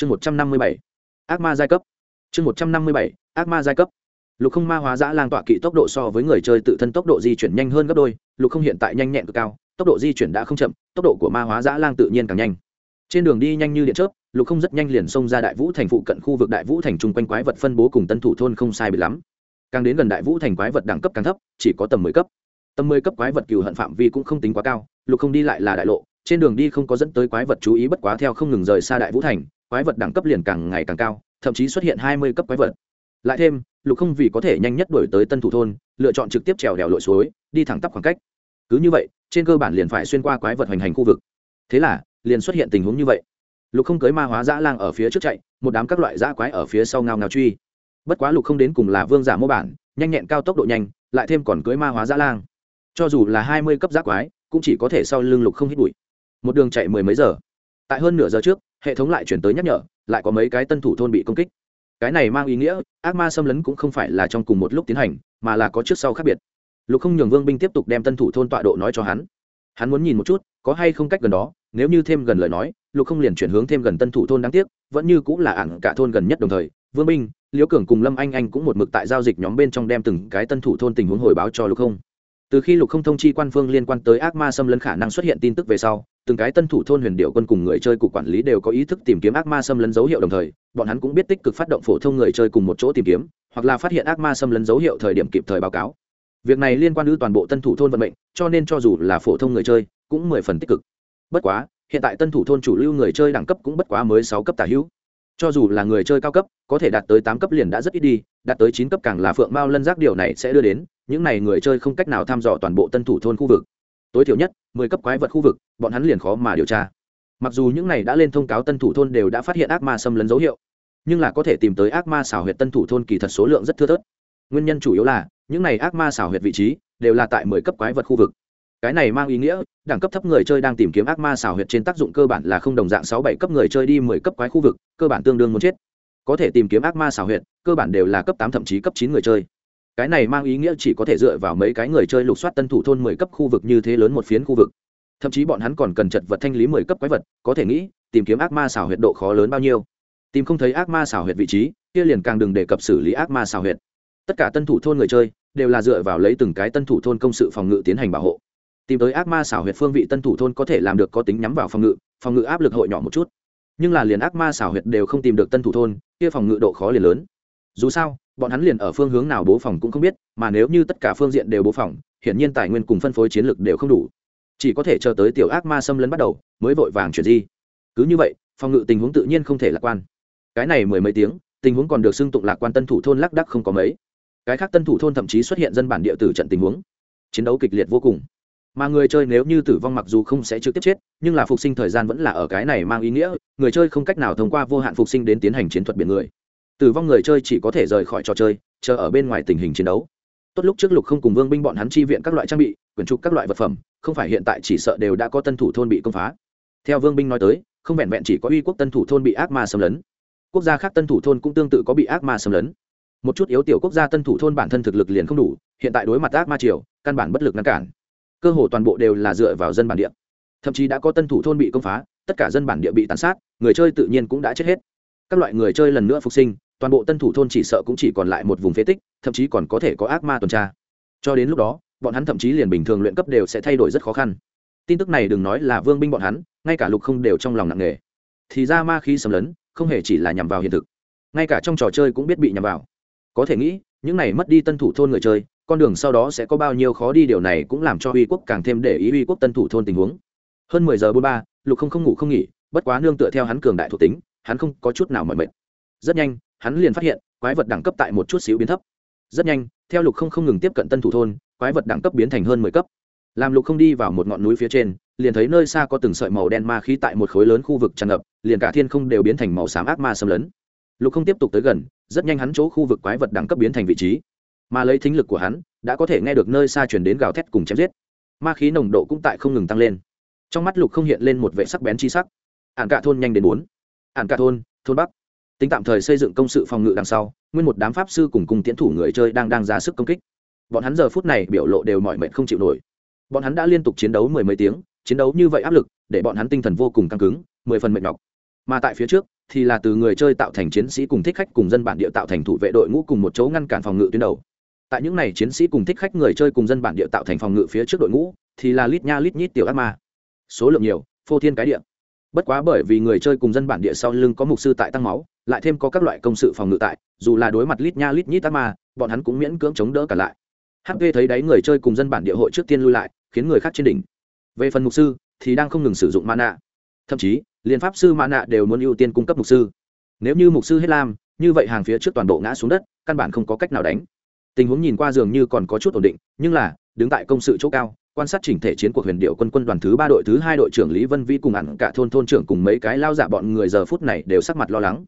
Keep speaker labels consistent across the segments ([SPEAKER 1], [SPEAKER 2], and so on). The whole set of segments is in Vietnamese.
[SPEAKER 1] chương một trăm năm mươi bảy, ác ma giai cấp. Chương một trăm năm mươi bảy, ác ma giai cấp. Lục không ma hóa giã lang tọa kỵ tốc độ so với người chơi tự thân tốc độ di chuyển nhanh hơn gấp đôi, lục không hiện tại nhanh nhẹn cực cao, tốc độ di chuyển đã không chậm, tốc độ của ma hóa giã lang tự nhiên càng nhanh. Trên đường đi nhanh như điện chớp, lục không rất nhanh liền xông ra đại vũ thành phụ cận khu vực đại vũ thành chung quanh quái vật phân bố cùng tân thủ thôn không sai bị lắm. Càng đến gần đại vũ thành quái vật đẳng cấp càng thấp, chỉ có tầm mười cấp. Tầm mười cấp quái vật cừu hận phạm vi cũng không tính quá cao, lục không đi lại là đại lộ, trên đường đi không có dẫn tới quái vật chú ý bất quá theo không ngừng rời xa đại vũ thành quái vật đẳng cấp liền càng ngày càng cao, thậm chí xuất hiện hai mươi cấp quái vật. Lại thêm, lục không vì có thể nhanh nhất đổi tới tân thủ thôn, lựa chọn trực tiếp trèo đèo lội suối, đi thẳng tắp khoảng cách. Cứ như vậy, trên cơ bản liền phải xuyên qua quái vật hoành hành khu vực. Thế là, liền xuất hiện tình huống như vậy. Lục không cưới ma hóa dã lang ở phía trước chạy, một đám các loại dã quái ở phía sau ngao ngao truy. Bất quá lục không đến cùng là vương giả mô bản, nhanh nhẹn cao tốc độ nhanh, lại thêm còn cưới ma hóa dã lang. Cho dù là hai mươi cấp dã quái, cũng chỉ có thể sau lưng lục không hít bụi. Một đường chạy mười mấy giờ. Tại hơn nửa giờ trước hệ thống lại chuyển tới nhắc nhở, lại có mấy cái tân thủ thôn bị công kích. Cái này mang ý nghĩa, ác ma xâm lấn cũng không phải là trong cùng một lúc tiến hành, mà là có trước sau khác biệt. Lục không nhường vương binh tiếp tục đem tân thủ thôn tọa độ nói cho hắn. Hắn muốn nhìn một chút, có hay không cách gần đó, nếu như thêm gần lời nói, lục không liền chuyển hướng thêm gần tân thủ thôn đáng tiếc, vẫn như cũng là ảng cả thôn gần nhất đồng thời. Vương binh, liễu cường cùng lâm anh anh cũng một mực tại giao dịch nhóm bên trong đem từng cái tân thủ thôn tình huống hồi báo cho lục không từ khi lục không thông chi quan phương liên quan tới ác ma xâm lấn khả năng xuất hiện tin tức về sau, từng cái tân thủ thôn huyền điệu quân cùng người chơi cục quản lý đều có ý thức tìm kiếm ác ma xâm lấn dấu hiệu đồng thời, bọn hắn cũng biết tích cực phát động phổ thông người chơi cùng một chỗ tìm kiếm, hoặc là phát hiện ác ma xâm lấn dấu hiệu thời điểm kịp thời báo cáo. Việc này liên quan đến toàn bộ tân thủ thôn vận mệnh, cho nên cho dù là phổ thông người chơi, cũng mười phần tích cực. Bất quá, hiện tại tân thủ thôn chủ lưu người chơi đẳng cấp cũng bất quá mới sáu cấp tả hữu. Cho dù là người chơi cao cấp, có thể đạt tới tám cấp liền đã rất ít đi, đạt tới chín cấp càng là phượng mao lân giác điều này sẽ đưa đến những n à y người chơi không cách nào thăm dò toàn bộ tân thủ thôn khu vực. Tối thiểu nhất, mười cấp quái vật khu vực, bọn hắn liền khó mà điều tra. Mặc dù những này đã lên thông cáo tân thủ thôn đều đã phát hiện ác ma xâm lấn dấu hiệu, nhưng là có thể tìm tới ác ma xảo huyệt tân thủ thôn kỳ thật số lượng rất thưa thớt. Nguyên nhân chủ yếu là, những này ác ma xảo huyệt vị trí đều là tại mười cấp quái vật khu vực. Cái này mang ý nghĩa, đẳng cấp thấp người chơi đang tìm kiếm ác ma xảo huyệt trên tác dụng cơ bản là không đồng dạng sáu bảy cấp người chơi đi mười cấp quái khu vực, cơ bản tương đương muốn chết. Có thể tìm kiếm ác ma xảo huyệt, cơ bản đều là cấp tám thậm chí cấp chín người chơi cái này mang ý nghĩa chỉ có thể dựa vào mấy cái người chơi lục soát tân thủ thôn mười cấp khu vực như thế lớn một phiến khu vực. Thậm chí bọn hắn còn cần chật vật thanh lý mười cấp quái vật, có thể nghĩ, tìm kiếm ác ma xảo huyệt độ khó lớn bao nhiêu. Tìm không thấy ác ma xảo huyệt vị trí, kia liền càng đừng đề cập xử lý ác ma xảo huyệt. Tất cả tân thủ thôn người chơi, đều là dựa vào lấy từng cái tân thủ thôn công sự phòng ngự tiến hành bảo hộ. Tìm tới ác ma xảo huyệt phương vị tân thủ thôn có thể làm được có tính nhắm vào phòng ngự phòng ngự áp lực hội nhỏ một chút. Nhưng là liền ác ma xảo huyệt đều không tìm được tân thủ thôn, kia phòng ngự độ khó liền lớn dù sao, bọn hắn liền ở phương hướng nào bố phòng cũng không biết, mà nếu như tất cả phương diện đều bố phòng, hiển nhiên tài nguyên cùng phân phối chiến lược đều không đủ. Chỉ có thể chờ tới tiểu ác ma xâm lấn bắt đầu, mới vội vàng chuyển di. Cứ như vậy, phòng ngự tình huống tự nhiên không thể lạc quan. Cái này mười mấy tiếng, tình huống còn được xưng tụng lạc quan tân thủ thôn lác đắc không có mấy. Cái khác tân thủ thôn thậm chí xuất hiện dân bản địa tử trận tình huống. Chiến đấu kịch liệt vô cùng. Mà người chơi nếu như tử vong mặc dù không sẽ trực tiếp chết, nhưng là phục sinh thời gian vẫn là ở cái này mang ý nghĩa, người chơi không cách nào thông qua vô hạn phục sinh đến tiến hành chiến thuật biển người tử vong người chơi chỉ có thể rời khỏi trò chơi, chờ ở bên ngoài tình hình chiến đấu. Tốt lúc trước lục không cùng vương binh bọn hắn chi viện các loại trang bị, quyển trục các loại vật phẩm, không phải hiện tại chỉ sợ đều đã có tân thủ thôn bị công phá. Theo vương binh nói tới, không vẹn vẹn chỉ có uy quốc tân thủ thôn bị ác ma xâm lấn. Quốc gia khác tân thủ thôn cũng tương tự có bị ác ma xâm lấn. Một chút yếu tiểu quốc gia tân thủ thôn bản thân thực lực liền không đủ, hiện tại đối mặt ác ma triều, căn bản bất lực ngăn cản. Cơ hồ toàn bộ đều là dựa vào dân bản địa. Thậm chí đã có tân thủ thôn bị công phá, tất cả dân bản địa bị tàn sát, người chơi tự nhiên cũng đã chết hết. Các loại người chơi lần nữa phục sinh toàn bộ tân thủ thôn chỉ sợ cũng chỉ còn lại một vùng phế tích, thậm chí còn có thể có ác ma tuần tra. Cho đến lúc đó, bọn hắn thậm chí liền bình thường luyện cấp đều sẽ thay đổi rất khó khăn. Tin tức này đừng nói là vương binh bọn hắn, ngay cả lục không đều trong lòng nặng nề. Thì ra ma khí xâm lấn, không hề chỉ là nhằm vào hiện thực. Ngay cả trong trò chơi cũng biết bị nhằm vào. Có thể nghĩ, những này mất đi tân thủ thôn người chơi, con đường sau đó sẽ có bao nhiêu khó đi điều này cũng làm cho uy quốc càng thêm để ý uy quốc tân thủ thôn tình huống. Hơn mười giờ bốn ba, lục không không ngủ không nghỉ, bất quá nương tựa theo hắn cường đại thuộc tính, hắn không có chút nào mỏi mệt. Rất nhanh hắn liền phát hiện, quái vật đẳng cấp tại một chút xíu biến thấp. Rất nhanh, theo lục không không ngừng tiếp cận tân thủ thôn, quái vật đẳng cấp biến thành hơn mười cấp. Làm lục không đi vào một ngọn núi phía trên, liền thấy nơi xa có từng sợi màu đen ma khí tại một khối lớn khu vực tràn ngập, liền cả thiên không đều biến thành màu xám ác ma xâm lấn. Lục không tiếp tục tới gần, rất nhanh hắn chỗ khu vực quái vật đẳng cấp biến thành vị trí. Mà lấy thính lực của hắn, đã có thể nghe được nơi xa chuyển đến gào thét cùng chém giết. Ma khí nồng độ cũng tại không ngừng tăng lên. Trong mắt lục không hiện lên một vệ sắc bén chi sắc. Ản cả thôn nhanh đến bốn. Ản cả thôn thôn bắc tính tạm thời xây dựng công sự phòng ngự đằng sau, nguyên một đám pháp sư cùng cùng tiến thủ người chơi đang đang ra sức công kích. Bọn hắn giờ phút này biểu lộ đều mỏi mệt không chịu nổi. Bọn hắn đã liên tục chiến đấu mười mấy tiếng, chiến đấu như vậy áp lực, để bọn hắn tinh thần vô cùng căng cứng, mười phần mệt nhọc. Mà tại phía trước, thì là từ người chơi tạo thành chiến sĩ cùng thích khách cùng dân bản địa tạo thành thủ vệ đội ngũ cùng một chỗ ngăn cản phòng ngự tuyến đầu. Tại những này chiến sĩ cùng thích khách người chơi cùng dân bản địa tạo thành phòng ngự phía trước đội ngũ, thì là lít nha lít nhít tiểu ác ma. Số lượng nhiều, phô thiên cái địa bất quá bởi vì người chơi cùng dân bản địa sau lưng có mục sư tại tăng máu, lại thêm có các loại công sự phòng ngự tại, dù là đối mặt lít nha lít nhít tắc ma, bọn hắn cũng miễn cưỡng chống đỡ cả lại. Hp thấy đáy người chơi cùng dân bản địa hội trước tiên lui lại, khiến người khác trên đỉnh. Về phần mục sư, thì đang không ngừng sử dụng mana. Thậm chí liên pháp sư mana đều muốn ưu tiên cung cấp mục sư. Nếu như mục sư hết lam, như vậy hàng phía trước toàn bộ ngã xuống đất, căn bản không có cách nào đánh. Tình huống nhìn qua dường như còn có chút ổn định, nhưng là, đứng tại công sự chỗ cao quan sát chỉnh thể chiến cuộc huyền điệu quân quân đoàn thứ ba đội thứ hai đội trưởng lý vân vĩ cùng hẳn cả thôn thôn trưởng cùng mấy cái lao giả bọn người giờ phút này đều sắc mặt lo lắng.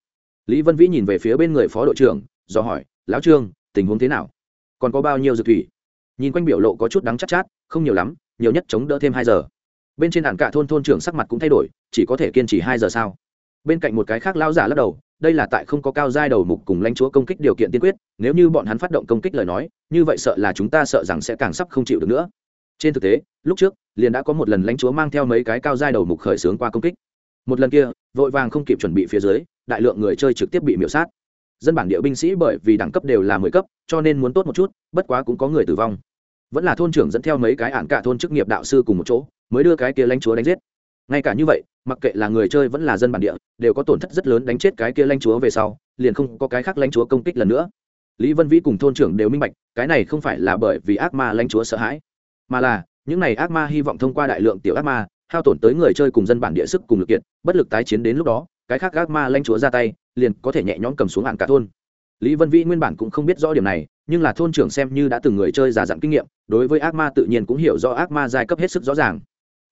[SPEAKER 1] Lý vân vĩ nhìn về phía bên người phó đội trưởng do hỏi lão trương tình huống thế nào? Còn có bao nhiêu dược thủy? Nhìn quanh biểu lộ có chút đắng chắc chát, chát không nhiều lắm nhiều nhất chống đỡ thêm hai giờ. Bên trên hẳn cả thôn thôn trưởng sắc mặt cũng thay đổi chỉ có thể kiên trì hai giờ sao? Bên cạnh một cái khác lao giả lắc đầu đây là tại không có cao giai đầu mục cùng lãnh chúa công kích điều kiện tiên quyết nếu như bọn hắn phát động công kích lời nói như vậy sợ là chúng ta sợ rằng sẽ càng sắp không chịu được nữa trên thực tế, lúc trước, liền đã có một lần lãnh chúa mang theo mấy cái cao giai đầu mục khởi xướng qua công kích. Một lần kia, vội vàng không kịp chuẩn bị phía dưới, đại lượng người chơi trực tiếp bị miễu sát. Dân bản địa binh sĩ bởi vì đẳng cấp đều là mười cấp, cho nên muốn tốt một chút, bất quá cũng có người tử vong. Vẫn là thôn trưởng dẫn theo mấy cái ạn cả thôn chức nghiệp đạo sư cùng một chỗ, mới đưa cái kia lãnh chúa đánh giết. Ngay cả như vậy, mặc kệ là người chơi vẫn là dân bản địa, đều có tổn thất rất lớn đánh chết cái kia lãnh chúa về sau, liền không có cái khác lãnh chúa công kích lần nữa. Lý vân vĩ cùng thôn trưởng đều minh bạch, cái này không phải là bởi vì ác ma lãnh chúa sợ hãi mà là, những này ác ma hy vọng thông qua đại lượng tiểu ác ma, hao tổn tới người chơi cùng dân bản địa sức cùng lực kiện bất lực tái chiến đến lúc đó, cái khác ác ma lãnh chúa ra tay, liền có thể nhẹ nhõm cầm xuống hạn cả thôn. Lý vân vĩ nguyên bản cũng không biết rõ điểm này, nhưng là thôn trưởng xem như đã từng người chơi già dặn kinh nghiệm, đối với ác ma tự nhiên cũng hiểu rõ ác ma giai cấp hết sức rõ ràng.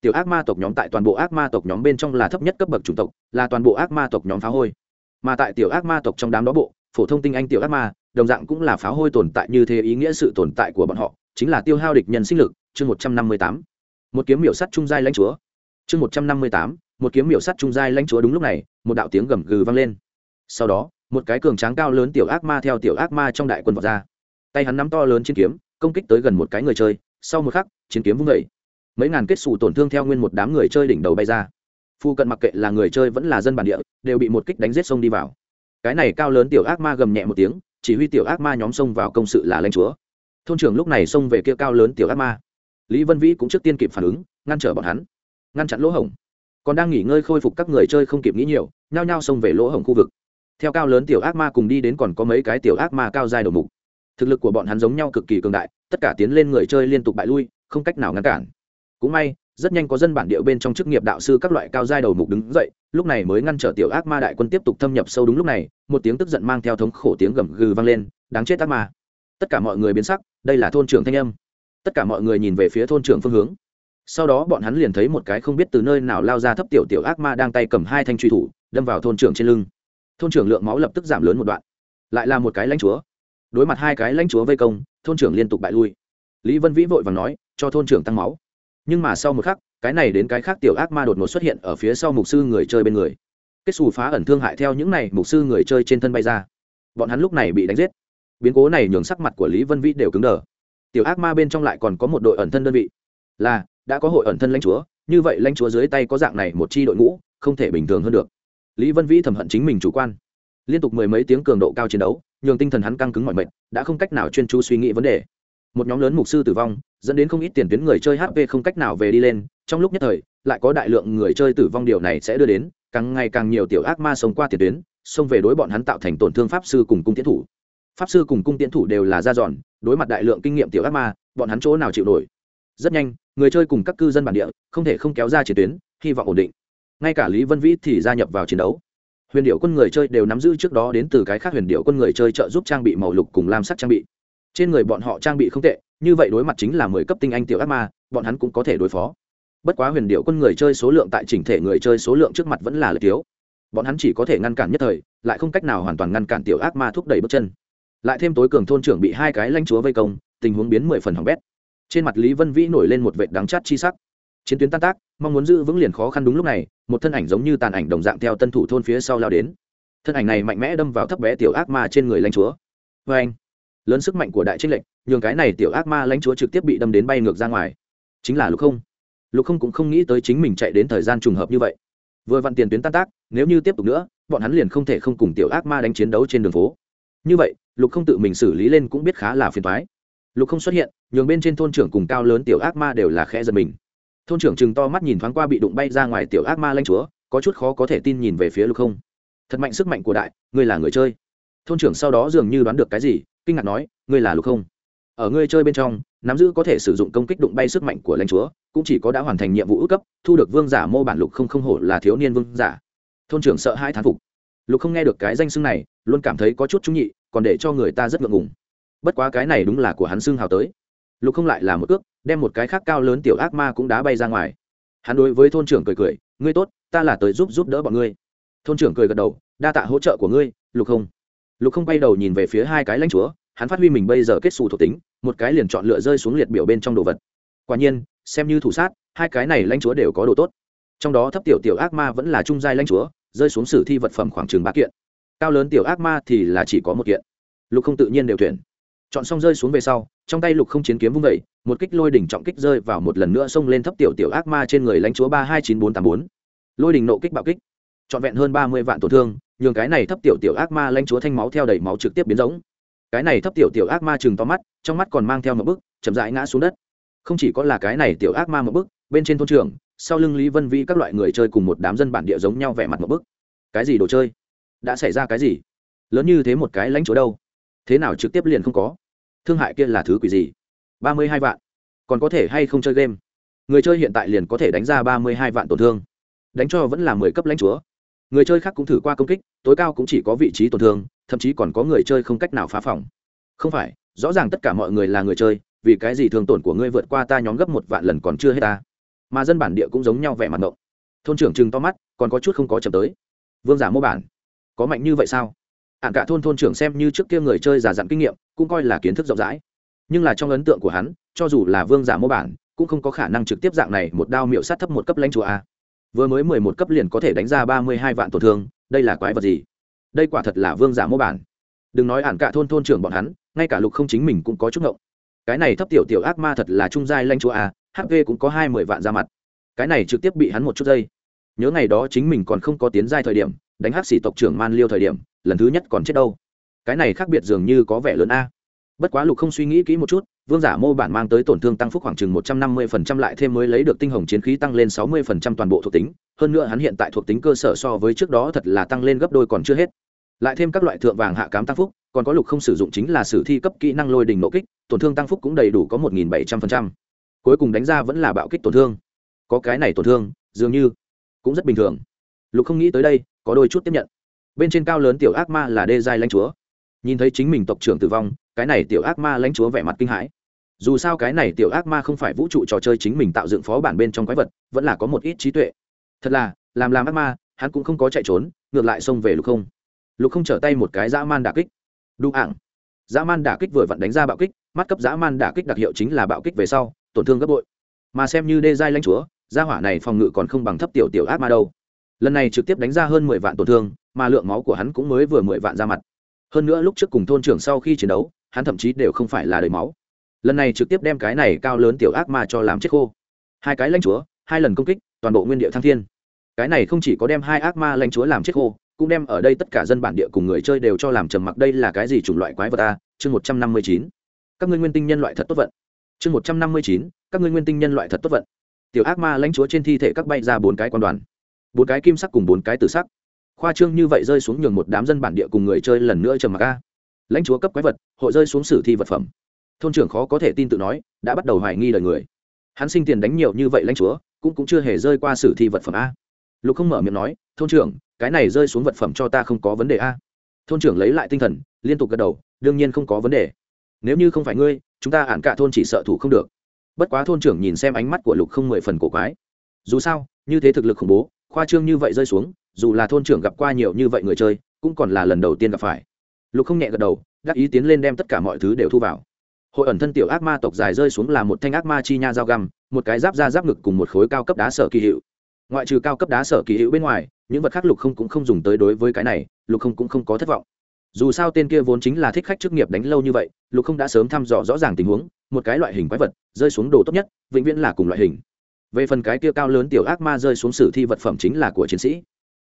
[SPEAKER 1] Tiểu ác ma tộc nhóm tại toàn bộ ác ma tộc nhóm bên trong là thấp nhất cấp bậc chủng tộc, là toàn bộ ác ma tộc nhóm phá hôi. Mà tại tiểu ác ma tộc trong đám đó bộ, phổ thông tinh anh tiểu ác ma, đồng dạng cũng là phá hôi tồn tại như thế ý nghĩa sự tồn tại của bọn họ, chính là tiêu hao địch nhân sinh lực chương một trăm năm mươi tám. Một kiếm miểu sắt trung giai lãnh chúa. Chương một trăm năm mươi tám, một kiếm miểu sắt trung giai lãnh chúa đúng lúc này, một đạo tiếng gầm gừ vang lên. Sau đó, một cái cường tráng cao lớn tiểu ác ma theo tiểu ác ma trong đại quân vọt ra. Tay hắn nắm to lớn chiến kiếm, công kích tới gần một cái người chơi, sau một khắc, chiến kiếm vung vẩy mấy ngàn kết xù tổn thương theo nguyên một đám người chơi đỉnh đầu bay ra. Phu cận mặc kệ là người chơi vẫn là dân bản địa, đều bị một kích đánh giết sông đi vào. Cái này cao lớn tiểu ác ma gầm nhẹ một tiếng, chỉ huy tiểu ác ma nhóm xông vào công sự là lãnh chúa. Thôn trưởng lúc này xông về kia cao lớn tiểu ác ma lý vân vĩ cũng trước tiên kịp phản ứng, ngăn trở bọn hắn. Ngăn chặn lỗ hổng. Còn đang nghỉ ngơi khôi phục các người chơi không kịp nghĩ nhiều, nhao nhao xông về lỗ hổng khu vực. Theo cao lớn tiểu ác ma cùng đi đến còn có mấy cái tiểu ác ma cao dài đầu mục. Thực lực của bọn hắn giống nhau cực kỳ cường đại, tất cả tiến lên người chơi liên tục bại lui, không cách nào ngăn cản. Cũng may, rất nhanh có dân bản địa bên trong chức nghiệp đạo sư các loại cao giai đầu mục đứng dậy, lúc này mới ngăn trở tiểu ác ma đại quân tiếp tục thâm nhập sâu đúng lúc này, một tiếng tức giận mang theo thống khổ tiếng gầm gừ vang lên, đáng chết ác ma. Tất cả mọi người biến sắc, đây là thôn trưởng thanh âm tất cả mọi người nhìn về phía thôn trưởng phương hướng. Sau đó bọn hắn liền thấy một cái không biết từ nơi nào lao ra thấp tiểu tiểu ác ma đang tay cầm hai thanh truy thủ, đâm vào thôn trưởng trên lưng. Thôn trưởng lượng máu lập tức giảm lớn một đoạn. Lại là một cái lãnh chúa. Đối mặt hai cái lãnh chúa vây công, thôn trưởng liên tục bại lui. Lý vân vĩ vội và nói, cho thôn trưởng tăng máu. Nhưng mà sau một khắc, cái này đến cái khác tiểu ác ma đột ngột xuất hiện ở phía sau mục sư người chơi bên người. Kết xù phá ẩn thương hại theo những này mục sư người chơi trên thân bay ra. Bọn hắn lúc này bị đánh giết. Biến cố này nhường sắc mặt của lý vân vĩ đều cứng đờ tiểu ác ma bên trong lại còn có một đội ẩn thân đơn vị. Là đã có hội ẩn thân lãnh chúa như vậy lãnh chúa dưới tay có dạng này một chi đội ngũ không thể bình thường hơn được. Lý vân vĩ thầm hận chính mình chủ quan. Liên tục mười mấy tiếng cường độ cao chiến đấu nhường tinh thần hắn căng cứng mọi mệnh, đã không cách nào chuyên chú suy nghĩ vấn đề. Một nhóm lớn mục sư tử vong dẫn đến không ít tiền tuyến người chơi hp không cách nào về đi lên trong lúc nhất thời lại có đại lượng người chơi tử vong điều này sẽ đưa đến càng ngày càng nhiều tiểu ác ma sống qua tiền tuyến xông về đối bọn hắn tạo thành tổn thương pháp sư cùng cung tiến thủ pháp sư cùng cung tiễn thủ đều là da giòn đối mặt đại lượng kinh nghiệm tiểu ác ma, bọn hắn chỗ nào chịu nổi? Rất nhanh, người chơi cùng các cư dân bản địa, không thể không kéo ra chiến tuyến, hy vọng ổn định. Ngay cả lý vân vĩ thì gia nhập vào chiến đấu. Huyền điệu quân người chơi đều nắm giữ trước đó đến từ cái khác huyền điệu quân người chơi trợ giúp trang bị màu lục cùng lam sắc trang bị. Trên người bọn họ trang bị không tệ, như vậy đối mặt chính là mười cấp tinh anh tiểu ác ma, bọn hắn cũng có thể đối phó. Bất quá huyền điệu quân người chơi số lượng tại chỉnh thể người chơi số lượng trước mặt vẫn là lợi thiếu. Bọn hắn chỉ có thể ngăn cản nhất thời, lại không cách nào hoàn toàn ngăn cản tiểu ác ma thúc đẩy bước chân lại thêm tối cường thôn trưởng bị hai cái lãnh chúa vây công, tình huống biến mười phần hỏng bét. Trên mặt lý vân vĩ nổi lên một vệt đắng chát chi sắc. Chiến tuyến tan tác, mong muốn giữ vững liền khó khăn đúng lúc này, một thân ảnh giống như tàn ảnh đồng dạng theo tân thủ thôn phía sau lao đến. Thân ảnh này mạnh mẽ đâm vào thấp bé tiểu ác ma trên người lãnh chúa. Vê anh, lớn sức mạnh của đại trinh lệnh, nhường cái này tiểu ác ma lãnh chúa trực tiếp bị đâm đến bay ngược ra ngoài. Chính là lục không. Lục không cũng không nghĩ tới chính mình chạy đến thời gian trùng hợp như vậy. Vừa vặn tiền tuyến tan tác, nếu như tiếp tục nữa, bọn hắn liền không thể không cùng tiểu ác ma đánh chiến đấu trên đường phố. Như vậy lục không tự mình xử lý lên cũng biết khá là phiền thoái lục không xuất hiện, nhường bên trên thôn trưởng cùng cao lớn tiểu ác ma đều là khẽ giật mình. Thôn trưởng chừng to mắt nhìn thoáng qua bị đụng bay ra ngoài tiểu ác ma lanh chúa, có chút khó có thể tin nhìn về phía lục không. Thật mạnh sức mạnh của đại, ngươi là người chơi. Thôn trưởng sau đó dường như đoán được cái gì, kinh ngạc nói, ngươi là lục không. Ở ngươi chơi bên trong, nắm giữ có thể sử dụng công kích đụng bay sức mạnh của lãnh chúa, cũng chỉ có đã hoàn thành nhiệm vụ ước cấp, thu được vương giả mô bản lục không không hổ là thiếu niên vương giả. Thôn trưởng sợ hai thán phục. Lục không nghe được cái danh xưng này luôn cảm thấy có chút trung nhị, còn để cho người ta rất ngượng ngùng. Bất quá cái này đúng là của hắn xương hào tới. Lục không lại là một ước đem một cái khác cao lớn tiểu ác ma cũng đá bay ra ngoài. Hắn đối với thôn trưởng cười cười, ngươi tốt, ta là tới giúp giúp đỡ bọn ngươi. Thôn trưởng cười gật đầu, đa tạ hỗ trợ của ngươi, lục không. Lục không bay đầu nhìn về phía hai cái lãnh chúa, hắn phát huy mình bây giờ kết xù thuộc tính, một cái liền chọn lựa rơi xuống liệt biểu bên trong đồ vật. Quả nhiên, xem như thủ sát, hai cái này lãnh chúa đều có đồ tốt. Trong đó thấp tiểu tiểu ác ma vẫn là trung giai lãnh chúa, rơi xuống sử thi vật phẩm khoảng chừng ba kiện cao lớn tiểu ác ma thì là chỉ có một kiện. Lục không tự nhiên đều tuyển chọn xong rơi xuống về sau, trong tay lục không chiến kiếm vung vẩy một kích lôi đỉnh trọng kích rơi vào một lần nữa xông lên thấp tiểu tiểu ác ma trên người lãnh chúa ba hai chín bốn t bốn. Lôi đỉnh nộ kích bạo kích. Trọn vẹn hơn ba mươi vạn tổn thương, nhường cái này thấp tiểu tiểu ác ma lãnh chúa thanh máu theo đầy máu trực tiếp biến giống cái này thấp tiểu tiểu ác ma chừng to mắt, trong mắt còn mang theo một bức, chậm rãi ngã xuống đất. Không chỉ có là cái này tiểu ác ma một bức, bên trên thôn trường sau lưng lý vân vi các loại người chơi cùng một đám dân bản địa giống nhau vẻ mặt một bức. Cái gì đồ chơi? Đã xảy ra cái gì? Lớn như thế một cái lãnh chúa đâu? Thế nào trực tiếp liền không có? Thương hại kia là thứ quỷ gì? Ba mươi hai vạn. Còn có thể hay không chơi game? Người chơi hiện tại liền có thể đánh ra ba mươi hai vạn tổn thương. Đánh cho vẫn là mười cấp lãnh chúa. Người chơi khác cũng thử qua công kích, tối cao cũng chỉ có vị trí tổn thương, thậm chí còn có người chơi không cách nào phá phòng. Không phải, rõ ràng tất cả mọi người là người chơi, vì cái gì thường tổn của ngươi vượt qua ta nhóm gấp một vạn lần còn chưa hết ta? Mà dân bản địa cũng giống nhau vẻ mặt ngộng. Thôn trưởng chừng to mắt, còn có chút không có chậm tới. Vương giả mô bản có mạnh như vậy sao? Ạn cả thôn thôn trưởng xem như trước kia người chơi giả dặn kinh nghiệm, cũng coi là kiến thức rộng rãi. Nhưng là trong ấn tượng của hắn, cho dù là vương giả mô bản, cũng không có khả năng trực tiếp dạng này một đao miệu sát thấp một cấp lãnh chúa a. Vừa mới mười một cấp liền có thể đánh ra ba mươi hai vạn tổn thương, đây là quái vật gì? Đây quả thật là vương giả mô bản. Đừng nói ản cả thôn thôn trưởng bọn hắn, ngay cả lục không chính mình cũng có chút ngộng. Cái này thấp tiểu tiểu ác ma thật là trung giai lanh chúa a hp cũng có hai mươi vạn ra mặt. Cái này trực tiếp bị hắn một chút giây nhớ ngày đó chính mình còn không có tiến giai thời điểm đánh hắc xỉ tộc trưởng man liêu thời điểm, lần thứ nhất còn chết đâu. Cái này khác biệt dường như có vẻ lớn a. Bất quá lục không suy nghĩ kỹ một chút, vương giả mô bản mang tới tổn thương tăng phúc khoảng chừng một trăm năm mươi phần trăm lại thêm mới lấy được tinh hồng chiến khí tăng lên sáu mươi phần trăm toàn bộ thuộc tính, hơn nữa hắn hiện tại thuộc tính cơ sở so với trước đó thật là tăng lên gấp đôi còn chưa hết. Lại thêm các loại thượng vàng hạ cám tăng phúc, còn có lục không sử dụng chính là sử thi cấp kỹ năng lôi đình nộ kích, tổn thương tăng phúc cũng đầy đủ có một nghìn bảy trăm phần trăm. Cuối cùng đánh ra vẫn là bạo kích tổn thương. Có cái này tổn thương, dường như cũng rất bình thường. Lục không nghĩ tới đây có đôi chút tiếp nhận. Bên trên cao lớn tiểu ác ma là đê giai lãnh chúa. Nhìn thấy chính mình tộc trưởng tử vong, cái này tiểu ác ma lãnh chúa vẻ mặt kinh hãi. Dù sao cái này tiểu ác ma không phải vũ trụ trò chơi chính mình tạo dựng phó bản bên trong quái vật, vẫn là có một ít trí tuệ. Thật là, làm làm ác ma, hắn cũng không có chạy trốn, ngược lại xông về lục không. Lục không trở tay một cái dã man đả kích. Đu ảng dã man đả kích vừa vặn đánh ra bạo kích, mắt cấp dã man đả kích đặc hiệu chính là bạo kích về sau, tổn thương gấp bội. Mà xem như đê giai lãnh chúa, gia hỏa này phòng ngự còn không bằng thấp tiểu tiểu ác ma đâu lần này trực tiếp đánh ra hơn mười vạn tổn thương, mà lượng máu của hắn cũng mới vừa mười vạn ra mặt. Hơn nữa lúc trước cùng thôn trưởng sau khi chiến đấu, hắn thậm chí đều không phải là đầy máu. Lần này trực tiếp đem cái này cao lớn tiểu ác ma cho làm chết khô. Hai cái lãnh chúa, hai lần công kích, toàn bộ nguyên địa thăng thiên. Cái này không chỉ có đem hai ác ma lãnh chúa làm chết khô, cũng đem ở đây tất cả dân bản địa cùng người chơi đều cho làm trầm mặc đây là cái gì chủng loại quái vật ta. chương một trăm năm mươi chín. Các ngươi nguyên tinh nhân loại thật tốt vận. Chương một trăm năm mươi chín, các ngươi nguyên tinh nhân loại thật tốt vận. Tiểu ác ma lãnh chúa trên thi thể các bay ra bốn cái quan đoàn bốn cái kim sắc cùng bốn cái tử sắc. Khoa trương như vậy rơi xuống nhường một đám dân bản địa cùng người chơi lần nữa trầm mặc a. Lãnh chúa cấp quái vật, hội rơi xuống sử thi vật phẩm. Thôn trưởng khó có thể tin tự nói, đã bắt đầu hoài nghi lời người. Hắn sinh tiền đánh nhiều như vậy lãnh chúa, cũng cũng chưa hề rơi qua sử thi vật phẩm a. Lục không mở miệng nói, thôn trưởng, cái này rơi xuống vật phẩm cho ta không có vấn đề a. Thôn trưởng lấy lại tinh thần, liên tục gật đầu, đương nhiên không có vấn đề. Nếu như không phải ngươi, chúng ta hẳn cả thôn chỉ sợ thủ không được. Bất quá thôn trưởng nhìn xem ánh mắt của lục không mười phần cổ quái. Dù sao, như thế thực lực khủng bố khoa trương như vậy rơi xuống, dù là thôn trưởng gặp qua nhiều như vậy người chơi, cũng còn là lần đầu tiên gặp phải. Lục không nhẹ gật đầu, đắc ý tiến lên đem tất cả mọi thứ đều thu vào. Hội ẩn thân tiểu ác ma tộc dài rơi xuống là một thanh ác ma chi nha dao găm, một cái giáp da giáp ngực cùng một khối cao cấp đá sở kỳ hiệu. Ngoại trừ cao cấp đá sở kỳ hiệu bên ngoài, những vật khác lục không cũng không dùng tới đối với cái này, lục không cũng không có thất vọng. Dù sao tên kia vốn chính là thích khách chức nghiệp đánh lâu như vậy, lục không đã sớm thăm dò rõ ràng tình huống, một cái loại hình quái vật, rơi xuống đồ tốt nhất, vĩnh viễn là cùng loại hình về phần cái kia cao lớn tiểu ác ma rơi xuống sử thi vật phẩm chính là của chiến sĩ.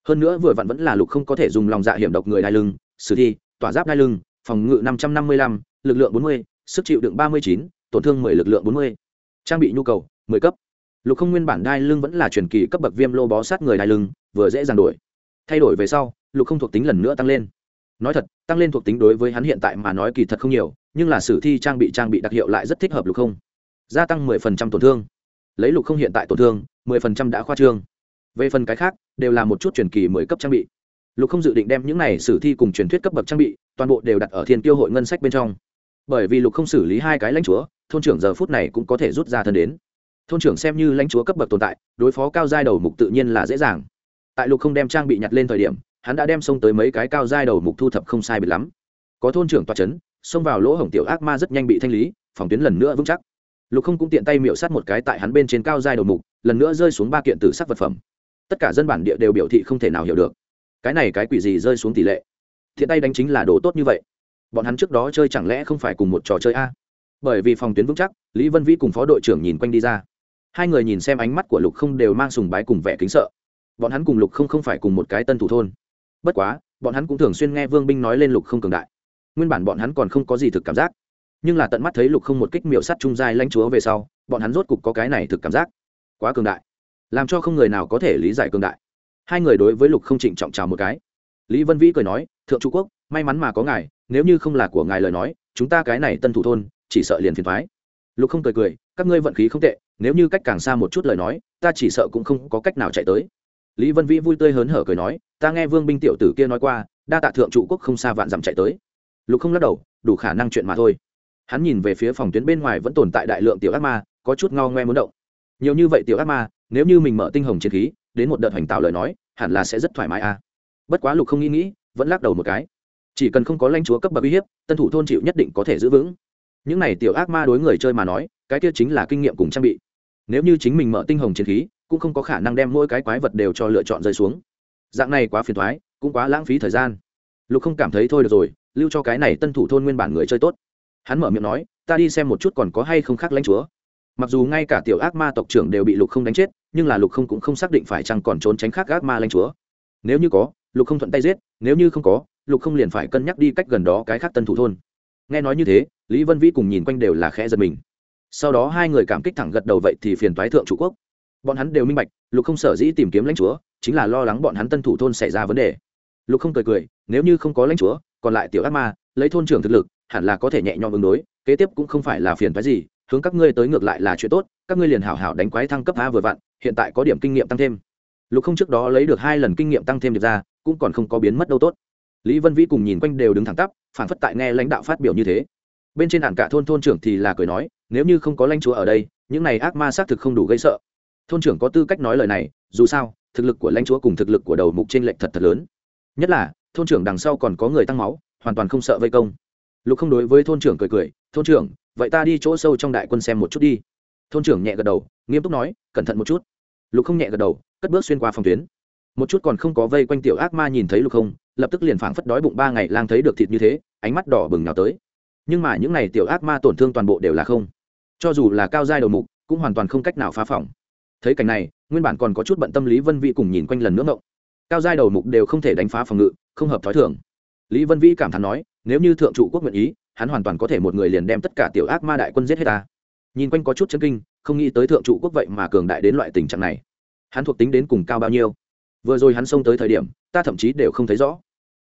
[SPEAKER 1] Hơn nữa vừa vặn vẫn là lục không có thể dùng lòng dạ hiểm độc người đai lưng, sử thi, tỏa giáp đai lưng, phòng ngự năm trăm năm mươi lăm, lực lượng bốn mươi, sức chịu đựng ba mươi chín, tổn thương mười lực lượng bốn mươi. Trang bị nhu cầu, mười cấp. Lục không nguyên bản đai lưng vẫn là truyền kỳ cấp bậc viêm lô bó sát người đai lưng, vừa dễ dàng đổi. Thay đổi về sau, lục không thuộc tính lần nữa tăng lên. Nói thật, tăng lên thuộc tính đối với hắn hiện tại mà nói kỳ thật không nhiều, nhưng là sử thi trang bị trang bị đặc hiệu lại rất thích hợp lục không. Gia tăng mười phần trăm tổn thương lấy lục không hiện tại tổn thương, mười phần trăm đã khoa trương. Về phần cái khác, đều là một chút truyền kỳ mười cấp trang bị. Lục không dự định đem những này sử thi cùng truyền thuyết cấp bậc trang bị, toàn bộ đều đặt ở thiên tiêu hội ngân sách bên trong. Bởi vì lục không xử lý hai cái lãnh chúa, thôn trưởng giờ phút này cũng có thể rút ra thân đến. Thôn trưởng xem như lãnh chúa cấp bậc tồn tại, đối phó cao giai đầu mục tự nhiên là dễ dàng. Tại lục không đem trang bị nhặt lên thời điểm, hắn đã đem xông tới mấy cái cao giai đầu mục thu thập không sai biệt lắm. Có thôn trưởng toa c h ấ n xông vào lỗ hổng tiểu ác ma rất nhanh bị thanh lý, phòng tuyến lần nữa vững chắc lục không cũng tiện tay miệu sát một cái tại hắn bên trên cao giai đầu mục, lần nữa rơi xuống ba kiện tử sắc vật phẩm. Tất cả dân bản địa đều biểu thị không thể nào hiểu được. Cái này cái quỷ gì rơi xuống tỷ lệ? Thiện tay đánh chính là đồ tốt như vậy. Bọn hắn trước đó chơi chẳng lẽ không phải cùng một trò chơi a? Bởi vì phòng tuyến vững chắc, lý vân vĩ cùng phó đội trưởng nhìn quanh đi ra. Hai người nhìn xem ánh mắt của lục không đều mang sùng bái cùng vẻ kính sợ. Bọn hắn cùng lục không không phải cùng một cái tân thủ thôn. Bất quá, bọn hắn cũng thường xuyên nghe vương binh nói lên lục không cường đại. Nguyên bản bọn hắn còn không có gì thực cảm giác nhưng là tận mắt thấy lục không một kích miệu sắt trung giai lãnh chúa về sau, bọn hắn rốt cục có cái này thực cảm giác. Quá cường đại. Làm cho không người nào có thể lý giải cường đại. Hai người đối với lục không trịnh trọng chào một cái. Lý vân vĩ cười nói, thượng trung quốc, may mắn mà có ngài, nếu như không là của ngài lời nói, chúng ta cái này tân thủ thôn, chỉ sợ liền phiền thoái lục không cười cười, các ngươi vận khí không tệ, nếu như cách càng xa một chút lời nói, ta chỉ sợ cũng không có cách nào chạy tới. Lý vân vĩ vui tươi hớn hở cười nói, ta nghe vương binh tiểu tử kia nói qua, đa tạ thượng trụ quốc không xa vạn dặm chạy tới. Lục không lắc đầu, đủ khả năng chuyện mà thôi hắn nhìn về phía phòng tuyến bên ngoài vẫn tồn tại đại lượng tiểu ác ma, có chút ngao ngoe muốn động. Nhiều như vậy tiểu ác ma, nếu như mình mở tinh hồng chiến khí, đến một đợt hoành tạo lời nói, hẳn là sẽ rất thoải mái a. À. bất quá lục không nghĩ nghĩ, vẫn lắc đầu một cái. Chỉ cần không có lãnh chúa cấp bậc uy hiếp, tân thủ thôn chịu nhất định có thể giữ vững. Những này tiểu ác ma đối người chơi mà nói, cái kia chính là kinh nghiệm cùng trang bị. Nếu như chính mình mở tinh hồng chiến khí, cũng không có khả năng đem mỗi cái quái vật đều cho lựa chọn rơi xuống. Dạng này quá phiền thoái, cũng quá lãng phí thời gian. Lục không cảm thấy thôi được rồi, lưu cho cái này tân thủ thôn nguyên bản người chơi tốt hắn mở miệng nói, ta đi xem một chút còn có hay không khác lãnh chúa. Mặc dù ngay cả tiểu ác ma tộc trưởng đều bị lục không đánh chết, nhưng là lục không cũng không xác định phải chăng còn trốn tránh khác ác ma lãnh chúa. Nếu như có, lục không thuận tay giết, nếu như không có, lục không liền phải cân nhắc đi cách gần đó cái khác tân thủ thôn. Nghe nói như thế, lý vân vĩ cùng nhìn quanh đều là khẽ giật mình. Sau đó hai người cảm kích thẳng gật đầu vậy thì phiền toái thượng chủ quốc. Bọn hắn đều minh bạch, lục không sở dĩ tìm kiếm lãnh chúa, chính là lo lắng bọn hắn tân thủ thôn xảy ra vấn đề. Lục không cười cười, nếu như không có lãnh chúa, còn lại tiểu ác ma, lấy thôn trưởng thực lực hẳn là có thể nhẹ nhõm ứng đối, kế tiếp cũng không phải là phiền phức gì, hướng các ngươi tới ngược lại là chuyện tốt, các ngươi liền hảo hảo đánh quái thăng cấp a vừa vặn, hiện tại có điểm kinh nghiệm tăng thêm. Lục không trước đó lấy được hai lần kinh nghiệm tăng thêm được ra, cũng còn không có biến mất đâu tốt. Lý vân vĩ cùng nhìn quanh đều đứng thẳng tắp phản phất tại nghe lãnh đạo phát biểu như thế. Bên trên đàn cả thôn thôn trưởng thì là cười nói, nếu như không có lãnh chúa ở đây, những này ác ma xác thực không đủ gây sợ. Thôn trưởng có tư cách nói lời này, dù sao, thực lực của lãnh chúa cùng thực lực của đầu mục trên lệnh thật thật lớn. Nhất là, thôn trưởng đằng sau còn có người tăng máu, hoàn toàn không sợ vây công lục không đối với thôn trưởng cười cười, thôn trưởng, vậy ta đi chỗ sâu trong đại quân xem một chút đi. Thôn trưởng nhẹ gật đầu, nghiêm túc nói, cẩn thận một chút. Lục không nhẹ gật đầu, cất bước xuyên qua phòng tuyến. Một chút còn không có vây quanh tiểu ác ma nhìn thấy lục không, lập tức liền phảng phất đói bụng ba ngày lang thấy được thịt như thế, ánh mắt đỏ bừng nào tới. Nhưng mà những n à y tiểu ác ma tổn thương toàn bộ đều là không. Cho dù là cao giai đầu mục, cũng hoàn toàn không cách nào phá phỏng thấy cảnh này, nguyên bản còn có chút bận tâm lý vân Vi cùng nhìn quanh lần nữa ngộng. Cao giai đầu mục đều không thể đánh phá phòng ngự, không hợp t h ó i thường. Lý vân vĩ cảm thán nói nếu như thượng trụ quốc nguyện ý, hắn hoàn toàn có thể một người liền đem tất cả tiểu ác ma đại quân giết hết ta. Nhìn quanh có chút chân kinh, không nghĩ tới thượng trụ quốc vậy mà cường đại đến loại tình trạng này. Hắn thuộc tính đến cùng cao bao nhiêu? Vừa rồi hắn xông tới thời điểm, ta thậm chí đều không thấy rõ.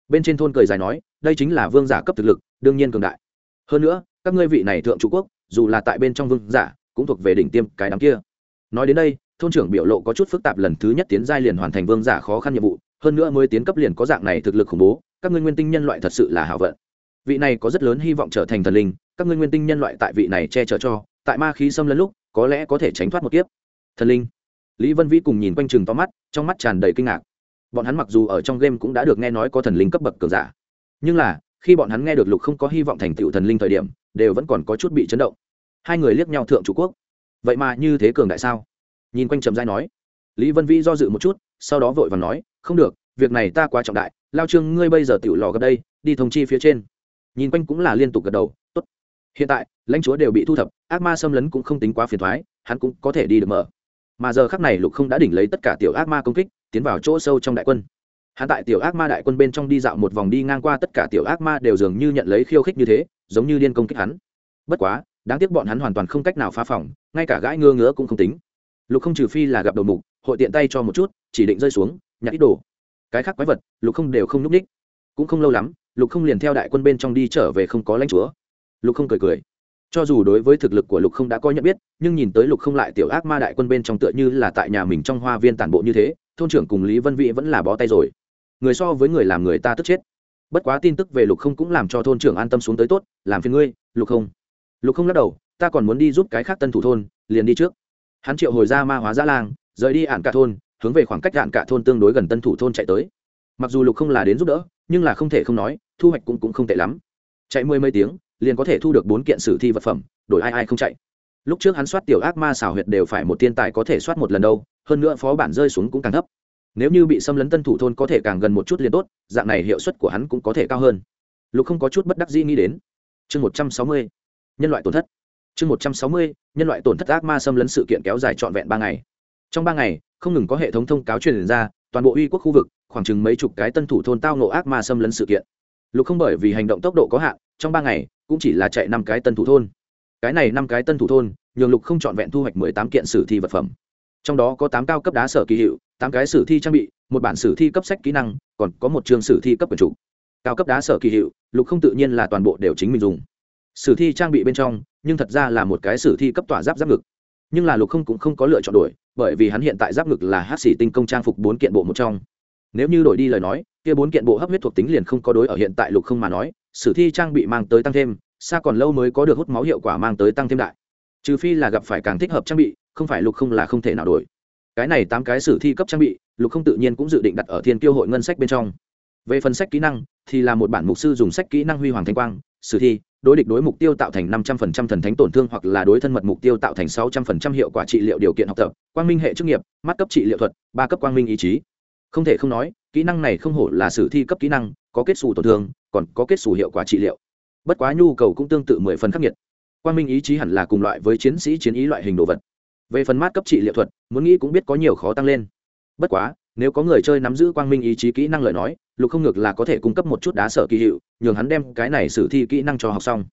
[SPEAKER 1] Bên trên thôn cười dài nói, đây chính là vương giả cấp thực lực, đương nhiên cường đại. Hơn nữa, các ngươi vị này thượng trụ quốc, dù là tại bên trong vương giả, cũng thuộc về đỉnh tiêm cái đám kia. Nói đến đây, thôn trưởng biểu lộ có chút phức tạp lần thứ nhất tiến giai liền hoàn thành vương giả khó khăn nhiệm vụ, hơn nữa mới tiến cấp liền có dạng này thực lực khủng bố, các ngươi nguyên tinh nhân loại thật sự là hảo vận vị này có rất lớn hy vọng trở thành thần linh, các ngươi nguyên tinh nhân loại tại vị này che chở cho, tại ma khí xâm lấn lúc, có lẽ có thể tránh thoát một kiếp. Thần linh. Lý vân vĩ cùng nhìn quanh chừng to mắt, trong mắt tràn đầy kinh ngạc. Bọn hắn mặc dù ở trong game cũng đã được nghe nói có thần linh cấp bậc cường giả. Nhưng là, khi bọn hắn nghe được lục không có hy vọng thành tựu thần linh thời điểm, đều vẫn còn có chút bị chấn động. Hai người liếc nhau thượng chủ quốc. Vậy mà như thế cường đại sao? Nhìn quanh trầm dai nói. Lý vân vĩ do dự một chút, sau đó vội và nói, không được, việc này ta quá trọng đại, lao trương ngươi bây giờ tự lò gấp đây, đi thông chi phía trên nhìn quanh cũng là liên tục gật đầu, tốt. Hiện tại, lãnh chúa đều bị thu thập, ác ma xâm lấn cũng không tính quá phiền thoái, hắn cũng có thể đi được mở. Mà giờ khắc này lục không đã đỉnh lấy tất cả tiểu ác ma công kích, tiến vào chỗ sâu trong đại quân. Hắn tại tiểu ác ma đại quân bên trong đi dạo một vòng đi ngang qua tất cả tiểu ác ma đều dường như nhận lấy khiêu khích như thế, giống như điên công kích hắn. Bất quá, đáng tiếc bọn hắn hoàn toàn không cách nào phá phòng, ngay cả gãi ngơ ngứa cũng không tính. Lục không trừ phi là gặp đầu mục, hội tiện tay cho một chút, chỉ định rơi xuống, nhặt ít đồ. Cái khác quái vật, lục không đều không n ú c ních cũng không lâu lắm lục không liền theo đại quân bên trong đi trở về không có lãnh chúa. Lục không cười cười. Cho dù đối với thực lực của lục không đã có nhận biết, nhưng nhìn tới lục không lại tiểu ác ma đại quân bên trong tựa như là tại nhà mình trong hoa viên tản bộ như thế, thôn trưởng cùng lý vân vị vẫn là bó tay rồi. Người so với người làm người ta tức chết. Bất quá tin tức về lục không cũng làm cho thôn trưởng an tâm xuống tới tốt, làm phiền ngươi, lục không. Lục không lắc đầu, ta còn muốn đi giúp cái khác tân thủ thôn, liền đi trước. Hắn triệu hồi ra ma hóa giã lang, rời đi ạn cả thôn, hướng về khoảng cách ạn cả thôn tương đối gần tân thủ thôn chạy tới. Mặc dù lục không là đến giúp đỡ, nhưng là không thể không nói thu hoạch cũng, cũng không tệ lắm. Chạy mười mấy tiếng liền có thể thu được bốn kiện sử thi vật phẩm đổi ai ai không chạy. Lúc trước hắn soát tiểu ác ma xảo huyệt đều phải một thiên tài có thể soát một lần đâu hơn nữa phó bản rơi xuống cũng càng thấp. Nếu như bị xâm lấn tân thủ thôn có thể càng gần một chút liền tốt dạng này hiệu suất của hắn cũng có thể cao hơn. Lục không có chút bất đắc dĩ nghĩ đến. Chương một trăm sáu mươi nhân loại tổn thất. Chương một trăm sáu mươi nhân loại tổn thất ác ma xâm lấn sự kiện kéo dài trọn vẹn ba ngày. Trong ba ngày không ngừng có hệ thống thông cáo truyền ra toàn bộ uy quốc khu vực khoảng chừng mấy chục cái tân thủ thôn tao nộ ác ma xâm lấn sự kiện lục không bởi vì hành động tốc độ có hạn, trong ba ngày, cũng chỉ là chạy năm cái tân thủ thôn. Cái này năm cái tân thủ thôn, nhường lục không trọn vẹn thu hoạch mười tám kiện sử thi vật phẩm. Trong đó có tám cao cấp đá sở kỳ hiệu, tám cái sử thi trang bị, một bản sử thi cấp sách kỹ năng, còn có một trường sử thi cấp quyền chủ cao cấp đá sở kỳ hiệu, lục không tự nhiên là toàn bộ đều chính mình dùng. Sử thi trang bị bên trong, nhưng thật ra là một cái sử thi cấp tỏa giáp giáp ngực. Nhưng là lục không cũng không có lựa chọn đổi, bởi vì hắn hiện tại giáp ngực là hát xỉ tinh công trang phục bốn kiện bộ một trong. Nếu như đổi đi lời nói kia bốn kiện bộ hấp huyết thuộc tính liền không có đối ở hiện tại lục không mà nói, sử thi trang bị mang tới tăng thêm, xa còn lâu mới có được hút máu hiệu quả mang tới tăng thêm đại. Trừ phi là gặp phải càng thích hợp trang bị, không phải lục không là không thể nào đổi. Cái này tám cái sử thi cấp trang bị, lục không tự nhiên cũng dự định đặt ở thiên tiêu hội ngân sách bên trong. Về phần sách kỹ năng, thì là một bản mục sư dùng sách kỹ năng huy hoàng thanh quang, sử thi, đối địch đối mục tiêu tạo thành năm trăm phần trăm thần thánh tổn thương hoặc là đối thân mật mục tiêu tạo thành sáu trăm phần trăm hiệu quả trị liệu điều kiện học tập, quang minh hệ chức nghiệp, mắt cấp trị liệu thuật, ba cấp quang minh ý chí. Không thể không nói kỹ năng này không hổ là sử thi cấp kỹ năng, có kết xù tổn thương, còn có kết xù hiệu quả trị liệu. Bất quá nhu cầu cũng tương tự mười phần khắc nghiệt. Quang minh ý chí hẳn là cùng loại với chiến sĩ chiến ý loại hình đồ vật. Về phần mát cấp trị liệu thuật, muốn nghĩ cũng biết có nhiều khó tăng lên. Bất quá, nếu có người chơi nắm giữ quang minh ý chí kỹ năng lời nói, lục không ngược là có thể cung cấp một chút đá sở kỳ hiệu, nhường hắn đem cái này sử thi kỹ năng cho học xong.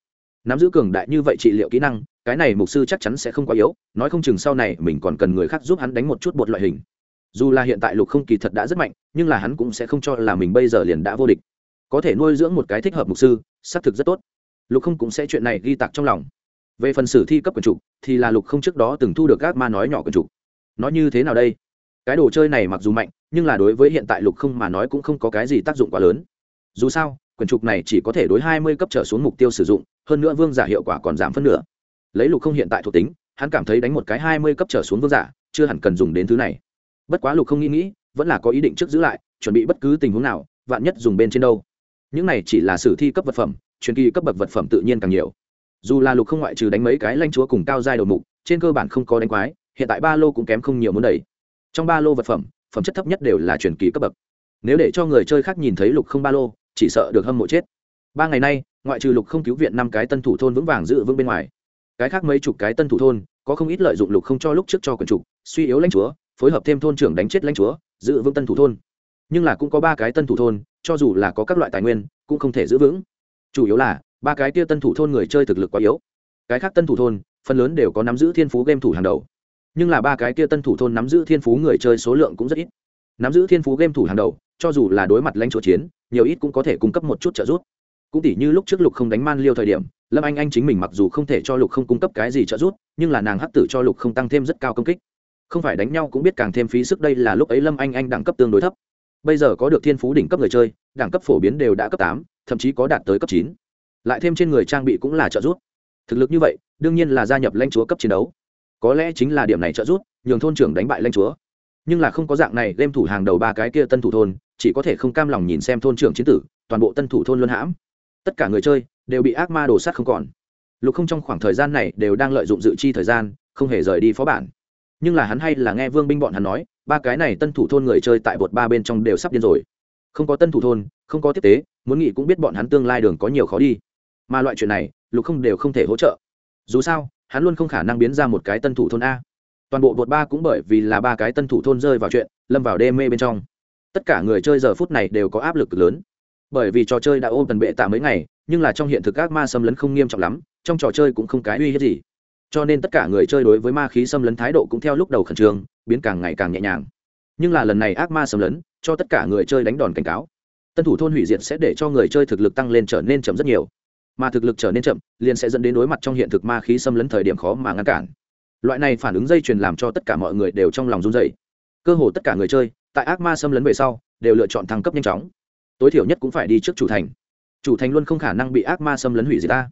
[SPEAKER 1] Nắm giữ cường đại như vậy trị liệu kỹ năng, cái này mục sư chắc chắn sẽ không quá yếu, nói không chừng sau này mình còn cần người khác giúp hắn đánh một chút bột loại hình dù là hiện tại lục không kỳ thật đã rất mạnh, nhưng là hắn cũng sẽ không cho là mình bây giờ liền đã vô địch. Có thể nuôi dưỡng một cái thích hợp mục sư, xác thực rất tốt. Lục không cũng sẽ chuyện này ghi tặc trong lòng. Về phần sử thi cấp quần trục thì là lục không trước đó từng thu được các ma nói nhỏ quần trục nói như thế nào đây? Cái đồ chơi này mặc dù mạnh, nhưng là đối với hiện tại lục không mà nói cũng không có cái gì tác dụng quá lớn. Dù sao quyển trục này chỉ có thể đối hai mươi cấp trở xuống mục tiêu sử dụng, hơn nữa vương giả hiệu quả còn giảm phân nửa. Lấy lục không hiện tại thuộc tính, hắn cảm thấy đánh một cái hai mươi cấp trở xuống vương giả, chưa hẳn cần dùng đến thứ này bất quá lục không nghĩ nghĩ, vẫn là có ý định trước giữ lại, chuẩn bị bất cứ tình huống nào, vạn nhất dùng bên trên đâu. Những này chỉ là sử thi cấp vật phẩm, truyền kỳ cấp bậc vật phẩm tự nhiên càng nhiều. Dù là lục không ngoại trừ đánh mấy cái lanh chúa cùng cao giai đầu mục, trên cơ bản không có đánh quái, hiện tại ba lô cũng kém không nhiều muốn đầy trong ba lô vật phẩm phẩm chất thấp nhất đều là truyền kỳ cấp bậc. Nếu để cho người chơi khác nhìn thấy lục không ba lô, chỉ sợ được hâm mộ chết. Ba ngày nay, ngoại trừ lục không cứu viện năm cái tân thủ thôn vững vàng giữ vững bên ngoài, cái khác mấy chục cái tân thủ thôn, có không ít lợi dụng lục không cho lúc trước cho quần trục suy yếu lãnh chúa phối hợp thêm thôn trưởng đánh chết lãnh chúa, giữ vững tân thủ thôn. Nhưng là cũng có ba cái tân thủ thôn, cho dù là có các loại tài nguyên, cũng không thể giữ vững. Chủ yếu là, ba cái kia tân thủ thôn người chơi thực lực quá yếu. Cái khác tân thủ thôn, phần lớn đều có nắm giữ thiên phú game thủ hàng đầu. Nhưng là ba cái kia tân thủ thôn nắm giữ thiên phú người chơi số lượng cũng rất ít. Nắm giữ thiên phú game thủ hàng đầu, cho dù là đối mặt lãnh chúa chiến, nhiều ít cũng có thể cung cấp một chút trợ giúp. Cũng tỉ như lúc trước lục không đánh man liêu thời điểm, lâm anh anh chính mình mặc dù không thể cho lục không cung cấp cái gì trợ giúp, nhưng là nàng hắc tử cho lục không tăng thêm rất cao công kích không phải đánh nhau cũng biết càng thêm phí sức đây là lúc ấy lâm anh anh đẳng cấp tương đối thấp. Bây giờ có được thiên phú đỉnh cấp người chơi, đẳng cấp phổ biến đều đã cấp tám, thậm chí có đạt tới cấp chín. Lại thêm trên người trang bị cũng là trợ giúp. Thực lực như vậy, đương nhiên là gia nhập lãnh chúa cấp chiến đấu. Có lẽ chính là điểm này trợ giúp, nhường thôn trưởng đánh bại lãnh chúa. Nhưng là không có dạng này đem thủ hàng đầu ba cái kia tân thủ thôn, chỉ có thể không cam lòng nhìn xem thôn trưởng chiến tử, toàn bộ tân thủ thôn luân hãm. Tất cả người chơi đều bị ác ma đổ sát không còn. Lục không trong khoảng thời gian này đều đang lợi dụng dự chi thời gian, không hề rời đi phó bản nhưng là hắn hay là nghe vương binh bọn hắn nói, ba cái này tân thủ thôn người chơi tại bột ba bên trong đều sắp điên rồi. Không có tân thủ thôn, không có tiếp tế, muốn nghĩ cũng biết bọn hắn tương lai đường có nhiều khó đi. Mà loại chuyện này, lục không đều không thể hỗ trợ. Dù sao, hắn luôn không khả năng biến ra một cái tân thủ thôn a. Toàn bộ bột ba cũng bởi vì là ba cái tân thủ thôn rơi vào chuyện, lâm vào đê mê bên trong. Tất cả người chơi giờ phút này đều có áp lực lớn. Bởi vì trò chơi đã ôm tần bệ tạ mấy ngày, nhưng là trong hiện thực các ma xâm lấn không nghiêm trọng lắm, trong trò chơi cũng không cái uy hiếp gì cho nên tất cả người chơi đối với ma khí xâm lấn thái độ cũng theo lúc đầu khẩn trương, biến càng ngày càng nhẹ nhàng. Nhưng là lần này ác ma xâm lấn, cho tất cả người chơi đánh đòn cảnh cáo. Tân thủ thôn hủy diệt sẽ để cho người chơi thực lực tăng lên trở nên chậm rất nhiều. Mà thực lực trở nên chậm, liền sẽ dẫn đến đối mặt trong hiện thực ma khí xâm lấn thời điểm khó mà ngăn cản. Loại này phản ứng dây chuyền làm cho tất cả mọi người đều trong lòng run dày cơ hồ tất cả người chơi, tại ác ma xâm lấn về sau, đều lựa chọn thăng cấp nhanh chóng. Tối thiểu nhất cũng phải đi trước chủ thành. Chủ thành luôn không khả năng bị ác ma xâm lấn hủy diệt ta.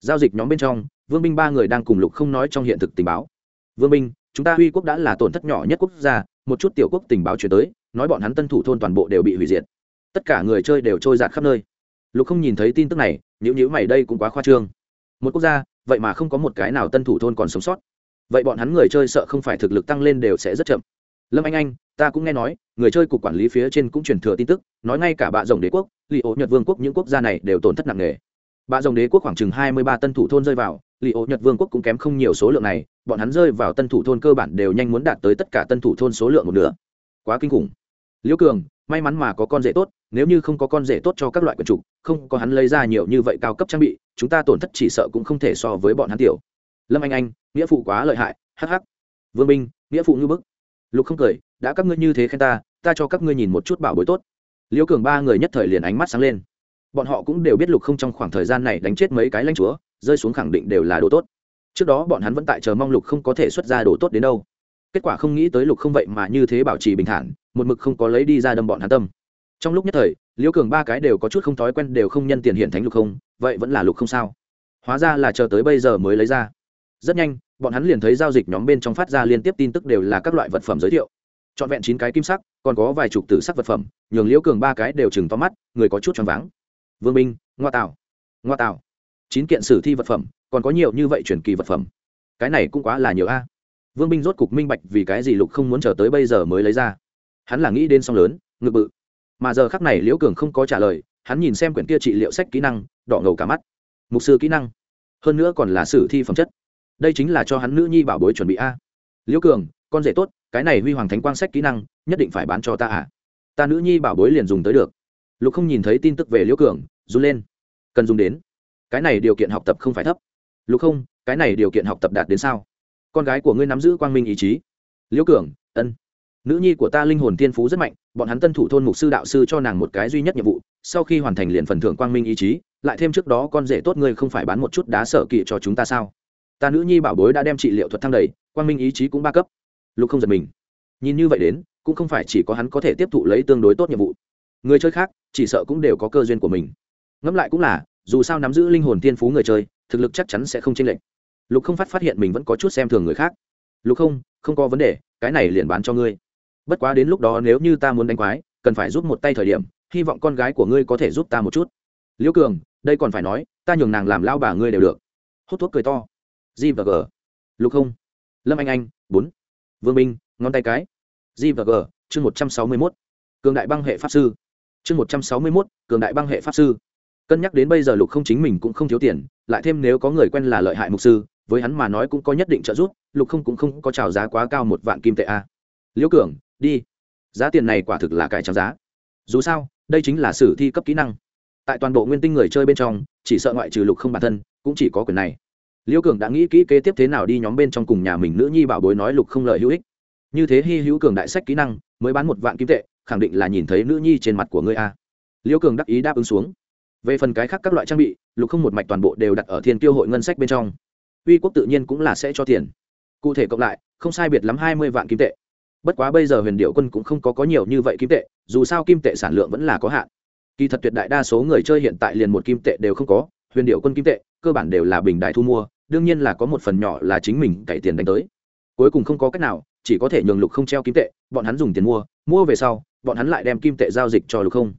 [SPEAKER 1] Giao dịch nhóm bên trong vương binh ba người đang cùng lục không nói trong hiện thực tình báo. Vương binh chúng ta huy quốc đã là tổn thất nhỏ nhất quốc gia, một chút tiểu quốc tình báo chuyển tới, nói bọn hắn tân thủ thôn toàn bộ đều bị hủy diệt. Tất cả người chơi đều trôi giạt khắp nơi. Lục không nhìn thấy tin tức này nhữ nhữ mày, đây cũng quá khoa trương. Một quốc gia, vậy mà không có một cái nào tân thủ thôn còn sống sót. Vậy bọn hắn người chơi sợ không phải thực lực tăng lên đều sẽ rất chậm. Lâm anh anh, ta cũng nghe nói, người chơi cục quản lý phía trên cũng truyền thừa tin tức, nói ngay cả bạ rồng đế quốc li ố nhật vương quốc những quốc gia này đều tổn thất nặng nề. Bạ rồng đế quốc khoảng chừng hai mươi ba tân thủ thôn rơi vào lì ố nhật vương quốc cũng kém không nhiều số lượng này, bọn hắn rơi vào tân thủ thôn cơ bản đều nhanh muốn đạt tới tất cả tân thủ thôn số lượng một nửa. Quá kinh khủng. Liễu cường, may mắn mà có con rể tốt, nếu như không có con rể tốt cho các loại quần trục không có hắn lấy ra nhiều như vậy cao cấp trang bị, chúng ta tổn thất chỉ sợ cũng không thể so với bọn hắn tiểu. Lâm anh anh, nghĩa phụ quá lợi hại hh vương minh, nghĩa phụ như bức. Lục không cười, đã các ngươi như thế khen ta ta cho các ngươi nhìn một chút bảo bối tốt. Liễu cường ba người nhất thời liền ánh mắt sáng lên. Bọn họ cũng đều biết lục không trong khoảng thời gian này đánh chết mấy cái lãnh chúa rơi xuống khẳng định đều là đồ tốt. Trước đó bọn hắn vẫn tại chờ mong lục không có thể xuất ra đồ tốt đến đâu. Kết quả không nghĩ tới lục không vậy mà như thế bảo trì bình thản, một mực không có lấy đi ra đâm bọn hắn tâm. Trong lúc nhất thời, liễu cường ba cái đều có chút không thói quen đều không nhân tiền hiện thánh lục không, vậy vẫn là lục không sao? Hóa ra là chờ tới bây giờ mới lấy ra. Rất nhanh, bọn hắn liền thấy giao dịch nhóm bên trong phát ra liên tiếp tin tức đều là các loại vật phẩm giới thiệu. Trọn vẹn chín cái kim sắc, còn có vài chục tử sắc vật phẩm, nhường liễu cường ba cái đều chừng to mắt, người có chút choáng váng. Vương minh, ngoa tạo ngoa tạo chín kiện sử thi vật phẩm, còn có nhiều như vậy truyền kỳ vật phẩm. Cái này cũng quá là nhiều a. Vương binh rốt cục minh bạch vì cái gì lục không muốn chờ tới bây giờ mới lấy ra. Hắn là nghĩ đến song lớn, ngực bự. Mà giờ khắc này liễu cường không có trả lời, hắn nhìn xem quyển kia trị liệu sách kỹ năng, đỏ ngầu cả mắt. Mục sư kỹ năng. Hơn nữa còn là sử thi phẩm chất. Đây chính là cho hắn nữ nhi bảo bối chuẩn bị a. Liễu cường, con rể tốt, cái này huy hoàng thánh quang sách kỹ năng, nhất định phải bán cho ta à? Ta nữ nhi bảo bối liền dùng tới được. Lục không nhìn thấy tin tức về liễu cường, run lên. Cần dùng đến cái này điều kiện học tập không phải thấp. Lục không, cái này điều kiện học tập đạt đến sao? Con gái của ngươi nắm giữ quang minh ý chí. Liễu cường, ân. Nữ nhi của ta linh hồn tiên phú rất mạnh, bọn hắn tân thủ thôn mục sư đạo sư cho nàng một cái duy nhất nhiệm vụ, sau khi hoàn thành liền phần thưởng quang minh ý chí, lại thêm trước đó con rể tốt ngươi không phải bán một chút đá sở kỵ cho chúng ta sao? Ta nữ nhi bảo bối đã đem trị liệu thuật thăng đầy, quang minh ý chí cũng ba cấp. Lục không giật mình. Nhìn như vậy đến, cũng không phải chỉ có hắn có thể tiếp thụ lấy tương đối tốt nhiệm vụ. Người chơi khác, chỉ sợ cũng đều có cơ duyên của mình. Ngẫm lại cũng là dù sao nắm giữ linh hồn tiên phú người chơi, thực lực chắc chắn sẽ không chênh lệch. Lục không phát phát hiện mình vẫn có chút xem thường người khác. Lục không không có vấn đề, cái này liền bán cho ngươi. Bất quá đến lúc đó nếu như ta muốn đánh quái, cần phải giúp một tay thời điểm, hy vọng con gái của ngươi có thể giúp ta một chút. Liễu cường, đây còn phải nói, ta nhường nàng làm lao bà ngươi đều được. Hút thuốc cười to. G và g. Lục không. Lâm anh anh, bốn. Vương minh, ngón tay cái. G và g, chương một trăm sáu mươi mốt. Cường đại băng hệ pháp sư. Chương một trăm sáu mươi mốt, cường đại băng hệ pháp sư cân nhắc đến bây giờ lục không chính mình cũng không thiếu tiền, lại thêm nếu có người quen là lợi hại mục sư, với hắn mà nói cũng có nhất định trợ giúp, lục không cũng không có trào giá quá cao một vạn kim tệ a. Liễu cường, đi. Giá tiền này quả thực là cải trắng giá. Dù sao, đây chính là sử thi cấp kỹ năng. Tại toàn bộ nguyên tinh người chơi bên trong, chỉ sợ ngoại trừ lục không bản thân, cũng chỉ có quyền này. Liễu cường đã nghĩ kỹ kế tiếp thế nào đi nhóm bên trong cùng nhà mình nữ nhi bảo bối nói lục không lợi hữu ích. Như thế hy hữu cường đại sách kỹ năng, mới bán một vạn kim tệ, khẳng định là nhìn thấy nữ nhi trên mặt của ngươi a. Liễu cường đắc ý đáp ứng xuống về phần cái khác các loại trang bị, lục không một mạch toàn bộ đều đặt ở thiên tiêu hội ngân sách bên trong. Uy quốc tự nhiên cũng là sẽ cho tiền. Cụ thể cộng lại, không sai biệt lắm hai mươi vạn kim tệ. Bất quá bây giờ huyền điệu quân cũng không có có nhiều như vậy kim tệ, dù sao kim tệ sản lượng vẫn là có hạn. Kỳ thật tuyệt đại đa số người chơi hiện tại liền một kim tệ đều không có, huyền điệu quân kim tệ, cơ bản đều là bình đại thu mua, đương nhiên là có một phần nhỏ là chính mình cậy tiền đánh tới. Cuối cùng không có cách nào, chỉ có thể nhường lục không treo kim tệ, bọn hắn dùng tiền mua mua về sau, bọn hắn lại đem kim tệ giao dịch cho lục không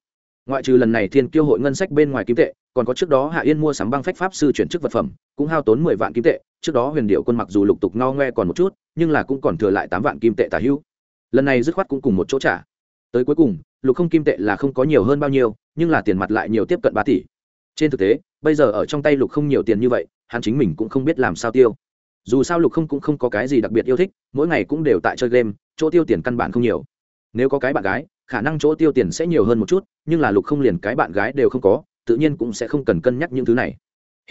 [SPEAKER 1] ngoại trừ lần này thiên kiêu hội ngân sách bên ngoài kim tệ, còn có trước đó hạ yên mua sắm băng phách pháp sư chuyển chức vật phẩm, cũng hao tốn mười vạn kim tệ. Trước đó huyền điệu quân mặc dù lục tục no ngoe còn một chút, nhưng là cũng còn thừa lại tám vạn kim tệ tả hữu. Lần này dứt khoát cũng cùng một chỗ trả. Tới cuối cùng, lục không kim tệ là không có nhiều hơn bao nhiêu, nhưng là tiền mặt lại nhiều tiếp cận ba tỷ. Trên thực tế, bây giờ ở trong tay lục không nhiều tiền như vậy, hắn chính mình cũng không biết làm sao tiêu. Dù sao lục không cũng không có cái gì đặc biệt yêu thích, mỗi ngày cũng đều tại chơi game, chỗ tiêu tiền căn bản không nhiều. Nếu có cái bạn gái khả năng chỗ tiêu tiền sẽ nhiều hơn một chút, nhưng là lục không liền cái bạn gái đều không có, tự nhiên cũng sẽ không cần cân nhắc những thứ này.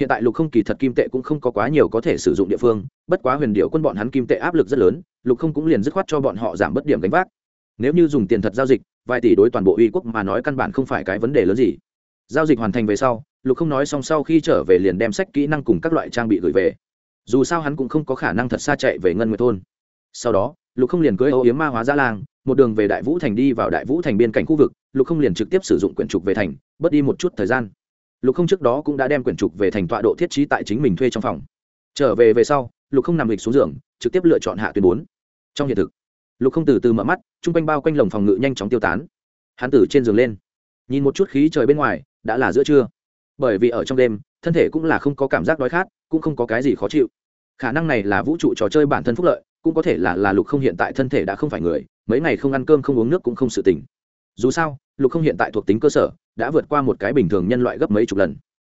[SPEAKER 1] Hiện tại lục không kỳ thật kim tệ cũng không có quá nhiều có thể sử dụng địa phương, bất quá huyền điệu quân bọn hắn kim tệ áp lực rất lớn, lục không cũng liền dứt khoát cho bọn họ giảm bất điểm gánh vác. Nếu như dùng tiền thật giao dịch, vài tỷ đối toàn bộ uy quốc mà nói căn bản không phải cái vấn đề lớn gì. Giao dịch hoàn thành về sau, lục không nói xong sau khi trở về liền đem sách kỹ năng cùng các loại trang bị gửi về. Dù sao hắn cũng không có khả năng thật xa chạy về ngân nguyệt thôn. Sau đó, lục không liền cưới âu yếm ma hóa gia lang một đường về đại vũ thành đi vào đại vũ thành biên cảnh khu vực, lục không liền trực tiếp sử dụng quyển trục về thành, bớt đi một chút thời gian. Lục không trước đó cũng đã đem quyển trục về thành tọa độ thiết trí tại chính mình thuê trong phòng. Trở về về sau, lục không nằm lịch xuống giường, trực tiếp lựa chọn hạ tuyến bốn. Trong hiện thực, lục không từ từ mở mắt, chung quanh bao quanh lồng phòng ngự nhanh chóng tiêu tán. Hắn từ trên giường lên, nhìn một chút khí trời bên ngoài, đã là giữa trưa. Bởi vì ở trong đêm, thân thể cũng là không có cảm giác đói khát, cũng không có cái gì khó chịu. Khả năng này là vũ trụ trò chơi bản thân phúc lợi cũng có thể là là lục không hiện tại thân thể đã không phải người, mấy ngày không ăn cơm không uống nước cũng không sự tỉnh dù sao, lục không hiện tại thuộc tính cơ sở, đã vượt qua một cái bình thường nhân loại gấp mấy chục lần.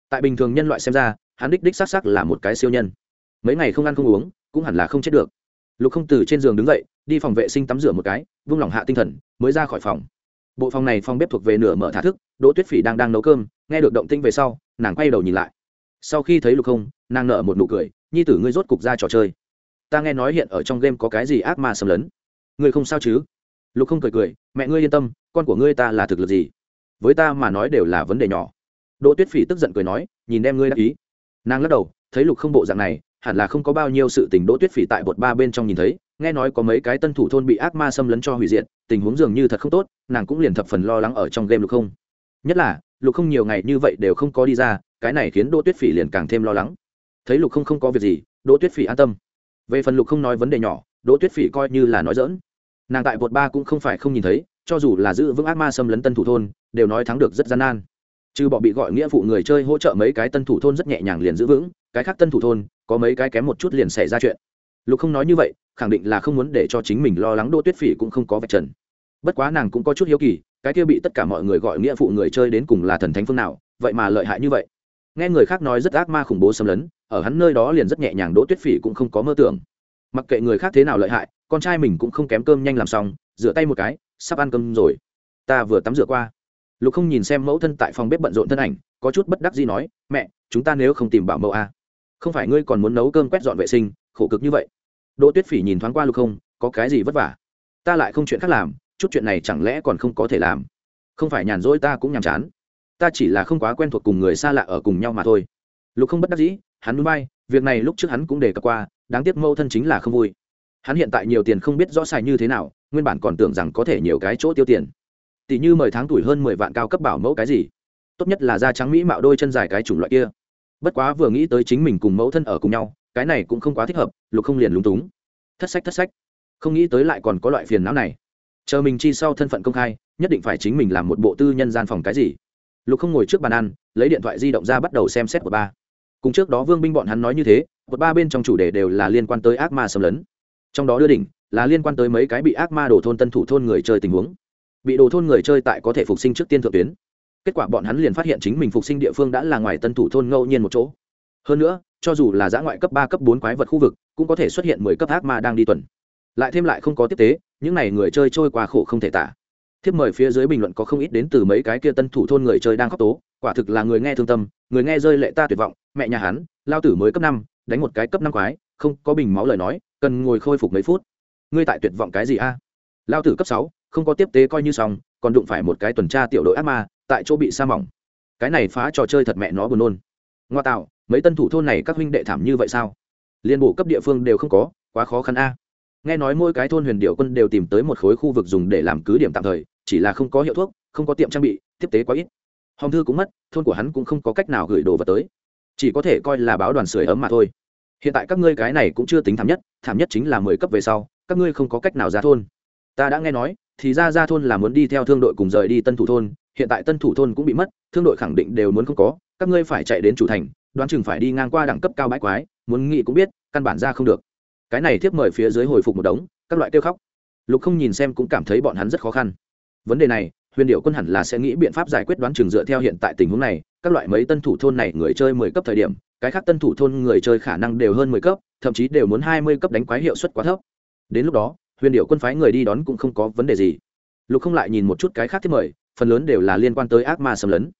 [SPEAKER 1] Tại bình thường nhân loại xem ra, hắn đích đích xác xác là một cái siêu nhân. Mấy ngày không ăn không uống, cũng hẳn là không chết được. Lục không từ trên giường đứng dậy, đi phòng vệ sinh tắm rửa một cái, vung lòng hạ tinh thần, mới ra khỏi phòng. Bộ phòng này phòng bếp thuộc về nửa mở thả thức, đỗ tuyết phỉ đang đang nấu cơm, nghe được động tinh về sau, nàng quay đầu nhìn lại. Sau khi thấy lục không, nàng nở một nụ cười, nhi tử ngươi rốt cục ra trò chơi ta nghe nói hiện ở trong game có cái gì ác ma xâm lấn. Ngươi không sao chứ? Lục không cười cười, mẹ ngươi yên tâm, con của ngươi ta là thực lực gì? Với ta mà nói đều là vấn đề nhỏ. Đỗ tuyết phỉ tức giận cười nói, nhìn đem ngươi đắc ý. Nàng lắc đầu, thấy lục không bộ dạng này, hẳn là không có bao nhiêu sự tình đỗ tuyết phỉ tại bột ba bên trong nhìn thấy, nghe nói có mấy cái tân thủ thôn bị ác ma xâm lấn cho hủy diệt, tình huống dường như thật không tốt, nàng cũng liền thập phần lo lắng ở trong game lục không. Nhất là, lục không nhiều ngày như vậy đều không có đi ra, cái này khiến đỗ tuyết phỉ liền càng thêm lo lắng. Thấy lục không không có việc gì, đỗ tuyết phỉ an tâm về phần lục không nói vấn đề nhỏ, đỗ tuyết phỉ coi như là nói dỡn nàng tại bột ba cũng không phải không nhìn thấy, cho dù là giữ vững ác ma xâm lấn tân thủ thôn, đều nói thắng được rất gian nan. Trừ bọn bị gọi nghĩa phụ người chơi hỗ trợ mấy cái tân thủ thôn rất nhẹ nhàng liền giữ vững, cái khác tân thủ thôn, có mấy cái kém một chút liền xảy ra chuyện. Lục không nói như vậy, khẳng định là không muốn để cho chính mình lo lắng đỗ tuyết phỉ cũng không có vạch trần. Bất quá nàng cũng có chút hiếu kỳ, cái kia bị tất cả mọi người gọi nghĩa phụ người chơi đến cùng là thần thánh phương nào, vậy mà lợi hại như vậy nghe người khác nói rất ác ma khủng bố xâm lấn, ở hắn nơi đó liền rất nhẹ nhàng đỗ tuyết phỉ cũng không có mơ tưởng. Mặc kệ người khác thế nào lợi hại, con trai mình cũng không kém cơm nhanh làm xong, rửa tay một cái, sắp ăn cơm rồi. Ta vừa tắm rửa qua. Lục không nhìn xem mẫu thân tại phòng bếp bận rộn thân ảnh, có chút bất đắc gì nói, mẹ, chúng ta nếu không tìm bảo mẫu a à? không phải ngươi còn muốn nấu cơm quét dọn vệ sinh, khổ cực như vậy. Đỗ tuyết phỉ nhìn thoáng qua lục không, có cái gì vất vả? Ta lại không chuyện khác làm, chút chuyện này chẳng lẽ còn không có thể làm? Không phải nhàn rỗi ta cũng nhàm chán ta chỉ là không quá quen thuộc cùng người xa lạ ở cùng nhau mà thôi. Lục không bất đắc dĩ, hắn núi bay, việc này lúc trước hắn cũng đề cập qua, đáng tiếc mâu thân chính là không vui. Hắn hiện tại nhiều tiền không biết rõ xài như thế nào, nguyên bản còn tưởng rằng có thể nhiều cái chỗ tiêu tiền. Tỷ như mời tháng tuổi hơn mười vạn cao cấp bảo mẫu cái gì? Tốt nhất là da trắng mỹ mạo đôi chân dài cái chủng loại kia. Bất quá vừa nghĩ tới chính mình cùng mẫu thân ở cùng nhau, cái này cũng không quá thích hợp, lục không liền lúng túng. Thất sách thất sách. Không nghĩ tới lại còn có loại phiền não này. Chờ mình chi sau thân phận công khai, nhất định phải chính mình làm một bộ tư nhân gian phòng cái gì? Lục không ngồi trước bàn ăn, lấy điện thoại di động ra bắt đầu xem xét của ba. Cùng trước đó vương binh bọn hắn nói như thế một ba bên trong chủ đề đều là liên quan tới ác ma xâm lấn. Trong đó đưa đỉnh là liên quan tới mấy cái bị ác ma đổ thôn tân thủ thôn người chơi tình huống. Bị đổ thôn người chơi tại có thể phục sinh trước tiên thượng tuyến. Kết quả bọn hắn liền phát hiện chính mình phục sinh địa phương đã là ngoài tân thủ thôn ngẫu nhiên một chỗ. Hơn nữa, cho dù là giã ngoại cấp ba, cấp bốn quái vật khu vực, cũng có thể xuất hiện mười cấp ác ma đang đi tuần. Lại thêm lại không có tiếp tế, những n à y người chơi trôi qua khổ không thể tả thiếp mời phía dưới bình luận có không ít đến từ mấy cái kia tân thủ thôn người chơi đang khóc tố, quả thực là người nghe thương tâm, người nghe rơi lệ ta tuyệt vọng, mẹ nhà hắn, lao tử mới cấp năm, đánh một cái cấp năm quái, không có bình máu lời nói, cần ngồi khôi phục mấy phút. Ngươi tại tuyệt vọng cái gì a? Lao tử cấp sáu, không có tiếp tế coi như xong, còn đụng phải một cái tuần tra tiểu đội ác ma, tại chỗ bị sa mỏng. Cái này phá trò chơi thật mẹ nó buồn nôn. Ngoa tạo, mấy tân thủ thôn này các huynh đệ thảm như vậy sao? Liên bộ cấp địa phương đều không có, quá khó khăn a nghe nói mỗi cái thôn huyền điệu quân đều tìm tới một khối khu vực dùng để làm cứ điểm tạm thời, chỉ là không có hiệu thuốc, không có tiệm trang bị, tiếp tế quá ít. Hồng thư cũng mất, thôn của hắn cũng không có cách nào gửi đồ vào tới. Chỉ có thể coi là báo đoàn sưởi ấm mà thôi. Hiện tại các ngươi cái này cũng chưa tính thảm nhất thảm nhất chính là mười cấp về sau, các ngươi không có cách nào ra thôn. Ta đã nghe nói, thì ra ra thôn là muốn đi theo thương đội cùng rời đi tân thủ thôn, hiện tại tân thủ thôn cũng bị mất, thương đội khẳng định đều muốn không có, các ngươi phải chạy đến chủ thành, đoán chừng phải đi ngang qua đẳng cấp cao bãi quái, muốn nghĩ cũng biết, căn bản ra không được cái này tiếp mời phía dưới hồi phục một đống, các loại kêu khóc. Lục không nhìn xem cũng cảm thấy bọn hắn rất khó khăn. Vấn đề này, huyền điệu quân hẳn là sẽ nghĩ biện pháp giải quyết đoán chừng dựa theo hiện tại tình huống này, các loại mấy tân thủ thôn này người chơi mười cấp thời điểm, cái khác tân thủ thôn người chơi khả năng đều hơn mười cấp, thậm chí đều muốn hai mươi cấp đánh quái hiệu suất quá thấp. Đến lúc đó, huyền điệu quân phái người đi đón cũng không có vấn đề gì. Lục không lại nhìn một chút cái khác thiếp mời, phần lớn đều là liên quan tới ác ma xâm lấn.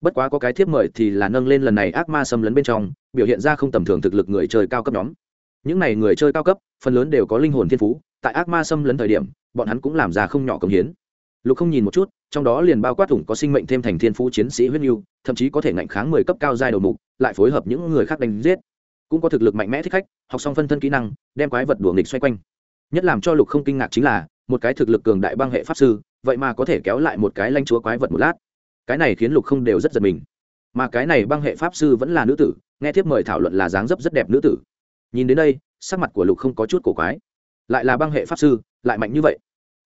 [SPEAKER 1] Bất quá có cái thiếp mời thì là nâng lên lần này ác ma xâm lấn bên trong, biểu hiện ra không tầm thường thực lực người chơi cao cấp nhóm những này người chơi cao cấp, phần lớn đều có linh hồn thiên phú, tại ác ma xâm lấn thời điểm, bọn hắn cũng làm ra không nhỏ công hiến. Lục không nhìn một chút, trong đó liền bao quát thủng có sinh mệnh thêm thành thiên phú chiến sĩ huyết mưu thậm chí có thể ngạnh kháng mười cấp cao giai đầu mục, lại phối hợp những người khác đánh giết. Cũng có thực lực mạnh mẽ thích khách, học xong phân thân kỹ năng, đem quái vật đuổi nghịch xoay quanh. Nhất làm cho lục không kinh ngạc chính là, một cái thực lực cường đại băng hệ pháp sư, vậy mà có thể kéo lại một cái lanh chúa quái vật một lát. Cái này khiến lục không đều rất giật mình. Mà cái này băng hệ pháp sư vẫn là nữ tử, nghe thiếp mời thảo luận là dáng dấp rất đẹp nữ tử nhìn đến đây, sắc mặt của lục không có chút cổ quái. Lại là băng hệ pháp sư, lại mạnh như vậy.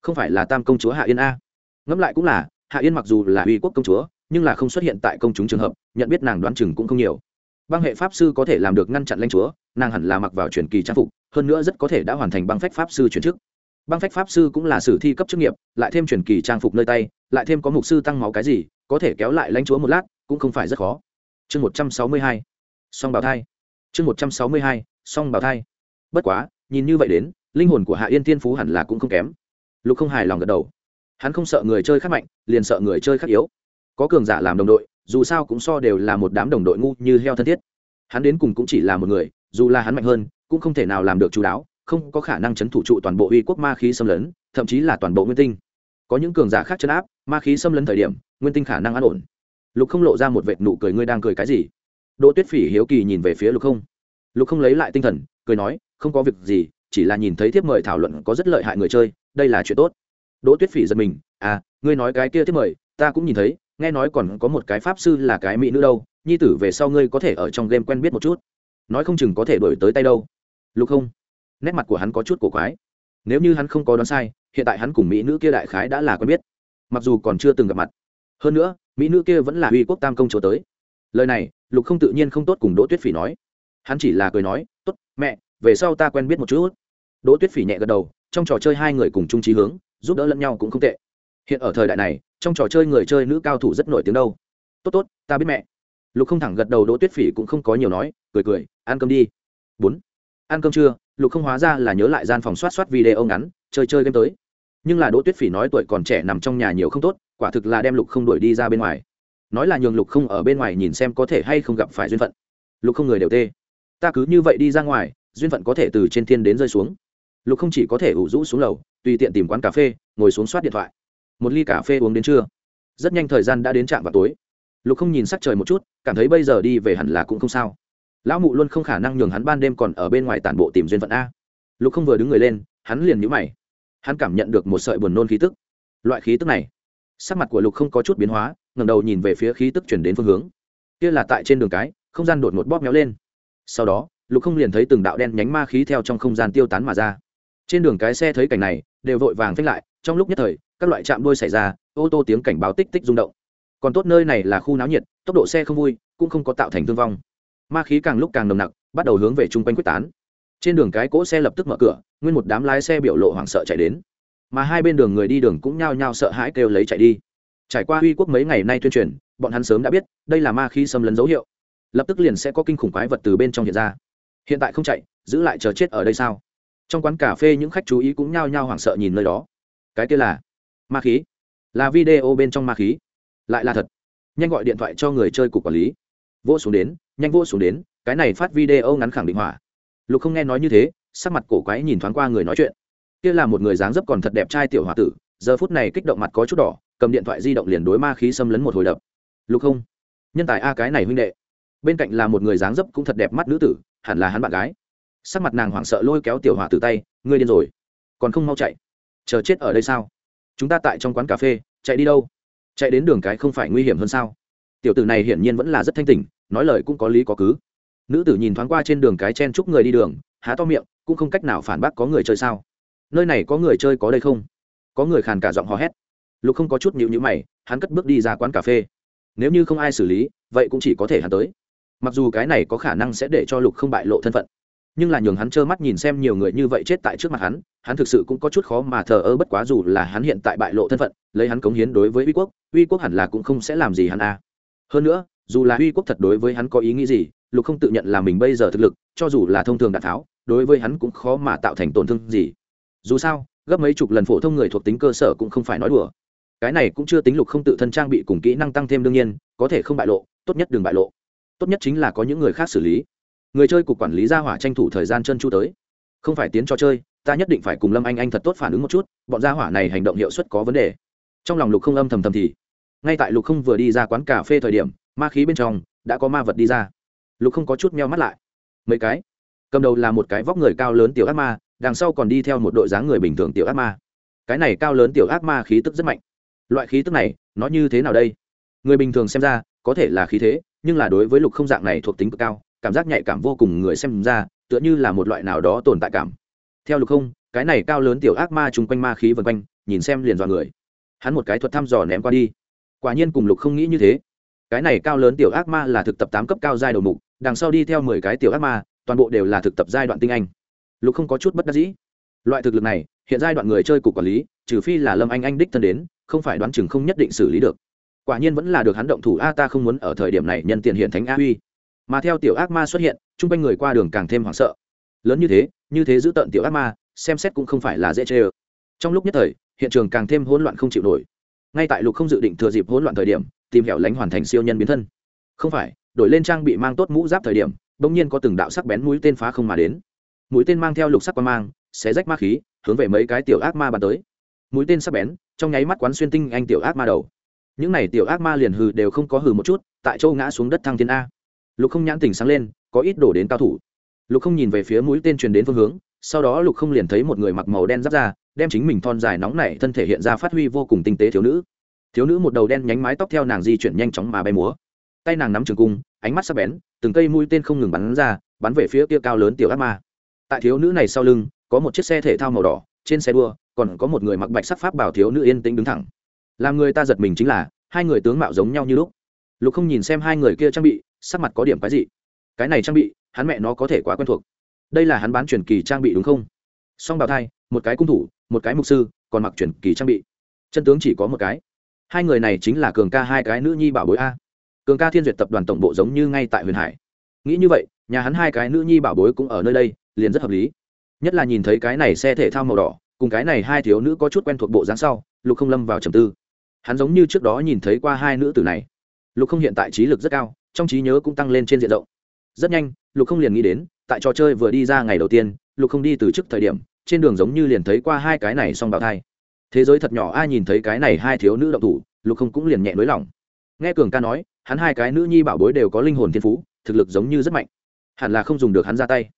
[SPEAKER 1] Không phải là tam công chúa hạ yên a. Ngẫm lại cũng là, hạ yên mặc dù là uy quốc công chúa, nhưng là không xuất hiện tại công chúng trường hợp, nhận biết nàng đoán chừng cũng không nhiều. Băng hệ pháp sư có thể làm được ngăn chặn lanh chúa, nàng hẳn là mặc vào truyền kỳ trang phục, hơn nữa rất có thể đã hoàn thành băng phách pháp sư chuyển chức. Băng phách pháp sư cũng là sử thi cấp chức nghiệp, lại thêm truyền kỳ trang phục nơi tay, lại thêm có mục sư tăng máu cái gì, có thể kéo lại lãnh chúa một lát, cũng không phải rất khó. Chương một trăm sáu mươi hai. Song bảo thai chương một trăm sáu mươi hai, song bào thai. Bất quá, nhìn như vậy đến, linh hồn của hạ yên tiên phú hẳn là cũng không kém. Lục không hài lòng gật đầu. Hắn không sợ người chơi khác mạnh, liền sợ người chơi khác yếu. Có cường giả làm đồng đội, dù sao cũng so đều là một đám đồng đội ngu như heo thân thiết. Hắn đến cùng cũng chỉ là một người, dù là hắn mạnh hơn, cũng không thể nào làm được chú đáo, không có khả năng chấn thủ trụ toàn bộ uy quốc ma khí xâm lấn, thậm chí là toàn bộ nguyên tinh. Có những cường giả khác chấn áp, ma khí xâm lấn thời điểm, nguyên tinh khả năng an ổn. Lục không lộ ra một vệt nụ cười, ngươi đang cười cái gì? Đỗ tuyết phỉ hiếu kỳ nhìn về phía lục không. Lục không lấy lại tinh thần, cười nói, không có việc gì, chỉ là nhìn thấy thiếp mời thảo luận có rất lợi hại người chơi, đây là chuyện tốt. Đỗ tuyết phỉ giật mình à ngươi nói cái kia thiếp mời, ta cũng nhìn thấy, nghe nói còn có một cái pháp sư là cái mỹ nữ đâu, nhi tử về sau ngươi có thể ở trong game quen biết một chút. Nói không chừng có thể đổi tới tay đâu. Lục không, nét mặt của hắn có chút cổ quái. Nếu như hắn không có đoán sai, hiện tại hắn cùng mỹ nữ kia đại khái đã là quen biết, mặc dù còn chưa từng gặp mặt. Hơn nữa, mỹ nữ kia vẫn là uy quốc tam công chúa tới. Lời này lục không tự nhiên không tốt cùng đỗ tuyết phỉ nói. Hắn chỉ là cười nói, tốt, mẹ, về sau ta quen biết một chút. Đỗ tuyết phỉ nhẹ gật đầu, trong trò chơi hai người cùng chung trí hướng, giúp đỡ lẫn nhau cũng không tệ. Hiện ở thời đại này, trong trò chơi người chơi nữ cao thủ rất nổi tiếng đâu. Tốt tốt, ta biết mẹ. Lục không thẳng gật đầu, đỗ tuyết phỉ cũng không có nhiều nói, cười cười, ăn cơm đi. Bốn, ăn cơm trưa. Lục không hóa ra là nhớ lại gian phòng soát soát video ngắn, chơi chơi game tới. Nhưng là đỗ tuyết phỉ nói tuổi còn trẻ nằm trong nhà nhiều không tốt, quả thực là đem lục không đuổi đi ra bên ngoài nói là nhường lục không ở bên ngoài nhìn xem có thể hay không gặp phải duyên phận. Lục không người đều tê. Ta cứ như vậy đi ra ngoài, duyên phận có thể từ trên thiên đến rơi xuống. Lục không chỉ có thể ủ rũ xuống lầu, tùy tiện tìm quán cà phê, ngồi xuống soát điện thoại. Một ly cà phê uống đến trưa. Rất nhanh thời gian đã đến trạm vào tối. Lục không nhìn sắc trời một chút, cảm thấy bây giờ đi về hẳn là cũng không sao. Lão mụ luôn không khả năng nhường hắn ban đêm còn ở bên ngoài tản bộ tìm duyên phận a. Lục không vừa đứng người lên, hắn liền nhũ mày. Hắn cảm nhận được một sợi buồn nôn khí tức. Loại khí tức này sắc mặt của lục không có chút biến hóa ngầm đầu nhìn về phía khí tức chuyển đến phương hướng. Kia là tại trên đường cái, không gian đột ngột bóp méo lên. Sau đó, lục không liền thấy từng đạo đen nhánh ma khí theo trong không gian tiêu tán mà ra. Trên đường cái xe thấy cảnh này, đều vội vàng phanh lại, trong lúc nhất thời, các loại chạm đôi xảy ra, ô tô tiếng cảnh báo tích tích rung động. Còn tốt nơi này là khu náo nhiệt, tốc độ xe không vui, cũng không có tạo thành thương vong. Ma khí càng lúc càng nồng nặc, bắt đầu hướng về chung quanh quyết tán. Trên đường cái cỗ xe lập tức mở cửa, nguyên một đám lái xe biểu lộ hoảng sợ chạy đến mà hai bên đường người đi đường cũng nhao nhao sợ hãi kêu lấy chạy đi. Trải qua uy quốc mấy ngày nay tuyên truyền, bọn hắn sớm đã biết, đây là ma khí xâm lấn dấu hiệu. Lập tức liền sẽ có kinh khủng quái vật từ bên trong hiện ra. Hiện tại không chạy, giữ lại chờ chết ở đây sao? Trong quán cà phê những khách chú ý cũng nhao nhao hoảng sợ nhìn nơi đó. Cái kia là ma khí. Là video bên trong ma khí. Lại là thật. Nhanh gọi điện thoại cho người chơi cục quản lý. Vô xuống đến, nhanh vô xuống đến, cái này phát video ngắn khẳng định hỏa. Lục không nghe nói như thế, sắc mặt cổ quái nhìn thoáng qua người nói chuyện kia là một người dáng dấp còn thật đẹp trai tiểu h o a tử, giờ phút này kích động mặt có chút đỏ, cầm điện thoại di động liền đối ma khí xâm lấn một hồi đập. Lục không nhân tài a cái này huynh đệ. Bên cạnh là một người dáng dấp cũng thật đẹp mắt nữ tử, hẳn là hắn bạn gái. Sắc mặt nàng hoảng sợ lôi kéo tiểu hòa tử tay, ngươi điên rồi, còn không mau chạy? Chờ chết ở đây sao? Chúng ta tại trong quán cà phê, chạy đi đâu? Chạy đến đường cái không phải nguy hiểm hơn sao? Tiểu tử này hiển nhiên vẫn là rất thanh tỉnh, nói lời cũng có lý có cứ. Nữ tử nhìn thoáng qua trên đường cái chen chúc người đi đường, há to miệng, cũng không cách nào phản bác có người chơi sao nơi này có người chơi có đây không? Có người khàn cả giọng hò hét. Lục không có chút nhịu nhữ mày, hắn cất bước đi ra quán cà phê. Nếu như không ai xử lý, vậy cũng chỉ có thể hắn tới. Mặc dù cái này có khả năng sẽ để cho lục không bại lộ thân phận, nhưng là nhường hắn trơ mắt nhìn xem nhiều người như vậy chết tại trước mặt hắn hắn thực sự cũng có chút khó mà thờ ơ bất quá dù là hắn hiện tại bại lộ thân phận, lấy hắn cống hiến đối với uy quốc uy quốc hẳn là cũng không sẽ làm gì hắn à. hơn nữa, dù là uy quốc thật đối với hắn có ý nghĩ gì, lục không tự nhận là mình bây giờ thực lực, cho dù là thông thường đạn tháo, đối với hắn cũng khó mà tạo thành tổn thương gì dù sao, gấp mấy chục lần phổ thông người thuộc tính cơ sở cũng không phải nói đùa. Cái này cũng chưa tính lục không tự thân trang bị cùng kỹ năng tăng thêm đương nhiên, có thể không bại lộ, tốt nhất đừng bại lộ. Tốt nhất chính là có những người khác xử lý. Người chơi cục quản lý gia hỏa tranh thủ thời gian chân chu tới. Không phải tiến cho chơi, ta nhất định phải cùng lâm anh anh thật tốt phản ứng một chút, bọn gia hỏa này hành động hiệu suất có vấn đề. Trong lòng lục không âm thầm thầm thì, ngay tại lục không vừa đi ra quán cà phê thời điểm, ma khí bên trong đã có ma vật đi ra. Lục không có chút meo mắt lại. Mấy cái? Cầm đầu là một cái vóc người cao lớn tiểu ác ma đằng sau còn đi theo một đội dáng người bình thường tiểu ác ma. Cái này cao lớn tiểu ác ma khí tức rất mạnh. Loại khí tức này, nó như thế nào đây? Người bình thường xem ra, có thể là khí thế, nhưng là đối với lục không dạng này thuộc tính cực cao, cảm giác nhạy cảm vô cùng người xem ra, tựa như là một loại nào đó tồn tại cảm. Theo lục không, cái này cao lớn tiểu ác ma chung quanh ma khí vân quanh, nhìn xem liền dọa người. Hắn một cái thuật thăm dò ném qua đi. Quả nhiên cùng lục không nghĩ như thế. Cái này cao lớn tiểu ác ma là thực tập tám cấp cao giai đầu mục, đằng sau đi theo mười cái tiểu ác ma, toàn bộ đều là thực tập giai đoạn tinh anh lục không có chút bất đắc dĩ. Loại thực lực này, hiện giai đoạn người chơi cục quản lý, trừ phi là lâm anh anh đích thân đến, không phải đoán chừng không nhất định xử lý được. Quả nhiên vẫn là được hắn động thủ, a, ta không muốn ở thời điểm này nhân tiền hiện thánh a uy mà theo tiểu ác ma xuất hiện, chung quanh người qua đường càng thêm hoảng sợ. Lớn như thế như thế giữ tận tiểu ác ma, xem xét cũng không phải là dễ chê ơ. Trong lúc nhất thời, hiện trường càng thêm hỗn loạn không chịu nổi. Ngay tại lục không dự định thừa dịp hỗn loạn thời điểm, tìm hẻo lánh hoàn thành siêu nhân biến thân. Không phải, đổi lên trang bị mang tốt mũ giáp thời điểm, bỗng nhiên có từng đạo sắc bén mũi tên phá không mà đến mũi tên mang theo lục sắc quang mang, xé rách ma khí, hướng về mấy cái tiểu ác ma bắn tới. Mũi tên sắc bén, trong nháy mắt quán xuyên tinh anh tiểu ác ma đầu. Những này tiểu ác ma liền hừ đều không có hừ một chút, tại châu ngã xuống đất thăng thiên a. Lục không nhãn tình sáng lên, có ít đổ đến cao thủ. Lục không nhìn về phía mũi tên truyền đến phương hướng, sau đó lục không liền thấy một người mặc màu đen giáp ra đem chính mình thon dài nóng nảy thân thể hiện ra phát huy vô cùng tinh tế thiếu nữ. Thiếu nữ một đầu đen nhánh mái tóc theo nàng di chuyển nhanh chóng mà bay múa. Tay nàng nắm trường cung, ánh mắt sắc bén, từng cây mũi tên không ngừng bắn ra, bắn về phía kia cao lớn tiểu ác ma tại thiếu nữ này sau lưng, có một chiếc xe thể thao màu đỏ, trên xe đua, còn có một người mặc bạch sắc pháp bảo thiếu nữ yên tĩnh đứng thẳng. Làm người ta giật mình chính là, hai người tướng mạo giống nhau như lúc. Lục không nhìn xem hai người kia trang bị, sắc mặt có điểm cái gì cái này trang bị, hắn mẹ nó có thể quá quen thuộc. Đây là hắn bán truyền kỳ trang bị đúng không? Song bào thai, một cái cung thủ, một cái mục sư, còn mặc truyền kỳ trang bị. Chân tướng chỉ có một cái. Hai người này chính là cường ca hai cái nữ nhi bảo bối a. Cường ca thiên duyệt tập đoàn tổng bộ giống như ngay tại huyền hải. Nghĩ như vậy, nhà hắn hai cái nữ nhi bảo bối cũng ở nơi đây liền rất hợp lý. Nhất là nhìn thấy cái này xe thể thao màu đỏ, cùng cái này hai thiếu nữ có chút quen thuộc bộ dáng sau, lục không lâm vào trầm tư. Hắn giống như trước đó nhìn thấy qua hai nữ tử này. Lục không hiện tại trí lực rất cao, trong trí nhớ cũng tăng lên trên diện rộng. Rất nhanh, lục không liền nghĩ đến, tại trò chơi vừa đi ra ngày đầu tiên, lục không đi từ trước thời điểm, trên đường giống như liền thấy qua hai cái này xong bào thai. Thế giới thật nhỏ, ai nhìn thấy cái này hai thiếu nữ động thủ, lục không cũng liền nhẹ nới lỏng. Nghe cường ca nói, hắn hai cái nữ nhi bảo bối đều có linh hồn thiên phú, thực lực giống như rất mạnh. Hẳn là không dùng được hắn ra tay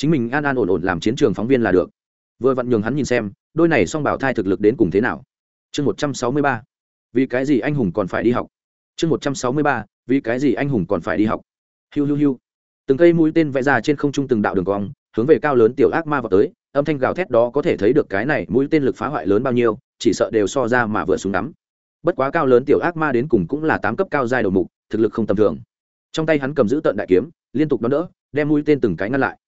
[SPEAKER 1] chính mình an an ổn ổn làm chiến trường phóng viên là được. Vừa vặn nhường hắn nhìn xem, đôi này song bảo thai thực lực đến cùng thế nào. Chương một trăm sáu mươi ba, vì cái gì anh hùng còn phải đi học? Chương một trăm sáu mươi ba, vì cái gì anh hùng còn phải đi học? Hiu hiu hiu. Từng cây mũi tên vẽ ra trên không trung từng đạo đường cong, hướng về cao lớn tiểu ác ma vào tới, âm thanh gào thét đó có thể thấy được cái này mũi tên lực phá hoại lớn bao nhiêu, chỉ sợ đều so ra mà vừa súng đắm bất quá cao lớn tiểu ác ma đến cùng cũng là tám cấp cao giai đầu mục, thực lực không tầm thường. Trong tay hắn cầm giữ tận đại kiếm, liên tục đón đỡ, đem mũi tên từng cái ngăn lại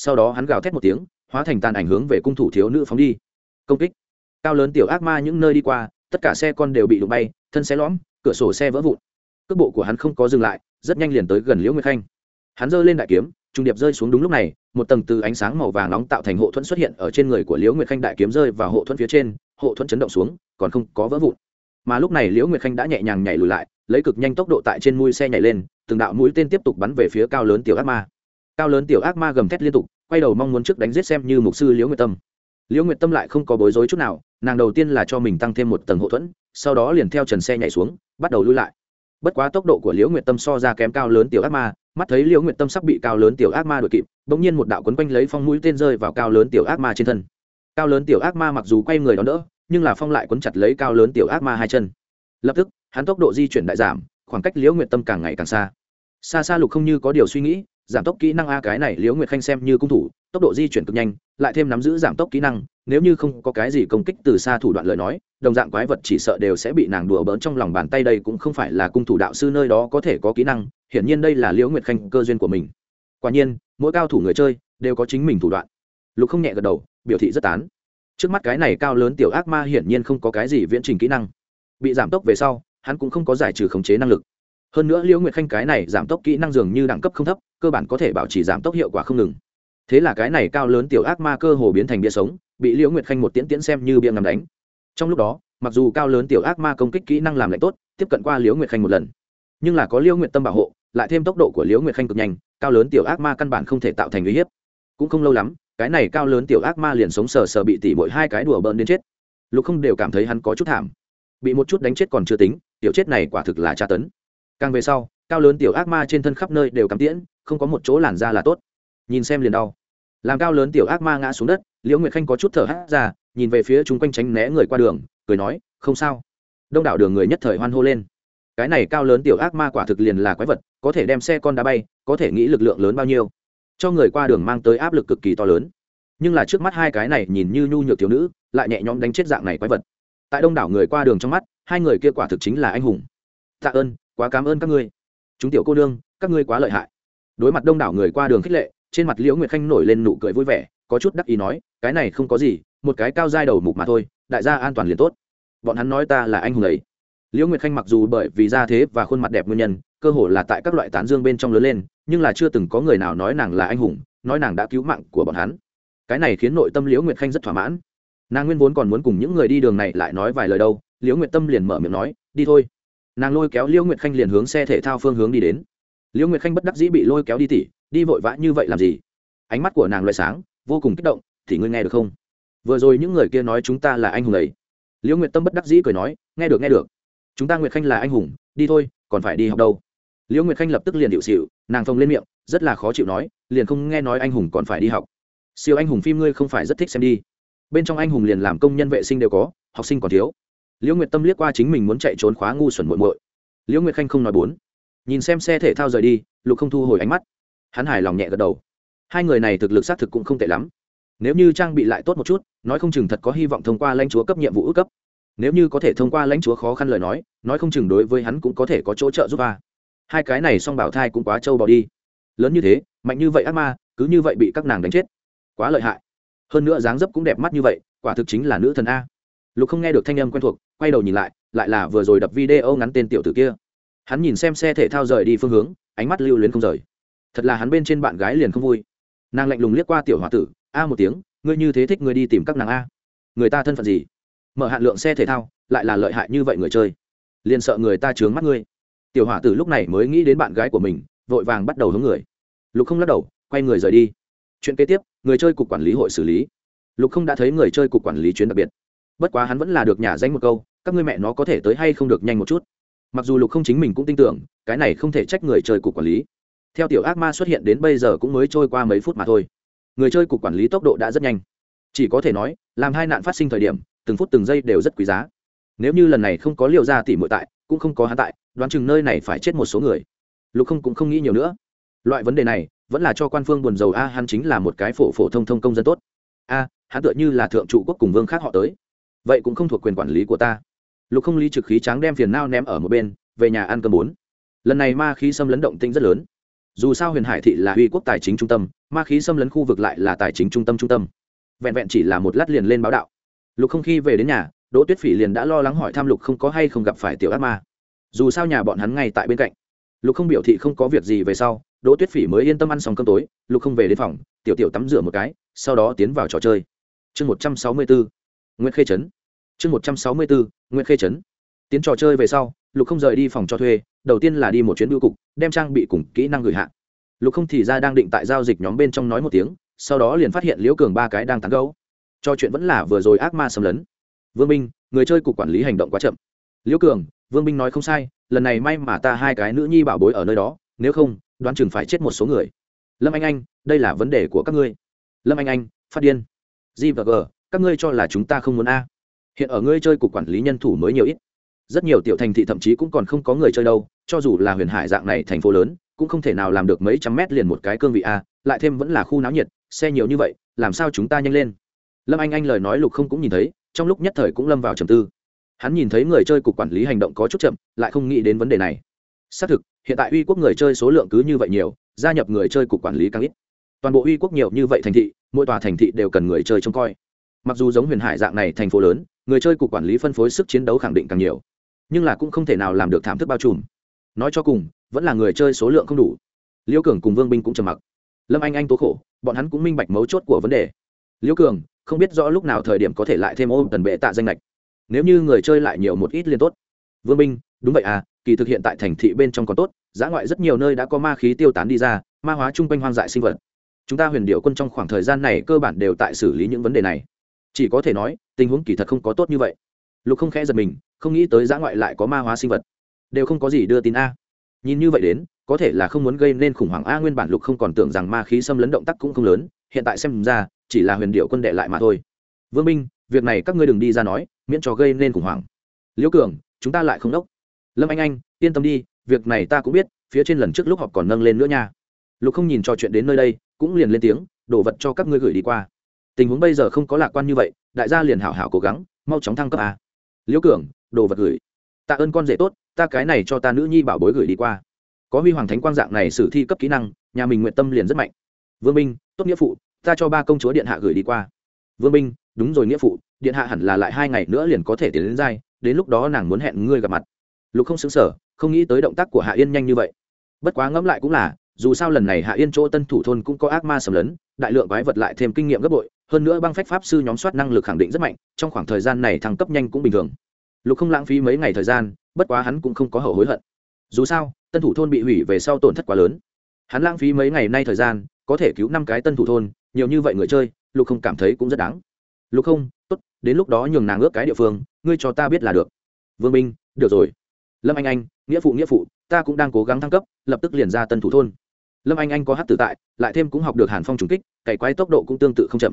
[SPEAKER 1] sau đó hắn gào thét một tiếng, hóa thành tàn ảnh hướng về cung thủ thiếu nữ phóng đi. Công kích. Cao lớn tiểu ác ma những nơi đi qua, tất cả xe con đều bị đụng bay, thân xe lõm, cửa sổ xe vỡ vụn. Cước bộ của hắn không có dừng lại, rất nhanh liền tới gần liễu nguyệt khanh. Hắn giơ lên đại kiếm, trung điệp rơi xuống đúng lúc này, một tầng từ ánh sáng màu vàng nóng tạo thành hộ thuẫn xuất hiện ở trên người của liễu nguyệt khanh đại kiếm rơi vào hộ thuẫn phía trên, hộ thuẫn chấn động xuống, còn không có vỡ vụn. Mà lúc này liễu nguyệt khanh đã nhẹ nhàng nhảy lùi lại, lấy cực nhanh tốc độ tại trên mũi xe nhảy lên, từng đạo mũi tên tiếp tục bắn về phía cao lớn tiểu ác ma cao lớn tiểu ác ma gầm thét liên tục, quay đầu mong muốn trước đánh giết xem như mục sư liễu nguyệt tâm. Liễu nguyệt tâm lại không có bối rối chút nào, nàng đầu tiên là cho mình tăng thêm một tầng hậu thuẫn, sau đó liền theo trần xe nhảy xuống, bắt đầu lui lại. Bất quá tốc độ của liễu nguyệt tâm so ra kém cao lớn tiểu ác ma, mắt thấy liễu nguyệt tâm sắp bị cao lớn tiểu ác ma đuổi kịp, bỗng nhiên một đạo quấn quanh lấy phong mũi tên rơi vào cao lớn tiểu ác ma trên thân. Cao lớn tiểu ác ma mặc dù quay người đón đỡ, nhưng là phong lại quấn chặt lấy cao lớn tiểu ác ma hai chân. Lập tức, hắn tốc độ di chuyển đại giảm, khoảng cách liễu nguyệt tâm càng ngày càng xa. Xa xa lục không như có điều suy nghĩ giảm tốc kỹ năng a, cái này liễu nguyệt khanh xem như cung thủ, tốc độ di chuyển cực nhanh, lại thêm nắm giữ giảm tốc kỹ năng, nếu như không có cái gì công kích từ xa thủ đoạn lời nói, đồng dạng quái vật chỉ sợ đều sẽ bị nàng đùa bỡn trong lòng bàn tay đây cũng không phải là cung thủ đạo sư nơi đó có thể có kỹ năng, hiển nhiên đây là liễu nguyệt khanh cơ duyên của mình. Quả nhiên, mỗi cao thủ người chơi đều có chính mình thủ đoạn. Lục không nhẹ gật đầu, biểu thị rất tán. Trước mắt cái này cao lớn tiểu ác ma hiển nhiên không có cái gì viễn trình kỹ năng. Bị giảm tốc về sau, hắn cũng không có giải trừ khống chế năng lực hơn nữa liễu nguyệt khanh cái này giảm tốc kỹ năng dường như đẳng cấp không thấp, cơ bản có thể bảo trì giảm tốc hiệu quả không ngừng. Thế là cái này cao lớn tiểu ác ma cơ hồ biến thành bia sống, bị liễu nguyệt khanh một tiễn tiễn xem như bia nằm đánh. Trong lúc đó, mặc dù cao lớn tiểu ác ma công kích kỹ năng làm lạnh tốt, tiếp cận qua liễu nguyệt khanh một lần, nhưng là có liễu nguyệt tâm bảo hộ, lại thêm tốc độ của liễu nguyệt khanh cực nhanh, cao lớn tiểu ác ma căn bản không thể tạo thành uy hiếp. Cũng không lâu lắm, cái này cao lớn tiểu ác ma liền sống sờ sờ bị tỉ mỗi hai cái đùa bỡn đến chết. Lục không đều cảm thấy hắn có chút thảm. Bị một chút đánh chết còn chưa tính, tiểu chết này quả thực là tra tấn càng về sau, cao lớn tiểu ác ma trên thân khắp nơi đều cắm tiễn, không có một chỗ làn da là tốt. Nhìn xem liền đau. Làm cao lớn tiểu ác ma ngã xuống đất, liễu nguyệt khanh có chút thở hát ra, nhìn về phía chúng quanh tránh né người qua đường, cười nói, không sao. Đông đảo đường người nhất thời hoan hô lên. Cái này cao lớn tiểu ác ma quả thực liền là quái vật, có thể đem xe con đá bay, có thể nghĩ lực lượng lớn bao nhiêu. Cho người qua đường mang tới áp lực cực kỳ to lớn. Nhưng là trước mắt hai cái này nhìn như nhu nhược thiếu nữ, lại nhẹ nhõm đánh chết dạng này quái vật. Tại đông đảo người qua đường trong mắt, hai người kia quả thực chính là anh hùng. Tạ ơn quá cảm ơn các ngươi. Chúng tiểu cô nương, các ngươi quá lợi hại. Đối mặt đông đảo người qua đường khích lệ, trên mặt liễu nguyệt khanh nổi lên nụ cười vui vẻ, có chút đắc ý nói, cái này không có gì, một cái cao dai đầu mục mà thôi, đại gia an toàn liền tốt. Bọn hắn nói ta là anh hùng ấy. Liễu nguyệt khanh mặc dù bởi vì gia thế và khuôn mặt đẹp nguyên nhân, cơ hồ là tại các loại tán dương bên trong lớn lên, nhưng là chưa từng có người nào nói nàng là anh hùng, nói nàng đã cứu mạng của bọn hắn. Cái này khiến nội tâm liễu nguyệt khanh rất thỏa mãn. Nàng nguyên vốn còn muốn cùng những người đi đường này lại nói vài lời đâu, liễu nguyệt tâm liền mở miệng nói, đi thôi nàng lôi kéo liễu nguyệt khanh liền hướng xe thể thao phương hướng đi đến liễu nguyệt khanh bất đắc dĩ bị lôi kéo đi tỉ, đi vội vã như vậy làm gì? ánh mắt của nàng loại sáng, vô cùng kích động thì ngươi nghe được không? vừa rồi những người kia nói chúng ta là anh hùng ấy. liễu nguyệt tâm bất đắc dĩ cười nói, nghe được nghe được. chúng ta nguyệt khanh là anh hùng, đi thôi, còn phải đi học đâu? liễu nguyệt khanh lập tức liền điệu xịu, nàng phồng lên miệng, rất là khó chịu nói, liền không nghe nói anh hùng còn phải đi học. siêu anh hùng phim ngươi không phải rất thích xem đi. bên trong anh hùng liền làm công nhân vệ sinh đều có, học sinh còn thiếu liễu nguyệt tâm liếc qua chính mình muốn chạy trốn khóa ngu xuẩn muội muội. Liễu nguyệt khanh không nói bốn. Nhìn xem xe thể thao rời đi, lục không thu hồi ánh mắt. Hắn hài lòng nhẹ gật đầu. Hai người này thực lực xác thực cũng không tệ lắm. Nếu như trang bị lại tốt một chút, nói không chừng thật có hy vọng thông qua lãnh chúa cấp nhiệm vụ ước cấp. Nếu như có thể thông qua lãnh chúa khó khăn lời nói nói không chừng đối với hắn cũng có thể có chỗ trợ giúp à. hai cái này song bảo thai cũng quá trâu bò đi. Lớn như thế, mạnh như vậy ác ma, cứ như vậy bị các nàng đánh chết. Quá lợi hại. Hơn nữa dáng dấp cũng đẹp mắt như vậy, quả thực chính là nữ thần a. Lục không nghe được thanh âm quen thuộc quay đầu nhìn lại lại là vừa rồi đập video ngắn tên tiểu tử kia. Hắn nhìn xem xe thể thao rời đi phương hướng, ánh mắt lưu luyến không rời. Thật là hắn bên trên bạn gái liền không vui. Nàng lạnh lùng liếc qua tiểu h o a tử, a, một tiếng, ngươi như thế thích ngươi đi tìm các nàng a. Người ta thân phận gì? Mở hạn lượng xe thể thao, lại là lợi hại như vậy người chơi. Liền sợ người ta chướng mắt ngươi. Tiểu hỏa tử lúc này mới nghĩ đến bạn gái của mình, vội vàng bắt đầu hướng người. Lục không lắc đầu, quay người rời đi. Chuyện kế tiếp, người chơi cục quản lý hội xử lý. Lục không đã thấy người chơi cục quản lý chuyến đặc biệt bất quá hắn vẫn là được nhà danh một câu, các ngươi mẹ nó có thể tới hay không được nhanh một chút. Mặc dù lục không chính mình cũng tin tưởng, cái này không thể trách người chơi cục quản lý. Theo tiểu ác ma xuất hiện đến bây giờ cũng mới trôi qua mấy phút mà thôi. Người chơi cục quản lý tốc độ đã rất nhanh. Chỉ có thể nói, làm hai nạn phát sinh thời điểm, từng phút từng giây đều rất quý giá. Nếu như lần này không có liệu ra tỉ mượn tại, cũng không có hắn tại, đoán chừng nơi này phải chết một số người. Lục không cũng không nghĩ nhiều nữa. Loại vấn đề này, vẫn là cho quan phương buồn dầu a, hắn chính là một cái phổ phổ thông thông công dân tốt. A, hắn tựa như là thượng trụ quốc cùng vương khác họ tới vậy cũng không thuộc quyền quản lý của ta. Lục không lý trực khí tráng đem phiền nao ném ở một bên, về nhà ăn cơm bốn. Lần này ma khí xâm lấn động tinh rất lớn. Dù sao huyền hải thị là uy quốc tài chính trung tâm, ma khí xâm lấn khu vực lại là tài chính trung tâm trung tâm. Vẹn vẹn chỉ là một lát liền lên báo đạo. Lục không khi về đến nhà, đỗ tuyết phỉ liền đã lo lắng hỏi thăm lục không có hay không gặp phải tiểu ác ma. Dù sao nhà bọn hắn ngay tại bên cạnh. Lục không biểu thị không có việc gì về sau, đỗ tuyết phỉ mới yên tâm ăn xong cơm tối, lục không về đến phòng, tiểu tiểu tắm rửa một cái, sau đó tiến vào trò chơi. Chương một trăm sáu mươi bốn nguyễn khê trấn. Chương một trăm sáu mươi bốn nguyễn khê trấn. Tiến trò chơi về sau, lục không rời đi phòng cho thuê, đầu tiên là đi một chuyến bưu cục, đem trang bị cùng kỹ năng gửi hạn lục không thì ra đang định tại giao dịch nhóm bên trong nói một tiếng, sau đó liền phát hiện liễu cường ba cái đang tán gấu cho chuyện vẫn là vừa rồi ác ma xâm lấn. Vương minh, người chơi cục quản lý hành động quá chậm. Liễu cường, vương minh nói không sai, lần này may mà ta hai cái nữ nhi bảo bối ở nơi đó, nếu không, đoán chừng phải chết một số người. Lâm anh anh, đây là vấn đề của các ngươi. Lâm anh anh, phát điên. G và g các ngươi cho là chúng ta không muốn a? Hiện ở ngươi chơi cục quản lý nhân thủ mới nhiều ít. Rất nhiều tiểu thành thị thậm chí cũng còn không có người chơi đâu, cho dù là huyền hải dạng này thành phố lớn, cũng không thể nào làm được mấy trăm mét liền một cái cương vị a, lại thêm vẫn là khu náo nhiệt, xe nhiều như vậy, làm sao chúng ta nhanh lên? Lâm anh anh lời nói lục không cũng nhìn thấy, trong lúc nhất thời cũng lâm vào trầm tư. Hắn nhìn thấy người chơi cục quản lý hành động có chút chậm, lại không nghĩ đến vấn đề này. Xác thực, hiện tại uy quốc người chơi số lượng cứ như vậy nhiều, gia nhập người chơi cục quản lý càng ít. Toàn bộ uy quốc nhiều như vậy thành thị, mỗi tòa thành thị đều cần người chơi trông coi mặc dù giống huyền hải dạng này thành phố lớn, người chơi cục quản lý phân phối sức chiến đấu khẳng định càng nhiều, nhưng là cũng không thể nào làm được thảm thức bao trùm. Nói cho cùng, vẫn là người chơi số lượng không đủ. Liêu cường cùng vương binh cũng trầm mặc. Lâm anh anh tố khổ, bọn hắn cũng minh bạch mấu chốt của vấn đề. Liêu cường, không biết rõ lúc nào thời điểm có thể lại thêm ôm tần bệ tạ danh lệch nếu như người chơi lại nhiều một ít liên tốt. Vương binh, đúng vậy à kỳ thực hiện tại thành thị bên trong còn tốt giã ngoại rất nhiều nơi đã có ma khí tiêu tán đi ra, ma hóa chung quanh hoang dại sinh vật. Chúng ta huyền điệu quân trong khoảng thời gian này cơ bản đều tại xử lý những vấn đề này chỉ có thể nói, tình huống kỳ thật không có tốt như vậy. Lục không khẽ giật mình, không nghĩ tới giã ngoại lại có ma hóa sinh vật. Đều không có gì đưa tin a. Nhìn như vậy đến, có thể là không muốn gây nên khủng hoảng a, nguyên bản lục không còn tưởng rằng ma khí xâm lấn động tác cũng không lớn, hiện tại xem ra, chỉ là huyền điệu quân đệ lại mà thôi. Vương minh, việc này các ngươi đừng đi ra nói, miễn cho gây nên khủng hoảng. Liễu cường, chúng ta lại không đốc. Lâm anh anh, yên tâm đi, việc này ta cũng biết, phía trên lần trước lúc họp còn nâng lên nữa nha. Lục không nhìn trò chuyện đến nơi đây, cũng liền lên tiếng đổ vật cho các ngươi gửi đi qua tình huống bây giờ không có lạc quan như vậy, đại gia liền hảo hảo cố gắng, mau chóng thăng cấp a. Liễu cường, đồ vật gửi. Tạ ơn con rể tốt, ta cái này cho ta nữ nhi bảo bối gửi đi qua. Có huy hoàng thánh quang dạng này sử thi cấp kỹ năng, nhà mình nguyện tâm liền rất mạnh. Vương minh, tốt nghĩa phụ, ta cho ba công chúa điện hạ gửi đi qua. Vương minh, đúng rồi nghĩa phụ, điện hạ hẳn là lại hai ngày nữa liền có thể tiến đến giai, đến lúc đó nàng muốn hẹn ngươi gặp mặt. Lục không xứng sở, không nghĩ tới động tác của hạ yên nhanh như vậy. Bất quá ngẫm lại cũng là, dù sao lần này hạ yên chỗ tân thủ thôn cũng có ác ma sầm lấn, đại lượng quái vật lại thêm kinh nghiệm gấp bội hơn nữa băng phách pháp sư nhóm soát năng lực khẳng định rất mạnh, trong khoảng thời gian này thăng cấp nhanh cũng bình thường. Lục không lãng phí mấy ngày thời gian, bất quá hắn cũng không có hậu hối hận. Dù sao, tân thủ thôn bị hủy về sau tổn thất quá lớn. Hắn lãng phí mấy ngày nay thời gian, có thể cứu năm cái tân thủ thôn, nhiều như vậy người chơi, lục không cảm thấy cũng rất đáng. Lục không, tốt, đến lúc đó nhường nàng ước cái địa phương, ngươi cho ta biết là được. Vương minh, được rồi. Lâm anh anh, nghĩa phụ nghĩa phụ, ta cũng đang cố gắng thăng cấp, lập tức liền ra tân thủ thôn. Lâm anh anh có hát tự tại, lại thêm cũng học được hàn phong trùng kích, cày quái tốc độ cũng tương tự không chậm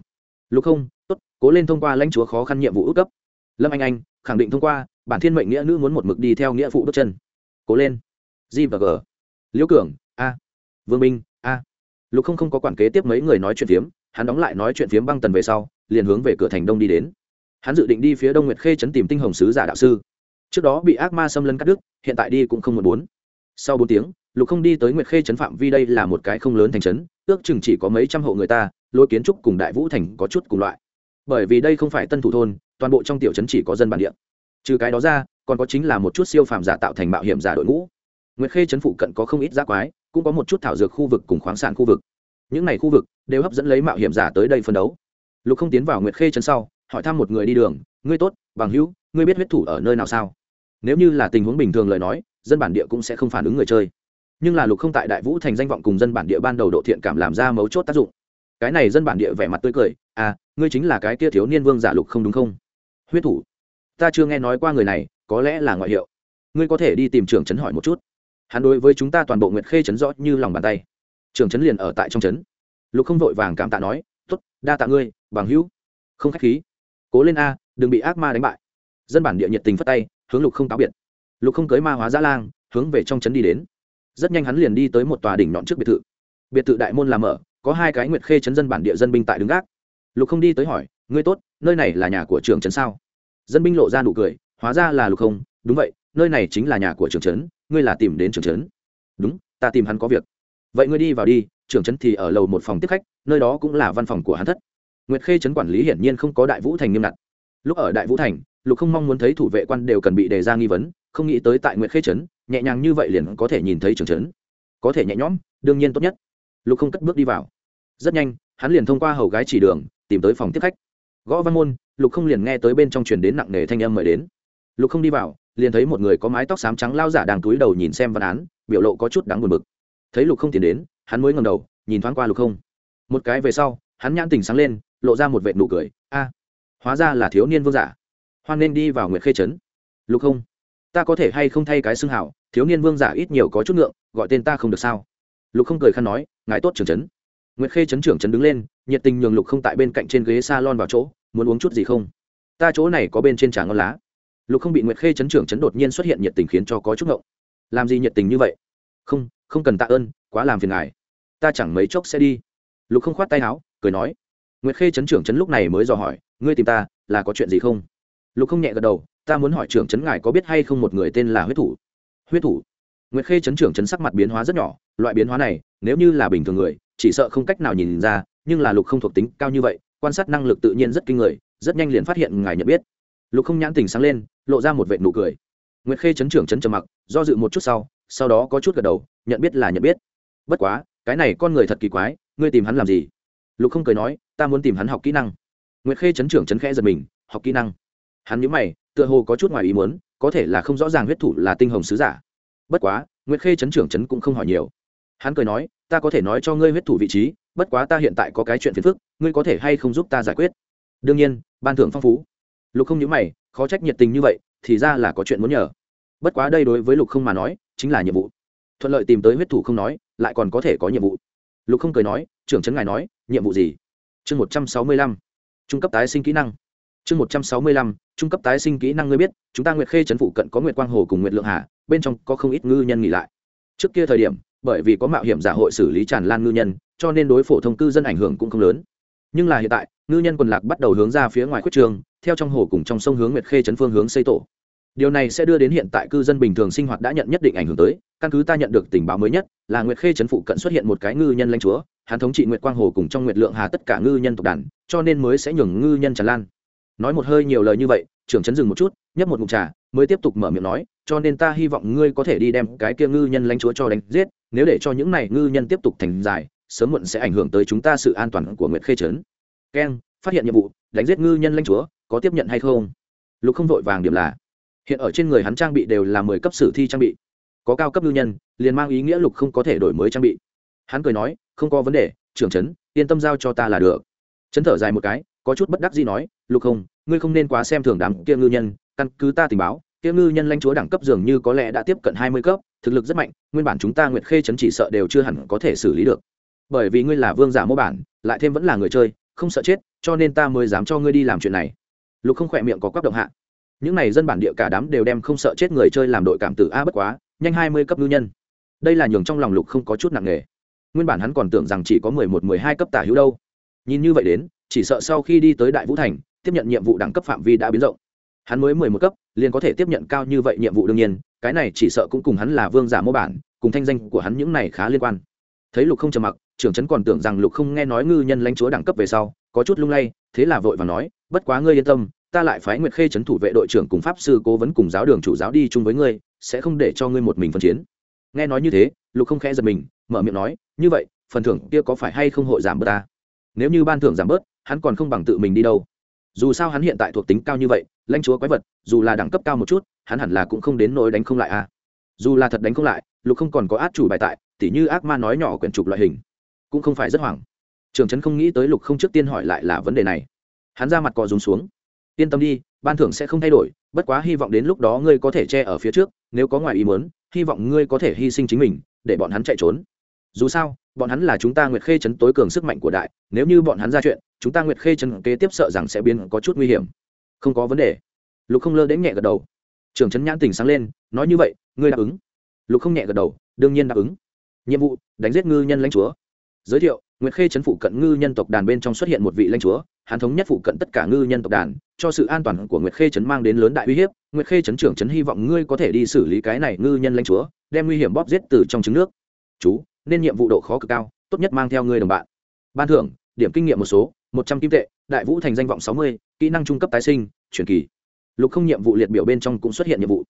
[SPEAKER 1] lục không, tốt, cố lên thông qua lãnh chúa khó khăn nhiệm vụ ước cấp. Lâm anh anh, khẳng định thông qua, bản thiên mệnh nghĩa nữ muốn một mực đi theo nghĩa phụ bước chân. Cố lên. G và g. Liễu cường, a. Vương minh, a. Lục không không có quản kế tiếp mấy người nói chuyện phiếm, hắn đóng lại nói chuyện phiếm băng tần về sau, liền hướng về cửa thành đông đi đến. Hắn dự định đi phía đông nguyệt khê chấn tìm tinh hồng sứ giả đạo sư. Trước đó bị ác ma xâm lấn cắt đứt, hiện tại đi cũng không một bốn. Sau bốn tiếng, lục không đi tới nguyệt khê chấn phạm vi đây là một cái không lớn thành trấn, ước chừng chỉ có mấy trăm hộ người ta lối kiến trúc cùng đại vũ thành có chút cùng loại. Bởi vì đây không phải tân thủ thôn, toàn bộ trong tiểu trấn chỉ có dân bản địa. Trừ cái đó ra, còn có chính là một chút siêu phàm giả tạo thành mạo hiểm giả đội ngũ. Nguyệt khê trấn phụ cận có không ít giác quái, cũng có một chút thảo dược khu vực cùng khoáng sản khu vực. Những này khu vực đều hấp dẫn lấy mạo hiểm giả tới đây phân đấu. Lục không tiến vào nguyệt khê trấn sau, hỏi thăm một người đi đường, ngươi tốt, bằng hữu, ngươi biết huyết thủ ở nơi nào sao? Nếu như là tình huống bình thường lời nói, dân bản địa cũng sẽ không phản ứng người chơi. Nhưng là lục không tại đại vũ thành danh vọng cùng dân bản địa ban đầu độ thiện cảm làm ra mấu chốt tác dụng cái này dân bản địa vẻ mặt tươi cười à ngươi chính là cái kia thiếu niên vương giả lục không đúng không? Huyết thủ, ta chưa nghe nói qua người này, có lẽ là ngoại hiệu. Ngươi có thể đi tìm trưởng trấn hỏi một chút. Hắn đối với chúng ta toàn bộ nguyệt khê trấn rõ như lòng bàn tay. Trưởng trấn liền ở tại trong trấn. Lục không vội vàng cảm tạ nói t ố t đa tạ ngươi, bằng hữu. Không k h á c h khí. Cố lên a, đừng bị ác ma đánh bại. Dân bản địa nhiệt tình phất tay, hướng lục không táo biệt. Lục không cưới ma hóa giã lang, hướng về trong trấn đi đến. Rất nhanh hắn liền đi tới một tòa đỉnh nhọn trước biệt thự. Biệt thự đại môn làm mở có hai cái nguyệt khê chấn dân bản địa dân binh tại đứng gác. Lục không đi tới hỏi, ngươi tốt, nơi này là nhà của trường trấn sao? Dân binh lộ ra nụ cười, hóa ra là lục không, đúng vậy, nơi này chính là nhà của trường trấn, ngươi là tìm đến trường trấn. Đúng, ta tìm hắn có việc. Vậy ngươi đi vào đi trường trấn thì ở lầu một phòng tiếp khách, nơi đó cũng là văn phòng của hắn thất. Nguyệt khê trấn quản lý hiển nhiên không có đại vũ thành nghiêm ngặt. Lúc ở đại vũ thành, lục không mong muốn thấy thủ vệ quan đều cần bị đề ra nghi vấn, không nghĩ tới tại nguyệt khê trấn nhẹ nhàng như vậy liền có thể nhìn thấy trường trấn. Có thể nhẹ nhõm, đương nhiên tốt nhất. Lục không cất bước đi vào rất nhanh, hắn liền thông qua hầu gái chỉ đường, tìm tới phòng tiếp khách. Gõ văn môn, lục không liền nghe tới bên trong truyền đến nặng nề thanh âm mời đến. Lục không đi vào, liền thấy một người có mái tóc xám trắng lao giả đang túi đầu nhìn xem văn án, biểu lộ có chút đáng buồn bực. Thấy lục không tiến đến, hắn mới ngầm đầu, nhìn thoáng qua lục không. Một cái về sau, hắn nhãn tình sáng lên, lộ ra một vệ nụ cười. A, hóa ra là thiếu niên vương giả. Hoan nên đi vào nguyệt khê trấn. Lục không, ta có thể hay không thay cái xưng hảo? Thiếu niên vương giả ít nhiều có chút ngượng, gọi tên ta không được sao? Lục không cười khăn nói, ngài tốt trường trấn. Nguyệt Khê chấn trưởng chấn đứng lên, nhiệt tình nhường Lục Không tại bên cạnh trên ghế salon vào chỗ, muốn uống chút gì không? Ta chỗ này có bên trên trà ngon lá. Lục Không bị Nguyệt Khê chấn trưởng chấn đột nhiên xuất hiện nhiệt tình khiến cho có chút ngộng. Làm gì nhiệt tình như vậy? Không, không cần tạ ơn, quá làm phiền ngài. Ta chẳng mấy chốc sẽ đi. Lục Không khoát tay áo, cười nói. Nguyệt Khê chấn trưởng chấn lúc này mới dò hỏi, ngươi tìm ta, là có chuyện gì không? Lục Không nhẹ gật đầu, ta muốn hỏi trưởng chấn ngài có biết hay không một người tên là huyết thủ. Huyết thủ? Nguyệt Khê chấn trưởng chấn sắc mặt biến hóa rất nhỏ, loại biến hóa này, nếu như là bình thường người, chỉ sợ không cách nào nhìn ra, nhưng là lục không thuộc tính cao như vậy, quan sát năng lực tự nhiên rất kinh người, rất nhanh liền phát hiện ngài nhận biết. Lục không nhãn tình sáng lên, lộ ra một vệ nụ cười. Nguyệt khê chấn trưởng chấn trầm mặc, do dự một chút sau sau đó có chút gật đầu, nhận biết là nhận biết. Bất quá, cái này con người thật kỳ quái, ngươi tìm hắn làm gì? Lục không cười nói, ta muốn tìm hắn học kỹ năng. Nguyệt khê chấn trưởng chấn khẽ giật mình, học kỹ năng. Hắn nhớ mày, tựa hồ có chút ngoài ý muốn, có thể là không rõ ràng huyết thủ là tinh hồng sứ giả. Bất quá, nguyệt khê chấn trưởng chấn cũng không hỏi nhiều hắn cười nói, ta có thể nói cho ngươi huyết thủ vị trí, bất quá ta hiện tại có cái chuyện phiền phức, ngươi có thể hay không giúp ta giải quyết? Đương nhiên, ban thưởng phong phú. Lục không nhớ mày, khó trách nhiệt tình như vậy, thì ra là có chuyện muốn nhờ. Bất quá đây đối với lục không mà nói, chính là nhiệm vụ. Thuận lợi tìm tới huyết thủ không nói, lại còn có thể có nhiệm vụ. Lục không cười nói, trưởng trấn ngài nói, nhiệm vụ gì? Chương một trăm sáu mươi lăm, trung cấp tái sinh kỹ năng. Chương một trăm sáu mươi lăm, trung cấp tái sinh kỹ năng ngươi biết, chúng ta nguyệt khê trấn phụ cận có nguyệt quang hồ cùng nguyệt lượng hà, bên trong có không ít ngư nhân nghỉ lại. Trước kia thời điểm bởi vì có mạo hiểm giả hội xử lý tràn lan ngư nhân, cho nên đối phổ thông cư dân ảnh hưởng cũng không lớn. Nhưng là hiện tại, ngư nhân quần lạc bắt đầu hướng ra phía ngoài khuất trường, theo trong hồ cùng trong sông hướng nguyệt khê trấn phương hướng xây tổ. Điều này sẽ đưa đến hiện tại cư dân bình thường sinh hoạt đã nhận nhất định ảnh hưởng tới. Căn cứ ta nhận được tình báo mới nhất, là nguyệt khê trấn phụ cận xuất hiện một cái ngư nhân lãnh chúa, hắn thống trị nguyệt quang hồ cùng trong nguyệt lượng hà tất cả ngư nhân tộc đàn, cho nên mới sẽ nhường ngư nhân tràn lan. Nói một hơi nhiều lời như vậy trưởng chấn dừng một chút, nhấp một mục trà, mới tiếp tục mở miệng nói, cho nên ta hy vọng ngươi có thể đi đem cái kia ngư nhân lãnh chúa cho đánh giết, nếu để cho những này ngư nhân tiếp tục thành dài, sớm muộn sẽ ảnh hưởng tới chúng ta sự an toàn của nguyệt khê trấn. Keng, phát hiện nhiệm vụ, đánh giết ngư nhân lãnh chúa, có tiếp nhận hay không? Lục không vội vàng điểm là, hiện ở trên người hắn trang bị đều là mười cấp sử thi trang bị. Có cao cấp ngư nhân, liền mang ý nghĩa lục không có thể đổi mới trang bị. Hắn cười nói, không có vấn đề, trưởng trấn, yên tâm giao cho ta là được. Chấn thở dài một cái, có chút bất đắc gì nói, lục không ngươi không nên quá xem thường đám kia ngư nhân, căn cứ ta tình báo, kia ngư nhân lãnh chúa đẳng cấp dường như có lẽ đã tiếp cận hai mươi cấp, thực lực rất mạnh, nguyên bản chúng ta nguyệt khê chấn chỉ sợ đều chưa hẳn có thể xử lý được. Bởi vì ngươi là vương giả mô bản, lại thêm vẫn là người chơi, không sợ chết, cho nên ta mới dám cho ngươi đi làm chuyện này. Lục không khỏe miệng có quắc động hạ. Những này dân bản địa cả đám đều đem không sợ chết người chơi làm đội cảm tử a bất quá, nhanh hai mươi cấp ngư nhân. Đây là nhường trong lòng lục không có chút nặng nề. Nguyên bản hắn còn tưởng rằng chỉ có mười một, mười hai cấp tả hữu đâu. Nhìn như vậy đến, chỉ sợ sau khi đi tới đại vũ thành tiếp nhận nhiệm vụ đẳng cấp phạm vi đã biến rộng. Hắn mới mười một cấp, liền có thể tiếp nhận cao như vậy nhiệm vụ đương nhiên, cái này chỉ sợ cũng cùng hắn là vương giả mô bản, cùng thanh danh của hắn những này khá liên quan. Thấy lục không trầm mặc trưởng trấn còn tưởng rằng lục không nghe nói ngư nhân lãnh chúa đẳng cấp về sau, có chút lung lay, thế là vội và nói, bất quá ngươi yên tâm, ta lại phái nguyệt khê trấn thủ vệ đội trưởng cùng pháp sư cố vấn cùng giáo đường chủ giáo đi chung với ngươi, sẽ không để cho ngươi một mình phân chiến. Nghe nói như thế, lục không khẽ giật mình, mở miệng nói, như vậy, phần thưởng kia có phải hay không hội giảm bớt ta? Nếu như ban thưởng giảm bớt, hắn còn không bằng tự mình đi đâu dù sao hắn hiện tại thuộc tính cao như vậy, lãnh chúa quái vật, dù là đẳng cấp cao một chút, hắn hẳn là cũng không đến nỗi đánh không lại à dù là thật đánh không lại, lục không còn có át chủ bài tại, tỉ như ác ma nói nhỏ quyển trục loại hình, cũng không phải rất hoảng. Trường trấn không nghĩ tới lục không trước tiên hỏi lại là vấn đề này. Hắn ra mặt cò rúng xuống. Yên tâm đi, ban thưởng sẽ không thay đổi, bất quá hy vọng đến lúc đó ngươi có thể che ở phía trước, nếu có ngoài ý muốn, hy vọng ngươi có thể hy sinh chính mình, để bọn hắn chạy trốn dù sao, bọn hắn là chúng ta nguyệt khê chấn tối cường sức mạnh của đại, nếu như bọn hắn ra chuyện, chúng ta nguyệt khê chấn kế tiếp sợ rằng sẽ biến có chút nguy hiểm. Không có vấn đề. Lục không lơ đến nhẹ gật đầu. Trưởng trấn nhãn tình sáng lên, nói như vậy, ngươi đáp ứng. Lục không nhẹ gật đầu, đương nhiên đáp ứng. Nhiệm vụ, đánh giết ngư nhân lãnh chúa. Giới thiệu, nguyệt khê chấn phụ cận ngư nhân tộc đàn bên trong xuất hiện một vị lãnh chúa hàn thống nhất phụ cận tất cả ngư nhân tộc đàn, cho sự an toàn của nguyệt khê chấn mang đến lớn đại uy hiếp. Nguyệt khê chấn trưởng chấn hy vọng ngươi có thể đi xử lý cái này ngư nhân lãnh chúa, đem nguy hiểm bóp giết từ trong trứng nước. Chú nên nhiệm vụ độ khó cực cao, tốt nhất mang theo người đồng bạn. Ban thưởng, điểm kinh nghiệm một số, một trăm kim tệ, đại vũ thành danh vọng sáu mươi, kỹ năng trung cấp tái sinh, truyền kỳ. Lục không nhiệm vụ liệt biểu bên trong cũng xuất hiện nhiệm vụ.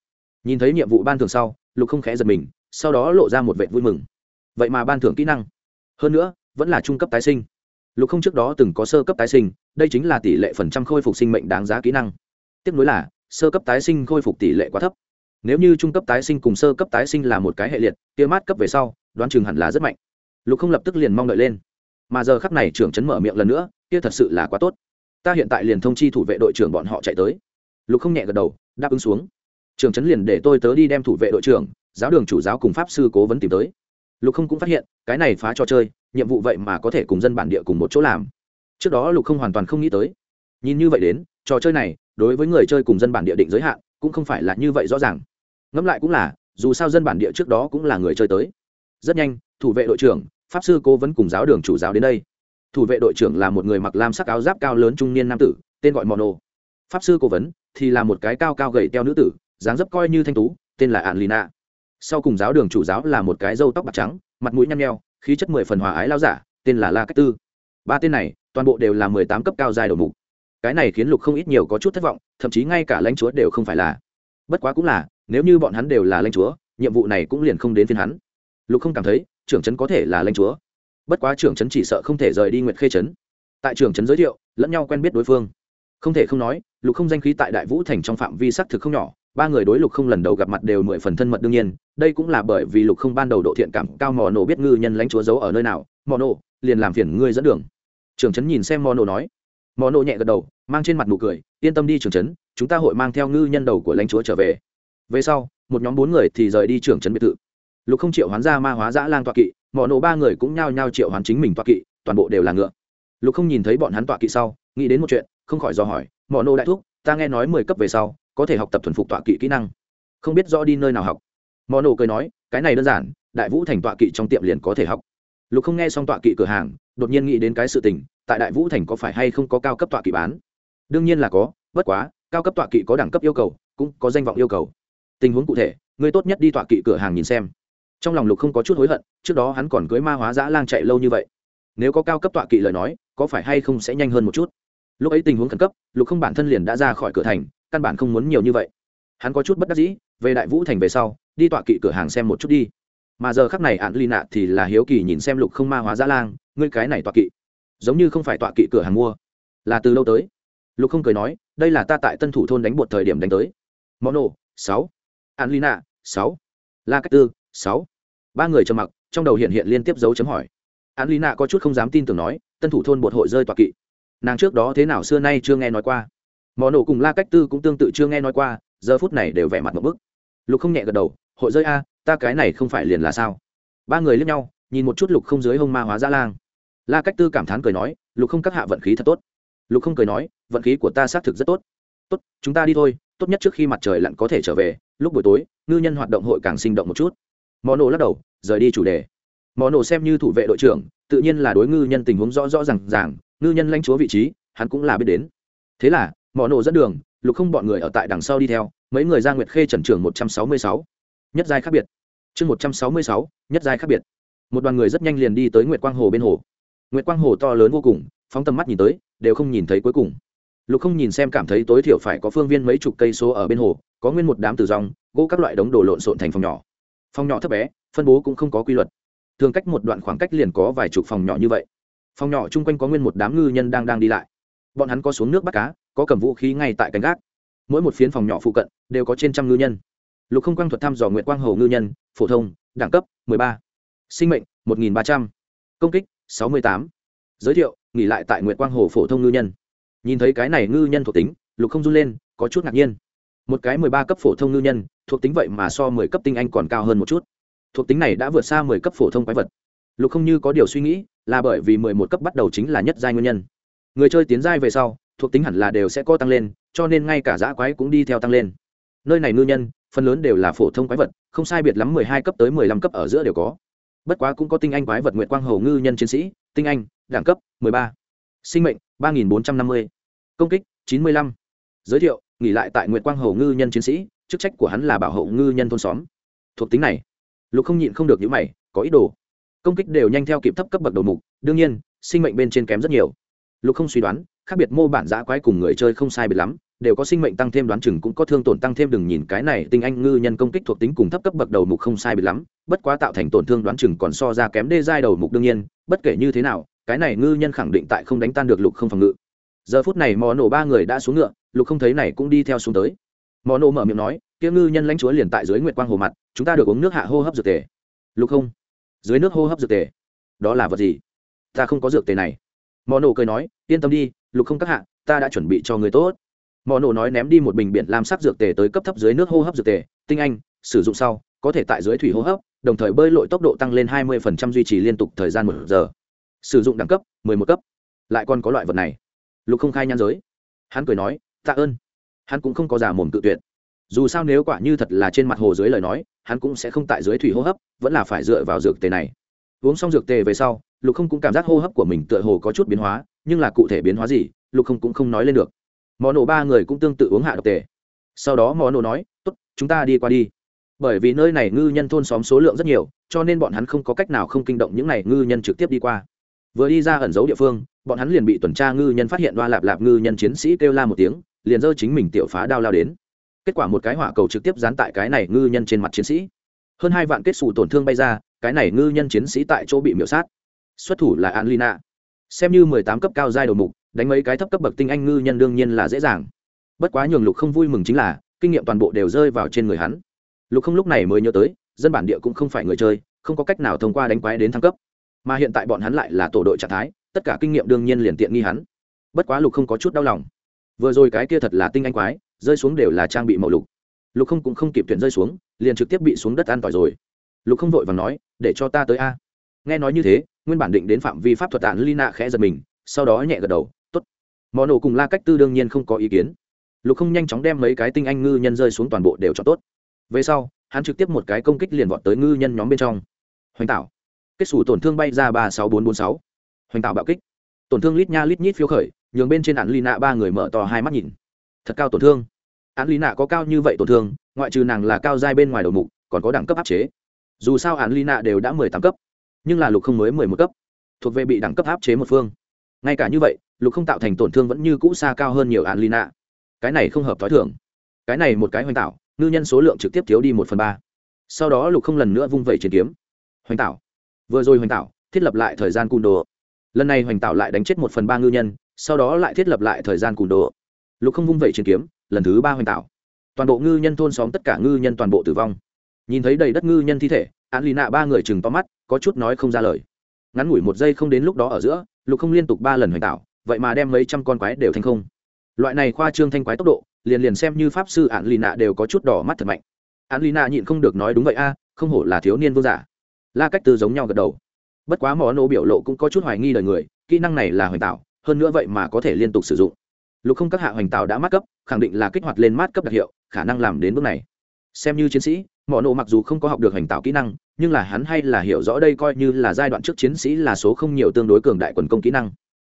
[SPEAKER 1] Nhìn thấy nhiệm vụ ban thưởng sau, lục không khẽ giật mình, sau đó lộ ra một vệ vui mừng. Vậy mà ban thưởng kỹ năng, hơn nữa, vẫn là trung cấp tái sinh. Lục không trước đó từng có sơ cấp tái sinh, đây chính là tỷ lệ phần trăm khôi phục sinh mệnh đáng giá kỹ năng. Tiếp nối là, sơ cấp tái sinh khôi phục tỷ lệ quá thấp. Nếu như trung cấp tái sinh cùng sơ cấp tái sinh là một cái hệ liệt kia mát cấp về sau đoán chừng hẳn là rất mạnh. Lục không lập tức liền mong đợi lên. Mà giờ khắp này trưởng trấn mở miệng lần nữa, kia thật sự là quá tốt. Ta hiện tại liền thông chi thủ vệ đội trưởng bọn họ chạy tới. Lục không nhẹ gật đầu, đáp ứng xuống. Trưởng trấn liền để tôi tớ đi đem thủ vệ đội trưởng, giáo đường chủ giáo cùng pháp sư cố vấn tìm tới. Lục không cũng phát hiện, cái này phá trò chơi, nhiệm vụ vậy mà có thể cùng dân bản địa cùng một chỗ làm. Trước đó lục không hoàn toàn không nghĩ tới. Nhìn như vậy đến, trò chơi này, đối với người chơi cùng dân bản địa định giới hạn, cũng không phải là như vậy rõ ràng. Ngẫm lại cũng là, dù sao dân bản địa trước đó cũng là người chơi tới rất nhanh, thủ vệ đội trưởng, pháp sư cố vấn cùng giáo đường chủ giáo đến đây. Thủ vệ đội trưởng là một người mặc lam sắc áo giáp cao lớn trung niên nam tử, tên gọi mono. Pháp sư cố vấn thì là một cái cao cao gầy teo nữ tử, dáng dấp coi như thanh tú, tên là ạn lina sau cùng giáo đường chủ giáo là một cái râu tóc bạc trắng, mặt mũi nhăn nheo, khí chất mười phần hòa ái lao giả, tên là la cách tư. Ba tên này, toàn bộ đều là mười tám cấp cao dài đầu mục. Cái này khiến lục không ít nhiều có chút thất vọng, thậm chí ngay cả lãnh chúa đều không phải là. Bất quá cũng là, nếu như bọn hắn đều là lãnh chúa, nhiệm vụ này cũng liền không đến phiên hắn lục không cảm thấy trưởng trấn có thể là lãnh chúa. Bất quá trưởng trấn chỉ sợ không thể rời đi nguyệt khê trấn. Tại trưởng trấn giới thiệu, lẫn nhau quen biết đối phương. Không thể không nói, lục không danh khí tại đại vũ thành trong phạm vi xác thực không nhỏ, ba người đối lục không lần đầu gặp mặt đều mười phần thân mật đương nhiên, đây cũng là bởi vì lục không ban đầu độ thiện cảm cao mò nổ biết ngư nhân lãnh chúa giấu ở nơi nào, mò nổ, liền làm phiền ngươi dẫn đường. Trường trấn nhìn xem mò nổ nói. Mò nổ nhẹ gật đầu, mang trên mặt nụ cười, yên tâm đi trưởng trấn, chúng ta hội mang theo ngư nhân đầu của lãnh chúa trở về. Về sau, một nhóm bốn người thì rời đi trưởng trấn biệt thự lục không triệu hoán ra ma hóa dã lang toạ kỵ mò nổ ba người cũng nhao nhao triệu hoán chính mình toạ kỵ, toàn bộ đều là ngựa. Lục không nhìn thấy bọn hắn toạ kỵ sau, nghĩ đến một chuyện, không khỏi do hỏi mò nổ đại thúc, ta nghe nói mười cấp về sau, có thể học tập thuần phục tọa kỵ kỹ năng. Không biết rõ đi nơi nào học. Mò nổ cười nói, cái này đơn giản, đại vũ thành tọa kỵ trong tiệm liền có thể học. Lục không nghe xong tọa kỵ cửa hàng, đột nhiên nghĩ đến cái sự tình, tại đại vũ thành có phải hay không có cao cấp tọa kỵ bán? Đương nhiên là có, bất quá, cao cấp tọa kỵ có đẳng cấp yêu cầu, cũng có danh vọng yêu cầu. Tình huống cụ thể người tốt nhất đi tọa kỵ cửa hàng nhìn xem trong lòng lục không có chút hối hận, trước đó hắn còn cưới ma hóa dã lang chạy lâu như vậy. Nếu có cao cấp tọa kỵ lời nói, có phải hay không sẽ nhanh hơn một chút? Lúc ấy tình huống khẩn cấp, lục không bản thân liền đã ra khỏi cửa thành, căn bản không muốn nhiều như vậy. Hắn có chút bất đắc dĩ, về đại vũ thành về sau, đi tọa kỵ cửa hàng xem một chút đi. Mà giờ khắc này ạn ly nạ thì là hiếu kỳ nhìn xem lục không ma hóa dã lang, ngươi cái này tọa kỵ, giống như không phải tọa kỵ cửa hàng mua. Là từ lâu tới. Lục không cười nói, đây là ta tại tân thủ thôn đánh bột thời điểm đánh tới. Mono sáu. Ạn ly nạ, sáu. La cách tư, sáu ba người trầm mặc, trong đầu hiện hiện liên tiếp dấu chấm hỏi. An ly nạ có chút không dám tin tưởng nói, tân thủ thôn bột hội rơi tọa kỵ. Nàng trước đó thế nào xưa nay chưa nghe nói qua. Mò nổ cùng la cách tư cũng tương tự chưa nghe nói qua, giờ phút này đều vẻ mặt một bức. Lục không nhẹ gật đầu, hội rơi a, ta cái này không phải liền là sao? Ba người lướt nhau, nhìn một chút lục không dưới hông ma hóa ra lang. La cách tư cảm thán cười nói, lục không các hạ vận khí thật tốt. Lục không cười nói, vận khí của ta xác thực rất tốt. Tốt, chúng ta đi thôi, tốt nhất trước khi mặt trời lặn có thể trở về, lúc buổi tối, ngư nhân hoạt động hội càng sinh động một chút mò nổ lắc đầu, rời đi chủ đề. Mò nổ xem như thủ vệ đội trưởng, tự nhiên là đối ngư nhân tình huống rõ rõ r à n g ràng, ngư nhân lãnh chúa vị trí, hắn cũng là biết đến. Thế là mỏ nổ dẫn đường, lục không bọn người ở tại đằng sau đi theo, mấy người ra nguyệt khê trần trường một trăm sáu mươi sáu. Nhất giai khác biệt. Chương một trăm sáu mươi sáu, nhất giai khác biệt. Một đoàn người rất nhanh liền đi tới nguyệt quang hồ bên hồ. Nguyệt quang hồ to lớn vô cùng, phóng tầm mắt nhìn tới, đều không nhìn thấy cuối cùng. Lục không nhìn xem cảm thấy tối thiểu phải có phương viên mấy chục cây số ở bên hồ, có nguyên một đám tử rong gỗ các loại đống đồ lộn xộn thành phòng nhỏ phòng nhỏ thấp bé, phân bố cũng không có quy luật. Thường cách một đoạn khoảng cách liền có vài chục phòng nhỏ như vậy. Phòng nhỏ chung quanh có nguyên một đám ngư nhân đang đang đi lại. Bọn hắn có xuống nước bắt cá, có cầm vũ khí ngay tại cánh gác. Mỗi một phiến phòng nhỏ phụ cận đều có trên trăm ngư nhân. Lục không quang thuật thăm dò nguyện quang hầu ngư nhân, phổ thông, đẳng cấp 13. sinh mệnh 1.300. công kích 68. giới thiệu, nghỉ lại tại nguyện quang hồ phổ thông ngư nhân. Nhìn thấy cái này ngư nhân thuộc tính, lục không run lên, có chút ngạc nhiên. Một cái mười ba cấp phổ thông ngư nhân thuộc tính vậy mà so mười cấp tinh anh còn cao hơn một chút. Thuộc tính này đã vượt xa mười cấp phổ thông quái vật. Lục không như có điều suy nghĩ, là bởi vì mười một cấp bắt đầu chính là nhất giai nguyên nhân. Người chơi tiến giai về sau, thuộc tính hẳn là đều sẽ có tăng lên, cho nên ngay cả giã quái cũng đi theo tăng lên. Nơi này ngư nhân, phần lớn đều là phổ thông quái vật, không sai biệt lắm mười hai cấp tới mười lăm cấp ở giữa đều có. Bất quá cũng có tinh anh quái vật nguyện quang hầu ngư nhân chiến sĩ, tinh anh, đẳng cấp mười ba. Sinh mệnh, ba nghìn bốn trăm năm mươi. Công kích, chín mươi lăm. Giới thiệu, nghỉ lại tại nguyện quang hầu ngư nhân chiến sĩ chức trách của hắn là bảo hộ ngư nhân thôn xóm. Thuộc tính này, lục không nhịn không được những mày, có ý đồ. Công kích đều nhanh theo kịp thấp cấp bậc đầu mục, đương nhiên, sinh mệnh bên trên kém rất nhiều. Lục không suy đoán, khác biệt mô bản giã quái cùng người chơi không sai biệt lắm, đều có sinh mệnh tăng thêm đoán chừng cũng có thương tổn tăng thêm đừng nhìn cái này, tinh anh ngư nhân công kích thuộc tính cùng thấp cấp bậc đầu mục không sai biệt lắm, bất quá tạo thành tổn thương đoán chừng còn so ra kém đê giai đầu mục đương nhiên, bất kể như thế nào, cái này ngư nhân khẳng định tại không đánh tan được lục không phòng ngự. Giờ phút này mò nổ ba người đã xuống ngựa, lục không thấy này cũng đi theo xuống tới mò nổ mở miệng nói, kia ngư nhân lãnh chúa liền tại dưới nguyệt quang hồ mặt, chúng ta được uống nước hạ hô hấp dược tề. Lục không, dưới nước hô hấp dược tề? Đó là vật gì? Ta không có dược tề này. Mò nổ cười nói, yên tâm đi, lục không các hạ, ta đã chuẩn bị cho người tốt. Mò nổ nói ném đi một bình biển làm sắc dược tề tới cấp thấp dưới nước hô hấp dược tề, tinh anh, sử dụng sau, có thể tại dưới thủy hô hấp, đồng thời bơi lội tốc độ tăng lên 20% duy trì liên tục thời gian một giờ. Sử dụng đẳng cấp 11 cấp. Lại còn có loại vật này. Lục không khai nhan giới. Hắn cười nói, tạ ơn hắn cũng không có giả mồm tự tuyệt. Dù sao nếu quả như thật là trên mặt hồ dưới lời nói, hắn cũng sẽ không tại dưới thủy hô hấp, vẫn là phải dựa vào dược tề này. Uống xong dược tề về sau, lục không cũng cảm giác hô hấp của mình tựa hồ có chút biến hóa, nhưng là cụ thể biến hóa gì, lục không cũng không nói lên được. Mò nổ ba người cũng tương tự uống hạ độc tề. Sau đó mò nổ nói, tốt, chúng ta đi qua đi. Bởi vì nơi này ngư nhân thôn xóm số lượng rất nhiều, cho nên bọn hắn không có cách nào không kinh động những n à y ngư nhân trực tiếp đi qua. Vừa đi ra ẩn giấu địa phương, bọn hắn liền bị tuần tra ngư nhân phát hiện đoa lạp lạp ngư nhân chiến sĩ kêu la một tiếng liền giơ chính mình tiểu phá đao lao đến. Kết quả một cái hỏa cầu trực tiếp dán tại cái này ngư nhân trên mặt chiến sĩ. Hơn hai vạn kết xù tổn thương bay ra, cái này ngư nhân chiến sĩ tại chỗ bị miểu sát. Xuất thủ là an lina xem như mười tám cấp cao giai đầu mục, đánh mấy cái thấp cấp bậc tinh anh ngư nhân đương nhiên là dễ dàng. Bất quá nhường lục không vui mừng chính là, kinh nghiệm toàn bộ đều rơi vào trên người hắn. Lục không lúc này mới nhớ tới, dân bản địa cũng không phải người chơi, không có cách nào thông qua đánh quái đến thăng cấp. Mà hiện tại bọn hắn lại là tổ đội trạng thái, tất cả kinh nghiệm đương nhiên liền tiện nghi hắn. Bất quá lục không có chút đau lòng vừa rồi cái kia thật là tinh anh quái, rơi xuống đều là trang bị màu lục. Lục không cũng không kịp tuyển rơi xuống, liền trực tiếp bị xuống đất an tỏi rồi. Lục không vội và nói, để cho ta tới a. Nghe nói như thế, nguyên bản định đến phạm vi pháp thuật tản lina khẽ giật mình, sau đó nhẹ gật đầu t ố t mò nổ cùng la cách tư đương nhiên không có ý kiến. Lục không nhanh chóng đem mấy cái tinh anh ngư nhân rơi xuống toàn bộ đều cho tốt. Về sau, hắn trực tiếp một cái công kích liền vọt tới ngư nhân nhóm bên trong. Hoành tạo kết xù tổn thương bay ra ba sáu bốn bốn sáu. Hoành tạo bạo kích. Tổn thương lít nha lít nhít phiếu khởi nhường bên trên ạn ly nạ ba người mở to hai mắt nhìn. Thật cao tổn thương. Ạn ly nạ có cao như vậy tổn thương, ngoại trừ nàng là cao giai bên ngoài đầu mục, còn có đẳng cấp áp chế. Dù sao ạn ly nạ đều đã mười tám cấp, nhưng là lục không mới mười một cấp, thuộc về bị đẳng cấp áp chế một phương. Ngay cả như vậy, lục không tạo thành tổn thương vẫn như cũ xa cao hơn nhiều ạn ly nạ. Cái này không hợp t h o i thưởng cái này một cái hoành tạo, ngư nhân số lượng trực tiếp thiếu đi một phần ba. Sau đó lục không lần nữa vung vẩy chiến kiếm. Hoành tạo. Vừa rồi hoành tạo, thiết lập lại thời gian cùn đồ lần này hoành tạo lại đánh chết một phần ba ngư nhân, sau đó lại thiết lập lại thời gian cùn đồ. Lục không vung vẩy chiến kiếm, lần thứ ba hoành tạo. Toàn bộ ngư nhân thôn xóm tất cả ngư nhân toàn bộ tử vong. Nhìn thấy đầy đất ngư nhân thi thể an lì nạ ba người chừng to mắt, có chút nói không ra lời. Ngắn ngủi một giây không đến lúc đó ở giữa, lục không liên tục ba lần hoành tạo, vậy mà đem mấy trăm con quái đều thành không. Loại này khoa trương thanh quái tốc độ, liền liền xem như pháp sư an lì nạ đều có chút đỏ mắt thật mạnh. An lì nạ nhịn không được nói đúng vậy a, không hổ là thiếu niên vô giả. La cách từ giống nhau gật đầu bất quá mỏ nổ biểu lộ cũng có chút hoài nghi đời người, kỹ năng này là hoành tạo, hơn nữa vậy mà có thể liên tục sử dụng. Lục không các hạ hoành tạo đã mát cấp, khẳng định là kích hoạt lên mát cấp đặc hiệu, khả năng làm đến bước này. Xem như chiến sĩ, mỏ nổ mặc dù không có học được hoành tạo kỹ năng, nhưng là hắn hay là hiểu rõ đây coi như là giai đoạn trước chiến sĩ là số không nhiều tương đối cường đại quần công kỹ năng.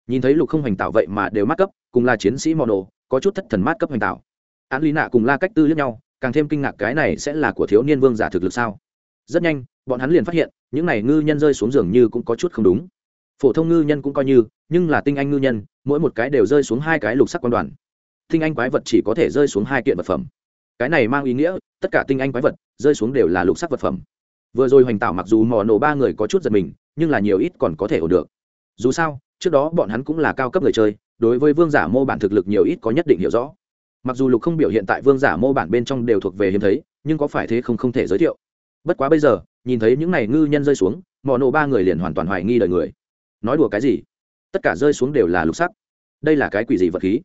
[SPEAKER 1] Nhìn thấy lục không hoành tạo vậy mà đều mát cấp, cùng là chiến sĩ mỏ nổ, có chút thất thần mát cấp hoành tạo. Án lý nạ cùng la cách tư lẫn nhau, càng thêm kinh ngạc cái này sẽ là của thiếu niên vương giả thực lực sao? Rất nhanh, bọn hắn liền phát hiện, những này ngư nhân rơi xuống giường như cũng có chút không đúng. Phổ thông ngư nhân cũng coi như, nhưng là tinh anh ngư nhân, mỗi một cái đều rơi xuống hai cái lục sắc quan đoàn. Tinh anh quái vật chỉ có thể rơi xuống hai kiện vật phẩm. Cái này mang ý nghĩa, tất cả tinh anh quái vật rơi xuống đều là lục sắc vật phẩm. Vừa rồi hoành tạo mặc dù mò nổ ba người có chút giật mình, nhưng là nhiều ít còn có thể ổn được. Dù sao, trước đó bọn hắn cũng là cao cấp người chơi, đối với vương giả mô bản thực lực nhiều ít có nhất định hiểu rõ. Mặc dù lục không biểu hiện tại vương giả mô bản bên trong đều thuộc về hiếm thấy, nhưng có phải thế không không thể giới thiệu bất quá bây giờ, nhìn thấy những này ngư nhân rơi xuống, mò nổ ba người liền hoàn toàn hoài nghi đời người. Nói đùa cái gì? Tất cả rơi xuống đều là lục sắc. Đây là cái quỷ gì vật khí?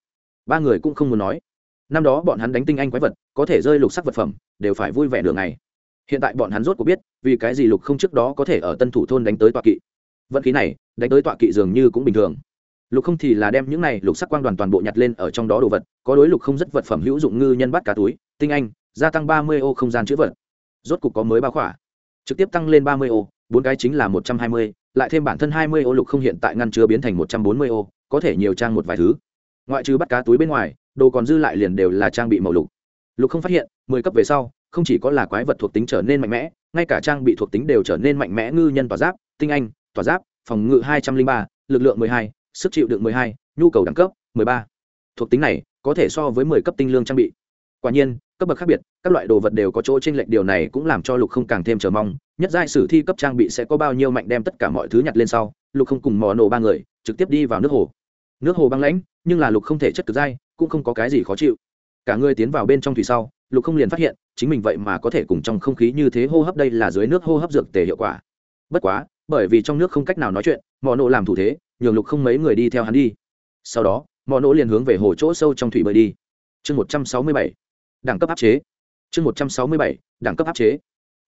[SPEAKER 1] Ba người cũng không muốn nói. Năm đó bọn hắn đánh tinh anh quái vật, có thể rơi lục sắc vật phẩm, đều phải vui vẻ đường này hiện tại bọn hắn rốt cuộc biết, vì cái gì lục không trước đó có thể ở tân thủ thôn đánh tới tọa kỵ. Vận khí này, đánh tới tọa kỵ dường như cũng bình thường. Lục không thì là đem những này lục sắc quang đoàn toàn bộ nhặt lên ở trong đó đồ vật, có đối lục không rất vật phẩm hữu dụng ngư nhân bắt cá túi, tinh anh, gia tăng ba mươi ô không gian chữ vật rốt cục có mới ba khỏa. Trực tiếp tăng lên ba mươi ô, bốn cái chính là một trăm hai mươi, lại thêm bản thân hai mươi ô lục không hiện tại ngăn chứa biến thành một trăm bốn mươi ô, có thể nhiều trang một vài thứ. Ngoại trừ bắt cá túi bên ngoài, đồ còn dư lại liền đều là trang bị màu lục. Lục không phát hiện, mười cấp về sau, không chỉ có là quái vật thuộc tính trở nên mạnh mẽ, ngay cả trang bị thuộc tính đều trở nên mạnh mẽ ngư nhân tỏa giáp, tinh anh, tỏa giáp, phòng ngự hai trăm linh ba, lực lượng mười hai, sức chịu đựng mười hai, nhu cầu đẳng cấp mười ba. Thuộc tính này có thể so với mười cấp tinh lương trang bị. Quả nhiên cấp bậc khác biệt, các loại đồ vật đều có chỗ trên lệnh điều này cũng làm cho lục không càng thêm chờ mong. Nhất giai sử thi cấp trang bị sẽ có bao nhiêu mạnh đem tất cả mọi thứ nhặt lên sau, lục không cùng mò nổ ba người trực tiếp đi vào nước hồ. Nước hồ băng lãnh, nhưng là lục không thể chất cực dai, cũng không có cái gì khó chịu. Cả người tiến vào bên trong thủy sau, lục không liền phát hiện, chính mình vậy mà có thể cùng trong không khí như thế hô hấp, đây là dưới nước hô hấp dược tề hiệu quả. Bất quá, bởi vì trong nước không cách nào nói chuyện, mò nổ làm thủ thế, nhường lục không mấy người đi theo hắn đi. Sau đó, mò nổ liền hướng về hồ chỗ sâu trong thủy bơi đi. Chương một trăm sáu mươi bảy đẳng cấp áp chế. Chương một trăm sáu mươi bảy, đẳng cấp áp chế.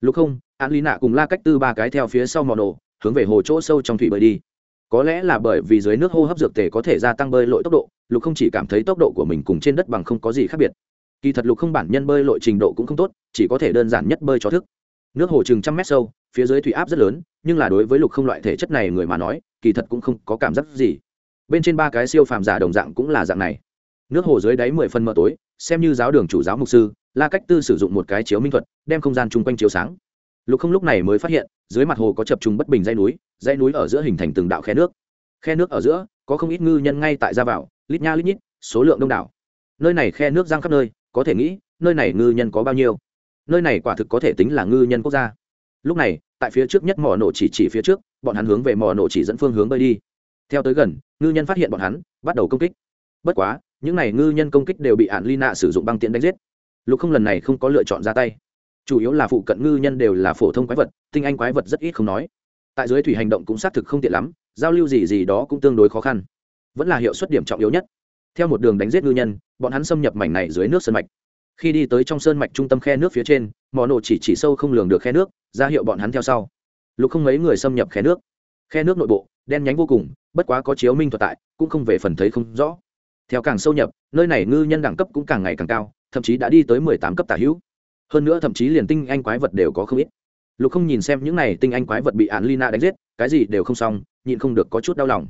[SPEAKER 1] Lục không, an lý nạ cùng la cách tư ba cái theo phía sau mò nổ, hướng về hồ chỗ sâu trong thủy bơi đi. Có lẽ là bởi vì dưới nước hô hấp dược tề có thể gia tăng bơi lội tốc độ, lục không chỉ cảm thấy tốc độ của mình cùng trên đất bằng không có gì khác biệt. Kỳ thật lục không bản nhân bơi lội trình độ cũng không tốt, chỉ có thể đơn giản nhất bơi cho thức. Nước hồ chừng trăm mét sâu, phía dưới thủy áp rất lớn, nhưng là đối với lục không loại thể chất này người mà nói, kỳ thật cũng không có cảm giác gì. Bên trên ba cái siêu phàm giả đồng dạng cũng là dạng này nước hồ dưới đáy mười phân mờ tối, xem như giáo đường chủ giáo mục sư, la cách tư sử dụng một cái chiếu minh thuật, đem không gian chung quanh chiếu sáng. Lục không lúc này mới phát hiện, dưới mặt hồ có chập trùng bất bình dây núi dây núi ở giữa hình thành từng đạo khe nước. Khe nước ở giữa, có không ít ngư nhân ngay tại ra vào, lít nha lít nhít, số lượng đông đảo. Nơi này khe nước giang khắp nơi, có thể nghĩ, nơi này ngư nhân có bao nhiêu? Nơi này quả thực có thể tính là ngư nhân quốc gia. Lúc này, tại phía trước nhất mỏ nổ chỉ chỉ phía trước, bọn hắn hướng về mỏ nổ chỉ dẫn phương hướng bơi đi. Theo tới gần, ngư nhân phát hiện bọn hắn, bắt đầu công kích. Bất quá những này ngư nhân công kích đều bị ạn ly nạ sử dụng băng tiện đánh giết. Lục không lần này không có lựa chọn ra tay. Chủ yếu là phụ cận ngư nhân đều là phổ thông quái vật, tinh anh quái vật rất ít không nói. Tại dưới thủy hành động cũng xác thực không tiện lắm, giao lưu gì gì đó cũng tương đối khó khăn. Vẫn là hiệu suất điểm trọng yếu nhất. Theo một đường đánh giết ngư nhân, bọn hắn xâm nhập mảnh này dưới nước sơn mạch. Khi đi tới trong sơn mạch trung tâm khe nước phía trên mò nổ chỉ chỉ sâu không lường được khe nước, ra hiệu bọn hắn theo sau. Lục không mấy người xâm nhập khe nước. Khe nước nội bộ, đen nhánh vô cùng, bất quá có chiếu minh thuật tại, cũng không về phần thấy không rõ theo càng sâu nhập, nơi này ngư nhân đẳng cấp cũng càng ngày càng cao, thậm chí đã đi tới mười tám cấp tả hữu. Hơn nữa thậm chí liền tinh anh quái vật đều có không ít. Lục không nhìn xem những n à y tinh anh quái vật bị ạn lina đánh giết, cái gì đều không xong, nhịn không được có chút đau lòng.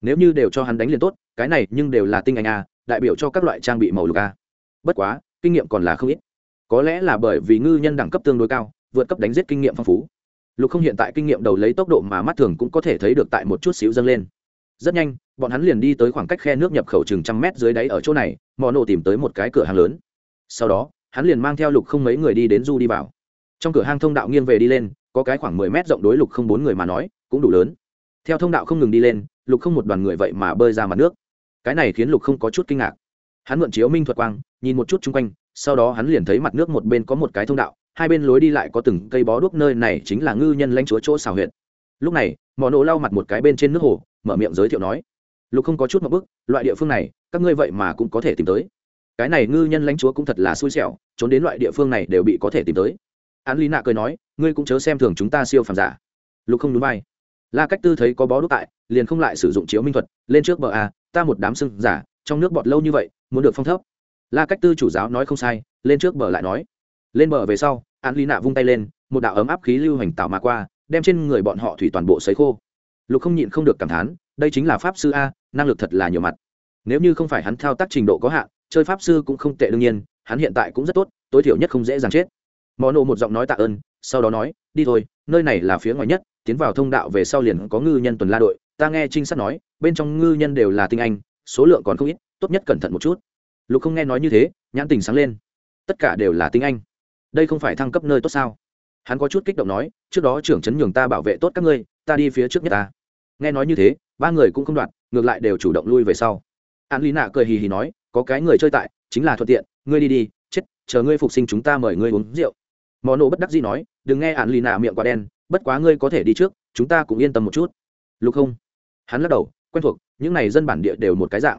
[SPEAKER 1] Nếu như đều cho hắn đánh liền tốt, cái này nhưng đều là tinh anh a, đại biểu cho các loại trang bị màu lục a. Bất quá, kinh nghiệm còn là không ít. Có lẽ là bởi vì ngư nhân đẳng cấp tương đối cao, vượt cấp đánh giết kinh nghiệm phong phú. Lục không hiện tại kinh nghiệm đầu lấy tốc độ mà mắt thường cũng có thể thấy được tại một chút xíu dâng lên. Rất nhanh bọn hắn liền đi tới khoảng cách khe nước nhập khẩu chừng trăm mét dưới đáy ở chỗ này mò nổ tìm tới một cái cửa hàng lớn. Sau đó, hắn liền mang theo lục không mấy người đi đến du đi vào. Trong cửa hang thông đạo nghiêng về đi lên, có cái khoảng mười mét rộng đối lục không bốn người mà nói, cũng đủ lớn. Theo thông đạo không ngừng đi lên, lục không một đoàn người vậy mà bơi ra mặt nước. Cái này khiến lục không có chút kinh ngạc. Hắn mượn chiếu minh thuật quang, nhìn một chút chung quanh, sau đó hắn liền thấy mặt nước một bên có một cái thông đạo, hai bên lối đi lại có từng cây bó đuốc, nơi này chính là ngư nhân lãnh chúa chỗ xào huyện lúc này mỏ nổ lau mặt một cái bên trên nước hồ, mở miệng giới thiệu nói lục không có chút một bức, loại địa phương này, các ngươi vậy mà cũng có thể tìm tới. Cái này ngư nhân lãnh chúa cũng thật là xui xẻo, trốn đến loại địa phương này đều bị có thể tìm tới. An lý nạ cười nói, ngươi cũng chớ xem thường chúng ta siêu phàm giả. Lục không núi bay. La cách tư thấy có bó đúc tại, liền không lại sử dụng chiếu minh thuật, lên trước bờ a, ta một đám sưng giả, trong nước bọt lâu như vậy, muốn được phong thấp. La cách tư chủ giáo nói không sai, lên trước bờ lại nói. Lên bờ về sau an lý nạ vung tay lên, một đạo ấm áp khí lưu hành tạo mà qua, đem trên người bọn họ thủy toàn bộ sấy khô. Lục không nhịn không được cảm thán đây chính là pháp sư a, năng lực thật là nhiều mặt. Nếu như không phải hắn thao tác trình độ có hạn, chơi pháp sư cũng không tệ đương nhiên, hắn hiện tại cũng rất tốt, tối thiểu nhất không dễ dàng chết. Mò nộ một giọng nói tạ ơn, sau đó nói, đi thôi, nơi này là phía ngoài nhất, tiến vào thông đạo về sau liền có ngư nhân tuần la đội, ta nghe trinh sát nói, bên trong ngư nhân đều là tinh anh, số lượng còn không ít, tốt nhất cẩn thận một chút. Lục không nghe nói như thế, nhãn tình sáng lên. Tất cả đều là tinh anh. Đây không phải thăng cấp nơi tốt sao? Hắn có chút kích động nói, trước đó trưởng trấn nhường ta bảo vệ tốt các ngươi, ta đi phía trước nhất ta. Nghe nói như thế ba người cũng không đoạt, ngược lại đều chủ động lui về sau. An lý nạ cười hì hì nói, có cái người chơi tại, chính là thuận tiện, ngươi đi đi, chết, chờ ngươi phục sinh chúng ta mời ngươi uống rượu. Mò nổ bất đắc dĩ nói, đừng nghe an lý nạ miệng quá đen, bất quá ngươi có thể đi trước, chúng ta cũng yên tâm một chút. Lục không, hắn lắc đầu, quen thuộc, những này dân bản địa đều một cái dạng.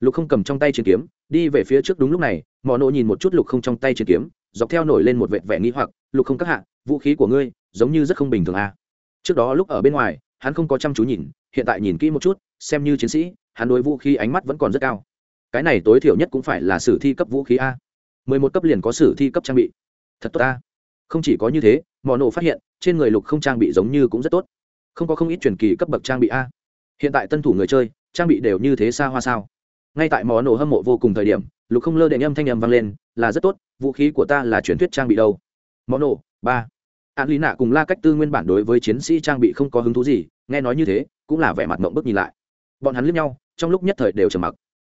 [SPEAKER 1] Lục không cầm trong tay chiến kiếm, đi về phía trước đúng lúc này, mò nổ nhìn một chút lục không trong tay chiến kiếm, dọc theo nổi lên một vệt vẻ nghĩ hoặc, lục không các hạ, vũ khí của ngươi giống như rất không bình thường à. trước đó lúc ở bên ngoài, hắn không có chăm chú nhìn hiện tại nhìn kỹ một chút, xem như chiến sĩ, hắn đối vũ khí ánh mắt vẫn còn rất cao. Cái này tối thiểu nhất cũng phải là sử thi cấp vũ khí a. Mười một cấp liền có sử thi cấp trang bị. Thật tốt a. Không chỉ có như thế mò nổ phát hiện, trên người lục không trang bị giống như cũng rất tốt. Không có không ít truyền kỳ cấp bậc trang bị a. Hiện tại tân thủ người chơi, trang bị đều như thế xa hoa sao. Ngay tại mò nổ hâm mộ vô cùng thời điểm, lục không lơ đệ âm thanh âm vang lên, là rất tốt, vũ khí của ta là truyền thuyết trang bị đâu. Mò nổ ba. An lý nạ cùng la cách tư nguyên bản đối với chiến sĩ trang bị không có hứng thú gì, nghe nói như thế cũng là vẻ mặt mộng bức nhìn lại. Bọn hắn liếc nhau, trong lúc nhất thời đều trầm mặc.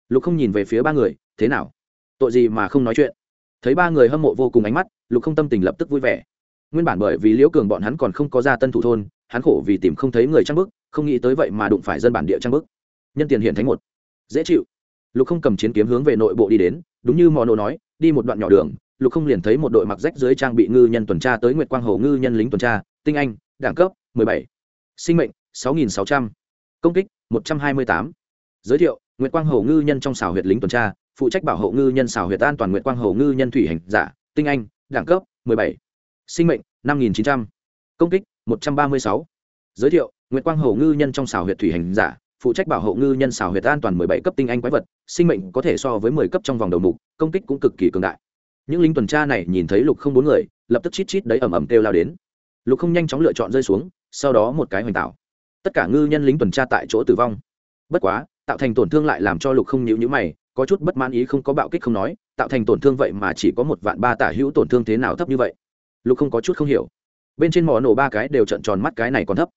[SPEAKER 1] Lục không nhìn về phía ba người, thế nào? Tội gì mà không nói chuyện? Thấy ba người hâm mộ vô cùng ánh mắt, lục không tâm tình lập tức vui vẻ. Nguyên bản bởi vì liễu cường bọn hắn còn không có ra tân thủ thôn, hắn khổ vì tìm không thấy người trang bức, không nghĩ tới vậy mà đụng phải dân bản địa trang bức. Nhân tiền hiện thánh một. Dễ chịu. Lục không cầm chiến kiếm hướng về nội bộ đi đến, đúng như mò nô nói, đi một đoạn nhỏ đường, lục không liền thấy một đội mặc rách dưới trang bị ngư nhân tuần tra tới nguyệt quang hồ ngư nhân lính tuần tra, tinh anh, đẳng cấp 17. sinh mệnh 6.600. công kích 128. giới thiệu, nguyệt quang hồ ngư nhân trong xào huyệt lính tuần tra, phụ trách bảo hộ ngư nhân xào huyệt an toàn nguyệt quang hồ ngư nhân thủy hành giả, tinh anh, đẳng cấp 17. sinh mệnh 5.900. công kích 136. giới thiệu, nguyệt quang hồ ngư nhân trong xào huyệt thủy hành giả, phụ trách bảo hộ ngư nhân xào huyệt an toàn 17 cấp tinh anh quái vật, sinh mệnh có thể so với 10 cấp trong vòng đầu mục, công kích cũng cực kỳ cường đại những lính tuần tra này nhìn thấy lục không bốn người, lập tức chít chít đấy ầm ầm kêu lao đến lục không nhanh chóng lựa chọn rơi xuống, sau đó một cái hoành tạo tất cả ngư nhân lính tuần tra tại chỗ tử vong. Bất quá, tạo thành tổn thương lại làm cho lục không nhịu nhữ mày, có chút bất mãn ý không có bạo kích không nói, tạo thành tổn thương vậy mà chỉ có một vạn ba tả hữu tổn thương thế nào thấp như vậy? Lục không có chút không hiểu. Bên trên mỏ nổ ba cái đều trận tròn mắt cái này còn thấp.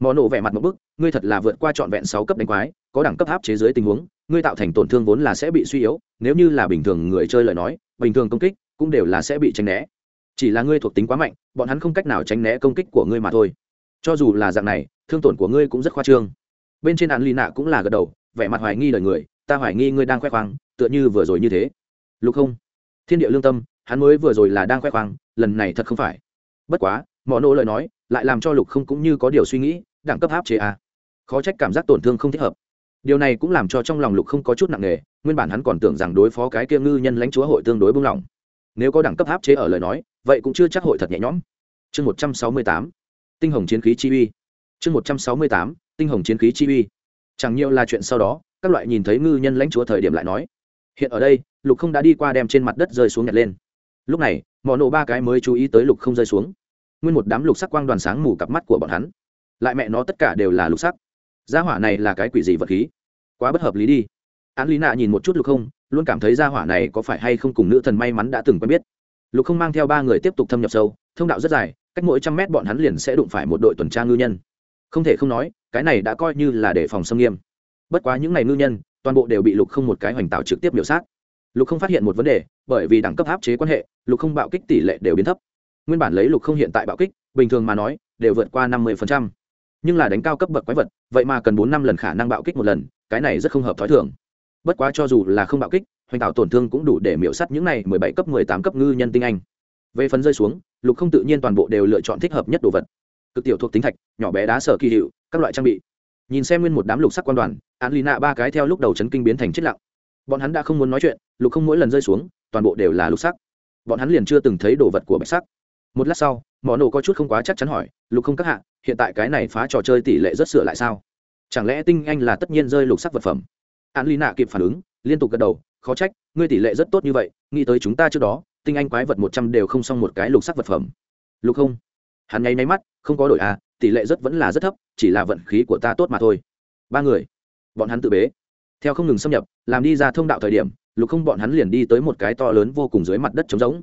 [SPEAKER 1] Mỏ nổ vẻ mặt một bức, ngươi thật là vượt qua trọn vẹn sáu cấp đánh quái, có đẳng cấp áp chế dưới tình huống, ngươi tạo thành tổn thương vốn là sẽ bị suy yếu, nếu như là bình thường người chơi lời nói, bình thường công kích cũng đều là sẽ bị tránh né. Chỉ là ngươi thuộc tính quá mạnh, bọn hắn không cách nào tránh né công kích của ngươi mà thôi cho dù là dạng này, thương tổn của ngươi cũng rất khoa trương. Bên trên án lì nạ cũng là gật đầu, vẻ mặt hoài nghi lời người, ta hoài nghi ngươi đang khoe khoang, tựa như vừa rồi như thế. Lục không, thiên địa lương tâm, hắn mới vừa rồi là đang khoe khoang, lần này thật không phải. Bất quá mọi nỗ lời nói lại làm cho lục không cũng như có điều suy nghĩ, đẳng cấp áp chế a khó trách cảm giác tổn thương không thích hợp. Điều này cũng làm cho trong lòng lục không có chút nặng nề, nguyên bản hắn còn tưởng rằng đối phó cái kia ngư nhân lãnh chúa hội tương đối bung lỏng nếu có đẳng cấp áp chế ở lời nói, vậy cũng chưa chắc hội thật nhẹ nhõm. Chương một trăm sáu mươi tám tinh hồng chiến khí chi uy. Chương một trăm sáu mươi tám, tinh hồng chiến khí chi uy. Chẳng nhiều là chuyện sau đó, các loại nhìn thấy ngư nhân lãnh chúa thời điểm lại nói. Hiện ở đây, lục không đã đi qua đem trên mặt đất rơi xuống nhặt lên. Lúc này, mỏ nổ ba cái mới chú ý tới lục không rơi xuống. Nguyên một đám lục sắc quang đoàn sáng mù cặp mắt của bọn hắn. Lại mẹ nó tất cả đều là lục sắc. Gia hỏa này là cái quỷ gì vật khí? Quá bất hợp lý đi. Án lý nạ nhìn một chút lục không, luôn cảm thấy gia hỏa này có phải hay không cùng nữ thần may mắn đã từng quen biết. Lục không mang theo ba người tiếp tục thâm nhập sâu, thông đạo rất dài cách mỗi trăm mét bọn hắn liền sẽ đụng phải một đội tuần tra ngư nhân. Không thể không nói, cái này đã coi như là để phòng xâm nghiêm. Bất quá những ngày ngư nhân, toàn bộ đều bị lục không một cái hoành tạo trực tiếp biểu sát. Lục không phát hiện một vấn đề, bởi vì đẳng cấp áp chế quan hệ, lục không bạo kích tỷ lệ đều biến thấp. Nguyên bản lấy lục không hiện tại bạo kích, bình thường mà nói, đều vượt qua năm mươi nhưng là đánh cao cấp bậc quái vật, vậy mà cần bốn năm lần khả năng bạo kích một lần, cái này rất không hợp t h ó i thường. Bất quá cho dù là không bạo kích, hoành tạo tổn thương cũng đủ để miễu sắt những này mười bảy cấp mười tám cấp ngư nhân tinh anh. Về phần rơi xuống lục không tự nhiên toàn bộ đều lựa chọn thích hợp nhất đồ vật. Cực tiểu thuộc tính thạch, nhỏ bé đá sở kỳ hiệu, các loại trang bị. Nhìn xem nguyên một đám lục sắc quan đoàn án lì nạ ba cái theo lúc đầu chấn kinh biến thành chết lặng. Bọn hắn đã không muốn nói chuyện, lục không mỗi lần rơi xuống, toàn bộ đều là lục sắc. Bọn hắn liền chưa từng thấy đồ vật của bạch sắc. Một lát sau, mỏ nổ có chút không quá chắc chắn hỏi, lục không các hạ, hiện tại cái này phá trò chơi tỷ lệ rất sửa lại sao? Chẳng lẽ tinh anh là tất nhiên rơi lục sắc vật phẩm? An lì nạ kịp phản ứng, liên tục gật đầu, khó trách, ngươi tỷ lệ rất tốt như vậy, nghĩ tới chúng ta trước đó tinh anh quái vật một trăm đều không xong một cái lục sắc vật phẩm. Lục không? Hắn nháy máy mắt, không có đổi à tỷ lệ rất vẫn là rất thấp, chỉ là vận khí của ta tốt mà thôi. Ba người, bọn hắn tự bế. Theo không ngừng xâm nhập, làm đi ra thông đạo thời điểm, lục không bọn hắn liền đi tới một cái to lớn vô cùng dưới mặt đất trống rỗng.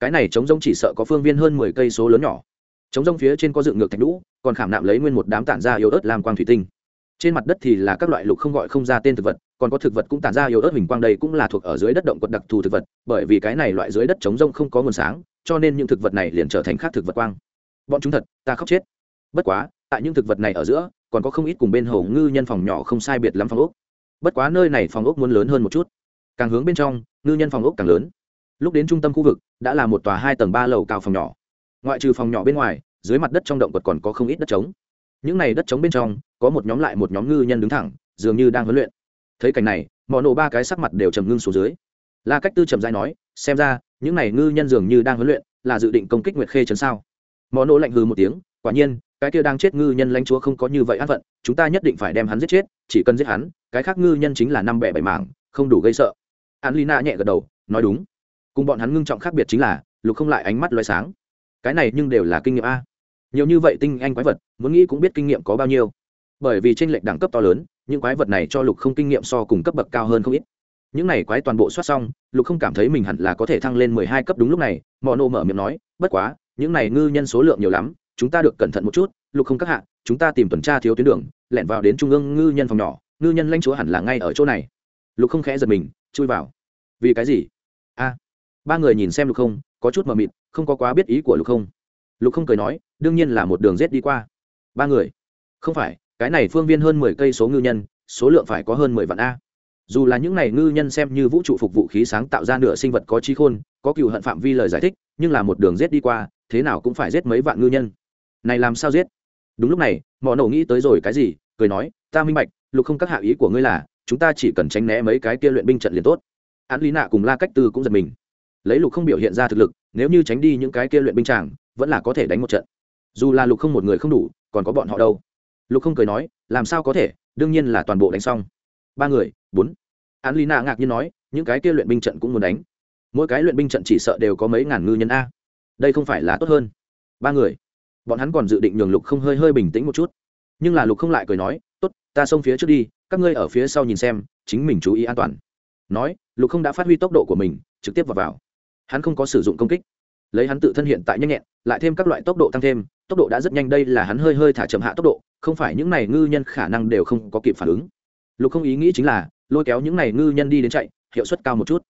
[SPEAKER 1] Cái này trống rỗng chỉ sợ có phương viên hơn mười cây số lớn nhỏ. Trống rỗng phía trên có dựng ngược thạch lũ còn khảm nạm lấy nguyên một đám tản ra yếu ớt làm quang thủy tinh. Trên mặt đất thì là các loại lục không gọi không ra tên thực vật còn có thực vật cũng tản ra yếu ớt hình quang đây cũng là thuộc ở dưới đất động quật đặc thù thực vật, bởi vì cái này loại dưới đất trống rông không có nguồn sáng, cho nên những thực vật này liền trở thành khác thực vật quang. Bọn chúng thật, ta khóc chết. Bất quá, tại những thực vật này ở giữa, còn có không ít cùng bên hồ ngư nhân phòng nhỏ không sai biệt lắm phòng ốc. Bất quá nơi này phòng ốc muốn lớn hơn một chút. Càng hướng bên trong, ngư nhân phòng ốc càng lớn. Lúc đến trung tâm khu vực, đã là một tòa hai tầng ba lầu cao phòng nhỏ. Ngoại trừ phòng nhỏ bên ngoài, dưới mặt đất trong động vật còn có không ít đất trống. Những này đất trống bên trong, có một nhóm lại một nhóm ngư nhân đứng thẳng, dường như đang huấn luyện thấy cảnh này mò nổ ba cái sắc mặt đều trầm ngưng xuống dưới. La cách tư trầm dai nói, xem ra, những này ngư nhân dường như đang huấn luyện, là dự định công kích nguyệt khê chấn sao? Mò nổ lạnh hư một tiếng, quả nhiên, cái kia đang chết ngư nhân lãnh chúa không có như vậy an phận, chúng ta nhất định phải đem hắn giết chết, chỉ cần giết hắn, cái khác ngư nhân chính là năm bẻ bảy mảng, không đủ gây sợ. An lina nhẹ gật đầu, nói đúng. Cùng bọn hắn ngưng trọng khác biệt chính là, lục không lại ánh mắt loay sáng. Cái này nhưng đều là kinh nghiệm a. Nhiều như vậy tinh anh quái vật, muốn nghĩ cũng biết kinh nghiệm có bao nhiêu. Bởi vì tranh lệch đẳng cấp to lớn những quái vật này cho lục không kinh nghiệm so cùng cấp bậc cao hơn không ít. Những này quái toàn bộ soát xong, lục không cảm thấy mình hẳn là có thể thăng lên mười hai cấp đúng lúc này, mò nô mở miệng nói, bất quá, những này ngư nhân số lượng nhiều lắm, chúng ta được cẩn thận một chút, lục không các hạ, chúng ta tìm tuần tra thiếu tuyến đường, lẻn vào đến trung ương ngư nhân phòng nhỏ, ngư nhân lãnh chúa hẳn là ngay ở chỗ này. Lục không khẽ giật mình, chui vào. Vì cái gì? A. Ba người nhìn xem lục không, có chút mờ mịt, không có quá biết ý của lục không. Lục không cười nói, đương nhiên là một đường rết đi qua. Ba người? Không phải cái này phương viên hơn mười cây số ngư nhân, số lượng phải có hơn mười vạn a. Dù là những này ngư nhân xem như vũ trụ phục vũ khí sáng tạo ra nửa sinh vật có trí khôn, có cựu hận phạm vi lời giải thích, nhưng là một đường rết đi qua, thế nào cũng phải giết mấy vạn ngư nhân. Này làm sao giết? Đúng lúc này mỏ nổ nghĩ tới rồi cái gì, cười nói, ta minh bạch, lục không các hạ ý của ngươi là, chúng ta chỉ cần tránh né mấy cái kia luyện binh trận liền tốt. Án lý nạ cùng la cách tư cũng giật mình. Lấy lục không biểu hiện ra thực lực, nếu như tránh đi những cái kia luyện binh tràng, vẫn là có thể đánh một trận. Dù là lục không một người không đủ, còn có bọn họ đâu? Lục không cười nói, làm sao có thể? Đương nhiên là toàn bộ đánh xong. Ba người, bốn. Án lý nạ ngạc nhiên nói, những cái kia luyện binh trận cũng muốn đánh. Mỗi cái luyện binh trận chỉ sợ đều có mấy ngàn ngư nhân a. Đây không phải là tốt hơn. Ba người. Bọn hắn còn dự định nhường lục không hơi hơi bình tĩnh một chút. Nhưng là lục không lại cười nói, tốt, ta xông phía trước đi, các ngươi ở phía sau nhìn xem, chính mình chú ý an toàn. Nói, lục không đã phát huy tốc độ của mình, trực tiếp vào vào. Hắn không có sử dụng công kích. Lấy hắn tự thân hiện tại nhanh nhẹn, lại thêm các loại tốc độ tăng thêm, tốc độ đã rất nhanh, đây là hắn hơi hơi thả chậm hạ tốc độ không phải những này ngư nhân khả năng đều không có kịp phản ứng. Lục không ý nghĩ chính là, lôi kéo những này ngư nhân đi đến chạy, hiệu suất cao một chút.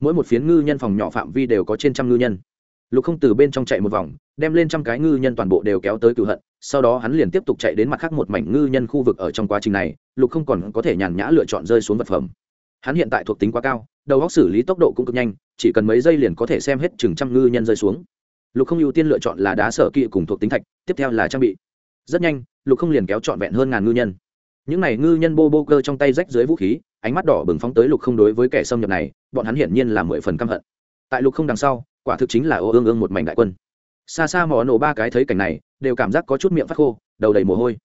[SPEAKER 1] Mỗi một phiến ngư nhân phòng nhỏ phạm vi đều có trên trăm ngư nhân. Lục không từ bên trong chạy một vòng, đem lên trăm cái ngư nhân toàn bộ đều kéo tới cựu hận, sau đó hắn liền tiếp tục chạy đến mặt khác một mảnh ngư nhân khu vực ở trong quá trình này, lục không còn có thể nhàn nhã lựa chọn rơi xuống vật phẩm. Hắn hiện tại thuộc tính quá cao, đầu góc xử lý tốc độ cũng cực nhanh, chỉ cần mấy giây liền có thể xem hết chừng trăm ngư nhân rơi xuống. Lục không ưu tiên lựa chọn là đá sở kỵ cùng thuộc tính thạch, tiếp theo là trang bị rất nhanh, lục không liền kéo trọn vẹn hơn ngàn ngư nhân. Những n à y ngư nhân bô bô cơ trong tay rách dưới vũ khí, ánh mắt đỏ bừng phóng tới lục không đối với kẻ xâm nhập này, bọn hắn hiển nhiên là mười phần căm hận. Tại lục không đằng sau, quả thực chính là ô ương ương một mảnh đại quân. Xa xa mò nổ ba cái thấy cảnh này, đều cảm giác có chút miệng phát khô, đầu đầy mồ hôi.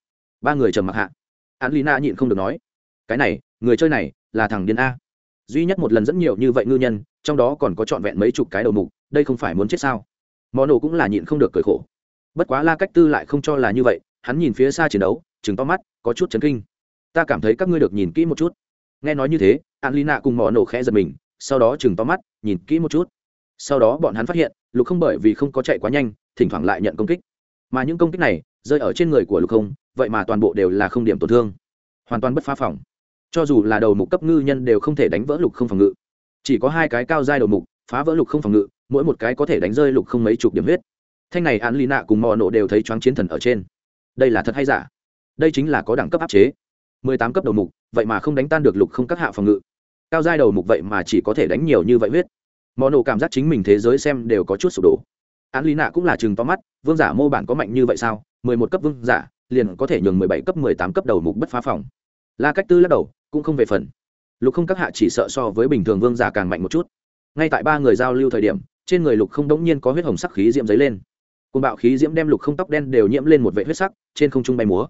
[SPEAKER 1] Ba người trầm mặc hạ. Hắn lina nhịn không được nói, cái này, người chơi này là thằng điên a. Duy nhất một lần dẫn nhiều như vậy ngư nhân, trong đó còn có trọn vẹn mấy chục cái đầu mục, đây không phải muốn chết sao? Mò nổ cũng là nhịn không được cười khổ. Bất quá la cách tư lại không cho là như vậy hắn nhìn phía xa chiến đấu chừng to mắt, có chút chấn kinh. Ta cảm thấy các ngươi được nhìn kỹ một chút. Nghe nói như thế an lina cùng mò nổ khẽ giật mình, sau đó chừng to mắt, nhìn kỹ một chút. Sau đó bọn hắn phát hiện, lục không bởi vì không có chạy quá nhanh, thỉnh thoảng lại nhận công kích. Mà những công kích này, rơi ở trên người của lục không, vậy mà toàn bộ đều là không điểm tổn thương. Hoàn toàn bất phá phòng. Cho dù là đầu mục cấp ngư nhân đều không thể đánh vỡ lục không phòng ngự. Chỉ có hai cái cao dai đầu mục, phá vỡ lục không phòng ngự, mỗi một cái có thể đánh rơi lục không mấy chục điểm huyết. Thanh này án lì nạ cùng mò nổ đều thấy choáng chiến thần ở trên đây là thật hay giả? Đây chính là có đẳng cấp áp chế. Mười tám cấp đầu mục, vậy mà không đánh tan được lục không các hạ phòng ngự. Cao giai đầu mục vậy mà chỉ có thể đánh nhiều như vậy huyết. Mò nổ cảm giác chính mình thế giới xem đều có chút sụp đổ. Án lý nạ cũng là chừng to mắt, vương giả mô bản có mạnh như vậy sao? Mười một cấp vương giả, liền có thể nhường mười bảy cấp, mười tám cấp đầu mục bất phá phòng. La cách tư lắc đầu, cũng không về phần. Lục không các hạ chỉ sợ so với bình thường vương giả càng mạnh một chút. Ngay tại ba người giao lưu thời điểm, trên người lục không đống nhiên có huyết hồng sắc khí diễm dấy lên côn bạo khí diễm đem lục không tóc đen đều nhiễm lên một vệ huyết sắc, trên không trung bay múa.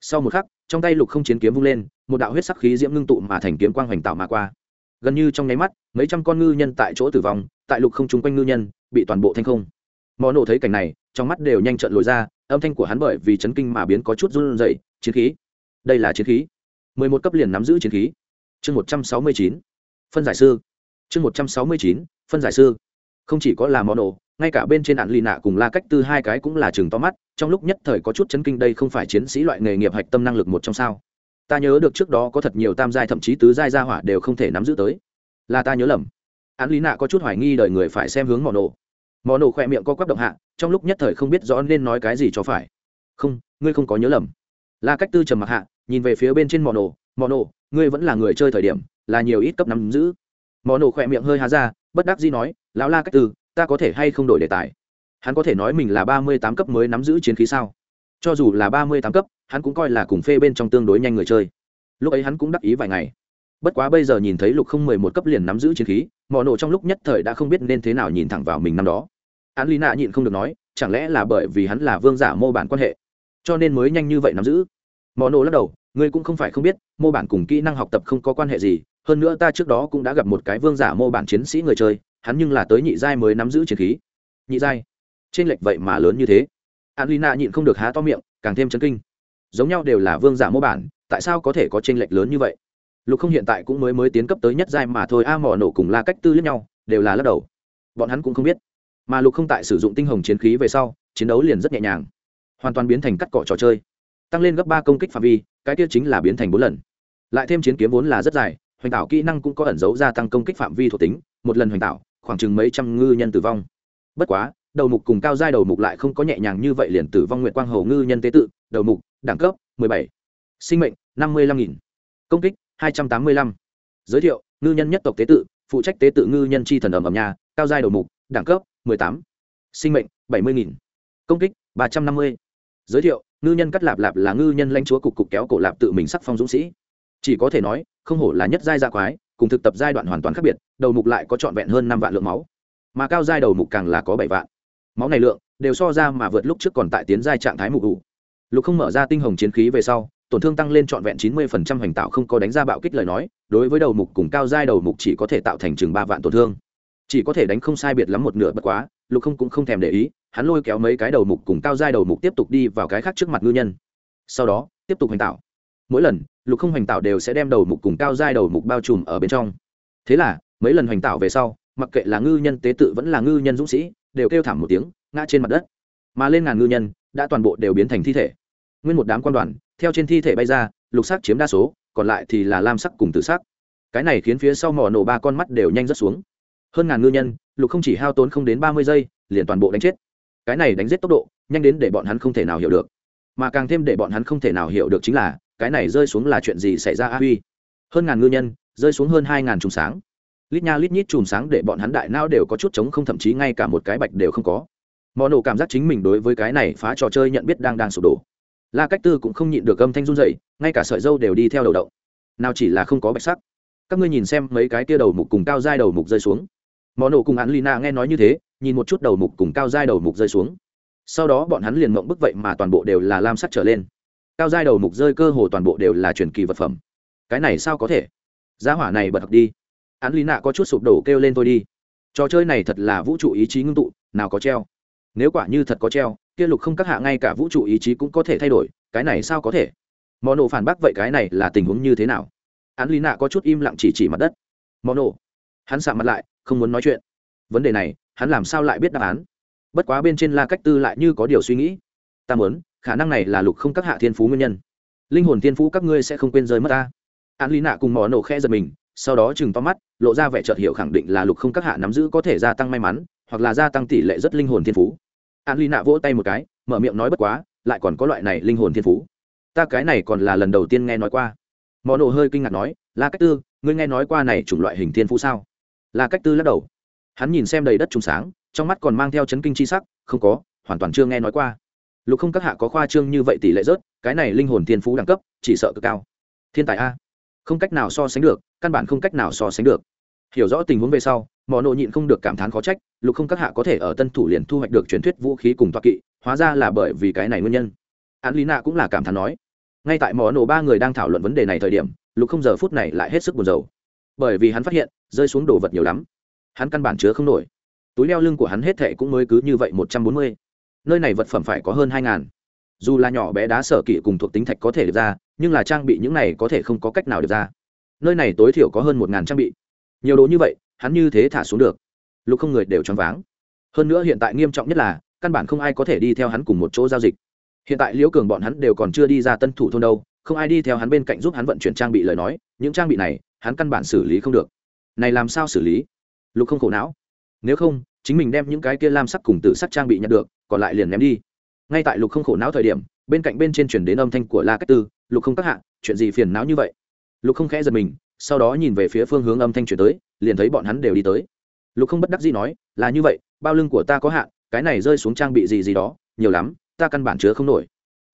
[SPEAKER 1] Sau một khắc, trong tay lục không chiến kiếm vung lên, một đạo huyết sắc khí diễm ngưng tụ mà thành kiếm quang hoành tạo mà qua. Gần như trong nháy mắt, mấy trăm con ngư nhân tại chỗ tử vong, tại lục không chung quanh ngư nhân, bị toàn bộ thanh không. Mò nổ thấy cảnh này, trong mắt đều nhanh trận lồi ra, âm thanh của hắn bởi vì chấn kinh mà biến có chút run rẩy, chiến khí, đây là chiến khí. Mười một cấp liền nắm giữ chiến khí. Chương một trăm sáu mươi chín, phân giải sư. Chương một trăm sáu mươi chín, phân giải sư. Không chỉ có là mò nổ ngay cả bên trên ạn lì nạ cùng la cách tư hai cái cũng là chừng to mắt, trong lúc nhất thời có chút chấn kinh đây không phải chiến sĩ loại nghề nghiệp hạch tâm năng lực một trong sao. Ta nhớ được trước đó có thật nhiều tam giai thậm chí tứ giai gia hỏa đều không thể nắm giữ tới. Là ta nhớ lầm. Ạn lý nạ có chút hoài nghi đời người phải xem hướng mò nổ. Mò nổ khỏe miệng co quắp động hạ, trong lúc nhất thời không biết rõ nên nói cái gì cho phải. Không, ngươi không có nhớ lầm. La cách tư trầm mặc hạ, nhìn về phía bên trên mò nổ. Mò nổ, ngươi vẫn là người chơi thời điểm, là nhiều ít cấp nắm giữ. Mò nổ khỏe miệng hơi há ra, bất đắc dĩ nói, lão la cách tư ta có thể hay không đổi đề tài? Hắn có thể nói mình là ba mươi tám cấp mới nắm giữ chiến khí sao? Cho dù là ba mươi tám cấp, hắn cũng coi là cùng phê bên trong tương đối nhanh người chơi. Lúc ấy hắn cũng đắc ý vài ngày. Bất quá bây giờ nhìn thấy lục không mười một cấp liền nắm giữ chiến khí, mò nổ trong lúc nhất thời đã không biết nên thế nào nhìn thẳng vào mình năm đó. Hắn lý nạ nhịn không được nói, chẳng lẽ là bởi vì hắn là vương giả mô bản quan hệ, cho nên mới nhanh như vậy nắm giữ? Mò nổ lắc đầu, ngươi cũng không phải không biết, mô bản cùng kỹ năng học tập không có quan hệ gì, hơn nữa ta trước đó cũng đã gặp một cái vương giả mô bản chiến sĩ người chơi hắn nhưng là tới nhị giai mới nắm giữ chiến khí. Nhị giai? Trên lệch vậy mà lớn như thế. Alina nhịn không được há to miệng, càng thêm chấn kinh. Giống nhau đều là vương giả mô bản, tại sao có thể có trên lệch lớn như vậy? Lục không hiện tại cũng mới mới tiến cấp tới nhất giai mà thôi, a mỏ nổ cùng la cách tư lẫn nhau, đều là lắc đầu. Bọn hắn cũng không biết. Mà lục không tại sử dụng tinh hồng chiến khí về sau, chiến đấu liền rất nhẹ nhàng. Hoàn toàn biến thành cắt cỏ trò chơi. Tăng lên gấp ba công kích phạm vi, cái kia chính là biến thành bốn lần. Lại thêm chiến kiếm vốn là rất dài, hoành tạo kỹ năng cũng có ẩn dấu gia tăng công kích phạm vi thuộc tính, một lần hoành tạo khoảng chừng mấy trăm ngư nhân tử vong bất quá, đầu mục cùng cao giai đầu mục lại không có nhẹ nhàng như vậy liền tử vong nguyện quang hầu ngư nhân tế tự, đầu mục, đẳng cấp 17. sinh mệnh 55.000. công kích 285. giới thiệu, ngư nhân nhất tộc tế tự, phụ trách tế tự ngư nhân chi thần ẩm ẩm nhà cao giai đầu mục, đẳng cấp 18. sinh mệnh 70.000. công kích 350. giới thiệu, ngư nhân cắt lạp lạp là ngư nhân lãnh chúa cục cục kéo cổ lạp tự mình sắc phong dũng sĩ chỉ có thể nói, không hổ là nhất giai gia quái cùng thực tập giai đoạn hoàn toàn khác biệt đầu mục lại có trọn vẹn hơn năm vạn lượng máu. Mà cao giai đầu mục càng là có bảy vạn. Máu này lượng đều so ra mà vượt lúc trước còn tại tiến giai trạng thái mục đủ, lục không mở ra tinh hồng chiến khí về sau tổn thương tăng lên trọn vẹn chín mươi phần trăm hoành tạo không có đánh ra bạo kích lời nói đối với đầu mục cùng cao giai đầu mục chỉ có thể tạo thành chừng ba vạn tổn thương. Chỉ có thể đánh không sai biệt lắm một nửa bất quá lục không cũng không thèm để ý hắn lôi kéo mấy cái đầu mục cùng cao giai đầu mục tiếp tục đi vào cái khác trước mặt ngư nhân. Sau đó tiếp tục hoành tạo mỗi lần, lục không hoành tạo đều sẽ đem đầu mục cùng cao giai đầu mục bao trùm ở bên trong. Thế là, mấy lần hoành tạo về sau, mặc kệ là ngư nhân tế tự vẫn là ngư nhân dũng sĩ, đều kêu thảm một tiếng, ngã trên mặt đất. Mà lên ngàn ngư nhân, đã toàn bộ đều biến thành thi thể. Nguyên một đám quan đoàn, theo trên thi thể bay ra, lục sắc chiếm đa số, còn lại thì là lam sắc cùng tự sắc. Cái này khiến phía sau mỏ nổ ba con mắt đều nhanh rất xuống. Hơn ngàn ngư nhân, lục không chỉ hao tốn không đến ba mươi giây, liền toàn bộ đánh chết. Cái này đánh giết tốc độ, nhanh đến để bọn hắn không thể nào hiểu được. Mà càng thêm để bọn hắn không thể nào hiểu được chính là cái này rơi xuống là chuyện gì xảy ra a huy? Hơn ngàn ngư nhân, rơi xuống hơn hai ngàn chùm sáng. Lít nha lít nhít chùm sáng để bọn hắn đại nao đều có chút trống không, thậm chí ngay cả một cái bạch đều không có. Mò nổ cảm giác chính mình đối với cái này phá trò chơi nhận biết đang đang sụp đổ. La cách tư cũng không nhịn được âm thanh run dậy ngay cả sợi dâu đều đi theo đầu động. Nào chỉ là không có bạch sắc. Các ngươi nhìn xem mấy cái tia đầu mục cùng cao dai đầu mục rơi xuống. Mò nổ cùng hắn lina nghe nói như thế, nhìn một chút đầu mục cùng cao dai đầu mục rơi xuống. Sau đó bọn hắn liền mộng bức vậy mà toàn bộ đều là lam sắc trở lên cao giai đầu mục rơi cơ hồ toàn bộ đều là truyền kỳ vật phẩm. Cái này sao có thể? Giá hỏa này bật học đi. Hắn nạ có chút sụp đổ kêu lên tôi đi. Trò chơi này thật là vũ trụ ý chí ngưng tụ, nào có treo. Nếu quả như thật có treo, kia lục không các hạ ngay cả vũ trụ ý chí cũng có thể thay đổi, cái này sao có thể? Mò nổ phản bác vậy cái này là tình huống như thế nào? Hắn lý nạ có chút im lặng chỉ chỉ mặt đất. Mò nổ. Hắn sạ mặt lại, không muốn nói chuyện. Vấn đề này, hắn làm sao lại biết đáp án? Bất quá bên trên la cách tư lại như có điều suy nghĩ. Ta muốn khả năng này là lục không các hạ thiên phú nguyên nhân. Linh hồn thiên phú các ngươi sẽ không quên rơi mất ta. An lý nạ cùng mò nổ khe giật mình, sau đó chừng to mắt, lộ ra vẻ chợt hiểu khẳng định là lục không các hạ nắm giữ có thể gia tăng may mắn, hoặc là gia tăng tỷ lệ rất linh hồn thiên phú. An lý nạ vỗ tay một cái, mở miệng nói bất quá, lại còn có loại này linh hồn thiên phú. Ta cái này còn là lần đầu tiên nghe nói qua. Mò nổ hơi kinh ngạc nói là cách tư, ngươi nghe nói qua này chủng loại hình thiên phú sao? Là cách tư lắc đầu. Hắn nhìn xem đầy đất trùng sáng, trong mắt còn mang theo chấn kinh chi sắc, không có, hoàn toàn chưa nghe nói qua lục không các hạ có khoa trương như vậy tỷ lệ rớt, cái này linh hồn thiên phú đẳng cấp, chỉ sợ cực cao. Thiên tài a. Không cách nào so sánh được, căn bản không cách nào so sánh được. Hiểu rõ tình huống về sau mò nộ nhịn không được cảm thán khó trách, lục không các hạ có thể ở tân thủ liền thu hoạch được truyền thuyết vũ khí cùng toa kỵ, hóa ra là bởi vì cái này nguyên nhân. An lý nạ cũng là cảm thán nói. Ngay tại mò nổ ba người đang thảo luận vấn đề này thời điểm, lục không giờ phút này lại hết sức buồn rầu. Bởi vì hắn phát hiện, rơi xuống đồ vật nhiều lắm. Hắn căn bản chứa không nổi. Túi leo lưng của hắn hết thệ cũng mới cứ như vậy một trăm bốn mươi nơi này vật phẩm phải có hơn hai ngàn. Dù là nhỏ bé đá sở kỵ cùng thuộc tính thạch có thể được ra, nhưng là trang bị những này có thể không có cách nào được ra. Nơi này tối thiểu có hơn một ngàn trang bị. Nhiều đồ như vậy, hắn như thế thả xuống được. Lục không người đều choáng váng. Hơn nữa hiện tại nghiêm trọng nhất là, căn bản không ai có thể đi theo hắn cùng một chỗ giao dịch. Hiện tại liễu cường bọn hắn đều còn chưa đi ra tân thủ thôn đâu, không ai đi theo hắn bên cạnh giúp hắn vận chuyển trang bị lời nói, những trang bị này, hắn căn bản xử lý không được. Này làm sao xử lý? Lục không khổ não. Nếu không, chính mình đem những cái kia lam sắc cùng tử sắc trang bị nhận được còn lại liền ném đi. Ngay tại lục không khổ não thời điểm, bên cạnh bên trên chuyển đến âm thanh của la cách tư, lục không các hạ, chuyện gì phiền não như vậy? Lục không khẽ giật mình, sau đó nhìn về phía phương hướng âm thanh chuyển tới, liền thấy bọn hắn đều đi tới. Lục không bất đắc gì nói, là như vậy, bao lưng của ta có hạn, cái này rơi xuống trang bị gì gì đó, nhiều lắm, ta căn bản chứa không nổi.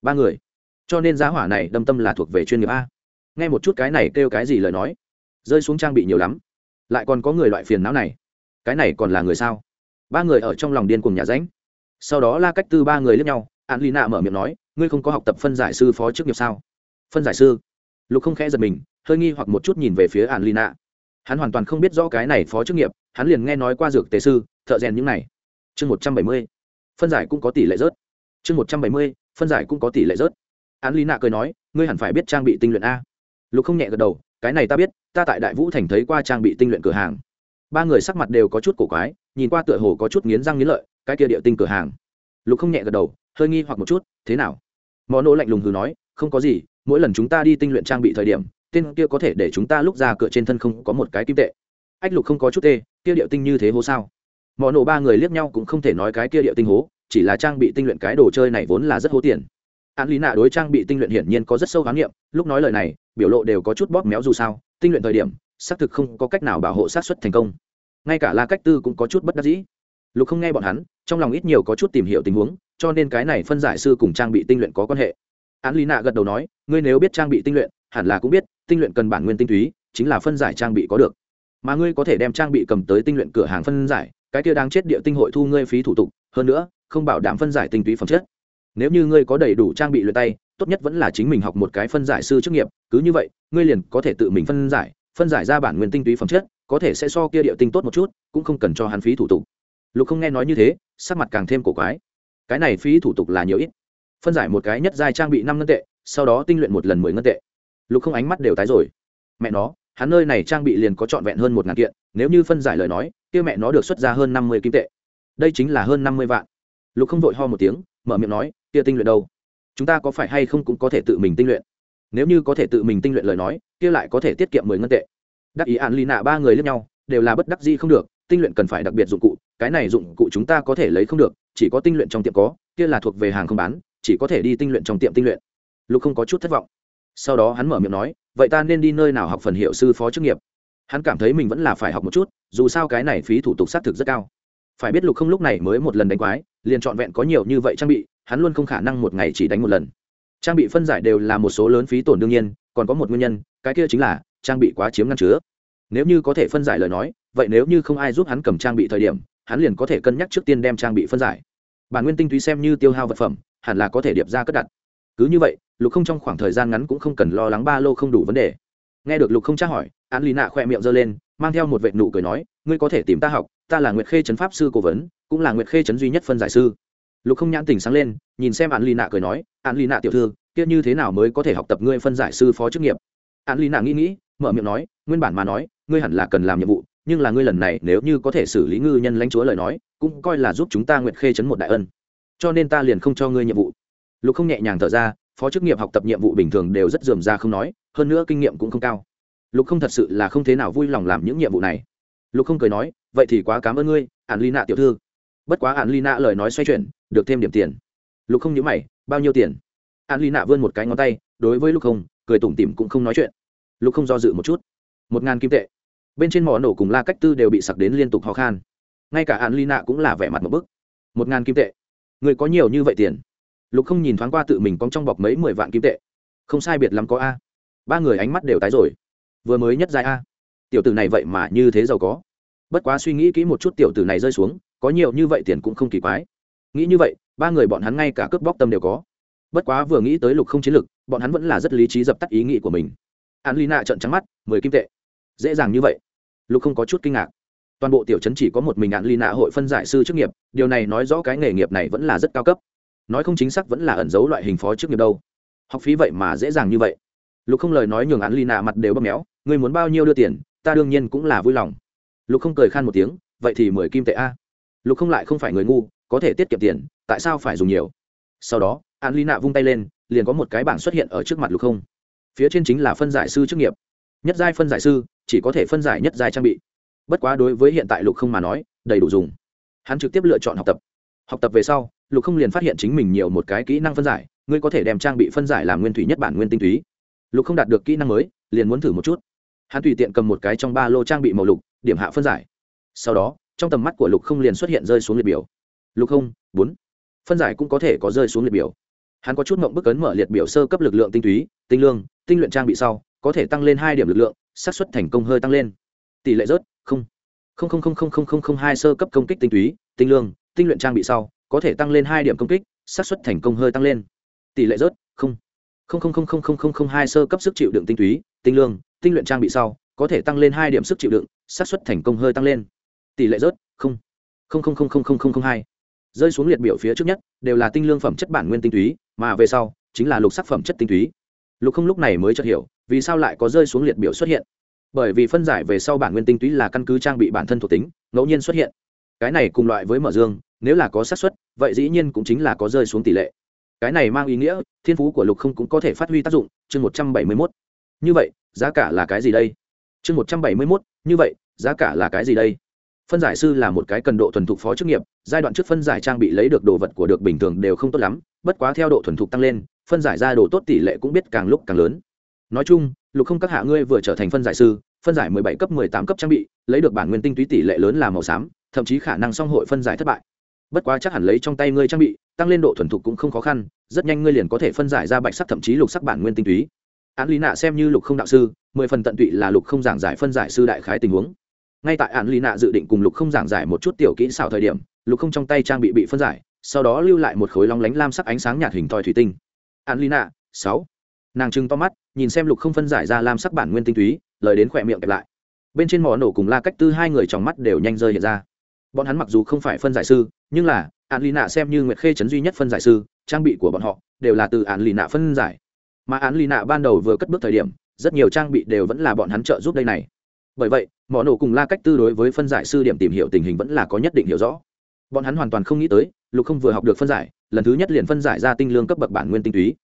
[SPEAKER 1] Ba người. Cho nên giá hỏa này đâm tâm là thuộc về chuyên nghiệp a. Nghe một chút cái này kêu cái gì lời nói. Rơi xuống trang bị nhiều lắm. Lại còn có người loại phiền não này. Cái này còn là người sao? Ba người ở trong lòng điên cùng nhà ránh sau đó la cách tư ba người lướt nhau an Nạ mở miệng nói, ngươi không có học tập phân giải sư phó chức nghiệp sao? Phân giải sư? Lục không khẽ giật mình, hơi nghi hoặc một chút nhìn về phía an Nạ. hắn hoàn toàn không biết rõ cái này phó chức nghiệp, hắn liền nghe nói qua dược tế sư, thợ rèn những này. Chương một trăm bảy mươi, phân giải cũng có tỷ lệ rớt. Chương một trăm bảy mươi, phân giải cũng có tỷ lệ rớt. An lì nạ cười nói, ngươi hẳn phải biết trang bị tinh luyện a. Lục không nhẹ gật đầu, cái này ta biết, ta tại đại vũ thành thấy qua trang bị tinh luyện cửa hàng. Ba người sắc mặt đều có chút cổ quái, nhìn qua tựa hồ có chút nghiến răng nghiến lợi cái kia địa tinh cửa hàng. Lục không nhẹ gật đầu, hơi nghi hoặc một chút, thế nào? Mò nỗ lạnh lùng hừ nói, không có gì, mỗi lần chúng ta đi tinh luyện trang bị thời điểm, tên kia có thể để chúng ta lúc ra cửa trên thân không có một cái kim tệ. Ách lục không có chút tê, kia địa tinh như thế hố sao? Mò nổ ba người liếc nhau cũng không thể nói cái kia địa tinh hố, chỉ là trang bị tinh luyện cái đồ chơi này vốn là rất hố tiền. An lý nạ đối trang bị tinh luyện hiển nhiên có rất sâu khám nghiệm lúc nói lời này, biểu lộ đều có chút bóp méo dù sao, tinh luyện thời điểm, xác thực không có cách nào bảo hộ sát xuất thành công. Ngay cả la cách tư cũng có chút bất đắc dĩ lục không nghe bọn hắn, trong lòng ít nhiều có chút tìm hiểu tình huống, cho nên cái này phân giải sư cùng trang bị tinh luyện có quan hệ. Án lý nạ gật đầu nói, ngươi nếu biết trang bị tinh luyện, hẳn là cũng biết, tinh luyện cần bản nguyên tinh túy, chính là phân giải trang bị có được. Mà ngươi có thể đem trang bị cầm tới tinh luyện cửa hàng phân giải, cái kia đang chết địa tinh hội thu ngươi phí thủ tục, hơn nữa, không bảo đảm phân giải tinh túy phẩm chất. Nếu như ngươi có đầy đủ trang bị luyện tay, tốt nhất vẫn là chính mình học một cái phân giải sư chức nghiệp, cứ như vậy, ngươi liền có thể tự mình phân giải phân giải ra bản nguyên tinh túy phẩm chất, có thể sẽ so kia địa tinh tốt một chút, cũng không cần cho hắn phí thủ tục lục không nghe nói như thế, sắc mặt càng thêm cổ quái. Cái này phí thủ tục là nhiều ít. Phân giải một cái nhất giai trang bị năm ngân tệ, sau đó tinh luyện một lần mười ngân tệ. Lục không ánh mắt đều tái rồi. Mẹ nó, hắn nơi này trang bị liền có trọn vẹn hơn một ngàn kiện, nếu như phân giải lời nói, kia mẹ nó được xuất ra hơn năm mươi kim tệ. Đây chính là hơn năm mươi vạn. Lục không vội ho một tiếng, mở miệng nói, kia tinh luyện đâu? Chúng ta có phải hay không cũng có thể tự mình tinh luyện? Nếu như có thể tự mình tinh luyện lời nói, kia lại có thể tiết kiệm mười ngân tệ. Đắc ý an lì nạ ba người lẫn nhau, đều là bất đắc gì không được, tinh luyện cần phải đặc biệt dụng cụ cái này dụng cụ chúng ta có thể lấy không được, chỉ có tinh luyện trong tiệm có, kia là thuộc về hàng không bán, chỉ có thể đi tinh luyện trong tiệm tinh luyện. Lục không có chút thất vọng. Sau đó hắn mở miệng nói, vậy ta nên đi nơi nào học phần hiệu sư phó chức nghiệp? Hắn cảm thấy mình vẫn là phải học một chút, dù sao cái này phí thủ tục xác thực rất cao. Phải biết lục không lúc này mới một lần đánh quái, liền trọn vẹn có nhiều như vậy trang bị, hắn luôn không khả năng một ngày chỉ đánh một lần. Trang bị phân giải đều là một số lớn phí tổn đương nhiên, còn có một nguyên nhân, cái kia chính là trang bị quá chiếm ngăn chứa. Nếu như có thể phân giải lời nói, vậy nếu như không ai giúp hắn cầm trang bị thời điểm hắn liền có thể cân nhắc trước tiên đem trang bị phân giải. Bản nguyên tinh túy xem như tiêu hao vật phẩm, hẳn là có thể điệp ra cất đặt. Cứ như vậy, lục không trong khoảng thời gian ngắn cũng không cần lo lắng ba lô không đủ vấn đề. Nghe được lục không tra hỏi, an lì nạ khoe miệng giơ lên, mang theo một vệ nụ cười nói, ngươi có thể tìm ta học, ta là nguyệt khê trấn pháp sư cố vấn, cũng là nguyệt khê trấn duy nhất phân giải sư. Lục không nhãn tình sáng lên, nhìn xem an lì nạ cười nói, an lì nạ tiểu thư, kia như thế nào mới có thể học tập ngươi phân giải sư phó chức nghiệp? An lì nạ nghĩ nghĩ, mở miệng nói, nguyên bản mà nói, ngươi hẳn là cần làm nhiệm vụ nhưng là ngươi lần này nếu như có thể xử lý ngư nhân lãnh chúa lời nói, cũng coi là giúp chúng ta nguyệt khê chấn một đại ân. Cho nên ta liền không cho ngươi nhiệm vụ. Lục không nhẹ nhàng thở ra, phó chức nghiệp học tập nhiệm vụ bình thường đều rất dườm ra không nói, hơn nữa kinh nghiệm cũng không cao. Lục không thật sự là không thế nào vui lòng làm những nhiệm vụ này. Lục không cười nói, vậy thì quá cảm ơn ngươi ạn ly nạ tiểu thư. Bất quá ạn ly nạ lời nói xoay chuyển, được thêm điểm tiền. Lục không nhớ mày, bao nhiêu tiền? Ạn ly nạ vươn một cái ngón tay, đối với lục không, cười tủm tỉm cũng không nói chuyện. Lục không do dự một chút. Một ngàn kim tệ bên trên mỏ nổ cùng la cách tư đều bị sặc đến liên tục khó khăn ngay cả hạn ly nạ cũng là vẻ mặt một bức. Một ngàn kim tệ. Người có nhiều như vậy tiền? Lục không nhìn thoáng qua tự mình cong trong bọc mấy mười vạn kim tệ. Không sai biệt lắm có a. Ba người ánh mắt đều tái rồi. Vừa mới nhất dài a. Tiểu tử này vậy mà như thế giàu có. Bất quá suy nghĩ kỹ một chút tiểu tử này rơi xuống, có nhiều như vậy tiền cũng không kỳ quái. Nghĩ như vậy, ba người bọn hắn ngay cả cướp bóc tâm đều có. Bất quá vừa nghĩ tới lục không chiến lực, bọn hắn vẫn là rất lý trí dập tắt ý nghĩ của mình. An ly nạ trận trắng mắt, mười kim tệ dễ dàng như vậy. Lục không có chút kinh ngạc. Toàn bộ tiểu trấn chỉ có một mình ạn ly nạ hội phân giải sư chức nghiệp, điều này nói rõ cái nghề nghiệp này vẫn là rất cao cấp. Nói không chính xác vẫn là ẩn giấu loại hình phó chức nghiệp đâu. Học phí vậy mà dễ dàng như vậy. Lục không lời nói nhường ạn ly nạ mặt đều bóp méo người muốn bao nhiêu đưa tiền, ta đương nhiên cũng là vui lòng. Lục không cười khan một tiếng, vậy thì mười kim tệ a. Lục không lại không phải người ngu, có thể tiết kiệm tiền, tại sao phải dùng nhiều? Sau đó ạn ly nạ vung tay lên, liền có một cái bảng xuất hiện ở trước mặt lục không. Phía trên chính là phân giải sư chức nghiệp nhất giai phân giải sư chỉ có thể phân giải nhất giai trang bị. Bất quá đối với hiện tại lục không mà nói, đầy đủ dùng. Hắn trực tiếp lựa chọn học tập. Học tập về sau, lục không liền phát hiện chính mình nhiều một cái kỹ năng phân giải, ngươi có thể đem trang bị phân giải làm nguyên thủy nhất bản nguyên tinh túy. Lục không đạt được kỹ năng mới, liền muốn thử một chút. Hắn tùy tiện cầm một cái trong ba lô trang bị màu lục, điểm hạ phân giải. Sau đó, trong tầm mắt của lục không liền xuất hiện rơi xuống liệt biểu. Lục không, bốn. Phân giải cũng có thể có rơi xuống liệt biểu. Hắn có chút mộng bức ấn mở liệt biểu sơ cấp lực lượng tinh túy, tinh lương, tinh luyện trang bị sau có thể tăng lên hai điểm lực lượng xác suất thành công hơi tăng lên tỷ lệ rớt không không không không không không không hai sơ cấp công kích tinh túy tinh lương tinh luyện trang bị sau có thể tăng lên hai điểm công kích xác suất thành công hơi tăng lên tỷ lệ rớt không không không không không không không không hai sơ cấp sức chịu đựng tinh túy tinh lương tinh luyện trang bị sau có thể tăng lên hai điểm sức chịu đựng xác suất thành công hơi tăng lên tỷ lệ rớt không không không không không không không không hai rơi xuống liệt biểu phía trước nhất đều là tinh lương phẩm chất bản nguyên tinh túy mà về sau chính là lục sắc phẩm chất tinh túy lục không lúc này mới chợt hiểu, vì sao lại có rơi xuống liệt biểu xuất hiện. Bởi vì phân giải về sau bản nguyên tinh túy là căn cứ trang bị bản thân thuộc tính, ngẫu nhiên xuất hiện. Cái này cùng loại với mở dương, nếu là có xác suất, vậy dĩ nhiên cũng chính là có rơi xuống tỷ lệ. Cái này mang ý nghĩa, thiên phú của lục không cũng có thể phát huy tác dụng, chương một trăm bảy mươi mốt. Như vậy, giá cả là cái gì đây? Chương một trăm bảy mươi mốt, như vậy, giá cả là cái gì đây? Phân giải sư là một cái cần độ thuần thục phó chức nghiệp, giai đoạn trước phân giải trang bị lấy được đồ vật của được bình thường đều không tốt lắm, bất quá theo độ thuần thục tăng lên phân giải ra đồ tốt tỷ lệ cũng biết càng lúc càng lớn. Nói chung, lục không các hạ ngươi vừa trở thành phân giải sư, phân giải mười bảy cấp, mười tám cấp trang bị, lấy được bản nguyên tinh túy tỷ lệ lớn là màu xám, thậm chí khả năng song hội phân giải thất bại. Bất quá chắc hẳn lấy trong tay ngươi trang bị, tăng lên độ thuần thục cũng không khó khăn, rất nhanh ngươi liền có thể phân giải ra bạch sắc thậm chí lục sắc bản nguyên tinh túy. Án lý nạ xem như lục không đạo sư, mười phần tận tụy là lục không giảng giải phân giải sư đại khái tình huống. Ngay tại án lý nạ dự định cùng lục không giảng giải một chút tiểu kỹ xảo thời điểm, lục không trong tay trang bị bị phân giải, sau đó lưu lại một khối long lánh lam sắc ánh sáng nhạt hình thoi thủy tinh án lina nạ sáu. Nàng trưng to mắt, nhìn xem lục không phân giải ra làm sắc bản nguyên tinh túy, lời đến khỏe miệng kẹp lại. Bên trên mỏ nổ cùng la cách tư hai người trong mắt đều nhanh rơi hiện ra. Bọn hắn mặc dù không phải phân giải sư, nhưng là, an lì nạ xem như nguyệt khê chấn duy nhất phân giải sư, trang bị của bọn họ đều là từ an lì nạ phân giải. Mà an lì nạ ban đầu vừa cất bước thời điểm, rất nhiều trang bị đều vẫn là bọn hắn trợ giúp đây này. Bởi vậy, mỏ nổ cùng la cách tư đối với phân giải sư điểm tìm hiểu tình hình vẫn là có nhất định hiểu rõ. Bọn hắn hoàn toàn không nghĩ tới, lục không vừa học được phân giải lần thứ nhất liền phân giải ra tinh lương cấp bậc bản nguyên tinh túy.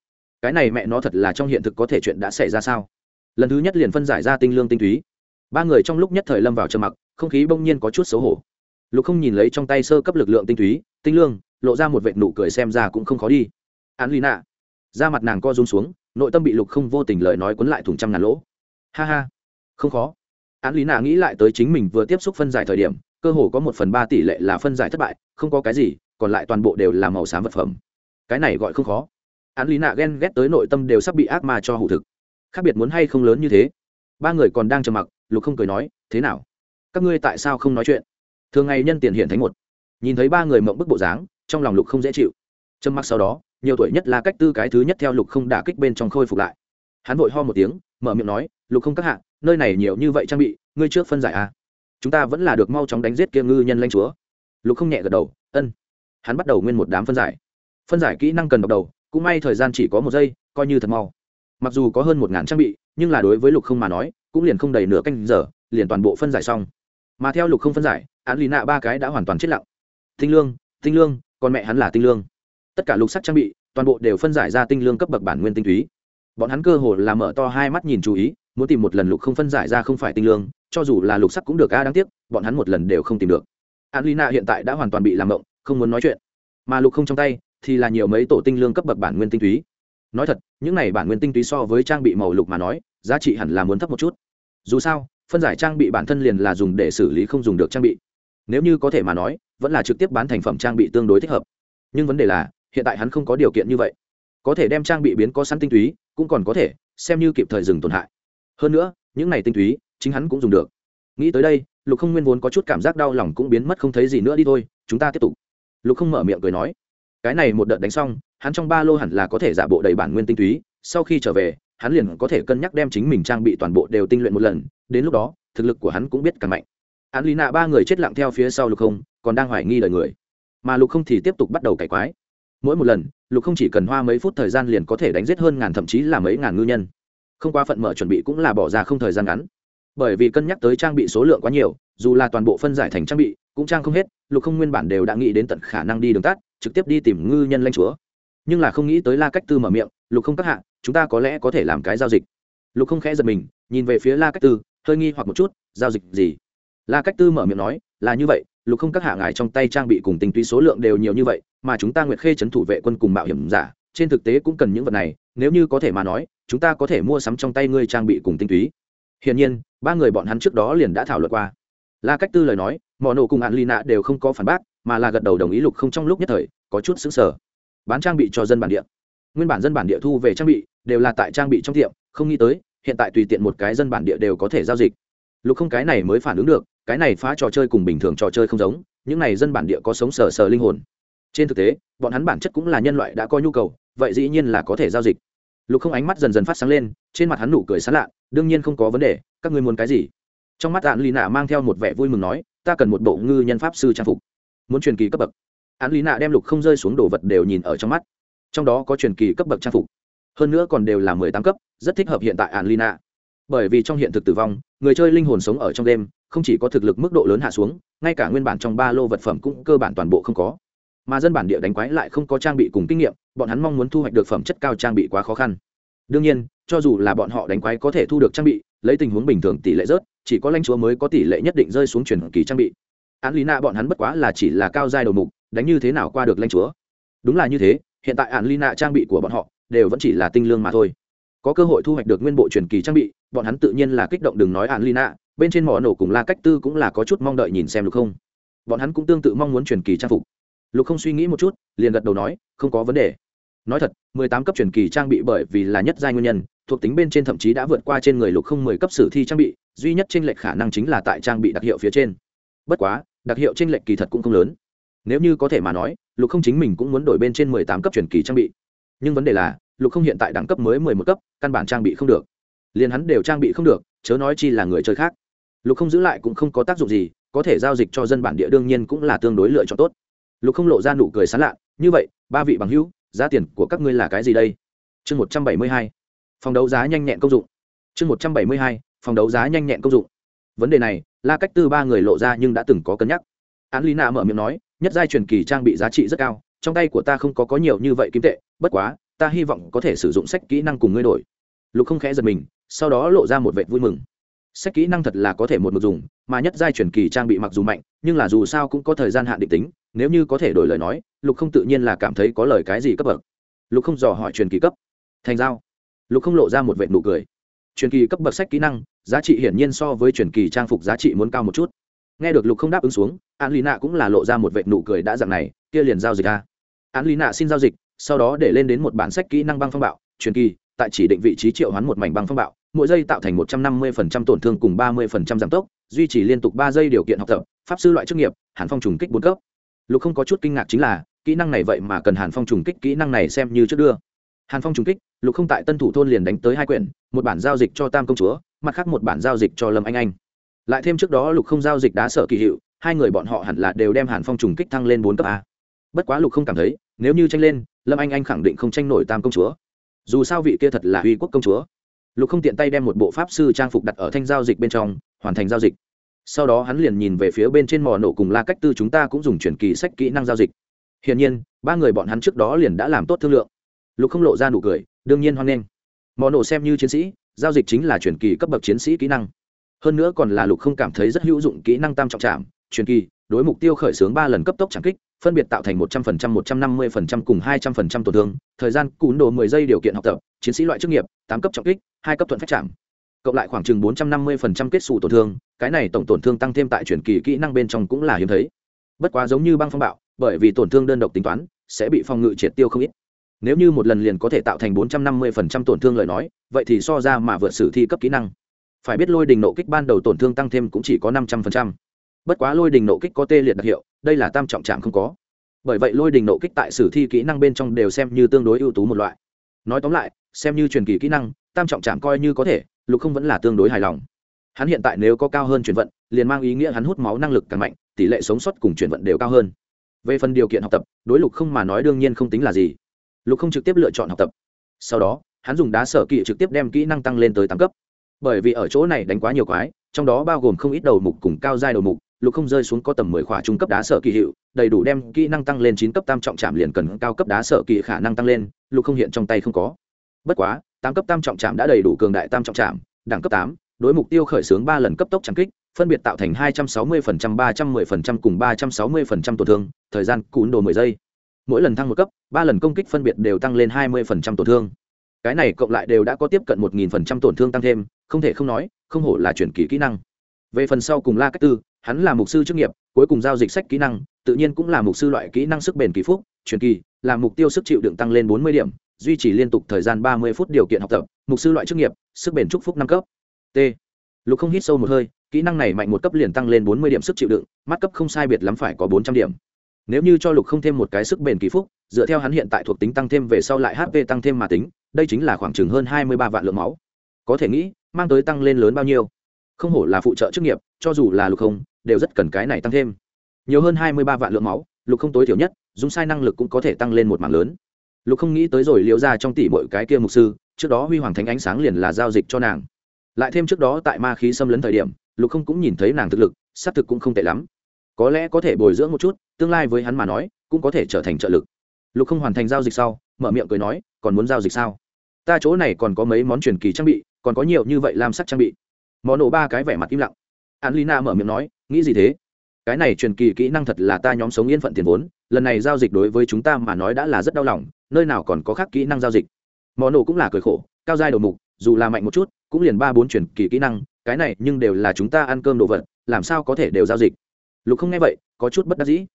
[SPEAKER 1] Cái này mẹ nó thật là trong hiện thực có thể chuyện đã xảy ra sao? Lần thứ nhất liền phân giải ra tinh lương tinh túy. Ba người trong lúc nhất thời lâm vào trầm mặc, không khí bỗng nhiên có chút xấu hổ. Lục không nhìn lấy trong tay sơ cấp lực lượng tinh túy, tinh lương, lộ ra một vệ nụ cười xem ra cũng không khó đi. Án lì nạ. Ra mặt nàng co rung xuống, nội tâm bị lục không vô tình lời nói cuốn lại thùng trăm ngàn lỗ. Ha ha. Không khó. Án lý nạ nghĩ lại tới chính mình vừa tiếp xúc phân giải thời điểm, cơ hồ có một phần ba tỷ lệ là phân giải thất bại, không có cái gì còn lại toàn bộ đều là màu xám vật phẩm. Cái này gọi không khó. Án lý nạ ghen ghét tới nội tâm đều sắp bị ác ma cho hủ thực. Khác biệt muốn hay không lớn như thế? Ba người còn đang trầm mặc, lục không cười nói, thế nào? Các ngươi tại sao không nói chuyện? Thường ngày nhân tiền hiện thánh một. Nhìn thấy ba người mộng bức bộ dáng, trong lòng lục không dễ chịu. Trầm mặc sau đó, nhiều tuổi nhất là cách tư cái thứ nhất theo lục không đả kích bên trong khôi phục lại. Hắn vội ho một tiếng, mở miệng nói, lục không các hạ, nơi này nhiều như vậy trang bị, ngươi trước phân giải à? Chúng ta vẫn là được mau chóng đánh giết kia ngư nhân lanh chúa. Lục không nhẹ gật đầu, ân hắn bắt đầu nguyên một đám phân giải. Phân giải kỹ năng cần đọc đầu, cũng may thời gian chỉ có một giây, coi như thật mau. Mặc dù có hơn một ngàn trang bị, nhưng là đối với lục không mà nói, cũng liền không đầy nửa canh giờ, liền toàn bộ phân giải xong. Mà theo lục không phân giải, án lì nạ ba cái đã hoàn toàn chết lặng. Tinh lương tinh lương, con mẹ hắn là tinh lương. Tất cả lục sắc trang bị, toàn bộ đều phân giải ra tinh lương cấp bậc bản nguyên tinh túy. Bọn hắn cơ hồ là mở to hai mắt nhìn chú ý, muốn tìm một lần lục không phân giải ra không phải tinh lương, cho dù là lục sắc cũng được, a, đáng tiếc, bọn hắn một lần đều không tìm được. Án lý nạ hiện tại đã hoàn toàn bị làm động không muốn nói chuyện. Mà lục không trong tay, thì là nhiều mấy tổ tinh lương cấp bậc bản nguyên tinh túy. Nói thật, những này bản nguyên tinh túy so với trang bị màu lục mà nói, giá trị hẳn là muốn thấp một chút. Dù sao, phân giải trang bị bản thân liền là dùng để xử lý không dùng được trang bị. Nếu như có thể mà nói, vẫn là trực tiếp bán thành phẩm trang bị tương đối thích hợp. Nhưng vấn đề là, hiện tại hắn không có điều kiện như vậy. Có thể đem trang bị biến có sẵn tinh túy, cũng còn có thể, xem như kịp thời dừng tổn hại. Hơn nữa, những này tinh túy, chính hắn cũng dùng được. Nghĩ tới đây, lục không nguyên vốn có chút cảm giác đau lòng cũng biến mất không thấy gì nữa đi thôi, chúng ta tiếp tục lục không mở miệng cười nói, cái này một đợt đánh xong, hắn trong ba lô hẳn là có thể giả bộ đầy bản nguyên tinh túy, sau khi trở về, hắn liền có thể cân nhắc đem chính mình trang bị toàn bộ đều tinh luyện một lần, đến lúc đó, thực lực của hắn cũng biết càng mạnh. Hắn lý nạ ba người chết lặng theo phía sau lục không, còn đang hoài nghi lời người. Mà lục không thì tiếp tục bắt đầu cải quái. Mỗi một lần, lục không chỉ cần hoa mấy phút thời gian liền có thể đánh giết hơn ngàn thậm chí là mấy ngàn ngư nhân. Không qua phận mở chuẩn bị cũng là bỏ ra không thời gian ngắn. Bởi vì cân nhắc tới trang bị số lượng quá nhiều, dù là toàn bộ phân giải thành trang bị cũng trang không hết, lục không nguyên bản đều đã nghĩ đến tận khả năng đi đường tắt, trực tiếp đi tìm ngư nhân lanh chúa. Nhưng là không nghĩ tới la cách tư mở miệng, lục không các hạ, chúng ta có lẽ có thể làm cái giao dịch. Lục không khẽ giật mình, nhìn về phía la cách tư, hơi nghi hoặc một chút, giao dịch gì? La cách tư mở miệng nói, là như vậy, lục không các hạ ngài trong tay trang bị cùng tinh túy số lượng đều nhiều như vậy, mà chúng ta nguyệt khê trấn thủ vệ quân cùng mạo hiểm giả, trên thực tế cũng cần những vật này, nếu như có thể mà nói, chúng ta có thể mua sắm trong tay ngươi trang bị cùng tinh túy. Hiển nhiên, ba người bọn hắn trước đó liền đã thảo luận qua. La cách tư lời nói mọi nổ cùng ạn lì nạ đều không có phản bác, mà là gật đầu đồng ý lục không trong lúc nhất thời, có chút xứng sở bán trang bị cho dân bản địa. Nguyên bản dân bản địa thu về trang bị, đều là tại trang bị trong tiệm, không nghĩ tới, hiện tại tùy tiện một cái dân bản địa đều có thể giao dịch. Lục không cái này mới phản ứng được, cái này phá trò chơi cùng bình thường trò chơi không giống, những này dân bản địa có sống sờ sờ linh hồn. Trên thực tế, bọn hắn bản chất cũng là nhân loại đã có nhu cầu, vậy dĩ nhiên là có thể giao dịch. Lục không ánh mắt dần dần phát sáng lên, trên mặt hắn nụ cười sán lạ, đương nhiên không có vấn đề, các ngươi muốn cái gì? Trong mắt ạn lì nạ mang theo một vẻ vui mừng nói ta cần một bộ ngư nhân pháp sư trang phục. Muốn truyền kỳ cấp bậc. Án lý nạ đem lục không rơi xuống đồ vật đều nhìn ở trong mắt. Trong đó có truyền kỳ cấp bậc trang phục. Hơn nữa còn đều là mười tám cấp, rất thích hợp hiện tại án lý nạ. Bởi vì trong hiện thực tử vong, người chơi linh hồn sống ở trong đêm, không chỉ có thực lực mức độ lớn hạ xuống, ngay cả nguyên bản trong ba lô vật phẩm cũng cơ bản toàn bộ không có. Mà dân bản địa đánh quái lại không có trang bị cùng kinh nghiệm, bọn hắn mong muốn thu hoạch được phẩm chất cao trang bị quá khó khăn. Đương nhiên cho dù là bọn họ đánh quái có thể thu được trang bị, lấy tình huống bình thường tỷ lệ rớt, chỉ có lãnh chúa mới có tỷ lệ nhất định rơi xuống truyền kỳ trang bị. Án lý nạ bọn hắn bất quá là chỉ là cao giai đầu mục, đánh như thế nào qua được lãnh chúa? Đúng là như thế, hiện tại án lý nạ trang bị của bọn họ đều vẫn chỉ là tinh lương mà thôi. Có cơ hội thu hoạch được nguyên bộ truyền kỳ trang bị, bọn hắn tự nhiên là kích động đừng nói án lý nạ bên trên mỏ nổ cùng la cách tư cũng là có chút mong đợi nhìn xem được không? Bọn hắn cũng tương tự mong muốn truyền kỳ trang phục. Lục không suy nghĩ một chút, liền gật đầu nói, không có vấn đề. Nói thật, mười tám cấp truyền kỳ trang bị bởi vì là nhất giai nguyên nhân thuộc tính bên trên thậm chí đã vượt qua trên người lục không mười cấp sử thi trang bị, duy nhất trên lệch khả năng chính là tại trang bị đặc hiệu phía trên. Bất quá, đặc hiệu trên lệch kỳ thật cũng không lớn. Nếu như có thể mà nói, lục không chính mình cũng muốn đổi bên trên mười tám cấp truyền kỳ trang bị. Nhưng vấn đề là, lục không hiện tại đẳng cấp mới mười một cấp, căn bản trang bị không được. Liền hắn đều trang bị không được, chớ nói chi là người chơi khác. Lục không giữ lại cũng không có tác dụng gì, có thể giao dịch cho dân bản địa đương nhiên cũng là tương đối lựa chọn tốt. Lục không lộ ra nụ cười sán lạ, như vậy, ba vị bằng hữu, giá tiền của các ngươi là cái gì đây? Chương một trăm bảy mươi hai phòng đấu giá nhanh nhẹn công dụng. Chương một trăm bảy mươi hai, phòng đấu giá nhanh nhẹn công dụng. Vấn đề này, la cách tư ba người lộ ra nhưng đã từng có cân nhắc. Án lý nạ mở miệng nói, nhất giai truyền kỳ trang bị giá trị rất cao, trong tay của ta không có có nhiều như vậy kim tệ, bất quá, ta hy vọng có thể sử dụng sách kỹ năng cùng ngươi đổi. Lục không khẽ giật mình, sau đó lộ ra một vệ vui mừng. Sách kỹ năng thật là có thể một mực dùng, mà nhất giai truyền kỳ trang bị mặc dù mạnh, nhưng là dù sao cũng có thời gian hạn định tính, nếu như có thể đổi lời nói, lục không tự nhiên là cảm thấy có lời cái gì cấp bậc. Lục không dò hỏi truyền kỳ cấp. Thành giao lục không lộ ra một vệ nụ cười. Truyền kỳ cấp bậc sách kỹ năng, giá trị hiển nhiên so với truyền kỳ trang phục giá trị muốn cao một chút. Nghe được lục không đáp ứng xuống an lý nạ cũng là lộ ra một vệ nụ cười đã dặn này, kia liền giao dịch a. An lý nạ xin giao dịch, sau đó để lên đến một bản sách kỹ năng băng phong bạo, truyền kỳ, tại chỉ định vị trí triệu hoán một mảnh băng phong bạo, mỗi giây tạo thành một trăm năm mươi phần trăm tổn thương cùng ba mươi phần trăm giảm tốc, duy trì liên tục ba giây điều kiện học tập, pháp sư loại chức nghiệp, hàn phong trùng kích bốn cấp. Lục không có chút kinh ngạc chính là, kỹ năng này vậy mà cần hàn phong trùng kích, kỹ năng này xem như trước đưa. Hàn phong trùng kích lục không tại tân thủ thôn liền đánh tới hai quyển, một bản giao dịch cho tam công chúa, mặt khác một bản giao dịch cho lâm anh anh. Lại thêm trước đó lục không giao dịch đá sợ kỳ hiệu, hai người bọn họ hẳn là đều đem hàn phong trùng kích thăng lên bốn cấp a. Bất quá lục không cảm thấy, nếu như tranh lên, lâm anh anh khẳng định không tranh nổi tam công chúa. Dù sao vị kia thật là uy quốc công chúa. Lục không tiện tay đem một bộ pháp sư trang phục đặt ở thanh giao dịch bên trong, hoàn thành giao dịch. Sau đó hắn liền nhìn về phía bên trên mò nổ cùng la cách tư chúng ta cũng dùng chuyển kỳ sách kỹ năng giao dịch. Hiển nhiên, ba người bọn hắn trước đó liền đã làm tốt thương lượng lục không lộ ra nụ cười, đương nhiên hoan nghênh. Mò nổ xem như chiến sĩ, giao dịch chính là truyền kỳ cấp bậc chiến sĩ kỹ năng. Hơn nữa còn là lục không cảm thấy rất hữu dụng kỹ năng tam trọng trạm truyền kỳ, đối mục tiêu khởi xướng ba lần cấp tốc trảm kích, phân biệt tạo thành một trăm phần trăm, một trăm năm mươi phần trăm cùng hai trăm phần trăm tổn thương, thời gian cún đồ mười giây điều kiện học tập, chiến sĩ loại chức nghiệp, tám cấp trọng kích, hai cấp thuận phép chạm cộng lại khoảng chừng bốn trăm năm mươi phần trăm kết xù tổn thương, cái này tổng tổn thương tăng thêm tại truyền kỳ kỹ năng bên trong cũng là hiếm thấy. Bất quá giống như băng phong bạo, bởi vì tổn thương đơn độc tính toán, sẽ bị phòng ngự triệt tiêu không ít nếu như một lần liền có thể tạo thành bốn trăm năm mươi phần trăm tổn thương lời nói, vậy thì so ra mà vượt sử thi cấp kỹ năng. Phải biết lôi đình nộ kích ban đầu tổn thương tăng thêm cũng chỉ có năm trăm phần trăm. Bất quá lôi đình nộ kích có tê liệt đặc hiệu, đây là tam trọng trạm không có. Bởi vậy lôi đình nộ kích tại sử thi kỹ năng bên trong đều xem như tương đối ưu tú một loại. Nói tóm lại, xem như truyền kỳ kỹ năng, tam trọng trạm coi như có thể, lục không vẫn là tương đối hài lòng. Hắn hiện tại nếu có cao hơn chuyển vận, liền mang ý nghĩa hắn hút máu năng lực càng mạnh, tỷ lệ sống sót cùng chuyển vận đều cao hơn. Về phần điều kiện học tập, đối lục không mà nói đương nhiên không tính là gì lục không trực tiếp lựa chọn học tập. Sau đó hắn dùng đá sở kỵ trực tiếp đem kỹ năng tăng lên tới tám cấp. Bởi vì ở chỗ này đánh quá nhiều quái trong đó bao gồm không ít đầu mục cùng cao giai đầu mục lục không rơi xuống có tầm mười khỏa trung cấp đá sở kỳ hiệu đầy đủ đem kỹ năng tăng lên chín cấp tam trọng chạm liền cần cao cấp đá sở kỳ khả năng tăng lên lục không hiện trong tay không có. Bất quá tám cấp tam trọng chạm đã đầy đủ cường đại tam trọng chạm, đẳng cấp tám đối mục tiêu khởi xướng ba lần cấp tốc trảm kích phân biệt tạo thành hai trăm sáu mươi phần trăm ba trăm mười phần trăm cùng ba trăm sáu mươi phần trăm tổn thương thời gian cún đồ mười giây mỗi lần thăng một cấp, ba lần công kích phân biệt đều tăng lên hai mươi phần trăm tổn thương. Cái này cộng lại đều đã có tiếp cận một nghìn phần trăm tổn thương tăng thêm, không thể không nói, không hổ là chuyển kỳ kỹ năng. Về phần sau cùng la cách tư, hắn là mục sư chức nghiệp, cuối cùng giao dịch sách kỹ năng, tự nhiên cũng là mục sư loại kỹ năng sức bền kỳ phúc truyền kỳ, là mục tiêu sức chịu đựng tăng lên bốn mươi điểm, duy trì liên tục thời gian ba mươi phút điều kiện học tập, mục sư loại chức nghiệp, sức bền trúc phúc năm cấp. T. Lục không hít sâu một hơi, kỹ năng này mạnh một cấp liền tăng lên bốn mươi điểm sức chịu đựng, mắt cấp không sai biệt lắm phải có bốn trăm điểm nếu như cho lục không thêm một cái sức bền kỳ phúc, dựa theo hắn hiện tại thuộc tính tăng thêm về sau lại hp tăng thêm mà tính, đây chính là khoảng chừng hơn hai mươi ba vạn lượng máu. Có thể nghĩ, mang tới tăng lên lớn bao nhiêu? Không hổ là phụ trợ chức nghiệp, cho dù là lục không, đều rất cần cái này tăng thêm. Nhiều hơn hai mươi ba vạn lượng máu, lục không tối thiểu nhất, dùng sai năng lực cũng có thể tăng lên một mảng lớn. Lục không nghĩ tới rồi liệu ra trong tỷ bội cái kia mục sư, trước đó huy hoàng thánh ánh sáng liền là giao dịch cho nàng. Lại thêm trước đó tại ma khí xâm lấn thời điểm, lục không cũng nhìn thấy nàng thực lực, xác thực cũng không tệ lắm có lẽ có thể bồi dưỡng một chút, tương lai với hắn mà nói, cũng có thể trở thành trợ lực. Lục không hoàn thành giao dịch sau, mở miệng cười nói, còn muốn giao dịch sao? Ta chỗ này còn có mấy món truyền kỳ trang bị, còn có nhiều như vậy làm sắc trang bị. Món nổ ba cái vẻ mặt im lặng. An lina mở miệng nói, nghĩ gì thế? Cái này truyền kỳ kỹ năng thật là ta nhóm sống yên phận tiền vốn, lần này giao dịch đối với chúng ta mà nói đã là rất đau lòng, nơi nào còn có khác kỹ năng giao dịch. Món nổ cũng là cười khổ, cao giai đầu mục, dù là mạnh một chút, cũng liền ba bốn truyền kỳ kỹ năng, cái này nhưng đều là chúng ta ăn cơm đồ vật, làm sao có thể đều giao dịch? Lục không nghe vậy có chút bất đắc dĩ.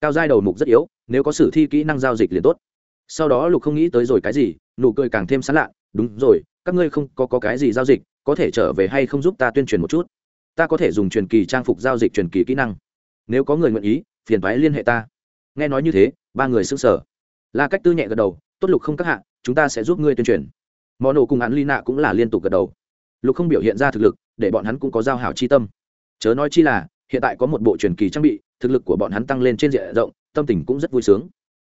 [SPEAKER 1] Cao giai đầu mục rất yếu nếu có sử thi kỹ năng giao dịch liền tốt. Sau đó lục không nghĩ tới rồi cái gì nụ cười càng thêm sán lạ đúng rồi các ngươi không có, có cái gì giao dịch có thể trở về hay không giúp ta tuyên truyền một chút? Ta có thể dùng truyền kỳ trang phục giao dịch truyền kỳ kỹ năng. Nếu có người nguyện ý phiền thoái liên hệ ta. Nghe nói như thế ba người s ư n g sở la cách tư nhẹ gật đầu tốt lục không các hạ chúng ta sẽ giúp ngươi tuyên truyền. Mò nổ cùng hắn ly nạ cũng là liên tục gật đầu. Lục không biểu hiện ra thực lực để bọn hắn cũng có giao hảo chi tâm. Chớ nói chi là hiện tại có một bộ truyền kỳ trang bị, thực lực của bọn hắn tăng lên trên diện rộng, tâm tình cũng rất vui sướng.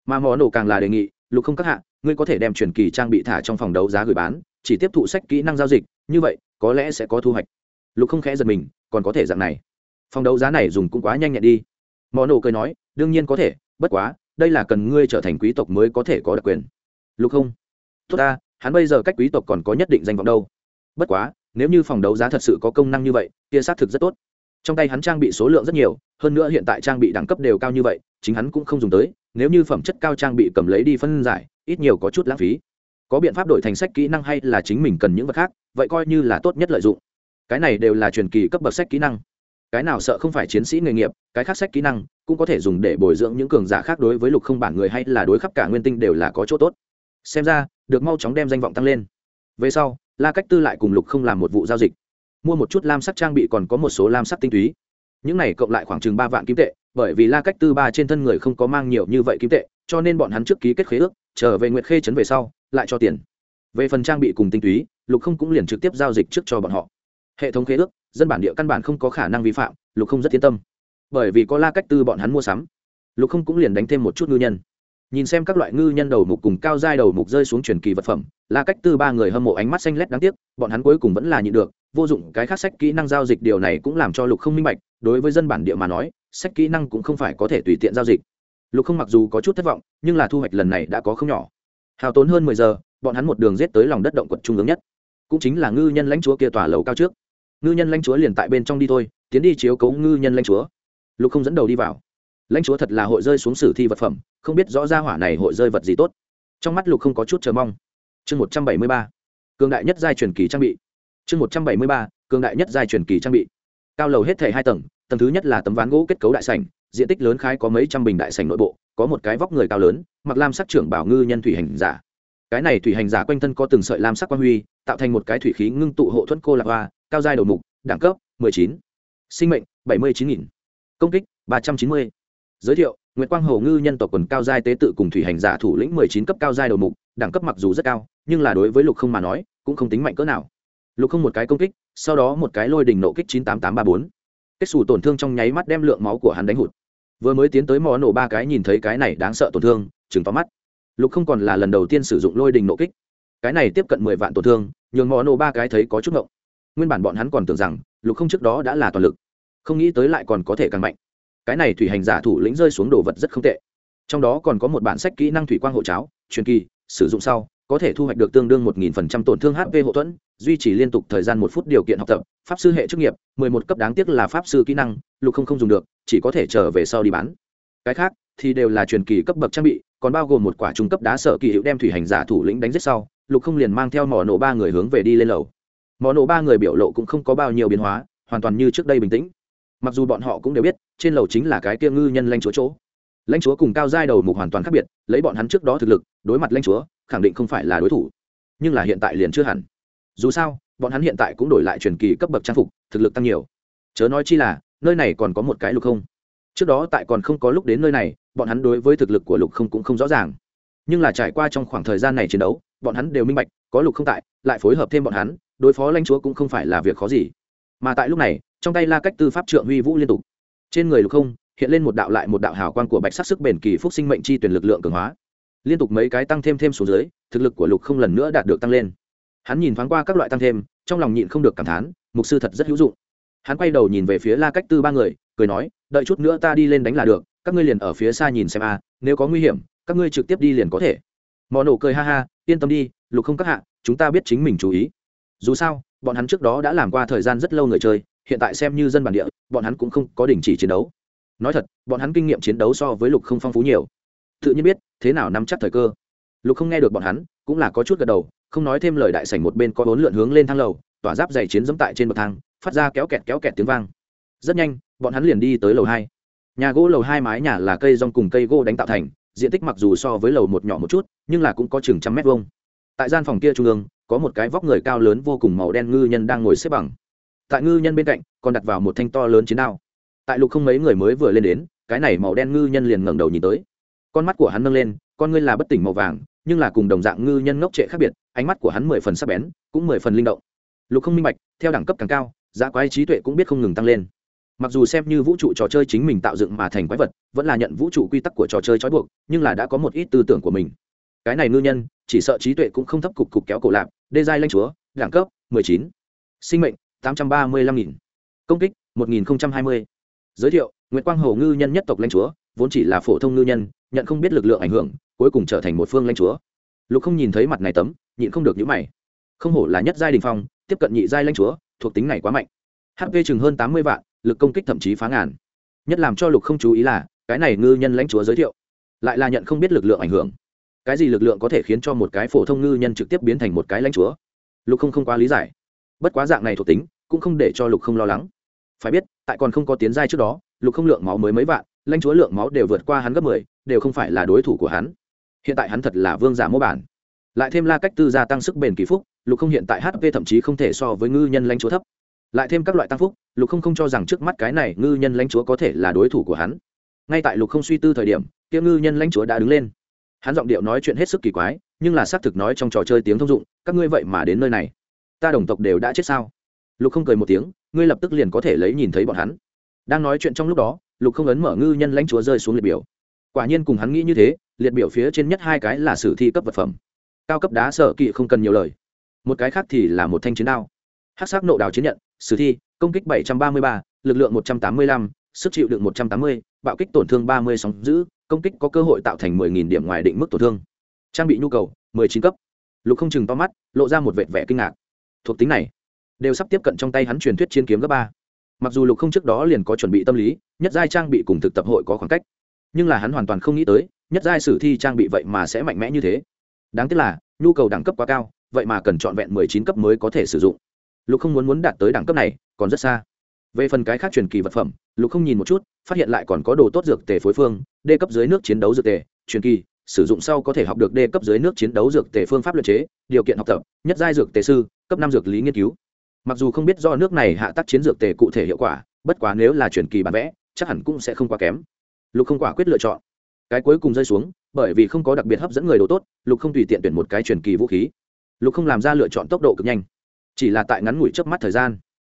[SPEAKER 1] Mà mò nổ càng là đề nghị, lục không các hạ, ngươi có thể đem truyền kỳ trang bị thả trong phòng đấu giá gửi bán, chỉ tiếp thụ sách kỹ năng giao dịch, như vậy, có lẽ sẽ có thu hoạch. Lục không khẽ giật mình, còn có thể dạng này. Phòng đấu giá này dùng cũng quá nhanh nhẹn đi. Mò nổ cười nói, đương nhiên có thể, bất quá, đây là cần ngươi trở thành quý tộc mới có thể có đặc quyền. Lục không, tốt ta, hắn bây giờ cách quý tộc còn có nhất định danh vọng đâu. Bất quá, nếu như phòng đấu giá thật sự có công năng như vậy, kia xác thực rất tốt trong tay hắn trang bị số lượng rất nhiều, hơn nữa hiện tại trang bị đẳng cấp đều cao như vậy, chính hắn cũng không dùng tới, nếu như phẩm chất cao trang bị cầm lấy đi phân giải, ít nhiều có chút lãng phí. Có biện pháp đổi thành sách kỹ năng hay là chính mình cần những vật khác, vậy coi như là tốt nhất lợi dụng. Cái này đều là truyền kỳ cấp bậc sách kỹ năng. Cái nào sợ không phải chiến sĩ nghề nghiệp, cái khác sách kỹ năng cũng có thể dùng để bồi dưỡng những cường giả khác đối với lục không bản người hay là đối khắp cả nguyên tinh đều là có chỗ tốt. Xem ra, được mau chóng đem danh vọng tăng lên. Về sau, la cách tư lại cùng lục không làm một vụ giao dịch mua một chút lam sắc trang bị còn có một số lam sắc tinh túy. Những này cộng lại khoảng chừng ba vạn kim tệ, bởi vì la cách tư ba trên thân người không có mang nhiều như vậy kim tệ, cho nên bọn hắn trước ký kết khế ước, trở về nguyệt khê trấn về sau, lại cho tiền. Về phần trang bị cùng tinh túy, lục không cũng liền trực tiếp giao dịch trước cho bọn họ. Hệ thống khế ước, dân bản địa căn bản không có khả năng vi phạm, lục không rất yên tâm. Bởi vì có la cách tư bọn hắn mua sắm, lục không cũng liền đánh thêm một chút ngư nhân. Nhìn xem các loại ngư nhân đầu mục cùng cao giai đầu mục rơi xuống truyền kỳ vật phẩm, la cách tư ba người hâm mộ ánh mắt xanh lét đáng tiếc, bọn hắn cuối cùng vẫn là nhịn được vô dụng, cái khác sách kỹ năng giao dịch điều này cũng làm cho lục không minh bạch, đối với dân bản địa mà nói, sách kỹ năng cũng không phải có thể tùy tiện giao dịch. Lục không mặc dù có chút thất vọng, nhưng là thu hoạch lần này đã có không nhỏ. Hào tốn hơn mười giờ, bọn hắn một đường rết tới lòng đất động quật trung ương nhất. Cũng chính là ngư nhân lãnh chúa kia tòa lầu cao trước. Ngư nhân lãnh chúa liền tại bên trong đi thôi, tiến đi chiếu cấu ngư nhân lãnh chúa. Lục không dẫn đầu đi vào. Lãnh chúa thật là hội rơi xuống sử thi vật phẩm, không biết rõ ra hỏa này hội rơi vật gì tốt. Trong mắt lục không có chút chờ mong. Chương một trăm bảy mươi ba. Cường đại nhất giai truyền kỳ trang bị chương một trăm bảy mươi ba cường đại nhất giai truyền kỳ trang bị cao lầu hết thể hai tầng tầng thứ nhất là tấm ván gỗ kết cấu đại sảnh diện tích lớn khái có mấy trăm bình đại sảnh nội bộ có một cái vóc người cao lớn mặc lam sắc trưởng bảo ngư nhân thủy hành giả cái này thủy hành giả quanh thân có từng sợi lam sắc quan huy tạo thành một cái thủy khí ngưng tụ hộ thuẫn cô lạc hoa cao giai đầu mục đẳng cấp 19. sinh mệnh 79.000. công kích 390. giới thiệu Nguyệt Quang Hồ Ngư nhân tộc quần cao giai tế tự cùng thủy hành giả thủ lĩnh 19 cấp cao giai đầu mục, đẳng cấp mặc dù rất cao, nhưng là đối với Lục Không mà nói, cũng không tính mạnh cỡ nào. Lục Không một cái công kích, sau đó một cái lôi đỉnh nộ kích 98834. Kết xù tổn thương trong nháy mắt đem lượng máu của hắn đánh hụt. Vừa mới tiến tới mò nổ ba cái nhìn thấy cái này đáng sợ tổn thương, chừng to mắt. Lục Không còn là lần đầu tiên sử dụng lôi đỉnh nộ kích. Cái này tiếp cận 10 vạn tổn thương, nhường mò nổ ba cái thấy có chút ngộng. Nguyên bản bọn hắn còn tưởng rằng, Lục Không trước đó đã là toàn lực, không nghĩ tới lại còn có thể càng mạnh. Cái này thủy hành giả thủ lĩnh rơi xuống đồ vật rất không tệ trong đó còn có một bản sách kỹ năng thủy quang hộ cháo truyền kỳ sử dụng sau có thể thu hoạch được tương đương một nghìn phần trăm tổn thương hp hộ thuẫn duy trì liên tục thời gian một phút điều kiện học tập, pháp sư hệ chức nghiệp, mười một cấp đáng tiếc là pháp sư kỹ năng, lục không không dùng được, chỉ có thể trở về sau đi bán. Cái khác thì đều là truyền kỳ cấp bậc trang bị, còn bao gồm một quả trung cấp đá sợ kỳ hữu đem thủy hành giả thủ lĩnh đánh giết sau, lục không liền mang theo mỏ nổ ba người hướng về đi lên lầu. Mỏ nổ ba người biểu lộ cũng không có bao nhiêu biến hóa, hoàn toàn như trước đây bình tĩnh. Mặc dù bọn họ cũng đều biết, trên lầu chính là cái kia ngư nhân lanh chúa chỗ. Lãnh chúa cùng cao giai đầu mục hoàn toàn khác biệt, lấy bọn hắn trước đó thực lực, đối mặt lãnh chúa, khẳng định không phải là đối thủ. Nhưng là hiện tại liền chưa hẳn dù sao, bọn hắn hiện tại cũng đổi lại truyền kỳ cấp bậc trang phục, thực lực tăng nhiều. Chớ nói chi là, nơi này còn có một cái lục không. Trước đó tại còn không có lúc đến nơi này, bọn hắn đối với thực lực của lục không cũng không rõ ràng. Nhưng là trải qua trong khoảng thời gian này chiến đấu, bọn hắn đều minh bạch, có lục không tại, lại phối hợp thêm bọn hắn, đối phó lãnh chúa cũng không phải là việc khó gì. Mà tại lúc này, trong tay la cách tư pháp trượng huy vũ liên tục. Trên người lục không, hiện lên một đạo lại một đạo hào quang của bạch sắc sức bền kỳ phúc sinh mệnh chi tuyển lực lượng cường hóa. Liên tục mấy cái tăng thêm thêm xuống dưới, thực lực của lục không lần nữa đạt được tăng lên hắn nhìn thoáng qua các loại tăng thêm, trong lòng nhịn không được cảm thán, mục sư thật rất hữu dụng. Hắn quay đầu nhìn về phía la cách tư ba người, cười nói, đợi chút nữa ta đi lên đánh là được, các ngươi liền ở phía xa nhìn xem a, nếu có nguy hiểm, các ngươi trực tiếp đi liền có thể. Mò nổ cười ha ha, yên tâm đi, lục không các hạ, chúng ta biết chính mình chú ý. Dù sao, bọn hắn trước đó đã làm qua thời gian rất lâu người chơi, hiện tại xem như dân bản địa, bọn hắn cũng không có đình chỉ chiến đấu. Nói thật, bọn hắn kinh nghiệm chiến đấu so với lục không phong phú nhiều. Tự nhiên biết, thế nào nắm chắc thời cơ. Lục không nghe được bọn hắn, cũng là có chút gật đầu không nói thêm lời đại sảnh một bên có bốn lượn hướng lên thang lầu, tỏa giáp dày chiến dẫm tại trên bậc thang, phát ra kéo kẹt kéo kẹt tiếng vang. Rất nhanh, bọn hắn liền đi tới lầu hai. Nhà gỗ lầu hai mái nhà là cây rong cùng cây gỗ đánh tạo thành, diện tích mặc dù so với lầu một nhỏ một chút, nhưng là cũng có chừng trăm mét vuông. Tại gian phòng kia trung ương, có một cái vóc người cao lớn vô cùng màu đen ngư nhân đang ngồi xếp bằng. Tại ngư nhân bên cạnh, còn đặt vào một thanh to lớn chiến đao. Tại lục không mấy người mới vừa lên đến, cái này màu đen ngư nhân liền ngẩng đầu nhìn tới. Con mắt của hắn nâng lên, con ngươi là bất tỉnh màu vàng nhưng là cùng đồng dạng ngư nhân ngốc trệ khác biệt, ánh mắt của hắn mười phần sắc bén, cũng mười phần linh động. Lục không minh bạch, theo đẳng cấp càng cao, giá quái trí tuệ cũng biết không ngừng tăng lên. Mặc dù xem như vũ trụ trò chơi chính mình tạo dựng mà thành quái vật, vẫn là nhận vũ trụ quy tắc của trò chơi trói buộc, nhưng là đã có một ít tư tưởng của mình. Cái này ngư nhân, chỉ sợ trí tuệ cũng không thấp cục cục kéo cổ lạp, đê giai lanh chúa, đẳng cấp mười chín, sinh mệnh tám trăm ba mươi lăm nghìn, công kích một nghìn hai mươi. Giới thiệu nguyễn quang hồ ngư nhân nhất tộc lãnh chúa, vốn chỉ là phổ thông ngư nhân, nhận không biết lực lượng ảnh hưởng cuối cùng trở thành một phương lãnh chúa. Lục không nhìn thấy mặt này tấm, nhịn không được nhữ mày. Không hổ là nhất giai đình phong, tiếp cận nhị giai lãnh chúa, thuộc tính này quá mạnh. Hp chừng hơn tám mươi vạn, lực công kích thậm chí phá ngàn. Nhất làm cho lục không chú ý là, cái này ngư nhân lãnh chúa giới thiệu, lại là nhận không biết lực lượng ảnh hưởng. Cái gì lực lượng có thể khiến cho một cái phổ thông ngư nhân trực tiếp biến thành một cái lãnh chúa? Lục không không quá lý giải. Bất quá dạng này thuộc tính, cũng không để cho lục không lo lắng. Phải biết, tại còn không có tiến giai trước đó, lục không lượng máu mới mấy vạn, lãnh chúa lượng máu đều vượt qua hắn gấp mười, đều không phải là đối thủ của hắn hiện tại hắn thật là vương giả mô bản. Lại thêm la cách tư gia tăng sức bền kỳ phúc, lục không hiện tại hp thậm chí không thể so với ngư nhân lãnh chúa thấp. Lại thêm các loại tăng phúc, lục không không cho rằng trước mắt cái này ngư nhân lãnh chúa có thể là đối thủ của hắn. Ngay tại lục không suy tư thời điểm, kia ngư nhân lãnh chúa đã đứng lên. Hắn giọng điệu nói chuyện hết sức kỳ quái, nhưng là xác thực nói trong trò chơi tiếng thông dụng, các ngươi vậy mà đến nơi này. Ta đồng tộc đều đã chết sao? Lục không cười một tiếng, ngươi lập tức liền có thể lấy nhìn thấy bọn hắn. Đang nói chuyện trong lúc đó, lục không ấn mở ngư nhân lãnh chúa rơi xuống liệt biểu. Quả nhiên cùng hắn nghĩ như thế liệt biểu phía trên nhất hai cái là sử thi cấp vật phẩm. Cao cấp đá sở kỵ không cần nhiều lời. Một cái khác thì là một thanh chiến đao. Hát sắc nộ đào chiến nhận sử thi công kích 733, lực lượng 185, sức chịu đựng 180, bạo kích tổn thương 30 sóng giữ công kích có cơ hội tạo thành 10.000 điểm ngoài định mức tổn thương. Trang bị nhu cầu 19 cấp. Lục không chừng to mắt lộ ra một vệt vẻ kinh ngạc. Thuộc tính này đều sắp tiếp cận trong tay hắn truyền thuyết chiến kiếm cấp ba. Mặc dù lục không trước đó liền có chuẩn bị tâm lý nhất giai trang bị cùng thực tập hội có khoảng cách nhưng là hắn hoàn toàn không nghĩ tới, nhất giai sử thi trang bị vậy mà sẽ mạnh mẽ như thế. Đáng tiếc là, nhu cầu đẳng cấp quá cao, vậy mà cần trọn vẹn mười chín cấp mới có thể sử dụng. Lục không muốn muốn đạt tới đẳng cấp này, còn rất xa. Về phần cái khác truyền kỳ vật phẩm, lục không nhìn một chút, phát hiện lại còn có đồ tốt dược tề phối phương, đê cấp dưới nước chiến đấu dược tề, truyền kỳ, sử dụng sau có thể học được đê cấp dưới nước chiến đấu dược tề phương pháp luật chế, điều kiện học tập, nhất giai dược tề sư, cấp năm dược lý nghiên cứu. Mặc dù không biết do nước này hạ tác chiến dược tề cụ thể hiệu quả, bất quá nếu là truyền kỳ bản vẽ, chắc hẳn cũng sẽ không quá kém lục không quả quyết lựa chọn. Cái cuối cùng rơi xuống, bởi vì không có đặc biệt hấp dẫn người đồ tốt, lục không tùy tiện tuyển một cái truyền kỳ vũ khí. Lục không làm ra lựa chọn tốc độ cực nhanh. Chỉ là tại ngắn ngủi chớp mắt thời gian.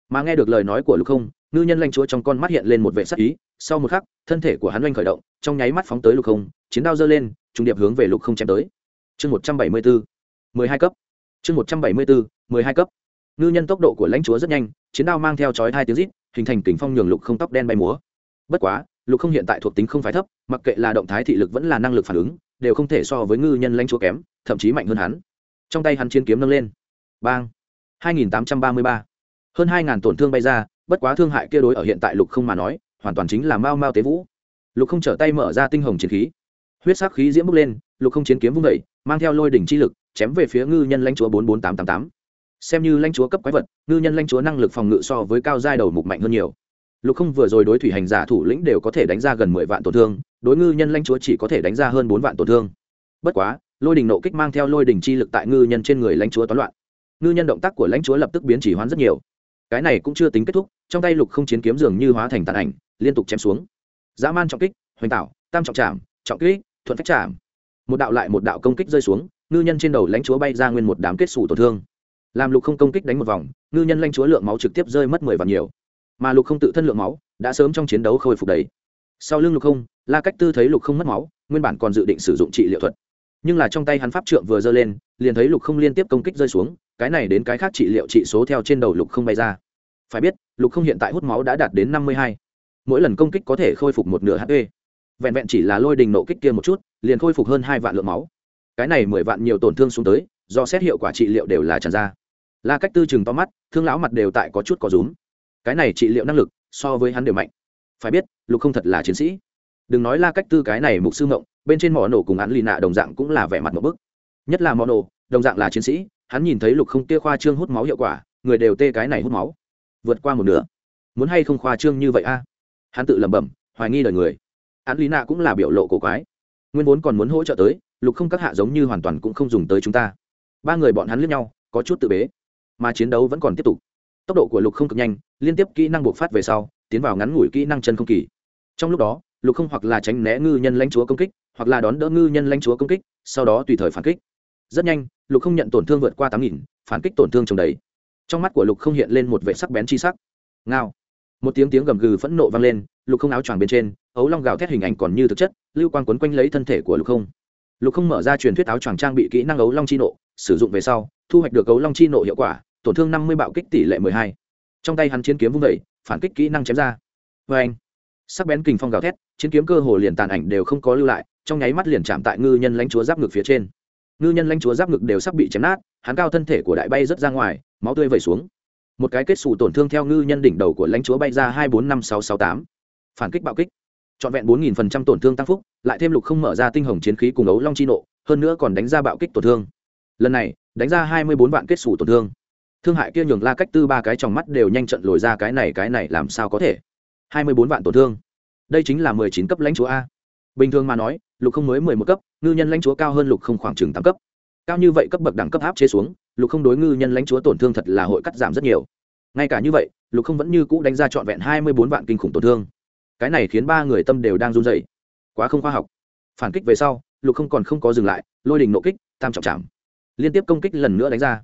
[SPEAKER 1] Mà nghe được lời nói của lục không, ngư nhân lanh chúa trong con mắt hiện lên một vệ sắc ý. Sau một khắc, thân thể của hắn oanh khởi động, trong nháy mắt phóng tới lục không, chiến đao giơ lên, trùng điệp hướng về lục không chém tới. Chương một trăm bảy mươi bốn, mười hai cấp. Chương một trăm bảy mươi bốn, mười hai cấp. Ngư nhân tốc độ của lãnh chúa rất nhanh, chiến đao mang theo chói hai tiếng rít, hình thành kính phong nhường lục không tóc đen bay múa. Bất quá lục không hiện tại thuộc tính không phải thấp, mặc kệ là động thái thị lực vẫn là năng lực phản ứng, đều không thể so với ngư nhân lãnh chúa kém, thậm chí mạnh hơn hắn. Trong tay hắn chiến kiếm nâng lên. Bang! 2833. hơn 2.000 tổn thương bay ra, bất quá thương hại kia đối ở hiện tại lục không mà nói, hoàn toàn chính là mau mau tế vũ. Lục không trở tay mở ra tinh hồng chiến khí. Huyết sắc khí diễm bốc lên, lục không chiến kiếm vung vẩy mang theo lôi đỉnh chi lực, chém về phía ngư nhân lãnh chúa bốn bốn tám tám tám. Xem như lãnh chúa cấp quái vật, ngư nhân lãnh chúa năng lực phòng ngự so với cao giai đầu mục mạnh hơn nhiều lục không vừa rồi đối thủy hành giả thủ lĩnh đều có thể đánh ra gần mười vạn tổn thương, đối ngư nhân lãnh chúa chỉ có thể đánh ra hơn bốn vạn tổn thương. Bất quá, lôi đình nộ kích mang theo lôi đình chi lực tại ngư nhân trên người lãnh chúa toán loạn. Ngư nhân động tác của lãnh chúa lập tức biến chỉ hoán rất nhiều. Cái này cũng chưa tính kết thúc, trong tay lục không chiến kiếm dường như hóa thành tàn ảnh, liên tục chém xuống. Dã man trọng kích, hoành tạo, tam trọng trảm trọng kích, thuận phách trảm một đạo lại một đạo công kích rơi xuống, ngư nhân trên đầu lãnh chúa bay ra nguyên một đám kết xù tổn thương. Làm lục không công kích đánh một vòng, ngư nhân lãnh chúa lượng máu trực tiếp rơi mất mười vạn nhiều mà lục không tự thân lượng máu đã sớm trong chiến đấu khôi phục đấy. Sau lưng lục không, la cách tư thấy lục không mất máu, nguyên bản còn dự định sử dụng trị liệu thuật. Nhưng là trong tay hắn pháp trượng vừa giơ lên, liền thấy lục không liên tiếp công kích rơi xuống, cái này đến cái khác trị liệu trị số theo trên đầu lục không bay ra. Phải biết, lục không hiện tại hút máu đã đạt đến năm mươi hai. Mỗi lần công kích có thể khôi phục một nửa hp vẹn vẹn chỉ là lôi đình nộ kích kia một chút, liền khôi phục hơn hai vạn lượng máu. Cái này mười vạn nhiều tổn thương xuống tới, do xét hiệu quả trị liệu đều là tràn ra. La cách tư chừng to mắt, thương lão mặt đều tại có chút có rúm cái này trị liệu năng lực so với hắn đều mạnh. Phải biết, lục không thật là chiến sĩ. Đừng nói la cách tư cái này mục sư mộng, bên trên mỏ nổ cùng hắn lì nạ đồng dạng cũng là vẻ mặt một bức. Nhất là mỏ nổ, đồng dạng là chiến sĩ, hắn nhìn thấy lục không kia khoa trương hút máu hiệu quả, người đều tê cái này hút máu. Vượt qua một nửa. Muốn hay không khoa trương như vậy a? Hắn tự lẩm bẩm, hoài nghi đời người. Hắn lì nạ cũng là biểu lộ cổ quái. Nguyên vốn còn muốn hỗ trợ tới, lục không các hạ giống như hoàn toàn cũng không dùng tới chúng ta. Ba người bọn hắn lướt nhau, có chút tự bế. Mà chiến đấu vẫn còn tiếp tục tốc độ của lục không cực nhanh, liên tiếp kỹ năng buộc phát về sau, tiến vào ngắn ngủi kỹ năng chân không kỳ. Trong lúc đó, lục không hoặc là tránh né ngư nhân lãnh chúa công kích, hoặc là đón đỡ ngư nhân lãnh chúa công kích, sau đó tùy thời phản kích. Rất nhanh, lục không nhận tổn thương vượt qua tám nghìn, phản kích tổn thương trồng đầy. Trong mắt của lục không hiện lên một vệ sắc bén chi sắc. Ngao. Một tiếng tiếng gầm gừ phẫn nộ vang lên, lục không áo choàng bên trên, ấu long gào thét hình ảnh còn như thực chất, lưu quang quấn quanh lấy thân thể của lục không. Lục không mở ra truyền thuyết áo choàng trang bị kỹ năng ấu long chi nộ, sử dụng về sau, thu hoạch được ấu long chi nộ hiệu quả tổn thương năm mươi bạo kích tỷ lệ mười hai. Trong tay hắn chiến kiếm vung vẩy phản kích kỹ năng chém ra. Vê anh, sắc bén kình phong gào thét, chiến kiếm cơ hồ liền tàn ảnh đều không có lưu lại, trong nháy mắt liền chạm tại ngư nhân lãnh chúa giáp ngực phía trên. Ngư nhân lãnh chúa giáp ngực đều sắp bị chém nát, hắn cao thân thể của đại bay rất ra ngoài, máu tươi vẩy xuống. Một cái kết xù tổn thương theo ngư nhân đỉnh đầu của lãnh chúa bay ra hai bốn năm sáu sáu tám. Phản kích bạo kích. Trọn vẹn bốn nghìn phần trăm tổn thương tăng phúc, lại thêm lục không mở ra tinh hồng chiến khí cùng ấu long chi nộ, hơn nữa còn đánh ra bạo kích tổn thương. Lần này, đánh ra hai mươi bốn vạn kết xù tổn thương thương hại kia nhường la cách tư ba cái trong mắt đều nhanh trận lồi ra cái này cái này làm sao có thể? Hai mươi bốn vạn tổn thương. Đây chính là mười chín cấp lãnh chúa a. Bình thường mà nói, lục không mới mười một cấp, ngư nhân lãnh chúa cao hơn lục không khoảng chừng tám cấp. Cao như vậy cấp bậc đẳng cấp áp chế xuống, lục không đối ngư nhân lãnh chúa tổn thương thật là hội cắt giảm rất nhiều. Ngay cả như vậy, lục không vẫn như cũ đánh ra trọn vẹn hai mươi bốn vạn kinh khủng tổn thương. Cái này khiến ba người tâm đều đang run dậy quá không khoa học. Phản kích về sau, lục không còn không có dừng lại, lôi đình nộ kích, tam trọng chạm liên tiếp công kích lần nữa đánh ra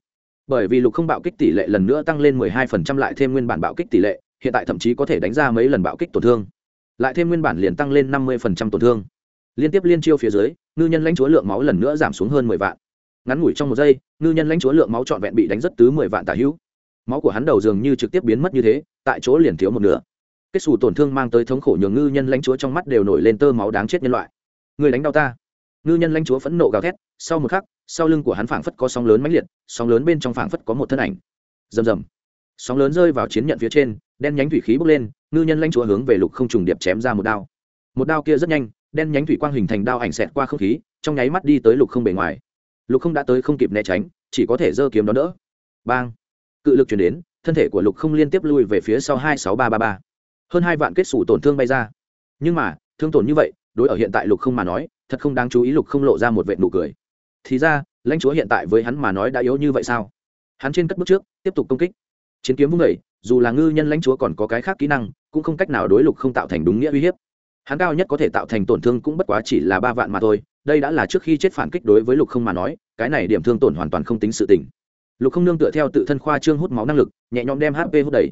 [SPEAKER 1] bởi vì lục không bạo kích tỷ lệ lần nữa tăng lên mười hai phần trăm lại thêm nguyên bản bạo kích tỷ lệ, hiện tại thậm chí có thể đánh ra mấy lần bạo kích tổn thương. Lại thêm nguyên bản liền tăng lên năm mươi phần trăm tổn thương. Liên tiếp liên chiêu phía dưới, ngư nhân lãnh chúa lượng máu lần nữa giảm xuống hơn mười vạn. Ngắn ngủi trong một giây, ngư nhân lãnh chúa lượng máu trọn vẹn bị đánh rất tứ mười vạn tả hữu. Máu của hắn đầu dường như trực tiếp biến mất như thế, tại chỗ liền thiếu một nửa. Kết xù tổn thương mang tới thống khổ nhường ngư nhân lãnh chúa trong mắt đều nổi lên tơ máu đáng chết nhân loại. Người đánh đau ta. Ngư nhân lãnh chúa phẫn nộ gào thét sau một khắc, sau lưng của hắn phảng phất có sóng lớn mãnh liệt, sóng lớn bên trong phảng phất có một thân ảnh. Rầm rầm. Sóng lớn rơi vào chiến nhận phía trên, đen nhánh thủy khí bốc lên, ngư nhân lãnh chúa hướng về lục không trùng điệp chém ra một đao. Một đao kia rất nhanh, đen nhánh thủy quang hình thành đao ảnh xẹt qua không khí, trong nháy mắt đi tới lục không bề ngoài. Lục không đã tới không kịp né tránh, chỉ có thể giơ kiếm đó đỡ. Bang. Cự lực chuyển đến, thân thể của lục không liên tiếp lui về phía sau hai sáu ba ba ba. Hơn hai vạn kết xù tổn thương bay ra. Nhưng mà, thương tổn như vậy, đối ở hiện tại lục không mà nói, thật không đáng chú ý lục không lộ ra một vệ nụ cười thì ra, lãnh chúa hiện tại với hắn mà nói đã yếu như vậy sao? Hắn trên cất bước trước, tiếp tục công kích. Chiến kiếm vung vẩy dù là ngư nhân lãnh chúa còn có cái khác kỹ năng, cũng không cách nào đối lục không tạo thành đúng nghĩa uy hiếp. Hắn cao nhất có thể tạo thành tổn thương cũng bất quá chỉ là ba vạn mà thôi, đây đã là trước khi chết phản kích đối với lục không mà nói, cái này điểm thương tổn hoàn toàn không tính sự tình. Lục không nương tựa theo tự thân khoa trương hút máu năng lực, nhẹ nhõm đem hp hút đầy.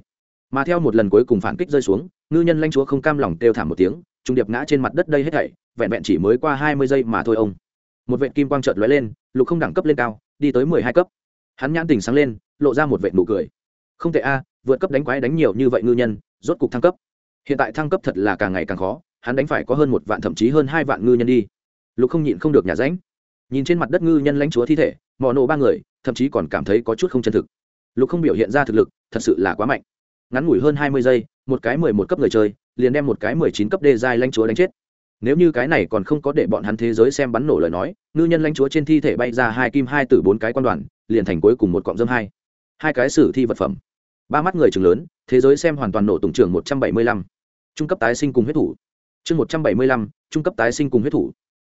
[SPEAKER 1] Mà theo một lần cuối cùng phản kích rơi xuống, ngư nhân lãnh chúa không cam lòng kêu thảm một tiếng trung điệp ngã trên mặt đất đây hết thảy, vẹn vẹn chỉ mới qua hai mươi giây mà thôi ông một vệ kim quang trợt lóe lên, lục không đẳng cấp lên cao, đi tới mười hai cấp. Hắn nhãn tình sáng lên, lộ ra một vệ nụ cười. Không thể a, vượt cấp đánh quái đánh nhiều như vậy ngư nhân, rốt cục thăng cấp. Hiện tại thăng cấp thật là càng ngày càng khó, hắn đánh phải có hơn một vạn thậm chí hơn hai vạn ngư nhân đi. Lục không nhịn không được nhà ránh. Nhìn trên mặt đất ngư nhân lãnh chúa thi thể, mò nổ ba người, thậm chí còn cảm thấy có chút không chân thực. Lục không biểu hiện ra thực lực, thật sự là quá mạnh. Ngắn ngủi hơn hai mươi giây, một cái mười một cấp người chơi, liền đem một cái mười chín cấp đê giai lãnh chúa đánh chết nếu như cái này còn không có để bọn hắn thế giới xem bắn nổ lời nói, ngư nhân lãnh chúa trên thi thể bay ra hai kim hai từ bốn cái quan đoàn, liền thành cuối cùng một cọng dâm hai. Hai cái sử thi vật phẩm. Ba mắt người chừng lớn, thế giới xem hoàn toàn nổ tùng trưởng một trăm bảy mươi lăm. Trung cấp tái sinh cùng huyết thủ. Chương một trăm bảy mươi lăm, trung cấp tái sinh cùng huyết thủ.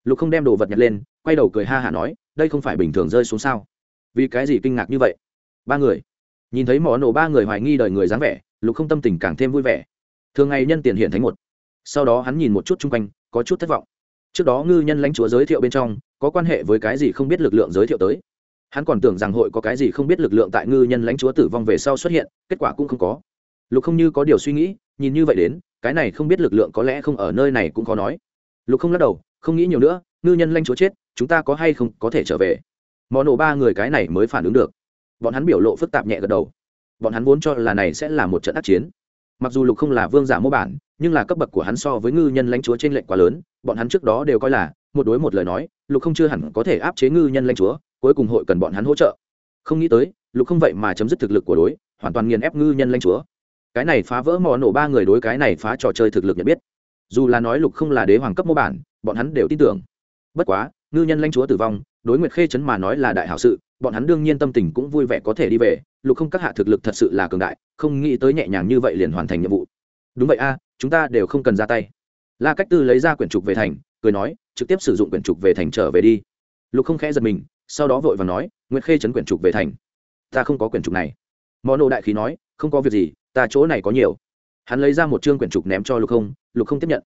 [SPEAKER 1] Lục không đem đồ vật nhặt lên, quay đầu cười ha hả nói, đây không phải bình thường rơi xuống sao? Vì cái gì kinh ngạc như vậy? Ba người. Nhìn thấy mỏ nổ ba người hoài nghi đời người dáng vẻ, lục không tâm tình càng thêm vui vẻ. Thường ngày nhân tiền hiện thánh một. Sau đó hắn nhìn một chút chung quanh có chút thất vọng. Trước đó ngư nhân lãnh chúa giới thiệu bên trong, có quan hệ với cái gì không biết lực lượng giới thiệu tới. Hắn còn tưởng rằng hội có cái gì không biết lực lượng tại ngư nhân lãnh chúa tử vong về sau xuất hiện, kết quả cũng không có. Lục không như có điều suy nghĩ, nhìn như vậy đến, cái này không biết lực lượng có lẽ không ở nơi này cũng khó nói. Lục không lắc đầu, không nghĩ nhiều nữa, ngư nhân lãnh chúa chết, chúng ta có hay không có thể trở về? Mò nổ ba người cái này mới phản ứng được. Bọn hắn biểu lộ phức tạp nhẹ gật đầu. Bọn hắn vốn cho là này sẽ là một trận ác chiến mặc dù lục không là vương giả mô bản, nhưng là cấp bậc của hắn so với ngư nhân lãnh chúa trên lệnh quá lớn, bọn hắn trước đó đều coi là, một đối một lời nói, lục không chưa hẳn có thể áp chế ngư nhân lãnh chúa, cuối cùng hội cần bọn hắn hỗ trợ. Không nghĩ tới, lục không vậy mà chấm dứt thực lực của đối, hoàn toàn nghiền ép ngư nhân lãnh chúa. Cái này phá vỡ mò nổ ba người đối cái này phá trò chơi thực lực nhận biết. Dù là nói lục không là đế hoàng cấp mô bản, bọn hắn đều tin tưởng. Bất quá, ngư nhân lãnh chúa tử vong, đối nguyệt khê chấn mà nói là đại hảo sự, bọn hắn đương nhiên tâm tình cũng vui vẻ có thể đi về lục không các hạ thực lực thật sự là cường đại, không nghĩ tới nhẹ nhàng như vậy liền hoàn thành nhiệm vụ. Đúng vậy a, chúng ta đều không cần ra tay. La cách tư lấy ra quyển trục về thành, cười nói, trực tiếp sử dụng quyển trục về thành trở về đi. Lục không khẽ giật mình, sau đó vội và nói, nguyệt khê chấn quyển trục về thành. Ta không có quyển trục này. Mò nộ đại khí nói, không có việc gì, ta chỗ này có nhiều. Hắn lấy ra một chương quyển trục ném cho lục không lục không tiếp nhận.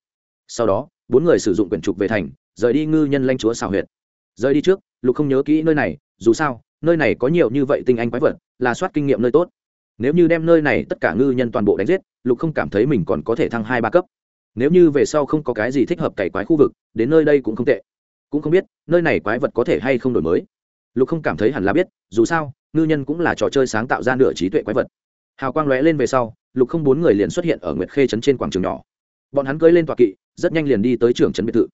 [SPEAKER 1] Sau đó, bốn người sử dụng quyển trục về thành, rời đi ngư nhân lanh chúa xào huyệt. Rời đi trước, lục không nhớ kỹ nơi này, dù sao, nơi này có nhiều như vậy tinh anh quái vật là soát kinh nghiệm nơi tốt. Nếu như đem nơi này tất cả ngư nhân toàn bộ đánh giết, lục không cảm thấy mình còn có thể thăng hai ba cấp. Nếu như về sau không có cái gì thích hợp cày quái khu vực, đến nơi đây cũng không tệ. Cũng không biết, nơi này quái vật có thể hay không đổi mới. Lục không cảm thấy hẳn là biết, dù sao, ngư nhân cũng là trò chơi sáng tạo ra nửa trí tuệ quái vật. Hào quang lóe lên về sau, lục không bốn người liền xuất hiện ở nguyệt khê trấn trên quảng trường nhỏ. Bọn hắn cưỡi lên tọa kỵ, rất nhanh liền đi tới trưởng trấn biệt thự.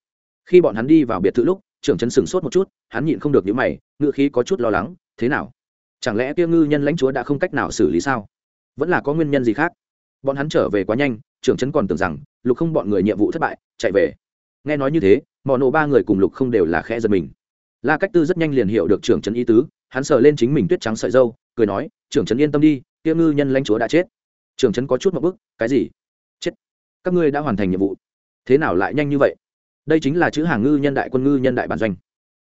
[SPEAKER 1] Khi bọn hắn đi vào biệt thự lúc, trưởng trấn sửng sốt một chút, hắn nhịn không được những mày, ngựa khí có chút lo lắng, thế nào? Chẳng lẽ tiêu ngư nhân lãnh chúa đã không cách nào xử lý sao? Vẫn là có nguyên nhân gì khác? Bọn hắn trở về quá nhanh, trưởng trấn còn tưởng rằng lục không bọn người nhiệm vụ thất bại, chạy về. Nghe nói như thế mọi nộ ba người cùng lục không đều là khẽ giật mình. La cách tư rất nhanh liền hiểu được trưởng trấn ý tứ, hắn sờ lên chính mình tuyết trắng sợi dâu, cười nói, trưởng trấn yên tâm đi tiêu ngư nhân lãnh chúa đã chết. Trưởng trấn có chút một bức, cái gì? Chết? Các ngươi đã hoàn thành nhiệm vụ. Thế nào lại nhanh như vậy? Đây chính là chữ hàng ngư nhân đại quân ngư nhân đại bản doanh.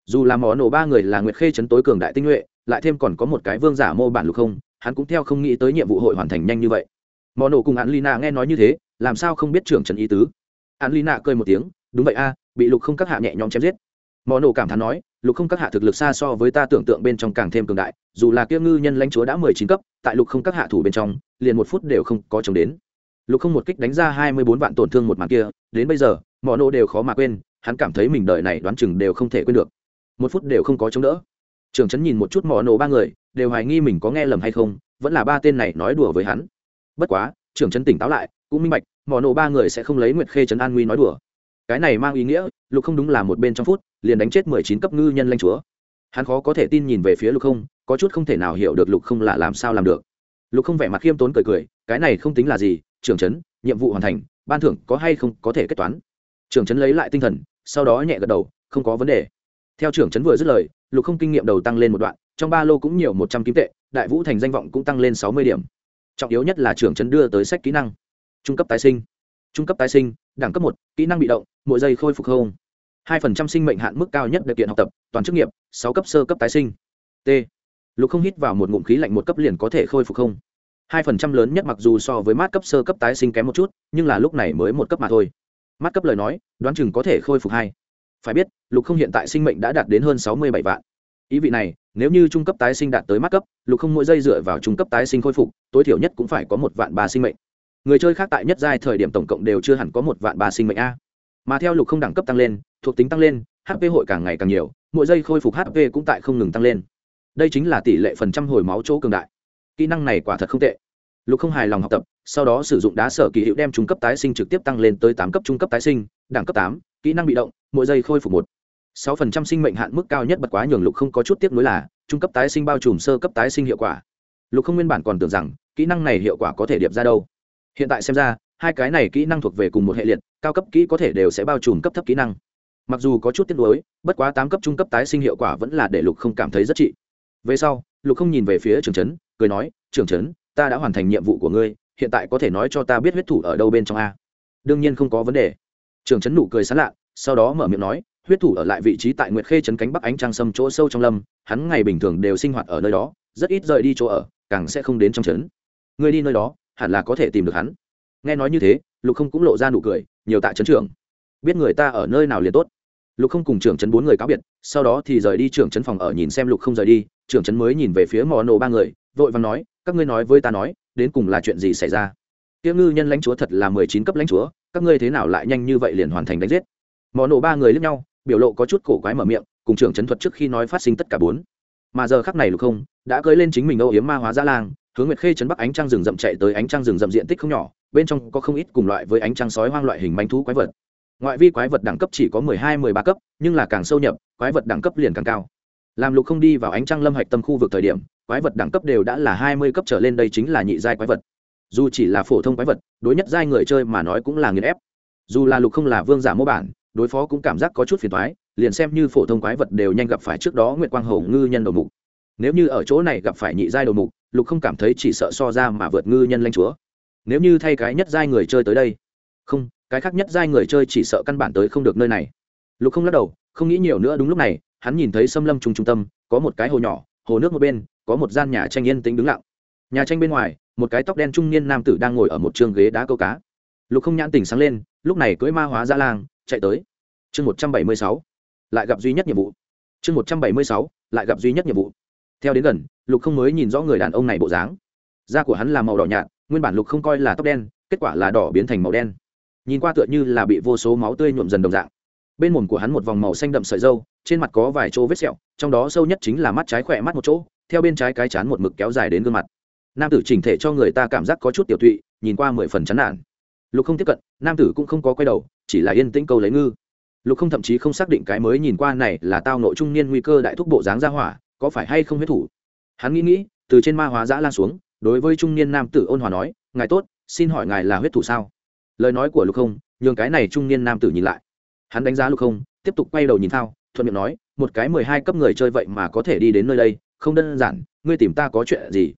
[SPEAKER 1] Dù là mỏ nổ ba người là nguyệt khê trấn tối cường đại tinh nhuệ lại thêm còn có một cái vương giả mô bản lục không, hắn cũng theo không nghĩ tới nhiệm vụ hội hoàn thành nhanh như vậy. Mỏ nổ cùng hắn lina nghe nói như thế, làm sao không biết trưởng trần ý tứ? Hắn lina cười một tiếng, đúng vậy a, bị lục không các hạ nhẹ nhõm chém giết. Mỏ nổ cảm thán nói, lục không các hạ thực lực xa so với ta tưởng tượng bên trong càng thêm cường đại, dù là kia ngư nhân lãnh chúa đã mười chín cấp, tại lục không các hạ thủ bên trong, liền một phút đều không có chống đến. Lục không một kích đánh ra hai mươi bốn vạn tổn thương một màn kia, đến bây giờ mỏ nổ đều khó mà quên, hắn cảm thấy mình đợi này đoán chừng đều không thể quên được. Một phút đều không có chống đỡ trường trấn nhìn một chút mò nổ ba người, đều hoài nghi mình có nghe lầm hay không, vẫn là ba tên này nói đùa với hắn. Bất quá, trường trấn tỉnh táo lại, cũng minh bạch mò nổ ba người sẽ không lấy nguyệt khê trấn an nguy nói đùa. Cái này mang ý nghĩa, lục không đúng là một bên trong phút, liền đánh chết mười chín cấp ngư nhân lanh chúa. Hắn khó có thể tin nhìn về phía lục không, có chút không thể nào hiểu được lục không là làm sao làm được. Lục không vẻ mặt khiêm tốn cười cười, cái này không tính là gì trưởng trấn nhiệm vụ hoàn thành, ban thưởng có hay không có thể kết toán. Trưởng trấn lấy lại tinh thần, sau đó nhẹ gật đầu, không có vấn đề theo trưởng trấn vừa dứt lời, lục không kinh nghiệm đầu tăng lên một đoạn, trong ba lô cũng nhiều một trăm kim tệ, đại vũ thành danh vọng cũng tăng lên sáu mươi điểm. Trọng yếu nhất là trưởng trấn đưa tới sách kỹ năng. Trung cấp tái sinh. Trung cấp tái sinh, đẳng cấp một, kỹ năng bị động, mỗi giây khôi phục không. Hai phần trăm sinh mệnh hạn mức cao nhất điều kiện học tập, toàn chức nghiệp, sáu cấp sơ cấp tái sinh. T. Lục không hít vào một ngụm khí lạnh một cấp liền có thể khôi phục không. Hai phần trăm lớn nhất mặc dù so với mát cấp sơ cấp tái sinh kém một chút, nhưng là lúc này mới một cấp mà thôi. Mát cấp lời nói, đoán chừng có thể khôi phục hai phải biết, lục không hiện tại sinh mệnh đã đạt đến hơn sáu mươi bảy vạn. Ý vị này, nếu như trung cấp tái sinh đạt tới mắt cấp, lục không mỗi giây dựa vào trung cấp tái sinh khôi phục, tối thiểu nhất cũng phải có một vạn ba sinh mệnh. Người chơi khác tại nhất giai thời điểm tổng cộng đều chưa hẳn có một vạn ba sinh mệnh a. Mà theo lục không đẳng cấp tăng lên, thuộc tính tăng lên hp hội càng ngày càng nhiều, mỗi giây khôi phục hp cũng tại không ngừng tăng lên. Đây chính là tỷ lệ phần trăm hồi máu chỗ cường đại. Kỹ năng này quả thật không tệ. Lục không hài lòng học tập, sau đó sử dụng đá sở kỳ hiệu đem trung cấp tái sinh trực tiếp tăng lên tới tám cấp trung cấp tái sinh, đẳng cấp tám kỹ năng bị động, mỗi giây khôi phục một. Sáu phần trăm sinh mệnh hạn mức cao nhất bật quá nhường lục không có chút tiếp nối là, trung cấp tái sinh bao trùm sơ cấp tái sinh hiệu quả. Lục không nguyên bản còn tưởng rằng, kỹ năng này hiệu quả có thể điệp ra đâu. Hiện tại xem ra, hai cái này kỹ năng thuộc về cùng một hệ liệt, cao cấp kỹ có thể đều sẽ bao trùm cấp thấp kỹ năng. Mặc dù có chút tiếc nuối, bất quá tám cấp trung cấp tái sinh hiệu quả vẫn là để lục không cảm thấy rất trị. Về sau, lục không nhìn về phía trường trấn, cười nói trường trấn, ta đã hoàn thành nhiệm vụ của ngươi, hiện tại có thể nói cho ta biết huyết thủ ở đâu bên trong a? Đương nhiên không có vấn đề trường trấn nụ cười sán lạ, sau đó mở miệng nói, huyết thủ ở lại vị trí tại nguyệt khê trấn cánh bắc ánh trăng sâm chỗ sâu trong lâm, hắn ngày bình thường đều sinh hoạt ở nơi đó, rất ít rời đi chỗ ở, càng sẽ không đến trong trấn Người đi nơi đó, hẳn là có thể tìm được hắn. Nghe nói như thế, lục không cũng lộ ra nụ cười, nhiều tại trấn trưởng. Biết người ta ở nơi nào liền tốt. Lục không cùng trưởng trấn bốn người cáo biệt, sau đó thì rời đi trưởng trấn phòng ở nhìn xem lục không rời đi trưởng trấn mới nhìn về phía mò nổ ba người, vội và nói, các ngươi nói với ta nói, đến cùng là chuyện gì xảy ra? Tiêu ngư nhân lãnh chúa thật là mười chín cấp lãnh chúa, các ngươi thế nào lại nhanh như vậy liền hoàn thành đánh giết? Mò nổ ba người lướt nhau, biểu lộ có chút cổ quái mở miệng, cùng trưởng trấn thuật trước khi nói phát sinh tất cả bốn. Mà giờ khắc này lục không, đã cưới lên chính mình âu yếm ma hóa gia lang, hướng nguyệt khê trấn bắc ánh trăng rừng rậm chạy tới ánh trăng rừng rậm diện tích không nhỏ, bên trong có không ít cùng loại với ánh trăng sói hoang loại hình manh thú quái vật. Ngoại vi quái vật đẳng cấp chỉ có mười hai, mười ba cấp, nhưng là càng sâu nhập, quái vật đẳng cấp liền càng cao. Làm lục không đi vào ánh trăng lâm hạch tâm khu vực thời điểm, quái vật đẳng cấp đều đã là hai mươi cấp trở lên, đây chính là nhị giai quái vật dù chỉ là phổ thông quái vật, đối nhất giai người chơi mà nói cũng là nghiền ép. Dù là lục không là vương giả mô bản, đối phó cũng cảm giác có chút phiền thoái liền xem như phổ thông quái vật đều nhanh gặp phải trước đó nguyễn quang hầu ngư nhân đầu mục. Nếu như ở chỗ này gặp phải nhị giai đầu mục, lục không cảm thấy chỉ sợ so ra mà vượt ngư nhân lanh chúa. Nếu như thay cái nhất giai người chơi tới đây, không, cái khác nhất giai người chơi chỉ sợ căn bản tới không được nơi này. Lục không lắc đầu, không nghĩ nhiều nữa đúng lúc này, hắn nhìn thấy xâm lâm trung trung tâm, có một cái hồ nhỏ, hồ nước một bên, có một gian nhà tranh yên tĩnh đứng lặng nhà tranh bên ngoài, một cái tóc đen trung niên nam tử đang ngồi ở một trường ghế đá câu cá. Lục không nhãn tỉnh sáng lên, lúc này cưỡi ma hóa ra lang, chạy tới. Chương một trăm bảy mươi sáu, lại gặp duy nhất nhiệm vụ. Chương một trăm bảy mươi sáu, lại gặp duy nhất nhiệm vụ. Theo đến gần, lục không mới nhìn rõ người đàn ông này bộ dáng. Da của hắn là màu đỏ nhạt, nguyên bản lục không coi là tóc đen, kết quả là đỏ biến thành màu đen. Nhìn qua tựa như là bị vô số máu tươi nhuộm dần đồng dạng. Bên mồm của hắn một vòng màu xanh đậm sợi dâu, trên mặt có vài chỗ vết sẹo, trong đó sâu nhất chính là mắt trái khỏe mắt một chỗ, theo bên trái cái chán một mực kéo dài đến gương mặt nam tử chỉnh thể cho người ta cảm giác có chút tiểu thụy, nhìn qua mười phần chán nản. Lục không tiếp cận nam tử cũng không có quay đầu chỉ là yên tĩnh câu lấy ngư. Lục không thậm chí không xác định cái mới nhìn qua này là tao nội trung niên nguy cơ đại thúc bộ dáng ra hỏa có phải hay không huyết thủ. Hắn nghĩ nghĩ từ trên ma hóa giã lan xuống đối với trung niên nam tử ôn hòa nói ngài tốt xin hỏi ngài là huyết thủ sao? Lời nói của lục không nhường cái này trung niên nam tử nhìn lại. Hắn đánh giá lục không tiếp tục quay đầu nhìn thao thuận miệng nói một cái mười hai cấp người chơi vậy mà có thể đi đến nơi đây không đơn giản ngươi tìm ta có chuyện gì?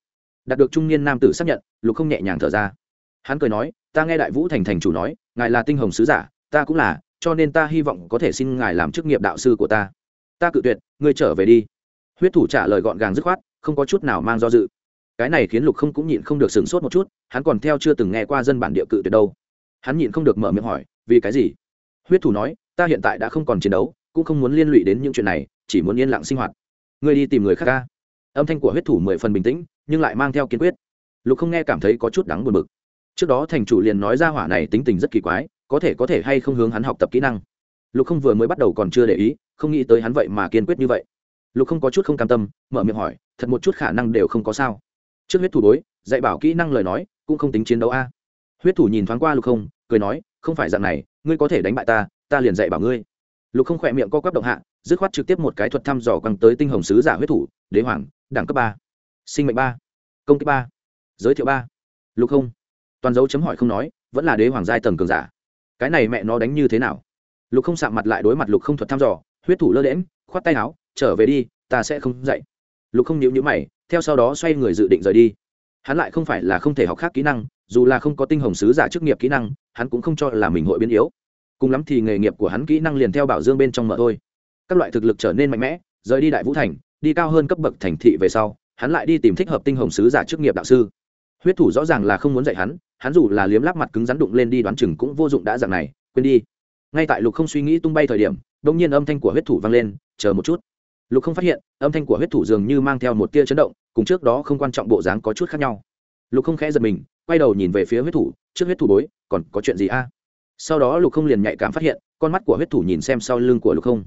[SPEAKER 1] Đạt được trung niên nam tử xác nhận, lục không nhẹ nhàng thở ra. Hắn cười nói, ta nghe đại vũ thành thành chủ nói, ngài là tinh hồng sứ giả, ta cũng là, cho nên ta hy vọng có thể xin ngài làm chức nghiệp đạo sư của ta. Ta cự tuyệt, ngươi trở về đi. Huyết thủ trả lời gọn gàng dứt khoát, không có chút nào mang do dự. Cái này khiến lục không cũng nhịn không được sửng sốt một chút, hắn còn theo chưa từng nghe qua dân bản địa cự tuyệt đâu. Hắn nhịn không được mở miệng hỏi, vì cái gì? Huyết thủ nói, ta hiện tại đã không còn chiến đấu, cũng không muốn liên lụy đến những chuyện này, chỉ muốn yên lặng sinh hoạt. Ngươi đi tìm người khác ca âm thanh của huyết thủ mười phần bình tĩnh, nhưng lại mang theo kiên quyết. Lục không nghe cảm thấy có chút đắng buồn bực. Trước đó thành chủ liền nói ra hỏa này tính tình rất kỳ quái, có thể có thể hay không hướng hắn học tập kỹ năng. Lục không vừa mới bắt đầu còn chưa để ý, không nghĩ tới hắn vậy mà kiên quyết như vậy. Lục không có chút không cam tâm, mở miệng hỏi, thật một chút khả năng đều không có sao. Trước huyết thủ đối dạy bảo kỹ năng lời nói, cũng không tính chiến đấu a. Huyết thủ nhìn thoáng qua lục không, cười nói, không phải dạng này, ngươi có thể đánh bại ta ta liền dạy bảo ngươi. Lục không khỏe miệng co quắp động hạ, dứt khoát trực tiếp một cái thuật thăm dò quăng tới tinh hồng sứ giả huyết thủ, đế hoàng đẳng cấp ba, sinh mệnh ba, công kích ba, giới thiệu ba. Lục không, toàn dấu chấm hỏi không nói, vẫn là đế hoàng giai tầng cường giả. Cái này mẹ nó đánh như thế nào? Lục không sạm mặt lại đối mặt lục không thuật thăm dò, huyết thủ lơ đễm khoát tay áo, trở về đi, ta sẽ không dạy. Lục không nhịu nhữ mày, theo sau đó xoay người dự định rời đi. Hắn lại không phải là không thể học khác kỹ năng, dù là không có tinh hồng sứ giả chức nghiệp kỹ năng, hắn cũng không cho là mình hội biến yếu. Cùng lắm thì nghề nghiệp của hắn kỹ năng liền theo bảo dương bên trong mở thôi. Các loại thực lực trở nên mạnh mẽ, rời đi đại vũ thành đi cao hơn cấp bậc thành thị về sau, hắn lại đi tìm thích hợp tinh hồng sứ giả chức nghiệp đạo sư. Huyết thủ rõ ràng là không muốn dạy hắn hắn dù là liếm láp mặt cứng rắn đụng lên đi đoán chừng cũng vô dụng đã dạng này, quên đi. Ngay tại lục không suy nghĩ tung bay thời điểm đông nhiên âm thanh của huyết thủ vang lên, chờ một chút. Lục không phát hiện, âm thanh của huyết thủ dường như mang theo một tia chấn động, cùng trước đó không quan trọng bộ dáng có chút khác nhau. Lục không khẽ giật mình, quay đầu nhìn về phía huyết thủ, trước huyết thủ bối, còn có chuyện gì a? Sau đó lục không liền nhạy cảm phát hiện, con mắt của huyết thủ nhìn xem sau lưng của lục không.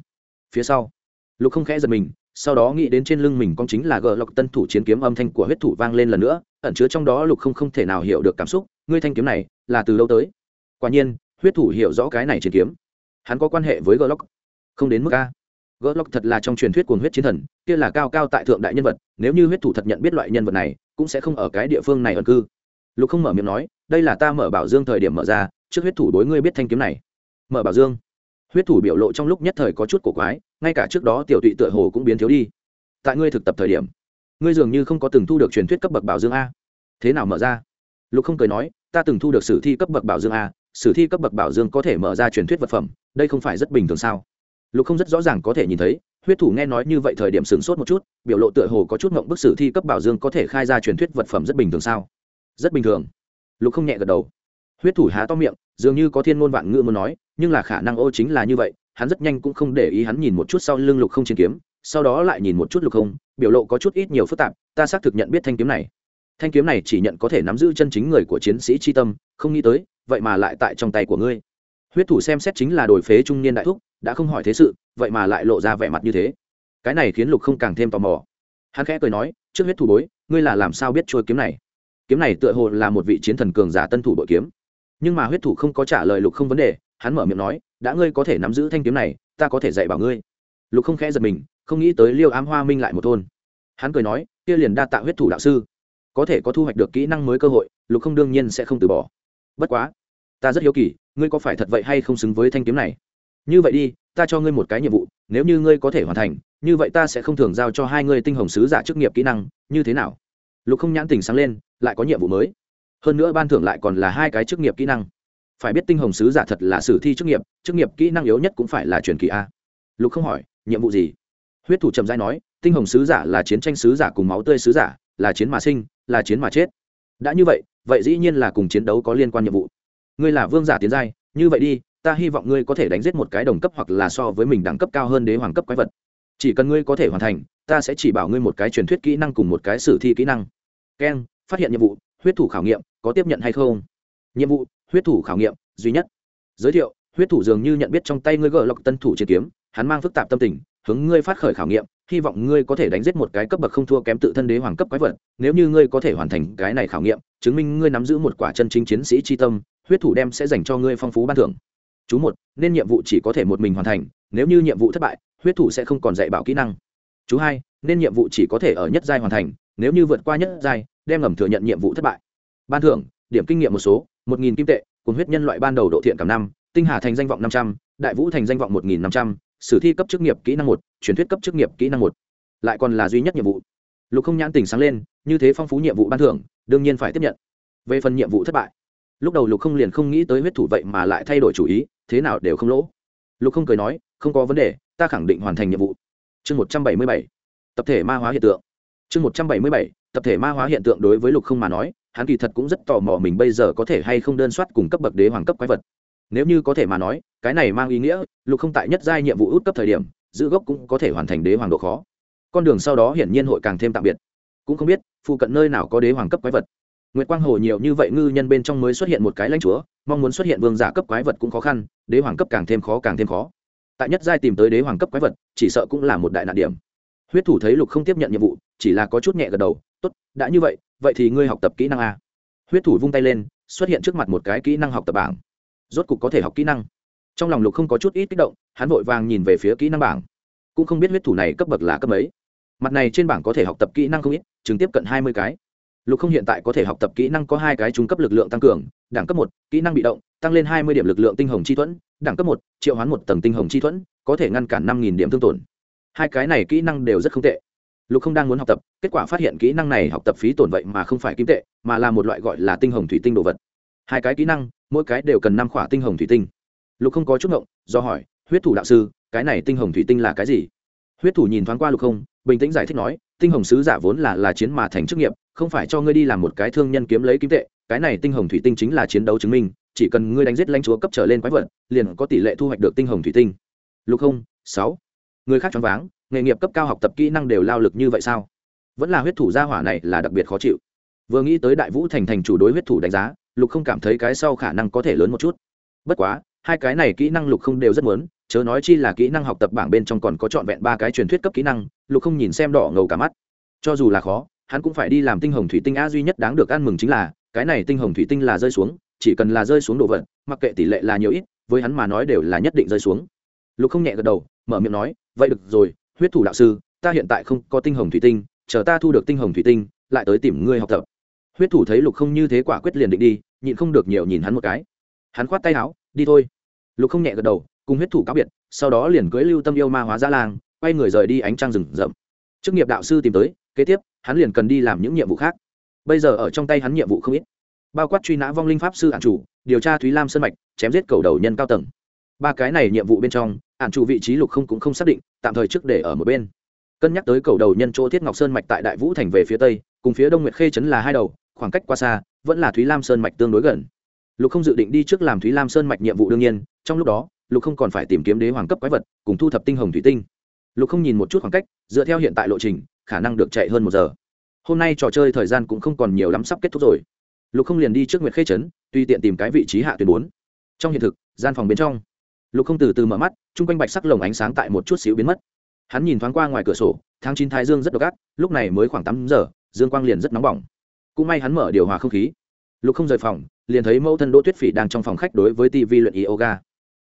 [SPEAKER 1] Phía sau, lục không khẽ giật mình sau đó nghĩ đến trên lưng mình con chính là gờ lộc tân thủ chiến kiếm âm thanh của huyết thủ vang lên lần nữa, ẩn chứa trong đó lục không không thể nào hiểu được cảm xúc, ngươi thanh kiếm này là từ lâu tới? Quả nhiên, huyết thủ hiểu rõ cái này chiến kiếm. Hắn có quan hệ với gờ lộc không đến mức a. Gỡ lóc thật là trong truyền thuyết cuồng huyết chiến thần, kia là cao cao tại thượng đại nhân vật, nếu như huyết thủ thật nhận biết loại nhân vật này, cũng sẽ không ở cái địa phương này ẩn cư. Lục không mở miệng nói, đây là ta mở bảo dương thời điểm mở ra, trước huyết thủ đối ngươi biết thanh kiếm này. Mở bảo dương huyết thủ biểu lộ trong lúc nhất thời có chút cổ quái, ngay cả trước đó tiểu tụy tựa hồ cũng biến thiếu đi. Tại ngươi thực tập thời điểm, ngươi dường như không có từng thu được truyền thuyết cấp bậc bảo dương a. Thế nào mở ra? Lục không cười nói, ta từng thu được sử thi cấp bậc bảo dương a, sử thi cấp bậc bảo dương có thể mở ra truyền thuyết vật phẩm, đây không phải rất bình thường sao? Lục không rất rõ ràng có thể nhìn thấy, huyết thủ nghe nói như vậy thời điểm sửng sốt một chút, biểu lộ tựa hồ có chút mộng bức sử thi cấp bảo dương có thể khai ra truyền thuyết vật phẩm rất bình thường sao? Rất bình thường. Lục không nhẹ gật đầu huyết thủ há to miệng, dường như có thiên ngôn vạn ngữ muốn nói, nhưng là khả năng ô chính là như vậy, hắn rất nhanh cũng không để ý hắn nhìn một chút sau lưng lục không chiến kiếm, sau đó lại nhìn một chút lục không, biểu lộ có chút ít nhiều phức tạp, ta xác thực nhận biết thanh kiếm này. Thanh kiếm này chỉ nhận có thể nắm giữ chân chính người của chiến sĩ tri tâm, không nghĩ tới, vậy mà lại tại trong tay của ngươi. Huyết thủ xem xét chính là đổi phế trung niên đại thúc, đã không hỏi thế sự, vậy mà lại lộ ra vẻ mặt như thế. Cái này khiến lục không càng thêm tò mò. Hắn khẽ cười nói, trước huyết thủ bối, ngươi là làm sao biết trôi kiếm này? Kiếm này tựa hồ là một vị chiến thần cường giả tân thủ bội kiếm nhưng mà huyết thủ không có trả lời lục không vấn đề, hắn mở miệng nói, đã ngươi có thể nắm giữ thanh kiếm này, ta có thể dạy bảo ngươi. Lục không khẽ giật mình, không nghĩ tới liêu ám hoa minh lại một thôn. Hắn cười nói, kia liền đa tạ huyết thủ đạo sư. Có thể có thu hoạch được kỹ năng mới cơ hội, lục không đương nhiên sẽ không từ bỏ. Bất quá, ta rất hiếu kỳ, ngươi có phải thật vậy hay không xứng với thanh kiếm này? Như vậy đi, ta cho ngươi một cái nhiệm vụ, nếu như ngươi có thể hoàn thành, như vậy ta sẽ không thường giao cho hai ngươi tinh hồng sứ giả chức nghiệp kỹ năng, như thế nào? Lục không nhãn tình sáng lên, lại có nhiệm vụ mới hơn nữa ban thưởng lại còn là hai cái chức nghiệp kỹ năng. Phải biết tinh hồng sứ giả thật là sử thi chức nghiệp chức nghiệp kỹ năng yếu nhất cũng phải là truyền kỳ a. Lục không hỏi, nhiệm vụ gì? Huyết thủ trầm giai nói, tinh hồng sứ giả là chiến tranh sứ giả cùng máu tươi sứ giả, là chiến mà sinh, là chiến mà chết. Đã như vậy vậy dĩ nhiên là cùng chiến đấu có liên quan nhiệm vụ. Ngươi là vương giả tiến giai, như vậy đi, ta hy vọng ngươi có thể đánh giết một cái đồng cấp hoặc là so với mình đẳng cấp cao hơn đế hoàng cấp quái vật. Chỉ cần ngươi có thể hoàn thành, ta sẽ chỉ bảo ngươi một cái truyền thuyết kỹ năng cùng một cái sử thi kỹ năng. Keng, phát hiện nhiệm vụ huyết thủ khảo nghiệm có tiếp nhận hay không? Nhiệm vụ, huyết thủ khảo nghiệm, duy nhất. Giới thiệu, huyết thủ dường như nhận biết trong tay ngươi gỡ lọc tân thủ chiến kiếm, hắn mang phức tạp tâm tình, hướng ngươi phát khởi khảo nghiệm, hy vọng ngươi có thể đánh giết một cái cấp bậc không thua kém tự thân đế hoàng cấp quái vật. Nếu như ngươi có thể hoàn thành cái này khảo nghiệm, chứng minh ngươi nắm giữ một quả chân chính chiến sĩ tri tâm, huyết thủ đem sẽ dành cho ngươi phong phú ban thưởng. Chú một, nên nhiệm vụ chỉ có thể một mình hoàn thành, nếu như nhiệm vụ thất bại, huyết thủ sẽ không còn dạy bảo kỹ năng. Chú hai, nên nhiệm vụ chỉ có thể ở nhất giai hoàn thành, nếu như vượt qua nhất giai đem ngầm thừa nhận nhiệm vụ thất bại. Ban thưởng, điểm kinh nghiệm một số, một nghìn kim tệ, cùng huyết nhân loại ban đầu độ thiện cảm năm, tinh hà thành danh vọng năm trăm, đại vũ thành danh vọng một nghìn năm trăm, sử thi cấp chức nghiệp kỹ năng một, truyền thuyết cấp chức nghiệp kỹ năng một. Lại còn là duy nhất nhiệm vụ. Lục không nhãn tỉnh sáng lên, như thế phong phú nhiệm vụ ban thưởng, đương nhiên phải tiếp nhận. Về phần nhiệm vụ thất bại, lúc đầu lục không liền không nghĩ tới huyết thủ vậy mà lại thay đổi chủ ý, thế nào đều không lỗ. Lục không cười nói, không có vấn đề, ta khẳng định hoàn thành nhiệm vụ. Chương một trăm bảy mươi bảy, tập thể ma hóa hiện tượng. Chương một trăm bảy mươi bảy tập thể ma hóa hiện tượng đối với lục không mà nói hắn kỳ thật cũng rất tò mò mình bây giờ có thể hay không đơn soát cùng cấp bậc đế hoàng cấp quái vật nếu như có thể mà nói cái này mang ý nghĩa lục không tại nhất giai nhiệm vụ út cấp thời điểm giữ gốc cũng có thể hoàn thành đế hoàng độ khó con đường sau đó hiển nhiên hội càng thêm tạm biệt cũng không biết phụ cận nơi nào có đế hoàng cấp quái vật Nguyệt Quang Hồ nhiều như vậy ngư nhân bên trong mới xuất hiện một cái lãnh chúa, mong muốn xuất hiện vương giả cấp quái vật cũng khó khăn, đế hoàng cấp càng thêm khó càng thêm khó. Tại nhất giai tìm tới đế hoàng cấp quái vật, chỉ sợ cũng là một đại nạn điểm. Huyết thủ thấy Lục không tiếp nhận nhiệm vụ, chỉ là có chút nhẹ gật đầu, "Tốt, đã như vậy, vậy thì ngươi học tập kỹ năng a." Huyết thủ vung tay lên, xuất hiện trước mặt một cái kỹ năng học tập bảng. Rốt cục có thể học kỹ năng. Trong lòng Lục không có chút ít kích động, hắn vội vàng nhìn về phía kỹ năng bảng. Cũng không biết huyết thủ này cấp bậc là cấp mấy. Mặt này trên bảng có thể học tập kỹ năng không ít, chứng tiếp cận hai mươi cái lục không hiện tại có thể học tập kỹ năng có hai cái trung cấp lực lượng tăng cường đẳng cấp một kỹ năng bị động tăng lên hai mươi điểm lực lượng tinh hồng chi thuẫn đẳng cấp một triệu hoán một tầng tinh hồng chi thuẫn có thể ngăn cản năm nghìn điểm thương tổn hai cái này kỹ năng đều rất không tệ lục không đang muốn học tập, kết quả phát hiện kỹ năng này học tập phí tổn vậy mà không phải kim tệ, mà là một loại gọi là tinh hồng thủy tinh đồ vật. Hai cái kỹ năng, mỗi cái đều cần năm khỏa tinh hồng thủy tinh. Lục không có chút ngộng, do hỏi, huyết thủ đạo sư, cái này tinh hồng thủy tinh là cái gì? Huyết thủ nhìn thoáng qua lục không, bình tĩnh giải thích nói, tinh hồng sứ giả vốn là là chiến mà thành chức nghiệp, không phải cho ngươi đi làm một cái thương nhân kiếm lấy kim tệ, cái này tinh hồng thủy tinh chính là chiến đấu chứng minh, chỉ cần ngươi đánh giết lãnh chúa cấp trở lên quái vật, liền có tỷ lệ thu hoạch được tinh hồng thủy tinh. Lục không, sáu người khác choáng váng, nghề nghiệp cấp cao học tập kỹ năng đều lao lực như vậy sao? Vẫn là huyết thủ gia hỏa này là đặc biệt khó chịu. Vừa nghĩ tới đại vũ thành thành chủ đối huyết thủ đánh giá, lục không cảm thấy cái sau khả năng có thể lớn một chút. Bất quá, hai cái này kỹ năng lục không đều rất muốn, chớ nói chi là kỹ năng học tập bảng bên trong còn có trọn vẹn ba cái truyền thuyết cấp kỹ năng, lục không nhìn xem đỏ ngầu cả mắt. Cho dù là khó, hắn cũng phải đi làm tinh hồng thủy tinh a duy nhất đáng được ăn mừng chính là, cái này tinh hồng thủy tinh là rơi xuống, chỉ cần là rơi xuống đồ vật, mặc kệ tỷ lệ là nhiều ít, với hắn mà nói đều là nhất định rơi xuống. Lục không nhẹ gật đầu mở miệng nói, vậy được rồi, huyết thủ đạo sư, ta hiện tại không có tinh hồng thủy tinh, chờ ta thu được tinh hồng thủy tinh, lại tới tìm ngươi học tập. Huyết thủ thấy lục không như thế quả quyết liền định đi, nhịn không được nhiều nhìn hắn một cái. Hắn khoát tay áo, đi thôi. Lục không nhẹ gật đầu, cùng huyết thủ cáo biệt, sau đó liền cưới lưu tâm yêu ma hóa ra làng quay người rời đi ánh trăng rừng rậm. Chức nghiệp đạo sư tìm tới, kế tiếp, hắn liền cần đi làm những nhiệm vụ khác. Bây giờ ở trong tay hắn nhiệm vụ không ít. Bao quát truy nã vong linh pháp sư ản chủ, điều tra thúy lam sân mạch, chém giết cầu đầu nhân cao tầng. Ba cái này nhiệm vụ bên trong ản chủ vị trí lục không cũng không xác định, tạm thời trước để ở một bên. Cân nhắc tới cầu đầu nhân chỗ thiết ngọc sơn mạch tại đại vũ thành về phía tây, cùng phía đông nguyệt khê trấn là hai đầu, khoảng cách qua xa, vẫn là thúy lam sơn mạch tương đối gần. Lục không dự định đi trước làm thúy lam sơn mạch nhiệm vụ đương nhiên, trong lúc đó, lục không còn phải tìm kiếm đế hoàng cấp quái vật, cùng thu thập tinh hồng thủy tinh. Lục không nhìn một chút khoảng cách, dựa theo hiện tại lộ trình, khả năng được chạy hơn một giờ. Hôm nay trò chơi thời gian cũng không còn nhiều lắm sắp kết thúc rồi. Lục không liền đi trước nguyệt khê trấn, tùy tiện tìm cái vị trí hạ tuyến bốn. Trong hiện thực, gian phòng bên trong lục không từ từ mở mắt, chung quanh bạch sắc lồng ánh sáng tại một chút xíu biến mất. Hắn nhìn thoáng qua ngoài cửa sổ, tháng chín thái dương rất độc ác, lúc này mới khoảng tám giờ, dương quang liền rất nóng bỏng. Cũng may hắn mở điều hòa không khí. Lục không rời phòng, liền thấy mẫu thân đỗ tuyết phỉ đang trong phòng khách đối với tv luyện yoga.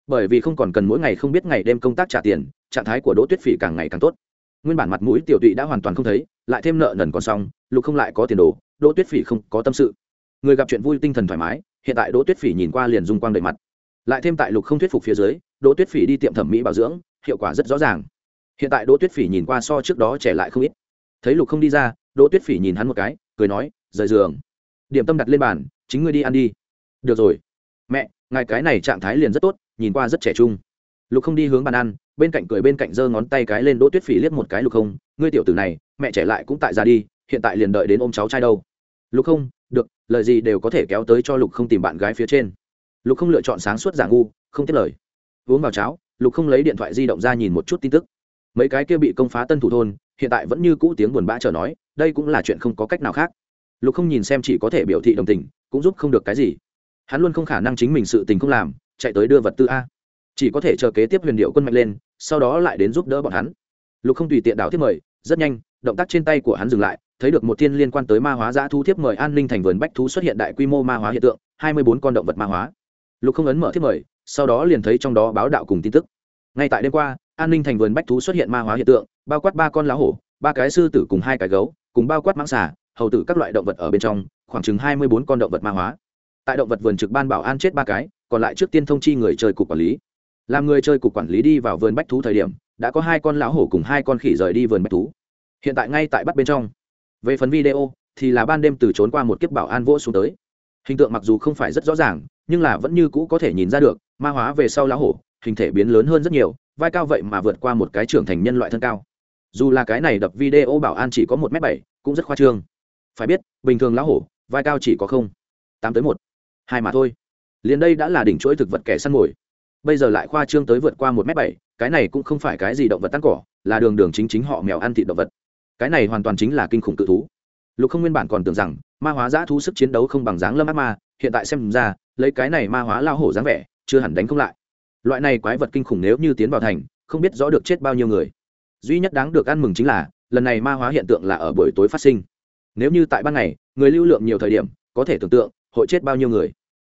[SPEAKER 1] Bởi vì không còn cần mỗi ngày không biết ngày đêm công tác trả tiền, trạng thái của đỗ tuyết phỉ càng ngày càng tốt. Nguyên bản mặt mũi tiểu tụy đã hoàn toàn không thấy, lại thêm nợ nần còn xong, lục không lại có tiền đồ, đỗ tuyết phỉ không có tâm sự. Người gặp chuyện vui tinh thần thoải mái, hiện tại đỗ tuyết phỉ nhìn qua liền dung quang đầy mặt lại thêm tại lục không thuyết phục phía dưới, đỗ tuyết phỉ đi tiệm thẩm mỹ bảo dưỡng, hiệu quả rất rõ ràng. Hiện tại đỗ tuyết phỉ nhìn qua so trước đó trẻ lại không ít. Thấy lục không đi ra, đỗ tuyết phỉ nhìn hắn một cái, cười nói, rời giường. Điểm tâm đặt lên bàn, chính ngươi đi ăn đi. Được rồi. Mẹ, ngài cái này trạng thái liền rất tốt, nhìn qua rất trẻ trung. Lục không đi hướng bàn ăn, bên cạnh cười bên cạnh giơ ngón tay cái lên đỗ tuyết phỉ liếc một cái lục không, ngươi tiểu tử này, mẹ trẻ lại cũng tại ra đi, hiện tại liền đợi đến ôm cháu trai đâu. Lục không, được, lời gì đều có thể kéo tới cho lục không tìm bạn gái phía trên lục không lựa chọn sáng suốt giả ngu, không tiếp lời. Uống vào cháo, lục không lấy điện thoại di động ra nhìn một chút tin tức. Mấy cái kia bị công phá tân thủ thôn, hiện tại vẫn như cũ tiếng buồn bã chờ nói, đây cũng là chuyện không có cách nào khác. Lục không nhìn xem chỉ có thể biểu thị đồng tình, cũng giúp không được cái gì. Hắn luôn không khả năng chính mình sự tình không làm, chạy tới đưa vật tư a. Chỉ có thể chờ kế tiếp huyền điệu quân mạnh lên, sau đó lại đến giúp đỡ bọn hắn. Lục không tùy tiện đảo tiếp mời, rất nhanh, động tác trên tay của hắn dừng lại, thấy được một thiên liên quan tới ma hóa giã thu thiếp mời an ninh thành vườn bách thú xuất hiện đại quy mô ma hóa hiện tượng, hai mươi bốn con động vật ma hóa lục không ấn mở thiết mời, sau đó liền thấy trong đó báo đạo cùng tin tức. Ngay tại đêm qua, an ninh thành vườn bách thú xuất hiện ma hóa hiện tượng, bao quát ba con lá hổ, ba cái sư tử cùng hai cái gấu, cùng bao quát mãng xà, hầu tử các loại động vật ở bên trong, khoảng chừng hai mươi bốn con động vật ma hóa. Tại động vật vườn trực ban bảo an chết ba cái, còn lại trước tiên thông chi người chơi cục quản lý. Làm người chơi cục quản lý đi vào vườn bách thú thời điểm, đã có hai con lão hổ cùng hai con khỉ rời đi vườn bách thú. Hiện tại ngay tại bắt bên trong. Về phần video, thì là ban đêm từ trốn qua một kiếp bảo an vỗ xuống tới. Hình tượng mặc dù không phải rất rõ ràng nhưng là vẫn như cũ có thể nhìn ra được, ma hóa về sau lão hổ, hình thể biến lớn hơn rất nhiều, vai cao vậy mà vượt qua một cái trưởng thành nhân loại thân cao. Dù là cái này đập video bảo an chỉ có một m bảy, cũng rất khoa trương. Phải biết, bình thường lão hổ, vai cao chỉ có không, tám tới một, hai mà thôi. Liền đây đã là đỉnh chuỗi thực vật kẻ săn mồi. Bây giờ lại khoa trương tới vượt qua một m bảy, cái này cũng không phải cái gì động vật tăng cỏ, là đường đường chính chính họ mèo ăn thịt động vật. Cái này hoàn toàn chính là kinh khủng tự thú. Lục không nguyên bản còn tưởng rằng, ma hóa giã thú sức chiến đấu không bằng dáng lâm ác ma hiện tại xem ra, lấy cái này ma hóa lao hổ dáng vẻ, chưa hẳn đánh không lại. Loại này quái vật kinh khủng nếu như tiến vào thành, không biết rõ được chết bao nhiêu người. Duy nhất đáng được ăn mừng chính là, lần này ma hóa hiện tượng là ở buổi tối phát sinh. Nếu như tại ban ngày, người lưu lượng nhiều thời điểm, có thể tưởng tượng, hội chết bao nhiêu người.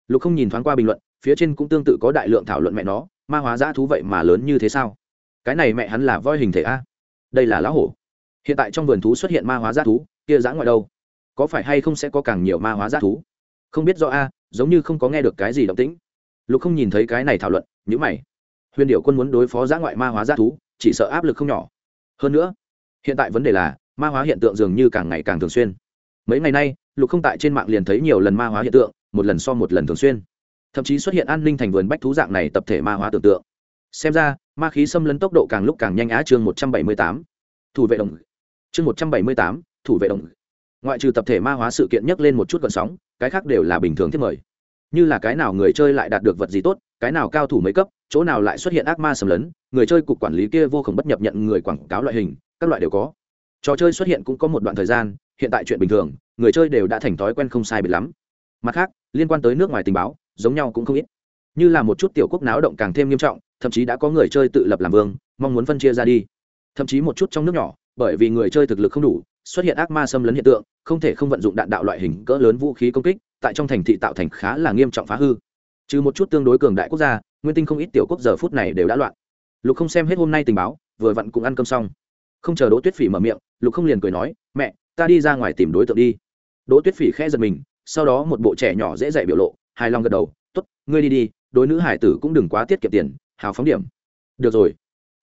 [SPEAKER 1] Lục không nhìn thoáng qua bình luận, phía trên cũng tương tự có đại lượng thảo luận mẹ nó, ma hóa dã thú vậy mà lớn như thế sao? Cái này mẹ hắn là voi hình thể a? Đây là lão hổ. Hiện tại trong vườn thú xuất hiện ma hóa dã thú, kia dã ngoại đâu? Có phải hay không sẽ có càng nhiều ma hóa dã thú? Không biết do a, giống như không có nghe được cái gì động tĩnh. Lục không nhìn thấy cái này thảo luận nhữ mày. Huyền điệu quân muốn đối phó giã ngoại ma hóa dã thú, chỉ sợ áp lực không nhỏ. Hơn nữa, hiện tại vấn đề là, ma hóa hiện tượng dường như càng ngày càng thường xuyên. Mấy ngày nay, lục không tại trên mạng liền thấy nhiều lần ma hóa hiện tượng, một lần so một lần thường xuyên. Thậm chí xuất hiện an ninh thành vườn bách thú dạng này tập thể ma hóa tưởng tượng. Xem ra, ma khí xâm lấn tốc độ càng lúc càng nhanh á chương một trăm bảy mươi tám. Thủ vệ đồng. Chương một trăm bảy mươi tám, thủ vệ đồng ngoại trừ tập thể ma hóa sự kiện nhấc lên một chút gọn sóng, cái khác đều là bình thường thiết mời. Như là cái nào người chơi lại đạt được vật gì tốt, cái nào cao thủ mấy cấp, chỗ nào lại xuất hiện ác ma sầm lấn, người chơi cục quản lý kia vô cùng bất nhập nhận người quảng cáo loại hình, các loại đều có. Trò chơi xuất hiện cũng có một đoạn thời gian, hiện tại chuyện bình thường, người chơi đều đã thành thói quen không sai biệt lắm. Mặt khác, liên quan tới nước ngoài tình báo, giống nhau cũng không ít. Như là một chút tiểu quốc náo động càng thêm nghiêm trọng, thậm chí đã có người chơi tự lập làm vương, mong muốn phân chia ra đi. Thậm chí một chút trong nước nhỏ, bởi vì người chơi thực lực không đủ xuất hiện ác ma xâm lấn hiện tượng, không thể không vận dụng đạn đạo loại hình cỡ lớn vũ khí công kích, tại trong thành thị tạo thành khá là nghiêm trọng phá hư. Trừ một chút tương đối cường đại quốc gia, nguyên tinh không ít tiểu quốc giờ phút này đều đã loạn. Lục không xem hết hôm nay tình báo, vừa vặn cũng ăn cơm xong. Không chờ đỗ tuyết phỉ mở miệng, lục không liền cười nói, mẹ, ta đi ra ngoài tìm đối tượng đi. Đỗ tuyết phỉ khẽ giật mình, sau đó một bộ trẻ nhỏ dễ dạy biểu lộ, hài lòng gật đầu t ố t ngươi đi đi, đối nữ hải tử cũng đừng quá tiết kiệm tiền, hào phóng điểm. Được rồi,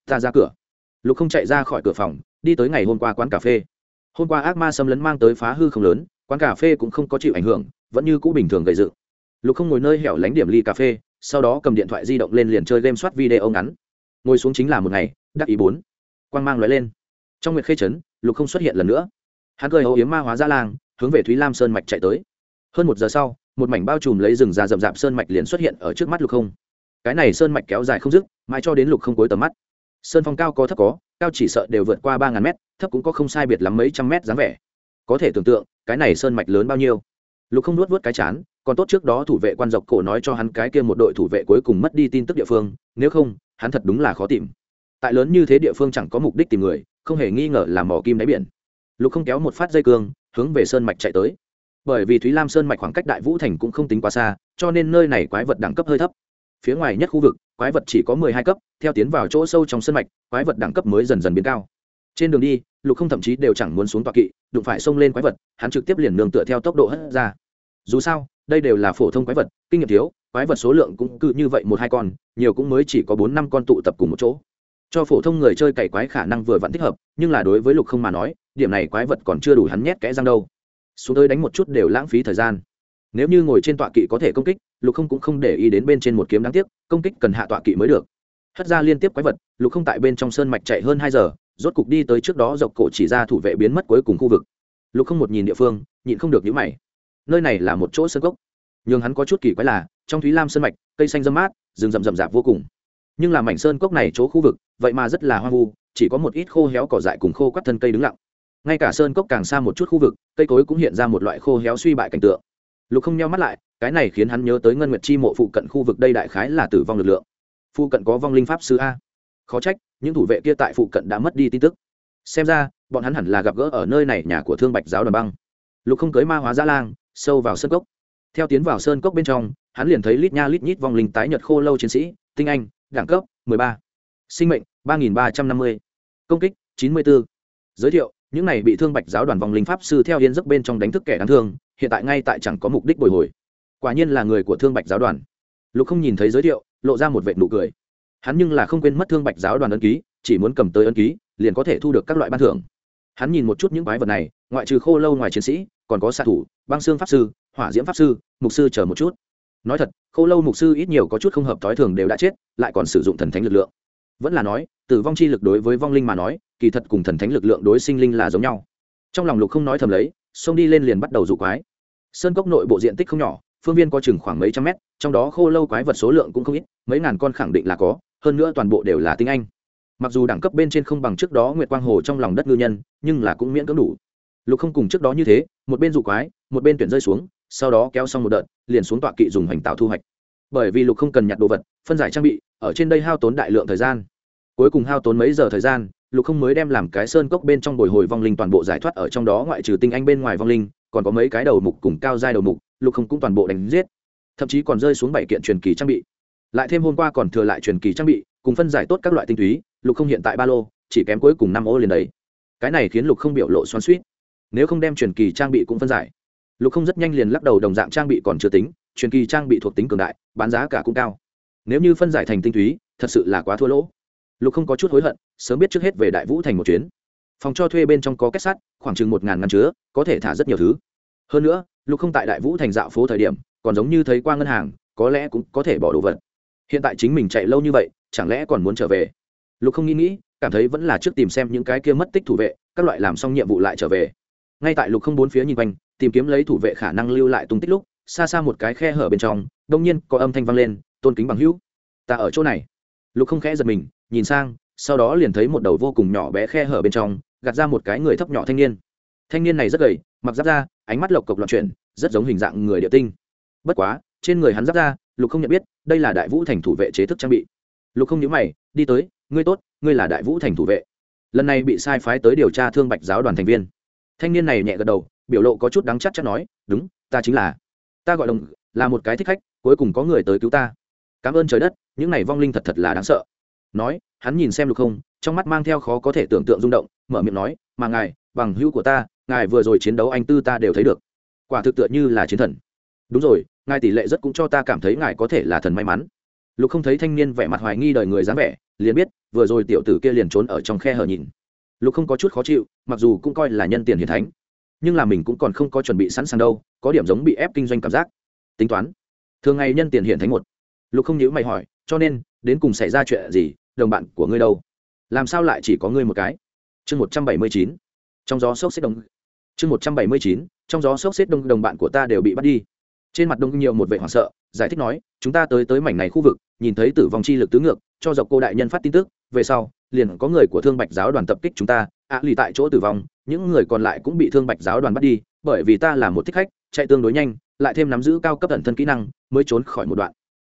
[SPEAKER 1] ta ra cửa. Lục không chạy ra khỏi cửa phòng, đi tới ngày hôm qua quán cà phê hôm qua ác ma xâm lấn mang tới phá hư không lớn quán cà phê cũng không có chịu ảnh hưởng vẫn như cũ bình thường gây dựng. Lục không ngồi nơi hẻo lánh điểm ly cà phê sau đó cầm điện thoại di động lên liền chơi game soát video ngắn. Ngồi xuống chính là một ngày đắc ý bốn. Quang mang loại lên. Trong nguyệt khê trấn lục không xuất hiện lần nữa. Hắn cười hậu yếm ma hóa ra làng, hướng về thúy lam sơn mạch chạy tới. Hơn một giờ sau một mảnh bao trùm lấy rừng già rậm rạp sơn mạch liền xuất hiện ở trước mắt lục không. Cái này sơn mạch kéo dài không dứt mãi cho đến lục không cuối tầm mắt. Sơn phong cao có thấp có cao chỉ sợ đều vượt qua ba ngàn mét, thấp cũng có không sai biệt lắm mấy trăm mét dáng vẻ. Có thể tưởng tượng, cái này sơn mạch lớn bao nhiêu. Lục không nuốt vớt cái chán, còn tốt trước đó thủ vệ quan dọc cổ nói cho hắn cái kia một đội thủ vệ cuối cùng mất đi tin tức địa phương, nếu không, hắn thật đúng là khó tìm. Tại lớn như thế địa phương chẳng có mục đích tìm người, không hề nghi ngờ là mỏ kim đáy biển. Lục không kéo một phát dây cương, hướng về sơn mạch chạy tới. Bởi vì thúy lam sơn mạch khoảng cách đại vũ thành cũng không tính quá xa, cho nên nơi này quái vật đẳng cấp hơi thấp phía ngoài nhất khu vực, quái vật chỉ có mười hai cấp, theo tiến vào chỗ sâu trong sân mạch, quái vật đẳng cấp mới dần dần biến cao. Trên đường đi, lục không thậm chí đều chẳng muốn xuống tọa kỵ, đụng phải xông lên quái vật, hắn trực tiếp liền nương tựa theo tốc độ hất ra. Dù sao, đây đều là phổ thông quái vật, kinh nghiệm thiếu, quái vật số lượng cũng cứ như vậy một hai con, nhiều cũng mới chỉ có bốn năm con tụ tập cùng một chỗ. Cho phổ thông người chơi cày quái khả năng vừa vặn thích hợp, nhưng là đối với lục không mà nói, điểm này quái vật còn chưa đủ hắn nhét kẽ răng đâu. Xuống tới đánh một chút đều lãng phí thời gian nếu như ngồi trên tọa kỵ có thể công kích, lục không cũng không để ý đến bên trên một kiếm đáng tiếc, công kích cần hạ tọa kỵ mới được. Hất ra liên tiếp quái vật, lục không tại bên trong sơn mạch chạy hơn hai giờ, rốt cục đi tới trước đó dọc cổ chỉ ra thủ vệ biến mất cuối cùng khu vực. Lục không một nhìn địa phương, nhịn không được nhữ mày. Nơi này là một chỗ sơn cốc. Nhưng hắn có chút kỳ quái là, trong thúy lam sơn mạch, cây xanh dâm mát, rừng rậm rậm rạp vô cùng. Nhưng là mảnh sơn cốc này chỗ khu vực, vậy mà rất là hoang vu, chỉ có một ít khô héo cỏ dại cùng khô quắt thân cây đứng lặng. Ngay cả sơn cốc càng xa một chút khu vực, cây cối cũng hiện ra một loại khô héo suy bại cảnh tượng lục không nhau mắt lại, cái này khiến hắn nhớ tới ngân nguyệt chi mộ phụ cận khu vực đây đại khái là tử vong lực lượng phụ cận có vong linh pháp sư a khó trách, những thủ vệ kia tại phụ cận đã mất đi tin tức xem ra, bọn hắn hẳn là gặp gỡ ở nơi này nhà của thương bạch giáo đoàn băng lục không cưới ma hóa gia lang, sâu vào sơn cốc theo tiến vào sơn cốc bên trong, hắn liền thấy lít nha lít nhít vong linh tái nhật khô lâu chiến sĩ, tinh anh, đẳng cấp 13. sinh mệnh 3.350. công kích 94. giới thiệu, những này bị thương bạch giáo đoàn vong linh pháp sư theo hiến giấc bên trong đánh thức kẻ đáng thương hiện tại ngay tại chẳng có mục đích bồi hồi. Quả nhiên là người của thương bạch giáo đoàn. Lục không nhìn thấy giới thiệu, lộ ra một vệ nụ cười. Hắn nhưng là không quên mất thương bạch giáo đoàn ân ký, chỉ muốn cầm tới ân ký, liền có thể thu được các loại ban thưởng. Hắn nhìn một chút những quái vật này, ngoại trừ khô lâu ngoài chiến sĩ, còn có xạ thủ, băng xương pháp sư, hỏa diễm pháp sư, mục sư chờ một chút. Nói thật, khô lâu mục sư ít nhiều có chút không hợp thói thường đều đã chết, lại còn sử dụng thần thánh lực lượng. Vẫn là nói, tử vong chi lực đối với vong linh mà nói, kỳ thật cùng thần thánh lực lượng đối sinh linh là giống nhau. Trong lòng lục không nói thầm lấy xông đi lên liền bắt đầu dụ quái. Sơn cốc nội bộ diện tích không nhỏ, phương viên có chừng khoảng mấy trăm mét, trong đó khô lâu quái vật số lượng cũng không ít, mấy ngàn con khẳng định là có, hơn nữa toàn bộ đều là tinh anh. Mặc dù đẳng cấp bên trên không bằng trước đó nguyệt quang hồ trong lòng đất ngư nhân, nhưng là cũng miễn cưỡng đủ. Lục không cùng trước đó như thế, một bên dụ quái, một bên tuyển rơi xuống, sau đó kéo xong một đợt, liền xuống tọa kỵ dùng hoành tạo thu hoạch. Bởi vì lục không cần nhặt đồ vật, phân giải trang bị, ở trên đây hao tốn đại lượng thời gian. Cuối cùng hao tốn mấy giờ thời gian lục không mới đem làm cái sơn cốc bên trong bồi hồi vong linh toàn bộ giải thoát ở trong đó ngoại trừ tinh anh bên ngoài vong linh, còn có mấy cái đầu mục cùng cao giai đầu mục, lục không cũng toàn bộ đánh giết. Thậm chí còn rơi xuống bảy kiện truyền kỳ trang bị. Lại thêm hôm qua còn thừa lại truyền kỳ trang bị, cùng phân giải tốt các loại tinh túy, lục không hiện tại ba lô, chỉ kém cuối cùng năm ô liền đấy cái này khiến lục không biểu lộ xoắn suýt nếu không đem truyền kỳ trang bị cũng phân giải, lục không rất nhanh liền lắc đầu đồng dạng trang bị còn chưa tính, truyền kỳ trang bị thuộc tính cường đại, bán giá cả cũng cao. Nếu như phân giải thành tinh túy, thật sự là quá thua lỗ lục không có chút hối hận, sớm biết trước hết về đại vũ thành một chuyến. Phòng cho thuê bên trong có kết sắt, khoảng chừng một ngàn ngăn chứa, có thể thả rất nhiều thứ. Hơn nữa, lục không tại đại vũ thành dạo phố thời điểm, còn giống như thấy qua ngân hàng, có lẽ cũng có thể bỏ đồ vật. Hiện tại chính mình chạy lâu như vậy, chẳng lẽ còn muốn trở về? Lục không nghĩ nghĩ, cảm thấy vẫn là trước tìm xem những cái kia mất tích thủ vệ, các loại làm xong nhiệm vụ lại trở về. Ngay tại lục không bốn phía nhìn quanh, tìm kiếm lấy thủ vệ khả năng lưu lại tung tích lúc, xa xa một cái khe hở bên trong, đông nhiên có âm thanh vang lên, tôn kính bằng hữu. Ta ở chỗ này. Lục không khẽ giật mình nhìn sang, sau đó liền thấy một đầu vô cùng nhỏ bé khe hở bên trong, gạt ra một cái người thấp nhỏ thanh niên. Thanh niên này rất gầy, mặc giáp ra ánh mắt lộc cộc loạn chuyển, rất giống hình dạng người địa tinh. Bất quá, trên người hắn giáp ra lục không nhận biết, đây là đại vũ thành thủ vệ chế thức trang bị. Lục không nhớ mày, đi tới, ngươi tốt, ngươi là đại vũ thành thủ vệ. Lần này bị sai phái tới điều tra thương bạch giáo đoàn thành viên. Thanh niên này nhẹ gật đầu, biểu lộ có chút đắng chắc chắc nói, đúng, ta chính là. Ta gọi đồng, là một cái thích khách, cuối cùng có người tới cứu ta. Cảm ơn trời đất, những này vong linh thật thật là đáng sợ nói, hắn nhìn xem lục không, trong mắt mang theo khó có thể tưởng tượng rung động, mở miệng nói, mà ngài, bằng hữu của ta, ngài vừa rồi chiến đấu anh tư ta đều thấy được. Quả thực tựa như là chiến thần. Đúng rồi, ngài tỷ lệ rất cũng cho ta cảm thấy ngài có thể là thần may mắn. Lục không thấy thanh niên vẻ mặt hoài nghi đời người dáng vẻ, liền biết, vừa rồi tiểu tử kia liền trốn ở trong khe hở nhìn. Lục không có chút khó chịu, mặc dù cũng coi là nhân tiền hiền thánh, nhưng là mình cũng còn không có chuẩn bị sẵn sàng đâu, có điểm giống bị ép kinh doanh cảm giác. Tính toán, thường ngày nhân tiền hiển thánh một. Lục không nhớ mày hỏi, cho nên, đến cùng xảy ra chuyện gì đồng bạn của ngươi đâu? Làm sao lại chỉ có ngươi một cái? Chương một trăm bảy mươi chín. Trong gió sốc xếp đông. Chương một trăm bảy mươi chín. Trong gió sốc xếp đông đồng bạn của ta đều bị bắt đi. Trên mặt đông nhiều một vệ hoảng sợ giải thích nói chúng ta tới tới mảnh này khu vực nhìn thấy tử vong chi lực tứ ngược cho dọc cô đại nhân phát tin tức về sau liền có người của thương bạch giáo đoàn tập kích chúng ta ạ à, lì tại chỗ tử vong những người còn lại cũng bị thương bạch giáo đoàn bắt đi bởi vì ta là một thích khách chạy tương đối nhanh lại thêm nắm giữ cao cấp ẩn thân kỹ năng mới trốn khỏi một đoạn.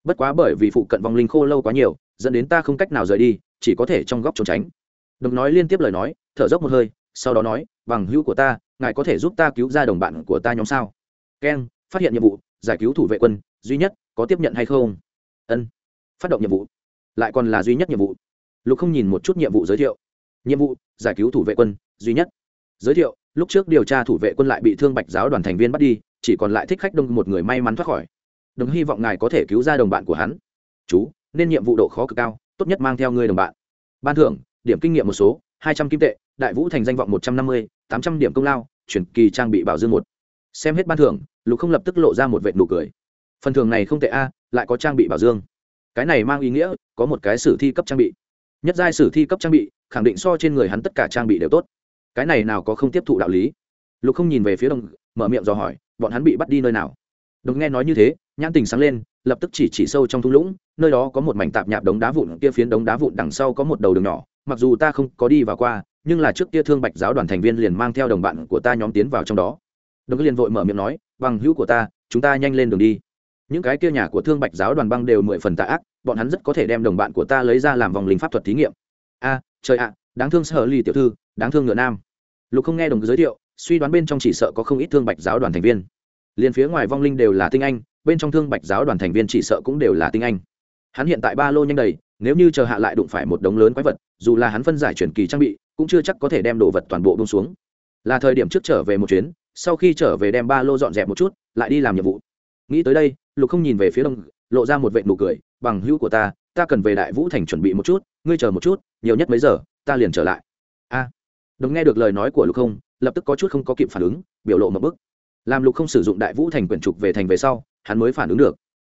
[SPEAKER 1] Bất quá bởi vì phụ cận vong linh khô lâu quá nhiều dẫn đến ta không cách nào rời đi, chỉ có thể trong góc trốn tránh. Đồng nói liên tiếp lời nói, thở dốc một hơi, sau đó nói, bằng hữu của ta, ngài có thể giúp ta cứu ra đồng bạn của ta nhóm sao? Keng phát hiện nhiệm vụ, giải cứu thủ vệ quân, duy nhất có tiếp nhận hay không? Ân, phát động nhiệm vụ, lại còn là duy nhất nhiệm vụ. Lục không nhìn một chút nhiệm vụ giới thiệu. Nhiệm vụ, giải cứu thủ vệ quân, duy nhất. Giới thiệu, lúc trước điều tra thủ vệ quân lại bị thương bạch giáo đoàn thành viên bắt đi, chỉ còn lại thích khách đông một người may mắn thoát khỏi. Đồng hy vọng ngài có thể cứu ra đồng bạn của hắn. Chú nên nhiệm vụ độ khó cực cao, tốt nhất mang theo người đồng bạn. Ban thưởng, điểm kinh nghiệm một số, hai trăm kim tệ, đại vũ thành danh vọng một trăm năm mươi, tám trăm điểm công lao, chuyển kỳ trang bị bảo dương một. Xem hết ban thưởng, lục không lập tức lộ ra một vệ nụ cười. Phần thưởng này không tệ a, lại có trang bị bảo dương. Cái này mang ý nghĩa, có một cái sử thi cấp trang bị. Nhất giai sử thi cấp trang bị, khẳng định so trên người hắn tất cả trang bị đều tốt. Cái này nào có không tiếp thụ đạo lý? Lục không nhìn về phía đồng, mở miệng dò hỏi, bọn hắn bị bắt đi nơi nào? Đồng nghe nói như thế, nhãn tình sáng lên lập tức chỉ chỉ sâu trong thung lũng, nơi đó có một mảnh tạp nhạp đống đá vụn, kia phiến đống đá vụn đằng sau có một đầu đường nhỏ. Mặc dù ta không có đi vào qua, nhưng là trước kia thương bạch giáo đoàn thành viên liền mang theo đồng bạn của ta nhóm tiến vào trong đó. Đồng liền vội mở miệng nói, bằng hữu của ta, chúng ta nhanh lên đường đi. Những cái kia nhà của thương bạch giáo đoàn băng đều mười phần tạ ác, bọn hắn rất có thể đem đồng bạn của ta lấy ra làm vòng linh pháp thuật thí nghiệm. A, trời ạ, đáng thương sở ly tiểu thư, đáng thương ngựa nam. Lục không nghe đồng giới thiệu, suy đoán bên trong chỉ sợ có không ít thương bạch giáo đoàn thành viên. Liền phía ngoài vong linh đều là tinh anh bên trong thương bạch giáo đoàn thành viên chỉ sợ cũng đều là tinh anh. Hắn hiện tại ba lô nhanh đầy, nếu như chờ hạ lại đụng phải một đống lớn quái vật, dù là hắn phân giải chuyển kỳ trang bị, cũng chưa chắc có thể đem đồ vật toàn bộ bông xuống. Là thời điểm trước trở về một chuyến, sau khi trở về đem ba lô dọn dẹp một chút, lại đi làm nhiệm vụ. Nghĩ tới đây, lục không nhìn về phía đông, lộ ra một vệ nụ cười, bằng hữu của ta ta cần về đại vũ thành chuẩn bị một chút, ngươi chờ một chút, nhiều nhất mấy giờ, ta liền trở lại. A. Đồng nghe được lời nói của lục không, lập tức có chút không có kịp phản ứng, biểu lộ một bức. Làm lục không sử dụng đại vũ thành quyển trục về thành về sau hắn mới phản ứng được.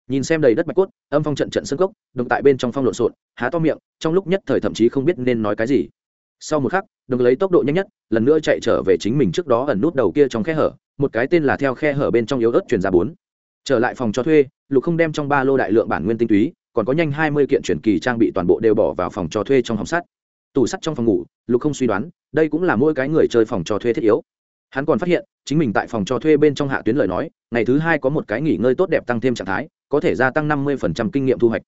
[SPEAKER 1] Nhìn xem đầy đất bạch cốt, âm phong trận trận sân cốc, đồng tại bên trong phong lộn xộn, há to miệng, trong lúc nhất thời thậm chí không biết nên nói cái gì. Sau một khắc, đồng lấy tốc độ nhanh nhất, lần nữa chạy trở về chính mình trước đó ẩn nút đầu kia trong khe hở, một cái tên là theo khe hở bên trong yếu ớt truyền ra bốn. Trở lại phòng cho thuê, lục không đem trong ba lô đại lượng bản nguyên tinh túy, còn có nhanh hai mươi kiện chuyển kỳ trang bị toàn bộ đều bỏ vào phòng cho thuê trong hòng sắt. Tủ sắt trong phòng ngủ, lục không suy đoán, đây cũng là mỗi cái người chơi phòng cho thuê thiết yếu hắn còn phát hiện, chính mình tại phòng cho thuê bên trong hạ tuyến lời nói, ngày thứ hai có một cái nghỉ ngơi tốt đẹp tăng thêm trạng thái, có thể gia tăng năm mươi kinh nghiệm thu hoạch.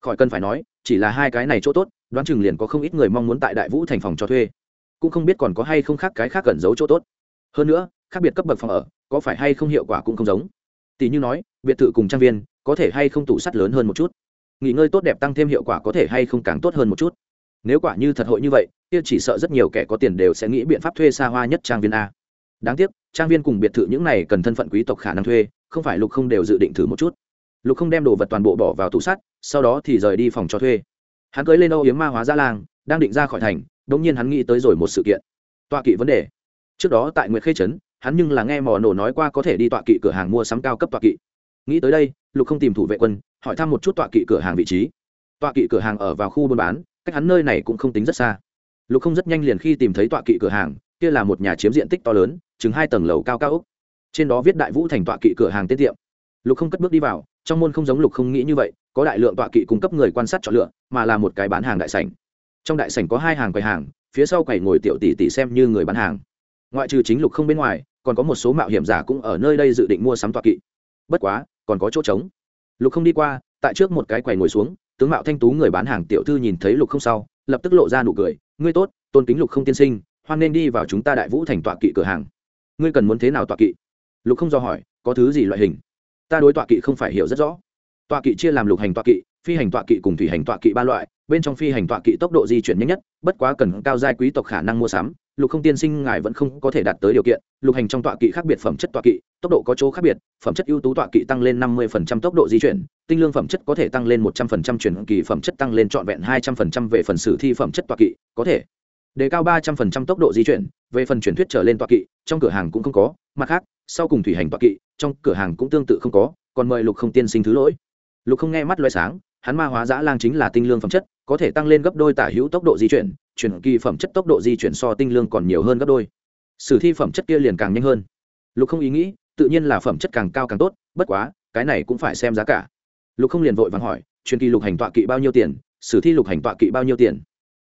[SPEAKER 1] Khỏi cần phải nói, chỉ là hai cái này chỗ tốt, đoán chừng liền có không ít người mong muốn tại đại vũ thành phòng cho thuê. Cũng không biết còn có hay không khác cái khác cần giấu chỗ tốt. Hơn nữa, khác biệt cấp bậc phòng ở, có phải hay không hiệu quả cũng không giống. Tỷ như nói, biệt thự cùng trang viên, có thể hay không tủ sắt lớn hơn một chút. Nghỉ ngơi tốt đẹp tăng thêm hiệu quả có thể hay không càng tốt hơn một chút. Nếu quả như thật hội như vậy, kia chỉ sợ rất nhiều kẻ có tiền đều sẽ nghĩ biện pháp thuê xa hoa nhất trang viên a đáng tiếc, trang viên cùng biệt thự những này cần thân phận quý tộc khả năng thuê, không phải lục không đều dự định thử một chút. Lục không đem đồ vật toàn bộ bỏ vào tủ sắt, sau đó thì rời đi phòng cho thuê. Hắn cưới lên âu yếm ma hóa gia lang, đang định ra khỏi thành đ ỗ n g nhiên hắn nghĩ tới rồi một sự kiện. Tọa kỵ vấn đề. Trước đó tại nguyệt khê trấn, hắn nhưng là nghe mò nổ nói qua có thể đi tọa kỵ cửa hàng mua sắm cao cấp tọa kỵ. Nghĩ tới đây, lục không tìm thủ vệ quân, hỏi thăm một chút tọa kỵ cửa hàng vị trí. Tọa kỵ cửa hàng ở vào khu buôn bán, cách hắn nơi này cũng không tính rất xa. Lục không rất nhanh liền khi tìm thấy tọa kỵ cửa hàng, kia là một nhà chiếm diện tích to lớn chừng hai tầng lầu cao cao úc. Trên đó viết đại vũ thành tọa kỵ cửa hàng tiết tiệm. Lục không cất bước đi vào, trong môn không giống lục không nghĩ như vậy, có đại lượng tọa kỵ cung cấp người quan sát chọn lựa, mà là một cái bán hàng đại sảnh. Trong đại sảnh có hai hàng quầy hàng, phía sau quầy ngồi tiểu tỷ tỷ xem như người bán hàng. Ngoại trừ chính lục không bên ngoài, còn có một số mạo hiểm giả cũng ở nơi đây dự định mua sắm tọa kỵ. Bất quá, còn có chỗ trống. Lục không đi qua, tại trước một cái quầy ngồi xuống, tướng mạo thanh tú người bán hàng tiểu thư nhìn thấy lục không sau, lập tức lộ ra nụ cười, ngươi tốt, tôn kính lục không tiên sinh, hoan nên đi vào chúng ta đại vũ thành tọa kỵ cửa hàng ngươi cần muốn thế nào tọa kỵ? Lục không do hỏi, có thứ gì loại hình? Ta đối tọa kỵ không phải hiểu rất rõ. Tọa kỵ chia làm lục hành tọa kỵ, phi hành tọa kỵ cùng thủy hành tọa kỵ ba loại, bên trong phi hành tọa kỵ tốc độ di chuyển nhanh nhất, bất quá cần cao giai quý tộc khả năng mua sắm, lục không tiên sinh ngài vẫn không có thể đạt tới điều kiện, lục hành trong tọa kỵ khác biệt phẩm chất tọa kỵ, tốc độ có chỗ khác biệt, phẩm chất ưu tú tọa kỵ tăng lên năm mươi phần trăm tốc độ di chuyển, tinh lương phẩm chất có thể tăng lên một trăm phần trăm, chuyển kỳ phẩm chất tăng lên trọn vẹn hai trăm phần trăm về phần sử thi phẩm chất tọa kỵ, có thể. Đề cao ba trăm phần trăm tốc độ di chuyển về phần truyền thuyết trở lên tọa kỵ, trong cửa hàng cũng không có, mặt khác, sau cùng thủy hành tọa kỵ, trong cửa hàng cũng tương tự không có, còn mời lục không tiên sinh thứ lỗi. Lục không nghe mắt loay sáng, hắn ma hóa giã lang chính là tinh lương phẩm chất, có thể tăng lên gấp đôi tả hữu tốc độ di chuyển chuyển kỳ phẩm chất tốc độ di chuyển so tinh lương còn nhiều hơn gấp đôi. Sử thi phẩm chất kia liền càng nhanh hơn. Lục không ý nghĩ, tự nhiên là phẩm chất càng cao càng tốt, bất quá, cái này cũng phải xem giá cả. Lục không liền vội vàng hỏi, truyền kỳ lục hành tọa kỵ bao nhiêu tiền? Sử thi lục hành tọa kỵ bao nhiêu tiền?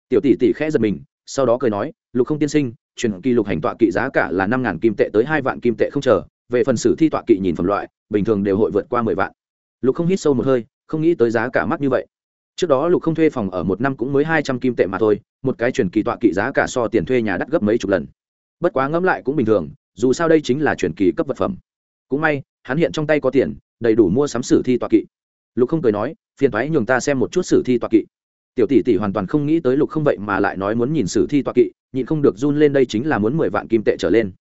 [SPEAKER 1] Tiểu tỷ tỷ khẽ giật mình, sau đó cười nói lục không tiên sinh, truyền kỳ lục hành tọa kỵ giá cả là năm ngàn kim tệ tới hai vạn kim tệ không chờ, về phần sử thi tọa kỵ nhìn phẩm loại, bình thường đều hội vượt qua mười vạn. Lục không hít sâu một hơi, không nghĩ tới giá cả mắc như vậy. Trước đó lục không thuê phòng ở một năm cũng mới hai trăm kim tệ mà thôi, một cái truyền kỳ tọa kỵ giá cả so tiền thuê nhà đắt gấp mấy chục lần. Bất quá ngẫm lại cũng bình thường, dù sao đây chính là truyền kỳ cấp vật phẩm. Cũng may, hắn hiện trong tay có tiền, đầy đủ mua sắm sử thi tọa kỵ. Lục không cười nói, phiền thoái nhường ta xem một chút sử thi tọa kỵ. Tiểu tỷ tỷ hoàn toàn không nghĩ tới lục không vậy mà lại nói muốn nhìn sử thi tọa kỵ nhịn không được run lên đây chính là muốn mười vạn kim tệ trở lên.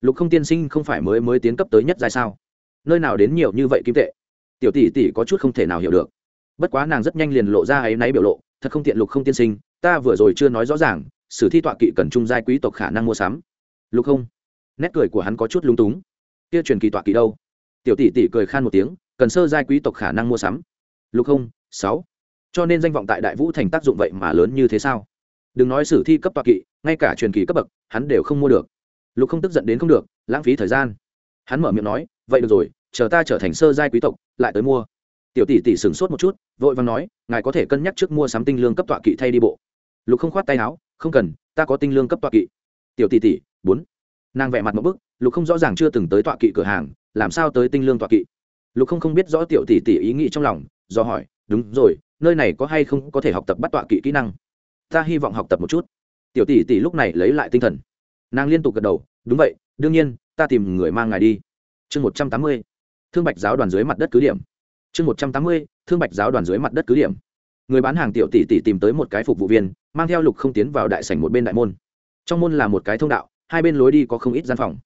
[SPEAKER 1] Lục không tiên sinh không phải mới mới tiến cấp tới nhất giai sao? Nơi nào đến nhiều như vậy kim tệ? Tiểu tỷ tỷ có chút không thể nào hiểu được. Bất quá nàng rất nhanh liền lộ ra áy náy biểu lộ, thật không tiện lục không tiên sinh, ta vừa rồi chưa nói rõ ràng, sử thi tọa kỵ cần trung giai quý tộc khả năng mua sắm. Lục không, nét cười của hắn có chút lung túng. Kia truyền kỳ tọa kỵ đâu? Tiểu tỷ tỷ cười khan một tiếng, cần sơ giai quý tộc khả năng mua sắm. Lục không, sáu. Cho nên danh vọng tại đại vũ thành tác dụng vậy mà lớn như thế sao? Đừng nói sử thi cấp tọa kỵ, ngay cả truyền kỳ cấp bậc, hắn đều không mua được. Lục không tức giận đến không được, lãng phí thời gian. Hắn mở miệng nói, vậy được rồi, chờ ta trở thành sơ giai quý tộc, lại tới mua. Tiểu tỷ tỷ sửng sốt một chút, vội vàng nói, ngài có thể cân nhắc trước mua sắm tinh lương cấp tọa kỵ thay đi bộ. Lục không khoát tay áo, không cần, ta có tinh lương cấp tọa kỵ. Tiểu tỷ tỷ, bốn. Nàng vẽ mặt một bức, lục không rõ ràng chưa từng tới tọa kỵ cửa hàng, làm sao tới tinh lương tọa kỵ? Lục không không biết rõ tiểu tỷ tỷ ý nghĩ trong lòng, do hỏi, đúng rồi, nơi này có hay không có thể học tập bắt tọa kỵ kỹ năng? Ta hy vọng học tập một chút. Tiểu tỷ tỷ lúc này lấy lại tinh thần. Nàng liên tục gật đầu, đúng vậy, đương nhiên, ta tìm người mang ngài đi. Chương một trăm tám mươi, thương bạch giáo đoàn dưới mặt đất cứ điểm. Chương một trăm tám mươi, thương bạch giáo đoàn dưới mặt đất cứ điểm. Người bán hàng tiểu tỷ tỷ tìm tới một cái phục vụ viên, mang theo lục không tiến vào đại sảnh một bên đại môn. Trong môn là một cái thông đạo, hai bên lối đi có không ít gian phòng.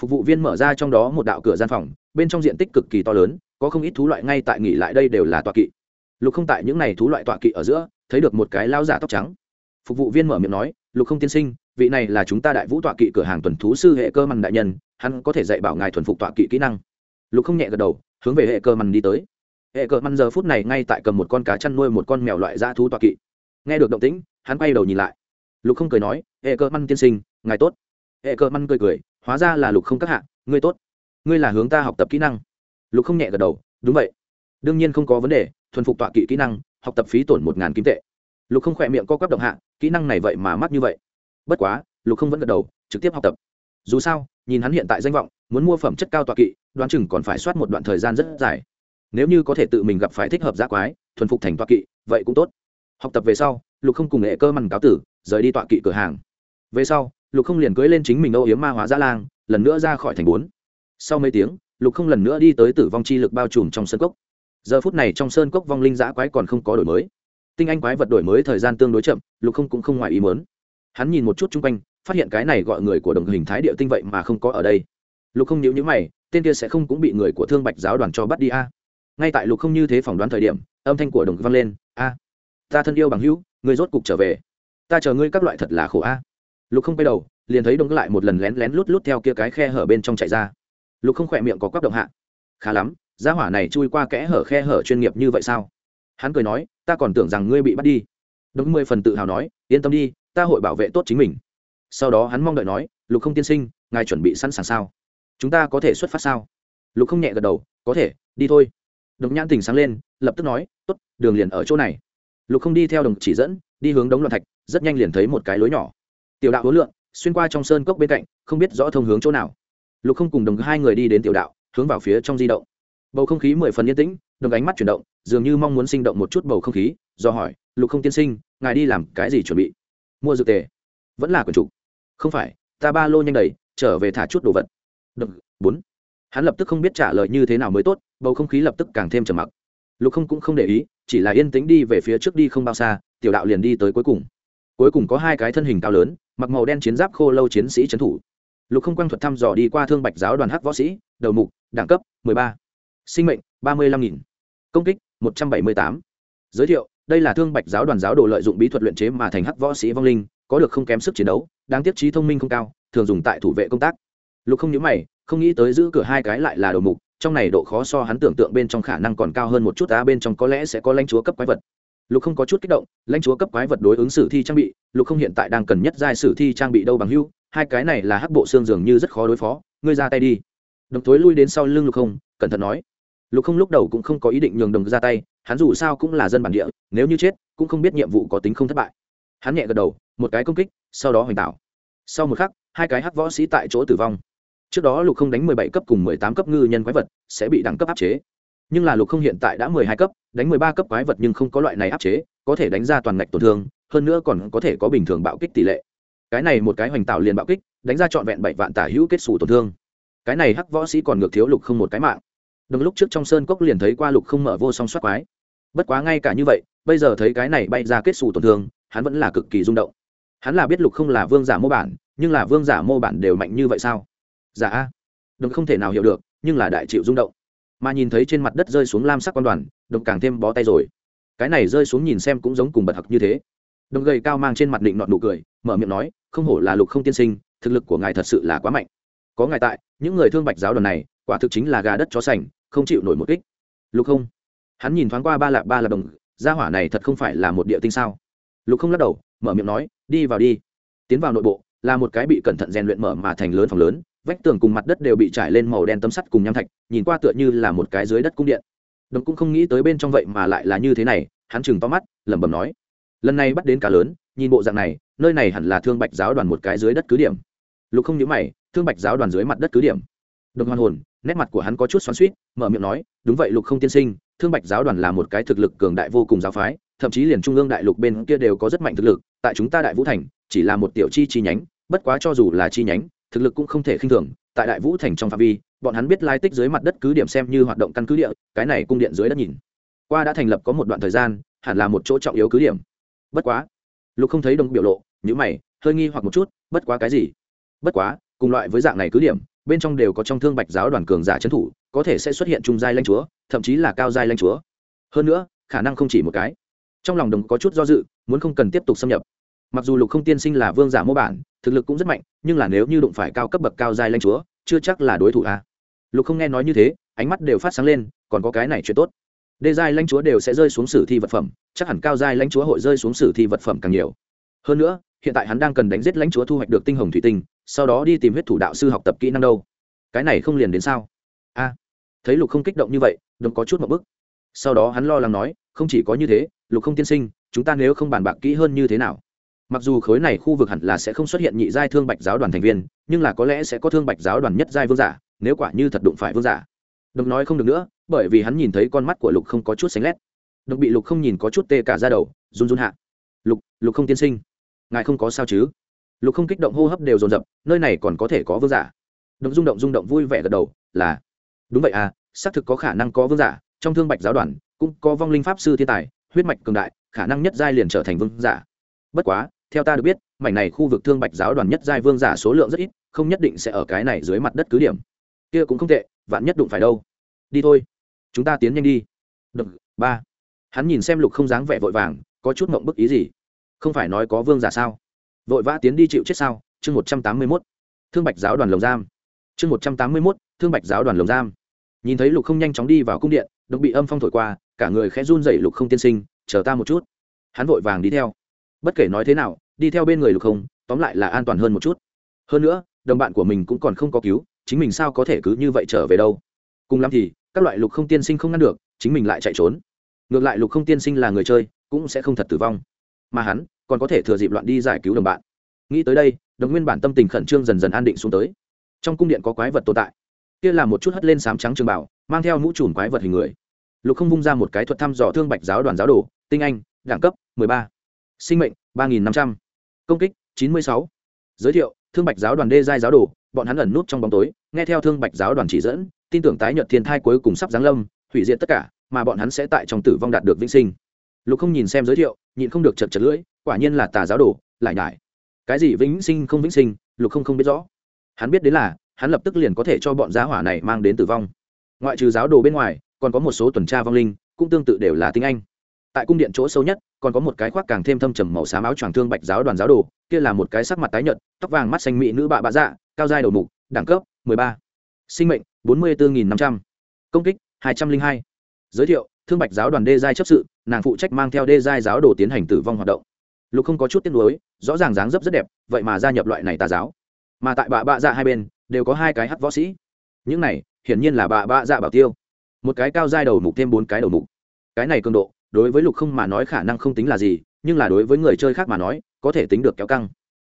[SPEAKER 1] Phục vụ viên mở ra trong đó một đạo cửa gian phòng, bên trong diện tích cực kỳ to lớn, có không ít thú loại ngay tại nghỉ lại đây đều là tọa kỵ. Lục không tại những n à y thú loại tọa kỵ ở giữa, thấy được một cái lao giả tóc trắng phục vụ viên mở miệng nói, lục không tiên sinh, vị này là chúng ta đại vũ tọa kỵ cửa hàng tuần thú sư hệ cơ mằn đại nhân, hắn có thể dạy bảo ngài thuần phục tọa kỵ kỹ năng. Lục không nhẹ gật đầu, hướng về hệ cơ mằn đi tới. Hệ cơ mằn giờ phút này ngay tại cầm một con cá chăn nuôi một con mèo loại dã thú tọa kỵ. Nghe được động tĩnh, hắn quay đầu nhìn lại. Lục không cười nói, hệ cơ mằn tiên sinh, ngài tốt. Hệ cơ mằn cười cười, hóa ra là lục không các hạ, ngươi tốt. Ngươi là hướng ta học tập kỹ năng. Lục không nhẹ gật đầu, đúng vậy. Đương nhiên không có vấn đề, thuần phục tọa kỵ kỹ năng, học tập phí tổn một ngàn kim tệ lục không khỏe miệng co quắp động hạ, kỹ năng này vậy mà mắc như vậy. Bất quá, lục không vẫn gật đầu, trực tiếp học tập. Dù sao, nhìn hắn hiện tại danh vọng, muốn mua phẩm chất cao tọa kỵ, đoán chừng còn phải soát một đoạn thời gian rất dài. Nếu như có thể tự mình gặp phải thích hợp giá quái, thuần phục thành tọa kỵ, vậy cũng tốt. Học tập về sau, lục không cùng nghệ cơ mằn cáo tử, rời đi tọa kỵ cửa hàng. Về sau, lục không liền cưới lên chính mình âu yếm ma hóa gia lang, lần nữa ra khỏi thành bốn. Sau mấy tiếng, lục không lần nữa đi tới tử vong chi lực bao trùm trong sơn cốc. Giờ phút này trong sơn cốc vong linh giã quái còn không có đổi mới tinh anh quái vật đổi mới thời gian tương đối chậm, lục không cũng không ngoài ý mớn hắn nhìn một chút chung quanh, phát hiện cái này gọi người của đồng hình thái địa tinh vậy mà không có ở đây. Lục không nhíu nhíu mày, tên kia sẽ không cũng bị người của thương bạch giáo đoàn cho bắt đi a. Ngay tại lục không như thế phỏng đoán thời điểm, âm thanh của đồng vang lên, a, ta thân yêu bằng hữu người rốt cục trở về. Ta chờ ngươi các loại thật là khổ a. Lục không quay đầu, liền thấy đồng lại một lần lén lén lút lút theo kia cái khe hở bên trong chạy ra. Lục không khỏe miệng có quắp động hạ. Khá lắm, gia hỏa này chui qua kẽ hở khe hở chuyên nghiệp như vậy sao? Hắn cười nói ta còn tưởng rằng ngươi bị bắt đi. Đúng mười phần tự hào nói, yên tâm đi, ta hội bảo vệ tốt chính mình. Sau đó hắn mong đợi nói, lục không tiên sinh, ngài chuẩn bị sẵn sàng sao? Chúng ta có thể xuất phát sao? Lục không nhẹ gật đầu, có thể, đi thôi. Đồng nhãn tình sáng lên, lập tức nói t ố t đường liền ở chỗ này. Lục không đi theo đồng chỉ dẫn, đi hướng đống loạn thạch, rất nhanh liền thấy một cái lối nhỏ. Tiểu đạo hối lượng xuyên qua trong sơn cốc bên cạnh, không biết rõ thông hướng chỗ nào. Lục không cùng đồng hai người đi đến tiểu đạo, hướng vào phía trong di động. Bầu không khí mười phần yên tĩnh, đồng ánh mắt chuyển động dường như mong muốn sinh động một chút bầu không khí do hỏi lục không tiên sinh ngài đi làm cái gì chuẩn bị? Mua dược tề. Vẫn là quần trục không phải ta ba lô nhanh đầy trở về thả chút đồ vật. Độc, bốn. Hắn lập tức không biết trả lời như thế nào mới tốt bầu không khí lập tức càng thêm trầm mặc. Lục không cũng không để ý chỉ là yên tĩnh đi về phía trước đi không bao xa tiểu đạo liền đi tới cuối cùng. Cuối cùng có hai cái thân hình cao lớn mặc màu đen chiến giáp khô lâu chiến sĩ trấn thủ. Lục không quang thuật thăm dò đi qua thương bạch giáo đoàn hắc võ sĩ đầu mục đẳng cấp ba. Sinh mệnh ba mươi lăm nghìn. Công kích một trăm bảy mươi tám. Giới thiệu, đây là thương bạch giáo đoàn giáo đồ lợi dụng bí thuật luyện chế mà thành hắc võ sĩ vong linh, có được không kém sức chiến đấu, đáng tiếc trí thông minh không cao, thường dùng tại thủ vệ công tác. Lục không nhớ mày, không nghĩ tới giữ cửa hai cái lại là đầu mục, trong này độ khó so hắn tưởng tượng bên trong khả năng còn cao hơn một chút ta bên trong có lẽ sẽ có lãnh chúa cấp quái vật. Lục không có chút kích động, lãnh chúa cấp quái vật đối ứng sử thi trang bị, lục không hiện tại đang cần nhất giai sử thi trang bị đâu bằng hưu, hai cái này là hắc bộ xương dường như rất khó đối phó, ngươi ra tay đi. Đồng tối lui đến sau lưng lục không, cẩn thận nói lục không lúc đầu cũng không có ý định nhường đồng ra tay, hắn dù sao cũng là dân bản địa, nếu như chết, cũng không biết nhiệm vụ có tính không thất bại. Hắn nhẹ gật đầu, một cái công kích, sau đó hoành tạo. Sau một khắc, hai cái hắc võ sĩ tại chỗ tử vong. Trước đó lục không đánh mười bảy cấp cùng mười tám cấp ngư nhân quái vật sẽ bị đẳng cấp áp chế. Nhưng là lục không hiện tại đã mười hai cấp, đánh mười ba cấp quái vật nhưng không có loại này áp chế, có thể đánh ra toàn ngạch tổn thương, hơn nữa còn có thể có bình thường bạo kích tỷ lệ. Cái này một cái hoành tạo liền bạo kích, đánh ra trọn vẹn bảy vạn tả hữu kết xù tổn thương. Cái này hắc võ sĩ còn ngược thiếu lục không một cái mạng đồng lúc trước trong sơn cốc liền thấy qua lục không mở vô song soát quái. Bất quá ngay cả như vậy, bây giờ thấy cái này bay ra kết xù tổn thương, hắn vẫn là cực kỳ rung động. Hắn là biết lục không là vương giả mô bản, nhưng là vương giả mô bản đều mạnh như vậy sao? Giả dạ. đồng không thể nào hiểu được, nhưng là đại chịu rung động. Mà nhìn thấy trên mặt đất rơi xuống lam sắc quan đoàn đồng càng thêm bó tay rồi. Cái này rơi xuống nhìn xem cũng giống cùng bật hặc như thế. Đồng gầy cao mang trên mặt định nọn nụ cười, mở miệng nói, không hổ là lục không tiên sinh, thực lực của ngài thật sự là quá mạnh. Có ngài tại, những người thương bạch giáo đoàn này, quả thực chính là gà đất chó sành không chịu nổi một kích. Lục không, hắn nhìn thoáng qua ba lạp ba lạp đồng, gia hỏa này thật không phải là một địa tinh sao? Lục không lắc đầu, mở miệng nói, đi vào đi. Tiến vào nội bộ, là một cái bị cẩn thận rèn luyện mở mà thành lớn phòng lớn, vách tường cùng mặt đất đều bị trải lên màu đen tấm sắt cùng nham thạch, nhìn qua tựa như là một cái dưới đất cung điện. Đồng cũng không nghĩ tới bên trong vậy mà lại là như thế này, hắn chừng to mắt, lẩm bẩm nói, lần này bắt đến cá lớn, nhìn bộ dạng này, nơi này hẳn là thương bạch giáo đoàn một cái dưới đất cứ điểm. Lục không nhớ mày, thương bạch giáo đoàn dưới mặt đất cứ điểm. Đồng hoan hồn nét mặt của hắn có chút xoắn suýt mở miệng nói, đúng vậy, lục không tiên sinh, thương bạch giáo đoàn là một cái thực lực cường đại vô cùng giáo phái, thậm chí liền trung ương đại lục bên kia đều có rất mạnh thực lực, tại chúng ta đại vũ thành, chỉ là một tiểu chi chi nhánh, bất quá cho dù là chi nhánh, thực lực cũng không thể khinh thường, tại đại vũ thành trong phạm vi, bọn hắn biết lai tích dưới mặt đất cứ điểm xem như hoạt động căn cứ địa, cái này cung điện dưới đất nhìn. Qua đã thành lập có một đoạn thời gian, hẳn là một chỗ trọng yếu cứ điểm. Bất quá, lục không thấy đồng biểu lộ nhữ mày, hơi nghi hoặc một chút, bất quá cái gì? Bất quá, cùng loại với dạng này cứ điểm bên trong đều có trong thương bạch giáo đoàn cường giả trấn thủ, có thể sẽ xuất hiện trung giai lãnh chúa, thậm chí là cao giai lãnh chúa. Hơn nữa, khả năng không chỉ một cái. Trong lòng đồng có chút do dự, muốn không cần tiếp tục xâm nhập. Mặc dù lục không tiên sinh là vương giả mô bản, thực lực cũng rất mạnh, nhưng là nếu như đụng phải cao cấp bậc cao giai lanh chúa, chưa chắc là đối thủ a. Lục không nghe nói như thế, ánh mắt đều phát sáng lên, còn có cái này chuyện tốt. Đê giai lãnh chúa đều sẽ rơi xuống sử thi vật phẩm, chắc hẳn cao giai lãnh chúa hội rơi xuống sử thi vật phẩm càng nhiều. Hơn nữa hiện tại hắn đang cần đánh giết lãnh chúa thu hoạch được tinh hồng thủy tinh, sau đó đi tìm huyết thủ đạo sư học tập kỹ năng đâu. Cái này không liền đến sao? A, thấy lục không kích động như vậy đừng có chút một bức. Sau đó hắn lo lắng nói, không chỉ có như thế, lục không tiên sinh, chúng ta nếu không bàn bạc kỹ hơn như thế nào? Mặc dù khối này khu vực hẳn là sẽ không xuất hiện nhị giai thương bạch giáo đoàn thành viên, nhưng là có lẽ sẽ có thương bạch giáo đoàn nhất giai vương giả, nếu quả như thật đụng phải vương giả. Đừng nói không được nữa, bởi vì hắn nhìn thấy con mắt của lục không có chút xanh lét. Đừng bị lục không nhìn có chút tê cả ra đầu, run run hạ. Lục lục không tiên sinh ngài không có sao chứ? Lục không kích động hô hấp đều dồn dập, nơi này còn có thể có vương giả. Động rung động rung động vui vẻ gật đầu, là, đúng vậy à xác thực có khả năng có vương giả, trong thương bạch giáo đoàn cũng có vong linh pháp sư thiên tài, huyết mạch cường đại, khả năng nhất giai liền trở thành vương giả. Bất quá, theo ta được biết, mảnh này khu vực thương bạch giáo đoàn nhất giai vương giả số lượng rất ít, không nhất định sẽ ở cái này dưới mặt đất cứ điểm. Kia cũng không tệ, vạn nhất đụng phải đâu. Đi thôi, chúng ta tiến nhanh đi. Được ba. Hắn nhìn xem lục không dáng vẻ vội vàng, có chút mộng bức ý gì không phải nói có vương giả sao? Vội vã tiến đi chịu chết sao? Chương một trăm tám mươi mốt. Thương bạch giáo đoàn lồng giam. Chương một trăm tám mươi mốt, thương bạch giáo đoàn lồng giam. Nhìn thấy lục không nhanh chóng đi vào cung điện đ bị âm phong thổi qua, cả người khẽ run dậy lục không tiên sinh, chờ ta một chút. Hắn vội vàng đi theo. Bất kể nói thế nào, đi theo bên người lục không, tóm lại là an toàn hơn một chút. Hơn nữa, đồng bạn của mình cũng còn không có cứu, chính mình sao có thể cứ như vậy trở về đâu? Cùng lắm thì, các loại lục không tiên sinh không ngăn được, chính mình lại chạy trốn. Ngược lại lục không tiên sinh là người chơi, cũng sẽ không thật tử vong mà hắn còn có thể thừa dịp loạn đi giải cứu đồng bạn. Nghĩ tới đây, đồng nguyên bản tâm tình khẩn trương dần dần an định xuống tới. Trong cung điện có quái vật tồn tại. Kia là một chút hất lên sám trắng trường bảo mang theo mũ trùm quái vật hình người. Lục không vung ra một cái thuật thăm dò thương bạch giáo đoàn giáo đồ, tinh anh, đẳng cấp ba. Sinh mệnh, ba nghìn năm trăm. Công kích, chín mươi sáu. Giới thiệu, thương bạch giáo đoàn đê giai giáo đồ, bọn hắn ẩn nút trong bóng tối, nghe theo thương bạch giáo đoàn chỉ dẫn, tin tưởng tái nhật thiên thai cuối cùng sắp giáng lâm, hủy diệt tất cả, mà bọn hắn sẽ tại trong tử vong đạt được vĩnh sinh. Lục không nhìn xem giới thiệu nhịn không được chật chật lưỡi, quả nhiên là tà giáo đồ, lại nhải cái gì vĩnh sinh không vĩnh sinh, lục không không biết rõ hắn biết đến là, hắn lập tức liền có thể cho bọn giá hỏa này mang đến tử vong ngoại trừ giáo đồ bên ngoài, còn có một số tuần tra vong linh, cũng tương tự đều là tiếng anh tại cung điện chỗ sâu nhất, còn có một cái khoác càng thêm thâm trầm màu xám áo choàng thương bạch giáo đoàn giáo đồ, kia là một cái sắc mặt tái nhợt, tóc vàng mắt xanh mỹ nữ bạ bạ dạ cao giai đầu mục, đẳng cấp 13. sinh mệnh 44.500. công kích 202. giới thiệu thương bạch giáo đoàn đê giai chấp sự, nàng phụ trách mang theo đê giai giáo đồ tiến hành tử vong hoạt động. Lục không có chút tiếc nuối, rõ ràng dáng dấp rất đẹp, vậy mà gia nhập loại này tà giáo. Mà tại bạ bạ dạ hai bên, đều có hai cái hát võ sĩ. Những này, hiển nhiên là bạ bạ dạ bảo tiêu. Một cái cao giai đầu mục thêm bốn cái đầu mục. Cái này cường độ, đối với lục không mà nói khả năng không tính là gì, nhưng là đối với người chơi khác mà nói, có thể tính được kéo căng.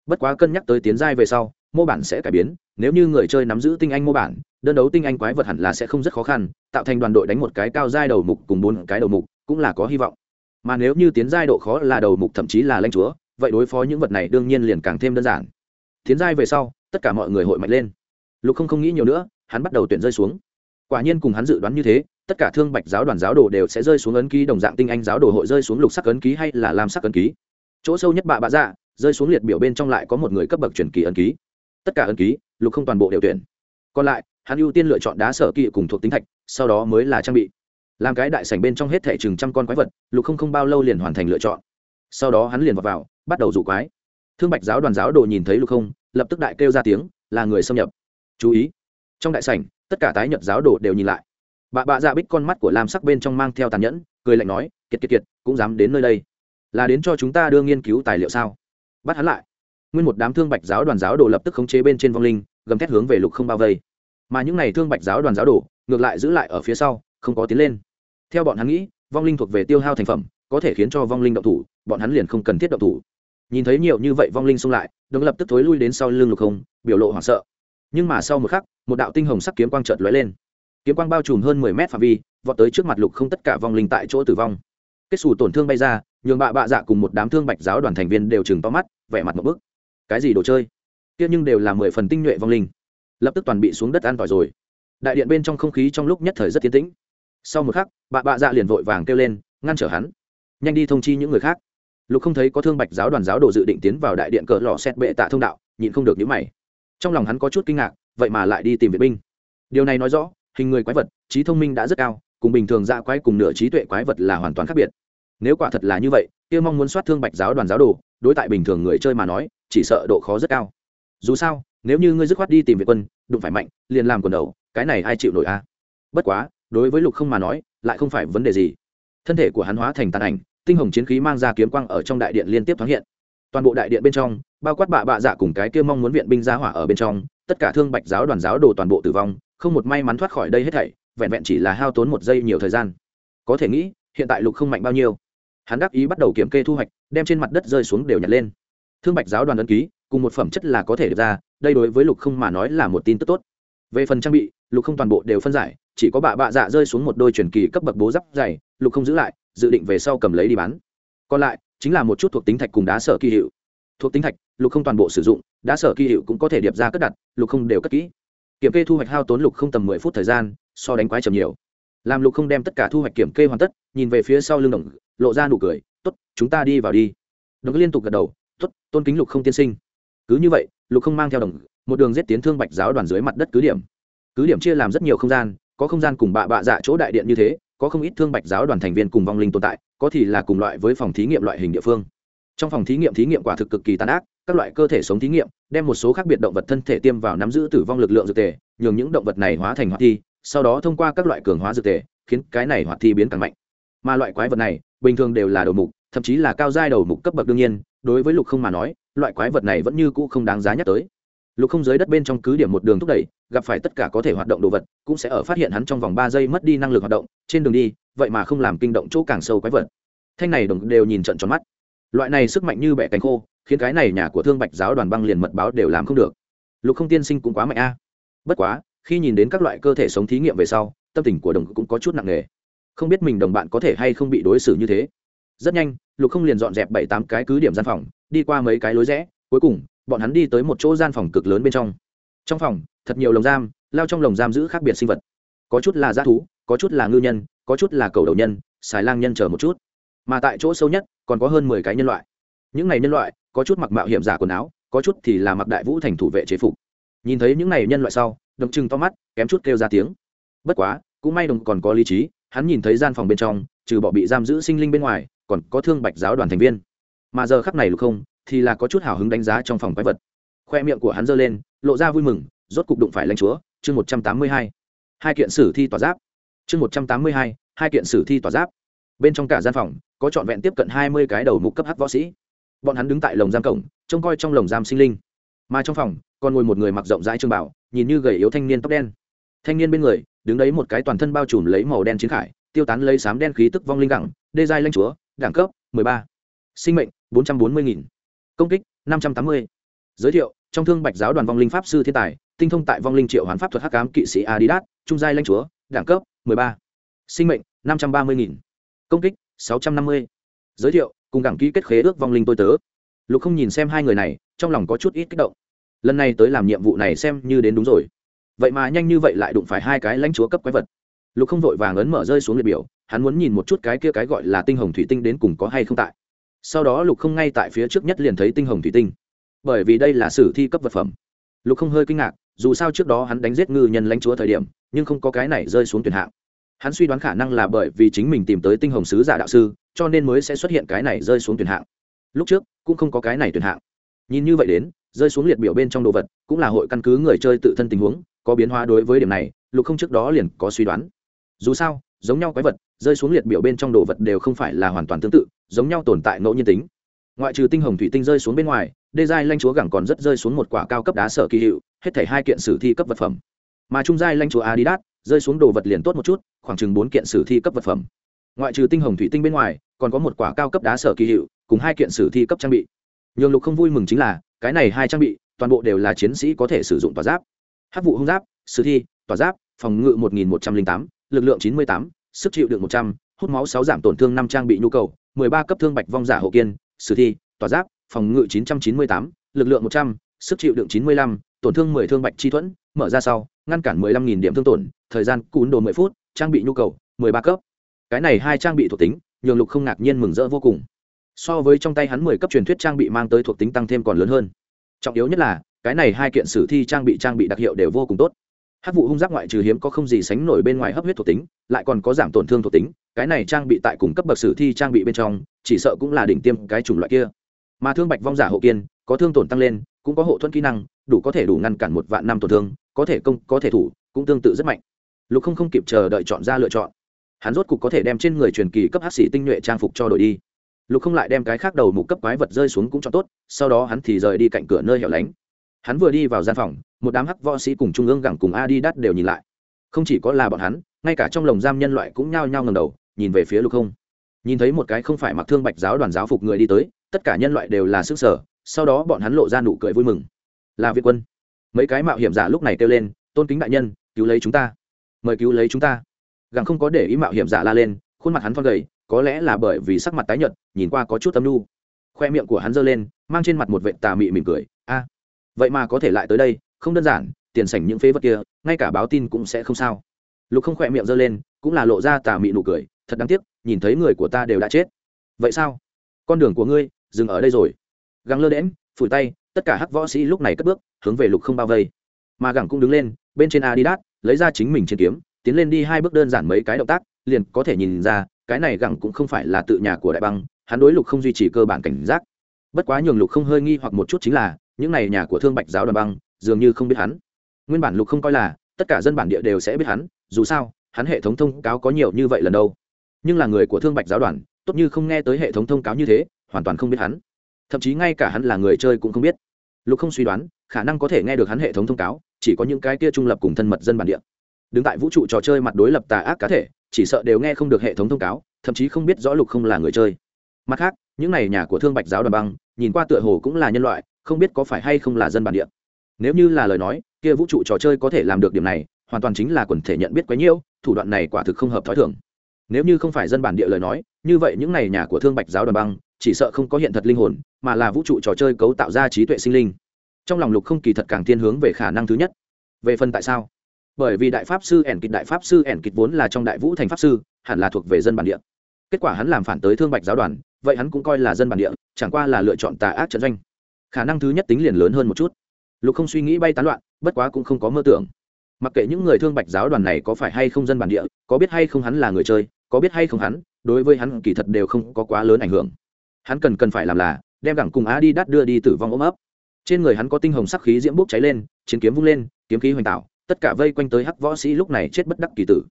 [SPEAKER 1] Bất quá cân nhắc tới tiến giai về sau, mô bản sẽ cải biến, nếu như người chơi nắm giữ tinh anh mô bản đơn đấu tinh anh quái vật hẳn là sẽ không rất khó khăn, tạo thành đoàn đội đánh một cái cao giai đầu mục cùng bốn cái đầu mục cũng là có hy vọng. Mà nếu như tiến giai độ khó là đầu mục thậm chí là lanh chúa, vậy đối phó những vật này đương nhiên liền càng thêm đơn giản. Tiến giai về sau, tất cả mọi người hội mạnh lên. Lục không không nghĩ nhiều nữa, hắn bắt đầu tuyển rơi xuống. Quả nhiên cùng hắn dự đoán như thế, tất cả thương bạch giáo đoàn giáo đồ đều sẽ rơi xuống ấn ký đồng dạng tinh anh giáo đồ hội rơi xuống lục sắc ấn ký hay là làm sắc ấn ký. Chỗ sâu nhất bạ bạ dạ rơi xuống liệt biểu bên trong lại có một người cấp bậc truyền kỳ ấn ký. Tất cả ấn ký, lục không toàn bộ đều tuyển còn lại hắn ưu tiên lựa chọn đá sở kỵ cùng thuộc tính thạch sau đó mới là trang bị. Làm cái đại sảnh bên trong hết thẻ chừng trăm con quái vật lục không không bao lâu liền hoàn thành lựa chọn. Sau đó hắn liền vào, vào bắt đầu dụ quái. Thương bạch giáo đoàn giáo đồ nhìn thấy lục không lập tức đại kêu ra tiếng là người xâm nhập. Chú ý trong đại sảnh tất cả tái nhật giáo đồ đều nhìn lại. Bà bạ dạ bích con mắt của lam sắc bên trong mang theo tàn nhẫn cười lạnh nói kiệt kiệt kiệt cũng dám đến nơi đây. Là đến cho chúng ta đưa nghiên cứu tài liệu sao? Bắt hắn lại. Nguyên một đám thương bạch giáo đoàn giáo đồ lập tức khống chế bên trên vong linh gầm thét hướng về lục không bao vây. Mà những n à y thương bạch giáo đoàn giáo đồ, ngược lại giữ lại ở phía sau, không có tiến lên. Theo bọn hắn nghĩ, vong linh thuộc về tiêu hao thành phẩm, có thể khiến cho vong linh động thủ, bọn hắn liền không cần thiết động thủ. Nhìn thấy nhiều như vậy vong linh xông lại, đồng lập tức thối lui đến sau lưng lục không, biểu lộ hoảng sợ. Nhưng mà sau một khắc, một đạo tinh hồng sắc kiếm quang trợt lóe lên. Kiếm quang bao trùm hơn mười mét phạm vi, vọt tới trước mặt lục không tất cả vong linh tại chỗ tử vong. Kết xù tổn thương bay ra, nhường bạ bạ dạ cùng một đám thương bạch giáo đoàn thành viên đều chừng to mắt, vẻ mặt một bức. Cái gì đồ chơi? Kia nhưng đều là mười phần tinh nhuệ vong linh. Lập tức toàn bị xuống đất an tỏi rồi. Đại điện bên trong không khí trong lúc nhất thời rất tiến tĩnh. Sau một khắc, bà bạ dạ liền vội vàng kêu lên, ngăn trở hắn. Nhanh đi thông chi những người khác. Lục không thấy có thương bạch giáo đoàn giáo đồ dự định tiến vào đại điện cờ lò xét bệ tạ thông đạo, nhịn không được nhíu mày. Trong lòng hắn có chút kinh ngạc, vậy mà lại đi tìm viện binh. Điều này nói rõ, hình người quái vật, trí thông minh đã rất cao, cùng bình thường dạ quái cùng nửa trí tuệ quái vật là hoàn toàn khác biệt. Nếu quả thật là như vậy, kia mong muốn soát thương bạch giáo đoàn giáo đồ, đối tại bình thường người chơi mà nói, chỉ sợ độ khó rất cao dù sao, nếu như ngươi dứt khoát đi tìm việt quân, đụng phải mạnh, liền làm quần đầu, cái này ai chịu nổi a? Bất quá, đối với lục không mà nói, lại không phải vấn đề gì. Thân thể của hắn hóa thành tàn ảnh, tinh hồng chiến khí mang ra kiếm quang ở trong đại điện liên tiếp thoáng hiện. Toàn bộ đại điện bên trong, bao quát bạ bạ dạ cùng cái kia mong muốn viện binh gia hỏa ở bên trong, tất cả thương bạch giáo đoàn giáo đồ toàn bộ tử vong, không một may mắn thoát khỏi đây hết thảy, vẹn vẹn chỉ là hao tốn một giây nhiều thời gian. Có thể nghĩ, hiện tại lục không mạnh bao nhiêu? Hắn đắc ý bắt đầu kiểm kê thu hoạch, đem trên mặt đất rơi xuống đều nhặt lên. Thương bạch giáo đoàn ấn ký cùng một phẩm chất là có thể được ra, đây đối với lục không mà nói là một tin tức tốt. Về phần trang bị, lục không toàn bộ đều phân giải, chỉ có bạ bạ dạ rơi xuống một đôi truyền kỳ cấp bậc bố giáp dày, lục không giữ lại, dự định về sau cầm lấy đi bán. Còn lại, chính là một chút thuộc tính thạch cùng đá sở kỳ hiệu. Thuộc tính thạch, lục không toàn bộ sử dụng, đá sở kỳ hiệu cũng có thể điệp ra cất đặt, lục không đều cất kỹ. Kiểm kê thu hoạch hao tốn lục không tầm mười phút thời gian, so đánh quái chầm nhiều. Làm lục không đem tất cả thu hoạch kiểm kê hoàn tất, nhìn về phía sau lưng đồng, lộ ra nụ cười t ố t chúng ta đi vào đi. Đồng liên tục gật đầu t ố t tôn kính lục không tiên sinh cứ như vậy, lục không mang theo đồng, một đường giết tiến thương bạch giáo đoàn dưới mặt đất cứ điểm. Cứ điểm chia làm rất nhiều không gian, có không gian cùng bạ bạ dạ chỗ đại điện như thế, có không ít thương bạch giáo đoàn thành viên cùng vong linh tồn tại, có thì là cùng loại với phòng thí nghiệm loại hình địa phương. Trong phòng thí nghiệm thí nghiệm quả thực cực kỳ tàn ác, các loại cơ thể sống thí nghiệm, đem một số khác biệt động vật thân thể tiêm vào nắm giữ tử vong lực lượng dược tề, nhường những động vật này hóa thành hoạt thi, sau đó thông qua các loại cường hóa dược tề, khiến cái này hoạt thi biến càng mạnh. Mà loại quái vật này, bình thường đều là đầu mục, thậm chí là cao giai đầu mục cấp bậc đương nhiên, đối với lục không mà nói loại quái vật này vẫn như cũ không đáng giá nhắc tới. Lục không dưới đất bên trong cứ điểm một đường thúc đẩy, gặp phải tất cả có thể hoạt động đồ vật, cũng sẽ ở phát hiện hắn trong vòng ba giây mất đi năng lực hoạt động, trên đường đi, vậy mà không làm kinh động chỗ càng sâu quái vật. Thanh này đồng đều nhìn trận tròn mắt. Loại này sức mạnh như bẻ cánh khô, khiến cái này nhà của thương bạch giáo đoàn băng liền mật báo đều làm không được. Lục không tiên sinh cũng quá mạnh a. Bất quá, khi nhìn đến các loại cơ thể sống thí nghiệm về sau, tâm tình của đồng cũng có chút nặng nề. Không biết mình đồng bạn có thể hay không bị đối xử như thế. Rất nhanh, lục không liền dọn dẹp bảy tám cái cứ điểm gian phòng đi qua mấy cái lối rẽ, cuối cùng, bọn hắn đi tới một chỗ gian phòng cực lớn bên trong. Trong phòng, thật nhiều lồng giam, lao trong lồng giam giữ khác biệt sinh vật. Có chút là g thú, có chút là ngư nhân, có chút là cầu đầu nhân, xài lang nhân chờ một chút. Mà tại chỗ sâu nhất, còn có hơn mười cái nhân loại. Những này nhân loại, có chút mặc mạo hiểm giả quần áo, có chút thì là mặc đại vũ thành thủ vệ chế phục. Nhìn thấy những này nhân loại sau đồng chừng to mắt, kém chút kêu ra tiếng. Bất quá, cũng may đồng còn có lý trí, hắn nhìn thấy gian phòng bên trong, trừ bỏ bị giam giữ sinh linh bên ngoài, còn có thương bạch giáo đoàn thành viên mà giờ khắc này lục không, thì là có chút hào hứng đánh giá trong phòng quái vật. Khoe miệng của hắn giơ lên, lộ ra vui mừng, rốt cục đụng phải lãnh chúa, chương một trăm tám mươi hai. Hai kiện sử thi tỏa giáp. Chương một trăm tám mươi hai hai kiện sử thi tỏa giáp. Bên trong cả gian phòng, có trọn vẹn tiếp cận hai mươi cái đầu mục cấp hắc võ sĩ. Bọn hắn đứng tại lồng giam cổng, trông coi trong lồng giam sinh linh. Mà trong phòng, còn ngồi một người mặc rộng rãi trương bảo, nhìn như gầy yếu thanh niên tóc đen. Thanh niên bên người, đứng đấy một cái toàn thân bao trùm lấy màu đen chiến khải, tiêu tán lấy sám đen khí tức vong linh gẳng đê giai lanh chúa, đẳng cấp 13. sinh mệnh 440.000. công kích 580. giới thiệu, trong thương bạch giáo đoàn vong linh pháp sư thiên tài, tinh thông tại vong linh triệu hoán pháp thuật hắc cám kỵ sĩ adidas, trung giai lãnh chúa, đẳng cấp 13. sinh mệnh 530.000. công kích 650. giới thiệu, cùng đẳng ký kết khế ước vong linh tôi tớ lục không nhìn xem hai người này, trong lòng có chút ít kích động lần này tới làm nhiệm vụ này xem như đến đúng rồi vậy mà nhanh như vậy lại đụng phải hai cái lãnh chúa cấp quái vật lục không vội vàng ấn mở rơi xuống liệt biểu, hắn muốn nhìn một chút cái kia cái gọi là tinh hồng thủy tinh đến cùng có hay không tại sau đó lục không ngay tại phía trước nhất liền thấy tinh hồng thủy tinh. Bởi vì đây là sử thi cấp vật phẩm. Lục không hơi kinh ngạc, dù sao trước đó hắn đánh giết ngư nhân lãnh chúa thời điểm, nhưng không có cái này rơi xuống tuyển hạng. Hắn suy đoán khả năng là bởi vì chính mình tìm tới tinh hồng sứ giả đạo sư, cho nên mới sẽ xuất hiện cái này rơi xuống tuyển hạng. Lúc trước, cũng không có cái này tuyển hạng. Nhìn như vậy đến, rơi xuống liệt biểu bên trong đồ vật, cũng là hội căn cứ người chơi tự thân tình huống, có biến hóa đối với điểm này, lục không trước đó liền có suy đoán. Dù sao giống nhau quái vật, rơi xuống liệt biểu bên trong đồ vật đều không phải là hoàn toàn tương tự, giống nhau tồn tại ngẫu nhiên tính. Ngoại trừ tinh hồng thủy tinh rơi xuống bên ngoài, đê giai lanh chúa gẳng còn rất rơi xuống một quả cao cấp đá sở kỳ hiệu, hết thảy hai kiện sử thi cấp vật phẩm. Mà trung giai lanh chúa adidas, rơi xuống đồ vật liền tốt một chút, khoảng chừng bốn kiện sử thi cấp vật phẩm. Ngoại trừ tinh hồng thủy tinh bên ngoài, còn có một quả cao cấp đá sở kỳ hiệu, cùng hai kiện sử thi cấp trang bị. Nhường lục không vui mừng chính là, cái này hai trang bị, toàn bộ đều là chiến sĩ có thể sử dụng tòa giáp. Hát vụ hung giáp, sử thi, tòa giáp, phòng ngự một nghìn một trăm linh tám lực lượng chín mươi tám, sức chịu đựng một trăm, hút máu sáu giảm tổn thương năm trang bị nhu cầu, mười ba cấp thương bạch vong giả hộ kiên, sử thi, tỏa giáp, phòng ngự chín trăm chín mươi tám, lực lượng một trăm, sức chịu đựng chín mươi lăm, tổn thương mười thương bạch chi thuẫn, mở ra sau, ngăn cản mười lăm nghìn điểm thương tổn, thời gian cún đồ mười phút, trang bị nhu cầu, mười ba cấp. Cái này hai trang bị thuộc tính, nhường lục không ngạc nhiên mừng rỡ vô cùng. So với trong tay hắn mười cấp truyền thuyết trang bị mang tới thuộc tính tăng thêm còn lớn hơn. Trọng yếu nhất là, cái này hai kiện sử thi trang bị trang bị đặc hiệu đều vô cùng tốt hát vụ hung giáp ngoại trừ hiếm có không gì sánh nổi bên ngoài hấp huyết thuộc tính, lại còn có giảm tổn thương thuộc tính, cái này trang bị tại cùng cấp bậc sử thi trang bị bên trong, chỉ sợ cũng là đỉnh tiêm cái chủng loại kia. Mà thương bạch vong giả hộ kiên, có thương tổn tăng lên, cũng có hộ thuẫn kỹ năng, đủ có thể đủ ngăn cản một vạn năm tổn thương, có thể công, có thể thủ, cũng tương tự rất mạnh. Lục không không kịp chờ đợi chọn ra lựa chọn. Hắn rốt cục có thể đem trên người truyền kỳ cấp hát sĩ tinh nhuệ trang phục cho đội đi. Lục không lại đem cái khác đầu mục cấp quái vật rơi xuống cũng cho tốt, sau đó hắn thì rời đi cạnh cửa nơi hẻo lánh hắn vừa đi vào gian phòng, một đám hắc võ sĩ cùng trung ương gẳng cùng a đi đắt đều nhìn lại. Không chỉ có là bọn hắn, ngay cả trong lồng giam nhân loại cũng nhao nhao ngầm đầu, nhìn về phía lục không. Nhìn thấy một cái không phải mặc thương bạch giáo đoàn giáo phục người đi tới, tất cả nhân loại đều là sức sở sau đó bọn hắn lộ ra nụ cười vui mừng. Là việt quân. Mấy cái mạo hiểm giả lúc này kêu lên, tôn kính đại nhân, cứu lấy chúng ta. Mời cứu lấy chúng ta. Gặng không có để ý mạo hiểm giả la lên, khuôn mặt hắn thon gầy, có lẽ là bởi vì sắc mặt tái nhợt, nhìn qua có chút tâm u. khoe miệng của hắn giơ lên, mang trên mặt một vệ tà mị mỉm cười, a vậy mà có thể lại tới đây, không đơn giản, tiền sảnh những phế vật kia, ngay cả báo tin cũng sẽ không sao. Lục không khỏe miệng giơ lên, cũng là lộ ra tà mị nụ cười, thật đáng tiếc, nhìn thấy người của ta đều đã chết. Vậy sao? Con đường của ngươi, dừng ở đây rồi. Găng lơ đễm phủi tay, tất cả hắc võ sĩ lúc này cất bước, hướng về lục không bao vây. Mà gẳng cũng đứng lên, bên trên adidas, lấy ra chính mình trên kiếm, tiến lên đi hai bước đơn giản mấy cái động tác, liền có thể nhìn ra, cái này gẳng cũng không phải là tự nhà của đại băng, hắn đối lục không duy trì cơ bản cảnh giác. Bất quá nhường lục không hơi nghi hoặc một chút chính là những này nhà của thương bạch giáo đoàn băng, dường như không biết hắn. Nguyên bản lục không coi là, tất cả dân bản địa đều sẽ biết hắn, dù sao, hắn hệ thống thông cáo có nhiều như vậy lần đâu. Nhưng là người của thương bạch giáo đoàn, tốt như không nghe tới hệ thống thông cáo như thế, hoàn toàn không biết hắn. Thậm chí ngay cả hắn là người chơi cũng không biết. Lục không suy đoán, khả năng có thể nghe được hắn hệ thống thông cáo, chỉ có những cái kia trung lập cùng thân mật dân bản địa. Đứng tại vũ trụ trò chơi mặt đối lập tà ác cá thể, chỉ sợ đều nghe không được hệ thống thông cáo, thậm chí không biết rõ lục không là người chơi. Mặt khác, những n à y nhà của thương bạch giáo đoàn băng, nhìn qua tựa hồ cũng là nhân loại không biết có phải hay không là dân bản địa. Nếu như là lời nói, kia vũ trụ trò chơi có thể làm được điểm này, hoàn toàn chính là quần thể nhận biết quấy nhiễu, thủ đoạn này quả thực không hợp t h ó i nếu như không phải dân bản địa lời nói, như vậy những n à y nhà của thương bạch giáo đoàn băng, chỉ sợ không có hiện thật linh hồn, mà là vũ trụ trò chơi cấu tạo ra trí tuệ sinh linh. Trong lòng lục không kỳ thật càng thiên hướng về khả năng thứ nhất. Về phần tại sao? Bởi vì đại pháp sư ẻn kịch đại pháp sư ẻn kịch vốn là trong đại vũ thành pháp sư, hẳn là thuộc về dân bản địa. Kết quả hắn làm phản tới thương bạch giáo đoàn, vậy hắn cũng coi là dân bản địa, chẳng qua là lựa chọn tà ác trận doanh khả năng thứ nhất tính liền lớn hơn một chút. Lục không suy nghĩ bay tán loạn, bất quá cũng không có mơ tưởng. Mặc kệ những người thương bạch giáo đoàn này có phải hay không dân bản địa, có biết hay không hắn là người chơi, có biết hay không hắn, đối với hắn kỳ thật đều không có quá lớn ảnh hưởng. Hắn cần cần phải làm là, đem gẳng cùng á đi đắt đưa đi tử vong ôm ấp. Trên người hắn có tinh hồng sắc khí diễm bốc cháy lên, chiến kiếm vung lên, kiếm khí hoành tạo, tất cả vây quanh tới hắc võ sĩ lúc này chết bất đắc kỳ tử.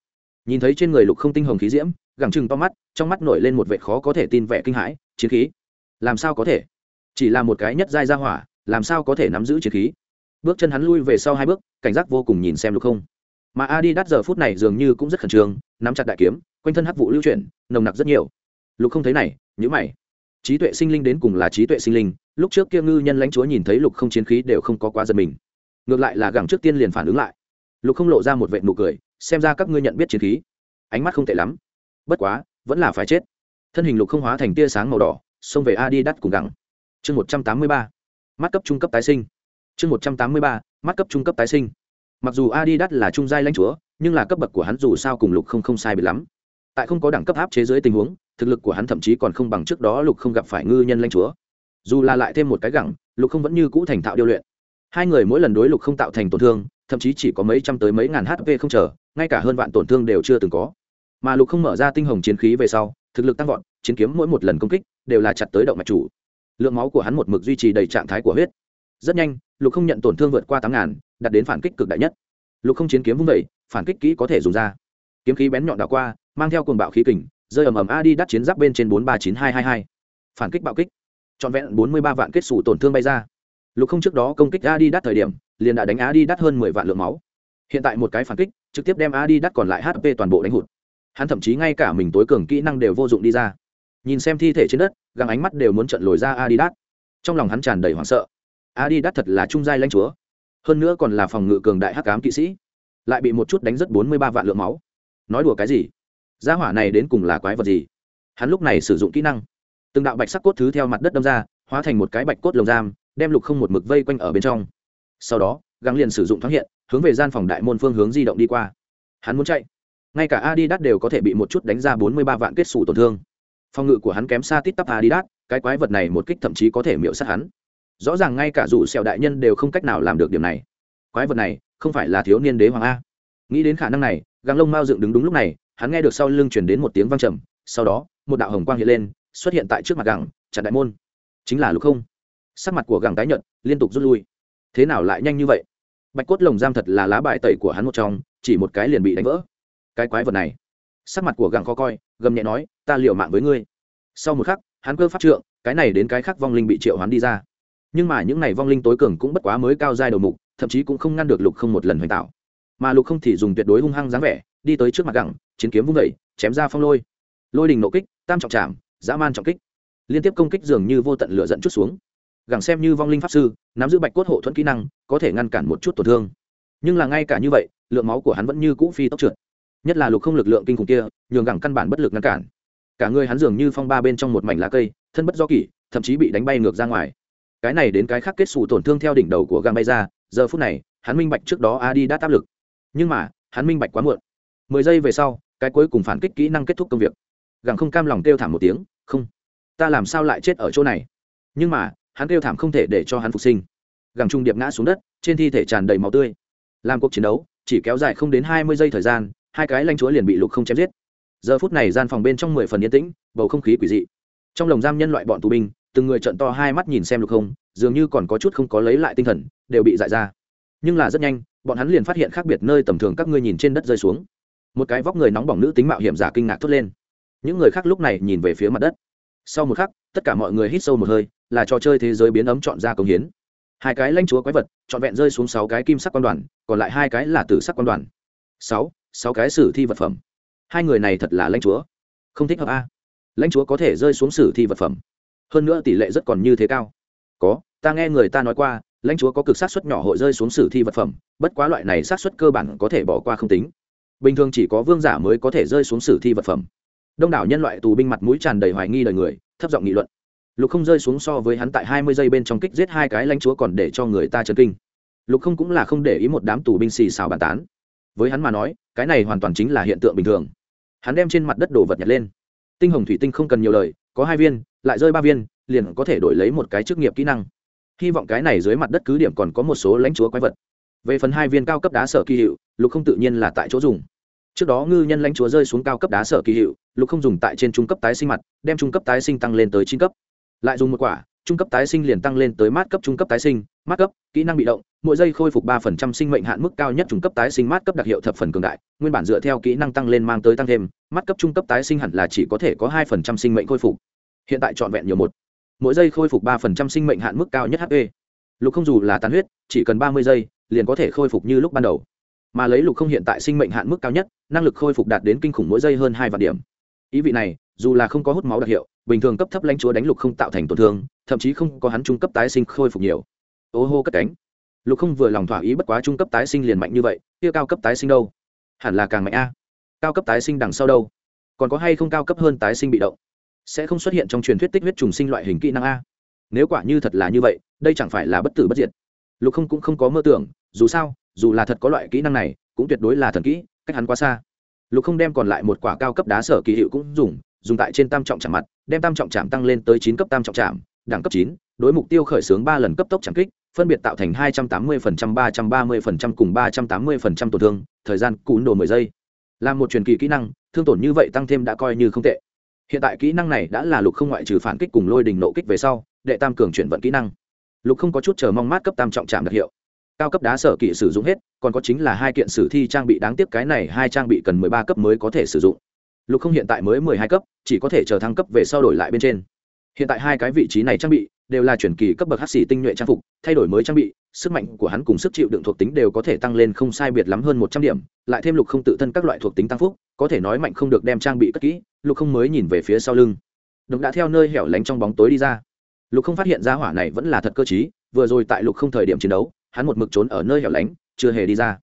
[SPEAKER 1] Nhìn thấy trên người lục không tinh hồng khí diễm, gẳng chừng to mắt, trong mắt nổi lên một vệ khó có thể tin vẻ kinh hãi, chiến khí. Làm sao có thể? Chỉ là một cái nhất giai ra hỏa, làm sao có thể nắm giữ chiến khí? Bước chân hắn lui về sau hai bước, cảnh giác vô cùng nhìn xem lục không? Mà adi đắt giờ phút này dường như cũng rất khẩn trương, nắm chặt đại kiếm, quanh thân hắc vụ lưu chuyển, nồng nặc rất nhiều. Lục không thấy này nhữ mày. Trí tuệ sinh linh đến cùng là trí tuệ sinh linh, lúc trước kia ngư nhân lãnh chúa nhìn thấy lục không chiến khí đều không có quá giật mình. Ngược lại là gẳng trước tiên liền phản ứng lại. Lục không lộ ra một vệ nụ cười, xem ra các ngươi nhận biết chiến khí. Ánh mắt không tệ lắm. Bất quá, vẫn là phải chết. Thân hình lục không hóa thành tia sáng màu đỏ, xông về adi đắt cùng gẳng chương một trăm tám mươi ba, mắt cấp trung cấp tái sinh. Chương một trăm tám mươi ba, mắt cấp trung cấp tái sinh. Mặc dù adidas là trung giai lãnh chúa, nhưng là cấp bậc của hắn dù sao cùng lục không không sai bị lắm. Tại không có đẳng cấp áp chế dưới tình huống, thực lực của hắn thậm chí còn không bằng trước đó lục không gặp phải ngư nhân lãnh chúa. Dù là lại thêm một cái gẳng, lục không vẫn như cũ thành thạo điêu luyện. Hai người mỗi lần đối lục không tạo thành tổn thương, thậm chí chỉ có mấy trăm tới mấy ngàn hp không chờ, ngay cả hơn vạn tổn thương đều chưa từng có. Mà lục không mở ra tinh hồng chiến khí về sau, thực lực tăng vọt, chiến kiếm mỗi một lần công kích đều là chặt tới động mạch chủ lượng máu của hắn một mực duy trì đầy trạng thái của huyết. Rất nhanh, lục không nhận tổn thương vượt qua tám ngàn đặt đến phản kích cực đại nhất. Lục không chiến kiếm vung vẩy phản kích kỹ có thể dùng ra. Kiếm khí bén nhọn đảo qua, mang theo cuồng bạo khí kình, rơi ầm ầm a đi đắt chiến giáp bên trên bốn ba chín hai hai hai. Phản kích bạo kích. Trọn vẹn bốn mươi ba vạn kết xù tổn thương bay ra. Lục không trước đó công kích a đi đắt thời điểm, liền đã đánh a đi đắt hơn mười vạn lượng máu. Hiện tại một cái phản kích, trực tiếp đem a đi đắt còn lại hp toàn bộ đánh hụt. Hắn thậm chí ngay cả mình tối cường kỹ năng đều vô dụng đi ra nhìn xem thi thể trên đất găng ánh mắt đều muốn trận lồi ra adidas. Trong lòng hắn tràn đầy hoảng sợ. Adidas thật là trung giai lãnh chúa. Hơn nữa còn là phòng ngự cường đại hắc ám kỵ sĩ. Lại bị một chút đánh rất bốn mươi ba vạn lượng máu. Nói đùa cái gì? Gia hỏa này đến cùng là quái vật gì? Hắn lúc này sử dụng kỹ năng. Từng đạo bạch sắc cốt thứ theo mặt đất đâm ra, hóa thành một cái bạch cốt lồng giam, đem lục không một mực vây quanh ở bên trong. Sau đó găng liền sử dụng thoáng hiện, hướng về gian phòng đại môn phương hướng di động đi qua. Hắn muốn chạy. Ngay cả adidas đều có thể bị một chút đánh ra bốn mươi ba vạn kết xù tổn thương phòng ngự của hắn kém xa tít tắp adidas, cái quái vật này một kích thậm chí có thể miễu sát hắn. Rõ ràng ngay cả dù sẹo đại nhân đều không cách nào làm được điểm này. Quái vật này không phải là thiếu niên đế hoàng a. Nghĩ đến khả năng này, găng lông mao dựng đứng đúng lúc này, hắn nghe được sau lưng truyền đến một tiếng vang trầm, sau đó, một đạo hồng quang hiện lên, xuất hiện tại trước mặt gẳng chặn đại môn. Chính là lục không. Sắc mặt của gẳng tái nhợt, liên tục rút lui. Thế nào lại nhanh như vậy? Bạch cốt lồng giam thật là lá bài tẩy của hắn một trong, chỉ một cái liền bị đánh vỡ. Cái quái vật này. Sắc mặt của gẳng khó coi gầm nhẹ nói, ta liều mạng với ngươi. Sau một khắc, hắn cơ pháp trượng, cái này đến cái khác vong linh bị triệu hắn đi ra. Nhưng mà những này vong linh tối cường cũng bất quá mới cao giai đầu mục, thậm chí cũng không ngăn được lục không một lần hoành tạo. Mà lục không thì dùng tuyệt đối hung hăng dáng vẻ, đi tới trước mặt gẳng, chiến kiếm vung vẩy chém ra phong lôi. Lôi đình nộ kích, tam trọng trảm, dã man trọng kích. Liên tiếp công kích dường như vô tận lửa dẫn chút xuống. Gẳng xem như vong linh pháp sư, nắm giữ bạch cốt hộ thuẫn kỹ năng, có thể ngăn cản một chút tổn thương. Nhưng là ngay cả như vậy, lượng máu của hắn vẫn như cũ phi tốc trượt nhất là lục không lực lượng kinh khủng kia, nhường gẳng căn bản bất lực ngăn cản. Cả người hắn dường như phong ba bên trong một mảnh lá cây, thân bất do kỷ, thậm chí bị đánh bay ngược ra ngoài. Cái này đến cái khác kết xù tổn thương theo đỉnh đầu của găng bay ra, giờ phút này, hắn minh bạch trước đó adi đã áp lực. Nhưng mà, hắn minh bạch quá muộn. Mười giây về sau, cái cuối cùng phản kích kỹ năng kết thúc công việc. Gẳng không cam lòng kêu thảm một tiếng, không, ta làm sao lại chết ở chỗ này? Nhưng mà, hắn kêu thảm không thể để cho hắn phục sinh. Gẳng trung điệp ngã xuống đất, trên thi thể tràn đầy máu tươi. Làm cuộc chiến đấu, chỉ kéo dài không đến hai mươi giây thời gian hai cái lanh chúa liền bị lục không chém giết. Giờ phút này gian phòng bên trong mười phần yên tĩnh, bầu không khí quỷ dị. Trong lồng giam nhân loại bọn tù binh, từng người trận to hai mắt nhìn xem lục không, dường như còn có chút không có lấy lại tinh thần, đều bị dại ra. Nhưng là rất nhanh, bọn hắn liền phát hiện khác biệt nơi tầm thường các ngươi nhìn trên đất rơi xuống. Một cái vóc người nóng bỏng nữ tính mạo hiểm giả kinh ngạc thốt lên. Những người khác lúc này nhìn về phía mặt đất. Sau một khắc, tất cả mọi người hít sâu một hơi, là trò chơi thế giới biến ấm chọn ra công hiến. Hai cái lanh chúa quái vật, trọn vẹn rơi xuống sáu cái kim sắc quan đoàn, còn lại hai cái là tử sắc quan đoàn. Sáu sáu cái sử thi vật phẩm. Hai người này thật là lãnh chúa. Không thích hợp a. Lãnh chúa có thể rơi xuống sử thi vật phẩm. Hơn nữa tỷ lệ rất còn như thế cao. Có, ta nghe người ta nói qua, lãnh chúa có cực sát xuất nhỏ hội rơi xuống sử thi vật phẩm, bất quá loại này sát xuất cơ bản có thể bỏ qua không tính. Bình thường chỉ có vương giả mới có thể rơi xuống sử thi vật phẩm. Đông đảo nhân loại tù binh mặt mũi tràn đầy hoài nghi đời người, thấp giọng nghị luận. Lục không rơi xuống so với hắn tại hai mươi giây bên trong kích giết hai cái lãnh chúa còn để cho người ta chấn kinh. Lục không cũng là không để ý một đám tù binh xì xào bàn tán. Với hắn mà nói cái này hoàn toàn chính là hiện tượng bình thường. Hắn đem trên mặt đất đồ vật nhặt lên. Tinh hồng thủy tinh không cần nhiều lời, có hai viên, lại rơi ba viên, liền có thể đổi lấy một cái chức nghiệp kỹ năng. Hy vọng cái này dưới mặt đất cứ điểm còn có một số lãnh chúa quái vật. Về phần hai viên cao cấp đá sở kỳ hiệu, lục không tự nhiên là tại chỗ dùng. Trước đó ngư nhân lãnh chúa rơi xuống cao cấp đá sở kỳ hiệu, lục không dùng tại trên trung cấp tái sinh mặt, đem trung cấp tái sinh tăng lên tới chín cấp. Lại dùng một quả, trung cấp tái sinh liền tăng lên tới mát cấp trung cấp tái sinh mát cấp, kỹ năng bị động, mỗi giây khôi phục ba phần trăm sinh mệnh hạn mức cao nhất trung cấp tái sinh mát cấp đặc hiệu thập phần cường đại. Nguyên bản dựa theo kỹ năng tăng lên mang tới tăng thêm, mát cấp trung cấp tái sinh hẳn là chỉ có thể có hai phần trăm sinh mệnh khôi phục. Hiện tại trọn vẹn nhiều một. Mỗi giây khôi phục ba phần trăm sinh mệnh hạn mức cao nhất hp lục không dù là tàn huyết, chỉ cần ba mươi giây, liền có thể khôi phục như lúc ban đầu. Mà lấy lục không hiện tại sinh mệnh hạn mức cao nhất, năng lực khôi phục đạt đến kinh khủng mỗi giây hơn hai vạn điểm. Ý vị này, dù là không có hút máu đặc hiệu, bình thường cấp thấp lãnh chúa đánh lục không tạo thành tổn thương, thậm chí không có hắn trung cấp tái sinh khôi phục nhiều ô hô cất cánh. Lục không vừa lòng thỏa ý bất quá trung cấp tái sinh liền mạnh như vậy, kia cao cấp tái sinh đâu? Hẳn là càng mạnh a. Cao cấp tái sinh đằng sau đâu? Còn có hay không cao cấp hơn tái sinh bị động? Sẽ không xuất hiện trong truyền thuyết tích huyết trùng sinh loại hình kỹ năng a. Nếu quả như thật là như vậy, đây chẳng phải là bất tử bất diệt. Lục không cũng không có mơ tưởng, dù sao, dù là thật có loại kỹ năng này, cũng tuyệt đối là thần kỹ, cách hắn quá xa. Lục không đem còn lại một quả cao cấp đá sở kỳ hiệu cũng dùng dùng tại trên tam trọng chạm mặt, đem tam trọng chạm tăng lên tới chín cấp tam trọng chạm, đẳng cấp chín đối mục tiêu khởi xướng ba lần cấp tốc chẳng kích, phân biệt tạo thành hai trăm tám mươi phần trăm, ba trăm ba mươi phần trăm cùng ba trăm tám mươi phần trăm tổn thương, thời gian cún đồ mười giây. Làm một truyền kỳ kỹ năng, thương tổn như vậy tăng thêm đã coi như không tệ. Hiện tại kỹ năng này đã là lục không ngoại trừ phản kích cùng lôi đình nộ kích về sau, đệ tam cường chuyển vận kỹ năng. Lục không có chút chờ mong mát cấp tam trọng chạm đặc hiệu. Cao cấp đá sở kỵ sử dụng hết, còn có chính là hai kiện sử thi trang bị đáng tiếc cái này hai trang bị cần mười ba cấp mới có thể sử dụng. Lục không hiện tại mới mười hai cấp, chỉ có thể chờ thăng cấp về sau đổi lại bên trên. Hiện tại hai cái vị trí này trang bị đều là chuyển kỳ cấp bậc hắc xỉ tinh nhuệ trang phục, thay đổi mới trang bị, sức mạnh của hắn cùng sức chịu đựng thuộc tính đều có thể tăng lên không sai biệt lắm hơn một trăm điểm, lại thêm lục không tự thân các loại thuộc tính tăng phúc, có thể nói mạnh không được đem trang bị cất kỹ, lục không mới nhìn về phía sau lưng. Độc đã theo nơi hẻo lánh trong bóng tối đi ra. Lục không phát hiện ra hỏa này vẫn là thật cơ t vừa rồi tại lục không thời điểm chiến đấu, hắn một mực trốn ở nơi hẻo lánh, chưa hề đi ra.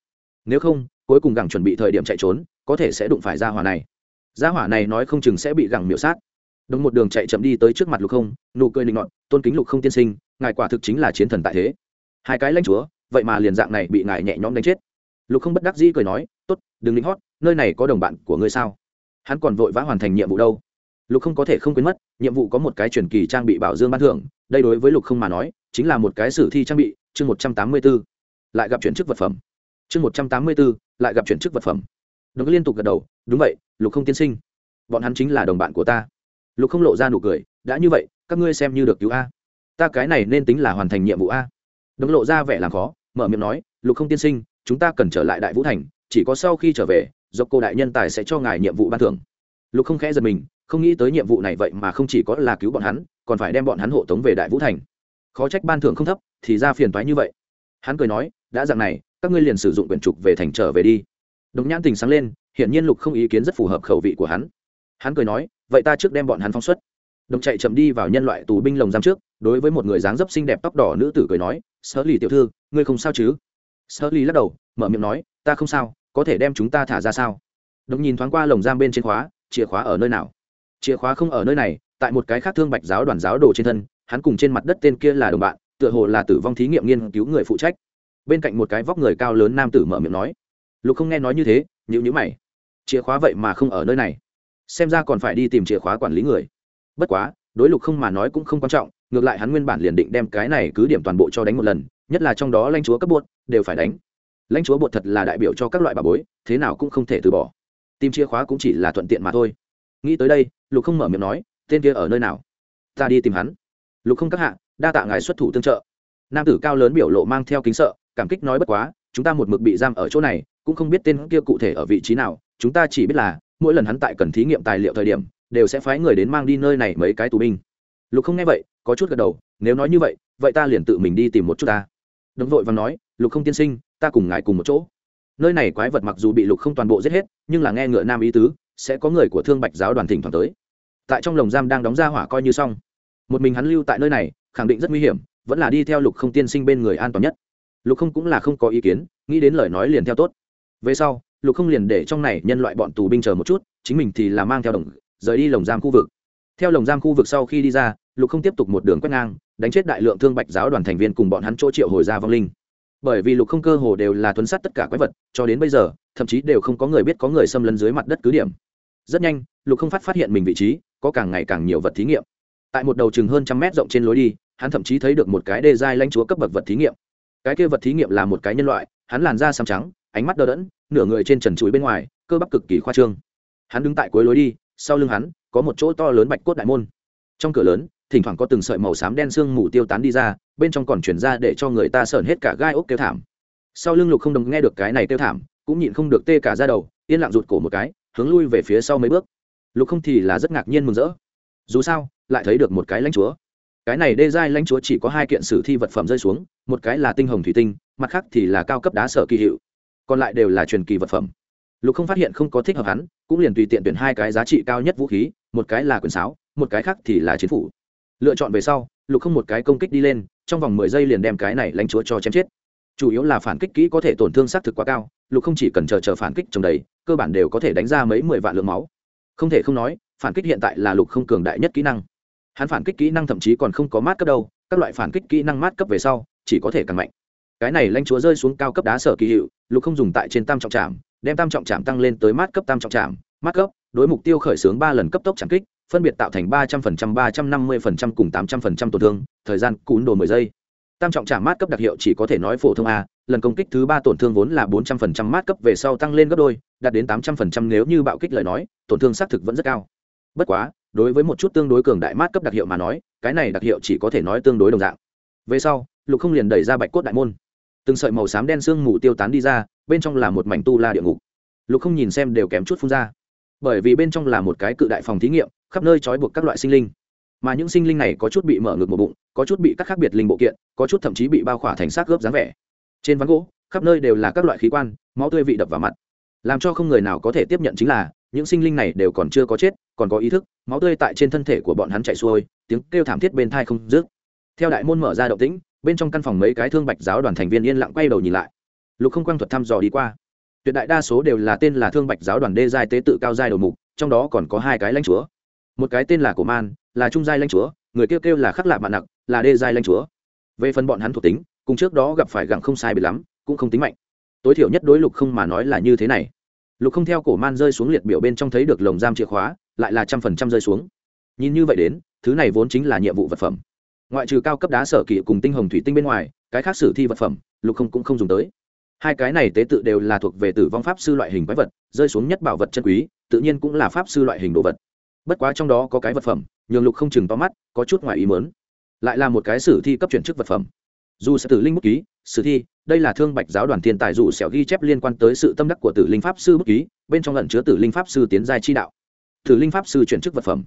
[SPEAKER 1] Nếu không, cuối cùng gẳng chuẩn bị thời điểm chạy trốn, có thể sẽ đụng phải ra hỏa này. Ra hỏa này nói không chừng sẽ bị gẳng miểu sát đồng một đường chạy chậm đi tới trước mặt lục không, nụ cười linh ngọn tôn kính lục không tiên sinh, ngài quả thực chính là chiến thần tại thế. Hai cái lãnh chúa, vậy mà liền dạng này bị ngài nhẹ nhõm đánh chết. Lục không bất đắc dĩ cười nói, tốt, đừng lính hót, nơi này có đồng bạn của ngươi sao? Hắn còn vội vã hoàn thành nhiệm vụ đâu. Lục không có thể không quên mất, nhiệm vụ có một cái truyền kỳ trang bị bảo dương ban thưởng, đây đối với lục không mà nói, chính là một cái sử thi trang bị, chương một trăm tám mươi b ố lại gặp chuyển chức vật phẩm. Chương một trăm tám mươi bốn lại gặp chuyển chức vật phẩm. Đồng liên tục gật đầu, đúng vậy, lục không tiên sinh, bọn hắn chính là đồng bạn của ta lục không lộ ra nụ cười, đã như vậy, các ngươi xem như được cứu a. Ta cái này nên tính là hoàn thành nhiệm vụ a. Đồng lộ ra vẻ làm khó, mở miệng nói, lục không tiên sinh, chúng ta cần trở lại đại vũ thành, chỉ có sau khi trở về do cô đại nhân tài sẽ cho ngài nhiệm vụ ban thưởng. Lục không khẽ giật mình, không nghĩ tới nhiệm vụ này vậy mà không chỉ có là cứu bọn hắn, còn phải đem bọn hắn hộ tống về đại vũ thành. Khó trách ban thưởng không thấp, thì ra phiền toái như vậy. Hắn cười nói, đã dạng này, các ngươi liền sử dụng quyển trục về thành trở về đi. Đồng nhãn tình sáng lên, hiển nhiên lục không ý kiến rất phù hợp khẩu vị của hắn. Hắn cười nói vậy ta trước đem bọn hắn phóng xuất. Đồng chạy chậm đi vào nhân loại tù binh lồng giam trước, đối với một người dáng dấp xinh đẹp tóc đỏ nữ tử cười nói sơ lì tiểu thư, ngươi không sao chứ? Sơ lì lắc đầu, mở miệng nói, ta không sao, có thể đem chúng ta thả ra sao? Đồng nhìn thoáng qua lồng giam bên trên khóa, chìa khóa ở nơi nào? Chìa khóa không ở nơi này, tại một cái khác thương bạch giáo đoàn giáo đồ trên thân, hắn cùng trên mặt đất tên kia là đồng bạn, tựa hồ là tử vong thí nghiệm nghiên cứu người phụ trách. Bên cạnh một cái vóc người cao lớn nam tử mở miệng nói, lục không nghe nói như thế nhữ nhữ mày. Chìa khóa vậy mà không ở nơi này xem ra còn phải đi tìm chìa khóa quản lý người. Bất quá, đối lục không mà nói cũng không quan trọng, ngược lại hắn nguyên bản liền định đem cái này cứ điểm toàn bộ cho đánh một lần, nhất là trong đó lãnh chúa cấp bột, đều phải đánh. Lãnh chúa bột thật là đại biểu cho các loại bà bối, thế nào cũng không thể từ bỏ. Tìm chìa khóa cũng chỉ là thuận tiện mà thôi. Nghĩ tới đây, lục không mở miệng nói, tên kia ở nơi nào? Ta đi tìm hắn. Lục không các hạ, đa tạ ngài xuất thủ tương trợ. Nam tử cao lớn biểu lộ mang theo kính sợ, cảm kích nói bất quá, chúng ta một mực bị giam ở chỗ này, cũng không biết tên kia cụ thể ở vị trí nào, chúng ta chỉ biết là mỗi lần hắn tại cần thí nghiệm tài liệu thời điểm, đều sẽ phái người đến mang đi nơi này mấy cái tù binh. Lục không nghe vậy, có chút gật đầu, nếu nói như vậy vậy ta liền tự mình đi tìm một chút ta. Đồng vội và nói, lục không tiên sinh, ta cùng ngài cùng một chỗ. Nơi này quái vật mặc dù bị lục không toàn bộ giết hết, nhưng là nghe ngựa nam ý tứ, sẽ có người của thương bạch giáo đoàn thỉnh thoảng tới. Tại trong lồng giam đang đóng ra hỏa coi như xong. Một mình hắn lưu tại nơi này, khẳng định rất nguy hiểm, vẫn là đi theo lục không tiên sinh bên người an toàn nhất. Lục không cũng là không có ý kiến, nghĩ đến lời nói liền theo tốt. Về sau lục không liền để trong này nhân loại bọn tù binh chờ một chút, chính mình thì là mang theo đồng, rời đi lồng giam khu vực. Theo lồng giam khu vực sau khi đi ra, lục không tiếp tục một đường quét ngang, đánh chết đại lượng thương bạch giáo đoàn thành viên cùng bọn hắn chỗ triệu hồi ra vong linh. Bởi vì lục không cơ hồ đều là tuấn sát tất cả quái vật, cho đến bây giờ, thậm chí đều không có người biết có người xâm lấn dưới mặt đất cứ điểm. Rất nhanh, lục không phát phát hiện mình vị trí, có càng ngày càng nhiều vật thí nghiệm. Tại một đầu chừng hơn trăm mét rộng trên lối đi, hắn thậm chí thấy được một cái đê giai lãnh chúa cấp bậc vật thí nghiệm. Cái kia vật thí nghiệm là một cái nhân loại, hắn làn da xám trắng ánh mắt đờ đẫn, nửa người trên trần chuối bên ngoài, cơ bắp cực kỳ khoa trương. Hắn đứng tại cuối lối đi, sau lưng hắn, có một chỗ to lớn bạch cốt đại môn. Trong cửa lớn, thỉnh thoảng có từng sợi màu xám đen sương mù tiêu tán đi ra, bên trong còn chuyển ra để cho người ta sợn hết cả gai ốc kêu thảm. Sau lưng lục không đồng nghe được cái này kêu thảm, cũng nhịn không được tê cả ra đầu, yên lặng rụt cổ một cái, hướng lui về phía sau mấy bước. Lục không thì là rất ngạc nhiên mừng rỡ. Dù sao, lại thấy được một cái lãnh chúa. Cái này đê giai lãnh chúa chỉ có hai kiện sử thi vật phẩm rơi xuống, một cái là tinh hồng thủy tinh, mặt khác thì là cao cấp đá sở kỳ hiệu còn lại đều là truyền kỳ vật phẩm. Lục không phát hiện không có thích hợp hắn, cũng liền tùy tiện tuyển hai cái giá trị cao nhất vũ khí, một cái là quyền sáo, một cái khác thì là chiến phủ. Lựa chọn về sau, lục không một cái công kích đi lên, trong vòng mười giây liền đem cái này lãnh chúa cho chém chết. Chủ yếu là phản kích kỹ có thể tổn thương xác thực quá cao, lục không chỉ cần chờ chờ phản kích trồng đầy, cơ bản đều có thể đánh ra mấy mười vạn lượng máu. Không thể không nói, phản kích hiện tại là lục không cường đại nhất kỹ năng. Hắn phản kích kỹ năng thậm chí còn không có mát cấp đâu, các loại phản kích kỹ năng mát cấp về sau, chỉ có thể càng mạnh cái này lãnh chúa rơi xuống cao cấp đá sở kỳ hiệu, lục không dùng tại trên tam trọng trạm đem tam trọng trạm tăng lên tới mát cấp tam trọng trạm mát cấp, đối mục tiêu khởi xướng ba lần cấp tốc trảm kích, phân biệt tạo thành ba trăm phần trăm, ba trăm năm mươi phần trăm cùng tám trăm phần trăm tổn thương, thời gian cún đồ mười giây. Tam trọng trạm mát cấp đặc hiệu chỉ có thể nói phổ thông a, lần công kích thứ ba tổn thương vốn là bốn trăm phần trăm mát cấp về sau tăng lên gấp đôi, đạt đến tám trăm phần trăm nếu như bạo kích lời nói, tổn thương xác thực vẫn rất cao. Bất quá, đối với một chút tương đối cường đại mát cấp đặc hiệu mà nói, cái này đặc hiệu chỉ có thể nói tương đối đồng dạng. Về sau, lục không liền đẩy ra bạch cốt đại môn từng sợi màu xám đen sương mù tiêu tán đi ra, bên trong là một mảnh tu la địa ngục. Lục không nhìn xem đều kém chút phun ra. Bởi vì bên trong là một cái cự đại phòng thí nghiệm, khắp nơi trói buộc các loại sinh linh. Mà những sinh linh này có chút bị mở ngực một bụng, có chút bị các khác biệt linh bộ kiện, có chút thậm chí bị bao khỏa thành xác gớp dáng vẻ. Trên ván gỗ, khắp nơi đều là các loại khí quan, máu tươi vị đập vào mặt. Làm cho không người nào có thể tiếp nhận chính là, những sinh linh này đều còn chưa có chết, còn có ý thức, máu tươi tại trên thân thể của bọn hắn chạy xuôi, tiếng kêu thảm thiết bên thai không dứt. Theo đại môn mở ra động tĩnh bên trong căn phòng mấy cái thương bạch giáo đoàn thành viên yên lặng quay đầu nhìn lại. Lục không quang thuật thăm dò đi qua. Tuyệt đại đa số đều là tên là thương bạch giáo đoàn đê giai tế tự cao giai đầu mục, trong đó còn có hai cái lãnh chúa. Một cái tên là cổ man, là trung giai lãnh chúa, người kêu kêu là khắc lạ mạn nặc, là đê giai lãnh chúa. Về phần bọn hắn thuộc tính, cùng trước đó gặp phải gặng không sai bị lắm, cũng không tính mạnh. Tối thiểu nhất đối lục không mà nói là như thế này. Lục không theo cổ man rơi xuống liệt biểu bên trong thấy được lồng giam chìa khóa, lại là trăm phần trăm rơi xuống. Nhìn như vậy đến, thứ này vốn chính là nhiệm vụ vật phẩm ngoại trừ cao cấp đá sở kỵ cùng tinh hồng thủy tinh bên ngoài, cái khác sử thi vật phẩm, lục không cũng không dùng tới. Hai cái này tế tự đều là thuộc về tử vong pháp sư loại hình quái vật, rơi xuống nhất bảo vật chân quý, tự nhiên cũng là pháp sư loại hình đồ vật. Bất quá trong đó có cái vật phẩm, nhường lục không chừng to mắt, có chút ngoài ý mớn lại là một cái sử thi cấp chuyển chức vật phẩm. Dù sẽ tử linh bút ký, sử thi, đây là thương bạch giáo đoàn thiên tài dù sẹo ghi chép liên quan tới sự tâm đắc của tử linh pháp sư bút ký, bên trong lẫn chứa tử linh pháp sư tiến giai chi đạo. Tử linh pháp sư chuyển chức vật phẩm.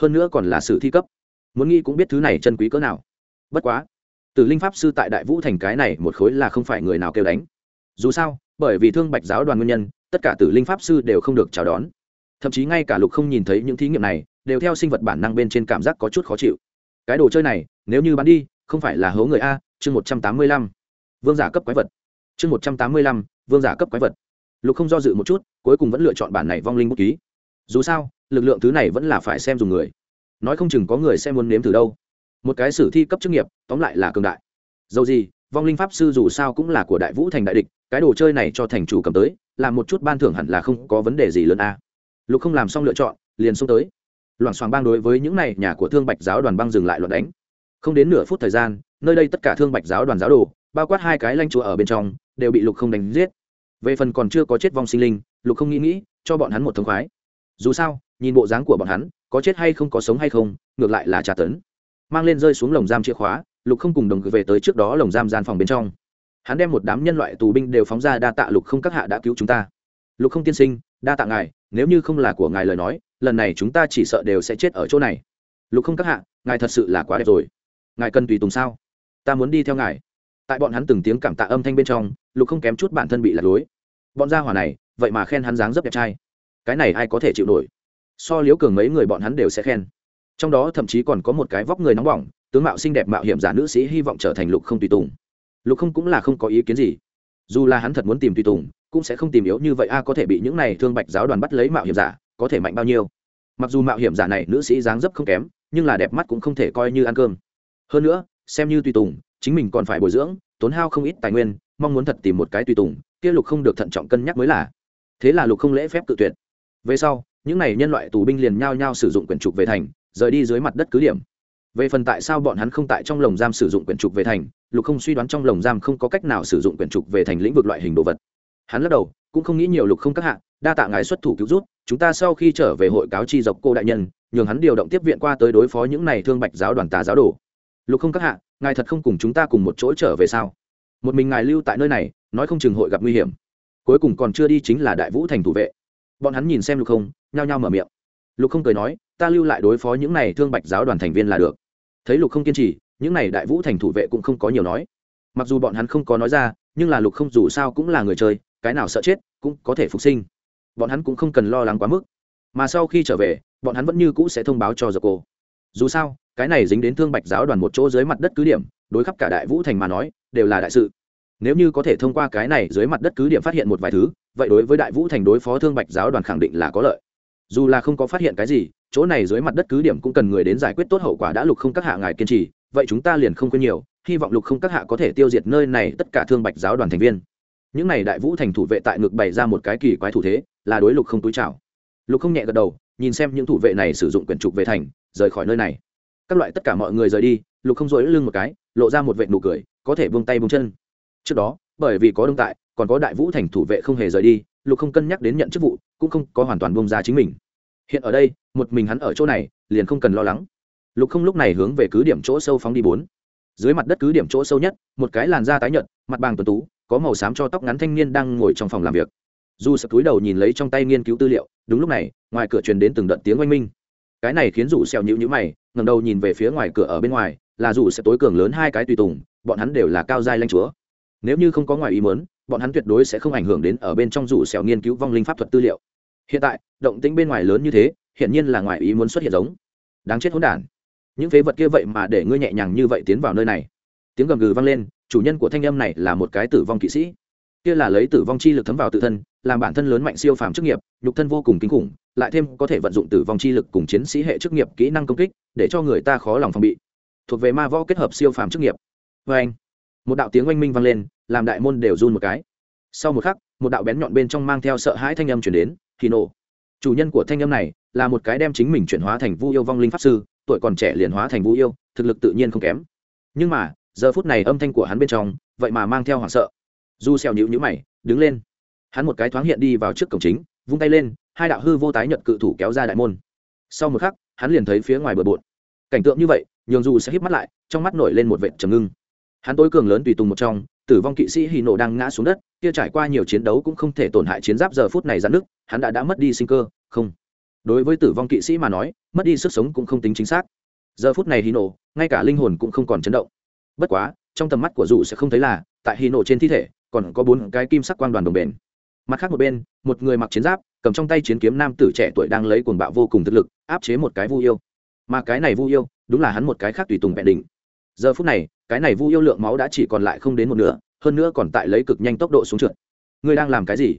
[SPEAKER 1] Hơn nữa còn là sử thi cấp muốn nghĩ cũng biết thứ này chân quý cỡ nào. Bất quá tử linh pháp sư tại đại vũ thành cái này một khối là không phải người nào kêu đánh. Dù sao, bởi vì thương bạch giáo đoàn nguyên nhân, tất cả tử linh pháp sư đều không được chào đón. Thậm chí ngay cả lục không nhìn thấy những thí nghiệm này, đều theo sinh vật bản năng bên trên cảm giác có chút khó chịu. Cái đồ chơi này, nếu như bán đi, không phải là hố người a, chương một trăm tám mươi lăm. Vương giả cấp quái vật. Chương một trăm tám mươi lăm, vương giả cấp quái vật. Lục không do dự một chút, cuối cùng vẫn lựa chọn bản này vong linh bút ký. Dù sao, lực lượng thứ này vẫn là phải xem dùng người nói không chừng có người sẽ muốn nếm thử đâu. Một cái sử thi cấp chức nghiệp, tóm lại là cường đại. Dầu gì, vong linh pháp sư dù sao cũng là của đại vũ thành đại địch, cái đồ chơi này cho thành chủ cầm tới làm một chút ban thưởng hẳn là không có vấn đề gì lớn a. Lục không làm xong lựa chọn, liền xông tới. Loảng xoảng bang đối với những này nhà của thương bạch giáo đoàn băng dừng lại luận đánh. Không đến nửa phút thời gian, nơi đây tất cả thương bạch giáo đoàn giáo đồ, bao quát hai cái lanh chúa ở bên trong, đều bị lục không đánh giết. Về phần còn chưa có chết vong sinh linh, lục không nghĩ nghĩ, cho bọn hắn một thống khoái. Dù sao nhìn bộ dáng của bọn hắn, có chết hay không, có sống hay không, ngược lại là trả tấn. Mang lên rơi xuống lồng giam chìa khóa, lục không cùng đồng về tới trước đó lồng giam gian phòng bên trong. Hắn đem một đám nhân loại tù binh đều phóng ra, đa tạ lục không, các hạ đã cứu chúng ta. Lục không tiên sinh, đa tạ ngài, nếu như không là của ngài lời nói, lần này chúng ta chỉ sợ đều sẽ chết ở chỗ này. Lục không, các hạ, ngài thật sự là quá đẹp rồi. Ngài cần tùy tùng sao? Ta muốn đi theo ngài. Tại bọn hắn từng tiếng cảm tạ âm thanh bên trong, lục không kém chút bản thân bị lạc lối. Bọn gia hỏa này, vậy mà khen hắn dáng rất đẹp trai. Cái này ai có thể chịu nổi? So liếu cường mấy người bọn hắn đều sẽ khen. Trong đó thậm chí còn có một cái vóc người nóng bỏng, tướng mạo xinh đẹp mạo hiểm giả nữ sĩ hy vọng trở thành lục không tùy tùng. Lục không cũng là không có ý kiến gì. Dù là hắn thật muốn tìm tùy tùng, cũng sẽ không tìm yếu như vậy a, có thể bị những này thương bạch giáo đoàn bắt lấy mạo hiểm giả, có thể mạnh bao nhiêu? Mặc dù mạo hiểm giả này nữ sĩ dáng dấp không kém, nhưng là đẹp mắt cũng không thể coi như ăn cơm. Hơn nữa, xem như tùy tùng, chính mình còn phải bồi dưỡng, tốn hao không ít tài nguyên, mong muốn thật tìm một cái tùy tùng, kia lục không được thận trọng cân nhắc mới là. Thế là lục không lễ phép tự tuyệt. Về sau những n à y nhân loại tù binh liền nhao nhao sử dụng quyển trục về thành, rời đi dưới mặt đất cứ điểm. Về phần tại sao bọn hắn không tại trong lồng giam sử dụng quyển trục về thành, lục không suy đoán trong lồng giam không có cách nào sử dụng quyển trục về thành lĩnh vực loại hình đồ vật. Hắn lắc đầu, cũng không nghĩ nhiều lục không các hạ, đa tạ ngài xuất thủ cứu rút chúng ta sau khi trở về hội cáo chi dọc cô đại nhân, nhường hắn điều động tiếp viện qua tới đối phó những này thương bạch giáo đoàn tà giáo đồ. Lục không các hạ, ngài thật không cùng chúng ta cùng một chỗ trở về sao? Một mình ngài lưu tại nơi này, nói không chừng hội gặp nguy hiểm. Cuối cùng còn chưa đi chính là đại vũ thành thủ vệ bọn hắn nhìn xem lục không, nhao nhao mở miệng. Lục không cười nói, ta lưu lại đối phó những này thương bạch giáo đoàn thành viên là được. Thấy lục không kiên trì, những này đại vũ thành thủ vệ cũng không có nhiều nói. Mặc dù bọn hắn không có nói ra, nhưng là lục không dù sao cũng là người chơi, cái nào sợ chết cũng có thể phục sinh. Bọn hắn cũng không cần lo lắng quá mức. Mà sau khi trở về, bọn hắn vẫn như cũ sẽ thông báo cho giặc cô. Dù sao, cái này dính đến thương bạch giáo đoàn một chỗ dưới mặt đất cứ điểm, đối khắp cả đại vũ thành mà nói, đều là đại sự. Nếu như có thể thông qua cái này dưới mặt đất cứ điểm phát hiện một vài thứ vậy đối với đại vũ thành đối phó thương bạch giáo đoàn khẳng định là có lợi. Dù là không có phát hiện cái gì, chỗ này dưới mặt đất cứ điểm cũng cần người đến giải quyết tốt hậu quả đã lục không các hạ ngài kiên trì, vậy chúng ta liền không quên nhiều, hy vọng lục không các hạ có thể tiêu diệt nơi này tất cả thương bạch giáo đoàn thành viên. Những này đại vũ thành thủ vệ tại ngực bày ra một cái kỳ quái thủ thế, là đối lục không túi chào. Lục không nhẹ gật đầu, nhìn xem những thủ vệ này sử dụng quyển trục về thành, rời khỏi nơi này. Các loại tất cả mọi người rời đi, lục không dối lưng một cái, lộ ra một vệ nụ cười, có thể buông tay buông chân. Trước đó, bởi vì có đông tại còn có đại vũ thành thủ vệ không hề rời đi, lục không cân nhắc đến nhận chức vụ, cũng không có hoàn toàn buông ra chính mình. Hiện ở đây, một mình hắn ở chỗ này, liền không cần lo lắng. Lục không lúc này hướng về cứ điểm chỗ sâu phóng đi bốn. Dưới mặt đất cứ điểm chỗ sâu nhất, một cái làn da tái nhợt, mặt bàng tuần tú, có màu xám cho tóc ngắn thanh niên đang ngồi trong phòng làm việc. Dù sập túi đầu nhìn lấy trong tay nghiên cứu tư liệu, đúng lúc này, ngoài cửa truyền đến từng đợt tiếng oanh minh. Cái này khiến dù xèo nhữ nhữ mày ngầm đầu nhìn về phía ngoài cửa ở bên ngoài, là dù sẽ tối cường lớn hai cái tùy tùng, bọn hắn đều là cao giai lanh chúa nếu như không có ngoài ý muốn, bọn hắn tuyệt đối sẽ không ảnh hưởng đến ở bên trong rủ xẻo nghiên cứu vong linh pháp thuật tư liệu. Hiện tại động tĩnh bên ngoài lớn như thế hiển nhiên là ngoài ý muốn xuất hiện giống. Đáng chết hỗn đản. Những phế vật kia vậy mà để ngươi nhẹ nhàng như vậy tiến vào nơi này. Tiếng gầm gừ vang lên chủ nhân của thanh âm này là một cái tử vong kỵ sĩ. Kia là lấy tử vong chi lực thấm vào tự thân làm bản thân lớn mạnh siêu phàm chức nghiệp nhục thân vô cùng kinh khủng lại thêm có thể vận dụng tử vong chi lực cùng chiến sĩ hệ chức nghiệp kỹ năng công kích để cho người ta khó lòng phòng bị. Thuộc về ma võ kết hợp siêu phàm chức nghiệp. Vê anh một đạo tiếng oanh minh vang lên làm đại môn đều run một cái. Sau một khắc, một đạo bén nhọn bên trong mang theo sợ hãi thanh âm chuyển đến thì nổ chủ nhân của thanh âm này là một cái đem chính mình chuyển hóa thành vu yêu vong linh pháp sư, tuổi còn trẻ liền hóa thành vu yêu, thực lực tự nhiên không kém. Nhưng mà, giờ phút này âm thanh của hắn bên trong, vậy mà mang theo hoảng sợ. Du xeo nhíu nhíu mày, đứng lên. Hắn một cái thoáng hiện đi vào trước cổng chính, vung tay lên, hai đạo hư vô tái nhật cự thủ kéo ra đại môn. Sau một khắc, hắn liền thấy phía ngoài bờ bộn. Cảnh tượng như vậy, nhường dù sẽ híp mắt lại, trong mắt nổi lên một vệt trầm ngưng. Hắn tối cường lớn tùy tùng một trong tử vong kỵ sĩ hì nổ đang ngã xuống đất, kia trải qua nhiều chiến đấu cũng không thể tổn hại chiến giáp giờ phút này ra nước hắn đã đã mất đi sinh cơ, không. Đối với tử vong kỵ sĩ mà nói, mất đi sức sống cũng không tính chính xác. Giờ phút này hì nổ ngay cả linh hồn cũng không còn chấn động. Bất quá, trong tầm mắt của dù sẽ không thấy là, tại hì nổ trên thi thể, còn có bốn cái kim sắc quang đoàn đồng bền. Mặt khác một bên, một người mặc chiến giáp, cầm trong tay chiến kiếm nam tử trẻ tuổi đang lấy cuồng bạo vô cùng thực lực, áp chế một cái vu yêu. Mà cái này vu yêu, đúng là hắn một cái khác tùy tùng bẹn đỉnh giờ phút này, cái này vu yêu lượng máu đã chỉ còn lại không đến một nửa, hơn nữa còn tại lấy cực nhanh tốc độ xuống trượt. Ngươi đang làm cái gì?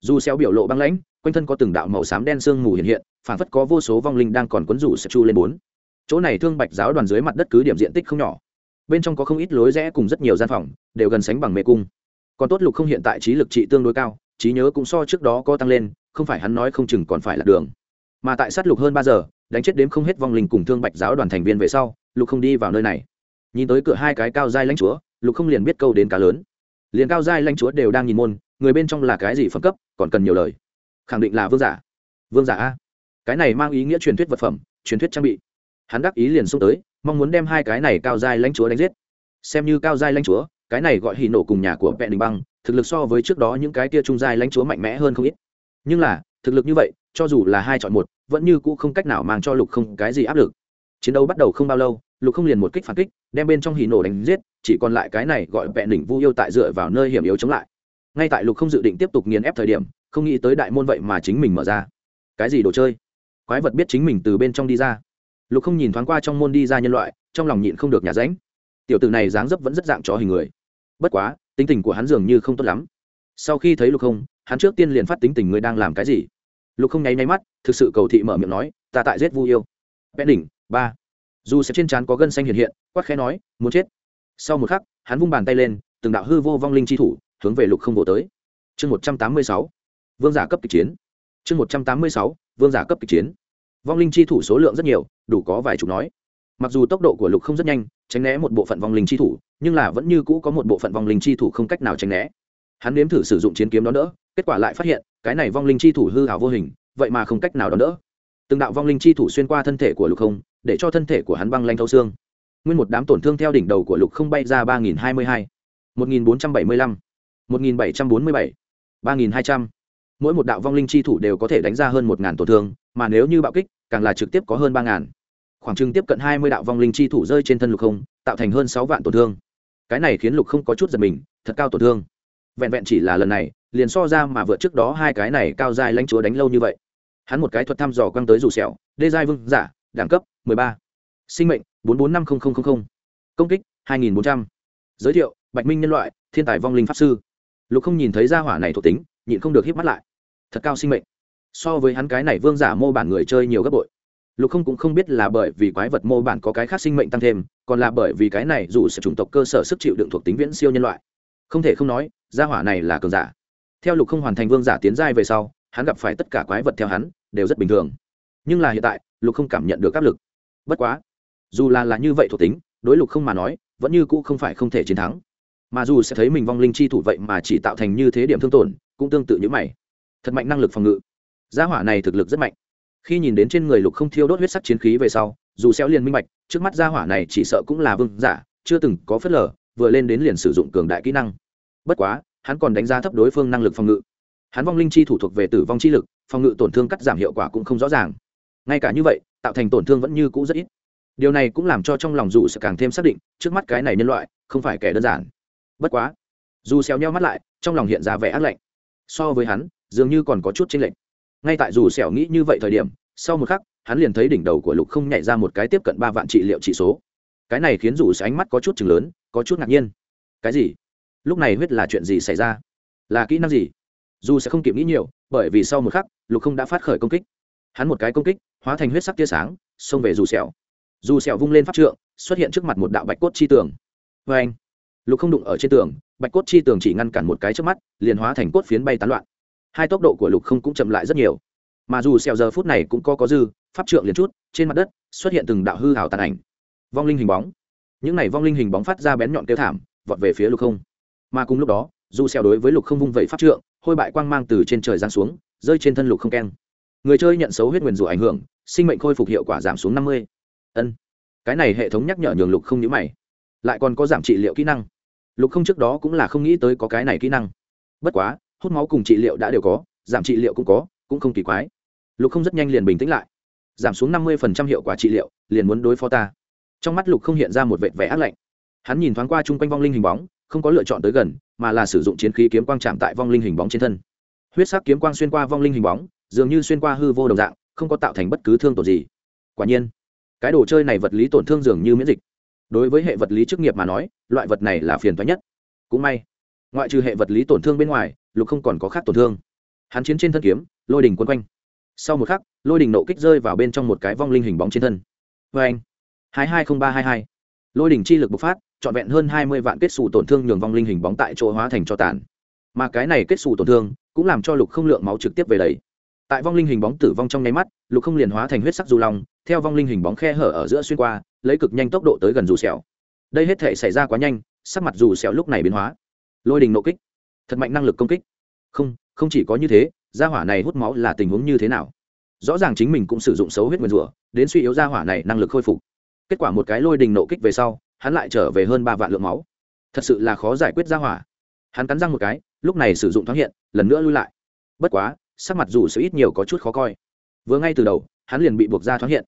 [SPEAKER 1] Dù xéo biểu lộ băng lãnh, quanh thân có từng đạo màu xám đen sương mù hiện hiện, phản phất có vô số vong linh đang còn quấn rủ sẽ chu lên bốn. Chỗ này thương bạch giáo đoàn dưới mặt đất cứ điểm diện tích không nhỏ. Bên trong có không ít lối rẽ cùng rất nhiều gian phòng, đều gần sánh bằng mê cung. Còn tốt lục không hiện tại trí lực trị tương đối cao, trí nhớ cũng so trước đó có tăng lên, không phải hắn nói không chừng còn phải là đường. Mà tại sát lục hơn ba giờ, đánh chết đếm không hết vong linh cùng thương bạch giáo đoàn thành viên về sau, lục không đi vào nơi này nhìn tới cửa hai cái cao giai lãnh chúa, lục không liền biết câu đến cá lớn. Liền cao giai lãnh chúa đều đang nhìn môn, người bên trong là cái gì phẩm cấp, còn cần nhiều lời. Khẳng định là vương giả. Vương giả a. Cái này mang ý nghĩa truyền thuyết vật phẩm, truyền thuyết trang bị. Hắn đắc ý liền xông tới, mong muốn đem hai cái này cao giai lãnh chúa đánh giết. Xem như cao giai lãnh chúa, cái này gọi hì nổ cùng nhà của vẹn đình băng, thực lực so với trước đó những cái kia trung giai lãnh chúa mạnh mẽ hơn không ít. Nhưng là, thực lực như vậy, cho dù là hai chọn một, vẫn như cũ không cách nào mang cho lục không cái gì áp lực. Chiến đấu bắt đầu không bao lâu lục không liền một kích phản kích, đem bên trong hì nổ đánh giết, chỉ còn lại cái này gọi vẹn đỉnh vu yêu tại dựa vào nơi hiểm yếu chống lại. Ngay tại lục không dự định tiếp tục nghiền ép thời điểm, không nghĩ tới đại môn vậy mà chính mình mở ra. Cái gì đồ chơi? Quái vật biết chính mình từ bên trong đi ra. Lục không nhìn thoáng qua trong môn đi ra nhân loại, trong lòng nhịn không được nhà ránh. Tiểu tử này dáng dấp vẫn rất dạng chó hình người. Bất quá, tính tình của hắn dường như không tốt lắm. Sau khi thấy lục không, hắn trước tiên liền phát tính tình người đang làm cái gì. Lục không nháy nháy mắt, thực sự cầu thị mở miệng nói, ta tại giết vu yêu. Vẽ đỉnh, ba dù sẽ trên trán có gân xanh hiện hiện, quát khẽ nói, muốn chết. Sau một khắc, hắn vung bàn tay lên, từng đạo hư vô vong linh chi thủ hướng về lục không bộ tới. Chương một trăm tám mươi sáu, vương giả cấp kịch chiến. Chương một trăm tám mươi sáu, vương giả cấp kịch chiến. Vong linh chi thủ số lượng rất nhiều, đủ có vài chục nói. Mặc dù tốc độ của lục không rất nhanh, tránh né một bộ phận vong linh chi thủ, nhưng là vẫn như cũ có một bộ phận vong linh chi thủ không cách nào tránh né. Hắn nếm thử sử dụng chiến kiếm đó đỡ, kết quả lại phát hiện, cái này vong linh chi thủ hư hảo vô hình, vậy mà không cách nào đó đỡ. Từng đạo vong linh chi thủ xuyên qua thân thể của lục không để cho thân thể của hắn băng lanh thấu xương. Nguyên một đám tổn thương theo đỉnh đầu của lục không bay ra ba nghìn hai mươi hai, một nghìn bốn trăm bảy mươi lăm, một nghìn bảy trăm bốn mươi bảy, ba nghìn hai trăm. Mỗi một đạo vong linh chi thủ đều có thể đánh ra hơn một ngàn tổn thương, mà nếu như bạo kích, càng là trực tiếp có hơn ba ngàn khoảng chừng tiếp cận hai mươi đạo vong linh chi thủ rơi trên thân lục không, tạo thành hơn sáu vạn tổn thương. Cái này khiến lục không có chút giật mình, thật cao tổn thương. Vẹn vẹn chỉ là lần này, liền so ra mà vượt trước đó hai cái này cao dài lãnh chúa đánh lâu như vậy. Hắn một cái thuật thăm dò quăng tới rủ sẹo, đê giai vương giả, đẳng cấp ba. Sinh mệnh, bốn bốn năm công kích, hai nghìn bốn trăm. Giới thiệu, bạch minh nhân loại, thiên tài vong linh pháp sư. Lục không nhìn thấy gia hỏa này thuộc tính, nhịn không được hít mắt lại. Thật cao sinh mệnh. So với hắn cái này vương giả mô bản người chơi nhiều gấp bội. Lục không cũng không biết là bởi vì quái vật mô bản có cái khác sinh mệnh tăng thêm, còn là bởi vì cái này dù sự chủng tộc cơ sở sức chịu đựng thuộc tính viễn siêu nhân loại. Không thể không nói, gia hỏa này là cường giả. Theo lục không hoàn thành vương giả tiến giai về sau, hắn gặp phải tất cả quái vật theo hắn, đều rất bình thường. Nhưng là hiện tại, lục không cảm nhận được áp lực bất quá, dù là là như vậy thuộc tính, đối lục không mà nói, vẫn như cũ không phải không thể chiến thắng. Mà dù sẽ thấy mình vong linh chi thủ vậy mà chỉ tạo thành như thế điểm thương tổn, cũng tương tự như mày. Thật mạnh năng lực phòng ngự. Gia hỏa này thực lực rất mạnh. Khi nhìn đến trên người lục không thiêu đốt huyết sắc chiến khí về sau, dù xéo liền minh bạch, trước mắt gia hỏa này chỉ sợ cũng là vương giả, chưa từng có phất lờ, vừa lên đến liền sử dụng cường đại kỹ năng. Bất quá, hắn còn đánh giá thấp đối phương năng lực phòng ngự. Hắn vong linh chi thủ thuộc về tử vong chi lực, phòng ngự tổn thương cắt giảm hiệu quả cũng không rõ ràng. Ngay cả như vậy tạo thành tổn thương vẫn như cũ rất ít. Điều này cũng làm cho trong lòng dù sẽ càng thêm xác định, trước mắt cái này nhân loại, không phải kẻ đơn giản. Bất quá, dù xéo nheo mắt lại, trong lòng hiện ra vẻ ác lạnh. So với hắn, dường như còn có chút chênh lệch. Ngay tại dù xéo nghĩ như vậy thời điểm, sau một khắc, hắn liền thấy đỉnh đầu của lục không nhảy ra một cái tiếp cận ba vạn trị liệu trị số. Cái này khiến dù sẽ ánh mắt có chút chừng lớn, có chút ngạc nhiên. Cái gì? Lúc này huyết là chuyện gì xảy ra? Là kỹ năng gì? Dù sẽ không kịp nghĩ nhiều, bởi vì sau một khắc, lục không đã phát khởi công kích hắn một cái công kích, hóa thành huyết sắc tia sáng, xông về dù sẹo. Dù sẹo vung lên pháp trượng, xuất hiện trước mặt một đạo bạch cốt chi tường. Vê anh, lục không đụng ở trên tường, bạch cốt chi tường chỉ ngăn cản một cái trước mắt, liền hóa thành cốt phiến bay tán loạn. Hai tốc độ của lục không cũng chậm lại rất nhiều. Mà dù sẹo giờ phút này cũng có có dư, pháp trượng liền chút, trên mặt đất xuất hiện từng đạo hư hào tàn ảnh. Vong linh hình bóng. Những này vong linh hình bóng phát ra bén nhọn kêu thảm, vọt về phía lục không. Mà cùng lúc đó, dù sẹo đối với lục không vung vẩy pháp trượng, hôi bại quang mang từ trên trời giáng xuống, rơi trên thân lục không keng người chơi nhận xấu huyết nguyền rủa ảnh hưởng, sinh mệnh khôi phục hiệu quả giảm xuống năm mươi. Ân. Cái này hệ thống nhắc nhở nhường lục không nhữ mày. Lại còn có giảm trị liệu kỹ năng. Lục không trước đó cũng là không nghĩ tới có cái này kỹ năng. Bất quá, hút máu cùng trị liệu đã đều có, giảm trị liệu cũng có, cũng không kỳ quái. Lục không rất nhanh liền bình tĩnh lại. Giảm xuống năm mươi hiệu quả trị liệu, liền muốn đối phó ta. Trong mắt lục không hiện ra một vệt vẻ ác lạnh. Hắn nhìn thoáng qua chung quanh vong linh hình bóng, không có lựa chọn tới gần, mà là sử dụng chiến khí kiếm quang chạm tại vong linh hình bóng trên thân. Huyết sắc kiếm quang xuyên qua vong linh hình bóng dường như xuyên qua hư vô đồng dạng, không có tạo thành bất cứ thương tổn gì. Quả nhiên, cái đồ chơi này vật lý tổn thương dường như miễn dịch. Đối với hệ vật lý chức nghiệp mà nói, loại vật này là phiền toái nhất. Cũng may, ngoại trừ hệ vật lý tổn thương bên ngoài, lục không còn có khác tổn thương. Hắn chiến trên thân kiếm, lôi đình quân quanh. Sau một khắc, lôi đình nộ kích rơi vào bên trong một cái vong linh hình bóng trên thân. Vê anh, hai hai không ba hai hai. Lôi đình chi lực bộc phát, trọn vẹn hơn hai mươi vạn kết xù tổn thương nhường vong linh hình bóng tại chỗ hóa thành cho tàn. Mà cái này kết xù tổn thương, cũng làm cho lục không lượng máu trực tiếp về đầy tại vong linh hình bóng tử vong trong nháy mắt, lục không liền hóa thành huyết sắc du long, theo vong linh hình bóng khe hở ở giữa xuyên qua, lấy cực nhanh tốc độ tới gần dù sẹo. Đây hết thể xảy ra quá nhanh, sắc mặt dù sẹo lúc này biến hóa. Lôi đình nộ kích. Thật mạnh năng lực công kích. Không không chỉ có như thế, gia hỏa này hút máu là tình huống như thế nào? Rõ ràng chính mình cũng sử dụng xấu huyết nguyên rủa, đến suy yếu gia hỏa này năng lực khôi phục. Kết quả một cái lôi đình nộ kích về sau, hắn lại trở về hơn ba vạn lượng máu. Thật sự là khó giải quyết gia hỏa. Hắn cắn răng một cái, lúc này sử dụng thoáng hiện, lần nữa lui lại. Bất quá sắc mặt dù sự ít nhiều có chút khó coi. Vừa ngay từ đầu, hắn liền bị buộc ra thoáng hiện.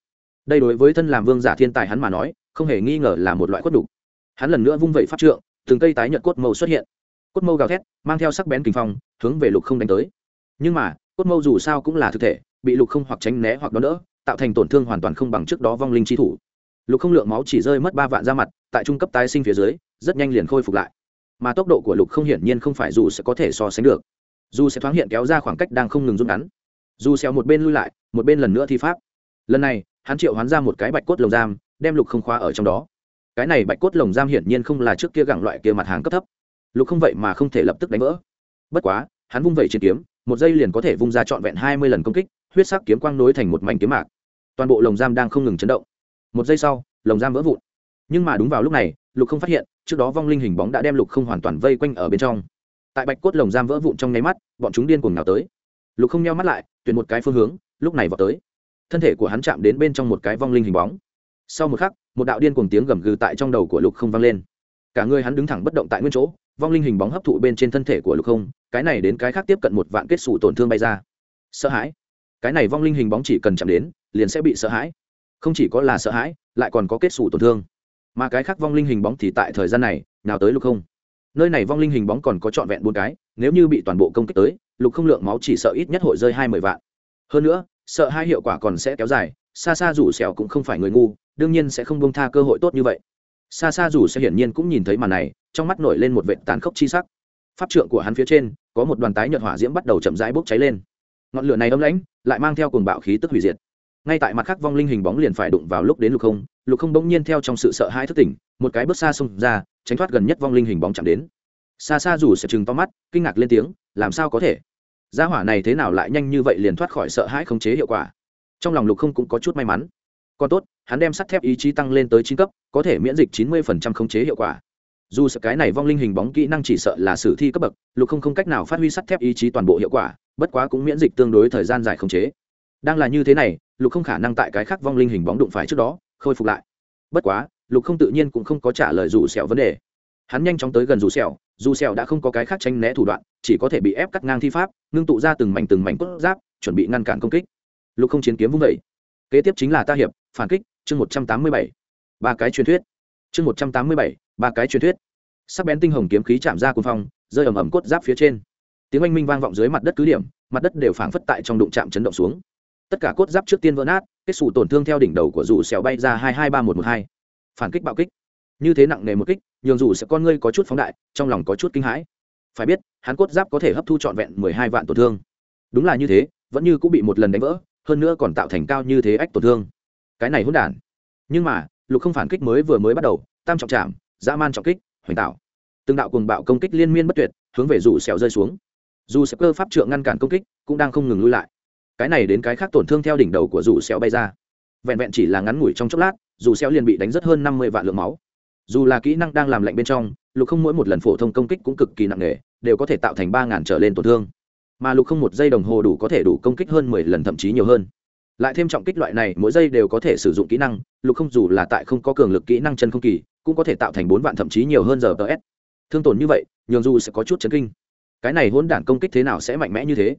[SPEAKER 1] Đây đối với thân làm vương giả thiên tài hắn mà nói, không hề nghi ngờ là một loại khuất đục. hắn lần nữa vung vẩy pháp trượng, từng cây tái nhợt cốt mâu xuất hiện. Cốt mâu gào thét, mang theo sắc bén kinh phong, hướng về lục không đánh tới. Nhưng mà, cốt mâu dù sao cũng là thực thể, bị lục không hoặc tránh né hoặc đón đỡ, tạo thành tổn thương hoàn toàn không bằng trước đó vong linh chi thủ. Lục không lượng máu chỉ rơi mất ba vạn ra mặt, tại trung cấp tái sinh phía dưới, rất nhanh liền khôi phục lại. Mà tốc độ của lục không hiển nhiên không phải dù sẽ có thể so sánh được dù sẽ thoáng hiện kéo ra khoảng cách đang không ngừng rút ngắn. Dù xéo một bên lui lại, một bên lần nữa thi pháp. Lần này, hắn triệu hoán ra một cái bạch cốt lồng giam, đem lục không khóa ở trong đó. Cái này bạch cốt lồng giam hiển nhiên không là trước kia gặng loại kia mặt hàng cấp thấp. Lục không vậy mà không thể lập tức đánh vỡ. Bất quá, hắn vung vẩy trên kiếm, một giây liền có thể vung ra trọn vẹn hai mươi lần công kích, huyết sắc kiếm quang nối thành một mảnh kiếm mạc. Toàn bộ lồng giam đang không ngừng chấn động. Một giây sau, lồng giam vỡ vụn. Nhưng mà đúng vào lúc này, lục không phát hiện, trước đó vong linh hình bóng đã đem lục không hoàn toàn vây quanh ở bên trong tại bạch cốt lồng giam vỡ vụn trong nháy mắt, bọn chúng điên cuồng nào tới. Lục không nheo mắt lại, tuyển một cái phương hướng, lúc này vào tới. Thân thể của hắn chạm đến bên trong một cái vong linh hình bóng. Sau một khắc, một đạo điên cuồng tiếng gầm gừ tại trong đầu của lục không vang lên. Cả người hắn đứng thẳng bất động tại nguyên chỗ, vong linh hình bóng hấp thụ bên trên thân thể của lục không, cái này đến cái khác tiếp cận một vạn kết xù tổn thương bay ra. Sợ hãi. Cái này vong linh hình bóng chỉ cần chạm đến, liền sẽ bị sợ hãi. Không chỉ có là sợ hãi, lại còn có kết xù tổn thương. Mà cái khác vong linh hình bóng thì tại thời gian này nào tới lục không nơi này vong linh hình bóng còn có trọn vẹn bốn cái, nếu như bị toàn bộ công kích tới, lục không lượng máu chỉ sợ ít nhất hội rơi hai mươi vạn. Hơn nữa, sợ hai hiệu quả còn sẽ kéo dài xa xa rủ xẻo cũng không phải người ngu, đương nhiên sẽ không bông tha cơ hội tốt như vậy. Xa xa rủ sẽ hiển nhiên cũng nhìn thấy màn này, trong mắt nổi lên một vệ tán khốc chi sắc. Pháp trượng của hắn phía trên, có một đoàn tái nhợt hỏa diễm bắt đầu chậm rãi bốc cháy lên. Ngọn lửa này âm lãnh, lại mang theo cuồng bạo khí tức hủy diệt. Ngay tại mặt khác vong linh hình bóng liền phải đụng vào lúc đến lục không lục không bỗng nhiên theo trong sự sợ hãi thức tỉnh, một cái bước xa xông ra, tránh thoát gần nhất vong linh hình bóng chạm đến. Xa xa dù sẽ chừng to mắt, kinh ngạc lên tiếng, làm sao có thể? Gia hỏa này thế nào lại nhanh như vậy liền thoát khỏi sợ hãi khống chế hiệu quả? Trong lòng lục không cũng có chút may mắn. Còn tốt, hắn đem sắt thép ý chí tăng lên tới chín cấp, có thể miễn dịch chín mươi phần trăm khống chế hiệu quả. Dù sợ cái này vong linh hình bóng kỹ năng chỉ sợ là sử thi cấp bậc, lục không không cách nào phát huy sắt thép ý chí toàn bộ hiệu quả, bất quá cũng miễn dịch tương đối thời gian dài khống chế. Đang là như thế này, lục không khả năng tại cái khác vong linh hình bóng đụng phải trước đó khôi phục lại. Bất quá, lục không tự nhiên cũng không có trả lời rủ sẹo vấn đề. Hắn nhanh chóng tới gần rủ sẹo, dù sẹo đã không có cái khác tranh né thủ đoạn, chỉ có thể bị ép cắt ngang thi pháp, ngưng tụ ra từng mảnh từng mảnh cốt giáp, chuẩn bị ngăn cản công kích. Lục không chiến kiếm vung vẩy kế tiếp chính là ta hiệp, phản kích, chương một trăm tám mươi bảy. Ba cái truyền thuyết. Chương một trăm tám mươi bảy, ba cái truyền thuyết. Sắc bén tinh hồng kiếm khí chạm ra cuồng phong, rơi ầm ầm cốt giáp phía trên. Tiếng oanh minh vang vọng dưới mặt đất cứ điểm, mặt đất đều phảng phất tại trong đụng chạm chấn động xuống. Tất cả cốt giáp trước tiên vỡ nát kết xù tổn thương theo đỉnh đầu của dù xèo bay ra hai hai ba một một hai. Phản kích bạo kích. Như thế nặng nề một kích, nhường dù sẽ con ngươi có chút phóng đại, trong lòng có chút kinh hãi. Phải biết, hắn cốt giáp có thể hấp thu trọn vẹn mười hai vạn tổn thương. Đúng là như thế, vẫn như cũng bị một lần đánh vỡ, hơn nữa còn tạo thành cao như thế ách tổn thương. Cái này hỗn đản. Nhưng mà, lục không phản kích mới vừa mới bắt đầu, tam trọng chạm, dã man trọng kích, hoành tạo. Từng đạo cùng bạo công kích liên miên bất tuyệt, hướng về dù xèo rơi xuống. Dù sẽ cơ pháp trượng ngăn cản công kích, cũng đang không ngừng lui lại cái này đến cái khác tổn thương theo đỉnh đầu của dù xéo bay ra. Vẹn vẹn chỉ là ngắn ngủi trong chốc lát, dù xéo liền bị đánh rất hơn năm mươi vạn lượng máu. Dù là kỹ năng đang làm lạnh bên trong, lục không mỗi một lần phổ thông công kích cũng cực kỳ nặng nề, đều có thể tạo thành ba ngàn trở lên tổn thương. Mà lục không một giây đồng hồ đủ có thể đủ công kích hơn mười lần thậm chí nhiều hơn. Lại thêm trọng kích loại này, mỗi giây đều có thể sử dụng kỹ năng, lục không dù là tại không có cường lực kỹ năng chân không kỳ, cũng có thể tạo thành bốn vạn thậm chí nhiều hơn giờ ts thương tổn như vậy, nhường dù sẽ có chút chấn kinh. Cái này hỗn đản công kích thế nào sẽ mạnh mẽ như thế?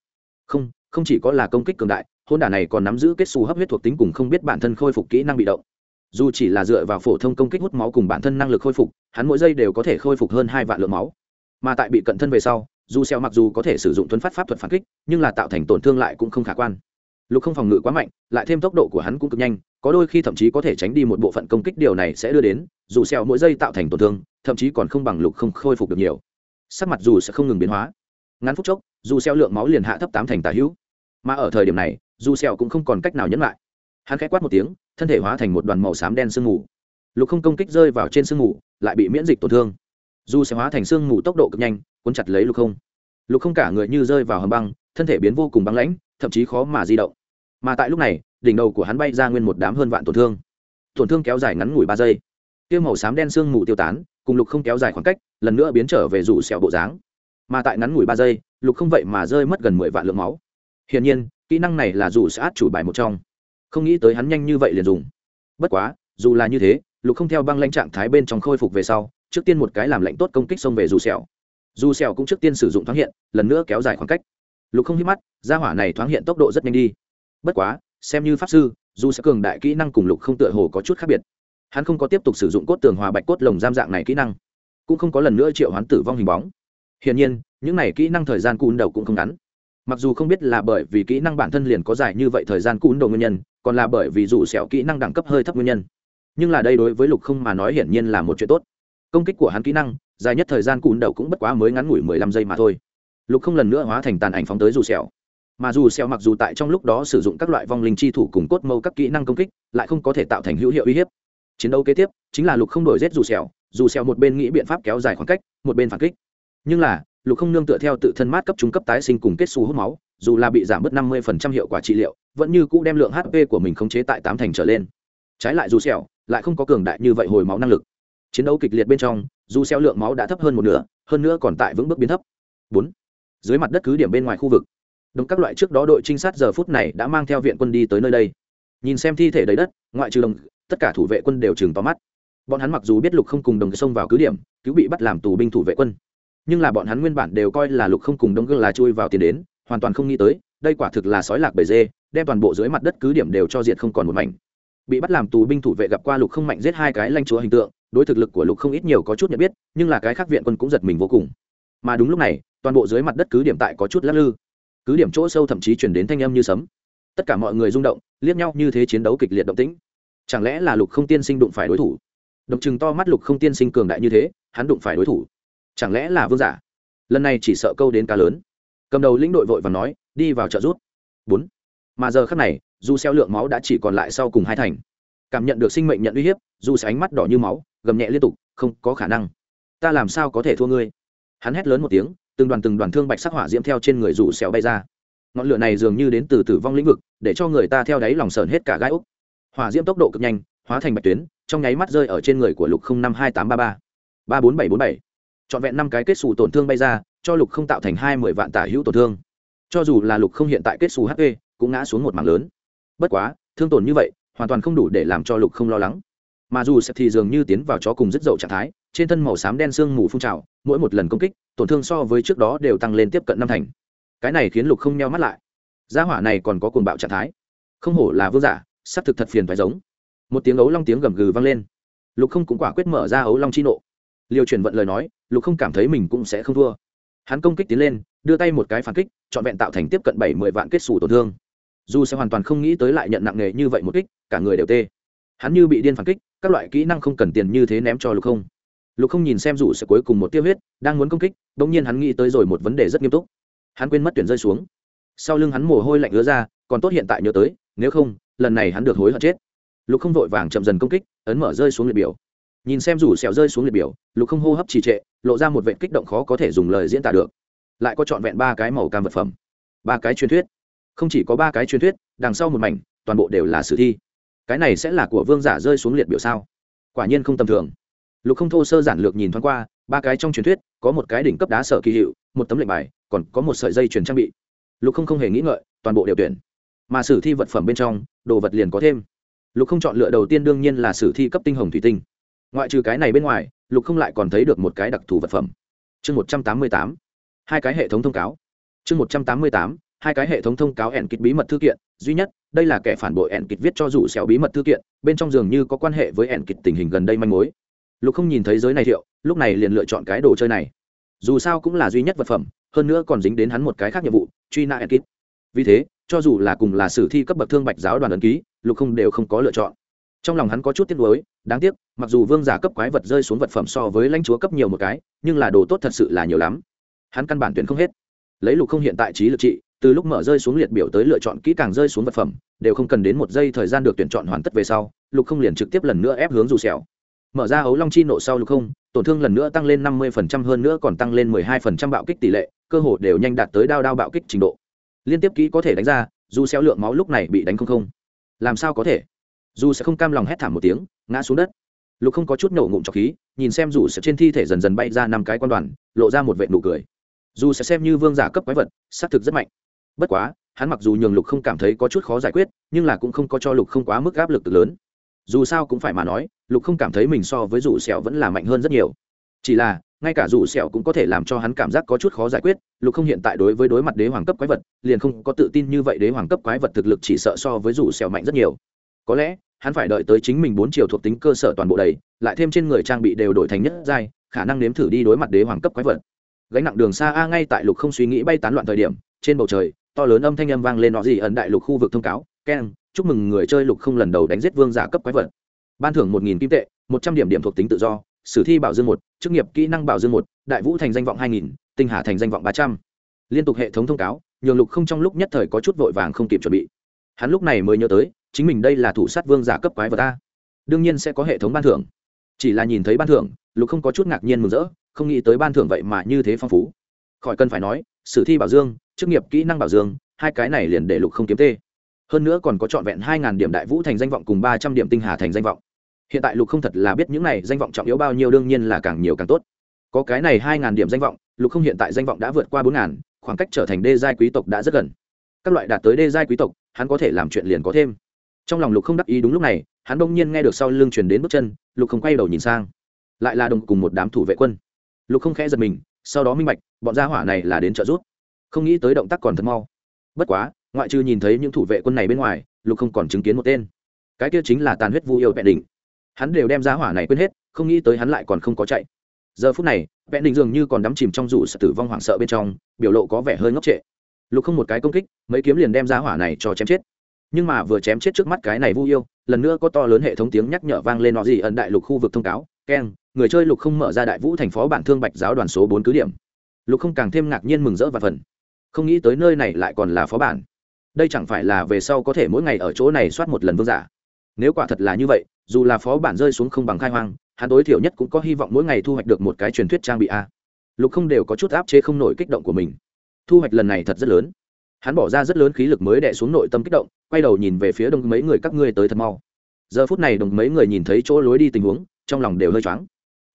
[SPEAKER 1] Không không chỉ có là công kích cường đại, hôn đản này còn nắm giữ kết xù hấp huyết thuộc tính cùng không biết bản thân khôi phục kỹ năng bị động. Dù chỉ là dựa vào phổ thông công kích hút máu cùng bản thân năng lực khôi phục, hắn mỗi giây đều có thể khôi phục hơn hai vạn lượng máu. Mà tại bị cận thân về sau, dù xeo mặc dù có thể sử dụng tuấn phát pháp thuật phản kích, nhưng là tạo thành tổn thương lại cũng không khả quan. Lục không phòng ngự quá mạnh, lại thêm tốc độ của hắn cũng cực nhanh, có đôi khi thậm chí có thể tránh đi một bộ phận công kích điều này sẽ đưa đến, dù xeo mỗi giây tạo thành tổn thương, thậm chí còn không bằng lục không khôi phục được nhiều. Sắc mặt dù sẽ không ngừng biến hóa. Ngắn phút chốc dù xeo lượng máu liền hạ thấp tám thành tả hữu. Mà ở thời điểm này, dù xeo cũng không còn cách nào nhẫn lại. Hắn khẽ quát một tiếng, thân thể hóa thành một đoàn màu xám đen sương mù. Lục không công kích rơi vào trên sương mù, lại bị miễn dịch tổn thương. Dù xeo hóa thành sương mù tốc độ cực nhanh, cuốn chặt lấy lục không. Lục không cả người như rơi vào hầm băng, thân thể biến vô cùng băng lãnh, thậm chí khó mà di động. Mà tại lúc này, đỉnh đầu của hắn bay ra nguyên một đám hơn vạn tổn thương. Tổn thương kéo dài ngắn ngủi ba giây. Tiêu màu xám đen sương mù tiêu tán, cùng lục không kéo dài khoảng cách, lần nữa biến trở về rủ sẹo bộ dáng mà tại ngắn ngủi ba giây, lục không vậy mà rơi mất gần mười vạn lượng máu. Hiển nhiên, kỹ năng này là dù sẽ át chủ bài một trong. Không nghĩ tới hắn nhanh như vậy liền dùng. Bất quá, dù là như thế, lục không theo băng lãnh trạng thái bên trong khôi phục về sau, trước tiên một cái làm lạnh tốt công kích xông về dù sẹo. Dù sẹo cũng trước tiên sử dụng thoáng hiện, lần nữa kéo dài khoảng cách. Lục không hít mắt, gia hỏa này thoáng hiện tốc độ rất nhanh đi. Bất quá, xem như pháp sư, dù sẽ cường đại kỹ năng cùng lục không tựa hồ có chút khác biệt. Hắn không có tiếp tục sử dụng cốt tường hòa bạch cốt lồng giam dạng này kỹ năng. Cũng không có lần nữa triệu hoán tử vong hình bóng hiển nhiên, những này kỹ năng thời gian cún đầu cũng không ngắn. Mặc dù không biết là bởi vì kỹ năng bản thân liền có dài như vậy thời gian cún đầu nguyên nhân, còn là bởi vì dù sẹo kỹ năng đẳng cấp hơi thấp nguyên nhân. Nhưng là đây đối với lục không mà nói hiển nhiên là một chuyện tốt. Công kích của hắn kỹ năng, dài nhất thời gian cún đầu cũng bất quá mới ngắn ngủi mười lăm giây mà thôi. Lục không lần nữa hóa thành tàn ảnh phóng tới dù sẹo mà dù sẹo mặc dù tại trong lúc đó sử dụng các loại vong linh chi thủ cùng cốt mâu các kỹ năng công kích, lại không có thể tạo thành hữu hiệu uy hiếp. Chiến đấu kế tiếp, chính là lục không đổi giết dù sẹo dù sẹo một bên nghĩ biện pháp kéo dài khoảng cách, một bên phản kích nhưng là, lục không nương tựa theo tự thân mát cấp trung cấp tái sinh cùng kết xu hút máu, dù là bị giảm bớt năm mươi hiệu quả trị liệu, vẫn như cũ đem lượng hp của mình khống chế tại tám thành trở lên. Trái lại dù sẹo lại không có cường đại như vậy hồi máu năng lực. Chiến đấu kịch liệt bên trong, dù sẹo lượng máu đã thấp hơn một nửa, hơn nữa còn tại vững bước biến thấp. Bốn, dưới mặt đất cứ điểm bên ngoài khu vực. Đồng các loại trước đó đội trinh sát giờ phút này đã mang theo viện quân đi tới nơi đây. Nhìn xem thi thể đầy đất, ngoại trừ đồng, tất cả thủ vệ quân đều chừng to mắt. Bọn hắn mặc dù biết lục không cùng đồng xông vào cứ điểm, cứu bị bắt làm tù binh thủ vệ quân nhưng là bọn hắn nguyên bản đều coi là lục không cùng đông gương là chui vào tiền đến, hoàn toàn không nghĩ tới, đây quả thực là sói lạc bầy dê, đem toàn bộ dưới mặt đất cứ điểm đều cho diệt không còn một mảnh. Bị bắt làm tù binh thủ vệ gặp qua lục không mạnh giết hai cái lanh chúa hình tượng, đối thực lực của lục không ít nhiều có chút nhận biết, nhưng là cái khác viện quân cũng giật mình vô cùng. Mà đúng lúc này, toàn bộ dưới mặt đất cứ điểm tại có chút lắc lư. Cứ điểm chỗ sâu thậm chí chuyển đến thanh âm như sấm. Tất cả mọi người rung động, liếc nhau như thế chiến đấu kịch liệt động tĩnh. Chẳng lẽ là lục không tiên sinh đụng phải đối thủ? Độc chừng to mắt lục không tiên sinh cường đại như thế, hắn đụng phải đối thủ chẳng lẽ là vương giả? Lần này chỉ sợ câu đến cá lớn. Cầm đầu lĩnh đội vội và nói, đi vào trợ rút. Bốn. Mà giờ khắc này, dù xeo lượng máu đã chỉ còn lại sau cùng hai thành. Cảm nhận được sinh mệnh nhận uy hiếp, dù sẽ ánh mắt đỏ như máu, gầm nhẹ liên tục, không có khả năng. Ta làm sao có thể thua ngươi? Hắn hét lớn một tiếng, từng đoàn từng đoàn thương bạch sắc hỏa diễm theo trên người dù xéo bay ra. Ngọn lửa này dường như đến từ tử vong lĩnh vực, để cho người ta theo đáy lòng sờn hết cả gai úc hỏa diễm tốc độ cực nhanh, hóa thành bạch tuyến, trong nháy mắt rơi ở trên người của lục không năm hai tám ba ba. Ba bốn bảy bốn bảy trọn vẹn năm cái kết xù tổn thương bay ra, cho lục không tạo thành hai mươi vạn tả hữu tổn thương. Cho dù là lục không hiện tại kết xù hp cũng ngã xuống một mảng lớn. Bất quá, thương tổn như vậy, hoàn toàn không đủ để làm cho lục không lo lắng. Mà dù sẽ thì dường như tiến vào chó cùng rất dậu trạng thái, trên thân màu xám đen sương mù phun trào, mỗi một lần công kích, tổn thương so với trước đó đều tăng lên tiếp cận năm thành. Cái này khiến lục không nheo mắt lại. Gia hỏa này còn có cuồng bạo trạng thái. Không hổ là vương giả sắp thực thật phiền phải giống. Một tiếng ấu long tiếng gầm gừ vang lên. Lục không cũng quả quyết mở ra ấu long chi nộ liều chuyển vận lời nói, lục không cảm thấy mình cũng sẽ không thua. Hắn công kích tiến lên, đưa tay một cái phản kích, trọn vẹn tạo thành tiếp cận bảy mươi vạn kết xù tổn thương. Dù sẽ hoàn toàn không nghĩ tới lại nhận nặng nề như vậy một kích, cả người đều tê. Hắn như bị điên phản kích, các loại kỹ năng không cần tiền như thế ném cho lục không. Lục không nhìn xem dù sẽ cuối cùng một tiêu huyết, đang muốn công kích đ ỗ n g nhiên hắn nghĩ tới rồi một vấn đề rất nghiêm túc. Hắn quên mất tuyển rơi xuống. Sau lưng hắn mồ hôi lạnh ứa ra, còn tốt hiện tại nhớ tới, nếu không, lần này hắn được hối hận chết. Lục không vội vàng chậm dần công kích, ấn mở rơi xuống liệt biểu nhìn xem rủ sẹo rơi xuống liệt biểu, lục không hô hấp trì trệ, lộ ra một vệ kích động khó có thể dùng lời diễn tả được. Lại có trọn vẹn ba cái màu cam vật phẩm, ba cái truyền thuyết. Không chỉ có ba cái truyền thuyết, đằng sau một mảnh, toàn bộ đều là sử thi. Cái này sẽ là của vương giả rơi xuống liệt biểu sao? Quả nhiên không tầm thường. Lục không thô sơ giản lược nhìn thoáng qua, ba cái trong truyền thuyết, có một cái đỉnh cấp đá sở kỳ hiệu, một tấm lệnh bài, còn có một sợi dây truyền trang bị. Lục không không hề nghĩ ngợi, toàn bộ đều tuyển. Mà sử thi vật phẩm bên trong, đồ vật liền có thêm. Lục không chọn lựa đầu tiên đương nhiên là sử thi cấp tinh hồng thủy tinh ngoại trừ cái này bên ngoài, lục không lại còn thấy được một cái đặc thù vật phẩm. Chương một trăm tám mươi tám, hai cái hệ thống thông cáo. Chương một trăm tám mươi tám, hai cái hệ thống thông cáo ẻn kịch bí mật thư kiện. Duy nhất, đây là kẻ phản bội ẻn kịch viết cho rủ xẻo bí mật thư kiện, bên trong dường như có quan hệ với ẻn kịch tình hình gần đây manh mối. Lục không nhìn thấy giới này thiệu, lúc này liền lựa chọn cái đồ chơi này. Dù sao cũng là duy nhất vật phẩm, hơn nữa còn dính đến hắn một cái khác nhiệm vụ, truy nã ẻn kịch vì thế, cho dù là cùng là sử thi cấp bậc thương bạch giáo đoàn ấn ký, lục không đều không có lựa chọn trong lòng hắn có chút tiếc nuối, đáng tiếc, mặc dù vương giả cấp quái vật rơi xuống vật phẩm so với lãnh chúa cấp nhiều một cái, nhưng là đồ tốt thật sự là nhiều lắm. Hắn căn bản tuyển không hết. Lấy lục không hiện tại trí lực trị, từ lúc mở rơi xuống liệt biểu tới lựa chọn kỹ càng rơi xuống vật phẩm, đều không cần đến một giây thời gian được tuyển chọn hoàn tất về sau, lục không liền trực tiếp lần nữa ép hướng dù xẻo mở ra ấu long chi nộ sau lục không, tổn thương lần nữa tăng lên năm mươi hơn nữa còn tăng lên hai bạo kích tỷ lệ, cơ hội đều nhanh đạt tới đao đao bạo kích trình độ. Liên tiếp kỹ có thể đánh ra, dù xéo lượng máu lúc này bị đánh không không. Làm sao có thể? Dù sẽ không cam lòng hét thảm một tiếng, ngã xuống đất. Lục không có chút nổ ngụm trọc khí, nhìn xem dù sẽ trên thi thể dần dần bay ra năm cái quan đoàn, lộ ra một vệ nụ cười. Dù sẽ xem như vương giả cấp quái vật xác thực rất mạnh. Bất quá, hắn mặc dù nhường lục không cảm thấy có chút khó giải quyết, nhưng là cũng không có cho lục không quá mức áp lực lớn. Dù sao cũng phải mà nói, lục không cảm thấy mình so với dù sẹo vẫn là mạnh hơn rất nhiều. Chỉ là, ngay cả dù sẹo cũng có thể làm cho hắn cảm giác có chút khó giải quyết, lục không hiện tại đối với đối mặt đế hoàng cấp quái vật, liền không có tự tin như vậy đế hoàng cấp quái vật thực lực chỉ sợ so với dù sẹo mạnh rất nhiều có lẽ, hắn phải đợi tới chính mình bốn chiều thuộc tính cơ sở toàn bộ đầy, lại thêm trên người trang bị đều đổi thành nhất giai, khả năng nếm thử đi đối mặt đế hoàng cấp quái vật. Gánh nặng đường xa a ngay tại lục không suy nghĩ bay tán loạn thời điểm, trên bầu trời, to lớn âm thanh âm vang lên nọ gì ẩn đại lục khu vực thông cáo keng chúc mừng người chơi lục không lần đầu đánh giết vương giả cấp quái vật. Ban thưởng một nghìn kim tệ, một trăm điểm điểm thuộc tính tự do, sử thi bảo dương một, chức nghiệp kỹ năng bảo dương một, đại vũ thành danh vọng hai nghìn, tinh hà thành danh vọng ba trăm. Liên tục hệ thống thông cáo, nhường lục không trong lúc nhất thời có chút vội vàng không kịp chuẩn bị. Hắn lúc này mới nhớ tới chính mình đây là thủ sát vương giả cấp quái vật ta. Đương nhiên sẽ có hệ thống ban thưởng. Chỉ là nhìn thấy ban thưởng, lục không có chút ngạc nhiên mừng rỡ, không nghĩ tới ban thưởng vậy mà như thế phong phú. Khỏi cần phải nói, sử thi bảo dương, chức nghiệp kỹ năng bảo dương, hai cái này liền để lục không kiếm tê. Hơn nữa còn có trọn vẹn hai điểm đại vũ thành danh vọng cùng ba trăm điểm tinh hà thành danh vọng. Hiện tại lục không thật là biết những này danh vọng trọng yếu bao nhiêu, đương nhiên là càng nhiều càng tốt. Có cái này hai ngàn điểm danh vọng, lục không hiện tại danh vọng đã vượt qua bốn ngàn, khoảng cách trở thành đê giai quý tộc đã rất gần. Các loại đạt tới đê giai quý tộc, hắn có thể làm chuyện liền có thêm trong lòng lục không đắc ý đúng lúc này, hắn đông nhiên nghe được sau lưng truyền đến bước chân, lục không quay đầu nhìn sang. Lại là đồng cùng một đám thủ vệ quân. Lục không khẽ giật mình, sau đó minh bạch, bọn gia hỏa này là đến trợ giúp. Không nghĩ tới động tác còn thật mau. Bất quá, ngoại trừ nhìn thấy những thủ vệ quân này bên ngoài, lục không còn chứng kiến một tên. Cái kia chính là tàn huyết vu yêu vẹn đỉnh. Hắn đều đem gia hỏa này quên hết, không nghĩ tới hắn lại còn không có chạy. Giờ phút này, vẹn đỉnh dường như còn đắm chìm trong rủ sự tử vong hoảng sợ bên trong, biểu lộ có vẻ hơi ngốc trệ. Lục không một cái công kích, mấy kiếm liền đem gia hỏa này cho chém chết nhưng mà vừa chém chết trước mắt cái này vu yêu, lần nữa có to lớn hệ thống tiếng nhắc nhở vang lên, nó gì ẩn đại lục khu vực thông cáo keng người chơi lục không mở ra đại vũ thành phó bản thương bạch giáo đoàn số bốn cứ điểm. Lục không càng thêm ngạc nhiên mừng rỡ và phần không nghĩ tới nơi này lại còn là phó bản. Đây chẳng phải là về sau có thể mỗi ngày ở chỗ này soát một lần vương giả. Nếu quả thật là như vậy, dù là phó bản rơi xuống không bằng khai hoang, hắn tối thiểu nhất cũng có hy vọng mỗi ngày thu hoạch được một cái truyền thuyết trang bị a. Lục không đều có chút áp chế không nổi kích động của mình. Thu hoạch lần này thật rất lớn hắn bỏ ra rất lớn khí lực mới đẻ xuống nội tâm kích động, quay đầu nhìn về phía đông mấy người các ngươi tới thật mau. Giờ phút này đồng mấy người nhìn thấy chỗ lối đi tình huống, trong lòng đều hơi choáng.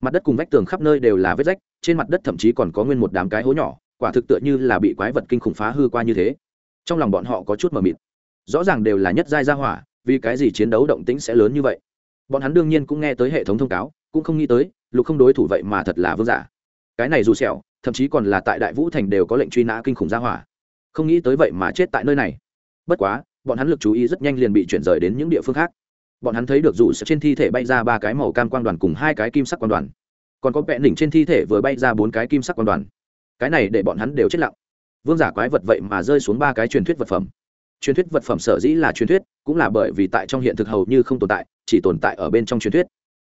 [SPEAKER 1] Mặt đất cùng vách tường khắp nơi đều là vết rách, trên mặt đất thậm chí còn có nguyên một đám cái hố nhỏ, quả thực tựa như là bị quái vật kinh khủng phá hư qua như thế. Trong lòng bọn họ có chút mờ mịt. Rõ ràng đều là nhất giai gia hỏa, vì cái gì chiến đấu động tĩnh sẽ lớn như vậy? Bọn hắn đương nhiên cũng nghe tới hệ thống thông cáo, cũng không nghĩ tới, lục không đối thủ vậy mà thật là vương giả. Cái này dù sẹo thậm chí còn là tại đại vũ thành đều có lệnh truy nã kinh khủng gia hỏa không nghĩ tới vậy mà chết tại nơi này. Bất quá, bọn hắn lực chú ý rất nhanh liền bị chuyển rời đến những địa phương khác. Bọn hắn thấy được dù trên thi thể bay ra ba cái màu cam quang đoàn cùng hai cái kim sắc quang đoàn. Còn có vẹn đỉnh trên thi thể vừa bay ra bốn cái kim sắc quang đoàn. Cái này để bọn hắn đều chết lặng. Vương giả quái vật vậy mà rơi xuống ba cái truyền thuyết vật phẩm. Truyền thuyết vật phẩm sở dĩ là truyền thuyết, cũng là bởi vì tại trong hiện thực hầu như không tồn tại, chỉ tồn tại ở bên trong truyền thuyết.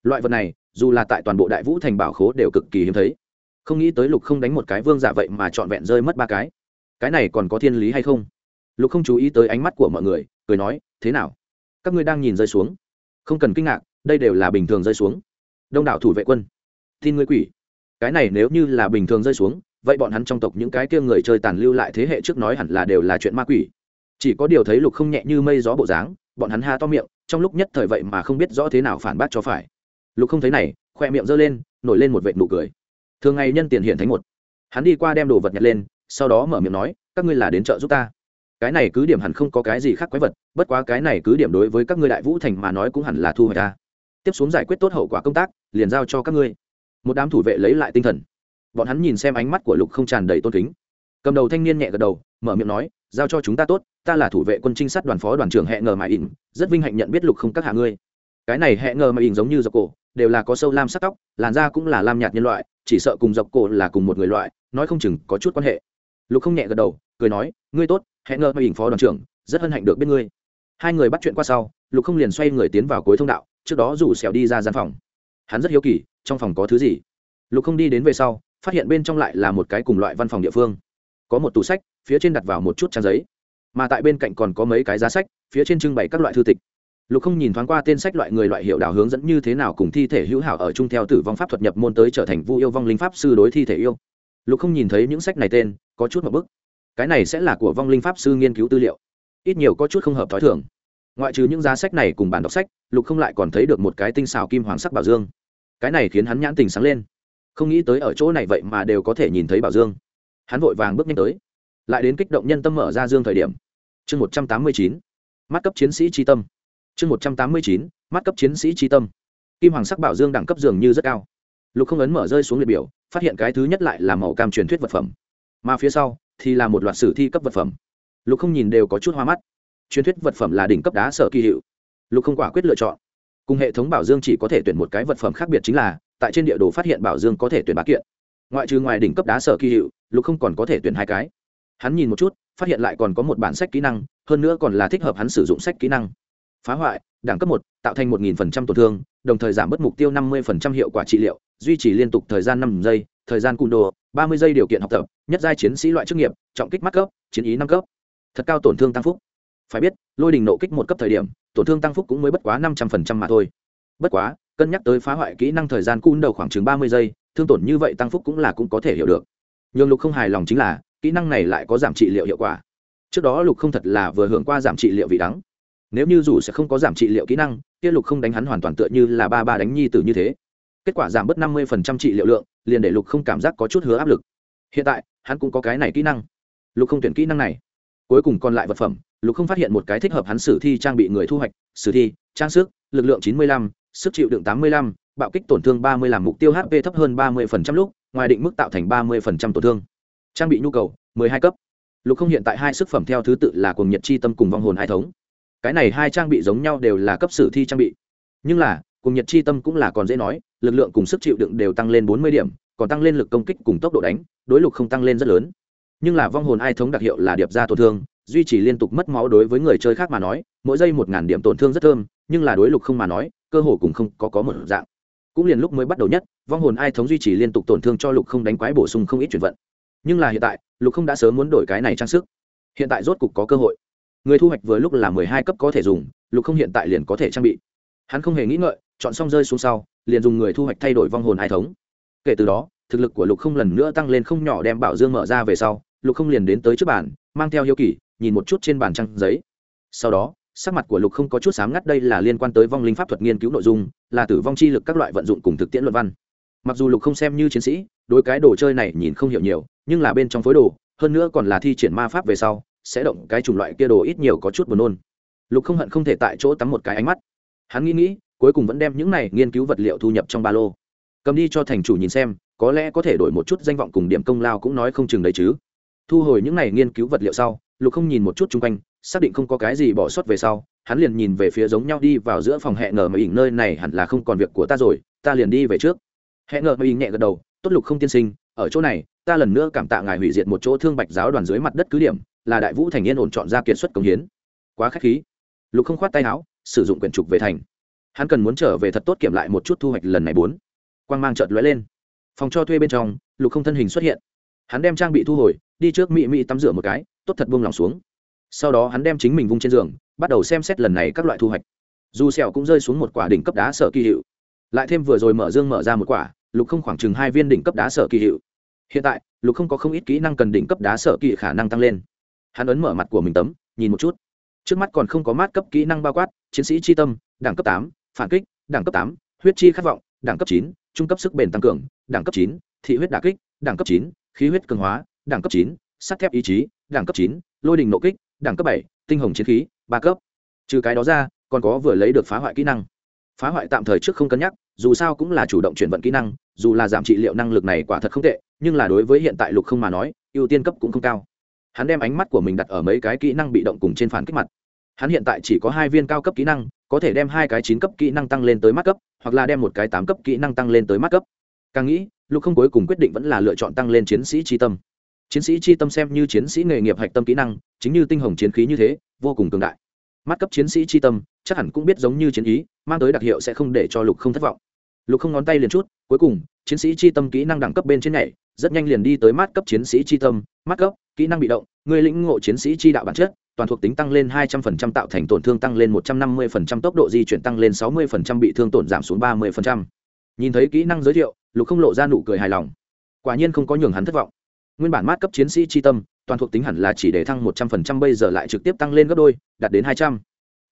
[SPEAKER 1] Loại vật này, dù là tại toàn bộ đại vũ thành bảo khố đều cực kỳ hiếm thấy. Không nghĩ tới lục không đánh một cái vương giả vậy mà trọn vẹn rơi mất ba cái cái này còn có thiên lý hay không? Lục không chú ý tới ánh mắt của mọi người, cười nói, thế nào? Các ngươi đang nhìn rơi xuống? Không cần kinh ngạc, đây đều là bình thường rơi xuống. Đông đảo thủ vệ quân. Tin ngươi quỷ. Cái này nếu như là bình thường rơi xuống, vậy bọn hắn trong tộc những cái kia người chơi tàn lưu lại thế hệ trước nói hẳn là đều là chuyện ma quỷ. Chỉ có điều thấy lục không nhẹ như mây gió bộ dáng, bọn hắn ha to miệng, trong lúc nhất thời vậy mà không biết rõ thế nào phản bác cho phải. Lục không thấy này, khoe miệng giơ lên, nổi lên một vệt nụ cười. Thường ngày nhân tiền hiện thánh một. Hắn đi qua đem đồ vật nhặt lên sau đó mở miệng nói, các ngươi là đến chợ giúp ta. Cái này cứ điểm hẳn không có cái gì khác quái vật, bất quá cái này cứ điểm đối với các ngươi đại vũ thành mà nói cũng hẳn là thu hoạch ta. Tiếp xuống giải quyết tốt hậu quả công tác, liền giao cho các ngươi. Một đám thủ vệ lấy lại tinh thần. Bọn hắn nhìn xem ánh mắt của lục không tràn đầy tôn kính. Cầm đầu thanh niên nhẹ gật đầu, mở miệng nói, giao cho chúng ta tốt, ta là thủ vệ quân trinh sát đoàn phó đoàn trưởng hẹ ngờ mà ỉn, rất vinh hạnh nhận biết lục không các hạ ngươi. Cái này hẹ ngờ mà ỉn giống như dọc cổ, đều là có sâu lam sắc tóc, làn da cũng là lam nhạt nhân loại, chỉ sợ cùng dọc cổ là cùng một người loại, nói không chừng có chút quan hệ lục không nhẹ gật đầu, cười nói, ngươi tốt, hẹn ngờ mà ỉn phó đoàn trưởng, rất hân hạnh được biết ngươi. Hai người bắt chuyện qua sau, lục không liền xoay người tiến vào cuối thông đạo, trước đó rủ xẻo đi ra gian phòng. Hắn rất hiếu kỳ, trong phòng có thứ gì? Lục không đi đến về sau, phát hiện bên trong lại là một cái cùng loại văn phòng địa phương. Có một tủ sách, phía trên đặt vào một chút trang giấy. Mà tại bên cạnh còn có mấy cái giá sách, phía trên trưng bày các loại thư tịch. Lục không nhìn thoáng qua tên sách loại người loại hiệu đảo hướng dẫn như thế nào cùng thi thể hữu hảo ở chung theo tử vong pháp thuật nhập môn tới trở thành vu yêu vong linh pháp sư đối thi thể yêu. Lục không nhìn thấy những sách này tên có chút một bức. Cái này sẽ là của vong linh pháp sư nghiên cứu tư liệu. Ít nhiều có chút không hợp t h ó i thường. Ngoại trừ những giá sách này cùng bản đọc sách, lục không lại còn thấy được một cái tinh xào kim hoàng sắc bảo dương. Cái này khiến hắn nhãn tình sáng lên. Không nghĩ tới ở chỗ này vậy mà đều có thể nhìn thấy bảo dương. Hắn vội vàng bước nhanh tới. Lại đến kích động nhân tâm mở ra dương thời điểm. Chương một trăm tám mươi chín, mắt cấp chiến sĩ tri tâm. Chương một trăm tám mươi chín, mắt cấp chiến sĩ tri tâm. Kim hoàng sắc bảo dương đẳng cấp dường như rất cao. Lục không ấn mở rơi xuống liệt biểu, phát hiện cái thứ nhất lại là màu cam truyền thuyết vật phẩm mà phía sau thì là một loạt sử thi cấp vật phẩm. Lục không nhìn đều có chút hoa mắt. Truyền thuyết vật phẩm là đỉnh cấp đá sở kỳ hiệu. Lục không quả quyết lựa chọn. Cùng hệ thống bảo dương chỉ có thể tuyển một cái vật phẩm khác biệt chính là, tại trên địa đồ phát hiện bảo dương có thể tuyển bá kiện. Ngoại trừ ngoài đỉnh cấp đá sở kỳ hiệu, lục không còn có thể tuyển hai cái. Hắn nhìn một chút, phát hiện lại còn có một bản sách kỹ năng, hơn nữa còn là thích hợp hắn sử dụng sách kỹ năng. Phá hoại, đẳng cấp một, tạo thành một nghìn phần trăm tổn thương, đồng thời giảm bớt mục tiêu năm mươi phần trăm hiệu quả trị liệu, duy trì liên tục thời gian năm giây thời gian cùn đồ, ba mươi giây điều kiện học tập, nhất giai chiến sĩ loại chức nghiệp, trọng kích mắt cấp, chiến ý năm cấp. Thật cao tổn thương tăng phúc. Phải biết, lôi đình nộ kích một cấp thời điểm, tổn thương tăng phúc cũng mới bất quá năm trăm phần trăm mà thôi. Bất quá, cân nhắc tới phá hoại kỹ năng thời gian cùn đầu khoảng chừng ba mươi giây, thương tổn như vậy tăng phúc cũng là cũng có thể hiểu được. Nhường lục không hài lòng chính là, kỹ năng này lại có giảm trị liệu hiệu quả. Trước đó lục không thật là vừa hưởng qua giảm trị liệu vị đắng. Nếu như dù sẽ không có giảm trị liệu kỹ năng, kia lục không đánh hắn hoàn toàn tựa như là ba ba đánh nhi tử như thế kết quả giảm bớt năm mươi trị liệu lượng, liền để lục không cảm giác có chút hứa áp lực. Hiện tại, hắn cũng có cái này kỹ năng. Lục không tuyển kỹ năng này. Cuối cùng còn lại vật phẩm, lục không phát hiện một cái thích hợp hắn sử thi trang bị người thu hoạch, sử thi, trang sức, lực lượng chín mươi lăm, sức chịu đựng tám mươi lăm, bạo kích tổn thương ba mươi làm mục tiêu hp thấp hơn ba mươi lúc, ngoài định mức tạo thành ba mươi tổn thương. Trang bị nhu cầu hai cấp. Lục không hiện tại hai sức phẩm theo thứ tự là cùng nhật chi tâm cùng vong hồn hai thống. Cái này hai trang bị giống nhau đều là cấp sử thi trang bị. Nhưng là cùng nhật chi tâm cũng là còn dễ nói, lực lượng cùng sức chịu đựng đều tăng lên bốn mươi điểm, còn tăng lên lực công kích cùng tốc độ đánh, đối lục không tăng lên rất lớn. Nhưng là vong hồn ai thống đặc hiệu là điệp ra tổn thương, duy trì liên tục mất máu đối với người chơi khác mà nói, mỗi giây một ngàn điểm tổn thương rất thơm, nhưng là đối lục không mà nói, cơ hồ cũng không có có một dạng. Cũng liền lúc mới bắt đầu nhất, vong hồn ai thống duy trì liên tục tổn thương cho lục không đánh quái bổ sung không ít chuyển vận. Nhưng là hiện tại, lục không đã sớm muốn đổi cái này trang sức. Hiện tại rốt cục có cơ hội. Người thu hoạch vừa lúc là mười hai cấp có thể dùng, lục không hiện tại liền có thể trang bị. Hắn không hề nghĩ ngợi chọn xong rơi xuống sau, liền dùng người thu hoạch thay đổi vong hồn hai thống. Kể từ đó, thực lực của lục không lần nữa tăng lên không nhỏ đem bảo dương mở ra về sau, lục không liền đến tới trước bàn, mang theo hiếu kỳ, nhìn một chút trên bàn trăng giấy. Sau đó, sắc mặt của lục không có chút sáng ngắt, đây là liên quan tới vong linh pháp thuật nghiên cứu nội dung, là tử vong chi lực các loại vận dụng cùng thực tiễn luận văn. Mặc dù lục không xem như chiến sĩ, đối cái đồ chơi này nhìn không hiểu nhiều, nhưng là bên trong phối đồ, hơn nữa còn là thi triển ma pháp về sau, sẽ động cái chủng loại kia đồ ít nhiều có chút buồn nôn. Lục không hận không thể tại chỗ tắm một cái ánh mắt. Hắn nghĩ nghĩ cuối cùng vẫn đem những này nghiên cứu vật liệu thu nhập trong ba lô. Cầm đi cho thành chủ nhìn xem, có lẽ có thể đổi một chút danh vọng cùng điểm công lao cũng nói không chừng đấy chứ. Thu hồi những này nghiên cứu vật liệu sau, lục không nhìn một chút chung quanh, xác định không có cái gì bỏ sót về sau, hắn liền nhìn về phía giống nhau đi vào giữa phòng hẹn ngờ mà ỉnh nơi này hẳn là không còn việc của ta rồi, ta liền đi về trước. Hẹn ngờ mà ỉnh nhẹ gật đầu, tốt lục không tiên sinh, ở chỗ này, ta lần nữa cảm tạ ngài hủy diệt một chỗ thương bạch giáo đoàn dưới mặt đất cứ điểm, là đại vũ thành yên ổn chọn ra kiệt xuất công hiến. Quá khách khí. Lục không khoát tay áo, sử dụng quyển trục về thành hắn cần muốn trở về thật tốt kiểm lại một chút thu hoạch lần này bốn. Quang mang chợt lóe lên. Phòng cho thuê bên trong, lục không thân hình xuất hiện. Hắn đem trang bị thu hồi, đi trước mị mị tắm rửa một cái, tốt thật buông lòng xuống. Sau đó hắn đem chính mình vung trên giường, bắt đầu xem xét lần này các loại thu hoạch. Dù sẹo cũng rơi xuống một quả đỉnh cấp đá sở kỳ hiệu. Lại thêm vừa rồi mở dương mở ra một quả, lục không khoảng chừng hai viên đỉnh cấp đá sở kỳ hiệu. Hiện tại, lục không có không ít kỹ năng cần đỉnh cấp đá sở kỳ khả năng tăng lên. Hắn ấn mở mặt của mình tấm, nhìn một chút. Trước mắt còn không có mát cấp kỹ năng bao quát, chiến sĩ chi tâm, đẳng cấp tám phản kích, đẳng cấp tám, huyết chi khát vọng, đẳng cấp chín, trung cấp sức bền tăng cường, đẳng cấp chín, thị huyết đả kích, đẳng cấp chín, khí huyết cường hóa, đẳng cấp chín, sắt thép ý chí, đẳng cấp chín, lôi đình nộ kích, đẳng cấp bảy, tinh hồng chiến khí, ba cấp. Trừ cái đó ra, còn có vừa lấy được phá hoại kỹ năng. Phá hoại tạm thời trước không cân nhắc, dù sao cũng là chủ động chuyển vận kỹ năng, dù là giảm trị liệu năng lực này quả thật không tệ, nhưng là đối với hiện tại lục không mà nói, ưu tiên cấp cũng không cao. Hắn đem ánh mắt của mình đặt ở mấy cái kỹ năng bị động cùng trên phản kích mặt. Hắn hiện tại chỉ có hai viên cao cấp kỹ năng có thể đem hai cái chín cấp kỹ năng tăng lên tới mắt cấp, hoặc là đem một cái tám cấp kỹ năng tăng lên tới mắt cấp. Càng nghĩ, lục không cuối cùng quyết định vẫn là lựa chọn tăng lên chiến sĩ tri tâm. Chiến sĩ tri tâm xem như chiến sĩ nghề nghiệp hạch tâm kỹ năng, chính như tinh hồng chiến khí như thế, vô cùng cường đại. Mắt cấp chiến sĩ tri tâm, chắc hẳn cũng biết giống như chiến ý, mang tới đặc hiệu sẽ không để cho lục không thất vọng. Lục không ngón tay liền chút, cuối cùng, chiến sĩ tri tâm kỹ năng đẳng cấp bên trên nhảy, rất nhanh liền đi tới mát cấp chiến sĩ tri tâm. Mát cấp, kỹ năng bị động, người lĩnh ngộ chiến sĩ tri đạo bản chất toàn thuộc tính tăng lên 200% tạo thành tổn thương tăng lên 150% tốc độ di chuyển tăng lên 60% bị thương tổn giảm xuống 30%. Nhìn thấy kỹ năng giới thiệu, Lục không lộ ra nụ cười hài lòng. Quả nhiên không có nhường hắn thất vọng. Nguyên bản mát cấp chiến sĩ chi tâm, toàn thuộc tính hẳn là chỉ để thăng 100% bây giờ lại trực tiếp tăng lên gấp đôi, đạt đến 200.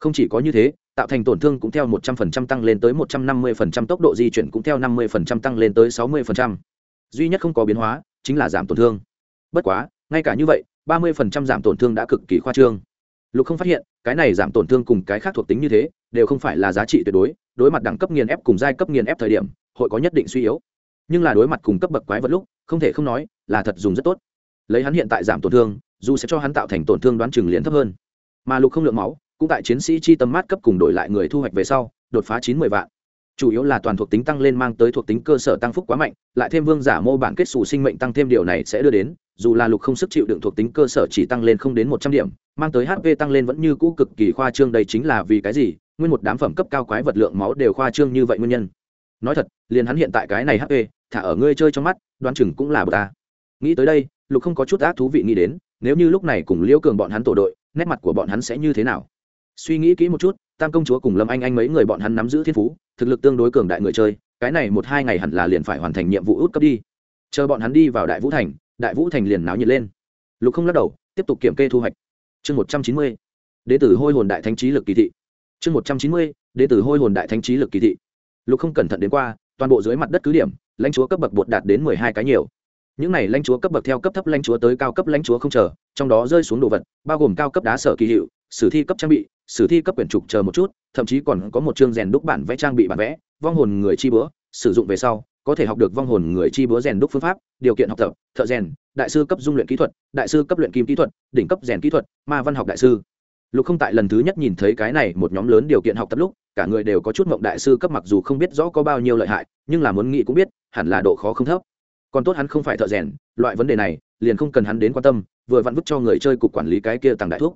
[SPEAKER 1] Không chỉ có như thế, tạo thành tổn thương cũng theo 100% tăng lên tới 150% tốc độ di chuyển cũng theo 50% tăng lên tới 60%. Duy nhất không có biến hóa, chính là giảm tổn thương. Bất quá, ngay cả như vậy, ba mươi phần trăm giảm tổn thương đã cực kỳ khoa trương. Lục không phát hiện, cái này giảm tổn thương cùng cái khác thuộc tính như thế, đều không phải là giá trị tuyệt đối đối mặt đẳng cấp nghiền ép cùng giai cấp nghiền ép thời điểm, hội có nhất định suy yếu. Nhưng là đối mặt cùng cấp bậc quái vật lúc, không thể không nói, là thật dùng rất tốt. Lấy hắn hiện tại giảm tổn thương, dù sẽ cho hắn tạo thành tổn thương đoán chừng liền thấp hơn. Mà lục không lượng máu, cũng tại chiến sĩ chi tâm mát cấp cùng đổi lại người thu hoạch về sau, đột phá chín mươi vạn. Chủ yếu là toàn thuộc tính tăng lên mang tới thuộc tính cơ sở tăng phúc quá mạnh, lại thêm vương giả mô bản kết xù sinh mệnh tăng thêm điều này sẽ đưa đến dù là lục không sức chịu đựng thuộc tính cơ sở chỉ tăng lên không đến một trăm điểm, mang tới hp tăng lên vẫn như cũ cực kỳ khoa trương, đây chính là vì cái gì? Nguyên một đám phẩm cấp cao quái vật lượng máu đều khoa trương như vậy nguyên nhân. Nói thật, liền hắn hiện tại cái này hp thả ở ngươi chơi trong mắt, đoán chừng cũng là bờ ta. Nghĩ tới đây, lục không có chút ác thú vị nghĩ đến, nếu như lúc này cùng liễu cường bọn hắn tổ đội, nét mặt của bọn hắn sẽ như thế nào? Suy nghĩ kỹ một chút, tam công chúa cùng lâm anh anh mấy người bọn hắn nắm giữ thiên phú, thực lực tương đối cường đại người chơi, cái này một hai ngày hẳn là liền phải hoàn thành nhiệm vụ út cấp đi. Chờ bọn hắn đi vào đại vũ thành đại vũ thành liền náo nhiệt lên. Lục không lắc đầu, tiếp tục kiểm kê thu hoạch. Chương một trăm chín mươi đế tử hôi hồn đại thánh trí lực kỳ thị. Chương một trăm chín mươi đế tử hôi hồn đại thánh trí lực kỳ thị. Lục không cẩn thận đến qua, toàn bộ dưới mặt đất cứ điểm, lãnh chúa cấp bậc bột đạt đến mười hai cái nhiều. Những này lãnh chúa cấp bậc theo cấp thấp lãnh chúa tới cao cấp lãnh chúa không chờ, trong đó rơi xuống đồ vật, bao gồm cao cấp đá sở kỳ hiệu, sử thi cấp trang bị, sử thi cấp quyển trục chờ một chút, thậm chí còn có một chương rèn đúc bản vẽ trang bị bản vẽ, vong hồn người chi bữa sử dụng về sau có thể học được vong hồn người chi búa rèn đúc phương pháp, điều kiện học tập, thợ rèn, đại sư cấp dung luyện kỹ thuật, đại sư cấp luyện kim kỹ thuật, đỉnh cấp rèn kỹ thuật, ma văn học đại sư. Lục không tại lần thứ nhất nhìn thấy cái này một nhóm lớn điều kiện học tập lúc, cả người đều có chút mộng đại sư cấp mặc dù không biết rõ có bao nhiêu lợi hại, nhưng là muốn nghĩ cũng biết, hẳn là độ khó không thấp. Còn tốt hắn không phải thợ rèn, loại vấn đề này, liền không cần hắn đến quan tâm, vừa vặn vứt cho người chơi cục quản lý cái kia tàng đại thuốc.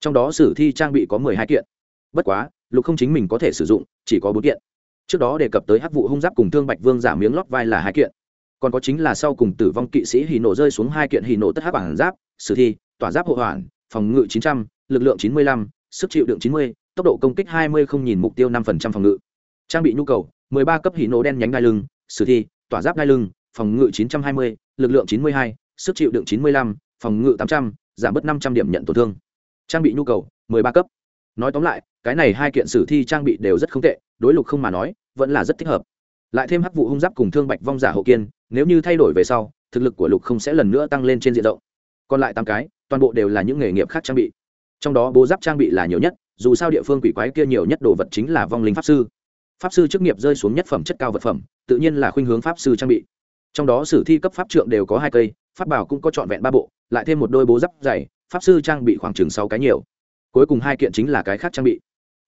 [SPEAKER 1] Trong đó sử thi trang bị có mười hai kiện. Bất quá, lục không chính mình có thể sử dụng, chỉ có bốn kiện trước đó đề cập tới hắc vụ hung giáp cùng thương bạch vương giả miếng lót vai là hai kiện. Còn có chính là sau cùng tử vong kỵ sĩ hì nổ rơi xuống hai kiện hì nổ tất hắc bản giáp, sử thi, tỏa giáp hộ hoàn, phòng ngự chín trăm l ự c lượng chín mươi lăm, sức chịu đựng chín mươi, tốc độ công kích hai mươi không nhìn mục tiêu năm phần trăm phòng ngự. Trang bị nhu cầu, mười ba cấp hì nổ đen nhánh đai lưng, sử thi, tỏa giáp đai lưng, phòng ngự chín trăm hai mươi, lực lượng chín mươi hai, sức chịu đựng chín mươi lăm, phòng ngự tám trăm, giảm bớt năm trăm điểm nhận tổn thương. Trang bị nhu cầu, mười ba cấp. Nói tóm lại cái này hai kiện sử thi trang bị đều rất không tệ, đối lục không mà nói, vẫn là rất thích hợp. Lại thêm hắc vụ hung giáp cùng thương bạch vong giả hậu kiên, nếu như thay đổi về sau, thực lực của lục không sẽ lần nữa tăng lên trên diện rộng. Còn lại tám cái, toàn bộ đều là những nghề nghiệp khác trang bị. Trong đó bố giáp trang bị là nhiều nhất, dù sao địa phương quỷ quái kia nhiều nhất đồ vật chính là vong linh pháp sư. Pháp sư chức nghiệp rơi xuống nhất phẩm chất cao vật phẩm, tự nhiên là khuynh hướng pháp sư trang bị. Trong đó sử thi cấp pháp trượng đều có hai cây, pháp bảo cũng có trọn vẹn ba bộ, lại thêm một đôi bố giáp dày, pháp sư trang bị khoảng chừng sáu cái nhiều. Cuối cùng hai kiện chính là cái khác trang bị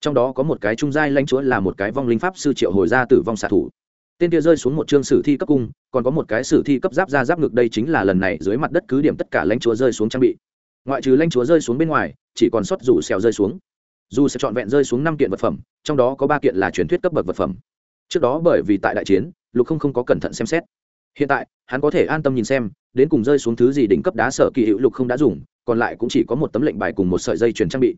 [SPEAKER 1] trong đó có một cái trung giai lãnh chúa là một cái vong linh pháp sư triệu hồi ra tử vong xạ thủ. Tên kia rơi xuống một chương sử thi cấp cung, còn có một cái sử thi cấp giáp ra giáp ngực đây chính là lần này dưới mặt đất cứ điểm tất cả lãnh chúa rơi xuống trang bị. Ngoại trừ lãnh chúa rơi xuống bên ngoài, chỉ còn sót rủ xèo rơi xuống. Dù sẽ trọn vẹn rơi xuống năm kiện vật phẩm, trong đó có ba kiện là truyền thuyết cấp bậc vật phẩm. Trước đó bởi vì tại đại chiến, lục không không có cẩn thận xem xét. Hiện tại, hắn có thể an tâm nhìn xem, đến cùng rơi xuống thứ gì đỉnh cấp đá sở kỳ hữu lục không đã dùng, còn lại cũng chỉ có một tấm lệnh bài cùng một sợi dây chuyền trang bị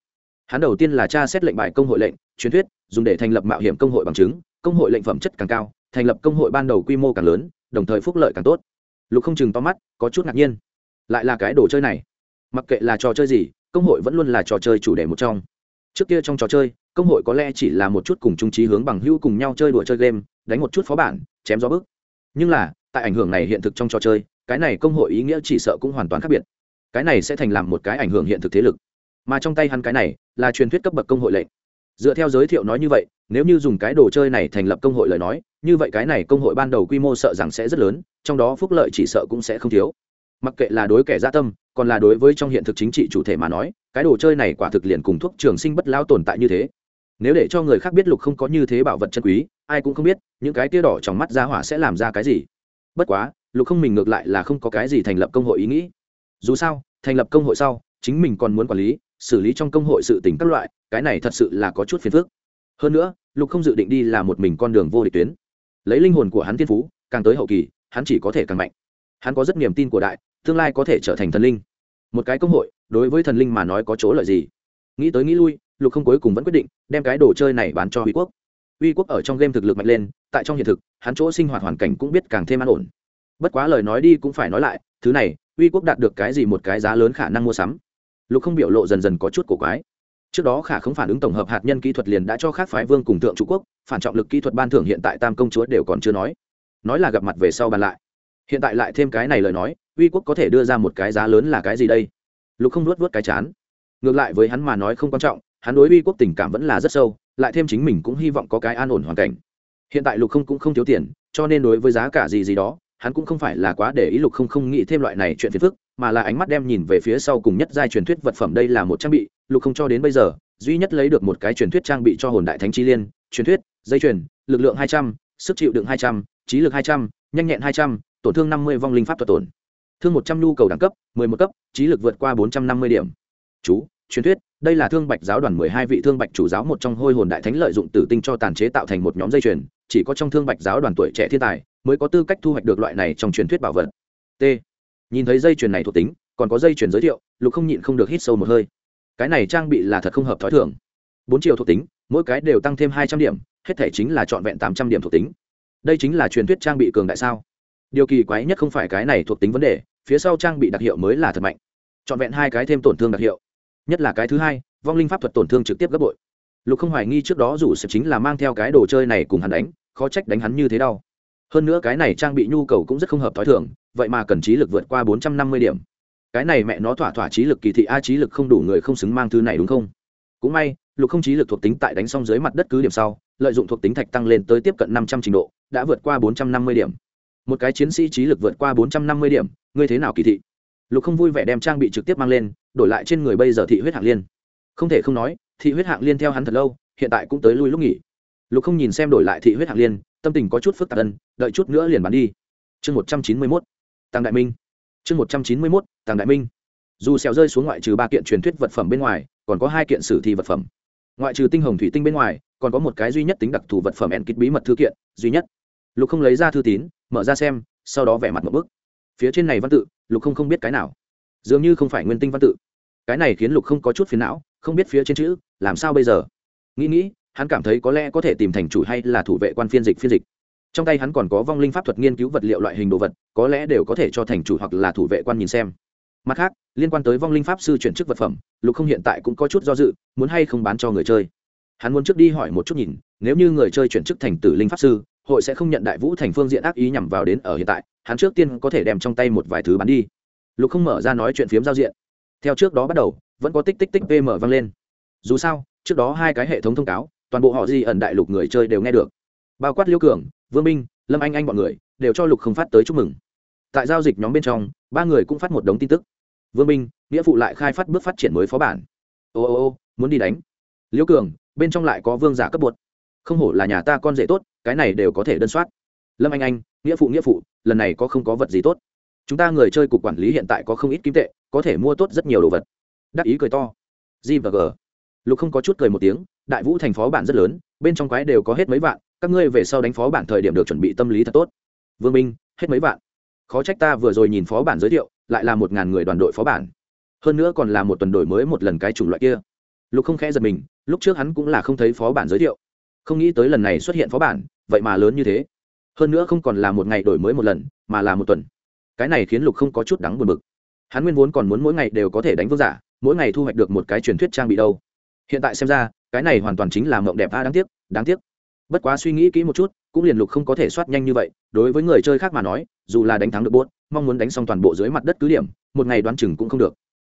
[SPEAKER 1] hắn đầu tiên là tra xét lệnh bài công hội lệnh, truyền thuyết, dùng để thành lập mạo hiểm công hội bằng chứng, công hội lệnh phẩm chất càng cao, thành lập công hội ban đầu quy mô càng lớn, đồng thời phúc lợi càng tốt. Lục không chừng to mắt, có chút ngạc nhiên. Lại là cái đồ chơi này. Mặc kệ là trò chơi gì, công hội vẫn luôn là trò chơi chủ đề một trong. Trước kia trong trò chơi, công hội có lẽ chỉ là một chút cùng trung trí hướng bằng hữu cùng nhau chơi đùa chơi game, đánh một chút phó bản, chém gió bức. Nhưng là, tại ảnh hưởng này hiện thực trong trò chơi, cái này công hội ý nghĩa chỉ sợ cũng hoàn toàn khác biệt. Cái này sẽ thành làm một cái ảnh hưởng hiện thực thế lực mà trong tay hắn cái này là truyền thuyết cấp bậc công hội lệnh. Dựa theo giới thiệu nói như vậy, nếu như dùng cái đồ chơi này thành lập công hội lời nói, như vậy cái này công hội ban đầu quy mô sợ rằng sẽ rất lớn, trong đó phúc lợi chỉ sợ cũng sẽ không thiếu. Mặc kệ là đối kẻ gia tâm, còn là đối với trong hiện thực chính trị chủ thể mà nói, cái đồ chơi này quả thực liền cùng thuốc trường sinh bất lao tồn tại như thế. Nếu để cho người khác biết lục không có như thế bảo vật chân quý, ai cũng không biết, những cái tia đỏ trong mắt ra hỏa sẽ làm ra cái gì. Bất quá, lục không mình ngược lại là không có cái gì thành lập công hội ý nghĩ. Dù sao, thành lập công hội sau, chính mình còn muốn quản lý xử lý trong công hội sự tình các loại, cái này thật sự là có chút phiền phức. Hơn nữa, lục không dự định đi là một mình con đường vô địch tuyến. Lấy linh hồn của hắn thiên phú, càng tới hậu kỳ, hắn chỉ có thể càng mạnh. Hắn có rất niềm tin của đại, tương lai có thể trở thành thần linh. Một cái công hội, đối với thần linh mà nói có chỗ lợi gì? Nghĩ tới nghĩ lui, lục không cuối cùng vẫn quyết định đem cái đồ chơi này bán cho uy quốc. Uy quốc ở trong game thực lực mạnh lên, tại trong hiện thực, hắn chỗ sinh hoạt hoàn cảnh cũng biết càng thêm an ổn. Bất quá lời nói đi cũng phải nói lại, thứ này uy quốc đạt được cái gì một cái giá lớn khả năng mua sắm lục không biểu lộ dần dần có chút cổ quái. Trước đó khả không phản ứng tổng hợp hạt nhân kỹ thuật liền đã cho khác phái vương cùng thượng trụ quốc, phản trọng lực kỹ thuật ban thưởng hiện tại tam công chúa đều còn chưa nói. Nói là gặp mặt về sau bàn lại. Hiện tại lại thêm cái này lời nói, uy quốc có thể đưa ra một cái giá lớn là cái gì đây? Lục không luốt vớt cái chán. Ngược lại với hắn mà nói không quan trọng, hắn đối uy quốc tình cảm vẫn là rất sâu, lại thêm chính mình cũng hy vọng có cái an ổn hoàn cảnh. Hiện tại lục không cũng không thiếu tiền, cho nên đối với giá cả gì gì đó, hắn cũng không phải là quá để ý lục không không nghĩ thêm loại này chuyện phiền phức mà là ánh mắt đem nhìn về phía sau cùng nhất giai truyền thuyết vật phẩm đây là một trang bị, lục không cho đến bây giờ, duy nhất lấy được một cái truyền thuyết trang bị cho hồn đại thánh chi liên, truyền thuyết, dây chuyền, lực lượng hai trăm, sức chịu đựng hai trăm, trí lực hai trăm, nhanh nhẹn hai trăm, tổn thương năm mươi vong linh pháp thuật tổn. Thương một trăm nhu cầu đẳng cấp, mười một cấp, trí lực vượt qua bốn trăm năm mươi điểm. Chú, truyền thuyết, đây là thương bạch giáo đoàn mười hai vị thương bạch chủ giáo một trong hôi hồn đại thánh lợi dụng tử tinh cho tàn chế tạo thành một nhóm dây chuyền, chỉ có trong thương bạch giáo đoàn tuổi trẻ thiên tài, mới có tư cách thu hoạch được loại này trong truyền thuyết bảo vật. T nhìn thấy dây chuyền này thuộc tính, còn có dây chuyền giới thiệu, lục không nhịn không được hít sâu một hơi. Cái này trang bị là thật không hợp t h ó i thường. Bốn chiều thuộc tính, mỗi cái đều tăng thêm hai trăm điểm, hết thể chính là trọn vẹn tám trăm điểm thuộc tính. Đây chính là truyền thuyết trang bị cường đại sao? Điều kỳ quái nhất không phải cái này thuộc tính vấn đề, phía sau trang bị đặc hiệu mới là thật mạnh. Trọn vẹn hai cái thêm tổn thương đặc hiệu. Nhất là cái thứ hai, vong linh pháp thuật tổn thương trực tiếp gấp bội. Lục không hoài nghi trước đó dù sẽ chính là mang theo cái đồ chơi này cùng hắn đánh, khó trách đánh hắn như thế đau. Hơn nữa cái này trang bị nhu cầu cũng rất không hợp t h ó i thường vậy mà cần trí lực vượt qua bốn trăm năm mươi điểm. Cái này mẹ nó thỏa thỏa trí lực kỳ thị a trí lực không đủ người không xứng mang thứ này đúng không? Cũng may, lục không trí lực thuộc tính tại đánh xong dưới mặt đất cứ điểm sau, lợi dụng thuộc tính thạch tăng lên tới tiếp cận năm trăm trình độ, đã vượt qua bốn trăm năm mươi điểm. Một cái chiến sĩ trí lực vượt qua bốn trăm năm mươi điểm, ngươi thế nào kỳ thị? Lục không vui vẻ đem trang bị trực tiếp mang lên, đổi lại trên người bây giờ thị huyết hạng liên. Không thể không nói, thị huyết hạng liên theo hắn thật lâu, hiện tại cũng tới lui lúc nghỉ. Lục không nhìn xem đổi lại thị huyết hạng liên, tâm tình có chút phức tạp ân đợi chút nữa liền bán đi. Chương một trăm chín mươi mốt tăng đại minh. Chương một trăm chín mươi mốt tăng đại minh. Dù xèo rơi xuống ngoại trừ ba kiện truyền thuyết vật phẩm bên ngoài, còn có hai kiện sử thi vật phẩm. Ngoại trừ tinh hồng thủy tinh bên ngoài, còn có một cái duy nhất tính đặc thù vật phẩm ẹn kích bí mật thư kiện, duy nhất. Lục không lấy ra thư tín, mở ra xem, sau đó vẻ mặt một bức. Phía trên này văn tự, lục không không biết cái nào. Dường như không phải nguyên tinh văn tự. Cái này khiến lục không có chút phiền não, không biết phía trên chữ, làm sao bây giờ? Nghĩ nghĩ, hắn cảm thấy có lẽ có thể tìm thành chủ hay là thủ vệ quan phiên dịch phiên dịch trong tay hắn còn có vong linh pháp thuật nghiên cứu vật liệu loại hình đồ vật, có lẽ đều có thể cho thành chủ hoặc là thủ vệ quan nhìn xem. Mặt khác, liên quan tới vong linh pháp sư chuyển chức vật phẩm, lục không hiện tại cũng có chút do dự, muốn hay không bán cho người chơi. Hắn muốn trước đi hỏi một chút nhìn, nếu như người chơi chuyển chức thành tử linh pháp sư, hội sẽ không nhận đại vũ thành phương diện ác ý nhằm vào đến ở hiện tại, hắn trước tiên có thể đem trong tay một vài thứ bán đi. Lục không mở ra nói chuyện phiếm giao diện. Theo trước đó bắt đầu, vẫn có tích tích tích vm vang lên. Dù sao, trước đó hai cái hệ thống thông cáo, toàn bộ họ di ẩn đại lục người chơi đều nghe được. Bao quát liêu cường vương minh, lâm anh anh b ọ n người đều cho lục không phát tới chúc mừng. Tại giao dịch nhóm bên trong, ba người cũng phát một đống tin tức. Vương minh, nghĩa phụ lại khai phát bước phát triển mới phó bản. Ô ô ô, muốn đi đánh. Liễu cường, bên trong lại có vương giả cấp bột. Không hổ là nhà ta con rể tốt, cái này đều có thể đơn soát. Lâm anh anh, nghĩa phụ nghĩa phụ, lần này có không có vật gì tốt? Chúng ta người chơi cục quản lý hiện tại có không ít kim tệ, có thể mua tốt rất nhiều đồ vật. Đắc ý cười to. G và g. Lục không có chút cười một tiếng, đại vũ thành phó bản rất lớn, bên trong quái đều có hết mấy vạn các ngươi về sau đánh phó bản thời điểm được chuẩn bị tâm lý thật tốt. Vương minh, hết mấy vạn. Khó trách ta vừa rồi nhìn phó bản giới thiệu, lại là một ngàn người đoàn đội phó bản. Hơn nữa còn là một tuần đổi mới một lần cái chủng loại kia. Lục không khẽ giật mình, lúc trước hắn cũng là không thấy phó bản giới thiệu. Không nghĩ tới lần này xuất hiện phó bản, vậy mà lớn như thế. Hơn nữa không còn là một ngày đổi mới một lần, mà là một tuần. Cái này khiến lục không có chút đắng buồn bực. Hắn nguyên vốn còn muốn mỗi ngày đều có thể đánh vương giả, mỗi ngày thu hoạch được một cái truyền thuyết trang bị đâu. Hiện tại xem ra, cái này hoàn toàn chính là mộng đẹp a đáng tiếc đáng tiếc bất quá suy nghĩ kỹ một chút, cũng liền lục không có thể soát nhanh như vậy, đối với người chơi khác mà nói, dù là đánh thắng được bốt mong muốn đánh xong toàn bộ dưới mặt đất cứ điểm, một ngày đoán chừng cũng không được.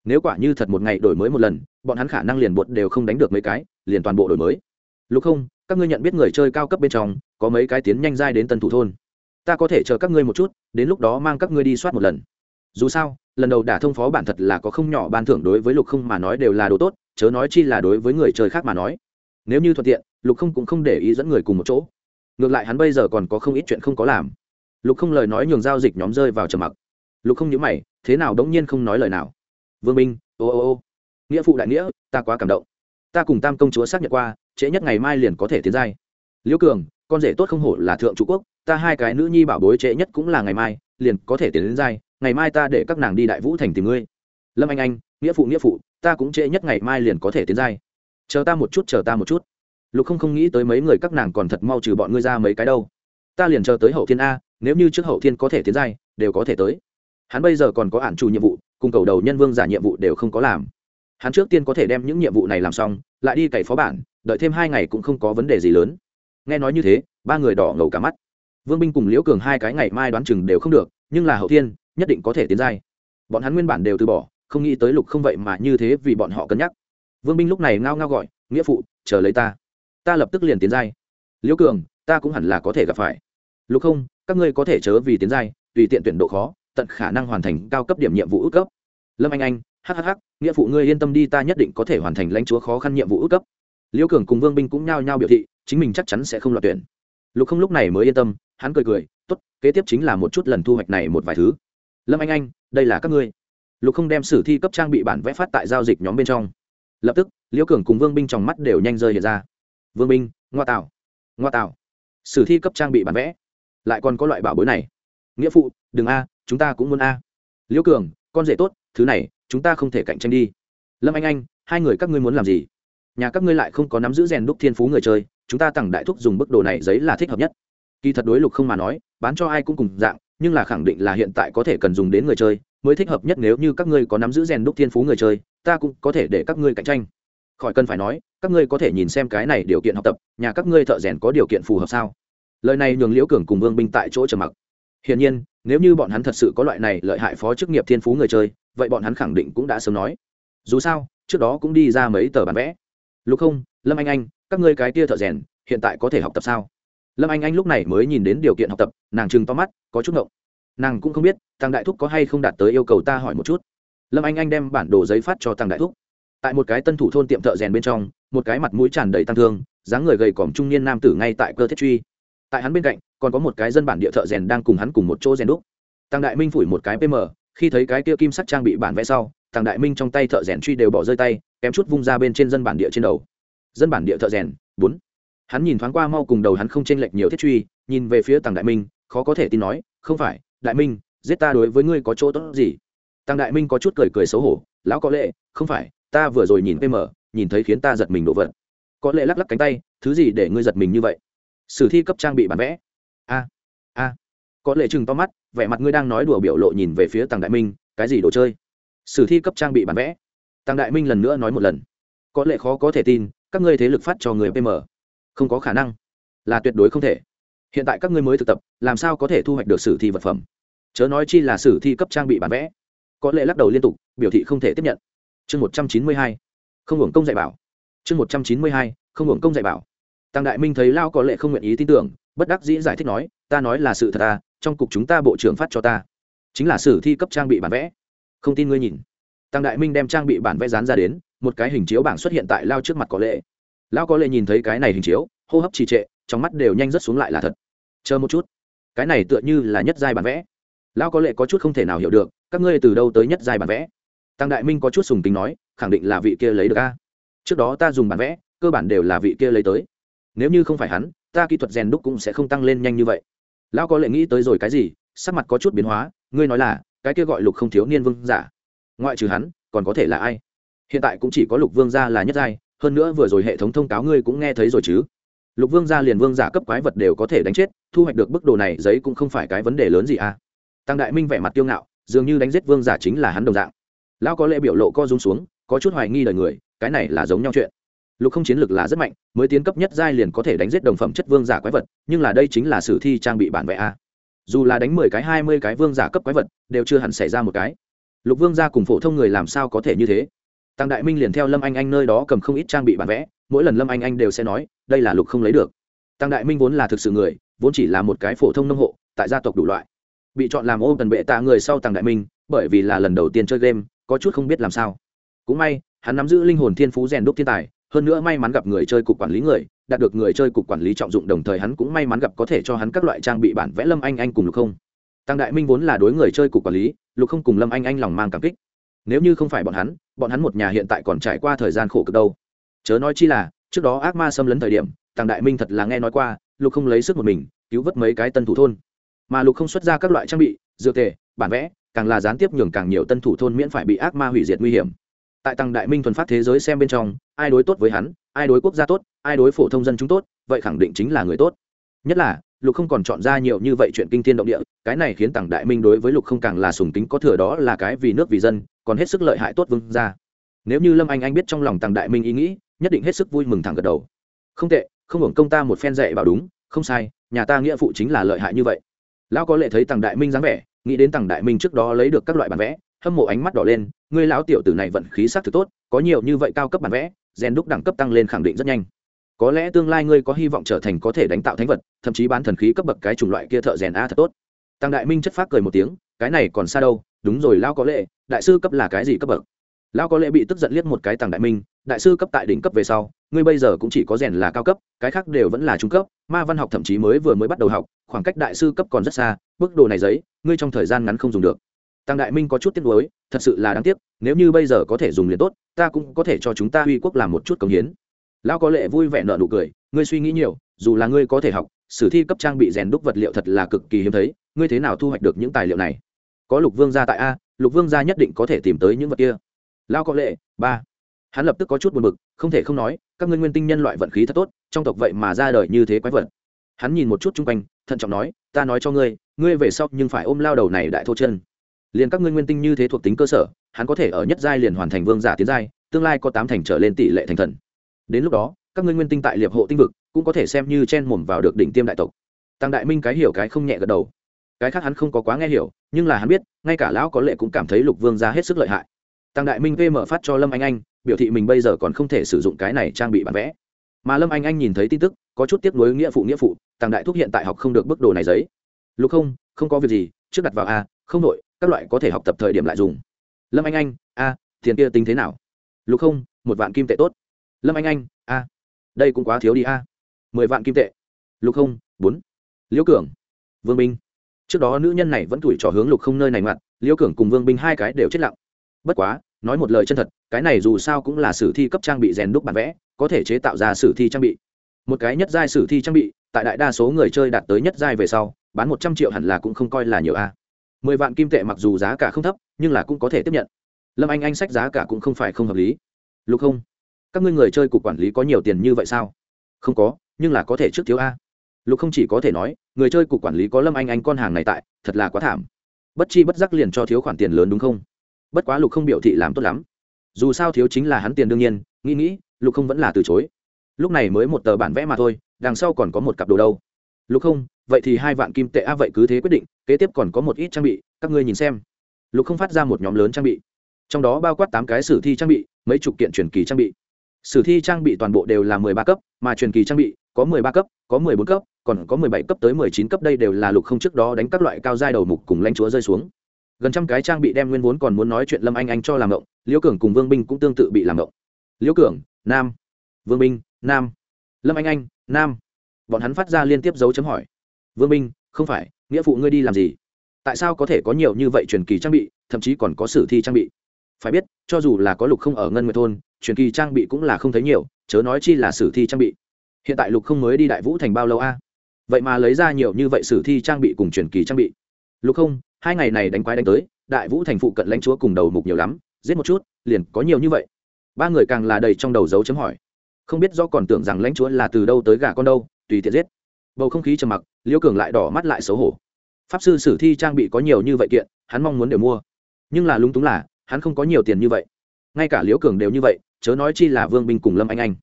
[SPEAKER 1] Nếu quả như thật một ngày đổi mới một lần, bọn hắn khả năng liền bột đều không đánh được mấy cái, liền toàn bộ đổi mới. Lục không, các ngươi nhận biết người chơi cao cấp bên trong, có mấy cái tiến nhanh dai đến tân thủ thôn. Ta có thể chờ các ngươi một chút, đến lúc đó mang các ngươi đi soát một lần. Dù sao, lần đầu đả thông phó bản thật là có không nhỏ ban thưởng đối với lục không mà nói đều là đồ tốt, chớ nói chi là đối với người chơi khác mà nói nếu như thuận tiện, lục không cũng không để ý dẫn người cùng một chỗ. Ngược lại hắn bây giờ còn có không ít chuyện không có làm. Lục không lời nói nhường giao dịch nhóm rơi vào trầm mặc. Lục không nhớ mày, thế nào đống nhiên không nói lời nào? Vương minh, ô ô ô. Nghĩa phụ đại nghĩa, ta quá cảm động. Ta cùng tam công chúa xác nhận qua, trễ nhất ngày mai liền có thể tiến giai. Liễu cường, con rể tốt không hổ là thượng trụ quốc, ta hai cái nữ nhi bảo bối trễ nhất cũng là ngày mai, liền có thể tiến đến giai, ngày mai ta để các nàng đi đại vũ thành tìm ngươi. Lâm anh anh, nghĩa phụ nghĩa phụ, ta cũng trễ nhất ngày mai liền có thể tiến giai chờ ta một chút, chờ ta một chút. Lục không không nghĩ tới mấy người các nàng còn thật mau trừ bọn ngươi ra mấy cái đâu. Ta liền chờ tới hậu thiên a, nếu như trước hậu thiên có thể tiến giai, đều có thể tới. Hắn bây giờ còn có ản chủ nhiệm vụ, cùng cầu đầu nhân vương giả nhiệm vụ đều không có làm. Hắn trước tiên có thể đem những nhiệm vụ này làm xong, lại đi cày phó bản, đợi thêm hai ngày cũng không có vấn đề gì lớn. Nghe nói như thế, ba người đỏ ngầu cả mắt. Vương binh cùng liễu cường hai cái ngày mai đoán chừng đều không được, nhưng là hậu thiên, nhất định có thể tiến giai. Bọn hắn nguyên bản đều từ bỏ, không nghĩ tới lục không vậy mà như thế vì bọn họ cân nhắc vương binh lúc này ngao ngao gọi, nghĩa phụ, chờ lấy ta. Ta lập tức liền tiến giai. Liễu cường, ta cũng hẳn là có thể gặp phải. Lục không, các ngươi có thể chớ vì tiến giai, tùy tiện tuyển độ khó, tận khả năng hoàn thành cao cấp điểm nhiệm vụ ước cấp. Lâm anh anh hhh nghĩa phụ ngươi yên tâm đi, ta nhất định có thể hoàn thành lãnh chúa khó khăn nhiệm vụ ước cấp. Liễu cường cùng vương binh cũng nhao nhao biểu thị, chính mình chắc chắn sẽ không loạt tuyển. Lục không lúc này mới yên tâm, hắn cười cười t ố t kế tiếp chính là một chút lần thu hoạch này một vài thứ. Lâm anh anh, đây là các ngươi. Lục không đem sử thi cấp trang bị bản vẽ phát tại giao dịch nhóm bên trong lập tức, liễu cường cùng vương binh trong mắt đều nhanh rơi hiện ra. Vương binh, ngoa tạo ngoa tạo sử thi cấp trang bị bản vẽ. Lại còn có loại bảo bối này. Nghĩa phụ, đừng a, chúng ta cũng muốn a. Liễu cường, con rể tốt, thứ này, chúng ta không thể cạnh tranh đi. Lâm anh anh, hai người các ngươi muốn làm gì? Nhà các ngươi lại không có nắm giữ rèn đúc thiên phú người chơi, chúng ta tặng đại thúc dùng bức đồ này giấy là thích hợp nhất. Kỳ thật đối lục không mà nói, bán cho ai cũng cùng dạng, nhưng là khẳng định là hiện tại có thể cần dùng đến người chơi, mới thích hợp nhất nếu như các ngươi có nắm giữ rèn đúc thiên phú người chơi ta cũng có thể để các ngươi cạnh tranh. Khỏi cần phải nói, các ngươi có thể nhìn xem cái này điều kiện học tập, nhà các ngươi thợ rèn có điều kiện phù hợp sao? Lời này nhường liễu cường cùng vương binh tại chỗ trầm mặc. Hiển nhiên, nếu như bọn hắn thật sự có loại này lợi hại phó chức nghiệp thiên phú người chơi, vậy bọn hắn khẳng định cũng đã sớm nói. Dù sao, trước đó cũng đi ra mấy tờ bản vẽ. Lúc không, lâm anh anh, các ngươi cái tia thợ rèn, hiện tại có thể học tập sao? Lâm anh anh lúc này mới nhìn đến điều kiện học tập, nàng chừng to mắt, có chút ngộng. Nàng cũng không biết, tăng đại thúc có hay không đạt tới yêu cầu ta hỏi một chút lâm anh anh đem bản đồ giấy phát cho tăng đại thúc. Tại một cái tân thủ thôn tiệm thợ rèn bên trong, một cái mặt mũi tràn đầy tăng thương, dáng người gầy còm trung niên nam tử ngay tại cơ thiết truy. Tại hắn bên cạnh, còn có một cái dân bản địa thợ rèn đang cùng hắn cùng một chỗ rèn đúc. Tăng đại minh phủi một cái pm, khi thấy cái kia kim sắc trang bị bản vẽ sau, tăng đại minh trong tay thợ rèn truy đều bỏ rơi tay, kém chút vung ra bên trên dân bản địa trên đầu. Dân bản địa thợ rèn, bốn. Hắn nhìn thoáng qua mau cùng đầu hắn không chênh lệch nhiều thiết truy, nhìn về phía tăng đại minh, khó có thể tin nói, không phải, đại minh, giết ta đối với ngươi có chỗ tốt gì? Tăng đại minh có chút cười cười xấu hổ, lão có lệ, không phải, ta vừa rồi nhìn pm nhìn thấy khiến ta giật mình đổ vật. Có lệ lắc lắc cánh tay, thứ gì để ngươi giật mình như vậy? Sử thi cấp trang bị bản vẽ. A a. Có lệ chừng to mắt, vẻ mặt ngươi đang nói đùa biểu lộ nhìn về phía Tăng đại minh, cái gì đồ chơi? Sử thi cấp trang bị bản vẽ. Tăng đại minh lần nữa nói một lần. Có lệ khó có thể tin, các ngươi thế lực phát cho người pm không có khả năng. Là tuyệt đối không thể. Hiện tại các ngươi mới thực tập, làm sao có thể thu hoạch được sử thi vật phẩm? Chớ nói chi là sử thi cấp trang bị bản vẽ có lệ lắc đầu liên tục, biểu thị không thể tiếp nhận. Chương một trăm chín mươi hai, không hưởng công dạy bảo. Chương một trăm chín mươi hai, không hưởng công dạy bảo. Tăng đại minh thấy lao có lệ không nguyện ý tin tưởng, bất đắc dĩ giải thích nói, ta nói là sự thật ta trong cục chúng ta bộ trưởng phát cho ta. Chính là sử thi cấp trang bị bản vẽ. Không tin ngươi nhìn. Tăng đại minh đem trang bị bản vẽ dán ra đến, một cái hình chiếu bảng xuất hiện tại lao trước mặt có lệ. Lao có lệ nhìn thấy cái này hình chiếu, hô hấp trì trệ, trong mắt đều nhanh rất xuống lại là thật. Chờ một chút. Cái này tựa như là nhất giai bản vẽ. Lao có lệ có chút không thể nào hiểu được các ngươi từ đâu tới nhất giai bản vẽ? Tăng đại minh có chút sùng tính nói, khẳng định là vị kia lấy được a. Trước đó ta dùng bản vẽ, cơ bản đều là vị kia lấy tới. Nếu như không phải hắn, ta kỹ thuật rèn đúc cũng sẽ không tăng lên nhanh như vậy. Lão có lệ nghĩ tới rồi cái gì, sắc mặt có chút biến hóa, ngươi nói là, cái kia gọi lục không thiếu niên vương giả. Ngoại trừ hắn, còn có thể là ai? Hiện tại cũng chỉ có lục vương gia là nhất giai, hơn nữa vừa rồi hệ thống thông cáo ngươi cũng nghe thấy rồi chứ. Lục vương gia liền vương giả cấp quái vật đều có thể đánh chết, thu hoạch được bức đồ này giấy cũng không phải cái vấn đề lớn gì à tăng đại minh vẻ mặt tiêu ngạo dường như đánh giết vương giả chính là hắn đồng dạng. Lão có lẽ biểu lộ co rung xuống, có chút hoài nghi đời người, cái này là giống nhau chuyện. Lục không chiến lược là rất mạnh, mới tiến cấp nhất giai liền có thể đánh giết đồng phẩm chất vương giả quái vật, nhưng là đây chính là sử thi trang bị bản vẽ a. Dù là đánh mười cái, hai mươi cái vương giả cấp quái vật, đều chưa hẳn xảy ra một cái. Lục vương gia cùng phổ thông người làm sao có thể như thế? Tăng đại minh liền theo lâm anh anh nơi đó cầm không ít trang bị bản vẽ, mỗi lần lâm anh anh đều sẽ nói, đây là lục không lấy được. Tăng đại minh vốn là thực sự người, vốn chỉ là một cái phổ thông nông hộ, tại gia tộc đủ loại bị chọn làm ôm tần bệ tạ người sau tăng đại minh, bởi vì là lần đầu tiên chơi game, có chút không biết làm sao. Cũng may, hắn nắm giữ linh hồn thiên phú rèn đúc thiên tài, hơn nữa may mắn gặp người chơi cục quản lý người, đạt được người chơi cục quản lý trọng dụng đồng thời hắn cũng may mắn gặp có thể cho hắn các loại trang bị bản vẽ lâm anh anh cùng lục không. Tăng đại minh vốn là đối người chơi cục quản lý, lục không cùng lâm anh anh lòng mang cảm kích. Nếu như không phải bọn hắn bọn hắn một nhà hiện tại còn trải qua thời gian khổ cực đâu. Chớ nói chi là, trước đó ác ma xâm lấn thời điểm tăng đại minh thật là nghe nói qua, lục không lấy sức một mình, cứu vớt mấy cái tân thủ thôn mà lục không xuất ra các loại trang bị, dược tề, bản vẽ, càng là gián tiếp nhường càng nhiều tân thủ thôn miễn phải bị ác ma hủy diệt nguy hiểm. Tại tăng đại minh thuần phát thế giới xem bên trong, ai đối tốt với hắn, ai đối quốc gia tốt, ai đối phổ thông dân chúng tốt, vậy khẳng định chính là người tốt. Nhất là, lục không còn chọn ra nhiều như vậy chuyện kinh thiên động địa, cái này khiến tằng đại minh đối với lục không càng là sùng tính có thừa đó là cái vì nước vì dân, còn hết sức lợi hại tốt vương ra nếu như lâm anh anh biết trong lòng tằng đại minh ý nghĩ, nhất định hết sức vui mừng thẳng gật đầu. Không tệ, không hưởng công ta một phen dạy bảo đúng, không sai, nhà ta nghĩa phụ chính là lợi hại như vậy lão có lệ thấy tằng đại minh dáng vẻ, nghĩ đến tằng đại minh trước đó lấy được các loại bản vẽ, hâm mộ ánh mắt đỏ lên, ngươi lão tiểu tử này vận khí sắc thực tốt, có nhiều như vậy cao cấp bản vẽ, gen đúc đẳng cấp tăng lên khẳng định rất nhanh. Có lẽ tương lai ngươi có hy vọng trở thành có thể đánh tạo thánh vật, thậm chí bán thần khí cấp bậc cái chủng loại kia thợ rèn a thật tốt. Tăng đại minh chất phát cười một tiếng, cái này còn xa đâu, đúng rồi lao có lệ, đại sư cấp là cái gì cấp bậc? Lão có lệ bị tức giận liếc một cái tăng đại minh, đại sư cấp tại đỉnh cấp về sau, ngươi bây giờ cũng chỉ có rèn là cao cấp, cái khác đều vẫn là trung cấp. Ma văn học thậm chí mới vừa mới bắt đầu học, khoảng cách đại sư cấp còn rất xa, bức đồ này giấy, ngươi trong thời gian ngắn không dùng được. Tăng đại minh có chút tiếc nuối, thật sự là đáng tiếc, nếu như bây giờ có thể dùng liền tốt, ta cũng có thể cho chúng ta uy quốc làm một chút công hiến. Lão có lệ vui vẻ nợ nụ cười, ngươi suy nghĩ nhiều, dù là ngươi có thể học, sử thi cấp trang bị rèn đúc vật liệu thật là cực kỳ hiếm thấy, ngươi thế nào thu hoạch được những tài liệu này? Có lục vương gia tại a, lục vương gia nhất định có thể tìm tới những vật kia lao có lệ, ba. Hắn lập tức có chút buồn bực, không thể không nói, các ngươi nguyên tinh nhân loại vận khí thật tốt, trong tộc vậy mà ra đời như thế quái vật. Hắn nhìn một chút chung quanh, thận trọng nói, ta nói cho ngươi ngươi về sau nhưng phải ôm lao đầu này đại thô chân. Liền các ngươi nguyên tinh như thế thuộc tính cơ sở, hắn có thể ở nhất giai liền hoàn thành vương giả tiến giai, tương lai có tám thành trở lên tỷ lệ thành thần. Đến lúc đó, các ngươi nguyên tinh tại liệp hộ tinh vực, cũng có thể xem như chen mồm vào được đỉnh tiêm đại tộc. Tăng đại minh cái hiểu cái không nhẹ gật đầu. Cái khác hắn không có quá nghe hiểu, nhưng là hắn biết, ngay cả lão có lệ cũng cảm thấy lục vương ra hết sức lợi hại tăng đại minh vm phát cho lâm anh anh, biểu thị mình bây giờ còn không thể sử dụng cái này trang bị bản vẽ. Mà lâm anh anh nhìn thấy tin tức, có chút tiếp nối nghĩa phụ nghĩa phụ, tăng đại thúc hiện tại học không được bức đồ này giấy. Lục không không có việc gì, trước đặt vào a, không nội các loại có thể học tập thời điểm lại dùng. Lâm anh anh, a, tiền kia tính thế nào? Lục không, một vạn kim tệ tốt. Lâm anh anh, a, đây cũng quá thiếu đi a. Mười vạn kim tệ. Lục không, bốn. Liễu cường, vương binh. Trước đó nữ nhân này vẫn tuổi trò hướng lục không nơi này mặt liễu cường cùng vương binh hai cái đều chết lặng bất quá, nói một lời chân thật, cái này dù sao cũng là sử thi cấp trang bị rèn đúc bản vẽ, có thể chế tạo ra sử thi trang bị. Một cái nhất giai sử thi trang bị, tại đại đa số người chơi đạt tới nhất giai về sau, bán một trăm triệu hẳn là cũng không coi là nhiều a. Mười vạn kim tệ mặc dù giá cả không thấp, nhưng là cũng có thể tiếp nhận. Lâm anh anh sách giá cả cũng không phải không hợp lý. Lục không các ngươi người chơi cục quản lý có nhiều tiền như vậy sao? Không có, nhưng là có thể trước thiếu a. Lục không chỉ có thể nói, người chơi cục quản lý có lâm anh anh con hàng này tại, thật là quá thảm. Bất chi bất giác liền cho thiếu khoản tiền lớn đúng không? Bất quá lục không biểu thị làm tốt lắm. Dù sao thiếu chính là hắn tiền đương nhiên, nghĩ nghĩ, lục không vẫn là từ chối. Lúc này mới một tờ bản vẽ mà thôi, đằng sau còn có một cặp đồ đâu. Lục không, vậy thì hai vạn kim tệ a vậy cứ thế quyết định, kế tiếp còn có một ít trang bị, các ngươi nhìn xem. Lục không phát ra một nhóm lớn trang bị. Trong đó bao quát tám cái sử thi trang bị, mấy chục kiện truyền kỳ trang bị. Sử thi trang bị toàn bộ đều là mười ba cấp, mà truyền kỳ trang bị có mười ba cấp, có mười bốn cấp, còn có mười bảy cấp tới mười chín cấp, đây đều là lục không trước đó đánh các loại cao giai đầu mục cùng lãnh chúa rơi xuống gần trăm cái trang bị đem nguyên vốn còn muốn nói chuyện lâm anh anh cho làm động liễu cường cùng vương binh cũng tương tự bị làm động liễu cường, nam. Vương binh, nam. Lâm anh anh, nam. Bọn hắn phát ra liên tiếp dấu chấm hỏi. Vương binh, không phải, nghĩa phụ ngươi đi làm gì? Tại sao có thể có nhiều như vậy truyền kỳ trang bị, thậm chí còn có sử thi trang bị? Phải biết, cho dù là có lục không ở ngân nguyệt thôn, truyền kỳ trang bị cũng là không thấy nhiều, chớ nói chi là sử thi trang bị. Hiện tại lục không mới đi đại vũ thành bao lâu a? Vậy mà lấy ra nhiều như vậy sử thi trang bị cùng truyền kỳ trang bị. Lục không hai ngày này đánh quái đánh tới, đại vũ thành phụ cận lãnh chúa cùng đầu mục nhiều lắm, giết một chút, liền có nhiều như vậy. Ba người càng là đầy trong đầu dấu chấm hỏi. Không biết do còn tưởng rằng lãnh chúa là từ đâu tới gà con đâu, tùy tiện giết. Bầu không khí trầm mặc liễu cường lại đỏ mắt lại xấu hổ. Pháp sư sử thi trang bị có nhiều như vậy kiện, hắn mong muốn đều mua. Nhưng là lúng túng là, hắn không có nhiều tiền như vậy. Ngay cả liễu cường đều như vậy, chớ nói chi là vương binh cùng lâm anh anh.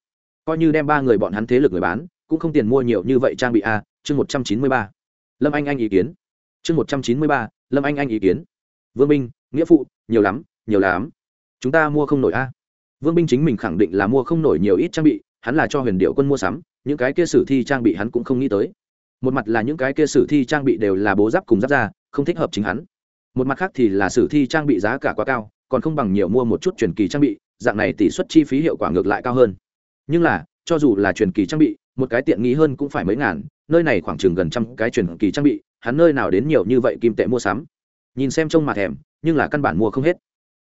[SPEAKER 1] Coi như đem ba người bọn hắn thế lực người bán, cũng không tiền mua nhiều như vậy trang bị a, chương một trăm chín mươi ba. Lâm anh anh ý kiến chương một trăm chín mươi ba, lâm anh anh ý kiến. Vương binh nghĩa phụ, nhiều lắm nhiều lắm. Chúng ta mua không nổi a. Vương binh chính mình khẳng định là mua không nổi nhiều ít trang bị, hắn là cho huyền điệu quân mua sắm, những cái kia sử thi trang bị hắn cũng không nghĩ tới. Một mặt là những cái kia sử thi trang bị đều là bố giáp cùng giáp ra không thích hợp chính hắn. Một mặt khác thì là sử thi trang bị giá cả quá cao, còn không bằng nhiều mua một chút truyền kỳ trang bị, dạng này tỷ suất chi phí hiệu quả ngược lại cao hơn. Nhưng là, cho dù là truyền kỳ trang bị, một cái tiện nghi hơn cũng phải mấy ngàn, nơi này khoảng chừng gần trăm cái truyền kỳ trang bị hắn nơi nào đến nhiều như vậy kim tệ mua sắm. Nhìn xem trông mà thèm, nhưng là căn bản mua không hết.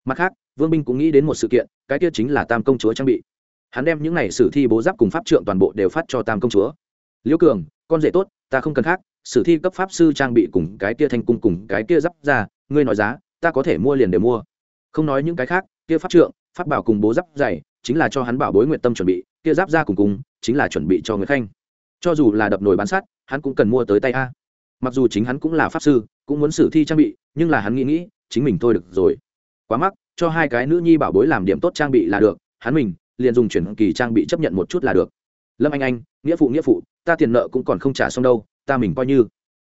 [SPEAKER 1] Mặt khác, vương binh cũng nghĩ đến một sự kiện, cái kia chính là tam công chúa trang bị. Hắn đem những này sử thi bố giáp cùng pháp trượng toàn bộ đều phát cho tam công chúa. Liễu cường, con rể tốt, ta không cần khác, sử thi cấp pháp sư trang bị cùng cái kia thanh cung cùng cái kia giáp ra, ngươi nói giá, ta có thể mua liền để mua. Không nói những cái khác, kia pháp trượng, pháp bảo cùng bố giáp dày, chính là cho hắn bảo bối nguyện tâm chuẩn bị, kia giáp ra cùng cùng, chính là chuẩn bị cho người khanh. Cho dù là đập nồi bán sắt, hắn cũng cần mua tới tay a mặc dù chính hắn cũng là pháp sư, cũng muốn sử thi trang bị, nhưng là hắn nghĩ nghĩ, chính mình thôi được rồi. Quá mắc, cho hai cái nữ nhi bảo bối làm điểm tốt trang bị là được, hắn mình, liền dùng chuyển kỳ trang bị chấp nhận một chút là được. Lâm anh anh, nghĩa phụ nghĩa phụ, ta tiền nợ cũng còn không trả xong đâu, ta mình coi như.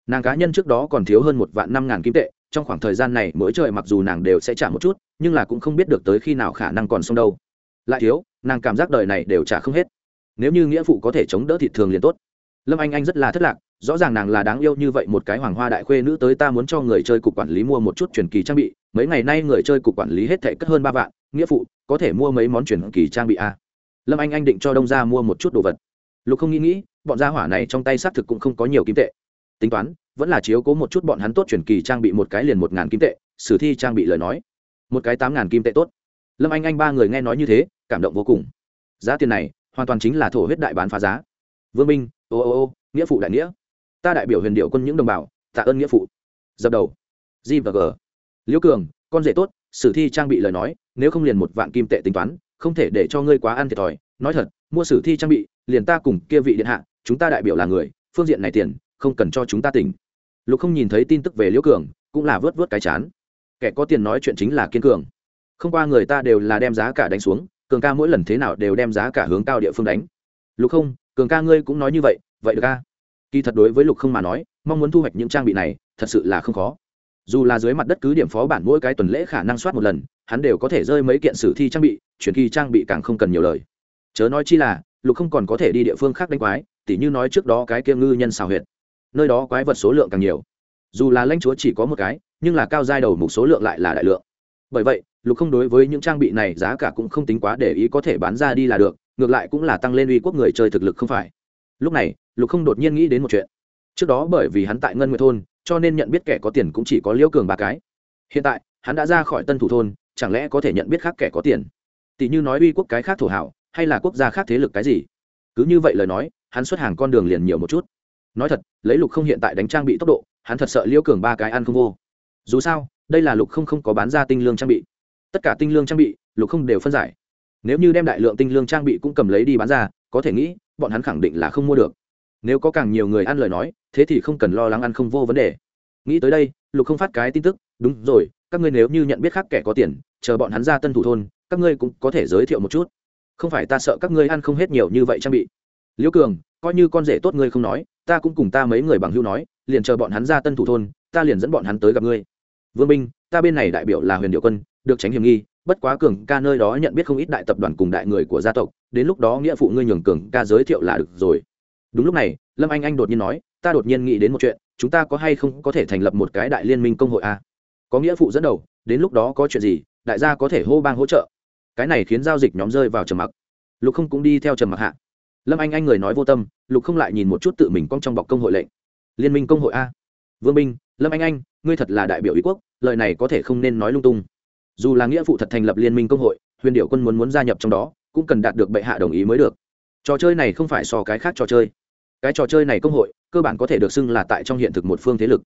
[SPEAKER 1] Nàng cá nhân trước đó còn thiếu hơn một vạn năm ngàn kim tệ, trong khoảng thời gian này mỗi trời mặc dù nàng đều sẽ trả một chút, nhưng là cũng không biết được tới khi nào khả năng còn xong đâu. Lại thiếu, nàng cảm giác đời này đều trả không hết. Nếu như nghĩa phụ có thể chống đỡ thị thường liền tốt lâm anh anh rất là thất lạc, rõ ràng nàng là đáng yêu như vậy một cái hoàng hoa đại khuê nữ tới ta muốn cho người chơi cục quản lý mua một chút truyền kỳ trang bị, mấy ngày nay người chơi cục quản lý hết thể cất hơn ba vạn, nghĩa phụ, có thể mua mấy món truyền kỳ trang bị a à? lâm anh anh định cho đông ra mua một chút đồ vật. Lục không nghĩ nghĩ, bọn gia hỏa này trong tay xác thực cũng không có nhiều kim tệ. Tính toán, vẫn là chiếu cố một chút bọn hắn tốt truyền kỳ trang bị một cái liền một ngàn kim tệ, sử thi trang bị lời nói. Một cái tám ngàn kim tệ tốt. Lâm anh anh ba người nghe nói như thế, cảm động vô cùng. Giá tiền này, hoàn toàn chính là thổ huyết đại bán phá giá. Vương minh ô ô ô, nghĩa phụ đại nghĩa. Ta đại biểu huyền điệu quân những đồng bào, tạ ơn nghĩa phụ. Dập đầu. G và g. Liễu cường, con rể tốt, sử thi trang bị lời nói, nếu không liền một vạn kim tệ tính toán, không thể để cho ngươi quá ăn thiệt thòi. Nói thật, mua sử thi trang bị, liền ta cùng kia vị điện hạ, chúng ta đại biểu là người, phương diện này tiền, không cần cho chúng ta tỉnh. Lục không nhìn thấy tin tức về liễu cường, cũng là vớt vớt cái chán. Kẻ có tiền nói chuyện chính là kiên cường. Không qua người ta đều là đem giá cả đánh xuống, cường ca mỗi lần thế nào đều đem giá cả hướng cao địa phương đánh. Lục không cường ca ngươi cũng nói như vậy vậy được ca kỳ thật đối với lục không mà nói, mong muốn thu hoạch những trang bị này, thật sự là không khó. Dù là dưới mặt đất cứ điểm phó bản mỗi cái tuần lễ khả năng soát một lần, hắn đều có thể rơi mấy kiện sử thi trang bị, chuyển kỳ trang bị càng không cần nhiều lời. Chớ nói chi là, lục không còn có thể đi địa phương khác đánh quái, tỉ như nói trước đó cái kia ngư nhân xào huyệt. Nơi đó quái vật số lượng càng nhiều. Dù là lãnh chúa chỉ có một cái, nhưng là cao giai đầu mục số lượng lại là đại lượng. Bởi vậy, lục không đối với những trang bị này giá cả cũng không tính quá để ý có thể bán ra đi là được ngược lại cũng là tăng lên uy quốc người chơi thực lực không phải. Lúc này, lục không đột nhiên nghĩ đến một chuyện. Trước đó bởi vì hắn tại ngân nguyệt thôn, cho nên nhận biết kẻ có tiền cũng chỉ có liễu cường ba cái. Hiện tại, hắn đã ra khỏi tân thủ thôn, chẳng lẽ có thể nhận biết khác kẻ có tiền? Tỷ như nói uy quốc cái khác thổ hảo, hay là quốc gia khác thế lực cái gì? Cứ như vậy lời nói, hắn xuất hàng con đường liền nhiều một chút. Nói thật, lấy lục không hiện tại đánh trang bị tốc độ, hắn thật sợ liễu cường ba cái ăn không vô. Dù sao, đây là lục không không có bán ra tinh lương trang bị. Tất cả tinh lương trang bị, lục không đều phân giải nếu như đem đại lượng tinh lương trang bị cũng cầm lấy đi bán ra, có thể nghĩ, bọn hắn khẳng định là không mua được. Nếu có càng nhiều người ăn lời nói, thế thì không cần lo lắng ăn không vô vấn đề. Nghĩ tới đây, lục không phát cái tin tức, đúng rồi, các ngươi nếu như nhận biết khác kẻ có tiền, chờ bọn hắn ra tân thủ thôn, các ngươi cũng có thể giới thiệu một chút. Không phải ta sợ các ngươi ăn không hết nhiều như vậy trang bị. Liễu cường, coi như con rể tốt ngươi không nói, ta cũng cùng ta mấy người bằng hưu nói, liền chờ bọn hắn ra tân thủ thôn, ta liền dẫn bọn hắn tới gặp ngươi. Vương binh, ta bên này đại biểu là huyền điệu quân, được tránh hiểm nghi bất quá cường ca nơi đó nhận biết không ít đại tập đoàn cùng đại người của gia tộc, đến lúc đó nghĩa phụ ngươi nhường cường ca giới thiệu là được rồi. Đúng lúc này, lâm anh anh đột nhiên nói, ta đột nhiên nghĩ đến một chuyện, chúng ta có hay không có thể thành lập một cái đại liên minh công hội a có nghĩa phụ dẫn đầu, đến lúc đó có chuyện gì, đại gia có thể hô bang hỗ trợ. Cái này khiến giao dịch nhóm rơi vào trầm mặc. Lục không cũng đi theo trầm mặc hạ. Lâm anh anh người nói vô tâm, lục không lại nhìn một chút tự mình cong trong bọc công hội lệnh. Liên minh công hội a? Vương minh lâm anh anh, ngươi thật là đại biểu ý quốc, lời này có thể không nên nói lung tung dù là nghĩa phụ thật thành lập liên minh công hội, huyền điệu quân muốn muốn gia nhập trong đó, cũng cần đạt được bệ hạ đồng ý mới được. Trò chơi này không phải so cái khác trò chơi. Cái trò chơi này công hội, cơ bản có thể được xưng là tại trong hiện thực một phương thế lực.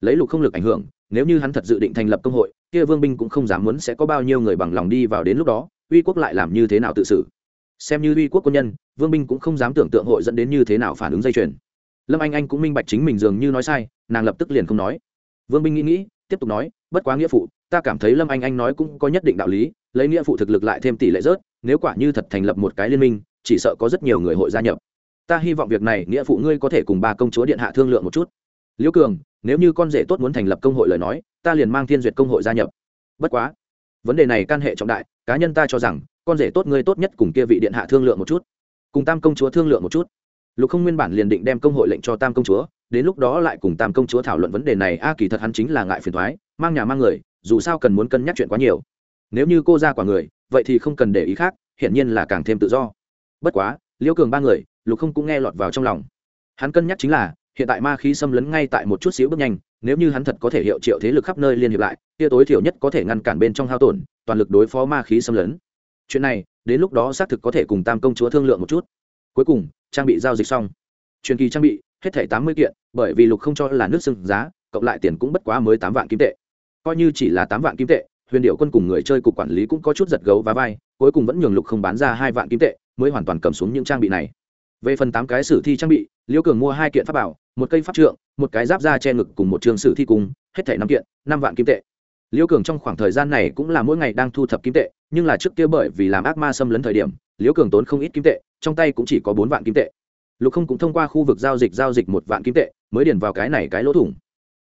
[SPEAKER 1] Lấy lục không lực ảnh hưởng, nếu như hắn thật dự định thành lập công hội, kia vương binh cũng không dám muốn sẽ có bao nhiêu người bằng lòng đi vào đến lúc đó, uy quốc lại làm như thế nào tự xử. Xem như uy quốc quân nhân, vương binh cũng không dám tưởng tượng hội dẫn đến như thế nào phản ứng dây chuyền. Lâm anh anh cũng minh bạch chính mình dường như nói sai, nàng lập tức liền không nói. Vương binh nghĩ nghĩ, tiếp tục nói, bất quá nghĩa phụ ta cảm thấy lâm anh anh nói cũng có nhất định đạo lý, lấy nghĩa phụ thực lực lại thêm tỷ lệ rớt, nếu quả như thật thành lập một cái liên minh, chỉ sợ có rất nhiều người hội gia nhập. Ta hy vọng việc này, nghĩa phụ ngươi có thể cùng ba công chúa điện hạ thương lượng một chút. Liễu cường, nếu như con rể tốt muốn thành lập công hội lời nói, ta liền mang thiên duyệt công hội gia nhập. Bất quá, vấn đề này can hệ trọng đại, cá nhân ta cho rằng, con rể tốt ngươi tốt nhất cùng kia vị điện hạ thương lượng một chút. Cùng tam công chúa thương lượng một chút. Lục không nguyên bản liền định đem công hội lệnh cho tam công chúa, đến lúc đó lại cùng tam công chúa thảo luận vấn đề này, a, kỳ thật hắn chính là ngại phiền thoái mang nhà mang người dù sao cần muốn cân nhắc chuyện quá nhiều. Nếu như cô ra quả người, vậy thì không cần để ý khác, hiển nhiên là càng thêm tự do. Bất quá, Liễu cường ba người, lục không cũng nghe lọt vào trong lòng. Hắn cân nhắc chính là, hiện tại ma khí xâm lấn ngay tại một chút xíu bước nhanh, nếu như hắn thật có thể hiệu triệu thế lực khắp nơi liên hiệp lại kia tối thiểu nhất có thể ngăn cản bên trong hao tổn, toàn lực đối phó ma khí xâm lấn. Chuyện này, đến lúc đó xác thực có thể cùng tam công chúa thương lượng một chút. Cuối cùng, trang bị giao dịch xong. Truyền kỳ trang bị, hết thảy tám mươi kiện, bởi vì lục không cho là nước sưng giá, cộng lại tiền cũng bất quá mới tám vạn kim tệ coi như chỉ là tám vạn kim tệ, huyền điệu quân cùng người chơi cục quản lý cũng có chút giật gấu và vai, cuối cùng vẫn nhường lục không bán ra hai vạn kim tệ, mới hoàn toàn cầm xuống những trang bị này. Về phần tám cái sử thi trang bị liễu cường mua hai kiện pháp bảo, một cây pháp trượng, một cái giáp da che ngực cùng một trường sử thi cung, hết thảy năm kiện, năm vạn kim tệ. Liễu cường trong khoảng thời gian này cũng là mỗi ngày đang thu thập kim tệ, nhưng là trước kia bởi vì làm ác ma xâm lấn thời điểm liễu cường tốn không ít kim tệ, trong tay cũng chỉ có bốn vạn kim tệ. Lục không cũng thông qua khu vực giao dịch giao dịch một vạn kim tệ, mới điền vào cái này cái lỗ thủng.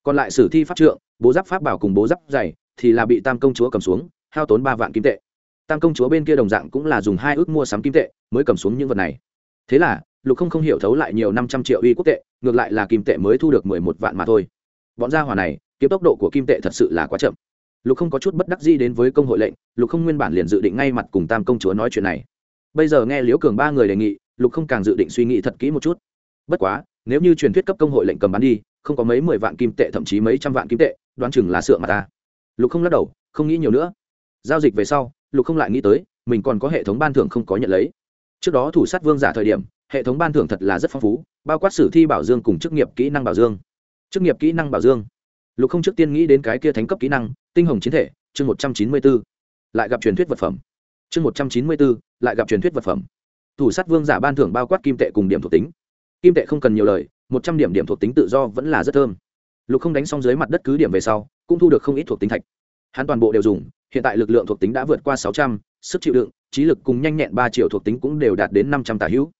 [SPEAKER 1] Còn lại sử thi pháp trượng bố giáp pháp bảo cùng bố giáp dày thì là bị tam công chúa cầm xuống, hao tốn ba vạn kim tệ. Tam công chúa bên kia đồng dạng cũng là dùng hai ước mua sắm kim tệ, mới cầm xuống những vật này. Thế là, lục không không hiểu thấu lại nhiều năm trăm triệu uy quốc tệ, ngược lại là kim tệ mới thu được mười một vạn mà thôi. Bọn gia hỏa này, kiếm tốc độ của kim tệ thật sự là quá chậm. Lục không có chút bất đắc gì đến với công hội lệnh, lục không nguyên bản liền dự định ngay mặt cùng tam công chúa nói chuyện này. Bây giờ nghe liễu cường ba người đề nghị, lục không càng dự định suy nghĩ thật kỹ một chút. Bất quá, nếu như truyền thuyết cấp công hội lệnh cầm bán đi, không có mấy mười vạn kim tệ, thậm chí mấy trăm vạn kim tệ đoán chừng là sượng mà ta. Lục không lắc đầu, không nghĩ nhiều nữa. Giao dịch về sau, lục không lại nghĩ tới, mình còn có hệ thống ban thưởng không có nhận lấy. Trước đó thủ sát vương giả thời điểm, hệ thống ban thưởng thật là rất phong phú, bao quát sử thi bảo dương cùng chức nghiệp kỹ năng bảo dương. Chức nghiệp kỹ năng bảo dương. Lục không trước tiên nghĩ đến cái kia thánh cấp kỹ năng, tinh hồng chiến thể, chương một trăm chín mươi b ố lại gặp truyền thuyết vật phẩm. Chương một trăm chín mươi b ố lại gặp truyền thuyết vật phẩm. Thủ sát vương giả ban thưởng bao quát kim tệ cùng điểm thuộc tính. Kim tệ không cần nhiều lời, một trăm điểm điểm thuộc tính tự do vẫn là rất thơm lục không đánh xong dưới mặt đất cứ điểm về sau, cũng thu được không ít thuộc tính thạch. Hắn toàn bộ đều dùng, hiện tại lực lượng thuộc tính đã vượt qua sáu trăm, sức chịu đựng, trí lực cùng nhanh nhẹn ba triệu thuộc tính cũng đều đạt đến năm trăm tà hữu.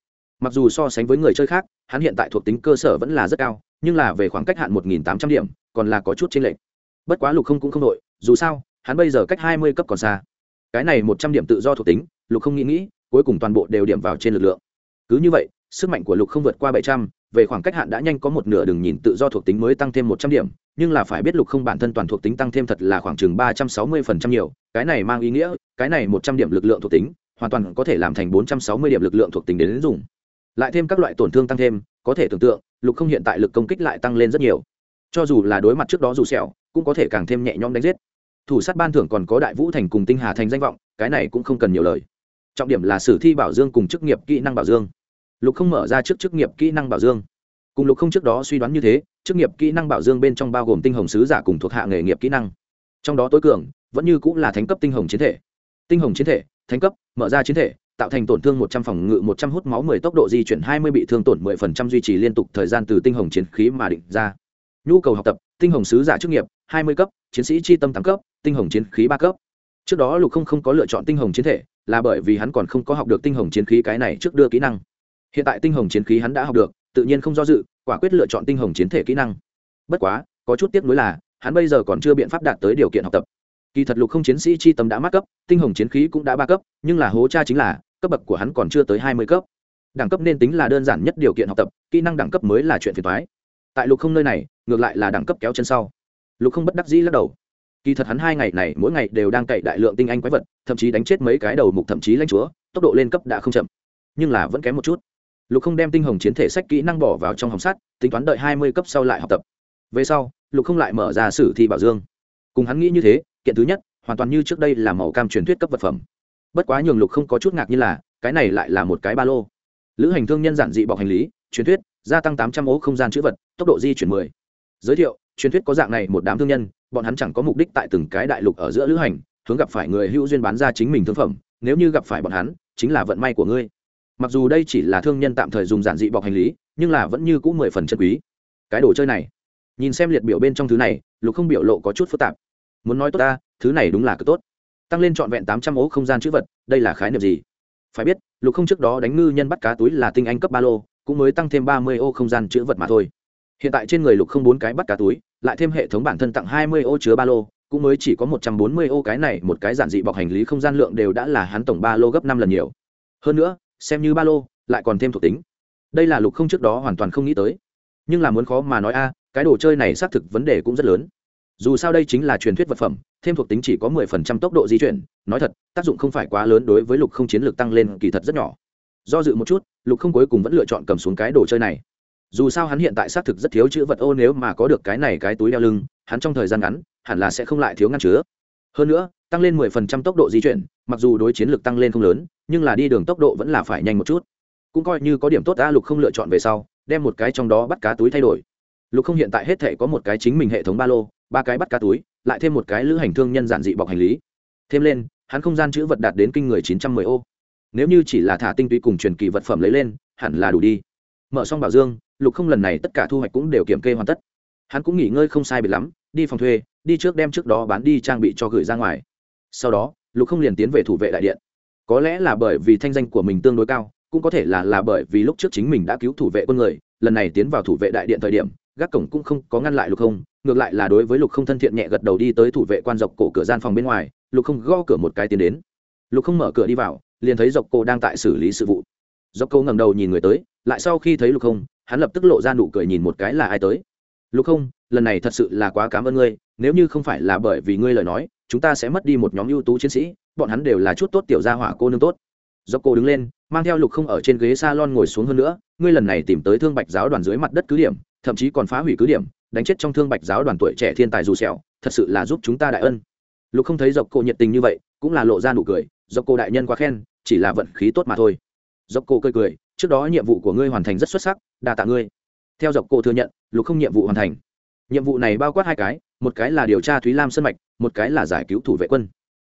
[SPEAKER 1] Mặc dù so sánh với người chơi khác, hắn hiện tại thuộc tính cơ sở vẫn là rất cao, nhưng là về khoảng cách hạn một nghìn tám trăm điểm, còn là có chút trên lệch. Bất quá lục không cũng không đội, dù sao, hắn bây giờ cách hai mươi cấp còn xa. Cái này một trăm điểm tự do thuộc tính, lục không nghĩ nghĩ, cuối cùng toàn bộ đều điểm vào trên lực lượng. Cứ như vậy, sức mạnh của lục không vượt qua bảy trăm về khoảng cách hạn đã nhanh có một nửa đừng nhìn tự do thuộc tính mới tăng thêm một trăm điểm, nhưng là phải biết lục không bản thân toàn thuộc tính tăng thêm thật là khoảng chừng ba trăm sáu mươi phần trăm nhiều, cái này mang ý nghĩa, cái này một trăm điểm lực lượng thuộc tính, hoàn toàn có thể làm thành bốn trăm sáu mươi điểm lực lượng thuộc tính đến dùng. Lại thêm các loại tổn thương tăng thêm, có thể tưởng tượng, lục không hiện tại lực công kích lại tăng lên rất nhiều. Cho dù là đối mặt trước đó dù sẹo, cũng có thể càng thêm nhẹ nhõm đánh giết. Thủ sát ban thưởng còn có đại vũ thành cùng tinh hà thành danh vọng, cái này cũng không cần nhiều lời. Trọng điểm là sử thi bảo dương cùng chức nghiệp kỹ năng bảo dương lục không mở ra trước chức nghiệp kỹ năng bảo dương. Cùng lục không trước đó suy đoán như thế, chức nghiệp kỹ năng bảo dương bên trong bao gồm tinh hồng sứ giả cùng thuộc hạ nghề nghiệp kỹ năng. Trong đó tối cường, vẫn như cũng là thánh cấp tinh hồng chiến thể. Tinh hồng chiến thể, thánh cấp, mở ra chiến thể, tạo thành tổn thương một trăm phòng ngự, một trăm hút máu, mười tốc độ di chuyển, hai mươi bị thương, tổn mười phần trăm duy trì liên tục thời gian từ tinh hồng chiến khí mà định ra. Nhu cầu học tập, tinh hồng sứ giả chức nghiệp, hai mươi cấp, chiến sĩ chi tâm tám cấp, tinh hồng chiến khí ba cấp. Trước đó lục không không có lựa chọn tinh hồng chiến thể, là bởi vì hắn còn không có học được tinh hồng chiến khí cái này trước đưa kỹ năng hiện tại tinh hồng chiến khí hắn đã học được, tự nhiên không do dự, quả quyết lựa chọn tinh hồng chiến thể kỹ năng. Bất quá, có chút tiếc nuối là, hắn bây giờ còn chưa biện pháp đạt tới điều kiện học tập. Kỳ thật lục không chiến sĩ chi tâm đã mắc cấp, tinh hồng chiến khí cũng đã ba cấp, nhưng là hố cha chính là, cấp bậc của hắn còn chưa tới hai mươi cấp. Đẳng cấp nên tính là đơn giản nhất điều kiện học tập, kỹ năng đẳng cấp mới là chuyện phiền thoái tại lục không nơi này, ngược lại là đẳng cấp kéo chân sau. Lục không bất đắc dĩ lắc đầu. Kỳ thật hắn hai ngày này, mỗi ngày đều đang cậy đại lượng tinh anh quái vật, thậm chí đánh chết mấy cái đầu mục thậm chí lãnh chúa, tốc độ lên cấp đã không chậm, nhưng là vẫn kém một chút lục không đem tinh hồng chiến thể sách kỹ năng bỏ vào trong hồng sắt, tính toán đợi hai mươi cấp sau lại học tập. Về sau, lục không lại mở ra sử thi bảo dương. Cùng hắn nghĩ như thế, kiện thứ nhất, hoàn toàn như trước đây là màu cam truyền thuyết cấp vật phẩm. Bất quá nhường lục không có chút ngạc như là, cái này lại là một cái ba lô. Lữ hành thương nhân giản dị bọc hành lý, truyền thuyết, gia tăng tám trăm ố không gian chữ vật, tốc độ di chuyển mười. Giới thiệu, truyền thuyết có dạng này một đám thương nhân, bọn hắn chẳng có mục đích tại từng cái đại lục ở giữa lữ hành, hướng gặp phải người hữu duyên bán ra chính mình thương phẩm, nếu như gặp phải bọn hắn, chính là vận may của ngươi mặc dù đây chỉ là thương nhân tạm thời dùng giản dị bọc hành lý, nhưng là vẫn như c ũ mười phần chân quý. Cái đồ chơi này, nhìn xem liệt biểu bên trong thứ này, lục không biểu lộ có chút phức tạp. Muốn nói tốt ta, thứ này đúng là cực tốt. Tăng lên trọn vẹn tám trăm ố không gian chữ vật, đây là khái niệm gì? Phải biết, lục không trước đó đánh ngư nhân bắt cá túi là tinh anh cấp ba lô, cũng mới tăng thêm ba mươi ô không gian chữ vật mà thôi. Hiện tại trên người lục không bốn cái bắt cá túi, lại thêm hệ thống bản thân tặng hai mươi ô chứa ba lô, cũng mới chỉ có một trăm bốn mươi ô cái này, một cái giản dị bọc hành lý không gian lượng đều đã là hắn tổng ba lô gấp năm lần nhiều. Hơn nữa xem như ba lô, lại còn thêm thuộc tính. Đây là lục không trước đó hoàn toàn không nghĩ tới. Nhưng là muốn khó mà nói a, cái đồ chơi này xác thực vấn đề cũng rất lớn. Dù sao đây chính là truyền thuyết vật phẩm, thêm thuộc tính chỉ có mười phần trăm tốc độ di chuyển, nói thật, tác dụng không phải quá lớn đối với lục không chiến lược tăng lên kỳ thật rất nhỏ. Do dự một chút, lục không cuối cùng vẫn lựa chọn cầm xuống cái đồ chơi này. Dù sao hắn hiện tại xác thực rất thiếu chữ vật ô nếu mà có được cái này cái túi đeo lưng, hắn trong thời gian ngắn, hẳn là sẽ không lại thiếu ngăn chứa. Hơn nữa, tăng lên mười phần trăm tốc độ di chuyển mặc dù đối chiến lược tăng lên không lớn, nhưng là đi đường tốc độ vẫn là phải nhanh một chút. Cũng coi như có điểm tốt, a lục không lựa chọn về sau, đem một cái trong đó bắt cá túi thay đổi. Lục không hiện tại hết thể có một cái chính mình hệ thống ba lô, ba cái bắt cá túi, lại thêm một cái lữ hành thương nhân giản dị bọc hành lý. Thêm lên, hắn không gian chữ vật đạt đến kinh người chín trăm mười ô. Nếu như chỉ là thả tinh túy cùng truyền kỳ vật phẩm lấy lên, hẳn là đủ đi. Mở xong bảo dương, lục không lần này tất cả thu hoạch cũng đều kiểm kê hoàn tất. Hắn cũng nghỉ ngơi không sai biệt lắm, đi phòng thuê, đi trước đem trước đó bán đi trang bị cho gửi ra ngoài. Sau đó lục không liền tiến về thủ vệ đại điện. Có lẽ là bởi vì thanh danh của mình tương đối cao, cũng có thể là là bởi vì lúc trước chính mình đã cứu thủ vệ quân người, lần này tiến vào thủ vệ đại điện thời điểm, gác cổng cũng không có ngăn lại lục không, ngược lại là đối với lục không thân thiện nhẹ gật đầu đi tới thủ vệ quan dọc cổ cửa gian phòng bên ngoài, lục không gõ cửa một cái tiến đến. Lục không mở cửa đi vào, liền thấy dọc cổ đang tại xử lý sự vụ. Dọc cổ ngẩng đầu nhìn người tới, lại sau khi thấy lục không, hắn lập tức lộ ra nụ cười nhìn một cái là ai tới. Lục không, lần này thật sự là quá cảm ơn ngươi nếu như không phải là bởi vì ngươi lời nói, chúng ta sẽ mất đi một nhóm ưu tú chiến sĩ, bọn hắn đều là chút tốt tiểu gia hỏa cô nương tốt. Do cô đứng lên, mang theo lục không ở trên ghế s a lon ngồi xuống hơn nữa, ngươi lần này tìm tới thương bạch giáo đoàn dưới mặt đất cứ điểm, thậm chí còn phá hủy cứ điểm, đánh chết trong thương bạch giáo đoàn tuổi trẻ thiên tài dù sẹo, thật sự là giúp chúng ta đại ân. Lục không thấy dọc cô nhiệt tình như vậy, cũng là lộ ra nụ cười dọc cô đại nhân quá khen, chỉ là vận khí tốt mà thôi. Dọc cô cười cười, trước đó nhiệm vụ của ngươi hoàn thành rất xuất sắc, đa tạ ngươi. Theo dọc cô thừa nhận, lục không nhiệm vụ hoàn thành nhiệm vụ này bao quát hai cái, một cái là điều tra thúy lam sân mạch, một cái là giải cứu thủ vệ quân.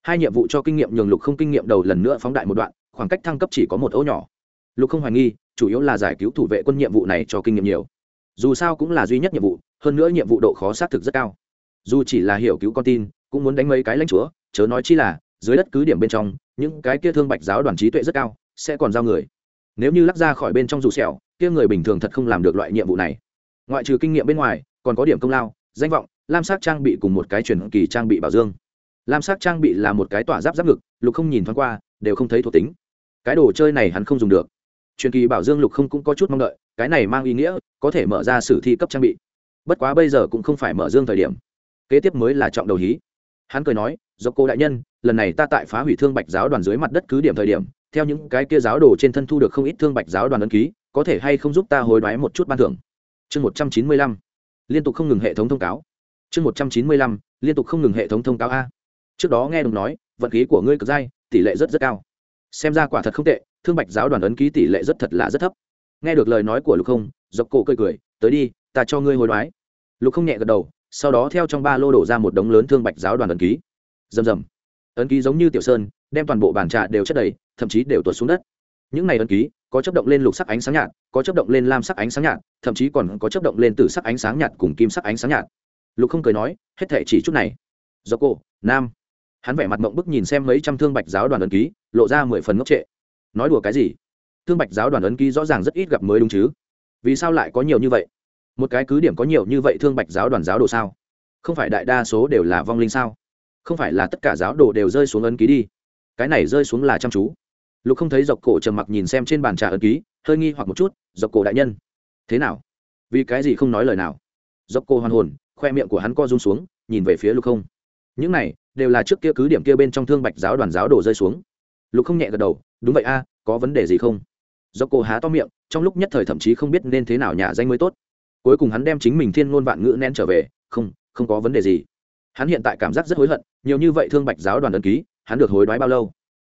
[SPEAKER 1] Hai nhiệm vụ cho kinh nghiệm nhường lục không kinh nghiệm đầu lần nữa phóng đại một đoạn, khoảng cách thăng cấp chỉ có một ấu nhỏ. Lục không hoài nghi, chủ yếu là giải cứu thủ vệ quân nhiệm vụ này cho kinh nghiệm nhiều. Dù sao cũng là duy nhất nhiệm vụ, hơn nữa nhiệm vụ độ khó xác thực rất cao. Dù chỉ là hiểu cứu con tin, cũng muốn đánh mấy cái lãnh chúa, chớ nói chi là, dưới đất cứ điểm bên trong, những cái kia thương bạch giáo đoàn trí tuệ rất cao, sẽ còn giao người. Nếu như lắc ra khỏi bên trong dù sẹo, kia người bình thường thật không làm được loại nhiệm vụ này. Ngoại trừ kinh nghiệm bên ngoài còn có điểm công lao, danh vọng, lam sắc trang bị cùng một cái truyền kỳ trang bị bảo dương. Lam sắc trang bị là một cái tỏa giáp giáp ngực, lục không nhìn thoáng qua, đều không thấy thuộc tính. Cái đồ chơi này hắn không dùng được. Truyền kỳ bảo dương lục không cũng có chút mong đợi, cái này mang ý nghĩa, có thể mở ra sử thi cấp trang bị. Bất quá bây giờ cũng không phải mở dương thời điểm. Kế tiếp mới là trọng đầu hí. Hắn cười nói do cô đại nhân, lần này ta tại phá hủy thương bạch giáo đoàn dưới mặt đất cứ điểm thời điểm, theo những cái kia giáo đồ trên thân thu được không ít thương bạch giáo đoàn ấn ký, có thể hay không giúp ta hối đoái một chút ban thưởng? Chương một trăm chín mươi lăm liên tục không ngừng hệ thống thông cáo. Chương một trăm chín mươi lăm, liên tục không ngừng hệ thống thông cáo a. Trước đó nghe đồng nói, vận khí của ngươi cực dai, tỷ lệ rất rất cao. Xem ra quả thật không tệ, thương bạch giáo đoàn ấn ký tỷ lệ rất thật là rất thấp. Nghe được lời nói của lục không, dọc cổ cười cười, tới đi, ta cho ngươi hối đoái. Lục không nhẹ gật đầu, sau đó theo trong ba lô đổ ra một đống lớn thương bạch giáo đoàn ấn ký. Rầm rầm. Ấn ký giống như tiểu sơn, đem toàn bộ bàn trà đều chất đầy, thậm chí đều tuột xuống đất. Những này ấn ký có chấp động lên lục sắc ánh sáng nhạt, có chấp động lên lam sắc ánh sáng nhạt, thậm chí còn có chấp động lên từ sắc ánh sáng nhạt cùng kim sắc ánh sáng nhạt. Lục không cười nói, hết thể chỉ chút này. Do cô nam. Hắn vẻ mặt mộng bức nhìn xem mấy trăm thương bạch giáo đoàn ấn ký, lộ ra mười phần ngốc trệ. Nói đùa cái gì? Thương bạch giáo đoàn ấn ký rõ ràng rất ít gặp mới đúng chứ? Vì sao lại có nhiều như vậy? Một cái cứ điểm có nhiều như vậy thương bạch giáo đoàn giáo đồ sao? Không phải đại đa số đều là vong linh sao? Không phải là tất cả giáo đồ đều rơi xuống ấn ký đi. Cái này rơi xuống là chăm chú lục không thấy dọc cổ trầm mặc nhìn xem trên bàn trà ấn ký, hơi nghi hoặc một chút, dọc cổ đại nhân, thế nào? Vì cái gì không nói lời nào? Dọc cổ hoàn hồn, khoe miệng của hắn co run xuống, nhìn về phía lục không. Những này đều là trước kia cứ điểm kia bên trong thương bạch giáo đoàn giáo đổ rơi xuống. Lục không nhẹ gật đầu, đúng vậy a, có vấn đề gì không? Dọc cô há to miệng, trong lúc nhất thời thậm chí không biết nên thế nào nhà danh mới tốt. Cuối cùng hắn đem chính mình thiên ngôn vạn ngữ nén trở về, không không có vấn đề gì. Hắn hiện tại cảm giác rất hối hận, nhiều như vậy thương bạch giáo đoàn ấn ký, hắn được hối đoái bao lâu?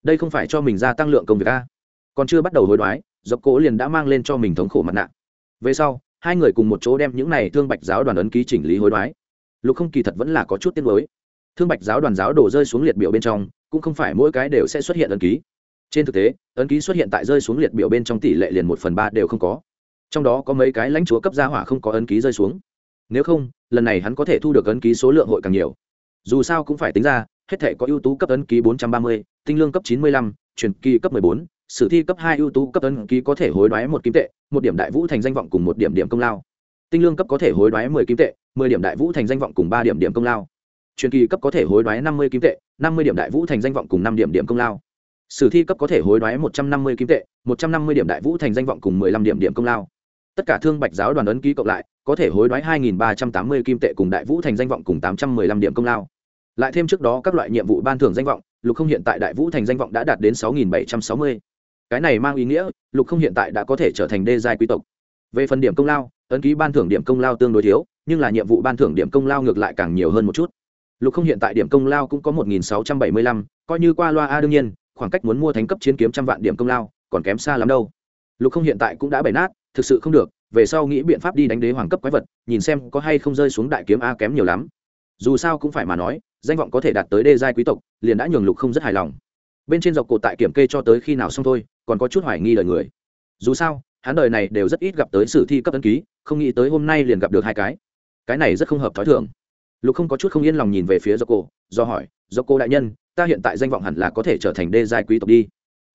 [SPEAKER 1] Đây không phải cho mình gia tăng lượng công việc a? Còn chưa bắt đầu hối đoái dọc cố liền đã mang lên cho mình thống khổ mặt nạ. Về sau hai người cùng một chỗ đem những này thương bạch giáo đoàn ấn ký chỉnh lý hối đoái. Lục không kỳ thật vẫn là có chút tiếng mới thương bạch giáo đoàn giáo đổ rơi xuống liệt biểu bên trong cũng không phải mỗi cái đều sẽ xuất hiện ấn ký. Trên thực tế ấn ký xuất hiện tại rơi xuống liệt biểu bên trong tỷ lệ liền một phần ba đều không có. Trong đó có mấy cái lãnh chúa cấp gia hỏa không có ấn ký rơi xuống. Nếu không lần này hắn có thể thu được ấn ký số lượng hội càng nhiều. Dù sao cũng phải tính ra hết thể có ưu tú cấp ấn ký 430, tinh lương cấp 95, truyền kỳ cấp 14, sử thi cấp 2 ưu tú cấp ấn ký có thể hối đoái một kim tệ, một điểm đại vũ thành danh vọng cùng một điểm điểm công lao. tinh lương cấp có thể hối đoái mười kim tệ mười điểm đại vũ thành danh vọng cùng ba điểm điểm công lao. Truyền kỳ cấp có thể hối đoái năm mươi kim tệ năm mươi điểm đại vũ thành danh vọng cùng năm điểm điểm công lao. Sử thi cấp có thể hối đoái một trăm năm mươi kim tệ một trăm năm mươi điểm đại vũ thành danh vọng cùng mười lăm điểm điểm công lao. Tất cả thương bạch giáo đoàn ấn ký cộng lại có thể hối đoái hai nghìn ba trăm tám mươi kim tệ cùng đại vũ thành danh vọng cùng tám trăm mười lăm điểm công lao lại thêm trước đó các loại nhiệm vụ ban thưởng danh vọng, lục không hiện tại đại vũ thành danh vọng đã đạt đến sáu nghìn bảy trăm sáu mươi. Cái này mang ý nghĩa, lục không hiện tại đã có thể trở thành đê giai quý tộc. Về phần điểm công lao, ấn ký ban thưởng điểm công lao tương đối thiếu, nhưng là nhiệm vụ ban thưởng điểm công lao ngược lại càng nhiều hơn một chút. Lục không hiện tại điểm công lao cũng có một nghìn sáu trăm bảy mươi lăm, coi như qua loa a đương nhiên, khoảng cách muốn mua thánh cấp chiến kiếm trăm vạn điểm công lao, còn kém xa lắm đâu. Lục không hiện tại cũng đã bày nát, thực sự không được, về sau nghĩ biện pháp đi đánh đế hoàng cấp quái vật, nhìn xem có hay không rơi xuống đại kiếm a kém nhiều lắm. Dù sao cũng phải mà nói danh vọng có thể đạt tới đê giai quý tộc, liền đã nhường lục không rất hài lòng. Bên trên dọc cổ tại kiểm kê cho tới khi nào xong thôi, còn có chút hoài nghi lời người. Dù sao, hắn đời này đều rất ít gặp tới sử thi cấp ấn ký, không nghĩ tới hôm nay liền gặp được hai cái. Cái này rất không hợp t h ó i thường. Lục không có chút không yên lòng nhìn về phía dọc cổ, do hỏi, dọc cổ đại nhân, ta hiện tại danh vọng hẳn là có thể trở thành đê giai quý tộc đi.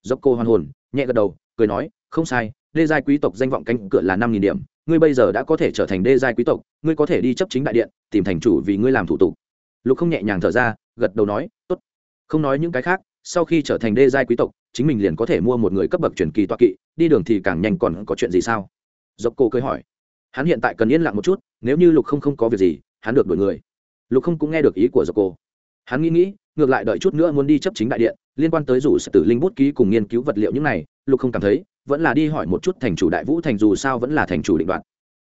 [SPEAKER 1] Dọc cổ hoàn hồn, nhẹ gật đầu, cười nói, không sai, đê giai quý tộc danh vọng cánh cửa là năm nghìn điểm, ngươi bây giờ đã có thể trở thành đê giai quý tộc, ngươi có thể đi chấp chính đại điện, tìm thành chủ vì ngươi làm thủ tục lục không nhẹ nhàng thở ra, gật đầu nói, tốt. Không nói những cái khác, sau khi trở thành đê giai quý tộc, chính mình liền có thể mua một người cấp bậc truyền kỳ toa kỵ, đi đường thì càng nhanh còn có chuyện gì sao? Dốc cô cười hỏi. Hắn hiện tại cần yên lặng một chút, nếu như lục không không có việc gì, hắn được đổi người. Lục không cũng nghe được ý của dốc cô hắn nghĩ nghĩ, ngược lại đợi chút nữa muốn đi chấp chính đại điện, liên quan tới rủ sự tử linh bút ký cùng nghiên cứu vật liệu những này, lục không cảm thấy, vẫn là đi hỏi một chút thành chủ đại vũ thành dù sao vẫn là thành chủ định đoạt.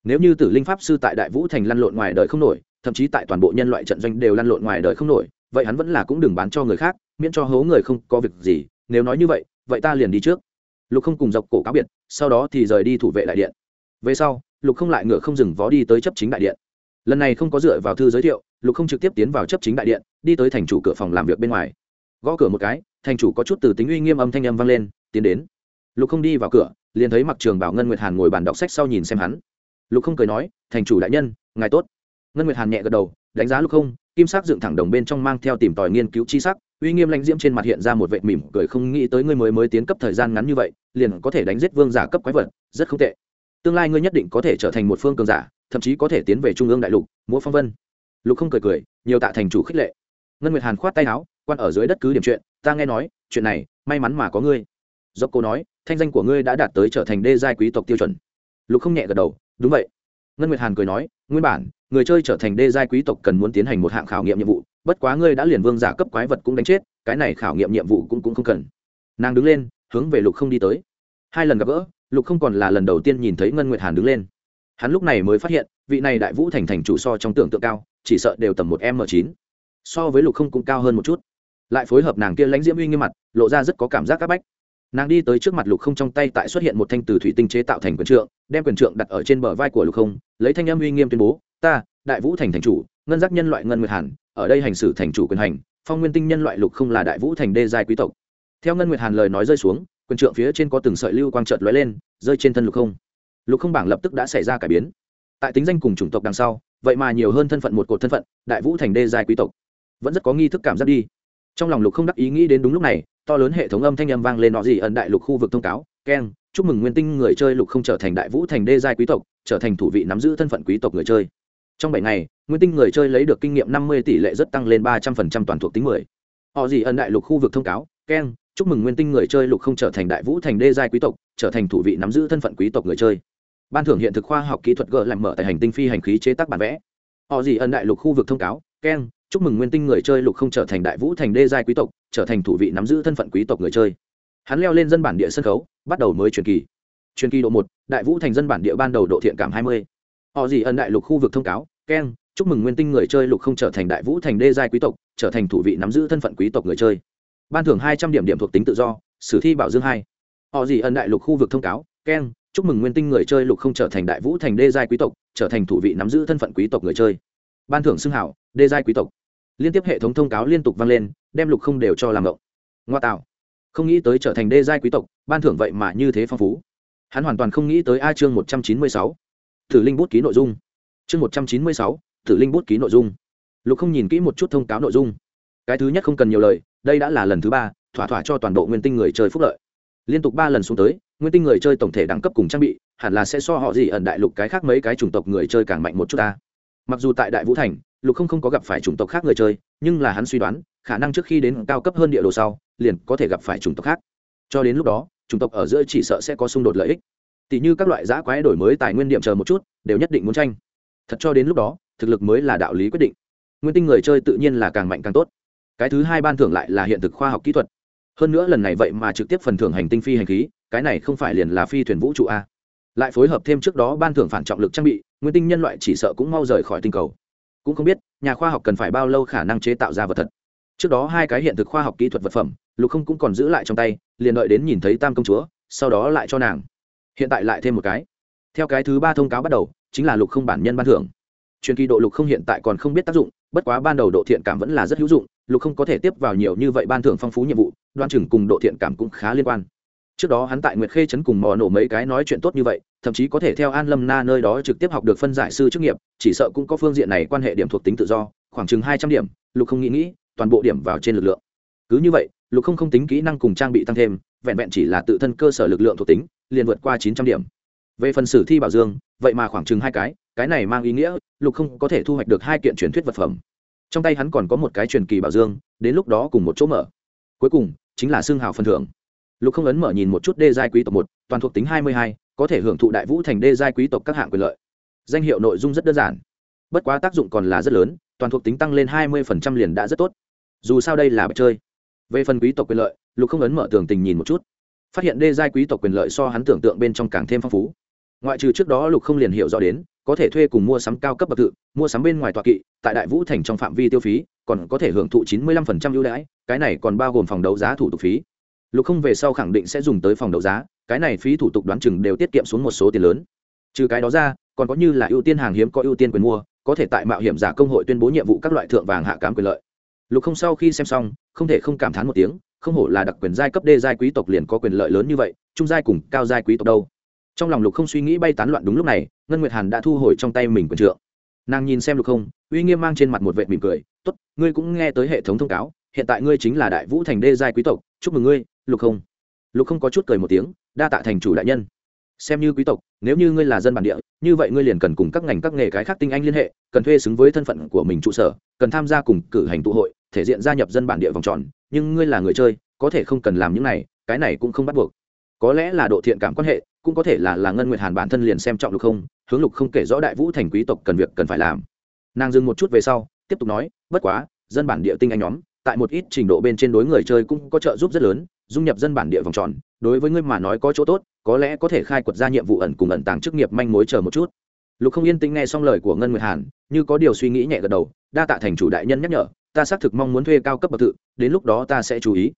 [SPEAKER 1] Nếu như tử linh pháp sư tại đại vũ thành lăn lộn ngoài đời không nổi thậm chí tại toàn bộ nhân loại trận doanh đều lăn lộn ngoài đời không nổi, vậy hắn vẫn là cũng đừng bán cho người khác, miễn cho hố người không có việc gì, nếu nói như vậy vậy ta liền đi trước. Lục không cùng dọc cổ cáo biệt, sau đó thì rời đi thủ vệ đại điện. Về sau, lục không lại ngựa không dừng vó đi tới chấp chính đại điện. Lần này không có dựa vào thư giới thiệu, lục không trực tiếp tiến vào chấp chính đại điện, đi tới thành chủ cửa phòng làm việc bên ngoài. Gõ cửa một cái, thành chủ có chút từ tính uy nghiêm âm thanh âm vang lên, tiến đến. Lục không đi vào cửa, liền thấy mặc trường bảo ngân nguyệt hàn ngồi bàn đọc sách sau nhìn xem hắn. Lục không cười nói, thành chủ đại nhân, ngài tốt ngân nguyệt hàn nhẹ gật đầu, đánh giá lục không, kim sắc dựng thẳng đồng bên trong mang theo tìm tòi nghiên cứu chi sắc, uy nghiêm lãnh diễm trên mặt hiện ra một vệ mỉm cười không nghĩ tới ngươi mới mới tiến cấp thời gian ngắn như vậy, liền có thể đánh giết vương giả cấp quái vật, rất không tệ. Tương lai ngươi nhất định có thể trở thành một phương cường giả, thậm chí có thể tiến về trung ương đại lục, múa phong vân. Lục không cười cười, nhiều tạ thành chủ khích lệ. Ngân nguyệt hàn khoát tay áo, quan ở dưới đất cứ điểm chuyện, ta nghe nói, chuyện này, may mắn mà có ngươi. Do cô nói, thanh danh của ngươi đã đạt tới trở thành đê giai quý tộc tiêu chuẩn. Lục không nhẹ gật đầu, đúng vậy. Ngân nguyệt hàn cười nói, nguyên bản người chơi trở thành đê giai quý tộc cần muốn tiến hành một hạng khảo nghiệm nhiệm vụ, bất quá ngươi đã liền vương giả cấp quái vật cũng đánh chết, cái này khảo nghiệm nhiệm vụ cũng cũng không cần. Nàng đứng lên, hướng về lục không đi tới. Hai lần gặp gỡ, lục không còn là lần đầu tiên nhìn thấy ngân nguyệt hàn đứng lên. Hắn lúc này mới phát hiện, vị này đại vũ thành thành chủ so trong tưởng tượng cao, chỉ sợ đều tầm một m chín. So với lục không cũng cao hơn một chút. Lại phối hợp nàng kia lãnh diễm uy nghiêm mặt, lộ ra rất có cảm giác c áp bách. Nàng đi tới trước mặt lục không trong tay tại xuất hiện một thanh từ thủy tinh chế tạo thành quyền trượng, đem quyền trượng đặt ở trên bờ vai của lục không, lấy thanh âm uy nghiêm tuyên bố ta, đại vũ thành thành chủ, ngân giác nhân loại ngân nguyệt hàn, ở đây hành xử thành chủ quyền hành, phong nguyên tinh nhân loại lục không là đại vũ thành đê giai quý tộc. Theo ngân nguyệt hàn lời nói rơi xuống, quyền trượng phía trên có từng sợi lưu quang trợt lóe lên, rơi trên thân lục không. Lục không bảng lập tức đã xảy ra cải biến. Tại tính danh cùng chủng tộc đằng sau, vậy mà nhiều hơn thân phận một cột thân phận, đại vũ thành đê giai quý tộc. Vẫn rất có nghi thức cảm giác đi. Trong lòng lục không đắc ý nghĩ đến đúng lúc này, to lớn hệ thống âm thanh âm vang lên nọ gì ẩn đại lục khu vực thông cáo keng chúc mừng nguyên tinh người chơi lục không trở thành đại vũ thành đê giai quý tộc, trở thành thủ vị nắm giữ thân phận quý tộc người chơi trong bảy ngày, nguyên tinh người chơi lấy được kinh nghiệm năm mươi tỷ lệ rất tăng lên ba trăm phần trăm toàn thuộc tính mười. Họ gì ẩn đại lục khu vực thông cáo keng chúc mừng nguyên tinh người chơi lục không trở thành đại vũ thành đê giai quý tộc, trở thành thủ vị nắm giữ thân phận quý tộc người chơi. Ban thưởng hiện thực khoa học kỹ thuật g làm mở tại hành tinh phi hành khí chế tác bản vẽ. Họ gì ẩn đại lục khu vực thông cáo keng chúc mừng nguyên tinh người chơi lục không trở thành đại vũ thành đê giai quý tộc, trở thành thủ vị nắm giữ thân phận quý tộc người chơi. Hắn leo lên dân bản địa sân khấu, bắt đầu mới truyền kỳ. Truyền kỳ độ một, đại vũ thành dân bản địa ban đầu độ thiện cảm hai mươi họ gì ẩn đại lục khu vực thông cáo, keng, chúc mừng nguyên tinh người chơi lục không trở thành đại vũ thành đê giai quý tộc, trở thành thủ vị nắm giữ thân phận quý tộc người chơi. Ban thưởng hai trăm điểm điểm thuộc tính tự do, sử thi bảo dương hai. Họ gì ẩn đại lục khu vực thông cáo, keng, chúc mừng nguyên tinh người chơi lục không trở thành đại vũ thành đê giai quý tộc, trở thành thủ vị nắm giữ thân phận quý tộc người chơi. Ban thưởng xưng hảo, đê giai quý tộc. Liên tiếp hệ thống thông cáo liên tục vang lên, đem lục không đều cho làm ngộng. Ngoa tạo. Không nghĩ tới trở thành đê giai quý tộc, ban thưởng vậy mà như thế phong phú. Hắn hoàn toàn không nghĩ tới a chương một trăm chín mươi sáu thử linh bút ký nội dung. Chương một trăm chín mươi sáu thử linh bút ký nội dung. Lục không nhìn kỹ một chút thông cáo nội dung. Cái thứ nhất không cần nhiều lời, đây đã là lần thứ ba, thỏa thỏa cho toàn bộ nguyên tinh người chơi phúc lợi. Liên tục ba lần xuống tới, nguyên tinh người chơi tổng thể đẳng cấp cùng trang bị, hẳn là sẽ so họ gì ẩn đại lục cái khác mấy cái chủng tộc người chơi càng mạnh một chút ta. Mặc dù tại đại vũ thành, lục không không có gặp phải chủng tộc khác người chơi, nhưng là hắn suy đoán, khả năng trước khi đến cao cấp hơn địa đồ sau, liền có thể gặp phải chủng tộc khác. Cho đến lúc đó, chủng tộc ở giữa chỉ sợ sẽ có xung đột lợi ích tỷ như các loại giã quái đổi mới tài nguyên điểm chờ một chút, đều nhất định muốn tranh. Thật cho đến lúc đó, thực lực mới là đạo lý quyết định. Nguyên tinh người chơi tự nhiên là càng mạnh càng tốt. Cái thứ hai ban thưởng lại là hiện thực khoa học kỹ thuật. Hơn nữa lần này vậy mà trực tiếp phần thưởng hành tinh phi hành khí, cái này không phải liền là phi thuyền vũ trụ a. Lại phối hợp thêm trước đó ban thưởng phản trọng lực trang bị, nguyên tinh nhân loại chỉ sợ cũng mau rời khỏi tinh cầu. Cũng không biết, nhà khoa học cần phải bao lâu khả năng chế tạo ra vật thật. Trước đó hai cái hiện thực khoa học kỹ thuật vật phẩm, lục không cũng còn giữ lại trong tay, liền đợi đến nhìn thấy tam công chúa, sau đó lại cho nàng hiện tại lại thêm một cái. Theo cái thứ ba thông cáo bắt đầu, chính là lục không bản nhân ban thưởng. Truyền kỳ độ lục không hiện tại còn không biết tác dụng, bất quá ban đầu độ thiện cảm vẫn là rất hữu dụng, lục không có thể tiếp vào nhiều như vậy ban thưởng phong phú nhiệm vụ, đoan chừng cùng độ thiện cảm cũng khá liên quan. Trước đó hắn tại nguyệt khê trấn cùng mò nổ mấy cái nói chuyện tốt như vậy, thậm chí có thể theo an lâm na nơi đó trực tiếp học được phân giải sư chức nghiệp, chỉ sợ cũng có phương diện này quan hệ điểm thuộc tính tự do, khoảng chừng hai trăm điểm, lục không nghĩ nghĩ, toàn bộ điểm vào trên lực lượng. Cứ như vậy, lục không không tính kỹ năng cùng trang bị tăng thêm vẹn vẹn chỉ là tự thân cơ sở lực lượng thuộc tính, liền vượt qua chín trăm điểm. Về phần sử thi bảo dương, vậy mà khoảng chừng hai cái cái này mang ý nghĩa, lục không có thể thu hoạch được hai kiện truyền thuyết vật phẩm. Trong tay hắn còn có một cái truyền kỳ bảo dương, đến lúc đó cùng một chỗ mở. Cuối cùng, chính là xương hào phần thưởng. Lục không ấn mở nhìn một chút đê giai quý tộc một, toàn thuộc tính hai mươi hai, có thể hưởng thụ đại vũ thành đê giai quý tộc các hạng quyền lợi. Danh hiệu nội dung rất đơn giản. Bất quá tác dụng còn là rất lớn, toàn thuộc tính tăng lên hai mươi liền đã rất tốt. Dù sao đây là bạch chơi. Về phần quý tộc quyền lợi lục không ấn mở tường tình nhìn một chút. Phát hiện đê giai quý tộc quyền lợi so hắn tưởng tượng bên trong càng thêm phong phú. Ngoại trừ trước đó lục không liền hiểu rõ đến, có thể thuê cùng mua sắm cao cấp bậc tự, mua sắm bên ngoài tọa kỵ, tại đại vũ thành trong phạm vi tiêu phí, còn có thể hưởng thụ chín mươi lăm phần trăm ưu đãi, cái này còn bao gồm phòng đấu giá thủ tục phí. Lục không về sau khẳng định sẽ dùng tới phòng đấu giá, cái này phí thủ tục đoán chừng đều tiết kiệm xuống một số tiền lớn. Trừ cái đó ra, còn có như là ưu tiên hàng hiếm có ưu tiên quyền mua, có thể tại mạo hiểm giả công hội tuyên bố nhiệm vụ các loại thượng vàng hạ cám quyền lợi. Lục không sau khi xem xong, không thể không cảm thán một tiếng không hổ là đặc quyền giai cấp đê giai quý tộc liền có quyền lợi lớn như vậy, trung giai cùng cao giai quý tộc đâu. Trong lòng lục không suy nghĩ bay tán loạn đúng lúc này, ngân nguyệt hàn đã thu hồi trong tay mình quyền trượng. Nàng nhìn xem lục không, uy nghiêm mang trên mặt một vệ mỉm cười t ố t ngươi cũng nghe tới hệ thống thông cáo, hiện tại ngươi chính là đại vũ thành đê giai quý tộc, chúc mừng ngươi, lục không. Lục không có chút cười một tiếng, đa tạ thành chủ đại nhân. Xem như quý tộc, nếu như ngươi là dân bản địa, như vậy ngươi liền cần cùng các ngành các nghề cái khác tinh anh liên hệ, cần thuê xứng với thân phận của mình trụ sở, cần tham gia cùng cử hành tụ hội, thể diện gia nhập dân bản địa vòng tròn nhưng ngươi là người chơi, có thể không cần làm những này, cái này cũng không bắt buộc. Có lẽ là độ thiện cảm quan hệ, cũng có thể là là ngân nguyệt hàn bản thân liền xem trọng lục không, hướng lục không kể rõ đại vũ thành quý tộc cần việc cần phải làm. Nàng dừng một chút về sau, tiếp tục nói, bất quá, dân bản địa tinh anh nhóm, tại một ít trình độ bên trên đối người chơi cũng có trợ giúp rất lớn, dung nhập dân bản địa vòng tròn, đối với ngươi mà nói có chỗ tốt, có lẽ có thể khai quật ra nhiệm vụ ẩn cùng ẩn tàng chức nghiệp manh mối chờ một chút. Lục không yên tĩnh nghe xong lời của ngân nguyệt hàn, như có điều suy nghĩ nhẹ gật đầu, đa tạ thành chủ đại nhân nhắc nhở ta xác thực mong muốn thuê cao cấp bậc tự đến lúc đó ta sẽ chú ý.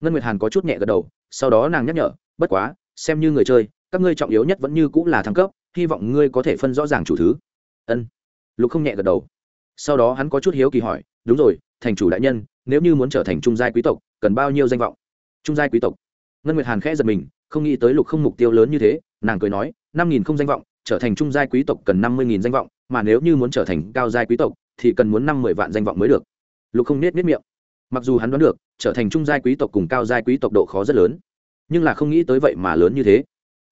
[SPEAKER 1] Ngân nguyệt hàn có chút nhẹ gật đầu, sau đó nàng nhắc nhở, bất quá, xem như người chơi, các ngươi trọng yếu nhất vẫn như cũng là thăng cấp, hy vọng ngươi có thể phân rõ ràng chủ thứ. Ân. Lục không nhẹ gật đầu. Sau đó hắn có chút hiếu kỳ hỏi, đúng rồi, thành chủ đại nhân, nếu như muốn trở thành trung giai quý tộc, cần bao nhiêu danh vọng? Trung giai quý tộc. Ngân nguyệt hàn khẽ giật mình, không nghĩ tới lục không mục tiêu lớn như thế, nàng cười nói, năm nghìn không danh vọng, trở thành trung giai quý tộc cần năm mươi nghìn danh vọng, mà nếu như muốn trở thành cao giai quý tộc, thì cần muốn năm mươi vạn danh vọng mới được lục không nết nết miệng. Mặc dù hắn đoán được, trở thành trung giai quý tộc cùng cao giai quý tộc độ khó rất lớn, nhưng là không nghĩ tới vậy mà lớn như thế.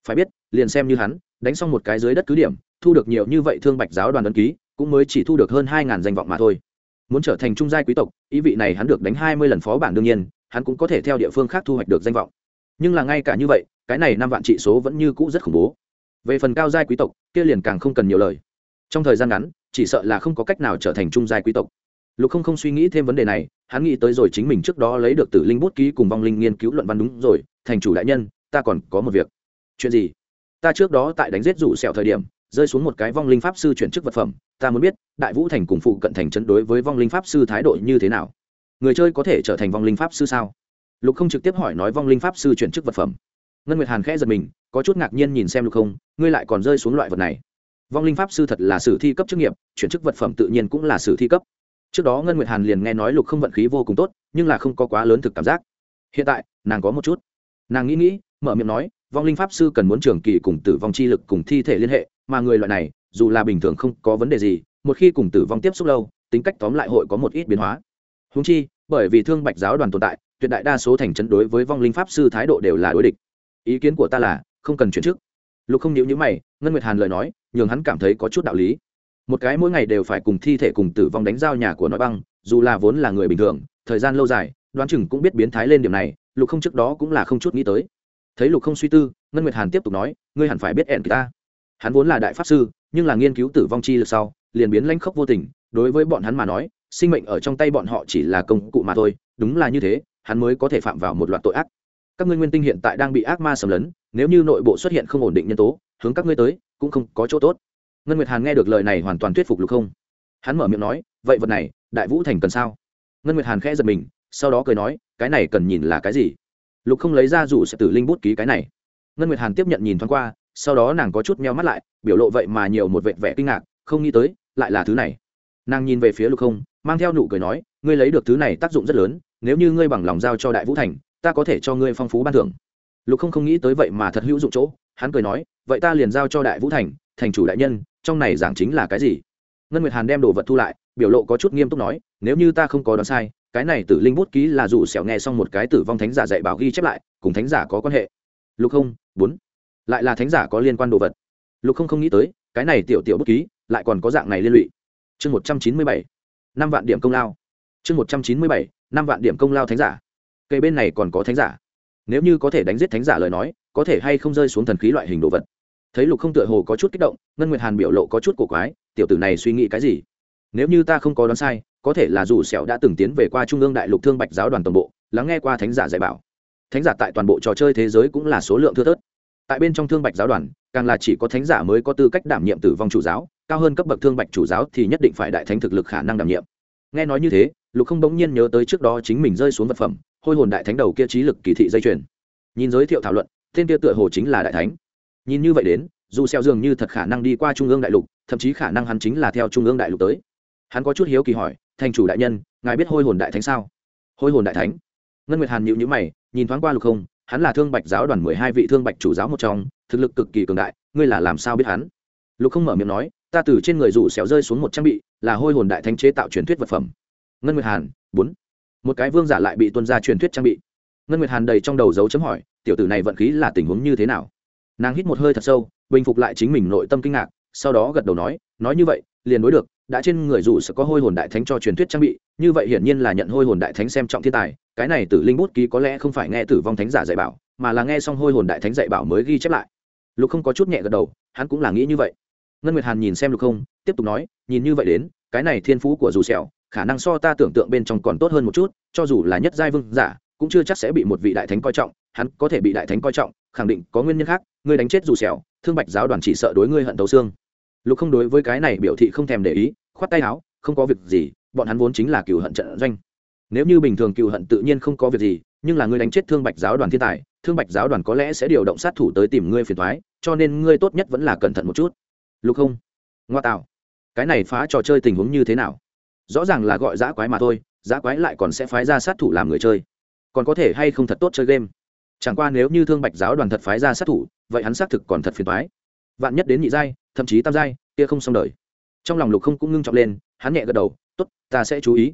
[SPEAKER 1] Phải biết, liền xem như hắn, đánh xong một cái dưới đất cứ điểm, thu được nhiều như vậy thương bạch giáo đoàn ấn ký, cũng mới chỉ thu được hơn hai ngàn danh vọng mà thôi. Muốn trở thành trung giai quý tộc, ý vị này hắn được đánh hai mươi lần phó bản đương nhiên, hắn cũng có thể theo địa phương khác thu hoạch được danh vọng. Nhưng là ngay cả như vậy, cái này năm vạn trị số vẫn như cũ rất khủng bố. Về phần cao giai quý tộc, kia liền càng không cần nhiều lời. Trong thời gian ngắn, chỉ sợ là không có cách nào trở thành trung giai quý tộc lục không không suy nghĩ thêm vấn đề này, hắn nghĩ tới rồi chính mình trước đó lấy được tử linh bút ký cùng vong linh nghiên cứu luận văn đúng rồi, thành chủ đại nhân, ta còn có một việc. Chuyện gì? Ta trước đó tại đánh giết rủ sẹo thời điểm, rơi xuống một cái vong linh pháp sư chuyển chức vật phẩm, ta muốn biết, đại vũ thành cùng phụ cận thành chấn đối với vong linh pháp sư thái độ như thế nào? Người chơi có thể trở thành vong linh pháp sư sao? Lục không trực tiếp hỏi nói vong linh pháp sư chuyển chức vật phẩm. Ngân nguyệt hàn khẽ giật mình, có chút ngạc nhiên nhìn xem lục không, ngươi lại còn rơi xuống loại vật này. Vong linh pháp sư thật là sử thi cấp chức nghiệp, chuyển chức vật phẩm tự nhiên cũng là sử thi cấp trước đó ngân nguyệt hàn liền nghe nói lục không vận khí vô cùng tốt, nhưng là không có quá lớn thực cảm giác. Hiện tại, nàng có một chút. Nàng nghĩ nghĩ, mở miệng nói, vong linh pháp sư cần muốn trường kỳ cùng tử vong chi lực cùng thi thể liên hệ, mà người loại này, dù là bình thường không có vấn đề gì, một khi cùng tử vong tiếp xúc lâu, tính cách tóm lại hội có một ít biến hóa. Húng chi, bởi vì thương bạch giáo đoàn tồn tại, tuyệt đại đa số thành chấn đối với vong linh pháp sư thái độ đều là đối địch. Ý kiến của ta là, không cần chuyển chức. Lục không nhịu nhữ mày, ngân nguyệt hàn lời nói, nhường hắn cảm thấy có chút đạo lý một cái mỗi ngày đều phải cùng thi thể cùng tử vong đánh giao nhà của nói băng, dù là vốn là người bình thường, thời gian lâu dài, đoán chừng cũng biết biến thái lên điểm này, lục không trước đó cũng là không chút nghĩ tới. Thấy lục không suy tư, ngân nguyệt hàn tiếp tục nói, ngươi hẳn phải biết ẹn ta. Hắn vốn là đại pháp sư, nhưng là nghiên cứu tử vong chi lực sau, liền biến lanh khốc vô tình, đối với bọn hắn mà nói, sinh mệnh ở trong tay bọn họ chỉ là công cụ mà thôi, đúng là như thế, hắn mới có thể phạm vào một loạt tội ác. Các ngươi nguyên tinh hiện tại đang bị ác ma xâm lấn, nếu như nội bộ xuất hiện không ổn định nhân tố, hướng các ngươi tới, cũng không có chỗ tốt ngân nguyệt hàn nghe được lời này hoàn toàn thuyết phục lục không. Hắn mở miệng nói, vậy vật này, đại vũ thành cần sao? Ngân nguyệt hàn khẽ giật mình, sau đó cười nói, cái này cần nhìn là cái gì? Lục không lấy ra rủ sẽ tử linh bút ký cái này. Ngân nguyệt hàn tiếp nhận nhìn thoáng qua, sau đó nàng có chút meo mắt lại, biểu lộ vậy mà nhiều một vệ vẻ kinh ngạc, không nghĩ tới, lại là thứ này. Nàng nhìn về phía lục không, mang theo nụ cười nói, ngươi lấy được thứ này tác dụng rất lớn, nếu như ngươi bằng lòng giao cho đại vũ thành, ta có thể cho ngươi phong phú ban thưởng. Lục không không nghĩ tới vậy mà thật hữu dụng chỗ, hắn cười nói, vậy ta liền giao cho đại vũ thành thành chủ đại nhân trong này giảng chính là cái gì? Ngân nguyệt hàn đem đồ vật thu lại, biểu lộ có chút nghiêm túc nói, nếu như ta không có đoán sai, cái này tử linh bút ký là dù xẻo nghe xong một cái tử vong thánh giả dạy bảo ghi chép lại, cùng thánh giả có quan hệ. Lục không, bốn. Lại là thánh giả có liên quan đồ vật. Lục không không nghĩ tới, cái này tiểu tiểu bút ký, lại còn có dạng này liên lụy. Chương một trăm chín mươi bảy. Năm vạn điểm công lao. Chương một trăm chín mươi bảy. Năm vạn điểm công lao thánh giả. Cây bên này còn có thánh giả. Nếu như có thể đánh giết thánh giả lời nói, có thể hay không rơi xuống thần khí loại hình đồ vật thấy lục không tựa hồ có chút kích động, ngân nguyệt hàn biểu lộ có chút cổ quái, tiểu tử này suy nghĩ cái gì? Nếu như ta không có đoán sai, có thể là dù sẹo đã từng tiến về qua trung ương đại lục thương bạch giáo đoàn toàn bộ, lắng nghe qua thánh giả dạy bảo. Thánh giả tại toàn bộ trò chơi thế giới cũng là số lượng thưa thớt. Tại bên trong thương bạch giáo đoàn, càng là chỉ có thánh giả mới có tư cách đảm nhiệm tử vong chủ giáo, cao hơn cấp bậc thương bạch chủ giáo thì nhất định phải đại thánh thực lực khả năng đảm nhiệm. Nghe nói như thế, lục không bỗng nhiên nhớ tới trước đó chính mình rơi xuống vật phẩm, hôi hồn đại thánh đầu kia trí lực kỳ thị dây chuyền. Nhìn giới thiệu thảo luận, tên kia tựa hồ chính là đại thánh nhìn như vậy đến, dù xeo dường như thật khả năng đi qua trung ương đại lục, thậm chí khả năng hắn chính là theo trung ương đại lục tới. Hắn có chút hiếu kỳ hỏi, thành chủ đại nhân, ngài biết hôi hồn đại thánh sao? Hôi hồn đại thánh? Ngân nguyệt hàn nhíu nhữ mày, nhìn thoáng qua lục không, hắn là thương bạch giáo đoàn mười hai vị thương bạch chủ giáo một trong, thực lực cực kỳ cường đại, ngươi là làm sao biết hắn? Lục không mở miệng nói, ta từ trên người rủ xéo rơi xuống một trang bị, là hôi hồn đại thánh chế tạo truyền thuyết vật phẩm. Ngân nguyệt hàn, bốn. Một cái vương giả lại bị tuân ra truyền thuyết trang bị. Ngân nguyệt hàn đầy trong đầu dấu chấm hỏi, tiểu tử này vận khí là tình huống như thế nào? Nàng hít một hơi thật sâu, bình phục lại chính mình nội tâm kinh ngạc, sau đó gật đầu nói nói như vậy, liền đối được, đã trên người dù sẽ có hôi hồn đại thánh cho truyền thuyết trang bị, như vậy hiển nhiên là nhận hôi hồn đại thánh xem trọng thiên tài, cái này tử linh bút ký có lẽ không phải nghe tử vong thánh giả dạy bảo, mà là nghe xong hôi hồn đại thánh dạy bảo mới ghi chép lại. Lục không có chút nhẹ gật đầu, hắn cũng là nghĩ như vậy. Ngân nguyệt hàn nhìn xem lục không, tiếp tục nói, nhìn như vậy đến, cái này thiên phú của dù sẹo, khả năng so ta tưởng tượng bên trong còn tốt hơn một chút, cho dù là nhất giai vương giả, cũng chưa chắc sẽ bị một vị đại thánh coi trọng, hắn có thể bị đại thánh coi trọng, khẳng định có nguyên nhân khác ngươi đánh chết dù sẹo, thương bạch giáo đoàn chỉ sợ đối ngươi hận tấu xương. Lục không đối với cái này biểu thị không thèm để ý, khoát tay áo, không có việc gì, bọn hắn vốn chính là cựu hận trận doanh. Nếu như bình thường cựu hận tự nhiên không có việc gì, nhưng là ngươi đánh chết thương bạch giáo đoàn thiên tài, thương bạch giáo đoàn có lẽ sẽ điều động sát thủ tới tìm ngươi phiền thoái cho nên ngươi tốt nhất vẫn là cẩn thận một chút. Lục không, ngoa tạo. Cái này phá trò chơi tình huống như thế nào? Rõ ràng là gọi giã quái mà thôi giã quái lại còn sẽ phái ra sát thủ làm người chơi. Còn có thể hay không thật tốt chơi game? Chẳng qua nếu như thương bạch giáo đoàn thật phái ra sát thủ vậy hắn xác thực còn thật phiền toái. vạn nhất đến nhị giai, thậm chí tam giai, kia không xong đời. Trong lòng lục không cũng ngưng trọng lên, hắn nhẹ gật đầu t ố t ta sẽ chú ý.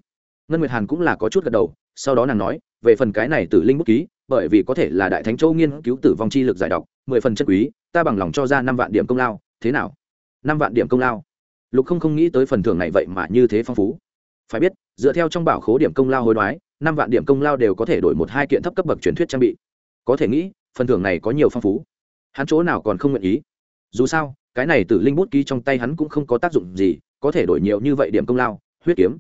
[SPEAKER 1] Ngân nguyệt hàn cũng là có chút gật đầu, sau đó nàng nói, về phần cái này tử linh bút ký, bởi vì có thể là đại thánh châu nghiên cứu tử vong chi lực giải độc, mười phần chất quý, ta bằng lòng cho ra năm vạn điểm công lao. Thế nào? Năm vạn điểm công lao. Lục không không nghĩ tới phần thưởng này vậy mà như thế phong phú. Phải biết, dựa theo trong bảo khố điểm công lao hối đoái, năm vạn điểm công lao đều có thể đổi một hai kiện thấp cấp bậc truyền thuyết trang bị. Có thể nghĩ, phần thưởng này có nhiều phong phú hắn chỗ nào còn không nguyện ý. Dù sao, cái này tử linh bút ký trong tay hắn cũng không có tác dụng gì, có thể đổi nhiều như vậy điểm công lao, huyết kiếm.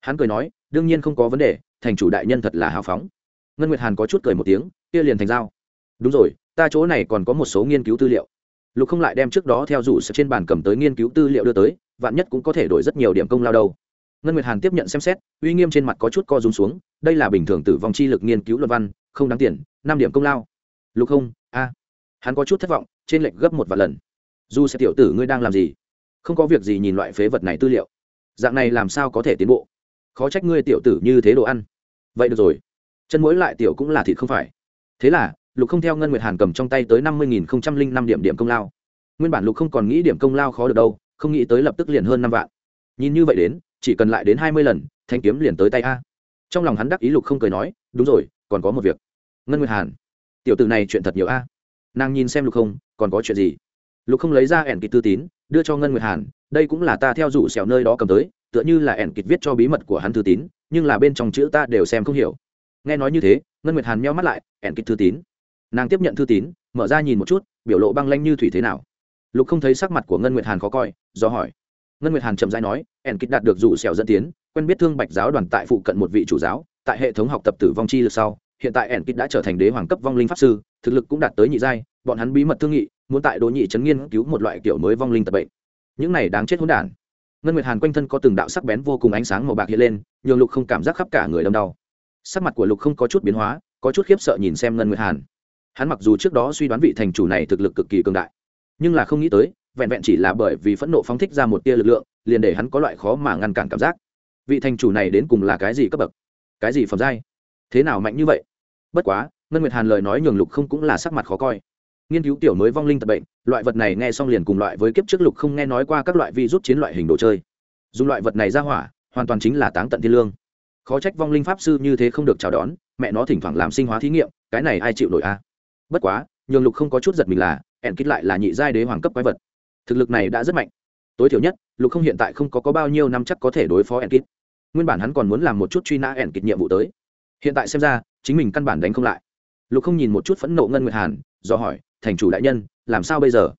[SPEAKER 1] Hắn cười nói, đương nhiên không có vấn đề, thành chủ đại nhân thật là hào phóng. Ngân nguyệt hàn có chút cười một tiếng, kia liền thành dao đúng rồi, ta chỗ này còn có một số nghiên cứu tư liệu. Lục không lại đem trước đó theo rủ trên bàn cầm tới nghiên cứu tư liệu đưa tới, vạn nhất cũng có thể đổi rất nhiều điểm công lao đâu. Ngân nguyệt hàn tiếp nhận xem xét, uy nghiêm trên mặt có chút co rúm xuống, đây là bình thường tử vong chi lực nghiên cứu luận văn, không đáng tiền, năm điểm công lao. Lục không, a hắn có chút thất vọng, trên lệnh gấp một vài lần. Dù sẽ tiểu tử ngươi đang làm gì? Không có việc gì nhìn loại phế vật này tư liệu. Dạng này làm sao có thể tiến bộ? Khó trách ngươi tiểu tử như thế đồ ăn. Vậy được rồi. Chân mũi lại tiểu cũng là thịt không phải. Thế là, lục không theo ngân nguyệt hàn cầm trong tay tới năm mươi nghìn năm điểm điểm công lao. Nguyên bản lục không còn nghĩ điểm công lao khó được đâu, không nghĩ tới lập tức liền hơn năm vạn. Nhìn như vậy đến, chỉ cần lại đến hai mươi lần, thanh kiếm liền tới tay a. Trong lòng hắn đắc ý lục không cười nói, đúng rồi, còn có một việc. Ngân nguyệt hàn, tiểu t ử này chuyện thật nhiều a nàng nhìn xem lục không, còn có chuyện gì? Lục không lấy ra ẻn kịch thư tín, đưa cho ngân nguyệt hàn, đây cũng là ta theo dụ xẻo nơi đó cầm tới, tựa như là ẻn kịch viết cho bí mật của hắn thư tín, nhưng là bên trong chữ ta đều xem không hiểu. Nghe nói như thế, ngân nguyệt hàn meo mắt lại, ẻn kịch thư tín. Nàng tiếp nhận thư tín, mở ra nhìn một chút, biểu lộ băng lanh như thủy thế nào. Lục không thấy sắc mặt của ngân nguyệt hàn khó coi, do hỏi. Ngân nguyệt hàn chậm rãi nói, ẻn kịch đạt được dụ xẻo dẫn tiến, quen biết thương bạch giáo đoàn tại phụ cận một vị chủ giáo, tại hệ thống học tập tử vong chi lực sau hiện tại ẻn kịt đã trở thành đế hoàng cấp vong linh pháp sư, thực lực cũng đạt tới nhị giai, bọn hắn bí mật thương nghị, muốn tại đỗ nhị trấn nghiên cứu một loại kiểu mới vong linh tập bệnh. Những này đáng chết hỗn đản. Ngân nguyệt hàn quanh thân có từng đạo sắc bén vô cùng ánh sáng màu bạc hiện lên, nhường lục không cảm giác khắp cả người đâm đau. Sắc mặt của lục không có chút biến hóa, có chút khiếp sợ nhìn xem ngân nguyệt hàn. Hắn mặc dù trước đó suy đoán vị thành chủ này thực lực cực kỳ cường đại, nhưng là không nghĩ tới, vẹn vẹn chỉ là bởi vì phẫn nộ phóng thích ra một tia lực lượng, liền để hắn có loại khó mà ngăn cản cảm giác. Vị thành chủ này đến cùng là cái gì cấp bậc? Cái gì phẩm giai? Thế nào mạnh như vậy? Bất quá ngân nguyệt hàn lời nói nhường lục không cũng là sắc mặt khó coi. Nghiên cứu tiểu mới vong linh tập bệnh loại vật này nghe xong liền cùng loại với kiếp trước lục không nghe nói qua các loại vi rút chiến loại hình đồ chơi. Dùng loại vật này ra hỏa hoàn toàn chính là táng tận thiên lương. Khó trách vong linh pháp sư như thế không được chào đón mẹ nó thỉnh thoảng làm sinh hóa thí nghiệm cái này ai chịu nổi a? Bất quá nhường lục không có chút giật mình là ẹn kích lại là nhị giai đế hoàng cấp quái vật. Thực lực này đã rất mạnh. Tối thiểu nhất lục không hiện tại không có, có bao nhiêu năm chắc có thể đối phó ẹn kích nguyên bản hắn còn muốn làm một chút truy nã ẹn kích nhiệm vụ tới hiện tại xem ra, chính mình căn bản đánh không lại. Lục không nhìn một chút phẫn nộ ngân nguyệt hàn, do hỏi, thành chủ đại nhân, làm sao bây giờ?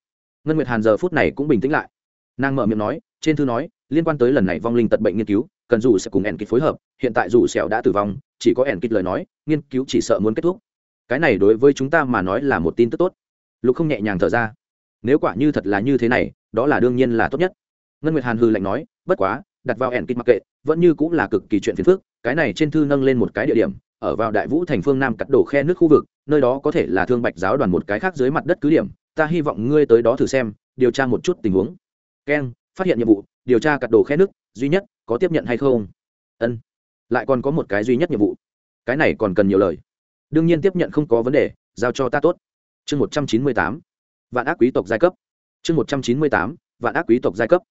[SPEAKER 1] Ngân nguyệt hàn giờ phút này cũng bình tĩnh lại. Nàng mở miệng nói, trên thư nói, liên quan tới lần này vong linh tật bệnh nghiên cứu, cần dù sẽ cùng ẻn kịch phối hợp, hiện tại dù sẹo đã tử vong, chỉ có ẻn kịch lời nói, nghiên cứu chỉ sợ muốn kết thúc. Cái này đối với chúng ta mà nói là một tin tức tốt. Lục không nhẹ nhàng thở ra. Nếu quả như thật là như thế này, đó là đương nhiên là tốt nhất. Ngân nguyệt hàn hư lạnh nói, bất quá đặt vào ẻn kịch mặc kệ, vẫn như cũng là cực kỳ chuyện phiền phức, cái này trên thư nâng lên một cái địa điểm, ở vào đại vũ thành phương nam cắt đổ khe nước khu vực, nơi đó có thể là thương bạch giáo đoàn một cái khác dưới mặt đất cứ điểm, ta hy vọng ngươi tới đó thử xem, điều tra một chút tình huống. Keng phát hiện nhiệm vụ, điều tra cắt đổ khe nước, duy nhất, có tiếp nhận hay không? Ân. Lại còn có một cái duy nhất nhiệm vụ. Cái này còn cần nhiều lời. Đương nhiên tiếp nhận không có vấn đề, giao cho ta tốt. Chương một trăm chín mươi tám, vạn ác quý tộc giai cấp. Chương một trăm chín mươi tám, vạn ác quý tộc giai cấp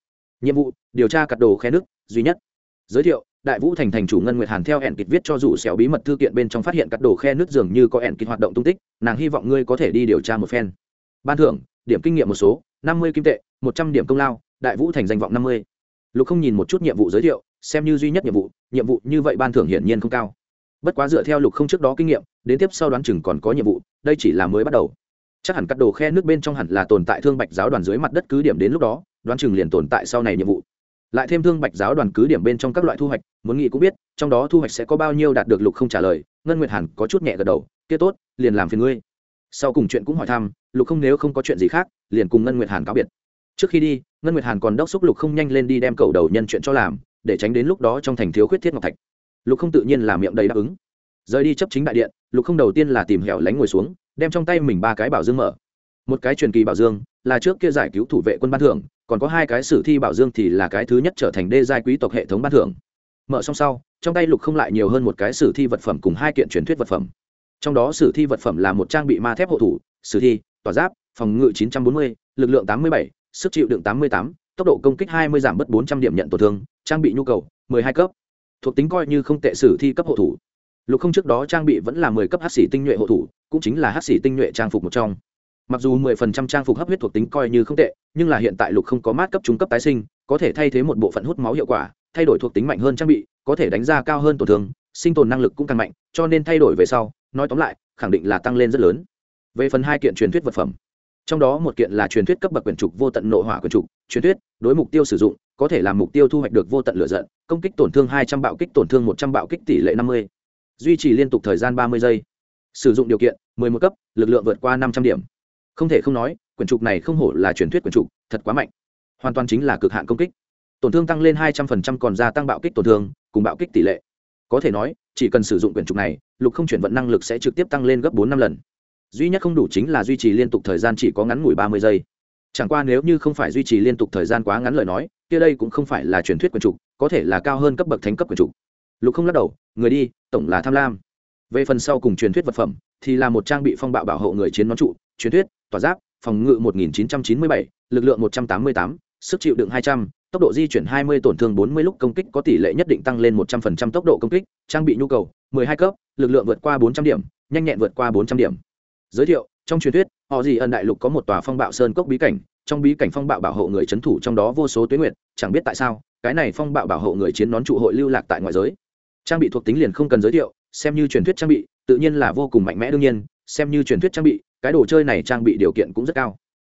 [SPEAKER 1] nhiệm vụ, điều tra cặt đồ khe nước, duy nhất. Giới thiệu, đại vũ thành thành chủ ngân nguyệt hàn theo ẻn kịch viết cho dù xẻo bí mật thư kiện bên trong phát hiện cắt đồ khe nước dường như có ẻn kịch hoạt động tung tích, nàng hy vọng ngươi có thể đi điều tra một phen. Ban thưởng, điểm kinh nghiệm một số, năm mươi kim tệ, một trăm điểm công lao, đại vũ thành danh vọng năm mươi. Lục không nhìn một chút nhiệm vụ giới thiệu, xem như duy nhất nhiệm vụ nhiệm vụ như vậy ban thưởng hiển nhiên không cao. Bất quá dựa theo lục không trước đó kinh nghiệm, đến tiếp sau đoán chừng còn có nhiệm vụ, đây chỉ là mới bắt đầu. Chắc hẳn cắt đồ khe nước bên trong hẳn là tồn tại thương bạch giáo đoàn dưới mặt đất cứ điểm đến lúc đó đoán chừng liền tồn tại sau này nhiệm vụ. Lại thêm thương bạch giáo đoàn cứ điểm bên trong các loại thu hoạch, muốn nghĩ cũng biết, trong đó thu hoạch sẽ có bao nhiêu đạt được lục không trả lời, ngân nguyệt hàn có chút nhẹ gật đầu, kia tốt, liền làm phiền ngươi. Sau cùng chuyện cũng hỏi thăm, lục không nếu không có chuyện gì khác, liền cùng ngân nguyệt hàn cáo biệt. Trước khi đi, ngân nguyệt hàn còn đốc xúc lục không nhanh lên đi đem cầu đầu nhân chuyện cho làm, để tránh đến lúc đó trong thành thiếu khuyết thiết ngọc thạch. Lục không tự nhiên làm miệng đầy đáp ứng. Rời đi chấp chính đại điện, lục không đầu tiên là tìm hẻo lánh ngồi xuống, đem trong tay mình ba cái bảo dương mở. Một cái truyền kỳ bảo dương, là trước kia giải cứu thủ vệ quân ban thưởng còn có hai cái sử thi bảo dương thì là cái thứ nhất trở thành đê giai quý tộc hệ thống ban thưởng. Mở xong sau trong tay lục không lại nhiều hơn một cái sử thi vật phẩm cùng hai kiện truyền thuyết vật phẩm. Trong đó sử thi vật phẩm là một trang bị ma thép hộ thủ sử thi tỏa giáp phòng ngự 940, lực lượng 87, sức chịu đựng 88, tốc độ công kích 20 giảm bớt 400 điểm nhận tổn thương trang bị nhu cầu 12 cấp. Thuộc tính coi như không tệ sử thi cấp hộ thủ. Lục không trước đó trang bị vẫn là 10 cấp hát xỉ tinh nhuệ hộ thủ cũng chính là hát xỉ tinh nhuệ trang phục một trong mặc dù 10% trang phục hấp huyết thuộc tính coi như không tệ, nhưng là hiện tại lục không có mát cấp trung cấp tái sinh, có thể thay thế một bộ phận hút máu hiệu quả, thay đổi thuộc tính mạnh hơn trang bị, có thể đánh ra cao hơn tổn thương, sinh tồn năng lực cũng càng mạnh, cho nên thay đổi về sau, nói tóm lại, khẳng định là tăng lên rất lớn. Về phần hai kiện truyền thuyết vật phẩm, trong đó một kiện là truyền thuyết cấp bậc quyền trục vô tận nội hỏa quyền trục, truyền thuyết, đối mục tiêu sử dụng, có thể làm mục tiêu thu hoạch được vô tận lửa giận, công kích tổn thương hai trăm bạo kích, tổn thương một trăm bạo kích tỷ lệ năm mươi. Duy trì liên tục thời gian ba mươi giây. Sử dụng điều kiện, mười một cấp, lực lượng vượt qua năm trăm điểm không thể không nói, quyển trục này không hổ là truyền thuyết quyển trục, thật quá mạnh. Hoàn toàn chính là cực hạn công kích. Tổn thương tăng lên hai trăm phần trăm còn gia tăng bạo kích tổn thương, cùng bạo kích tỷ lệ. Có thể nói, chỉ cần sử dụng quyển trục này, lục không chuyển vận năng lực sẽ trực tiếp tăng lên gấp bốn năm lần. Duy nhất không đủ chính là duy trì liên tục thời gian chỉ có ngắn ngủi ba mươi giây. Chẳng qua nếu như không phải duy trì liên tục thời gian quá ngắn lời nói, kia đây cũng không phải là truyền thuyết quyển trục, có thể là cao hơn cấp bậc thánh cấp quyển trục. Lục không lắc đầu, người đi, tổng là tham lam. Về phần sau cùng truyền thuyết vật phẩm, thì là một trang bị phong bạo bảo hộ người chiến nón trụ, truyền thuyết tỏa giáp phòng ngự 1997, lực lượng 188, sức chịu đựng 200, tốc độ di chuyển 20 tổn thương 40 lúc công kích có tỷ lệ nhất định tăng lên 100% tốc độ công kích, trang bị nhu cầu 12 cấp, lực lượng vượt qua 400 điểm, nhanh nhẹn vượt qua 400 điểm. Giới thiệu, trong truyền thuyết, họ gì ẩn đại lục có một tòa phong bạo sơn cốc bí cảnh, trong bí cảnh phong bạo bảo hộ người c h ấ n thủ trong đó vô số tuyến nguyện chẳng biết tại sao cái này phong bạo bảo hộ người chiến nón trụ hội lưu lạc tại ngoại giới trang bị thuộc tính liền không cần giới thiệu xem như truyền thuyết trang bị tự nhiên là vô cùng mạnh mẽ đương nhiên xem như truyền thuyết trang bị, cái đồ chơi này trang bị điều kiện cũng rất cao.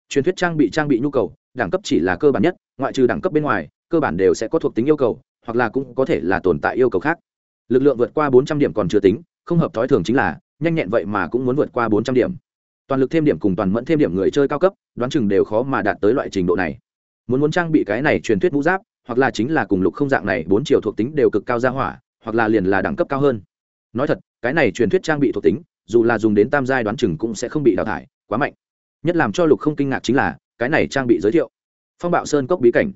[SPEAKER 1] Truyền thuyết trang bị trang bị nhu cầu, đẳng cấp chỉ là cơ bản nhất, ngoại trừ đẳng cấp bên ngoài, cơ bản đều sẽ có thuộc tính yêu cầu, hoặc là cũng có thể là tồn tại yêu cầu khác. Lực lượng vượt qua bốn trăm điểm còn chưa tính, không hợp thói thường chính là, nhanh nhẹn vậy mà cũng muốn vượt qua bốn trăm điểm. Toàn lực thêm điểm cùng toàn mẫn thêm điểm người chơi cao cấp, đoán chừng đều khó mà đạt tới loại trình độ này. Muốn muốn trang bị cái này truyền thuyết mũ giáp, hoặc là chính là cùng lục không dạng này bốn chiều thuộc tính đều cực cao ra hỏa, hoặc là liền là đẳng cấp cao hơn. Nói thật, cái này truyền thuyết trang bị thuộc tính dù là dùng đến tam giai đoán chừng cũng sẽ không bị đào thải, quá mạnh. Nhất làm cho lục không kinh ngạc chính là, cái này trang bị giới thiệu. Phong bạo sơn cốc bí cảnh.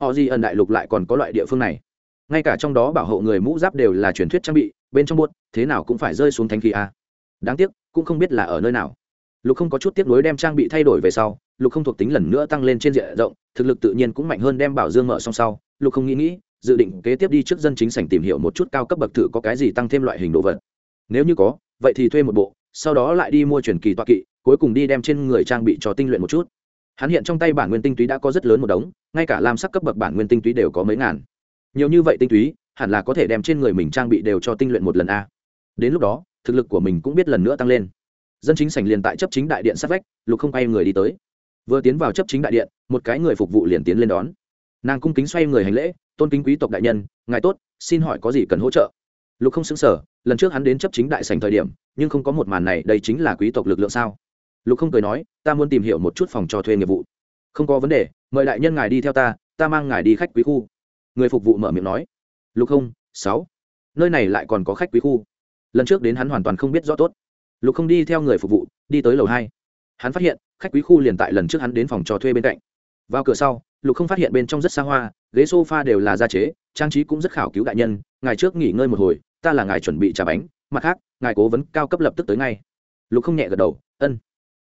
[SPEAKER 1] Họ di ẩn đại lục lại còn có loại địa phương này. Ngay cả trong đó bảo hộ người mũ giáp đều là truyền thuyết trang bị, bên trong buốt, thế nào cũng phải rơi xuống thanh khí a. Đáng tiếc, cũng không biết là ở nơi nào. Lục không có chút tiếp nối đem trang bị thay đổi về sau, lục không thuộc tính lần nữa tăng lên trên diện rộng, thực lực tự nhiên cũng mạnh hơn đem bảo dương mở song sau. Lục không nghĩ nghĩ, dự định kế tiếp đi trước dân chính sảnh tìm hiểu một chút cao cấp bậc thử có cái gì tăng thêm loại hình đồ vật. Nếu như có vậy thì thuê một bộ, sau đó lại đi mua truyền kỳ toa kỵ, cuối cùng đi đem trên người trang bị cho tinh luyện một chút. Hắn hiện trong tay bản nguyên tinh túy đã có rất lớn một đống, ngay cả lam sắc cấp bậc bản nguyên tinh túy đều có mấy ngàn. Nhiều như vậy tinh túy, hẳn là có thể đem trên người mình trang bị đều cho tinh luyện một lần a. Đến lúc đó, thực lực của mình cũng biết lần nữa tăng lên. Dân chính sảnh liền tại chấp chính đại điện sát vách, lục không bay người đi tới. Vừa tiến vào chấp chính đại điện, một cái người phục vụ liền tiến lên đón. Nàng cung kính xoay người hành lễ, tôn kính quý tộc đại nhân, ngài tốt, xin hỏi có gì cần hỗ trợ? Lục không xứng sở, lần trước hắn đến chấp chính đại sảnh thời điểm, nhưng không có một màn này, đây chính là quý tộc lực lượng sao? Lục không cười nói, ta muốn tìm hiểu một chút phòng cho thuê nghiệp vụ. Không có vấn đề, mời đại nhân ngài đi theo ta ta mang ngài đi khách quý khu. Người phục vụ mở miệng nói. Lục không, sáu. Nơi này lại còn có khách quý khu. Lần trước đến hắn hoàn toàn không biết rõ tốt. Lục không đi theo người phục vụ, đi tới lầu hai. Hắn phát hiện, khách quý khu liền tại lần trước hắn đến phòng trò thuê bên cạnh. Vào cửa sau lục không phát hiện bên trong rất xa hoa, ghế s o f a đều là gia chế, trang trí cũng rất khảo cứu đại nhân, Ngài trước nghỉ ngơi một hồi, ta là ngài chuẩn bị trà bánh, mặt khác, ngài cố vấn cao cấp lập tức tới ngay. Lục không nhẹ gật đầu, ân.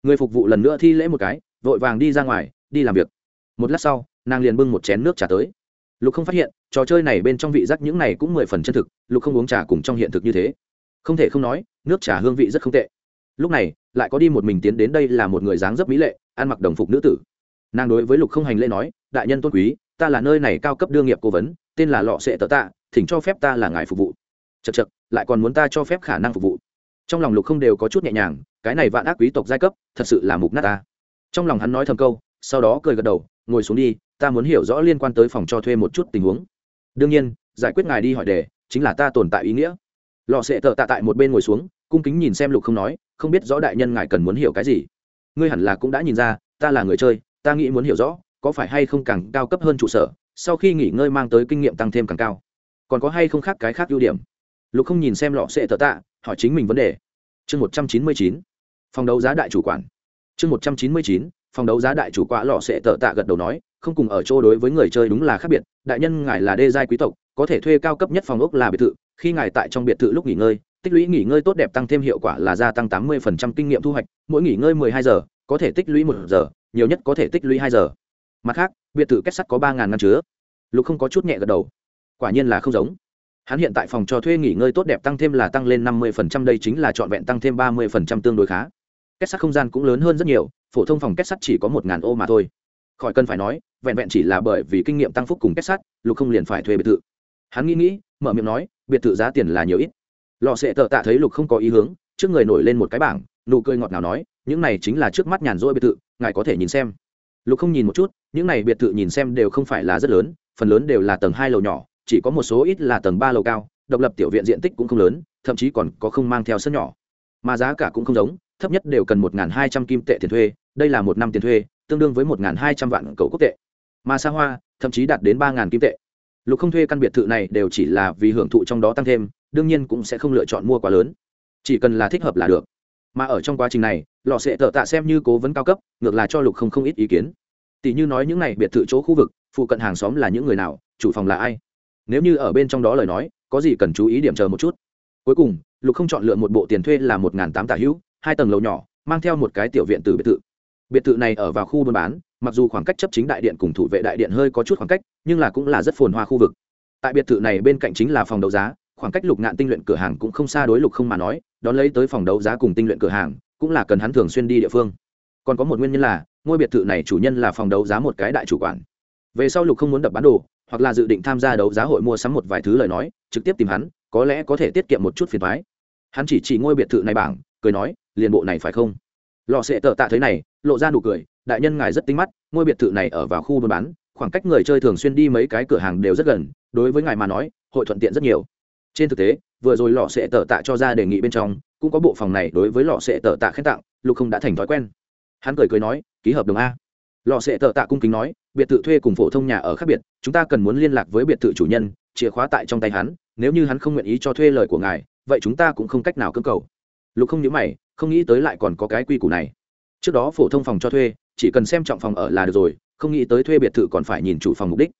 [SPEAKER 1] Người phục vụ lần nữa thi lễ một cái, vội vàng đi ra ngoài, đi làm việc. Một lát sau, nàng liền bưng một chén nước trà tới. Lục không phát hiện, trò chơi này bên trong vị giác những này cũng mười phần chân thực, lục không uống trà cùng trong hiện thực như thế. Không thể không nói, nước trà hương vị rất không tệ. Lúc này, lại có đi một mình tiến đến đây là một người dáng dấp mỹ lệ, ăn mặc đồng phục nữ tử nàng đối với lục không hành lễ nói, đại nhân tôn quý, ta là nơi này cao cấp đương nghiệp cố vấn, tên là lọ sệ tờ tạ, thỉnh cho phép ta là ngài phục vụ. Chật chật lại còn muốn ta cho phép khả năng phục vụ? Trong lòng lục không đều có chút nhẹ nhàng, cái này vạn ác quý tộc giai cấp, thật sự là mục nát ta. Trong lòng hắn nói thầm câu, sau đó cười gật đầu, ngồi xuống đi, ta muốn hiểu rõ liên quan tới phòng cho thuê một chút tình huống. Đương nhiên, giải quyết ngài đi hỏi đề, chính là ta tồn tại ý nghĩa. Lò sệ tợ tạ tại một bên ngồi xuống, cung kính nhìn xem lục không nói, không biết rõ đại nhân ngài cần muốn hiểu cái gì? Ngươi hẳn là cũng đã nhìn ra, ta là người chơi ta nghĩ muốn hiểu rõ, có phải hay không càng cao cấp hơn trụ sở, sau khi nghỉ ngơi mang tới kinh nghiệm tăng thêm càng cao. Còn có hay không khác cái khác ưu điểm? Lục không nhìn xem lọ sệ tờ tạ, hỏi chính mình vấn đề. Chương một trăm chín mươi chín, phòng đấu giá đại chủ quản. Chương một trăm chín mươi chín, phòng đấu giá đại chủ quả lọ sệ tờ tạ gật đầu nói, không cùng ở chỗ đối với người chơi đúng là khác biệt, đại nhân ngài là đê giai quý tộc, có thể thuê cao cấp nhất phòng ốc là biệt thự, khi ngài tại trong biệt thự lúc nghỉ ngơi, tích lũy nghỉ ngơi tốt đẹp tăng thêm hiệu quả là gia tăng tám mươi kinh nghiệm thu hoạch, mỗi nghỉ ngơi mười hai giờ có thể tích lũy một giờ, nhiều nhất có thể tích lũy hai giờ. Mặt khác, biệt thự kết sắt có ba ngàn ngăn chứa. Lục không có chút nhẹ gật đầu. Quả nhiên là không giống. Hắn hiện tại phòng cho thuê nghỉ ngơi tốt đẹp tăng thêm là tăng lên năm mươi đây chính là trọn vẹn tăng thêm ba mươi tương đối khá. Kết sắt không gian cũng lớn hơn rất nhiều, phổ thông phòng kết sắt chỉ có một ngàn ô mà thôi. Khỏi cần phải nói, vẹn vẹn chỉ là bởi vì kinh nghiệm tăng phúc cùng kết sắt, lục không liền phải thuê biệt thự. Hắn nghĩ nghĩ, mở miệng nói, biệt thự giá tiền là nhiều ít. Lò sệ tợ tạ thấy lục không có ý hướng, trước người nổi lên một cái bảng, nụ cười ngọt nào nói những này chính là trước mắt nhàn rỗi biệt thự, ngài có thể nhìn xem. Lục không nhìn một chút, những này biệt thự nhìn xem đều không phải là rất lớn, phần lớn đều là tầng hai lầu nhỏ, chỉ có một số ít là tầng ba lầu cao, độc lập tiểu viện diện tích cũng không lớn, thậm chí còn có không mang theo sân nhỏ. Mà giá cả cũng không giống, thấp nhất đều cần một hai trăm kim tệ tiền thuê, đây là một năm tiền thuê, tương đương với một hai trăm vạn cầu quốc tệ. Mà xa hoa, thậm chí đạt đến ba kim tệ. Lục không thuê căn biệt thự này đều chỉ là vì hưởng thụ trong đó tăng thêm, đương nhiên cũng sẽ không lựa chọn mua quá lớn. Chỉ cần là thích hợp là được mà ở trong quá trình này, lò sẽ tờ tạ xem như cố vấn cao cấp, ngược lại cho lục không không ít ý kiến. Tỷ như nói những này biệt thự chỗ khu vực, phụ cận hàng xóm là những người nào, chủ phòng là ai? Nếu như ở bên trong đó lời nói, có gì cần chú ý điểm chờ một chút. Cuối cùng, lục không chọn lựa một bộ tiền thuê là một n g h n tám tả hữu, hai tầng lầu nhỏ, mang theo một cái tiểu viện từ biệt thự. Biệt thự này ở vào khu buôn bán, mặc dù khoảng cách chấp chính đại điện cùng thủ vệ đại điện hơi có chút khoảng cách, nhưng là cũng là rất phồn hoa khu vực. Tại biệt thự này bên cạnh chính là phòng đấu giá khoảng cách lục ngạn tinh luyện cửa hàng cũng không xa đối lục không mà nói, đón lấy tới phòng đấu giá cùng tinh luyện cửa hàng, cũng là cần hắn thường xuyên đi địa phương. Còn có một nguyên nhân là, ngôi biệt thự này chủ nhân là phòng đấu giá một cái đại chủ quản. Về sau lục không muốn đập bán đồ, hoặc là dự định tham gia đấu giá hội mua sắm một vài thứ lời nói, trực tiếp tìm hắn, có lẽ có thể tiết kiệm một chút phiền thoái hắn chỉ chỉ ngôi biệt thự này bảng, cười nói, liền bộ này phải không? Lò sệ tợ tạ thế này, lộ ra nụ cười, đại nhân ngài rất tính mắt, ngôi biệt thự này ở vào khu buôn bán, khoảng cách người chơi thường xuyên đi mấy cái cửa hàng đều rất gần, đối với ngài mà nói, hội thuận tiện rất nhiều trên thực tế, vừa rồi lọ sẽ tờ tạ cho ra đề nghị bên trong, cũng có bộ phòng này đối với lọ sẽ tờ tạ khen tặng, lục không đã thành thói quen. Hắn cười cười nói, ký hợp đồng a. Lọ sẽ tờ tạ cung kính nói, biệt thự thuê cùng phổ thông nhà ở khác biệt, chúng ta cần muốn liên lạc với biệt thự chủ nhân, chìa khóa tại trong tay hắn, nếu như hắn không nguyện ý cho thuê lời của ngài, vậy chúng ta cũng không cách nào cưỡng cầu. Lục không nhớ mày, không nghĩ tới lại còn có cái quy củ này. Trước đó phổ thông phòng cho thuê, chỉ cần xem trọng phòng ở là được rồi, không nghĩ tới thuê biệt thự còn phải nhìn chủ phòng mục đích.